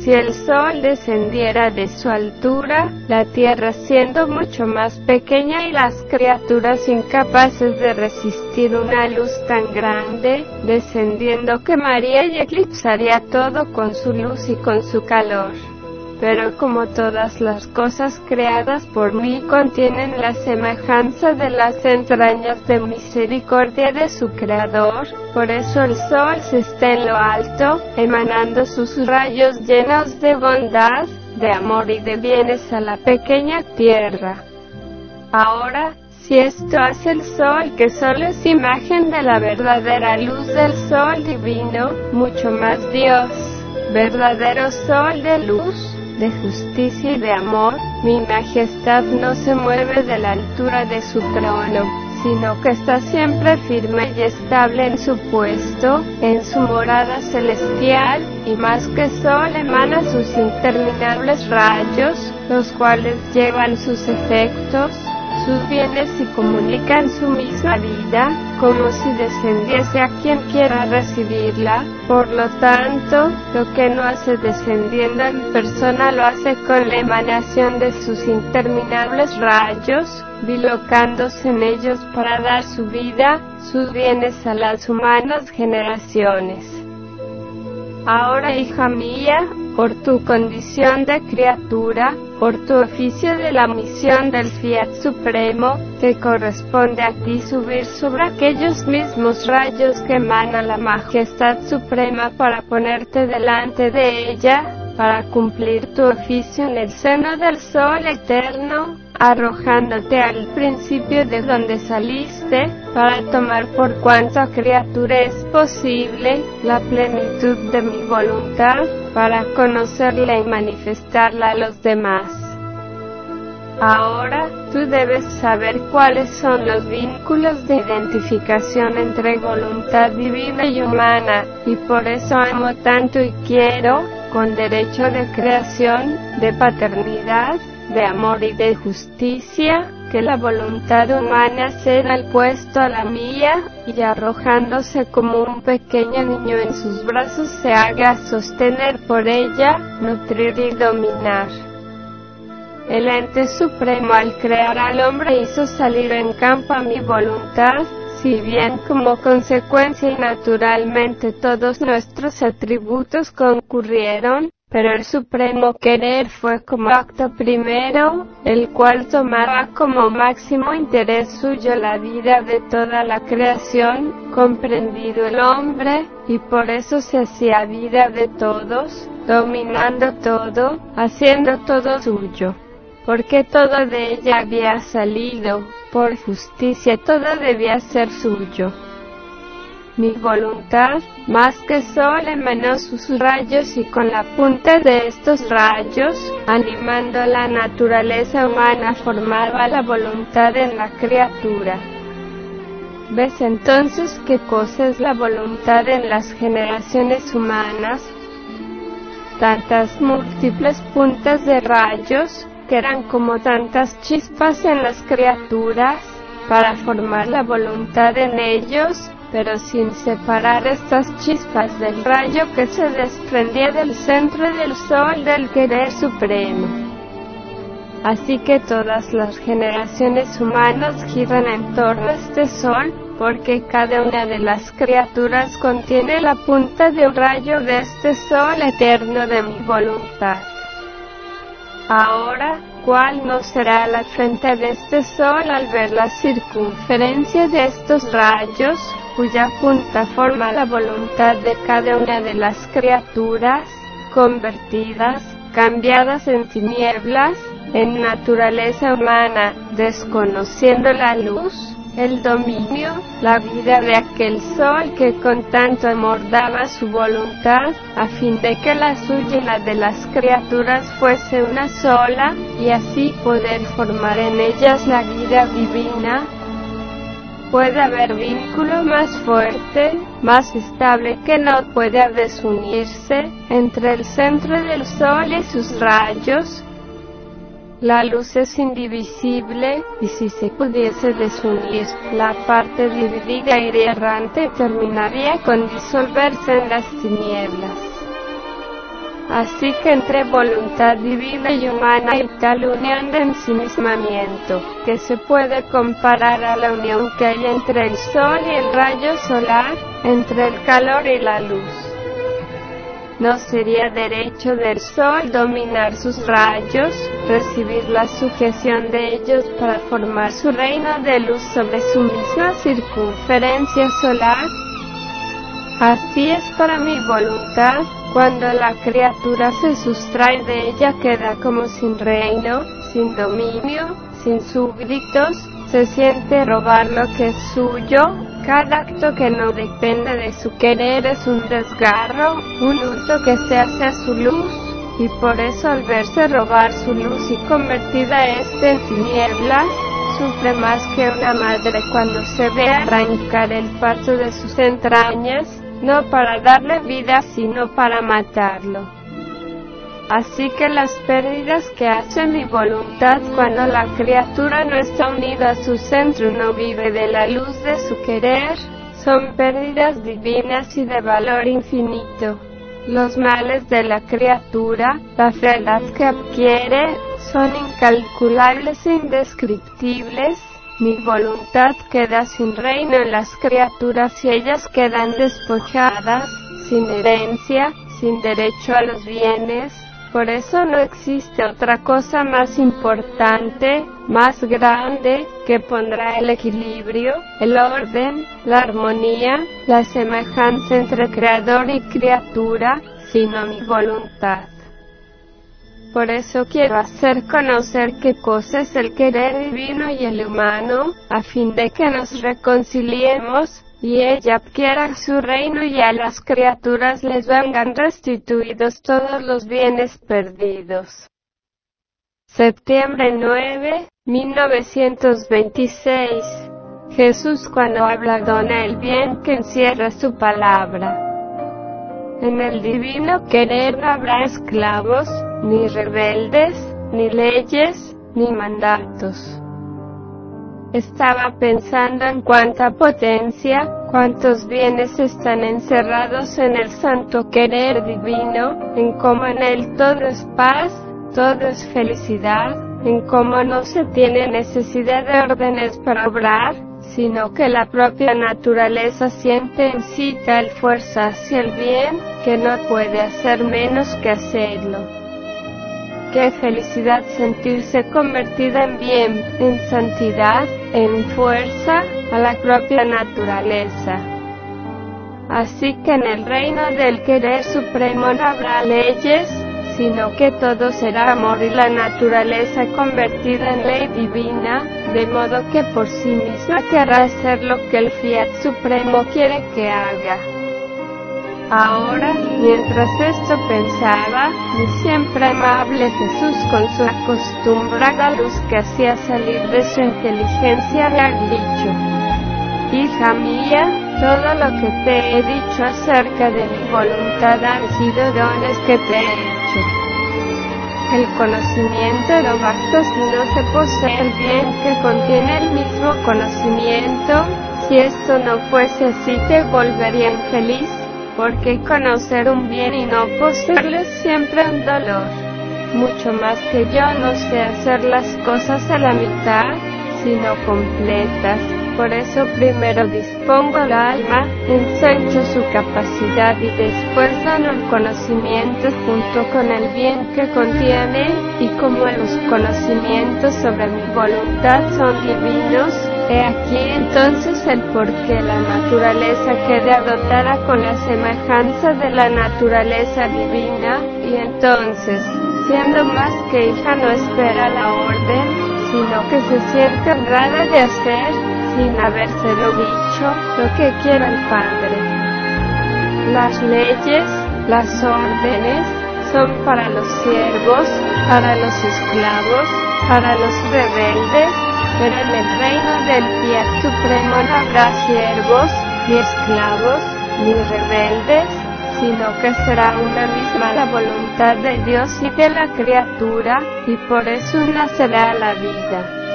S1: Si el Sol descendiera de su altura, la Tierra siendo mucho más pequeña y las criaturas incapaces de resistir una luz tan grande, descendiendo quemaría y eclipsaría todo con su luz y con su calor pero como todas las cosas creadas por mí contienen la semejanza de las entrañas de misericordia de su creador, por eso el sol se está en lo alto, emanando sus rayos llenos de bondad, de amor y de bienes a la pequeña tierra. Ahora, si esto hace el sol que solo es imagen de la verdadera luz del sol divino, mucho más Dios, verdadero sol de luz, de justicia y de amor, mi majestad no se mueve de la altura de su trono, sino que está siempre firme y estable en su puesto, en su morada celestial, y más que sol emana sus interminables rayos, los cuales llevan sus efectos sus bienes y comunican su misma vida, como si descendiese a quien quiera recibirla, por lo tanto, lo que no hace descendiendo en persona lo hace con la emanación de sus interminables rayos, bilocándose en ellos para dar su vida, sus bienes a las humanas generaciones. Ahora, hija mía, por tu condición de criatura, por tu oficio de la misión del Fiat Supremo, te corresponde a ti subir sobre aquellos mismos rayos que emana la Majestad Suprema para ponerte delante de ella, para cumplir tu oficio en el seno del sol eterno, arrojándote al principio de donde saliste, para tomar por cuanta criatura es posible la plenitud de mi voluntad, para conocerla y manifestarla a los demás. Ahora, tú debes saber cuáles son los vínculos de identificación entre voluntad divina y humana, y por eso amo tanto y quiero, con derecho de creación, de paternidad, de amor y de justicia, que la voluntad humana sea el puesto a la mía, y arrojándose como un pequeño niño en sus brazos se haga sostener por ella, nutrir y dominar. El ente supremo al crear al hombre hizo salir en campo a mi voluntad, si bien como consecuencia y naturalmente todos nuestros atributos concurrieron, pero el supremo querer fue como acto primero, el cual tomaba como máximo interés suyo la vida de toda la creación, comprendido el hombre, y por eso se hacía vida de todos, dominando todo, haciendo todo suyo porque todo de ella había salido, por justicia todo debía ser suyo. Mi voluntad, más que sol, emanó sus rayos y con la punta de estos rayos, animando la naturaleza humana, formaba la voluntad en la criatura. ¿Ves entonces qué cosa es la voluntad en las generaciones humanas? Tantas múltiples puntas de rayos, que eran como tantas chispas en las criaturas para formar la voluntad en ellos, pero sin separar estas chispas del rayo que se desprendía del centro del sol del querer supremo. Así que todas las generaciones humanas giran en torno a este sol, porque cada una de las criaturas contiene la punta de un rayo de este sol eterno de mi voluntad. Ahora, ¿cuál no será la frente de este Sol al ver la circunferencia de estos rayos, cuya punta forma la voluntad de cada una de las criaturas, convertidas, cambiadas en tinieblas, en naturaleza humana, desconociendo la luz? el dominio, la vida de aquel sol que con tanto amor daba su voluntad, a fin de que la suya y la de las criaturas fuese una sola, y así poder formar en ellas la vida divina. Puede haber vínculo más fuerte, más estable que no pueda desunirse entre el centro del sol y sus rayos, la luz es indivisible, y si se pudiese desunir, la parte dividida y e errante terminaría con disolverse en las tinieblas. Así que entre voluntad divina y humana hay tal unión de ensimismamiento, que se puede comparar a la unión que hay entre el sol y el rayo solar, entre el calor y la luz. ¿No sería derecho del sol dominar sus rayos, recibir la sujeción de ellos para formar su reino de luz sobre su misma circunferencia solar? Así es para mi voluntad, cuando la criatura se sustrae de ella queda como sin reino, sin dominio, sin súbditos, se siente robar lo que es suyo, cada acto que no depende de su querer es un desgarro, un hurto que se hace a su luz, y por eso al verse robar su luz y convertida este en tinieblas, sufre más que una madre cuando se ve arrancar el parto de sus entrañas, no para darle vida sino para matarlo. Así que las pérdidas que hace mi voluntad cuando la criatura no está unida a su centro, no vive de la luz de su querer, son pérdidas divinas y de valor infinito. Los males de la criatura, la fealdad que adquiere, son incalculables e indescriptibles. Mi voluntad queda sin reino en las criaturas y ellas quedan despojadas, sin herencia, sin derecho a los bienes, por eso no existe otra cosa más importante, más grande, que pondrá el equilibrio, el orden, la armonía, la semejanza entre creador y criatura, sino mi voluntad. Por eso quiero hacer conocer qué cosa es el querer divino y el humano, a fin de que nos reconciliemos, y ella quiera su reino y a las criaturas les vengan restituidos todos los bienes perdidos. Septiembre 9, 1926. Jesús cuando habla dona el bien que encierra su palabra. En el divino querer no habrá esclavos, ni rebeldes, ni leyes, ni mandatos. Estaba pensando en cuánta potencia, cuántos bienes están encerrados en el santo querer divino, en cómo en él todo es paz, todo es felicidad, en cómo no se tiene necesidad de órdenes para obrar, sino que la propia naturaleza siente en sí tal fuerza hacia el bien, que no puede hacer menos que hacerlo de felicidad sentirse convertida en bien, en santidad, en fuerza, a la propia naturaleza. Así que en el reino del querer supremo no habrá leyes, sino que todo será amor y la naturaleza convertida en ley divina, de modo que por sí misma querrá hacer lo que el Fiat Supremo quiere que haga. Ahora, mientras esto pensaba, mi siempre amable Jesús con su acostumbrada luz que hacía salir de su inteligencia le ha dicho, Hija mía, todo lo que te he dicho acerca de mi voluntad han sido dones que te he hecho. El conocimiento de los actos no se posee el bien que contiene el mismo conocimiento. Si esto no fuese así, te volvería infeliz porque conocer un bien y no poseerlo siempre un dolor. Mucho más que yo no sé hacer las cosas a la mitad, sino completas. Por eso primero dispongo al alma, ensancho su capacidad y después en el conocimiento junto con el bien que contiene, y como los conocimientos sobre mi voluntad son divinos, He aquí entonces el por qué la naturaleza quede dotada con la semejanza de la naturaleza divina, y entonces, siendo más que hija no espera la orden, sino que se siente honrada de hacer, sin habérselo dicho, lo que quiera el Padre. Las leyes, las órdenes, son para los siervos, para los esclavos, para los rebeldes, pero en el reino del pie Supremo no habrá siervos, ni esclavos, ni rebeldes, sino que será una misma la voluntad de Dios y de la criatura, y por eso nacerá la vida.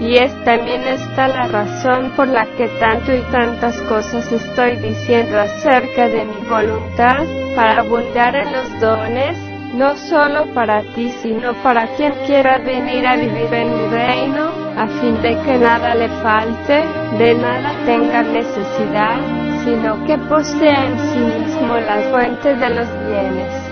S1: Y es también esta la razón por la que tanto y tantas cosas estoy diciendo acerca de mi voluntad, para abundar en los dones, no solo para ti, sino para quien quiera venir a vivir en mi reino, a fin de que nada le falte, de nada tenga necesidad, sino que posea en sí mismo la fuente de los bienes.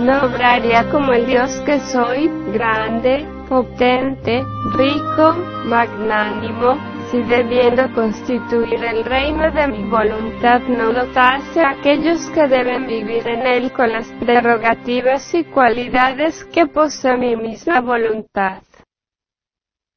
S1: No obraría como el Dios que soy, grande, potente, rico, magnánimo, si debiendo constituir el reino de mi voluntad no lo a aquellos que deben vivir en él con las prerrogativas y cualidades que posee mi misma voluntad.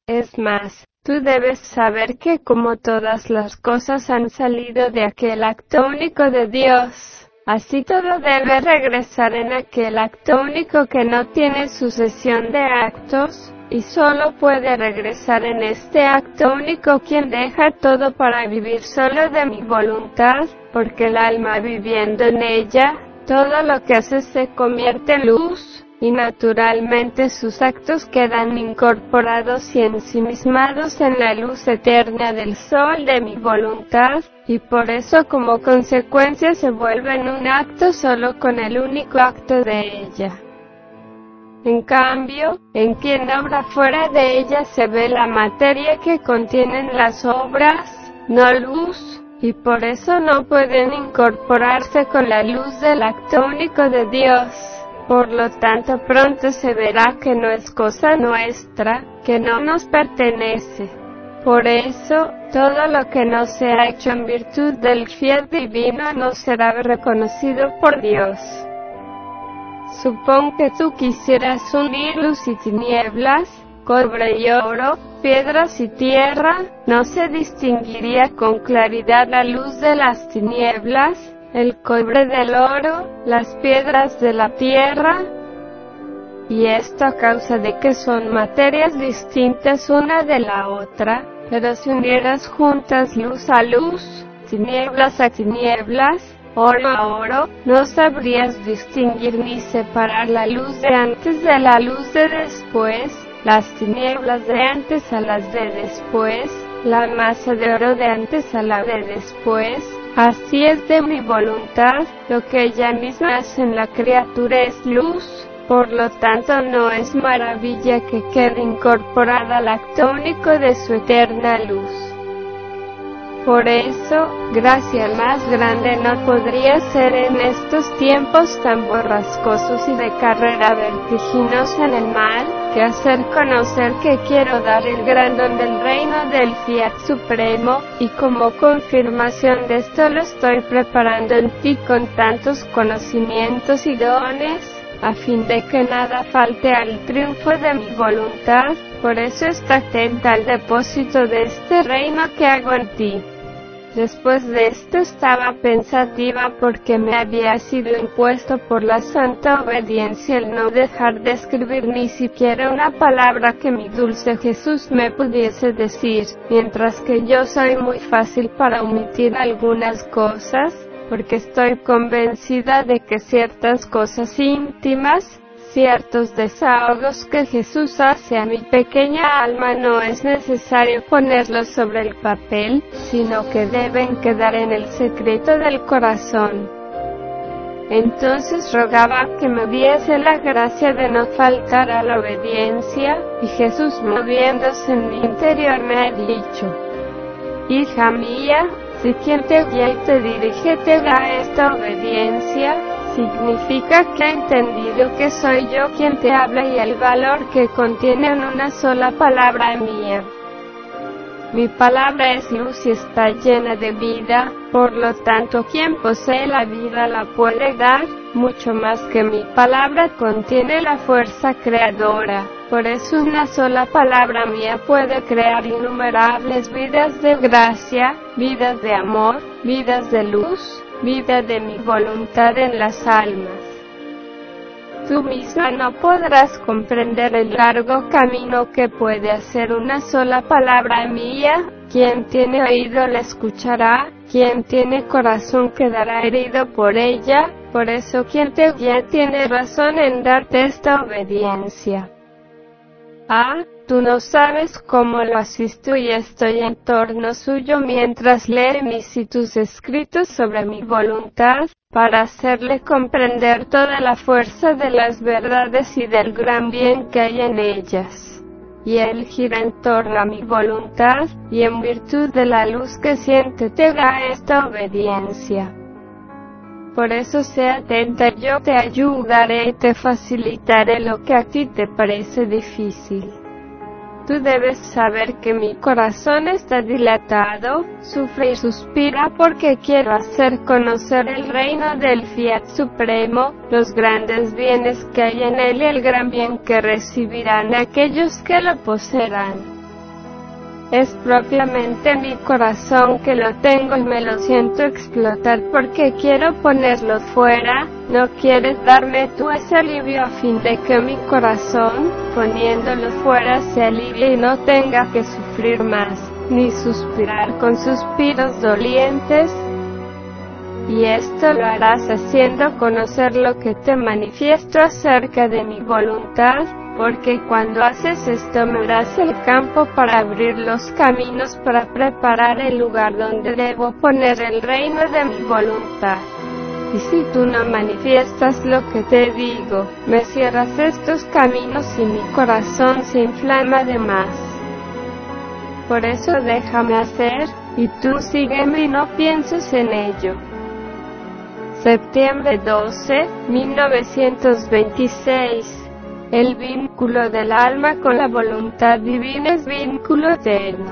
S1: Es más, tú debes saber que como todas las cosas han salido de aquel acto único de Dios, Así todo debe regresar en aquel acto único que no tiene sucesión de actos, y solo puede regresar en este acto único quien deja todo para vivir solo de mi voluntad, porque el alma viviendo en ella, todo lo que hace se convierte en luz, y naturalmente sus actos quedan incorporados y ensimismados en la luz eterna del sol de mi voluntad, y por eso como consecuencia se vuelven un acto solo con el único acto de ella. En cambio, en quien obra fuera de ella se ve la materia que contienen las obras, no luz, y por eso no pueden incorporarse con la luz del acto único de Dios. Por lo tanto pronto se verá que no es cosa nuestra, que no nos pertenece. Por eso, todo lo que no sea hecho en virtud del fiel divino no será reconocido por Dios. Supón que tú quisieras unir luz y tinieblas, cobre y oro, piedras y tierra, no se distinguiría con claridad la luz de las tinieblas, el cobre del oro, las piedras de la tierra, y esto a causa de que son materias distintas una de la otra, pero si unieras juntas luz a luz, tinieblas a tinieblas, oro a oro, no sabrías distinguir ni separar la luz de antes de la luz de después, las tinieblas de antes a las de después, la masa de oro de antes a la de después, Así es de mi voluntad, lo que ella misma hace en la criatura es luz, por lo tanto no es maravilla que quede incorporada al acto único de su eterna luz. Por eso, gracia más grande no podría ser en estos tiempos tan borrascosos y de carrera vertiginosa en el mal, que hacer conocer que quiero dar el gran don del reino del Fiat Supremo, y como confirmación de esto lo estoy preparando en ti con tantos conocimientos y dones, a fin de que nada falte al triunfo de mi voluntad, por eso está atenta al depósito de este reino que hago en ti. Después de esto estaba pensativa porque me había sido impuesto por la santa obediencia el no dejar de escribir ni siquiera una palabra que mi dulce Jesús me pudiese decir, mientras que yo soy muy fácil para omitir algunas cosas, porque estoy convencida de que ciertas cosas íntimas, ciertos desahogos que Jesús hace a mi pequeña alma no es necesario ponerlos sobre el papel, sino que deben quedar en el secreto del corazón. Entonces rogaba que me diese la gracia de no faltar a la obediencia, y Jesús moviéndose en mi interior me ha dicho, Hija mía, si quien te y te dirige te da esta obediencia, significa que ha entendido que soy yo quien te habla y el valor que contiene en una sola palabra mía. Mi palabra es luz y está llena de vida, por lo tanto quien posee la vida la puede dar, mucho más que mi palabra contiene la fuerza creadora, por eso una sola palabra mía puede crear innumerables vidas de gracia, vidas de amor, vidas de luz, vida de mi voluntad en las almas. Tú misma no podrás comprender el largo camino que puede hacer una sola palabra mía. Quien tiene oído la escuchará, quien tiene corazón quedará herido por ella, por eso quien te guía tiene razón en darte esta obediencia. Ah, Tú no sabes cómo lo asisto y estoy en torno suyo mientras lee mis y tus escritos sobre mi voluntad, para hacerle comprender toda la fuerza de las verdades y del gran bien que hay en ellas. Y él gira en torno a mi voluntad, y en virtud de la luz que siente te da esta obediencia. Por eso sea atenta, yo te ayudaré y te facilitaré lo que a ti te parece difícil. Tú debes saber que mi corazón está dilatado, sufre y suspira porque quiero hacer conocer el reino del Fiat Supremo, los grandes bienes que hay en él y el gran bien que recibirán aquellos que lo poseerán. Es propiamente mi corazón que lo tengo y me lo siento explotar porque quiero ponerlo fuera. ¿No quieres darme tú ese alivio a fin de que mi corazón, poniéndolo fuera, se alivie y no tenga que sufrir más, ni suspirar con suspiros dolientes? y esto lo harás haciendo conocer lo que te manifiesto acerca de mi voluntad, porque cuando haces esto me harás el campo para abrir los caminos para preparar el lugar donde debo poner el reino de mi voluntad. Y si tú no manifiestas lo que te digo, me cierras estos caminos y mi corazón se inflama de más. Por eso déjame hacer, y tú sígueme y no pienses en ello. Septiembre 12, 1926 el vínculo del alma con la voluntad divina es vínculo eterno.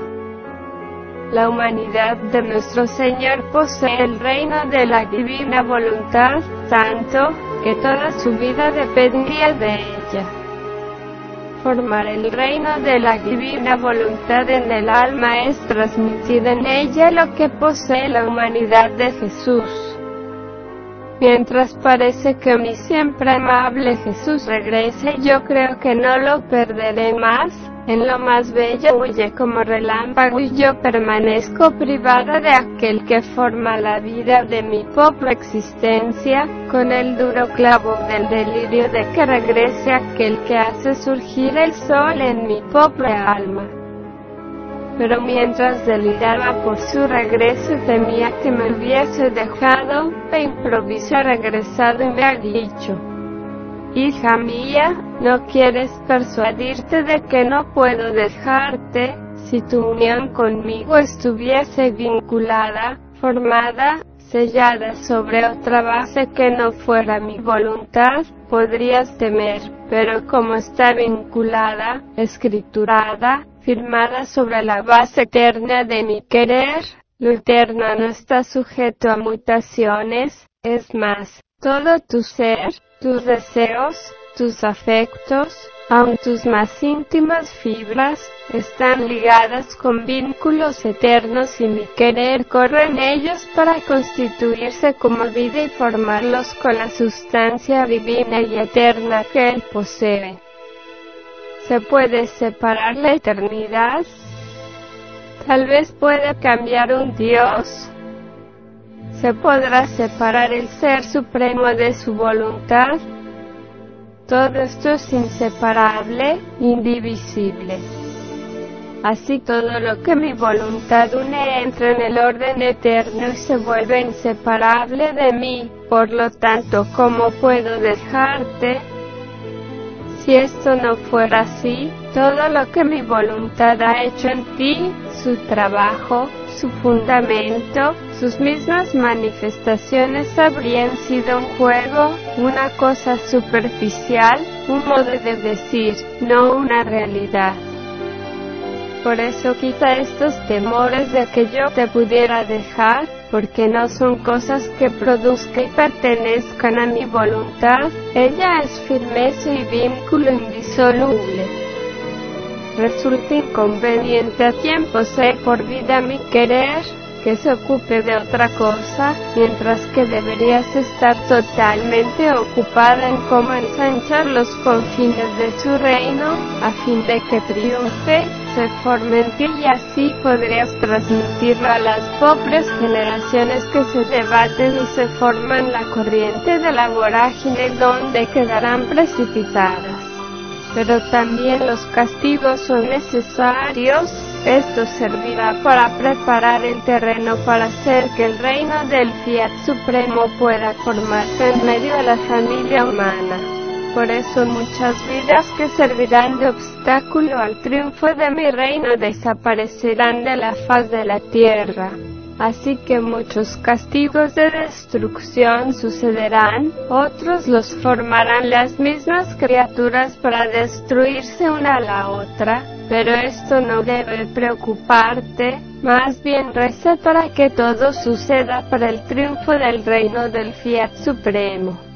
S1: La humanidad de nuestro Señor posee el reino de la divina voluntad, tanto que toda su vida dependía de ella. Formar el reino de la divina voluntad en el alma es transmitir en ella lo que posee la humanidad de Jesús. Mientras parece que mi siempre amable Jesús regrese, yo creo que no lo perderé más. En lo más bello huye como relámpago y yo permanezco privada de aquel que forma la vida de mi pobre existencia, con el duro clavo del delirio de que regrese aquel que hace surgir el sol en mi pobre alma pero mientras deliraba por su regreso temía que me hubiese dejado, e improviso regresado y me ha dicho, Hija mía, ¿no quieres persuadirte de que no puedo dejarte? Si tu unión conmigo estuviese vinculada, formada, sellada sobre otra base que no fuera mi voluntad, podrías temer, pero como está vinculada, escriturada, firmada sobre la base eterna de mi querer, lo eterno no está sujeto a mutaciones, es más, todo tu ser, tus deseos, tus afectos, aun tus más íntimas fibras, están ligadas con vínculos eternos y mi querer corre en ellos para constituirse como vida y formarlos con la sustancia divina y eterna que Él posee se puede separar la eternidad. Tal vez pueda cambiar un Dios. Se podrá separar el Ser Supremo de su voluntad. Todo esto es inseparable, indivisible. Así todo lo que mi voluntad une entra en el orden eterno y se vuelve inseparable de mí. Por lo tanto, ¿cómo puedo dejarte? Si esto no fuera así, todo lo que mi voluntad ha hecho en ti, su trabajo, su fundamento, sus mismas manifestaciones habrían sido un juego, una cosa superficial, un modo de decir, no una realidad. Por eso quita estos temores de que yo te pudiera dejar, porque no son cosas que produzca y pertenezcan a mi voluntad, ella es firmeza y vínculo indisoluble. Resulta inconveniente a tiempo ser por vida mi querer, que se ocupe de otra cosa, mientras que deberías estar totalmente ocupada en cómo ensanchar los confines de su reino, a fin de que triunfe, se forme en ti y así podrías transmitirlo a las pobres generaciones que se debaten y se forman la corriente de la vorágine donde quedarán precipitadas. Pero también los castigos son necesarios, esto servirá para preparar el terreno para hacer que el reino del Fiat Supremo pueda formarse en medio de la familia humana. Por eso muchas vidas que servirán de obstáculo al triunfo de mi reino desaparecerán de la faz de la tierra. Así que muchos castigos de destrucción sucederán, otros los formarán las mismas criaturas para destruirse una a la otra, pero esto no debe preocuparte, más bien reza para que todo suceda para el triunfo del reino del Fiat Supremo.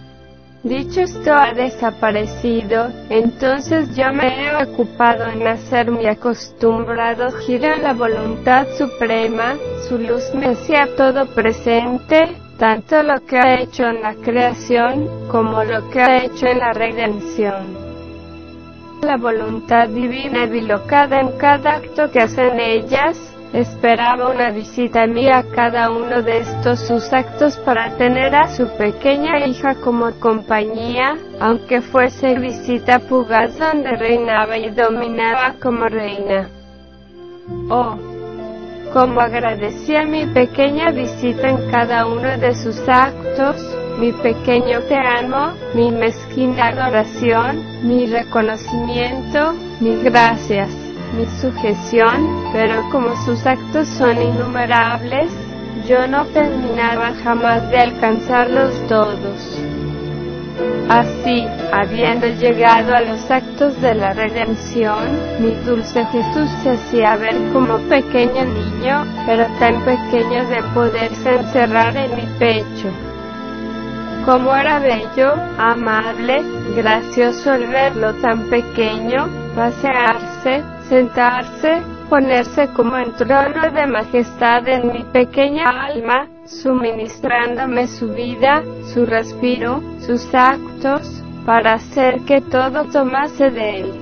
S1: Dicho esto ha desaparecido, entonces yo me he ocupado en hacer mi acostumbrado giro a la voluntad suprema, su luz me hacía todo presente, tanto lo que ha hecho en la creación como lo que ha hecho en la redención. La voluntad divina bilocada en cada acto que hacen ellas, Esperaba una visita mía a cada uno de estos sus actos para tener a su pequeña hija como compañía, aunque fuese visita fugaz donde reinaba y dominaba como reina. Oh, como agradecía mi pequeña visita en cada uno de sus actos, mi pequeño te amo, mi mezquina adoración, mi reconocimiento, mis gracias mi sujeción, pero como sus actos son innumerables, yo no terminaba jamás de alcanzarlos todos. Así, habiendo llegado a los actos de la redención, mi dulce Jesús se hacía ver como pequeño niño, pero tan pequeño de poderse encerrar en mi pecho. Como era bello, amable, gracioso el verlo tan pequeño, pasearse, sentarse, ponerse como en trono de majestad en mi pequeña alma, suministrándome su vida, su respiro, sus actos, para hacer que todo tomase de él.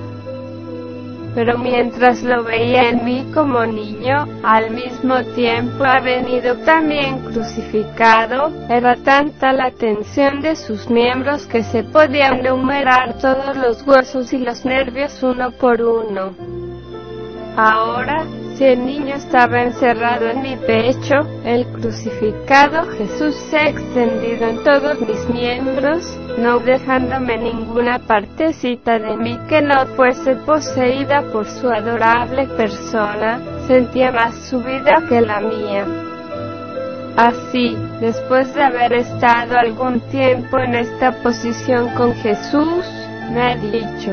S1: Pero mientras lo veía en mí como niño, al mismo tiempo ha venido también crucificado, era tanta la tensión de sus miembros que se podían numerar todos los huesos y los nervios uno por uno. Ahora, si el niño estaba encerrado en mi pecho, el crucificado Jesús se ha extendido en todos mis miembros, no dejándome ninguna partecita de mí que no fuese poseída por su adorable persona, sentía más su vida que la mía. Así, después de haber estado algún tiempo en esta posición con Jesús, me ha dicho,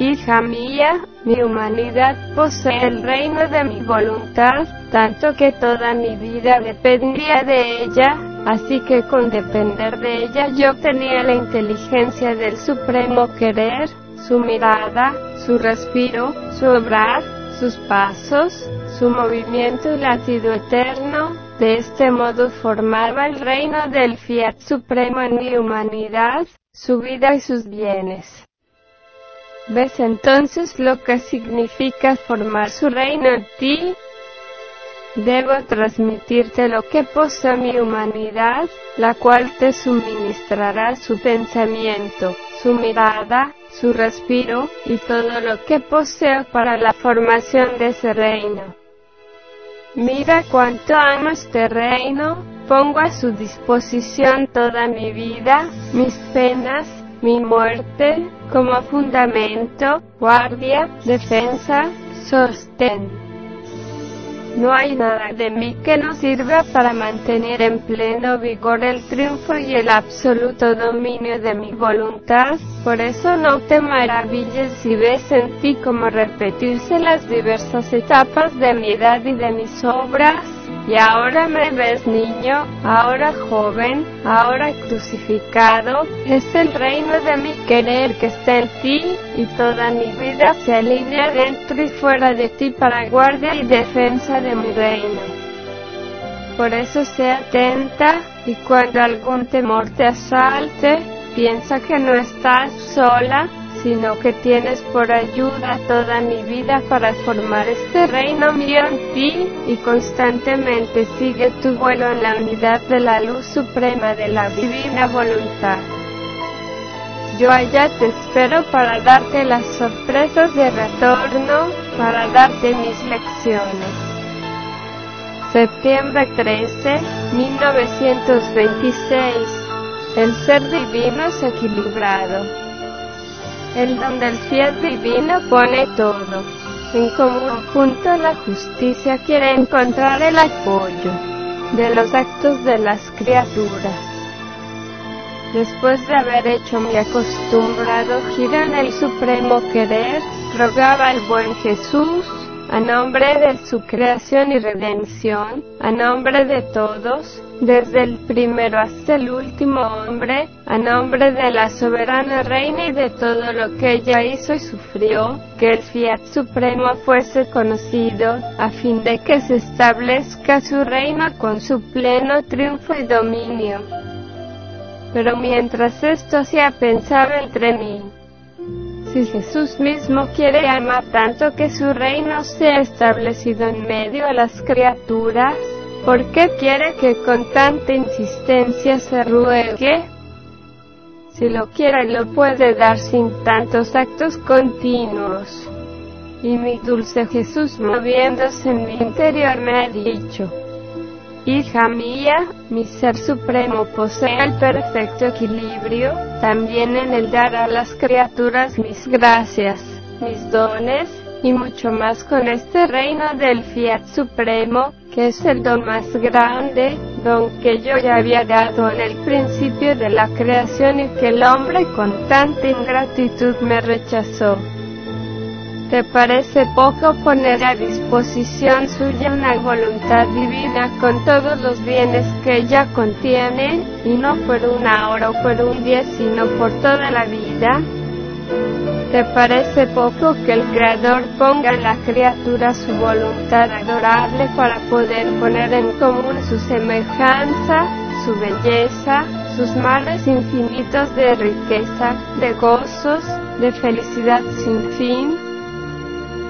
S1: Hija mía, mi humanidad posee el reino de mi voluntad, tanto que toda mi vida dependía de ella, así que con depender de ella yo tenía la inteligencia del supremo querer, su mirada, su respiro, su obrar, sus pasos, su movimiento y latido eterno, de este modo formaba el reino del Fiat Supremo en mi humanidad, su vida y sus bienes. ¿Ves entonces lo que significa formar su reino en ti? Debo transmitirte lo que posee mi humanidad, la cual te suministrará su pensamiento, su mirada, su respiro y todo lo que poseo para la formación de ese reino. Mira cuánto amo este reino, pongo a su disposición toda mi vida, mis penas, mi muerte, como fundamento, guardia, defensa, sostén. No hay nada de mí que no sirva para mantener en pleno vigor el triunfo y el absoluto dominio de mi voluntad, por eso no te maravilles si ves en ti como repetirse las diversas etapas de mi edad y de mis obras, y ahora me ves niño, ahora joven, ahora crucificado. Es el reino de mi querer que está en ti y toda mi vida se alinea dentro y fuera de ti para guardia y defensa de mi reino. Por eso sé atenta y cuando algún temor te asalte, piensa que no estás sola sino que tienes por ayuda toda mi vida para formar este reino mío en ti, y constantemente sigue tu vuelo en la unidad de la luz suprema de la divina voluntad. Yo allá te espero para darte las sorpresas de retorno, para darte mis lecciones. Septiembre 13, 1926. El ser divino es equilibrado en donde el fiel divino pone todo. En común junto la justicia quiere encontrar el apoyo de los actos de las criaturas. Después de haber hecho mi acostumbrado giro en el supremo querer, rogaba al buen Jesús a nombre de su creación y redención, a nombre de todos, desde el primero hasta el último hombre, a nombre de la soberana reina y de todo lo que ella hizo y sufrió, que el fiat supremo fuese conocido, a fin de que se establezca su reino con su pleno triunfo y dominio. Pero mientras esto sea pensado entre mí si Jesús mismo quiere amar tanto que su reino sea establecido en medio de las criaturas, ¿por qué quiere que con tanta insistencia se ruegue? Si lo quiere lo puede dar sin tantos actos continuos. Y mi dulce Jesús moviéndose en mi interior me ha dicho, Hija mía, mi ser supremo posee el perfecto equilibrio, también en el dar a las criaturas mis gracias, mis dones, y mucho más con este reino del Fiat Supremo, que es el don más grande, don que yo ya había dado en el principio de la creación y que el hombre con tanta ingratitud me rechazó. ¿Te parece poco poner a disposición suya una voluntad divina con todos los bienes que ella contiene, y no por una hora o por un día, sino por toda la vida? ¿Te parece poco que el Creador ponga en la criatura su voluntad adorable para poder poner en común su semejanza, su belleza, sus mares infinitos de riqueza, de gozos, de felicidad sin fin?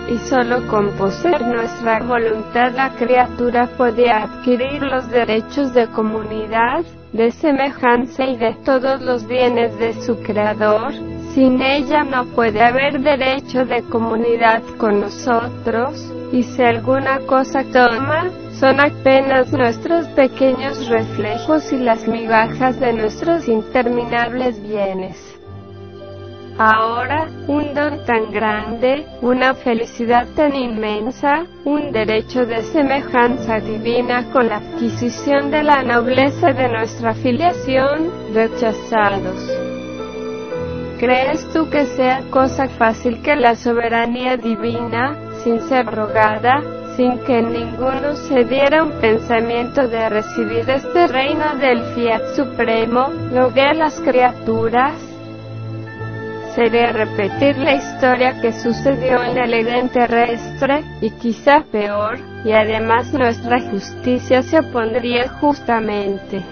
S1: y solo con poseer nuestra voluntad la criatura puede adquirir los derechos de comunidad, de semejanza y de todos los bienes de su creador, sin ella no puede haber derecho de comunidad con nosotros, y si alguna cosa toma, son apenas nuestros pequeños reflejos y las migajas de nuestros interminables bienes. Ahora, un don tan grande, una felicidad tan inmensa, un derecho de semejanza divina con la adquisición de la nobleza de nuestra filiación, rechazados. ¿Crees tú que sea cosa fácil que la soberanía divina, sin ser rogada, sin que ninguno se diera un pensamiento de recibir este reino del fiat supremo, a las criaturas? sería repetir la historia que sucedió en el Edén terrestre, y quizá peor, y además nuestra justicia se opondría justamente.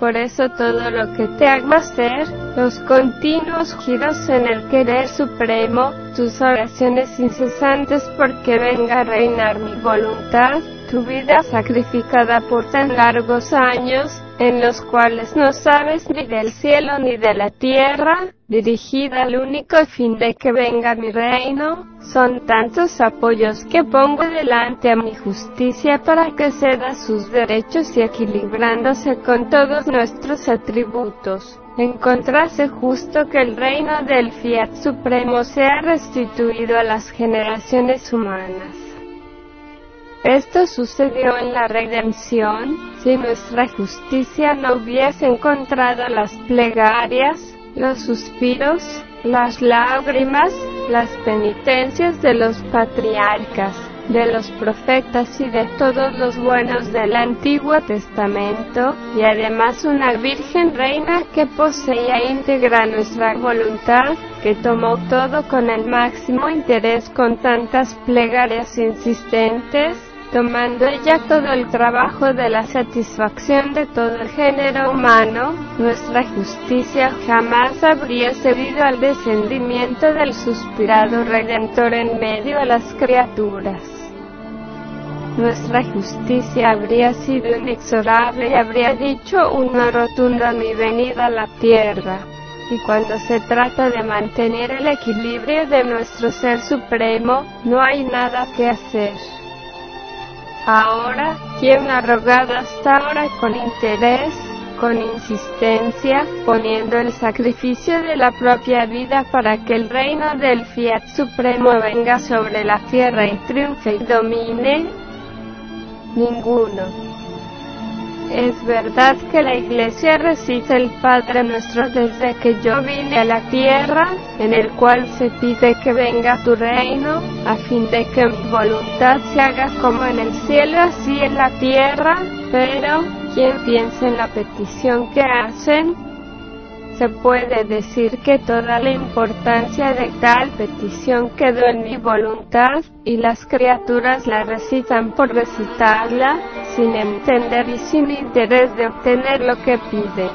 S1: Por eso todo lo que te haga hacer, los continuos giros en el querer supremo, tus oraciones incesantes porque venga a reinar mi voluntad, tu vida sacrificada por tan largos años, en los cuales no sabes ni del cielo ni de la tierra, dirigida al único fin de que venga mi reino, son tantos apoyos que pongo delante a mi justicia para que ceda sus derechos y equilibrándose con todos nuestros atributos. Encontrase justo que el reino del Fiat Supremo sea restituido a las generaciones humanas. Esto sucedió en la redención, si nuestra justicia no hubiese encontrado las plegarias, los suspiros, las lágrimas, las penitencias de los patriarcas, de los profetas y de todos los buenos del Antiguo Testamento, y además una Virgen Reina que poseía íntegra nuestra voluntad, que tomó todo con el máximo interés con tantas plegarias insistentes, tomando ella todo el trabajo de la satisfacción de todo el género humano, nuestra justicia jamás habría cedido al descendimiento del suspirado redentor en medio de las criaturas. Nuestra justicia habría sido inexorable y habría dicho una rotunda mi venida a la tierra. Y cuando se trata de mantener el equilibrio de nuestro ser supremo, no hay nada que hacer ahora, quien ha rogado hasta ahora con interés, con insistencia, poniendo el sacrificio de la propia vida para que el reino del Fiat Supremo venga sobre la tierra y triunfe y domine? Ninguno. Es verdad que la iglesia recita el Padre nuestro desde que yo vine a la tierra, en el cual se pide que venga tu reino, a fin de que mi voluntad se haga como en el cielo, así en la tierra, pero ¿quién piensa en la petición que hacen, se puede decir que toda la importancia de tal petición quedó en mi voluntad, y las criaturas la recitan por recitarla, sin entender y sin interés de obtener lo que piden.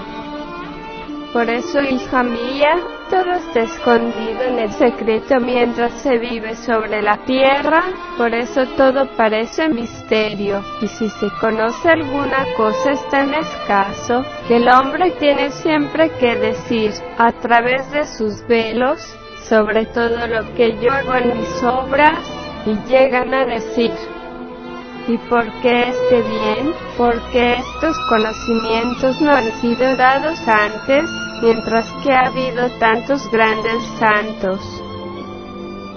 S1: Por eso hija mía, todo está escondido en el secreto mientras se vive sobre la tierra, por eso todo parece misterio, y si se conoce alguna cosa es tan escaso, que el hombre tiene siempre que decir, a través de sus velos, sobre todo lo que yo hago en mis obras, y llegan a decir, y por qué este bien, porque estos conocimientos no han sido dados antes, mientras que ha habido tantos grandes santos.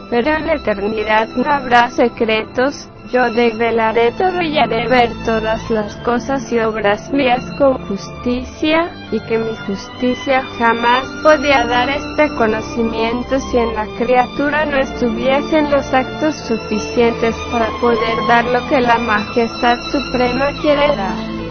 S1: Pero en la eternidad no habrá secretos, yo develaré todo y haré ver todas las cosas y obras mías con justicia, y que mi justicia jamás podía dar este conocimiento si en la criatura no estuviesen los actos suficientes para poder dar lo que la majestad suprema quiere dar.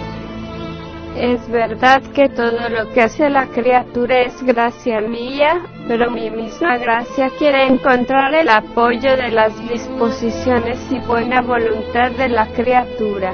S1: Es verdad que todo lo que hace la criatura es gracia mía, pero mi misma gracia quiere encontrar el apoyo de las disposiciones y buena voluntad de la criatura.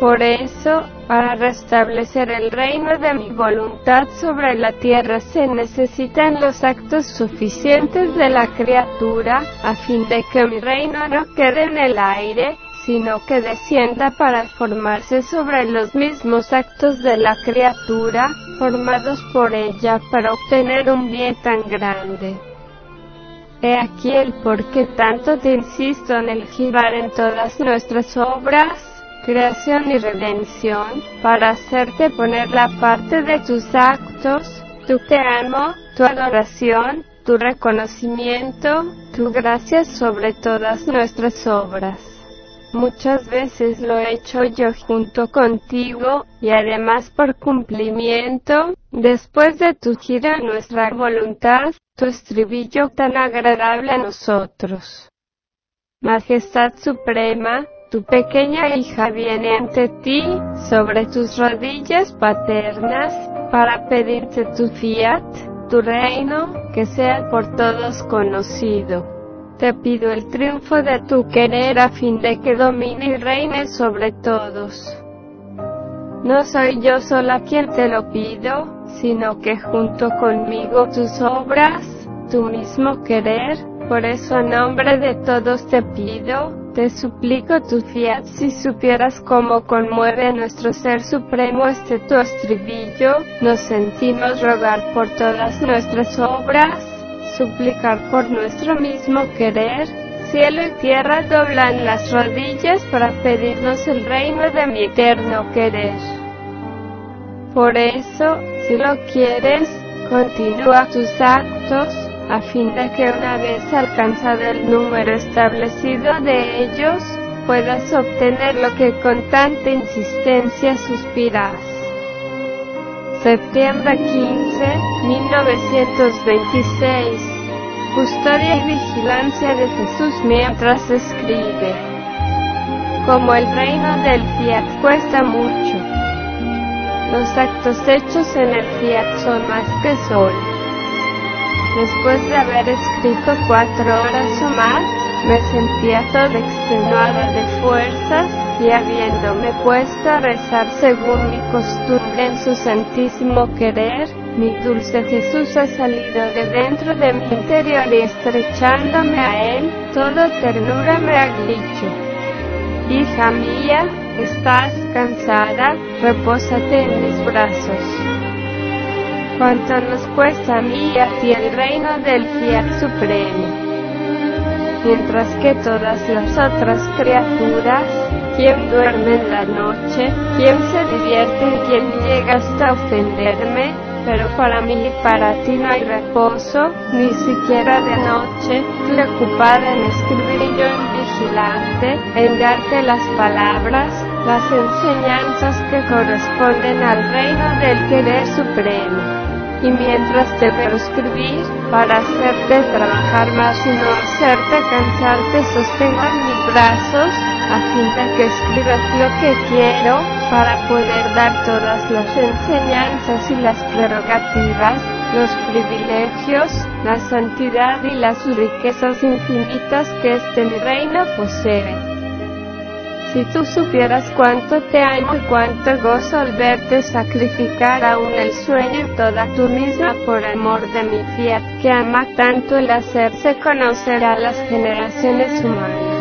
S1: Por eso, para restablecer el reino de mi voluntad sobre la tierra se necesitan los actos suficientes de la criatura, a fin de que mi reino no quede en el aire, sino que descienda para formarse sobre los mismos actos de la criatura, formados por ella para obtener un bien tan grande. He aquí el por qué tanto te insisto en el girar en todas nuestras obras, creación y redención, para hacerte poner la parte de tus actos, tu te amo, tu adoración, tu reconocimiento, tu gracia sobre todas nuestras obras. Muchas veces lo he hecho yo junto contigo, y además por cumplimiento, después de tu gira nuestra voluntad, tu estribillo tan agradable a nosotros. Majestad Suprema, tu pequeña hija viene ante ti, sobre tus rodillas paternas, para pedirte tu fiat, tu reino, que sea por todos conocido. Te pido el triunfo de tu querer a fin de que domine y reine sobre todos. No soy yo sola quien te lo pido, sino que junto conmigo tus obras, tu mismo querer, por eso a nombre de todos te pido, te suplico tu fiat si supieras cómo conmueve nuestro ser supremo este tu estribillo, nos sentimos rogar por todas nuestras obras, suplicar por nuestro mismo querer, cielo y tierra doblan las rodillas para pedirnos el reino de mi eterno querer. Por eso, si lo quieres, continúa tus actos, a fin de que una vez alcanzado el número establecido de ellos, puedas obtener lo que con tanta insistencia suspiras. Septiembre 15, 1926 custodia y vigilancia de Jesús mientras escribe. Como el reino del fiat cuesta mucho, los actos hechos en el fiat son más que sol. Después de haber escrito cuatro horas o más, me sentía todo extenuado de fuerzas y habiéndome puesto a rezar según mi costumbre en su santísimo querer, mi dulce Jesús ha salido de dentro de mi interior y estrechándome a Él, toda ternura me ha dicho. Hija mía, estás cansada, repósate en mis brazos. ¿Cuánto nos cuesta a mí y a el reino del Fiel Supremo. Mientras que todas las otras criaturas, quien duerme en la noche, quien se divierte, y quien llega hasta ofenderme, pero para mí y para ti no hay reposo, ni siquiera de noche, preocupada en escribir y yo en vigilante, en darte las palabras, las enseñanzas que corresponden al reino del querer supremo. Y mientras te veo para hacerte trabajar más y no hacerte cansarte, sostengo en mis brazos, de que escribas lo que quiero, para poder dar todas las enseñanzas y las prerrogativas, los privilegios, la santidad y las riquezas infinitas que este reino posee. Si tú supieras cuánto te amo y cuánto gozo al verte sacrificar aún el sueño toda tu misma por amor de mi fiat que ama tanto el hacerse conocer a las generaciones humanas.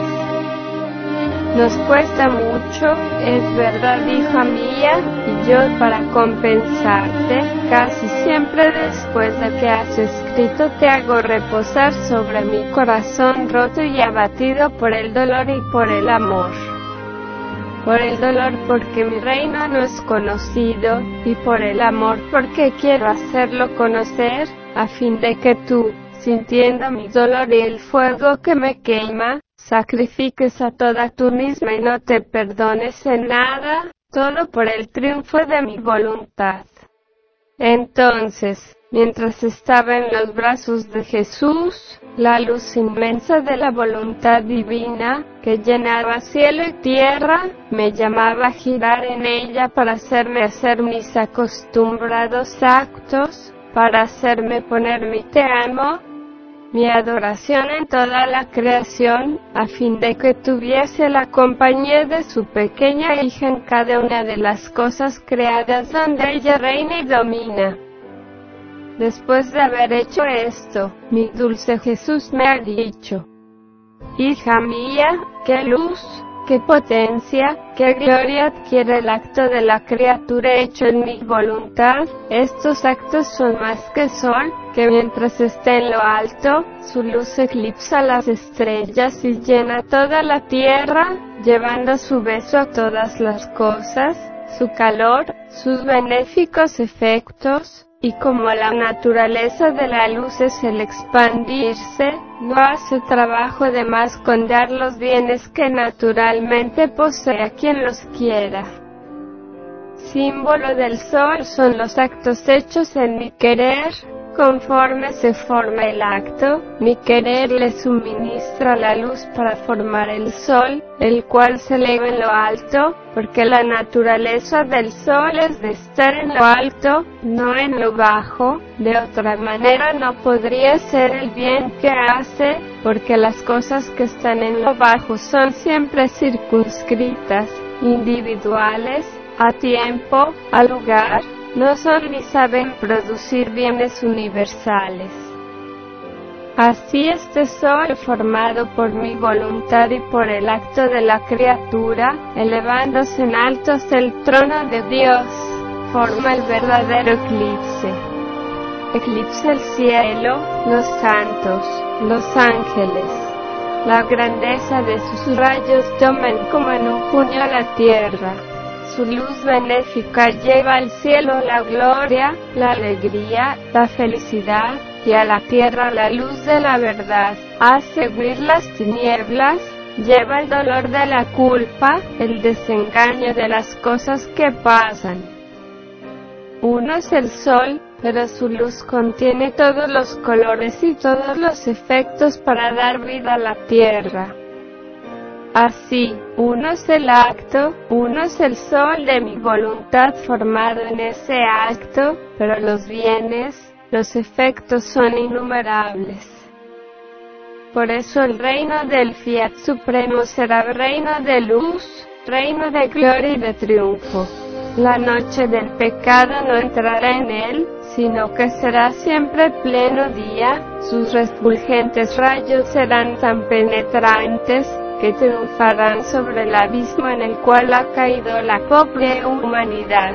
S1: Nos cuesta mucho, es verdad, hija mía, y yo para compensarte, casi siempre después de que has escrito te hago reposar sobre mi corazón roto y abatido por el dolor y por el amor. Por el dolor porque mi reino no es conocido, y por el amor porque quiero hacerlo conocer, a fin de que tú, sintiendo mi dolor y el fuego que me quema, sacrifiques a toda tu misma y no te perdones en nada, solo por el triunfo de mi voluntad. Entonces, mientras estaba en los brazos de Jesús, la luz inmensa de la voluntad divina, que llenaba cielo y tierra, me llamaba a girar en ella para hacerme hacer mis acostumbrados actos, para hacerme poner mi te amo, mi adoración en toda la creación, a fin de que tuviese la compañía de su pequeña hija en cada una de las cosas creadas donde ella reina y domina. Después de haber hecho esto, mi dulce Jesús me ha dicho, Hija mía, qué luz, qué potencia, qué gloria adquiere el acto de la criatura hecho en mi voluntad, estos actos son más que son, sol, que mientras esté en lo alto, su luz eclipsa las estrellas y llena toda la tierra, llevando su beso a todas las cosas, su calor, sus benéficos efectos, y como la naturaleza de la luz es el expandirse, no hace trabajo de más con dar los bienes que naturalmente posee a quien los quiera. Símbolo del sol son los actos hechos en mi querer, conforme se forma el acto, mi querer le suministra la luz para formar el sol, el cual se eleva en lo alto, porque la naturaleza del sol es de estar en lo alto, no en lo bajo, de otra manera no podría ser el bien que hace, porque las cosas que están en lo bajo son siempre circunscritas, individuales, a tiempo, a lugar, no son ni saben producir bienes universales. Así este sol formado por mi voluntad y por el acto de la criatura, elevándose en altos el trono de Dios, forma el verdadero eclipse. Eclipse el cielo, los santos, los ángeles. La grandeza de sus rayos toman como en un puño la tierra. Su luz benéfica lleva al cielo la gloria, la alegría, la felicidad, y a la tierra la luz de la verdad. A seguir las tinieblas, lleva el dolor de la culpa, el desengaño de las cosas que pasan. Uno es el sol, pero su luz contiene todos los colores y todos los efectos para dar vida a la tierra. Así, uno es el acto, uno es el sol de mi voluntad formado en ese acto, pero los bienes, los efectos son innumerables. Por eso el reino del Fiat Supremo será reino de luz, reino de gloria y de triunfo. La noche del pecado no entrará en él, sino que será siempre pleno día, sus refulgentes rayos serán tan penetrantes, que triunfarán sobre el abismo en el cual ha caído la pobre humanidad.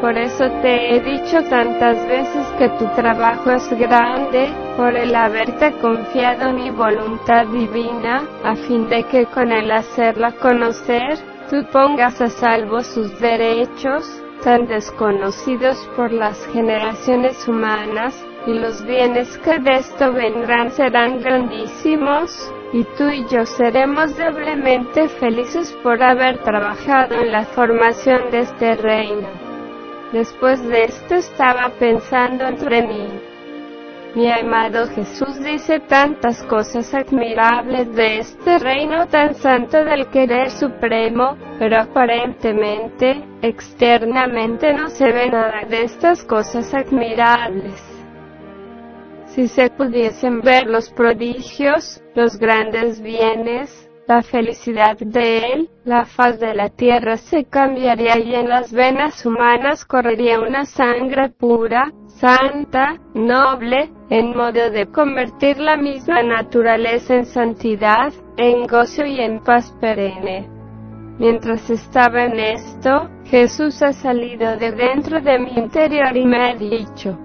S1: Por eso te he dicho tantas veces que tu trabajo es grande, por el haberte confiado mi voluntad divina, a fin de que con el hacerla conocer, tú pongas a salvo sus derechos, tan desconocidos por las generaciones humanas, y los bienes que de esto vendrán serán grandísimos, y tú y yo seremos doblemente felices por haber trabajado en la formación de este reino. Después de esto estaba pensando entre mí. Mi amado Jesús dice tantas cosas admirables de este reino tan santo del querer supremo, pero aparentemente, externamente no se ve nada de estas cosas admirables si se pudiesen ver los prodigios, los grandes bienes, la felicidad de él, la faz de la tierra se cambiaría y en las venas humanas correría una sangre pura, santa, noble, en modo de convertir la misma naturaleza en santidad, en gozo y en paz perenne. Mientras estaba en esto, Jesús ha salido de dentro de mi interior y me ha dicho,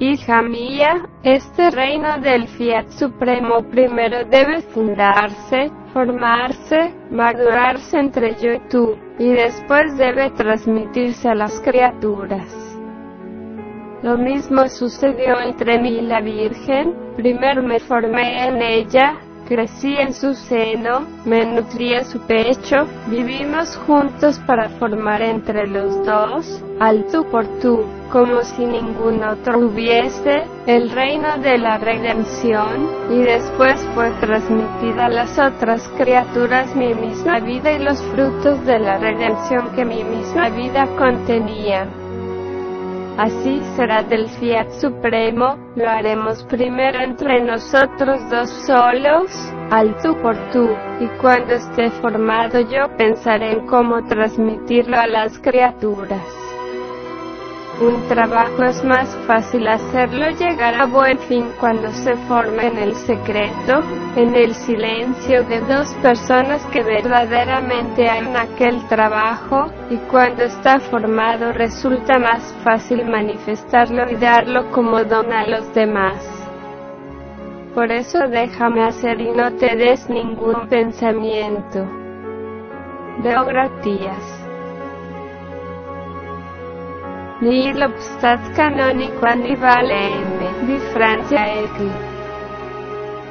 S1: Hija mía, este reino del Fiat Supremo primero debe fundarse, formarse, madurarse entre yo y tú, y después debe transmitirse a las criaturas. Lo mismo sucedió entre mí y la Virgen, primero me formé en ella, crecí en su seno, me nutría su pecho, vivimos juntos para formar entre los dos, al tú por tú, como si ningún otro hubiese, el reino de la redención, y después fue transmitida a las otras criaturas mi misma vida y los frutos de la redención que mi misma vida contenía. Así será del Fiat Supremo, lo haremos primero entre nosotros dos solos, al tú por tú, y cuando esté formado yo pensaré en cómo transmitirlo a las criaturas. Un trabajo es más fácil hacerlo llegar a buen fin cuando se forma en el secreto, en el silencio de dos personas que verdaderamente han aquel trabajo, y cuando está formado resulta más fácil manifestarlo y darlo como don a los demás. Por eso déjame hacer y no te des ningún pensamiento. De Gratías. Ni el Stat canónico Annibale M. di Francia E.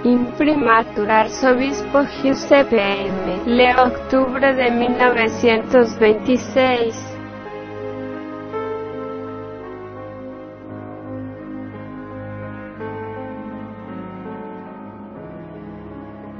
S1: Imprimatur Arzobispo Giuseppe M. Leo, octubre de 1926.